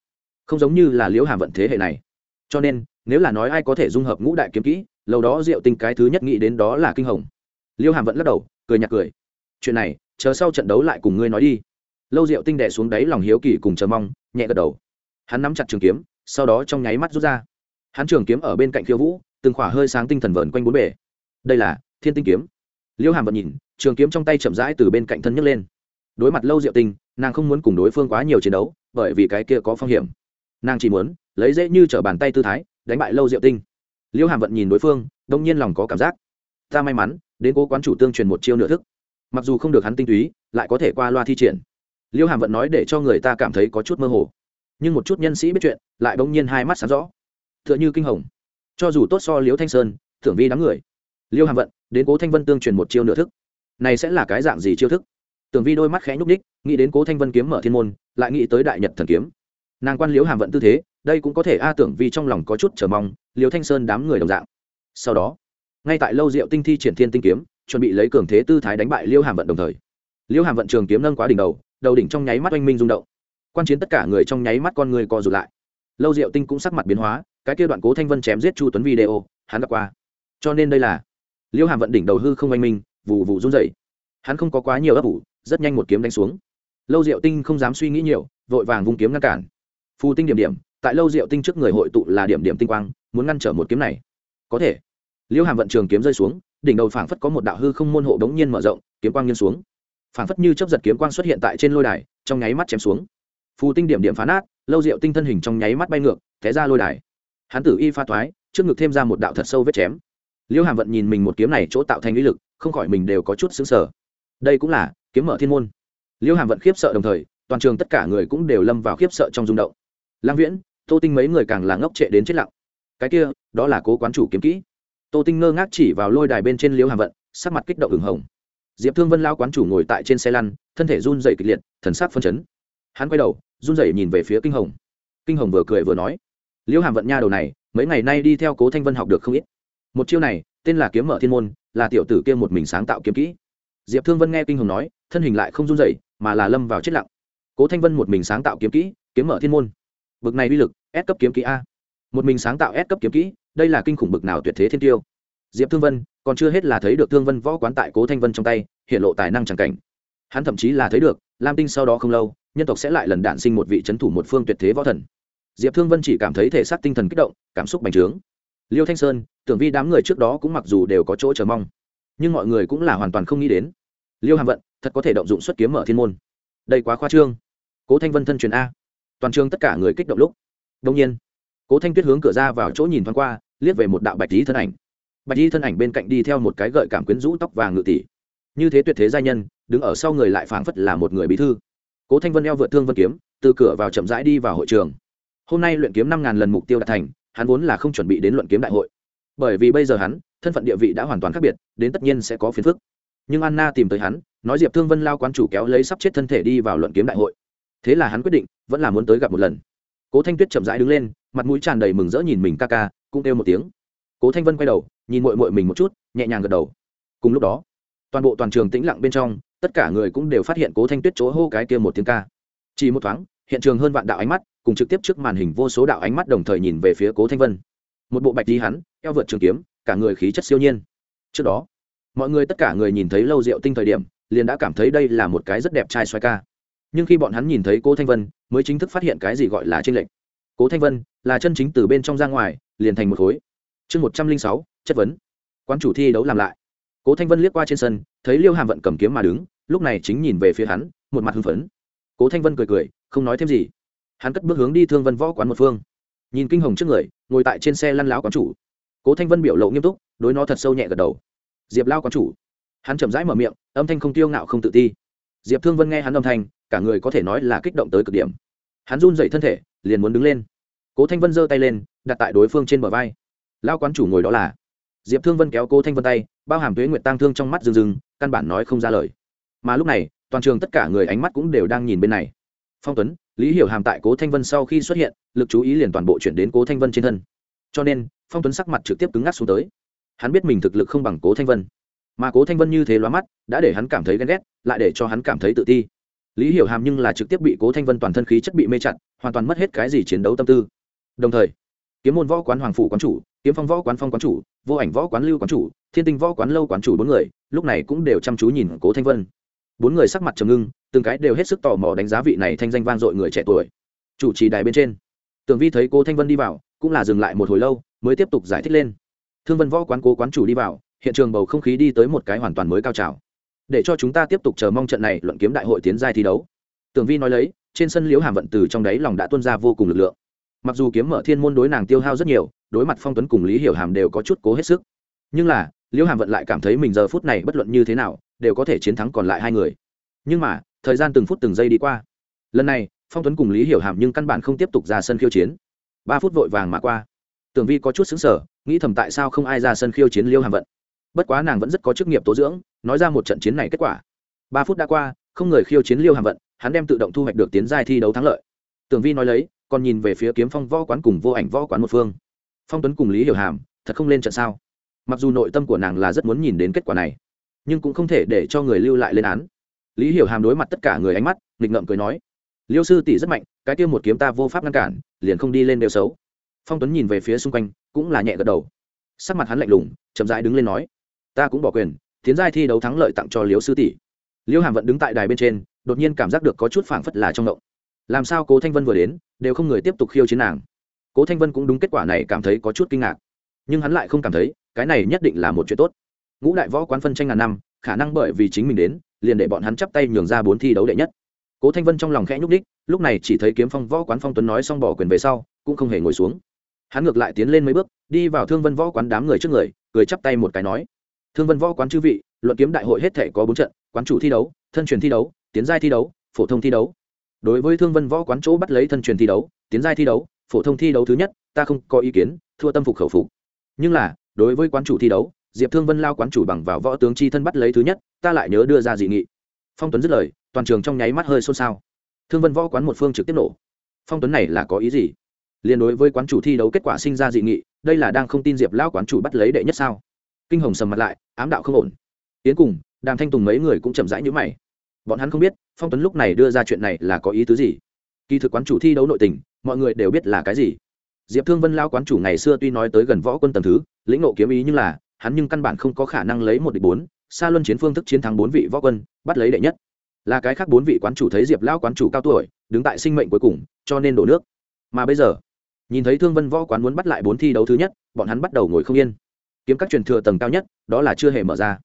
Không giống như là liễu hàm vận thế hệ này cho nên, nếu là nói ai có thể dung hợp ngũ đại kiếm kỹ, lâu đó diệu tinh cái thứ nhất nghĩ đến đó là kinh hồng. Liêu hàm vận lắc đầu, cười nhạt cười. Chuyện này, chờ sau trận đấu lại cùng ngươi nói đi. Lâu diệu tinh đẻ xuống đáy lòng hiếu kỳ cùng chờ mong, nhẹ gật đầu. Hắn nắm chặt trường kiếm, sau đó trong nháy mắt rút ra. Hắn trường kiếm ở bên cạnh khiêu vũ, từng khỏa hơi sáng tinh thần vờn quanh bốn bể đây là thiên tinh kiếm. Liêu hàm vận nhìn, trường kiếm trong tay chậm rãi từ bên cạnh thân nhấc lên. Đối mặt lâu diệu tinh, nàng không muốn cùng đối phương quá nhiều chiến đấu, bởi vì cái kia có phong hiểm. Nàng chỉ muốn lấy dễ như t bàn tay tư thái, đánh bại lâu diệu tinh. Liêu hàm vận nhìn đối phương, đông nhiên lòng có cảm giác. Ta may mắn, đến cố quán chủ tương truyền một chiêu nửa thức. Mặc dù không được hắn tinh túy, lại có thể qua loa thi triển. Liêu hàm vận nói để cho người ta cảm thấy có chút mơ hồ. Nhưng một chút nhân sĩ biết chuyện, lại bỗng nhiên hai mắt sáng rõ. T h ư ợ n h ư kinh hồng. Cho dù tốt so liêu thanh sơn, thưởng vi đám người. Liêu hàm vận, đến cố thanh vân tương truyền một chiêu nửa thức. Này sẽ là cái dạng gì chiêu thức? Tưởng vi đôi mắt khẽ nhúc ních nghĩ đến cố thanh vân kiếm mở thiên môn, lại nghĩ tới đại nhật thần kiếm nàng quan liếu hàm vận tư thế, đây cũng có thể a tưởng vì trong lòng có chút chờ mong liêu thanh sơn đám người đồng dạng. Sau đó, ngay tại lâu diệu tinh thi triển thiên tinh kiếm, chuẩn bị lấy cường thế tư thái đánh bại liêu hàm vận đồng thời. Liêu hàm vận trường kiếm nâng quá đỉnh đầu đầu đỉnh trong nháy mắt oanh minh rung động. Quan chiến tất cả người trong nháy mắt con người co rụt lại. Lâu diệu tinh cũng sắc mặt biến hóa, cái kia đoạn cố thanh vân chém giết chu tuấn video, hắn đã qua. Cho nên đây là liêu hàm vận đỉnh đầu hư không oanh minh vụ vụ run dậy hắn không có quá nhiều ấp ủ, rất nhanh một kiếm đánh xuống. Lâu diệu tinh không dám suy nghĩ nhiều, vội vàng vung kiếm ngăn cản phù tinh điểm điểm, tại lâu diệu tinh trước người hội tụ là điểm điểm tinh quang, muốn ngăn trở một kiếm này. Có thể. Liêu hàm vận trường kiếm rơi xuống, đỉnh đầu phảng phất có một đạo hư không môn hộ đống nhiên mở rộng, kiếm quang nghiêng xuống. Phảng phất như chấp giật kiếm quang xuất hiện tại trên lôi đài, trong nháy mắt chém xuống. Phù tinh điểm điểm phá nát, lâu rượu tinh thân hình trong nháy mắt bay ngược, té ra lôi đài. Hắn tử y pha thoái, trước ngực thêm ra một đạo thật sâu vết chém. Liêu hàm vận nhìn mình một kiếm này chỗ tạo thành lý lực, không khỏi mình đều có chút xứng sở đây cũng là kiếm mở thiên môn. Liêu hàm vận khiếp sợ đồng thời, toàn trường tất cả người cũng đều lâm vào khiếp sợ trong rung động lang viễn, tô tinh mấy người càng là ngốc trệ đến chết lặng. Cái kia, đó là cố quán chủ kiếm kỹ. Tô tinh ngơ ngác chỉ vào lôi đài bên trên liêu hàm vận, sắc mặt kích động hừng hồng. Diệp thương vân lao quán chủ ngồi tại trên xe lăn, thân thể run dày kịch liệt, thần sắc phân chấn. Hắn quay đầu, run rẩy nhìn về phía kinh hồng. Kinh hồng vừa cười vừa nói, liễu hàm vận nha đầu này, mấy ngày nay đi theo cố thanh vân học được không ít. Một chiêu này, tên là kiếm mở thiên môn, là tiểu tử kia một mình sáng tạo kiếm kỹ. Diệp thương vân nghe kinh hồng nói, thân hình lại không run rẩy, mà là lâm vào chết lặng. Cố thanh vân một mình sáng tạo kiếm kỹ, kiếm mở thiên môn bực này uy lực ép cấp kiếm kỹ a. Một mình sáng tạo ép cấp kiếm kỹ, đây là kinh khủng bực nào tuyệt thế thiên tiêu. Diệp thương vân, còn chưa hết là thấy được thương vân võ quán tại cố thanh vân trong tay, hiện lộ tài năng c cảnh. Hắn thậm chí là thấy được, lam tinh sau đó không lâu, nhân tộc sẽ lại lần đạn sinh một vị c h ấ n thủ một phương tuyệt thế võ thần. Diệp thương vân chỉ cảm thấy thể xác tinh thần kích động, cảm xúc bành trướng. Liêu thanh sơn, tưởng vi đám người trước đó cũng mặc dù đều có chỗ chờ mong, nhưng mọi người cũng là hoàn toàn không nghĩ đến. Liêu hàm vận, thật có thể động dụng xuất kiếm mở thiên môn. Đây quá khoa trương. Cố thanh vân thân truyền a toàn trường tất cả người kích động lúc. Đông nhiên, cố thanh tuyết hướng cửa ra vào chỗ nhìn thoáng qua, liếc về một đạo bạch lý thân ảnh. Bạch lý thân ảnh bên cạnh đi theo một cái gợi cảm quyến rũ tóc vàng ngự tỷ. Như thế tuyệt thế gia nhân, đứng ở sau người lại phảng phất là một người bí thư. Cố thanh vân eo vượt thương vân kiếm, từ cửa vào chậm rãi đi vào hội trường. Hôm nay luyện kiếm năm ngàn lần mục tiêu đạt thành, hắn vốn là không chuẩn bị đến luận kiếm đại hội. Bởi vì bây giờ hắn, thân phận địa vị đã hoàn toàn khác biệt, đến tất nhiên sẽ có phiền phức. Nhưng anna tìm tới hắn, nói diệp thương vân lao quán chủ kéo lấy sắp chết thân thể đi vào luận kiếm đại hội thế là hắn quyết định, vẫn là muốn tới gặp một lần. Cố thanh tuyết chậm rãi đứng lên, mặt mũi tràn đầy mừng rỡ nhìn mình ca ca, cũng kêu một tiếng. Cố thanh vân quay đầu, nhìn mội mội mình một chút, nhẹ nhàng gật đầu. Cùng lúc đó, toàn bộ toàn trường tĩnh lặng bên trong, tất cả người cũng đều phát hiện cố thanh tuyết chỗ hô cái kia một tiếng ca. Chỉ một thoáng, hiện trường hơn vạn đạo ánh mắt, cùng trực tiếp trước màn hình vô số đạo ánh mắt đồng thời nhìn về phía cố thanh vân. Một bộ bạch đi hắn, eo vượt trường kiếm, cả người khí chất siêu nhiên. Trước đó, mọi người tất cả người nhìn thấy lâu rượu tinh thời điểm, liền đã cảm thấy đây là một cái rất đẹp trai xoay ca nhưng khi bọn hắn nhìn thấy cố thanh vân, mới chính thức phát hiện cái gì gọi là tranh lệch. Cố thanh vân là chân chính từ bên trong ra ngoài, liền thành một khối. Chương một trăm linh sáu, chất vấn. Quán chủ thi đấu làm lại. Cố thanh vân liếc qua trên sân, thấy liêu hàm vận cầm kiếm mà đứng, lúc này chính nhìn về phía hắn, một mặt hưng phấn. Cố thanh vân cười cười, không nói thêm gì. Hắn cất bước hướng đi thương vân võ quán một phương. Nhìn kinh hồng trước người, ngồi tại trên xe lăn láo quán chủ. Cố thanh vân biểu lộ nghiêm túc, đối nó thật sâu nhẹ gật đầu. Diệp lao quán chủ. Hắn chậm rãi mở miệng, âm thanh không tiêu ngạo không tự ti diệp thương vân nghe hắn âm thanh, cả người có thể nói là kích động tới cực điểm. Hắn run dậy thân thể, liền muốn đứng lên. Cố thanh vân giơ tay lên, đặt tại đối phương trên bờ vai. Lao quán chủ ngồi đó là. Diệp thương vân kéo cố thanh vân tay, bao hàm tuế nguyệt tăng thương trong mắt rừng rừng căn bản nói không ra lời. Mà lúc này, toàn trường tất cả người ánh mắt cũng đều đang nhìn bên này. Phong tuấn, lý hiểu hàm tại cố thanh vân sau khi xuất hiện, lực chú ý liền toàn bộ chuyển đến cố thanh vân trên thân. Cho nên, phong tuấn sắc mặt trực tiếp cứng ngắc xuống tới. Hắn biết mình thực lực không bằng cố thanh vân mà cố thanh vân như thế loa mắt, đã để hắn cảm thấy ghen ghét, lại để cho hắn cảm thấy tự ti. Lý hiểu hàm nhưng là trực tiếp bị cố thanh vân toàn thân khí chất bị mê chặt, hoàn toàn mất hết cái gì chiến đấu tâm tư. Đồng thời, kiếm môn võ quán hoàng phủ quán chủ, kiếm phong võ quán phong quán chủ, vô ảnh võ quán lưu quán chủ, thiên tinh võ quán lâu quán chủ bốn người, lúc này cũng đều chăm chú nhìn cố thanh vân. Bốn người sắc mặt trầm ngưng, từng cái đều hết sức tò mò đánh giá vị này thanh danh vang dội người trẻ tuổi. Chủ trì đài bên trên, tường vi thấy cố thanh vân đi vào, cũng là dừng lại một hồi lâu, mới tiếp tục giải thích lên. Thương vân võ quán cố quán chủ đi vào hiện trường bầu không khí đi tới một cái hoàn toàn mới cao trào. Để cho chúng ta tiếp tục chờ mong trận này luận kiếm đại hội tiến giai thi đấu. Tường vi nói lấy, trên sân liễu hàm vận từ trong đáy lòng đã tuân ra vô cùng lực lượng. Mặc dù kiếm mở thiên môn đối nàng tiêu hao rất nhiều, đối mặt phong tuấn cùng lý hiểu hàm đều có chút cố hết sức. Nhưng là, liễu hàm vận lại cảm thấy mình giờ phút này bất luận như thế nào, đều có thể chiến thắng còn lại hai người. Nhưng mà, thời gian từng phút từng giây đi qua. Lần này, phong tuấn cùng lý hiểu hàm nhưng căn bản không tiếp tục ra sân khiêu chiến. Ba phút vội vàng mà qua. Tường vi có chút xứng sở nghĩ thầm tại sao không ai ra sân khiêu chiến liêu hàm vận bất quá nàng vẫn rất có chức nghiệp tố dưỡng, nói ra một trận chiến này kết quả. Ba phút đã qua, không người khiêu chiến liêu hàm vận, hắn đem tự động thu hoạch được tiến giai thi đấu thắng lợi. Tường vi nói lấy, còn nhìn về phía kiếm phong võ quán cùng vô ảnh võ quán một phương. Phong tuấn cùng lý hiểu hàm, thật không lên trận sao? Mặc dù nội tâm của nàng là rất muốn nhìn đến kết quả này, nhưng cũng không thể để cho người lưu lại lên án. Lý hiểu hàm đối mặt tất cả người ánh mắt, nghịch ngợm cười nói, liêu sư tỷ rất mạnh, cái kia một kiếm ta vô pháp ngăn cản, liền không đi lên đều xấu. Phong tuấn nhìn về phía xung quanh, cũng là nhẹ gật đầu. Sắc mặt hắn lạnh lùng, chậm rãi đứng lên nói ta cũng bỏ quyền, tiến giai thi đấu thắng lợi tặng cho liếu sư tỷ. Liêu hàm vẫn đứng tại đài bên trên, đột nhiên cảm giác được có chút phảng phất là trong động. Làm sao cố thanh vân vừa đến, đều không người tiếp tục khiêu chiến nàng. Cố thanh vân cũng đúng kết quả này cảm thấy có chút kinh ngạc. Nhưng hắn lại không cảm thấy, cái này nhất định là một chuyện tốt. Ngũ đại võ quán phân tranh ngàn năm, khả năng bởi vì chính mình đến, liền để bọn hắn chắp tay nhường ra bốn thi đấu đệ nhất. Cố thanh vân trong lòng khẽ nhúc đích lúc này chỉ thấy kiếm phong võ quán phong tuấn nói xong bỏ quyền về sau, cũng không hề ngồi xuống. Hắn ngược lại tiến lên mấy bước, đi vào thương vân võ quán đám người trước người, cười chắp tay một cái nói thương vân võ quán chư vị, luận kiếm đại hội hết thể có bốn trận, quán chủ thi đấu, thân truyền thi đấu, tiến giai thi đấu, phổ thông thi đấu. Đối với thương vân võ quán chỗ bắt lấy thân truyền thi đấu, tiến giai thi đấu, phổ thông thi đấu thứ nhất, ta không có ý kiến, thua tâm phục khẩu phục. Nhưng là, đối với quán chủ thi đấu, diệp thương vân lao quán chủ bằng vào võ tướng chi thân bắt lấy thứ nhất, ta lại nhớ đưa ra dị nghị. Phong tuấn dứt lời, toàn trường trong nháy mắt hơi xôn xao. Thương vân võ quán một phương trực tiếp nổ. Phong tuấn này là có ý gì? Liên đối với quán chủ thi đấu kết quả sinh ra dị nghị, đây là đang không tin diệp lao quán chủ bắt lấy đệ nhất sao? Kinh hồng sầm mặt lại, ám đạo không ổn. Tiến cùng, đàm thanh tùng mấy người cũng chậm rãi như mày. Bọn hắn không biết, phong tuấn lúc này đưa ra chuyện này là có ý tứ gì. Kỳ thực quán chủ thi đấu nội tình, mọi người đều biết là cái gì. Diệp thương vân lao quán chủ ngày xưa tuy nói tới gần võ quân tầm thứ, lĩnh nộ kiếm ý nhưng là, hắn nhưng căn bản không có khả năng lấy một địch bốn xa luân chiến phương thức chiến thắng bốn vị võ quân, bắt lấy đệ nhất. Là cái khác bốn vị quán chủ thấy diệp lao quán chủ cao tuổi, đứng tại sinh mệnh cuối cùng, cho nên đổ nước. Mà bây giờ, nhìn thấy thương vân võ quán muốn bắt lại bốn thi đấu thứ nhất, bọn hắn bắt đầu ngồi không yên kiếm các truyền thừa tầng cao nhất, đó là chưa hề mở ra.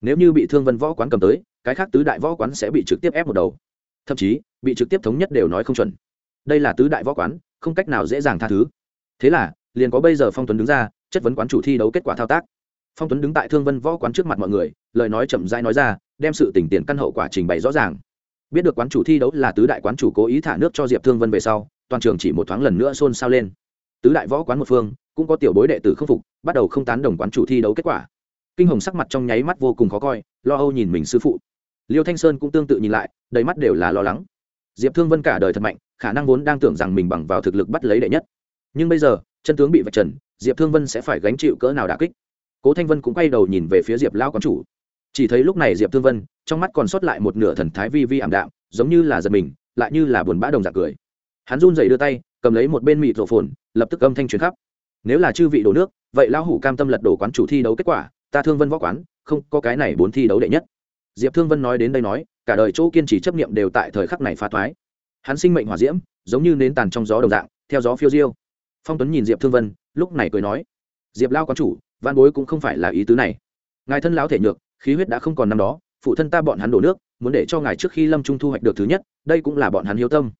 Nếu như bị thương vân võ quán cầm tới, cái khác tứ đại võ quán sẽ bị trực tiếp ép một đầu. Thậm chí, bị trực tiếp thống nhất đều nói không chuẩn. Đây là tứ đại võ quán, không cách nào dễ dàng tha thứ. Thế là, liền có bây giờ phong tuấn đứng ra, chất vấn quán chủ thi đấu kết quả thao tác. Phong tuấn đứng tại thương vân võ quán trước mặt mọi người, lời nói chậm rãi nói ra, đem sự tỉnh tiền căn hậu quả trình bày rõ ràng. Biết được quán chủ thi đấu là tứ đại quán chủ cố ý thả nước cho diệp thương vân về sau, toàn trường chỉ một thoáng lần nữa xôn xao lên. Tứ đại võ quán một phương cũng có tiểu bối đệ tử không phục, bắt đầu không tán đồng quán chủ thi đấu kết quả. Kinh hồng sắc mặt trong nháy mắt vô cùng khó coi, lo âu nhìn mình sư phụ. Liêu thanh sơn cũng tương tự nhìn lại, đầy mắt đều là lo lắng. Diệp thương vân cả đời thật mạnh, khả năng vốn đang tưởng rằng mình bằng vào thực lực bắt lấy đệ nhất. Nhưng bây giờ, chân tướng bị vạch trần, diệp thương vân sẽ phải gánh chịu cỡ nào đà kích? Cố thanh vân cũng quay đầu nhìn về phía diệp lao quán chủ. Chỉ thấy lúc này diệp thương vân, trong mắt còn sót lại một nửa thần thái vi vi ảm đạm, giống như là giật mình, lại như là buồn bã đồng dạng cười. Hắn run dậy đưa tay, cầm lấy một bên mịt rổ phồn, lập tức âm thanh truyền khắp nếu là chư vị đổ nước, vậy lão hủ cam tâm lật đổ quán chủ thi đấu kết quả, ta thương vân võ quán, không có cái này bốn thi đấu đệ nhất. Diệp thương vân nói đến đây nói, cả đời chỗ kiên trì chấp niệm đều tại thời khắc này phá thoái. Hắn sinh mệnh hỏa diễm, giống như nến tàn trong gió đồng dạng, theo gió phiêu diêu. Phong tuấn nhìn diệp thương vân, lúc này cười nói, diệp lao quán chủ, văn bối cũng không phải là ý tứ này. Ngài thân lão thể nhược, khí huyết đã không còn năm đó, phụ thân ta bọn hắn đổ nước, muốn để cho ngài trước khi lâm trung thu hoạch được thứ nhất, đây cũng là bọn hắn hiếu tâm.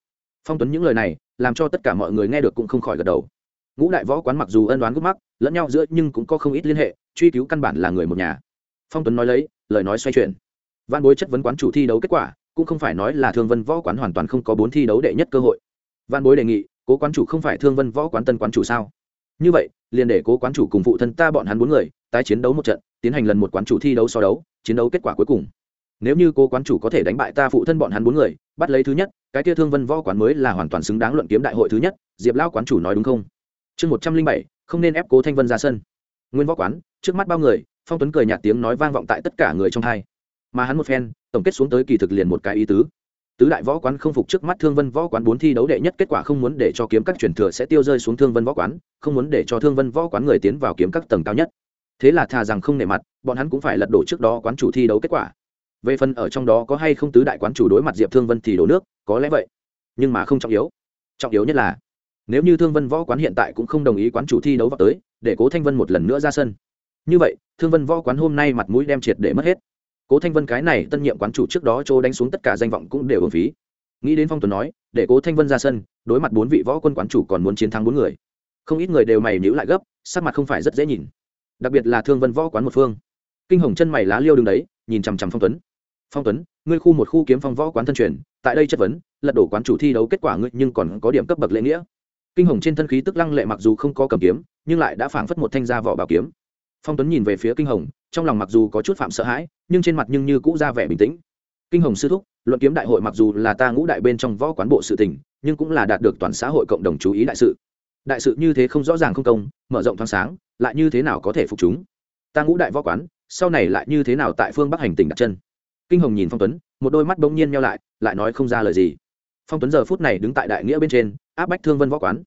Phong tuấn những lời này, làm cho tất cả mọi người nghe được cũng không khỏi gật đầu ngũ đại võ quán mặc dù ân đoán gút mắc, lẫn nhau giữa nhưng cũng có không ít liên hệ, truy cứu căn bản là người một nhà. Phong tuấn nói lấy, lời nói xoay chuyển. Văn bối chất vấn quán chủ thi đấu kết quả, cũng không phải nói là thương vân võ quán hoàn toàn không có bốn thi đấu đệ nhất cơ hội. Văn bối đề nghị, cố quán chủ không phải thương vân võ quán tân quán chủ sao? Như vậy, liền để cố quán chủ cùng phụ thân ta bọn hắn bốn người, tái chiến đấu một trận, tiến hành lần một quán chủ thi đấu so đấu, chiến đấu kết quả cuối cùng. Nếu như cố quán chủ có thể đánh bại ta phụ thân bọn hắn bốn người, bắt lấy thứ nhất, cái kia thương vân võ quán mới là hoàn toàn xứng đáng luận kiếm đại hội thứ nhất, diệp lao quán chủ nói đúng không? Chương một trăm linh bảy, không nên ép cố thanh vân ra sân. nguyên võ quán, trước mắt bao người, phong tuấn cười nhạt tiếng nói vang vọng tại tất cả người trong thai mà hắn một phen, tổng kết xuống tới kỳ thực liền một cái ý tứ. tứ đại võ quán không phục trước mắt thương vân võ quán bốn thi đấu đệ nhất kết quả không muốn để cho kiếm các truyền thừa sẽ tiêu rơi xuống thương vân võ quán, không muốn để cho thương vân võ quán người tiến vào kiếm các tầng cao nhất. thế là thà rằng không nể mặt, bọn hắn cũng phải lật đổ trước đó quán chủ thi đấu kết quả. về phần ở trong đó có hay không tứ đại quán chủ đối mặt diệp thương vân thì đổ nước, có lẽ vậy. nhưng mà không trọng yếu. trọng yếu nhất là nếu như thương vân võ quán hiện tại cũng không đồng ý quán chủ thi đấu vào tới, để cố thanh vân một lần nữa ra sân. Như vậy, thương vân võ quán hôm nay mặt mũi đem triệt để mất hết. Cố thanh vân cái này tân nhiệm quán chủ trước đó chỗ đánh xuống tất cả danh vọng cũng đều hưởng phí. Nghĩ đến phong tuấn nói, để cố thanh vân ra sân, đối mặt bốn vị võ quân quán chủ còn muốn chiến thắng bốn người. Không ít người đều mày nhữ lại gấp, sắc mặt không phải rất dễ nhìn. Đặc biệt là thương vân võ quán một phương. Kinh hồng chân mày lá liêu đứng đấy, nhìn chằm chằm phong tuấn. Phong tuấn, ngươi khu một khu kiếm phong võ quán thân truyền, tại đây chất vấn, lật đổ quán chủ thi đấu kết quả ngươi nhưng còn có điểm cấp bậc lễ nghĩa kinh hồng trên thân khí tức lăng lệ mặc dù không có cầm kiếm, nhưng lại đã phảng phất một thanh ra vỏ bảo kiếm. Phong tuấn nhìn về phía kinh hồng, trong lòng mặc dù có chút phạm sợ hãi, nhưng trên mặt nhưng như cũ ra vẻ bình tĩnh. Kinh hồng sư thúc, luận kiếm đại hội mặc dù là ta ngũ đại bên trong võ quán bộ sự tình, nhưng cũng là đạt được toàn xã hội cộng đồng chú ý đại sự. Đại sự như thế không rõ ràng không công, mở rộng thoáng sáng, lại như thế nào có thể phục chúng? Ta ngũ đại võ quán, sau này lại như thế nào tại phương bắc hành tỉnh đặt chân? Kinh hồng nhìn phong tuấn, một đôi mắt bỗng nhiên nhau lại lại nói không ra lời gì phong tuấn giờ phút này đứng tại đại nghĩa bên trên, áp bách thương vân võ quán.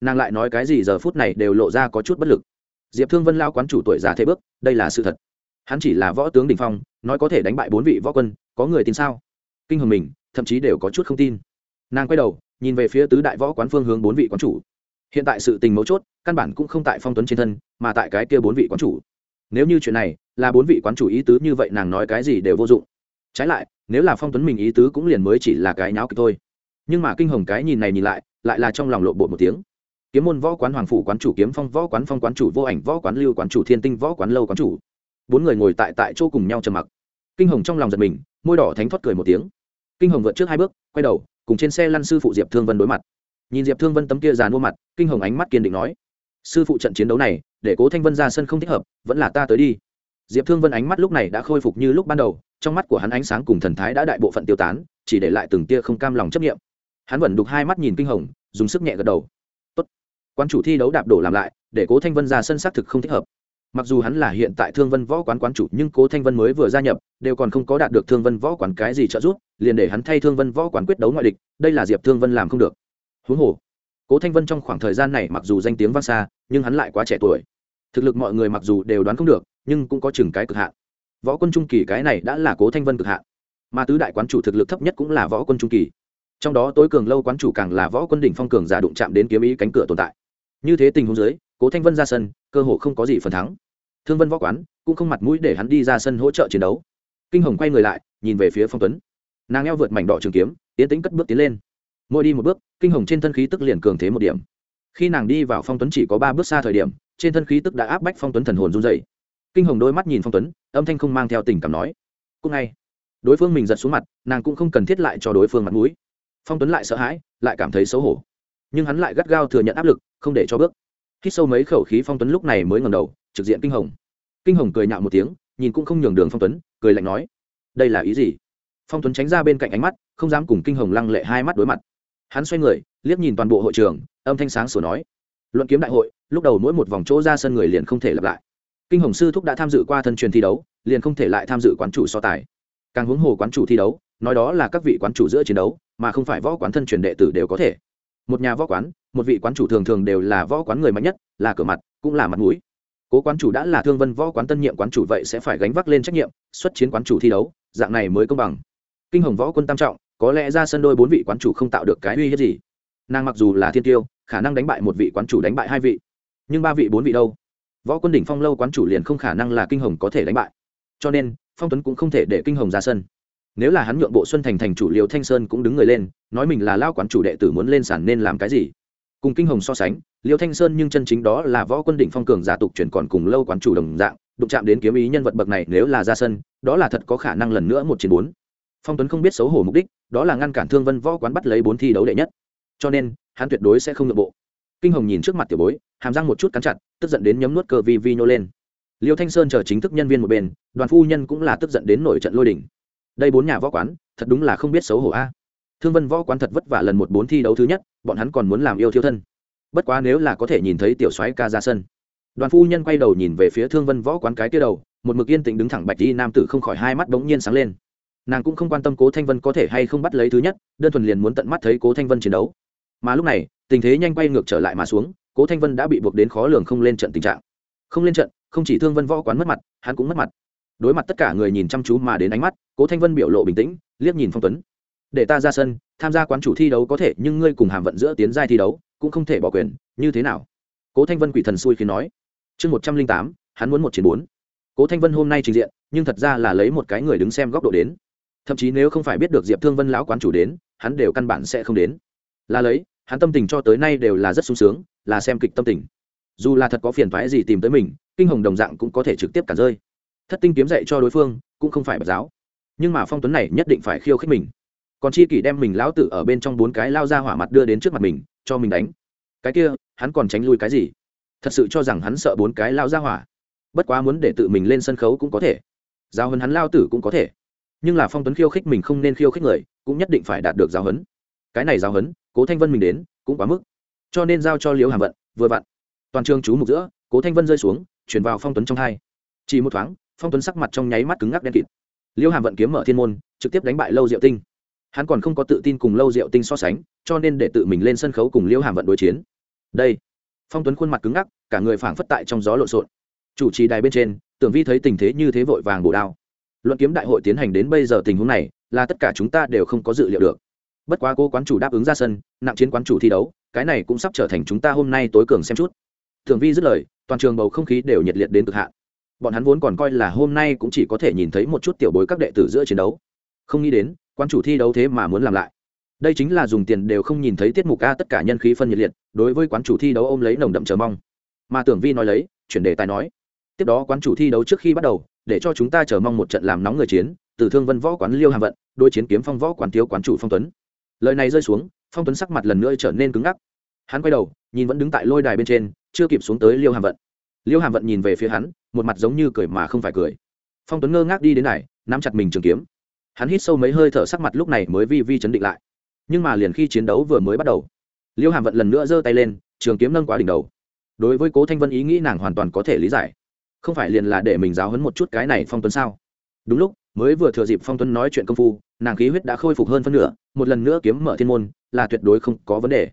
Nàng lại nói cái gì giờ phút này đều lộ ra có chút bất lực. Diệp thương vân lao quán chủ tuổi già thế bước, đây là sự thật. Hắn chỉ là võ tướng đình phong, nói có thể đánh bại bốn vị võ quân, có người tin sao? Kinh hồng mình, thậm chí đều có chút không tin. Nàng quay đầu, nhìn về phía tứ đại võ quán phương hướng bốn vị quán chủ. Hiện tại sự tình mấu chốt, căn bản cũng không tại phong tuấn trên thân, mà tại cái kia bốn vị quán chủ. Nếu như chuyện này là bốn vị quán chủ ý tứ như vậy nàng nói cái gì đều vô dụng. Trái lại, nếu là phong tuấn mình ý tứ cũng liền mới chỉ là cái nháo kịch thôi nhưng mà kinh hồng cái nhìn này nhìn lại lại là trong lòng lộ bộ một tiếng. Kiếm môn võ quán hoàng phủ quán chủ, kiếm phong võ quán phong quán chủ, vô ảnh võ quán lưu quán chủ, thiên tinh võ quán lâu quán chủ. Bốn người ngồi tại tại chỗ cùng nhau trầm mặc. Kinh hồng trong lòng giật mình, môi đỏ thánh thoát cười một tiếng. Kinh hồng vượt trước hai bước, quay đầu, cùng trên xe lăn sư phụ diệp thương vân đối mặt. Nhìn diệp thương vân tấm kia dàn mua mặt, kinh hồng ánh mắt kiên định nói, sư phụ trận chiến đấu này, để cố thanh vân ra sân không thích hợp, vẫn là ta tới đi. Diệp thương vân ánh mắt lúc này đã khôi phục như lúc ban đầu, trong mắt của hắn ánh sáng cùng thần thái đã đại bộ phận tiêu tán, chỉ để lại từng tia không cam lòng chấp nghiệm hắn vẫn đục hai mắt nhìn kinh hồng, dùng sức nhẹ gật đầu. Tốt. quan chủ thi đấu đạp đổ làm lại, để cố thanh vân ra sân xác thực không thích hợp. Mặc dù hắn là hiện tại thương vân võ quán quán chủ, nhưng cố thanh vân mới vừa gia nhập, đều còn không có đạt được thương vân võ quán cái gì trợ giúp, liền để hắn thay thương vân võ quán quyết đấu ngoại địch, đây là diệp thương vân làm không được. Huống hồ, cố thanh vân trong khoảng thời gian này mặc dù danh tiếng vang xa, nhưng hắn lại quá trẻ tuổi. Thực lực mọi người mặc dù đều đoán không được, nhưng cũng có chừng cái cực hạn. Võ quân trung kỳ cái này đã là cố thanh vân cực hạn. Mà tứ đại quán chủ thực lực thấp nhất cũng là võ quân trung kỳ trong đó tối cường lâu quán chủ càng là võ quân đỉnh phong cường giả đụng chạm đến kiếm ý cánh cửa tồn tại. Như thế tình huống dưới, cố thanh vân ra sân, cơ hội không có gì phần thắng. Thương vân võ quán cũng không mặt mũi để hắn đi ra sân hỗ trợ chiến đấu. Kinh hồng quay người lại, nhìn về phía phong tuấn. Nàng eo vượt mảnh đỏ trường kiếm tiến tính cất bước tiến lên. Mỗi đi một bước, kinh hồng trên thân khí tức liền cường thế một điểm. Khi nàng đi vào phong tuấn chỉ có ba bước xa thời điểm, trên thân khí tức đã áp bách phong tuấn thần hồn run dày kinh hồng đôi mắt nhìn phong tuấn, âm thanh không mang theo tình cảm nói cũng ngay. Đối phương mình giật xuống mặt, nàng cũng không cần thiết lại cho đối phương mặt mũi phong tuấn lại sợ hãi, lại cảm thấy xấu hổ. Nhưng hắn lại gắt gao thừa nhận áp lực, không để cho bước. Hít sâu mấy khẩu khí phong tuấn lúc này mới ngầm đầu, trực diện kinh hồng. Kinh hồng cười nhạo một tiếng, nhìn cũng không nhường đường phong tuấn, cười lạnh nói, đây là ý gì? Phong tuấn tránh ra bên cạnh ánh mắt, không dám cùng kinh hồng lăng lệ hai mắt đối mặt. Hắn xoay người, liếc nhìn toàn bộ hội trường, âm thanh sáng sủa nói, luận kiếm đại hội, lúc đầu mỗi một vòng chỗ ra sân người liền không thể lặp lại. Kinh hồng sư thúc đã tham dự qua thân truyền thi đấu, liền không thể lại tham dự quán chủ so tài. Càng huống hồ quán chủ thi đấu, nói đó là các vị quán chủ giữa chiến đấu mà không phải võ quán thân truyền đệ tử đều có thể. Một nhà võ quán, một vị quán chủ thường thường đều là võ quán người mạnh nhất, là cửa mặt, cũng là mặt mũi. Cố quán chủ đã là thương vân võ quán tân nhiệm quán chủ vậy sẽ phải gánh vác lên trách nhiệm, xuất chiến quán chủ thi đấu, dạng này mới công bằng. Kinh hồng võ quân tam trọng, có lẽ ra sân đôi bốn vị quán chủ không tạo được cái uy hiếp gì. Nàng mặc dù là thiên tiêu, khả năng đánh bại một vị quán chủ đánh bại hai vị. Nhưng ba vị bốn vị đâu? Võ quân đỉnh phong lâu quán chủ liền không khả năng là kinh hồng có thể đánh bại. Cho nên, phong tuấn cũng không thể để kinh hồng ra sân nếu là hắn nhượng bộ xuân thành thành chủ liều thanh sơn cũng đứng người lên, nói mình là lao quán chủ đệ tử muốn lên sàn nên làm cái gì? Cùng kinh hồng so sánh, liêu thanh sơn nhưng chân chính đó là võ quân đỉnh phong cường giả tục chuyển còn cùng lâu quán chủ đồng dạng, đụng chạm đến kiếm ý nhân vật bậc này nếu là ra sân, đó là thật có khả năng lần nữa một chiến bốn. Phong tuấn không biết xấu hổ mục đích, đó là ngăn cản thương vân võ quán bắt lấy bốn thi đấu đệ nhất. Cho nên, hắn tuyệt đối sẽ không nội bộ. Kinh hồng nhìn trước mặt tiểu bối, hàm răng một chút cắn chặt, tức giận đến nhấm nuốt cờ vi vi nhô lên. Liêu thanh sơn chờ chính thức nhân viên một bên, đoàn phu nhân cũng là tức giận đến nổi trận lôi đỉnh đây bốn nhà võ quán, thật đúng là không biết xấu hổ a. Thương vân võ quán thật vất vả lần một bốn thi đấu thứ nhất, bọn hắn còn muốn làm yêu thiêu thân. Bất quá nếu là có thể nhìn thấy tiểu soái ca ra sân. Đoàn phu nhân quay đầu nhìn về phía thương vân võ quán cái kia đầu, một mực yên tĩnh đứng thẳng bạch đi nam tử không khỏi hai mắt bỗng nhiên sáng lên. Nàng cũng không quan tâm cố thanh vân có thể hay không bắt lấy thứ nhất, đơn thuần liền muốn tận mắt thấy cố thanh vân chiến đấu. Mà lúc này, tình thế nhanh quay ngược trở lại mà xuống, cố thanh vân đã bị buộc đến khó lường không lên trận tình trạng. Không lên trận, không chỉ thương vân võ quán mất mặt, hắn cũng mất mặt đối mặt tất cả người nhìn chăm chú mà đến ánh mắt, cố thanh vân biểu lộ bình tĩnh, liếc nhìn phong tuấn. Để ta ra sân, tham gia quán chủ thi đấu có thể, nhưng ngươi cùng hàm vận giữa tiến giai thi đấu, cũng không thể bỏ quyền, như thế nào? Cố thanh vân quỷ thần xui khiến nói. Chương một trăm linh tám, hắn muốn một chiến bốn. Cố thanh vân hôm nay trình diện, nhưng thật ra là lấy một cái người đứng xem góc độ đến. Thậm chí nếu không phải biết được diệp thương vân lão quán chủ đến, hắn đều căn bản sẽ không đến. Là lấy, hắn tâm tình cho tới nay đều là rất sung sướng, là xem kịch tâm tình. Dù là thật có phiền thoái gì tìm tới mình, kinh hồng đồng dạng cũng có thể trực tiếp cả rơi thất tinh kiếm dạy cho đối phương cũng không phải bật giáo. Nhưng mà phong tuấn này nhất định phải khiêu khích mình. Còn chi kỷ đem mình lão tử ở bên trong bốn cái lao ra hỏa mặt đưa đến trước mặt mình, cho mình đánh. Cái kia, hắn còn tránh lui cái gì? Thật sự cho rằng hắn sợ bốn cái lao ra hỏa. Bất quá muốn để tự mình lên sân khấu cũng có thể. Giao hấn hắn lao tử cũng có thể. Nhưng là phong tuấn khiêu khích mình không nên khiêu khích người, cũng nhất định phải đạt được giáo hấn cái này giáo hấn cố thanh vân mình đến, cũng quá mức. Cho nên giao cho liễu hàm vận, vừa vặn. Toàn trường chú mục giữa, cố thanh vân rơi xuống chuyển vào phong tuấn trong hai. Chỉ một thoáng phong tuấn sắc mặt trong nháy mắt cứng ngắc đen kịt. Liễu hàm vận kiếm mở thiên môn, trực tiếp đánh bại lâu diệu tinh. Hắn còn không có tự tin cùng lâu diệu tinh so sánh, cho nên để tự mình lên sân khấu cùng liễu hàm vận đối chiến. Đây, phong tuấn khuôn mặt cứng ngắc, cả người phảng phất tại trong gió lộn xộn. Chủ trì đài bên trên, tưởng vi thấy tình thế như thế vội vàng bổ đao. Luận kiếm đại hội tiến hành đến bây giờ tình huống này, là tất cả chúng ta đều không có dự liệu được. Bất quá cô quán chủ đáp ứng ra sân, nặng chiến quán chủ thi đấu, cái này cũng sắp trở thành chúng ta hôm nay tối cường xem chút. Thường vi dứt lời, toàn trường bầu không khí đều nhiệt liệt đến cực hạn bọn hắn vốn còn coi là hôm nay cũng chỉ có thể nhìn thấy một chút tiểu bối các đệ tử giữa chiến đấu. Không nghĩ đến, quan chủ thi đấu thế mà muốn làm lại. Đây chính là dùng tiền đều không nhìn thấy tiết mục a tất cả nhân khí phân nhiệt liệt, đối với quán chủ thi đấu ôm lấy nồng đậm chờ mong. Mà tưởng vi nói lấy, chuyển đề tài nói. Tiếp đó quán chủ thi đấu trước khi bắt đầu, để cho chúng ta chờ mong một trận làm nóng người chiến, từ thương vân võ quán liêu hàm vận đôi chiến kiếm phong võ quán thiếu quán chủ phong tuấn. Lời này rơi xuống, phong tuấn sắc mặt lần nữa trở nên cứng ngắc. Hắn quay đầu, nhìn vẫn đứng tại lôi đài bên trên, chưa kịp xuống tới liêu hàm vận. Liêu hàm vận nhìn về phía hắn một mặt giống như cười mà không phải cười. Phong tuấn ngơ ngác đi đến này, nắm chặt mình trường kiếm. Hắn hít sâu mấy hơi thở sắc mặt lúc này mới vi vi chấn định lại. Nhưng mà liền khi chiến đấu vừa mới bắt đầu, liêu hàm vận lần nữa giơ tay lên, trường kiếm nâng quá đỉnh đầu. Đối với cố thanh vân ý nghĩ nàng hoàn toàn có thể lý giải. Không phải liền là để mình giáo hấn một chút cái này phong tuấn sao? Đúng lúc, mới vừa thừa dịp phong tuấn nói chuyện công phu, nàng khí huyết đã khôi phục hơn phân nửa, một lần nữa kiếm mở thiên môn, là tuyệt đối không có vấn đề.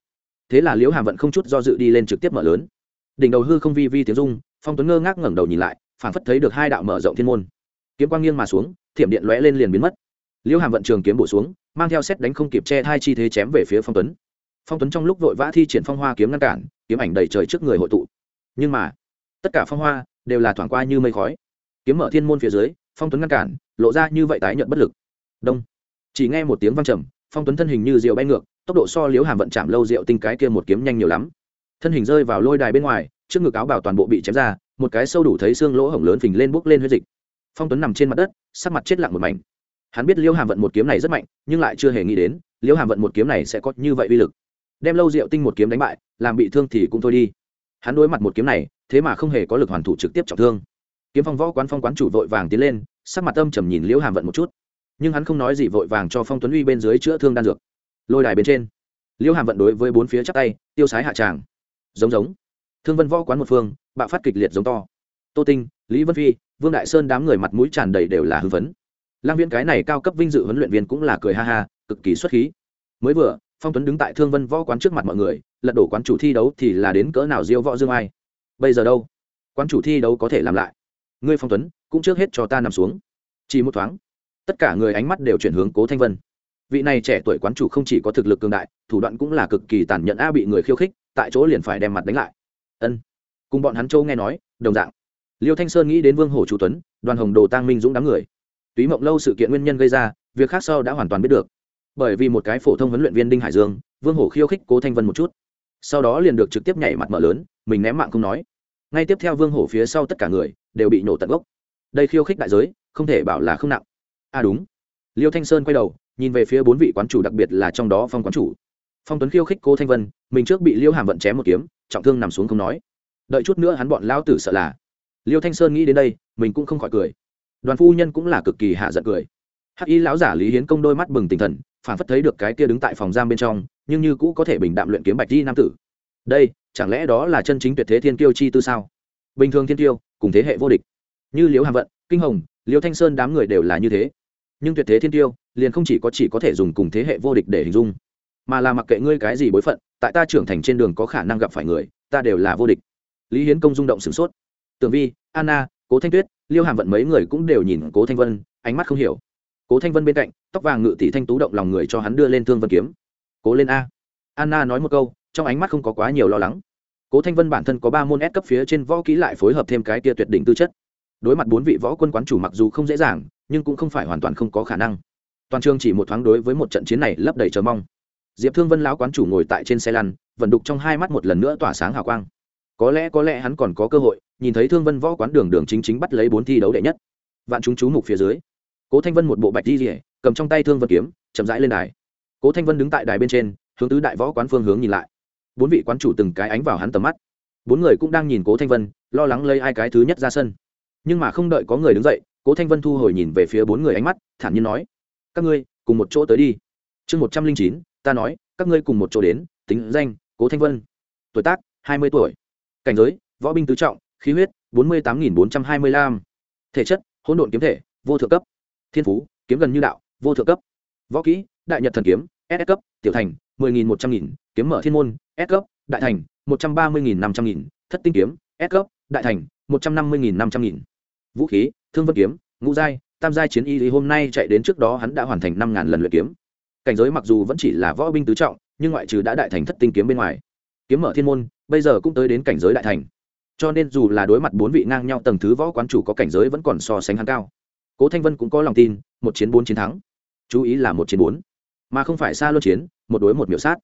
Thế là liễu hàm vận không chút do dự đi lên trực tiếp mở lớn. Đỉnh đầu hư không vi vi tiếng dung phong tuấn ngơ ngác ngẩng đầu nhìn lại phản phất thấy được hai đạo mở rộng thiên môn. Kiếm quang nghiêng mà xuống, thiểm điện lóe lên liền biến mất. Liễu hàm vận trường kiếm bổ xuống, mang theo xét đánh không kịp che hai chi thế chém về phía phong tuấn. Phong tuấn trong lúc vội vã thi triển phong hoa kiếm ngăn cản, kiếm ảnh đầy trời trước người hội tụ. Nhưng mà, tất cả phong hoa đều là thoảng qua như mây khói. Kiếm mở thiên môn phía dưới, phong tuấn ngăn cản, lộ ra như vậy tái nhận bất lực. Đông. Chỉ nghe một tiếng vang trầm, phong tuấn thân hình như rượu bay ngược, tốc độ so liếu hàm vận chạm lâu rượu tinh cái kia một kiếm nhanh nhiều lắm thân hình rơi vào lôi đài bên ngoài, trước ngực áo bảo toàn bộ bị chém ra, một cái sâu đủ thấy xương lỗ hổng lớn phình lên bốc lên huyết dịch. Phong tuấn nằm trên mặt đất, sắc mặt chết lặng một mảnh. Hắn biết liêu hàm vận một kiếm này rất mạnh, nhưng lại chưa hề nghĩ đến, liêu hàm vận một kiếm này sẽ có như vậy uy lực. Đem lâu rượu tinh một kiếm đánh bại, làm bị thương thì cũng thôi đi. Hắn đối mặt một kiếm này, thế mà không hề có lực hoàn thủ trực tiếp trọng thương. Kiếm phong võ quán phong quán chủ vội vàng tiến lên, sắc mặt âm trầm nhìn liễu hàm vận một chút. Nhưng hắn không nói gì vội vàng cho phong tuấn uy bên dưới chữa thương đan dược. Lôi đài bên trên liễu hàm vận đối với bốn phía chắc tay, tiêu sái hạ tràng giống giống. Thương vân võ quán một phương, bạo phát kịch liệt giống to. Tô tinh, lý vân phi, vương đại sơn đám người mặt mũi tràn đầy đều là hưng phấn. Lang viễn cái này cao cấp vinh dự huấn luyện viên cũng là cười ha ha, cực kỳ xuất khí. Mới vừa, phong tuấn đứng tại thương vân võ quán trước mặt mọi người, lật đổ quán chủ thi đấu thì là đến cỡ nào diêu võ dương ai? Bây giờ đâu? Quán chủ thi đấu có thể làm lại. Ngươi phong tuấn, cũng trước hết cho ta nằm xuống. Chỉ một thoáng. Tất cả người ánh mắt đều chuyển hướng cố thanh vân. Vị này trẻ tuổi quán chủ không chỉ có thực lực cường đại, thủ đoạn cũng là cực kỳ tàn nhẫn a bị người khiêu khích tại chỗ liền phải đem mặt đánh lại. Ân. Cùng bọn hắn châu nghe nói, đồng dạng. Liêu thanh sơn nghĩ đến vương hổ chủ tuấn, đoàn hồng đồ tăng minh dũng đám người. Túy mộng lâu sự kiện nguyên nhân gây ra, việc khác sau đã hoàn toàn biết được. Bởi vì một cái phổ thông huấn luyện viên đinh hải dương, vương hổ khiêu khích cố thanh vân một chút. Sau đó liền được trực tiếp nhảy mặt mở lớn, mình ném mạng không nói. Ngay tiếp theo vương hổ phía sau tất cả người đều bị nổ tận gốc. Đây khiêu khích đại giới, không thể bảo là không nặng. À đúng. Liêu thanh sơn quay đầu, nhìn về phía bốn vị quán chủ đặc biệt là trong đó phong quán chủ phong tuấn khiêu khích cô thanh vân, mình trước bị liêu hàm vận chém một kiếm, trọng thương nằm xuống không nói. Đợi chút nữa hắn bọn lao tử sợ là. Liêu thanh sơn nghĩ đến đây, mình cũng không khỏi cười. Đoàn phu nhân cũng là cực kỳ hạ giận cười. Hắc y lão giả lý hiến công đôi mắt bừng tinh thần, phản phất thấy được cái kia đứng tại phòng giam bên trong, nhưng như cũ có thể bình đạm luyện kiếm bạch di nam tử. Đây, chẳng lẽ đó là chân chính tuyệt thế thiên kiêu chi tư sao? Bình thường thiên kiêu, cùng thế hệ vô địch. Như liễu hàm vận, kinh hồng liễu thanh sơn đám người đều là như thế. Nhưng tuyệt thế thiên tiêu liền không chỉ có chỉ có thể dùng cùng thế hệ vô địch để hình dung mà là mặc kệ ngươi cái gì bối phận, tại ta trưởng thành trên đường có khả năng gặp phải người, ta đều là vô địch. Lý hiến công rung động sửng sốt. Tường vi, anna, cố thanh tuyết, liêu hàm vận mấy người cũng đều nhìn cố thanh vân, ánh mắt không hiểu. Cố thanh vân bên cạnh, tóc vàng ngự tỷ thanh tú động lòng người cho hắn đưa lên thương vân kiếm. Cố lên a. Anna nói một câu, trong ánh mắt không có quá nhiều lo lắng. Cố thanh vân bản thân có ba môn ép cấp phía trên võ kỹ lại phối hợp thêm cái tia tuyệt đỉnh tư chất. Đối mặt bốn vị võ quân quán chủ mặc dù không dễ dàng, nhưng cũng không phải hoàn toàn không có khả năng. Toàn trường chỉ một thoáng đối với một trận chiến này lấp đầy chờ mong diệp thương vân lão quán chủ ngồi tại trên xe lăn vận đục trong hai mắt một lần nữa tỏa sáng hào quang. Có lẽ có lẽ hắn còn có cơ hội, nhìn thấy thương vân võ quán đường đường chính chính bắt lấy bốn thi đấu đệ nhất. Vạn chúng chú mục phía dưới, cố thanh vân một bộ bạch di rỉa cầm trong tay thương vân kiếm, chậm rãi lên đài. Cố thanh vân đứng tại đài bên trên, hướng tứ đại võ quán phương hướng nhìn lại. Bốn vị quán chủ từng cái ánh vào hắn tầm mắt. Bốn người cũng đang nhìn cố thanh vân, lo lắng lấy ai cái thứ nhất ra sân. Nhưng mà không đợi có người đứng dậy, cố thanh vân thu hồi nhìn về phía bốn người ánh mắt, thản nhiên nói, các ngươi, cùng một chỗ tới đi. Chương một trăm linh chín ta nói, các ngươi cùng một chỗ đến, tính danh, cố thanh vân. Tuổi tác, hai mươi tuổi. Cảnh giới, võ binh tứ trọng, khí huyết, bốn mươi tám nghìn bốn trăm hai mươi lăm. Thể chất, hỗn độn kiếm thể, vô thượng cấp. Thiên phú, kiếm gần như đạo, vô thượng cấp. Võ kỹ, đại nhật thần kiếm, s cấp, tiểu thành, mười nghìn một trăm nghìn. Kiếm mở thiên môn, s cấp, đại thành, một trăm ba mươi nghìn năm trăm nghìn. Thất tinh kiếm, s cấp, đại thành, một trăm năm mươi nghìn năm trăm nghìn. Vũ khí, thương vân kiếm, ngũ giai, tam giai chiến y thì hôm nay chạy đến trước đó hắn đã hoàn thành năm ngàn lần luyện kiếm cảnh giới mặc dù vẫn chỉ là võ binh tứ trọng, nhưng ngoại trừ đã đại thành thất tinh kiếm bên ngoài, kiếm mở thiên môn, bây giờ cũng tới đến cảnh giới đại thành. Cho nên dù là đối mặt bốn vị ngang nhau tầng thứ võ quán chủ có cảnh giới vẫn còn so sánh hắn cao. Cố thanh vân cũng có lòng tin, một chiến bốn chiến thắng. Chú ý là một chiến bốn, mà không phải xa luân chiến, một đối một miểu sát.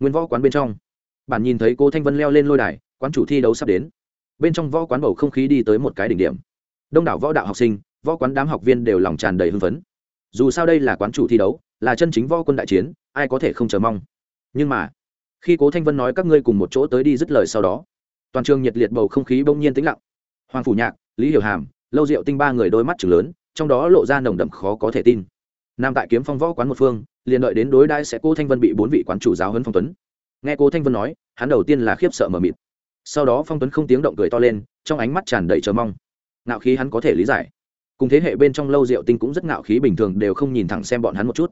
Nguyên võ quán bên trong bản nhìn thấy cố thanh vân leo lên lôi đài, quán chủ thi đấu sắp đến. Bên trong võ quán bầu không khí đi tới một cái đỉnh điểm. Đông đảo võ đạo học sinh, võ quán đám học viên đều lòng tràn đầy hưng phấn. Dù sao đây là quán chủ thi đấu là chân chính võ quân đại chiến, ai có thể không chờ mong. Nhưng mà, khi cố thanh vân nói các ngươi cùng một chỗ tới đi dứt lời sau đó, toàn trường nhiệt liệt bầu không khí bỗng nhiên tĩnh lặng. Hoàng phủ nhạc, lý hiểu hàm, lâu diệu tinh ba người đôi mắt chừng lớn, trong đó lộ ra nồng đậm khó có thể tin. Nam tại kiếm phong võ quán một phương, liền đợi đến đối đãi sẽ cô thanh vân bị bốn vị quán chủ giáo hơn phong tuấn. Nghe cô thanh vân nói, hắn đầu tiên là khiếp sợ mờ mịt. Sau đó phong tuấn không tiếng động cười to lên, trong ánh mắt tràn đầy chờ mong. Ngạo khí hắn có thể lý giải. Cùng thế hệ bên trong lâu diệu tinh cũng rất ngạo khí bình thường, đều không nhìn thẳng xem bọn hắn một chút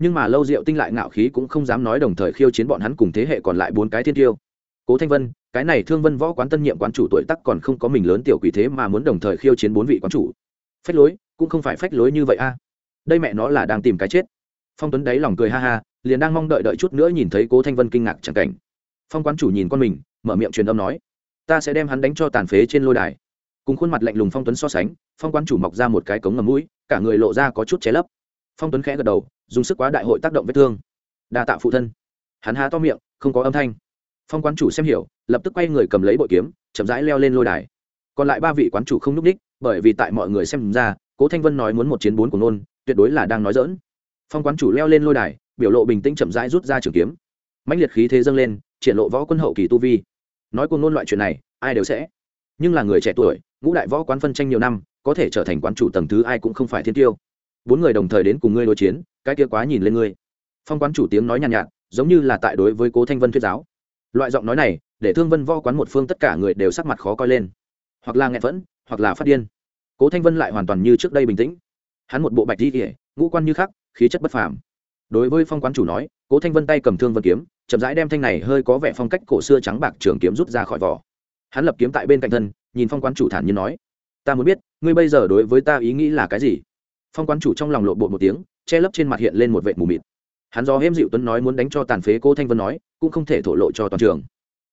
nhưng mà lâu diệu tinh lại ngạo khí cũng không dám nói đồng thời khiêu chiến bọn hắn cùng thế hệ còn lại bốn cái thiên tiêu. Cố thanh vân, cái này thương vân võ quán tân nhiệm quán chủ tuổi tắc còn không có mình lớn tiểu quỷ thế mà muốn đồng thời khiêu chiến bốn vị quán chủ. Phách lối, cũng không phải phách lối như vậy a. Đây mẹ nó là đang tìm cái chết. Phong tuấn đáy lòng cười ha ha, liền đang mong đợi đợi chút nữa nhìn thấy cố thanh vân kinh ngạc chẳng cảnh. Phong quán chủ nhìn con mình, mở miệng truyền âm nói, ta sẽ đem hắn đánh cho tàn phế trên lôi đài. Cùng khuôn mặt lạnh lùng phong tuấn so sánh, phong quán chủ mọc ra một cái cống ngầm mũi, cả người lộ ra có chút ché lấp phong tuấn khẽ gật đầu dùng sức quá đại hội tác động vết thương đa tạ phụ thân hắn há to miệng không có âm thanh phong quán chủ xem hiểu lập tức quay người cầm lấy bội kiếm chậm rãi leo lên lôi đài còn lại ba vị quán chủ không n ú c ních, bởi vì tại mọi người xem ra cố thanh vân nói muốn một chiến bốn của nôn tuyệt đối là đang nói dỡn. phong quán chủ leo lên lôi đài biểu lộ bình tĩnh chậm rãi rút ra trường kiếm mãnh liệt khí thế dâng lên triển lộ võ quân hậu kỳ tu vi nói cùng nôn loại chuyện này ai đều sẽ nhưng là người trẻ tuổi ngũ đại võ quán phân tranh nhiều năm có thể trở thành quán chủ tầng thứ ai cũng không phải thiên tiêu bốn người đồng thời đến cùng ngươi đối chiến cái kia quá nhìn lên ngươi. Phong quán chủ tiếng nói nhàn nhạt, nhạt giống như là tại đối với cố thanh vân thuyết giáo. Loại giọng nói này để thương vân võ quán một phương tất cả người đều sắc mặt khó coi lên. Hoặc là nghẹn vẫn hoặc là phát điên. Cố thanh vân lại hoàn toàn như trước đây bình tĩnh. Hắn một bộ bạch di kỉa ngũ quan như khắc khí chất bất phàm. Đối với phong quán chủ nói cố thanh vân tay cầm thương vân kiếm chậm rãi đem thanh này hơi có vẻ phong cách cổ xưa trắng bạc trường kiếm rút ra khỏi vỏ. Hắn lập kiếm tại bên cạnh thân nhìn phong quán chủ thản nhiên nói ta muốn biết ngươi bây giờ đối với ta ý nghĩ là cái gì? Phong quán chủ trong lòng lộ bộ một tiếng, che lấp trên mặt hiện lên một vệ mù mịt. Hắn do hêm dịu tuấn nói muốn đánh cho tàn phế cô thanh vân nói, cũng không thể thổ lộ cho toàn trường.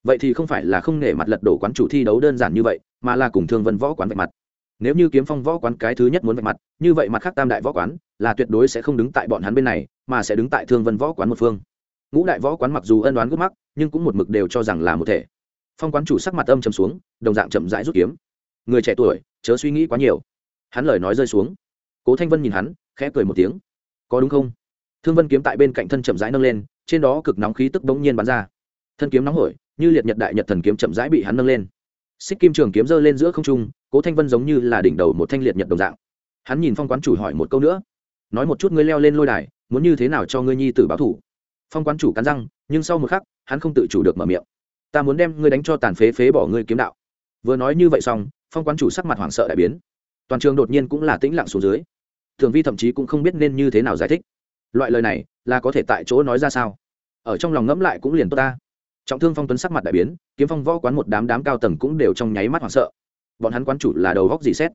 Vậy thì không phải là không nể mặt lật đổ quán chủ thi đấu đơn giản như vậy, mà là cùng thương vân võ quán vạch mặt. Nếu như kiếm phong võ quán cái thứ nhất muốn vạch mặt, như vậy mặt khác tam đại võ quán, là tuyệt đối sẽ không đứng tại bọn hắn bên này, mà sẽ đứng tại thương vân võ quán một phương. Ngũ đại võ quán mặc dù ân đoán gút mắc, nhưng cũng một mực đều cho rằng là một thể. Phong quán chủ sắc mặt âm chầm xuống, đồng dạng chậm rãi rút kiếm. Người trẻ tuổi, chớ suy nghĩ quá nhiều. Hắn lời nói rơi xuống cố thanh vân nhìn hắn, khẽ cười một tiếng. Có đúng không? Thương vân kiếm tại bên cạnh thân chậm rãi nâng lên, trên đó cực nóng khí tức bỗng nhiên bắn ra. Thân kiếm nóng hổi, như liệt nhật đại nhật thần kiếm chậm rãi bị hắn nâng lên. Xích kim trường kiếm giơ lên giữa không trung, cố thanh vân giống như là đỉnh đầu một thanh liệt nhật đồng dạng. Hắn nhìn phong quán chủ hỏi một câu nữa. Nói một chút ngươi leo lên lôi đài, muốn như thế nào cho ngươi nhi tử báo thủ? Phong quán chủ cắn răng, nhưng sau một khắc, hắn không tự chủ được mở miệng. Ta muốn đem ngươi đánh cho tàn phế phế bỏ ngươi kiếm đạo. Vừa nói như vậy xong, phong quán chủ sắc mặt hoảng sợ đại biến. Toàn trường đột nhiên cũng là tĩnh lặng xuống dưới thường vi thậm chí cũng không biết nên như thế nào giải thích. Loại lời này là có thể tại chỗ nói ra sao? Ở trong lòng ngẫm lại cũng liền tốt ta. Trọng thương phong tuấn sắc mặt đại biến, kiếm phong võ quán một đám đám cao tầng cũng đều trong nháy mắt hoảng sợ. Bọn hắn quán chủ là đầu góc gì xét?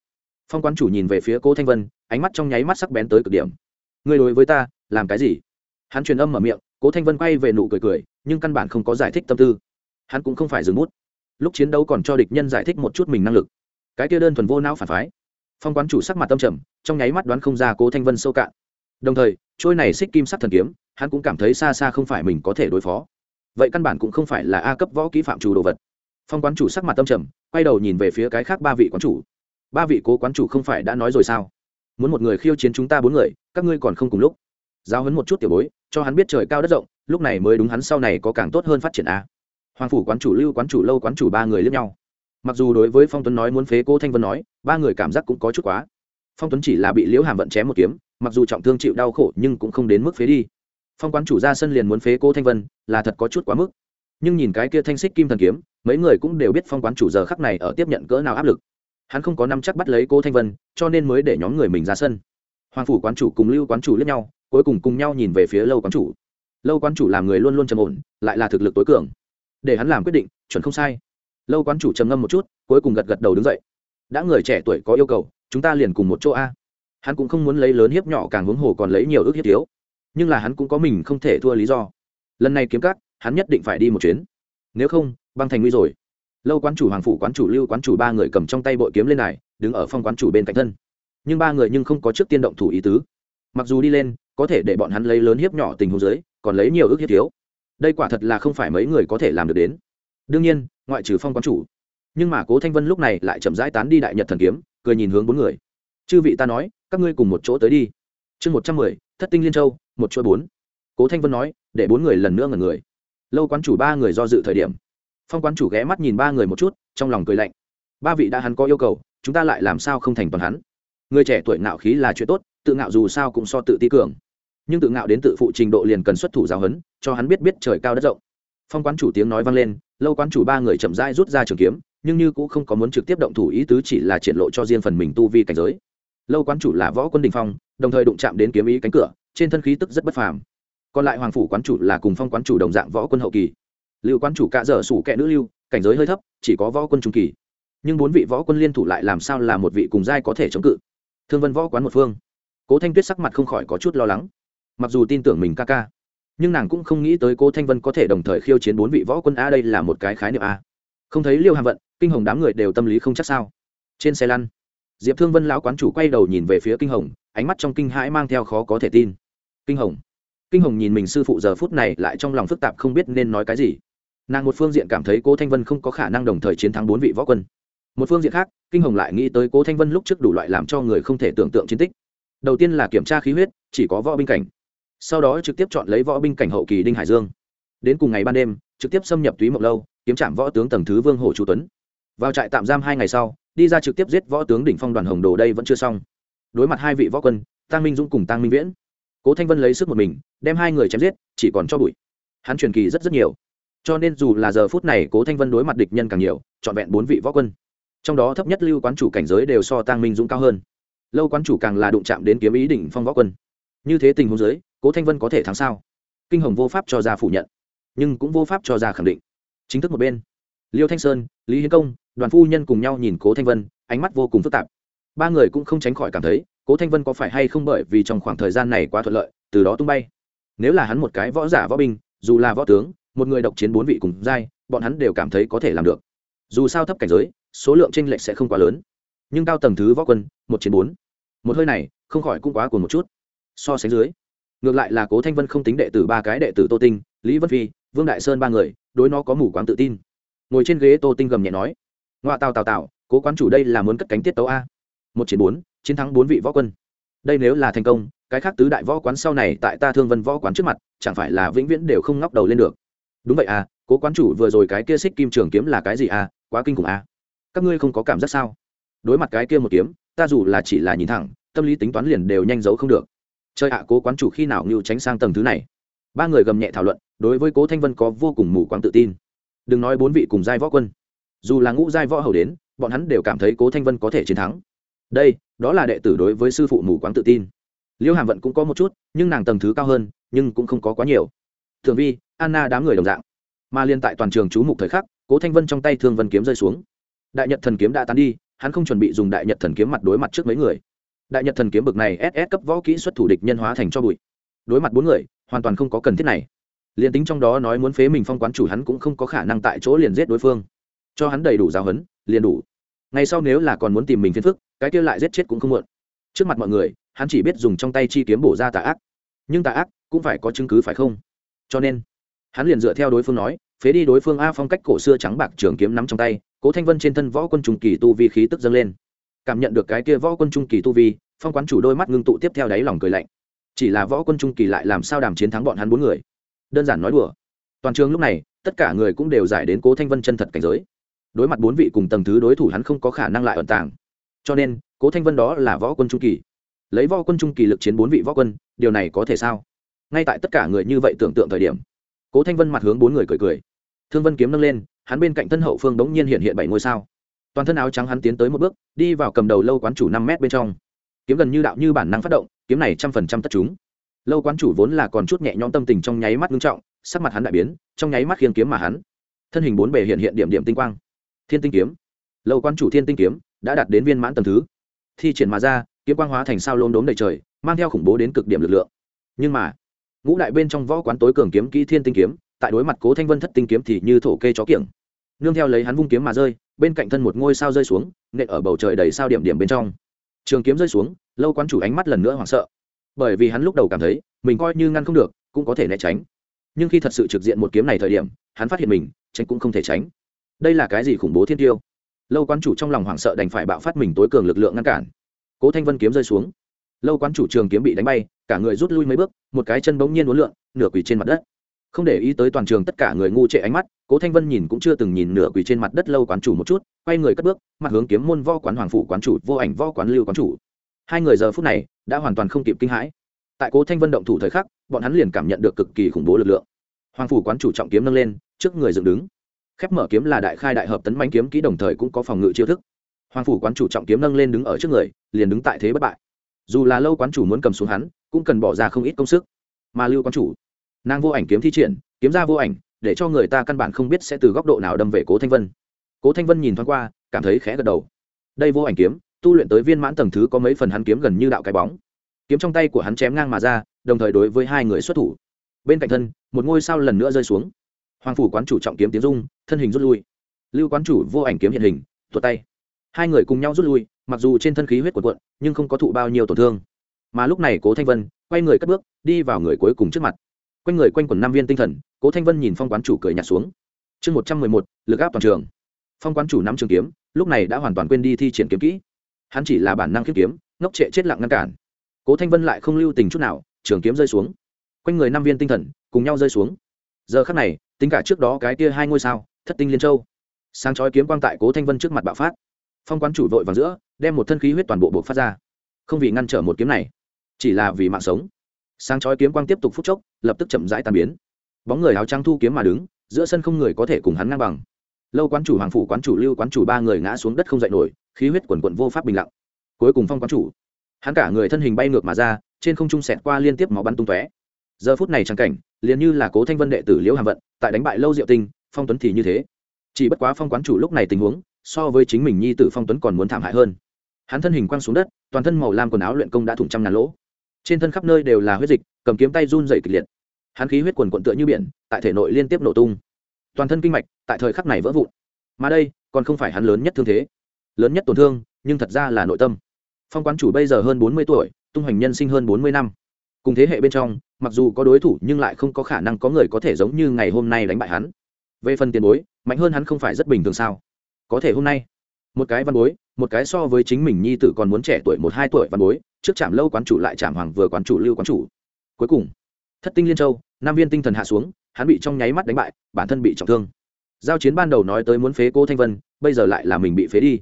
Phong quán chủ nhìn về phía cô thanh vân, ánh mắt trong nháy mắt sắc bén tới cực điểm. Người đối với ta, làm cái gì? Hắn truyền âm mở miệng, cố thanh vân quay về nụ cười cười, nhưng căn bản không có giải thích tâm tư. Hắn cũng không phải dừng bút. Lúc chiến đấu còn cho địch nhân giải thích một chút mình năng lực. Cái kia đơn thuần vô não phản phái phong quán chủ sắc mặt tâm trầm, trong nháy mắt đoán không ra cố thanh vân sâu cạn. Đồng thời, trôi này xích kim sắc thần kiếm, hắn cũng cảm thấy xa xa không phải mình có thể đối phó. Vậy căn bản cũng không phải là a cấp võ kỹ phạm chủ đồ vật. Phong quán chủ sắc mặt tâm trầm, quay đầu nhìn về phía cái khác ba vị quán chủ. Ba vị cố quán chủ không phải đã nói rồi sao? Muốn một người khiêu chiến chúng ta bốn người, các ngươi còn không cùng lúc. Giao hấn một chút tiểu bối, cho hắn biết trời cao đất rộng, lúc này mới đúng hắn sau này có càng tốt hơn phát triển a. Hoàng phủ quán chủ lưu quán chủ lâu quán chủ ba người lẫn nhau mặc dù đối với phong tuấn nói muốn phế cô thanh vân nói, ba người cảm giác cũng có chút quá. Phong tuấn chỉ là bị liễu hàm vận chém một kiếm, mặc dù trọng thương chịu đau khổ nhưng cũng không đến mức phế đi. Phong quán chủ ra sân liền muốn phế cô thanh vân, là thật có chút quá mức. Nhưng nhìn cái kia thanh xích kim thần kiếm, mấy người cũng đều biết phong quán chủ giờ khắc này ở tiếp nhận cỡ nào áp lực. Hắn không có năm chắc bắt lấy cô thanh vân, cho nên mới để nhóm người mình ra sân. Hoàng phủ quán chủ cùng lưu quán chủ lẫn nhau, cuối cùng cùng nhau nhìn về phía lâu quán chủ. Lâu quán chủ làm người luôn luôn trầm ổn, lại là thực lực tối cường. Để hắn làm quyết định, chuẩn không sai lâu quán chủ trầm ngâm một chút, cuối cùng gật gật đầu đứng dậy. Đã người trẻ tuổi có yêu cầu, chúng ta liền cùng một chỗ a. Hắn cũng không muốn lấy lớn hiếp nhỏ càng huống hồ còn lấy nhiều ước hiếp thiếu. Nhưng là hắn cũng có mình không thể thua lý do. Lần này kiếm cắt hắn nhất định phải đi một chuyến. Nếu không, băng thành nguy rồi. Lâu quán chủ hoàng phủ, quán chủ lưu, quán chủ ba người cầm trong tay bội kiếm lên này đứng ở phong quán chủ bên cạnh thân. Nhưng ba người nhưng không có trước tiên động thủ ý tứ. Mặc dù đi lên, có thể để bọn hắn lấy lớn hiếp nhỏ tình huống dưới, còn lấy nhiều ước hiếp thiếu. Đây quả thật là không phải mấy người có thể làm được đến. Đương nhiên ngoại trừ phong quán chủ. Nhưng mà cố thanh vân lúc này lại chậm rãi tán đi đại nhật thần kiếm, cười nhìn hướng bốn người. Chư vị ta nói, các ngươi cùng một chỗ tới đi. Chương một trăm mười, thất tinh liên châu, một chuỗi bốn. Cố thanh vân nói, để bốn người lần nữa ngần người. Lâu quán chủ ba người do dự thời điểm. Phong quán chủ ghé mắt nhìn ba người một chút, trong lòng cười lạnh. Ba vị đã hắn có yêu cầu, chúng ta lại làm sao không thành toàn hắn? Người trẻ tuổi ngạo khí là chuyện tốt, tự ngạo dù sao cũng so tự ti cường. Nhưng tự ngạo đến tự phụ trình độ liền cần xuất thủ giáo huấn, cho hắn biết biết trời cao đất rộng. Phong quán chủ tiếng nói vang lên lâu quán chủ ba người chậm rãi rút ra trường kiếm, nhưng như cũng không có muốn trực tiếp động thủ, ý tứ chỉ là triển lộ cho riêng phần mình tu vi cảnh giới. Lâu quán chủ là võ quân đình phong, đồng thời đụng chạm đến kiếm ý cánh cửa, trên thân khí tức rất bất phàm. Còn lại hoàng phủ quán chủ là cùng phong quán chủ đồng dạng võ quân hậu kỳ. Lưu quán chủ cạ dở sủ kẹ nữ lưu, cảnh giới hơi thấp, chỉ có võ quân trung kỳ. Nhưng bốn vị võ quân liên thủ lại làm sao là một vị cùng giai có thể chống cự? Thương vân võ quán một phương. Cố thanh tuyết sắc mặt không khỏi có chút lo lắng. Mặc dù tin tưởng mình ca ca nhưng nàng cũng không nghĩ tới cố thanh vân có thể đồng thời khiêu chiến bốn vị võ quân. A, đây là một cái khái niệm a. Không thấy liêu hàm vận, kinh hồng đám người đều tâm lý không chắc sao? Trên xe lăn, diệp thương vân lão quán chủ quay đầu nhìn về phía kinh hồng, ánh mắt trong kinh hãi mang theo khó có thể tin. Kinh hồng kinh hồng nhìn mình sư phụ giờ phút này lại trong lòng phức tạp không biết nên nói cái gì. Nàng một phương diện cảm thấy cố thanh vân không có khả năng đồng thời chiến thắng bốn vị võ quân. Một phương diện khác, kinh hồng lại nghĩ tới cố thanh vân lúc trước đủ loại làm cho người không thể tưởng tượng chiến tích. Đầu tiên là kiểm tra khí huyết, chỉ có võ binh cảnh sau đó trực tiếp chọn lấy võ binh cảnh hậu kỳ đinh hải dương. Đến cùng ngày ban đêm, trực tiếp xâm nhập túy mộc lâu, kiếm trạm võ tướng tầng thứ vương hồ chu tuấn. Vào trại tạm giam hai ngày sau, đi ra trực tiếp giết võ tướng đỉnh phong đoàn hồng đồ đây vẫn chưa xong. Đối mặt hai vị võ quân tăng minh dũng cùng tăng minh viễn. Cố thanh vân lấy sức một mình, đem hai người chém giết, chỉ còn cho bụi. Hắn truyền kỳ rất rất nhiều. Cho nên dù là giờ phút này cố thanh vân đối mặt địch nhân càng nhiều, trọn vẹn bốn vị võ quân. Trong đó thấp nhất lưu quán chủ cảnh giới đều so tăng minh dũng cao hơn. Lâu quán chủ càng là đụng chạm đến kiếm ý đỉnh phong võ quân. Như thế tình huống giới cố thanh vân có thể thắng sao? Kinh hồng vô pháp cho ra phủ nhận, nhưng cũng vô pháp cho ra khẳng định. Chính thức một bên, liêu thanh sơn, lý hiến công, đoàn phu nhân cùng nhau nhìn cố thanh vân, ánh mắt vô cùng phức tạp. Ba người cũng không tránh khỏi cảm thấy, cố thanh vân có phải hay không bởi vì trong khoảng thời gian này quá thuận lợi, từ đó tung bay. Nếu là hắn một cái võ giả võ binh, dù là võ tướng, một người độc chiến bốn vị cùng giai, bọn hắn đều cảm thấy có thể làm được. Dù sao thấp cảnh giới, số lượng tranh lệch sẽ không quá lớn. Nhưng cao tầng thứ võ quân, một chiến bốn. Một hơi này, không khỏi cũng quá cuồng một chút. So sánh dưới ngược lại là cố thanh vân không tính đệ tử ba cái đệ tử tô tinh, lý vân phi, vương đại sơn ba người, đối nó có mù quáng tự tin. Ngồi trên ghế tô tinh gầm nhẹ nói ngoại tào tào tào, cố quán chủ đây là muốn cất cánh tiết tấu a. Một chiến bốn, chiến thắng bốn vị võ quân. Đây nếu là thành công, cái khác tứ đại võ quán sau này tại ta thương vân võ quán trước mặt, chẳng phải là vĩnh viễn đều không ngóc đầu lên được. Đúng vậy à cố quán chủ vừa rồi cái kia xích kim trường kiếm là cái gì à quá kinh khủng à. Các ngươi không có cảm giác sao? Đối mặt cái kia một kiếm, ta dù là chỉ là nhìn thẳng, tâm lý tính toán liền đều nhanh giấu không được chơi ạ, cố quán chủ khi nào ngưu tránh sang tầng thứ này? Ba người gầm nhẹ thảo luận, đối với cố thanh vân có vô cùng mù quáng tự tin. Đừng nói bốn vị cùng giai võ quân. Dù là ngũ giai võ hầu đến, bọn hắn đều cảm thấy cố thanh vân có thể chiến thắng. Đây, đó là đệ tử đối với sư phụ mù quáng tự tin. Liêu hàm vận cũng có một chút, nhưng nàng tầng thứ cao hơn, nhưng cũng không có quá nhiều. Thường vi, anna đám người đồng dạng. Mà liên tại toàn trường chú mục thời khắc, cố thanh vân trong tay thương vân kiếm rơi xuống. Đại nhật thần kiếm đã tán đi, hắn không chuẩn bị dùng đại nhật thần kiếm mặt đối mặt trước mấy người đại nhật thần kiếm bực này ss cấp võ kỹ xuất thủ địch nhân hóa thành cho bụi. Đối mặt bốn người, hoàn toàn không có cần thiết này. Liền tính trong đó nói muốn phế mình phong quán chủ hắn cũng không có khả năng tại chỗ liền giết đối phương. Cho hắn đầy đủ giáo hấn liền đủ. Ngay sau nếu là còn muốn tìm mình phiền phức, cái kia lại giết chết cũng không muộn. Trước mặt mọi người, hắn chỉ biết dùng trong tay chi kiếm bổ ra tà ác. Nhưng tà ác cũng phải có chứng cứ phải không? Cho nên, hắn liền dựa theo đối phương nói, phế đi đối phương a phong cách cổ xưa trắng bạc trường kiếm nắm trong tay, cố thanh vân trên thân võ quân trùng kỳ tu vi khí tức dâng lên cảm nhận được cái kia võ quân trung kỳ tu vi, phong quán chủ đôi mắt ngưng tụ tiếp theo đáy lòng cười lạnh. Chỉ là võ quân trung kỳ lại làm sao đàm chiến thắng bọn hắn bốn người? Đơn giản nói đùa. Toàn trường lúc này, tất cả người cũng đều giải đến cố thanh vân chân thật cảnh giới. Đối mặt bốn vị cùng tầng thứ đối thủ hắn không có khả năng lại ẩn tàng. Cho nên, cố thanh vân đó là võ quân trung kỳ. Lấy võ quân trung kỳ lực chiến bốn vị võ quân, điều này có thể sao? Ngay tại tất cả người như vậy tưởng tượng thời điểm, cố thanh vân mặt hướng bốn người cười cười. Thương vân kiếm nâng lên, hắn bên cạnh thân hậu phương đống nhiên hiện hiện bảy ngôi sao toàn thân áo trắng hắn tiến tới một bước, đi vào cầm đầu lâu quán chủ năm mét bên trong. Kiếm gần như đạo như bản năng phát động, kiếm này trăm phần trăm tất chúng. Lâu quán chủ vốn là còn chút nhẹ nhõm tâm tình trong nháy mắt ngưng trọng, sắc mặt hắn đại biến, trong nháy mắt khiêng kiếm mà hắn. Thân hình bốn bề hiện hiện điểm điểm tinh quang. Thiên tinh kiếm. Lâu quán chủ thiên tinh kiếm đã đạt đến viên mãn tầm thứ. Thi triển mà ra, kiếm quang hóa thành sao lôn đốm đầy trời, mang theo khủng bố đến cực điểm lực lượng. Nhưng mà, ngũ đại bên trong võ quán tối cường kiếm kỹ thiên tinh kiếm, tại đối mặt cố thanh vân thất tinh kiếm thì như thổ kê chó kiểng nương theo lấy hắn vung kiếm mà rơi, bên cạnh thân một ngôi sao rơi xuống, nện ở bầu trời đầy sao điểm điểm bên trong. Trường kiếm rơi xuống, lâu quán chủ ánh mắt lần nữa hoảng sợ. Bởi vì hắn lúc đầu cảm thấy, mình coi như ngăn không được, cũng có thể né tránh. Nhưng khi thật sự trực diện một kiếm này thời điểm, hắn phát hiện mình, tránh cũng không thể tránh. Đây là cái gì khủng bố thiên tiêu? Lâu quán chủ trong lòng hoảng sợ đành phải bạo phát mình tối cường lực lượng ngăn cản. Cố thanh vân kiếm rơi xuống. Lâu quán chủ trường kiếm bị đánh bay, cả người rút lui mấy bước, một cái chân bỗng nhiên uốn lượn, nửa quỳ trên mặt đất không để ý tới toàn trường tất cả người ngu trệ ánh mắt, cố thanh vân nhìn cũng chưa từng nhìn nửa quỳ trên mặt đất lâu quán chủ một chút, quay người cất bước, mặt hướng kiếm môn vo quán hoàng Phủ quán chủ, vô ảnh vo quán lưu quán chủ. Hai người giờ phút này đã hoàn toàn không kịp kinh hãi. Tại cố thanh vân động thủ thời khắc, bọn hắn liền cảm nhận được cực kỳ khủng bố lực lượng. Hoàng phủ quán chủ trọng kiếm nâng lên, trước người dựng đứng. Khép mở kiếm là đại khai đại hợp tấn bánh kiếm kỹ đồng thời cũng có phòng ngự chiêu thức. Hoàng phủ quán chủ trọng kiếm nâng lên đứng ở trước người, liền đứng tại thế bất bại. Dù là lâu quán chủ muốn cầm xuống hắn, cũng cần bỏ ra không ít công sức. Mà lưu quán chủ nàng vô ảnh kiếm thi triển, kiếm ra vô ảnh, để cho người ta căn bản không biết sẽ từ góc độ nào đâm về cố thanh vân. Cố thanh vân nhìn thoáng qua, cảm thấy khẽ gật đầu. Đây vô ảnh kiếm, tu luyện tới viên mãn tầng thứ có mấy phần hắn kiếm gần như đạo cái bóng. Kiếm trong tay của hắn chém ngang mà ra, đồng thời đối với hai người xuất thủ. Bên cạnh thân, một ngôi sao lần nữa rơi xuống. Hoàng phủ quán chủ trọng kiếm tiến dung thân hình rút lui. Lưu quán chủ vô ảnh kiếm hiện hình, tuột tay. Hai người cùng nhau rút lui, mặc dù trên thân khí huyết quần quận nhưng không có thụ bao nhiêu tổn thương. Mà lúc này cố thanh vân quay người cất bước, đi vào người cuối cùng trước mặt quanh người quanh quần năm viên tinh thần, cố thanh vân nhìn phong quán chủ cười nhạt xuống. Chương một trăm mười một, lực áp toàn trường. Phong quán chủ nắm trường kiếm, lúc này đã hoàn toàn quên đi thi triển kiếm kỹ. Hắn chỉ là bản năng kiếm kiếm, ngốc trệ chết lặng ngăn cản. Cố thanh vân lại không lưu tình chút nào, trường kiếm rơi xuống. Quanh người năm viên tinh thần, cùng nhau rơi xuống. Giờ khắc này, tính cả trước đó cái tia hai ngôi sao, thất tinh liên châu. Sáng chói kiếm quang tại cố thanh vân trước mặt bạo phát. Phong quán chủ vội vàng giữa, đem một thân khí huyết toàn bộ buộc phát ra. Không vì ngăn trở một kiếm này, chỉ là vì mạng sống sáng chói kiếm quang tiếp tục phút chốc, lập tức chậm rãi tàn biến. Bóng người áo trắng thu kiếm mà đứng, giữa sân không người có thể cùng hắn ngang bằng. Lâu quán chủ, hoàng phủ quán chủ, lưu quán chủ ba người ngã xuống đất không dậy nổi, khí huyết quần quận vô pháp bình lặng. Cuối cùng phong quán chủ, hắn cả người thân hình bay ngược mà ra, trên không trung sẹt qua liên tiếp máu bắn tung tóe. Giờ phút này trang cảnh, liền như là cố thanh vân đệ tử liễu hàm vận, tại đánh bại lâu diệu tinh, phong tuấn thì như thế. Chỉ bất quá phong quán chủ lúc này tình huống, so với chính mình nhi tử phong tuấn còn muốn thảm hại hơn. Hắn thân hình quăng xuống đất, toàn thân màu lam quần áo luyện công đã thủng trăm ngàn lỗ trên thân khắp nơi đều là huyết dịch, cầm kiếm tay run dày kịch liệt. Hắn khí huyết quần quận tựa như biển, tại thể nội liên tiếp nổ tung. Toàn thân kinh mạch, tại thời khắc này vỡ vụn. Mà đây, còn không phải hắn lớn nhất thương thế. Lớn nhất tổn thương, nhưng thật ra là nội tâm. Phong quán chủ bây giờ hơn bốn mươi tuổi, tung hoành nhân sinh hơn bốn mươi năm. Cùng thế hệ bên trong, mặc dù có đối thủ nhưng lại không có khả năng có người có thể giống như ngày hôm nay đánh bại hắn. Về phần tiền bối, mạnh hơn hắn không phải rất bình thường sao? Có thể hôm nay, một cái văn bối, một cái so với chính mình nhi tử còn muốn trẻ tuổi một hai tuổi văn bối trước trạm lâu quán chủ lại trạm hoàng vừa quán chủ lưu quán chủ. Cuối cùng, thất tinh liên châu, nam viên tinh thần hạ xuống, hắn bị trong nháy mắt đánh bại, bản thân bị trọng thương. Giao chiến ban đầu nói tới muốn phế cô thanh vân, bây giờ lại là mình bị phế đi.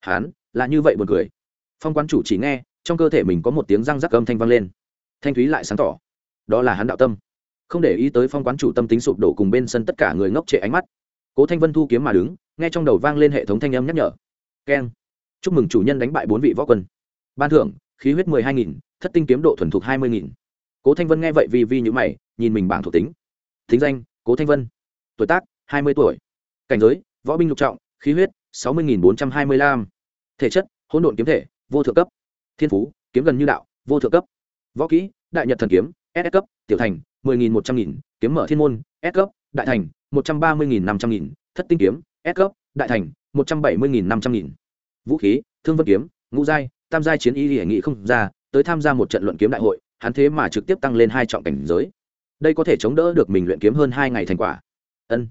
Hắn, là như vậy buồn cười. Phong quán chủ chỉ nghe, trong cơ thể mình có một tiếng răng rắc âm thanh vang lên. Thanh thúy lại sáng tỏ. Đó là hắn đạo tâm. Không để ý tới phong quán chủ tâm tính sụp đổ cùng bên sân tất cả người ngốc trệ ánh mắt, cố thanh vân thu kiếm mà đứng, nghe trong đầu vang lên hệ thống thanh âm nhắc nhở. Keng. Chúc mừng chủ nhân đánh bại bốn vị võ quân. Ban thưởng khí huyết mười hai nghìn, thất tinh kiếm độ thuần thục hai mươi nghìn. Cố thanh vân nghe vậy vì vi nhữ mày, nhìn mình bảng thuộc tính. Thính danh, cố thanh vân. Tuổi tác, hai mươi tuổi. Cảnh giới, võ binh lục trọng, khí huyết, sáu mươi nghìn bốn trăm hai mươi lăm. Thể chất, hỗn độn kiếm thể, vô thượng cấp. Thiên phú, kiếm gần như đạo, vô thượng cấp. Võ kỹ, đại nhật thần kiếm s cấp, tiểu thành, mười nghìn một trăm nghìn, kiếm mở thiên môn, s cấp, đại thành, một trăm ba mươi nghìn năm trăm nghìn, thất tinh kiếm, s cấp, đại thành, một trăm bảy mươi nghìn năm trăm nghìn. Vũ khí, thương vân kiếm, ngũ giai tam giai chiến y hệ nghị không ra, tới tham gia một trận luận kiếm đại hội, hắn thế mà trực tiếp tăng lên hai trọng cảnh giới. Đây có thể chống đỡ được mình luyện kiếm hơn hai ngày thành quả. Ân.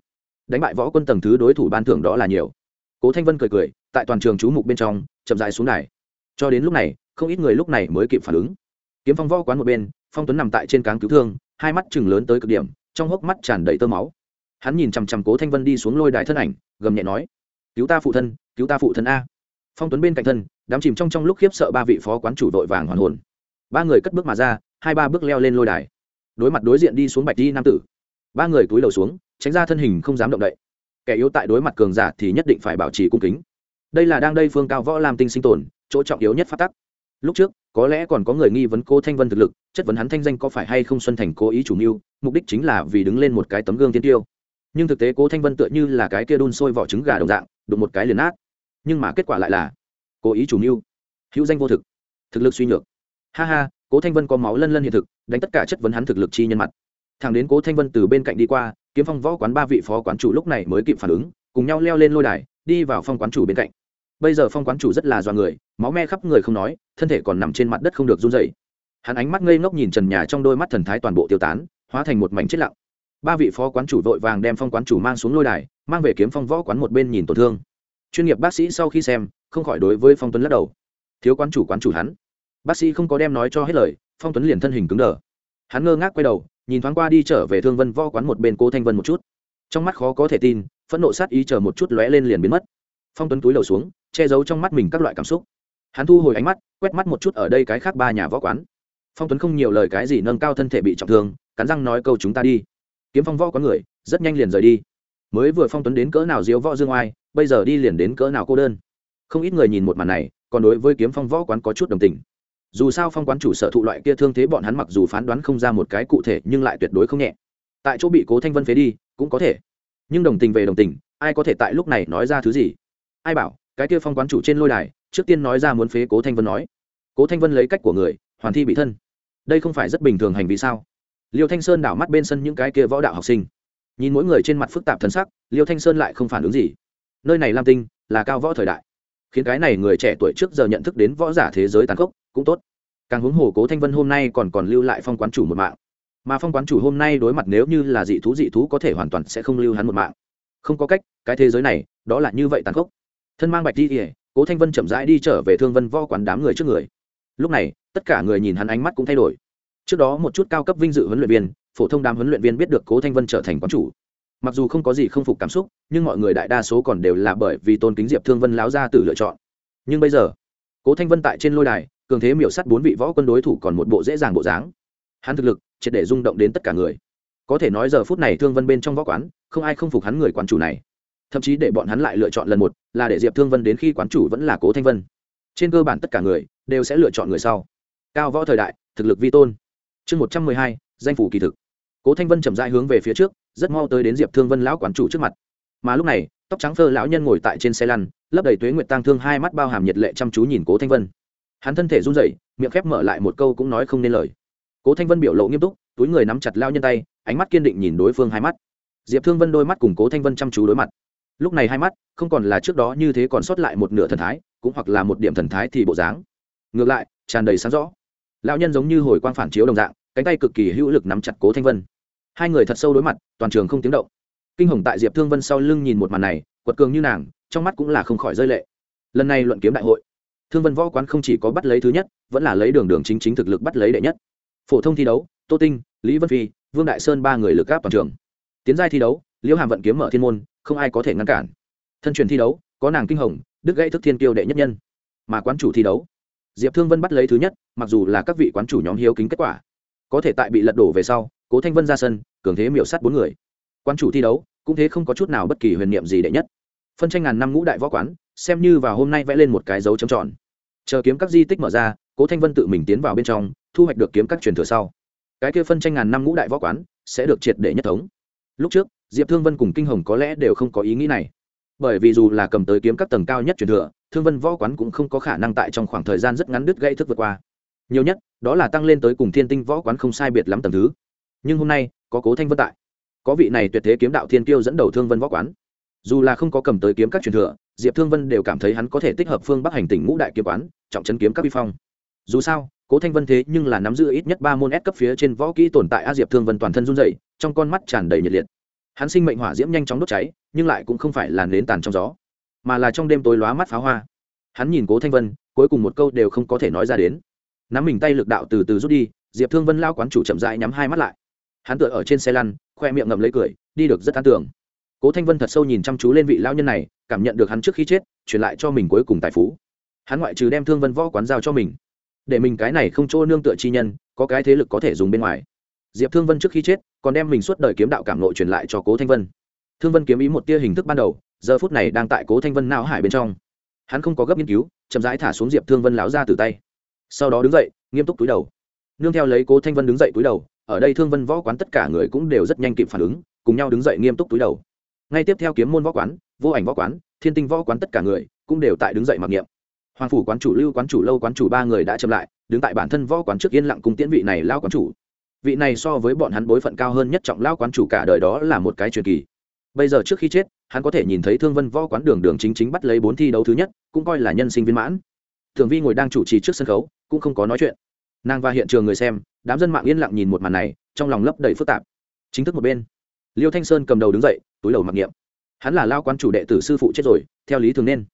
Đánh bại võ quân tầng thứ đối thủ ban thưởng đó là nhiều. Cố thanh vân cười cười, tại toàn trường chú mục bên trong, chậm dài xuống đài. Cho đến lúc này, không ít người lúc này mới kịp phản ứng. Kiếm phong võ quán một bên, phong tuấn nằm tại trên cáng cứu thương, hai mắt chừng lớn tới cực điểm, trong hốc mắt tràn đầy tơ máu. Hắn nhìn chằm chằm cố thanh vân đi xuống lôi đài thân ảnh, gầm nhẹ nói, cứu ta phụ thân, cứu ta phụ thân a phong tuấn bên cạnh thân, đám chìm trong trong lúc khiếp sợ ba vị phó quán chủ vội vàng hoàn hồn. Ba người cất bước mà ra, hai ba bước leo lên lôi đài. Đối mặt đối diện đi xuống bạch đi nam tử. Ba người túi đầu xuống, tránh ra thân hình không dám động đậy. Kẻ yếu tại đối mặt cường giả thì nhất định phải bảo trì cung kính. Đây là đang đây phương cao võ làm tinh sinh tồn, chỗ trọng yếu nhất phát tắc. Lúc trước, có lẽ còn có người nghi vấn cô thanh vân thực lực, chất vấn hắn thanh danh có phải hay không xuân thành cố ý chủ mưu, mục đích chính là vì đứng lên một cái tấm gương tiên tiêu. Nhưng thực tế cố thanh vân tựa như là cái kia đun sôi vỏ trứng gà đồng dạng, đụng một cái liền nát nhưng mà kết quả lại là cố ý chủ mưu, hữu danh vô thực thực lực suy nhược. Ha ha, cố thanh vân có máu lân lân hiện thực, đánh tất cả chất vấn hắn thực lực chi nhân mặt. Thằng đến cố thanh vân từ bên cạnh đi qua, kiếm phong võ quán ba vị phó quán chủ lúc này mới kịp phản ứng, cùng nhau leo lên lôi đài, đi vào phong quán chủ bên cạnh. Bây giờ phong quán chủ rất là do người, máu me khắp người không nói, thân thể còn nằm trên mặt đất không được run dày hắn ánh mắt ngây ngốc nhìn trần nhà trong đôi mắt thần thái toàn bộ tiêu tán, hóa thành một mảnh chết lặng. Ba vị phó quán chủ vội vàng đem phong quán chủ mang xuống lôi đài, mang về kiếm phong võ quán một bên nhìn tổn thương chuyên nghiệp bác sĩ sau khi xem, không khỏi đối với phong tuấn lắc đầu. Thiếu quán chủ quán chủ hắn. Bác sĩ không có đem nói cho hết lời, phong tuấn liền thân hình cứng đờ. Hắn ngơ ngác quay đầu, nhìn thoáng qua đi trở về thương vân võ quán một bên cố thanh vân một chút. Trong mắt khó có thể tin, phẫn nộ sát ý chờ một chút lóe lên liền biến mất. Phong tuấn túi đầu xuống, che giấu trong mắt mình các loại cảm xúc. Hắn thu hồi ánh mắt, quét mắt một chút ở đây cái khác ba nhà võ quán. Phong tuấn không nhiều lời cái gì nâng cao thân thể bị trọng thương, cắn răng nói câu chúng ta đi. Kiếm phong võ có người, rất nhanh liền rời đi mới vừa phong tuấn đến cỡ nào diếu võ dương oai, bây giờ đi liền đến cỡ nào cô đơn. Không ít người nhìn một màn này, còn đối với kiếm phong võ quán có chút đồng tình. Dù sao phong quán chủ sở thụ loại kia thương thế bọn hắn mặc dù phán đoán không ra một cái cụ thể nhưng lại tuyệt đối không nhẹ. Tại chỗ bị cố thanh vân phế đi, cũng có thể. Nhưng đồng tình về đồng tình, ai có thể tại lúc này nói ra thứ gì? Ai bảo, cái kia phong quán chủ trên lôi đài, trước tiên nói ra muốn phế cố thanh vân nói. Cố thanh vân lấy cách của người, hoàn thi bị thân. Đây không phải rất bình thường hành vi sao? Liêu thanh sơn đảo mắt bên sân những cái kia võ đạo học sinh nhìn mỗi người trên mặt phức tạp thân sắc, liêu thanh sơn lại không phản ứng gì. Nơi này lam tinh là cao võ thời đại. Khiến cái này người trẻ tuổi trước giờ nhận thức đến võ giả thế giới tàn khốc cũng tốt. Càng huống hồ cố thanh vân hôm nay còn còn lưu lại phong quán chủ một mạng. Mà phong quán chủ hôm nay đối mặt nếu như là dị thú dị thú có thể hoàn toàn sẽ không lưu hắn một mạng. Không có cách, cái thế giới này, đó là như vậy tàn khốc. Thân mang bạch đi ỉa cố thanh vân chậm rãi đi trở về thương vân võ quán đám người trước người. Lúc này, tất cả người nhìn hắn ánh mắt cũng thay đổi. Trước đó một chút cao cấp vinh dự huấn luyện viên phổ thông đám huấn luyện viên biết được cố thanh vân trở thành quán chủ. Mặc dù không có gì không phục cảm xúc, nhưng mọi người đại đa số còn đều là bởi vì tôn kính diệp thương vân láo ra từ lựa chọn. Nhưng bây giờ, cố thanh vân tại trên lôi đài, cường thế miểu sắt bốn vị võ quân đối thủ còn một bộ dễ dàng bộ dáng. Hắn thực lực, triệt để rung động đến tất cả người. Có thể nói giờ phút này thương vân bên trong võ quán, không ai không phục hắn người quán chủ này. Thậm chí để bọn hắn lại lựa chọn lần một, là để diệp thương vân đến khi quán chủ vẫn là cố thanh vân. Trên cơ bản tất cả người, đều sẽ lựa chọn người sau. Cao võ thời đại, thực lực vi tôn. Chương một trăm mười hai, danh phủ kỳ thực cố thanh vân chậm rãi hướng về phía trước, rất mau tới đến diệp thương vân lão quán chủ trước mặt. Mà lúc này, tóc trắng phơ lão nhân ngồi tại trên xe lăn, lấp đầy tuế nguyệt tang thương hai mắt bao hàm nhiệt lệ chăm chú nhìn cố thanh vân. Hắn thân thể run rẩy, miệng khép mở lại một câu cũng nói không nên lời. Cố thanh vân biểu lộ nghiêm túc, túi người nắm chặt lao nhân tay, ánh mắt kiên định nhìn đối phương hai mắt. Diệp thương vân đôi mắt cùng cố thanh vân chăm chú đối mặt. Lúc này hai mắt, không còn là trước đó như thế còn sót lại một nửa thần thái, cũng hoặc là một điểm thần thái thì bộ dáng. Ngược lại, tràn đầy sáng rõ. Lão nhân giống như hồi quang phản chiếu đồng dạng cánh tay cực kỳ hữu lực nắm chặt cố thanh vân. Hai người thật sâu đối mặt, toàn trường không tiếng động. Kinh hồng tại diệp thương vân sau lưng nhìn một màn này, quật cường như nàng, trong mắt cũng là không khỏi rơi lệ. Lần này luận kiếm đại hội, thương vân võ quán không chỉ có bắt lấy thứ nhất, vẫn là lấy đường đường chính chính thực lực bắt lấy đệ nhất. Phổ thông thi đấu, tô tinh, lý vân phi, vương đại sơn ba người lực gáp toàn trường. Tiến giai thi đấu, liễu hàm vận kiếm mở thiên môn, không ai có thể ngăn cản. Thân truyền thi đấu, có nàng kinh hồng, đức gãy thức thiên kiêu đệ nhất nhân. Mà quán chủ thi đấu, diệp thương vân bắt lấy thứ nhất, mặc dù là các vị quán chủ nhóm hiếu kính kết quả có thể tại bị lật đổ về sau, cố thanh vân ra sân, cường thế miểu sát bốn người. Quan chủ thi đấu, cũng thế không có chút nào bất kỳ huyền niệm gì đệ nhất. Phân tranh ngàn năm ngũ đại võ quán, xem như vào hôm nay vẽ lên một cái dấu chấm tròn. Chờ kiếm các di tích mở ra, cố thanh vân tự mình tiến vào bên trong, thu hoạch được kiếm các truyền thừa sau. Cái kia phân tranh ngàn năm ngũ đại võ quán, sẽ được triệt để nhất thống. Lúc trước, diệp thương vân cùng kinh hồng có lẽ đều không có ý nghĩ này. Bởi vì dù là cầm tới kiếm các tầng cao nhất truyền thừa, thương vân võ quán cũng không có khả năng tại trong khoảng thời gian rất ngắn đứt gây thức vượt qua nhiều nhất, đó là tăng lên tới cùng thiên tinh võ quán không sai biệt lắm tầng thứ. Nhưng hôm nay, có cố thanh vân tại. Có vị này tuyệt thế kiếm đạo thiên kiêu dẫn đầu thương vân võ quán. Dù là không có cầm tới kiếm các truyền thừa, diệp thương vân đều cảm thấy hắn có thể tích hợp phương bắc hành tỉnh ngũ đại kiếm quán, trọng chấn kiếm các vi phong. Dù sao, cố thanh vân thế nhưng là nắm giữ ít nhất ba môn S cấp phía trên võ kỹ tồn tại a diệp thương vân toàn thân run dậy trong con mắt tràn đầy nhiệt liệt. Hắn sinh mệnh hỏa diễm nhanh chóng đốt cháy, nhưng lại cũng không phải là nến tàn trong gió, mà là trong đêm tối lóa mắt pháo hoa. Hắn nhìn cố thanh vân, cuối cùng một câu đều không có thể nói ra đến nắm mình tay lực đạo từ từ rút đi, diệp thương vân lao quán chủ chậm rãi nhắm hai mắt lại. Hắn tựa ở trên xe lăn, khoe miệng ngậm lấy cười, đi được rất an tưởng cố thanh vân thật sâu nhìn chăm chú lên vị lao nhân này, cảm nhận được hắn trước khi chết, truyền lại cho mình cuối cùng tài phú. Hắn ngoại trừ đem thương vân võ quán giao cho mình, để mình cái này không chỗ nương tựa chi nhân, có cái thế lực có thể dùng bên ngoài. Diệp thương vân trước khi chết, còn đem mình suốt đời kiếm đạo cảm nội truyền lại cho cố thanh vân. Thương vân kiếm ý một tia hình thức ban đầu, giờ phút này đang tại cố thanh vân não hải bên trong. Hắn không có gấp nghiên cứu, chậm rãi thả xuống diệp thương vân láo ra từ tay sau đó đứng dậy, nghiêm túc túi đầu. Nương theo lấy cố thanh vân đứng dậy túi đầu, ở đây thương vân võ quán tất cả người cũng đều rất nhanh kịp phản ứng, cùng nhau đứng dậy nghiêm túc túi đầu. Ngay tiếp theo kiếm môn võ quán, vô ảnh võ quán, thiên tinh võ quán tất cả người cũng đều tại đứng dậy mặc niệm. Hoàng phủ quán chủ, lưu quán chủ, lâu quán chủ ba người đã chậm lại, đứng tại bản thân võ quán trước yên lặng cùng tiễn vị này lao quán chủ. Vị này so với bọn hắn bối phận cao hơn nhất trọng lao quán chủ cả đời đó là một cái truyền kỳ. Bây giờ trước khi chết, hắn có thể nhìn thấy thương vân võ quán đường đường chính chính bắt lấy bốn thi đấu thứ nhất, cũng coi là nhân sinh viên mãn. Thường vi ngồi đang chủ trì trước sân khấu cũng không có nói chuyện. Nàng và hiện trường người xem, đám dân mạng yên lặng nhìn một màn này, trong lòng lấp đầy phức tạp. Chính thức một bên, liêu thanh sơn cầm đầu đứng dậy, túi đầu mặc niệm. Hắn là lao quan chủ đệ tử sư phụ chết rồi, theo lý thường nên.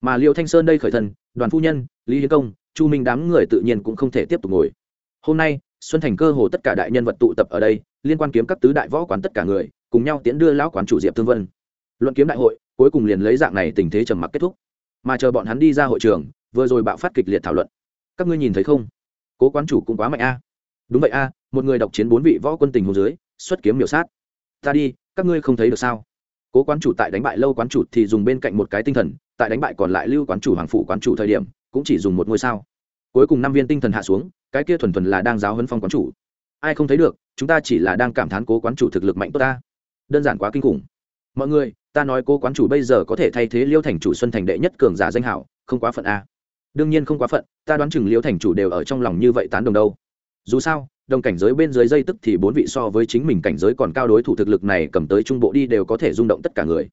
Mà liêu thanh sơn đây khởi thần đoàn phu nhân, lý hiến công, chu minh đám người tự nhiên cũng không thể tiếp tục ngồi. Hôm nay, xuân thành cơ hồ tất cả đại nhân vật tụ tập ở đây, liên quan kiếm các tứ đại võ quán tất cả người, cùng nhau tiến đưa lão quán chủ diệp thương vân. Luận kiếm đại hội, cuối cùng liền lấy dạng này tình thế trầm mặc kết thúc. Mà chờ bọn hắn đi ra hội trường, vừa rồi bạo phát kịch liệt thảo luận các ngươi nhìn thấy không? Cố quán chủ cũng quá mạnh a. Đúng vậy a, một người độc chiến bốn vị võ quân tình hồ dưới, xuất kiếm miểu sát. Ta đi, các ngươi không thấy được sao? Cố quán chủ tại đánh bại lâu quán chủ thì dùng bên cạnh một cái tinh thần, tại đánh bại còn lại lưu quán chủ, hoàng phủ quán chủ thời điểm, cũng chỉ dùng một ngôi sao. Cuối cùng năm viên tinh thần hạ xuống, cái kia thuần thuần là đang giáo hấn phong quán chủ. Ai không thấy được, chúng ta chỉ là đang cảm thán cố quán chủ thực lực mạnh tốt ta. Đơn giản quá kinh khủng. Mọi người, ta nói cố quán chủ bây giờ có thể thay thế liêu thành chủ xuân thành đệ nhất cường giả danh hảo, không quá phận a đương nhiên không quá phận, ta đoán chừng liêu thành chủ đều ở trong lòng như vậy tán đồng đâu. Dù sao, đồng cảnh giới bên dưới dây tức thì bốn vị so với chính mình cảnh giới còn cao đối thủ thực lực này cầm tới trung bộ đi đều có thể rung động tất cả người.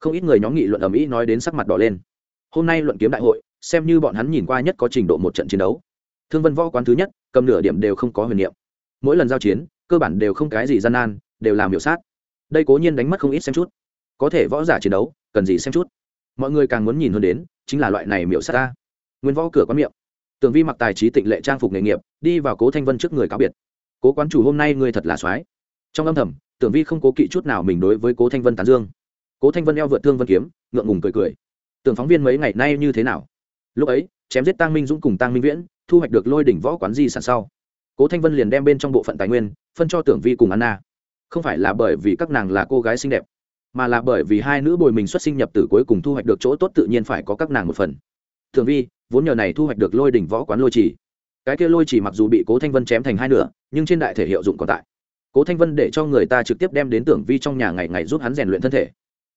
Không ít người nhóm nghị luận ầm ĩ nói đến sắc mặt đỏ lên. Hôm nay luận kiếm đại hội, xem như bọn hắn nhìn qua nhất có trình độ một trận chiến đấu. Thương vân võ quán thứ nhất, cầm nửa điểm đều không có huyền niệm. Mỗi lần giao chiến, cơ bản đều không cái gì gian nan, đều làm hiểu sát. Đây cố nhiên đánh mất không ít xem chút. Có thể võ giả chiến đấu, cần gì xem chút. Mọi người càng muốn nhìn hơn đến, chính là loại này miểu sát ta nguyên võ cửa quán miệng. Tường vi mặc tài trí tịnh lệ trang phục nghề nghiệp, đi vào cố thanh vân trước người cáo biệt. Cố quán chủ, hôm nay ngươi thật là soái. Trong âm thầm tưởng vi không cố kỵ chút nào mình đối với cố thanh vân tán dương. Cố thanh vân eo vượt thương vân kiếm, ngượng ngùng cười cười. Tưởng phóng viên mấy ngày nay như thế nào? Lúc ấy, chém giết tăng minh dũng cùng tăng minh viễn, thu hoạch được lôi đỉnh võ quán di sản sau. Cố thanh vân liền đem bên trong bộ phận tài nguyên, phân cho tưởng vi cùng anna. Không phải là bởi vì các nàng là cô gái xinh đẹp, mà là bởi vì hai nữ bồi mình xuất sinh nhập tử cuối cùng thu hoạch được chỗ tốt tự nhiên phải có các nàng một phần. Tưởng vi vốn nhờ này thu hoạch được lôi đỉnh võ quán lôi trì cái kia lôi trì mặc dù bị cố thanh vân chém thành hai nửa, nhưng trên đại thể hiệu dụng còn tại. Cố thanh vân để cho người ta trực tiếp đem đến tưởng vi trong nhà ngày ngày giúp hắn rèn luyện thân thể.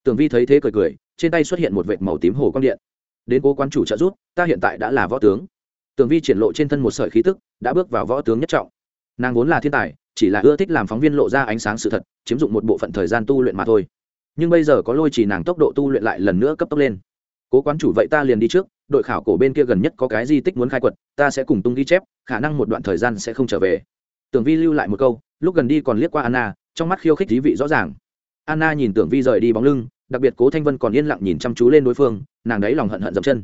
Tưởng vi thấy thế cười cười, trên tay xuất hiện một vệt màu tím hồ quang điện. Đến cố quan chủ trợ giúp, ta hiện tại đã là võ tướng. Tưởng vi triển lộ trên thân một sợi khí tức, đã bước vào võ tướng nhất trọng. Nàng vốn là thiên tài, chỉ là ưa thích làm phóng viên lộ ra ánh sáng sự thật, chiếm dụng một bộ phận thời gian tu luyện mà thôi. Nhưng bây giờ có lôi chỉ nàng tốc độ tu luyện lại lần nữa cấp tốc lên cố quán chủ vậy ta liền đi trước, đội khảo cổ bên kia gần nhất có cái di tích muốn khai quật, ta sẽ cùng tung ghi chép, khả năng một đoạn thời gian sẽ không trở về. Tưởng vi lưu lại một câu, lúc gần đi còn liếc qua anna, trong mắt khiêu khích thí vị rõ ràng. Anna nhìn tưởng vi rời đi bóng lưng, đặc biệt cố thanh vân còn yên lặng nhìn chăm chú lên đối phương, nàng đấy lòng hận hận dậm chân.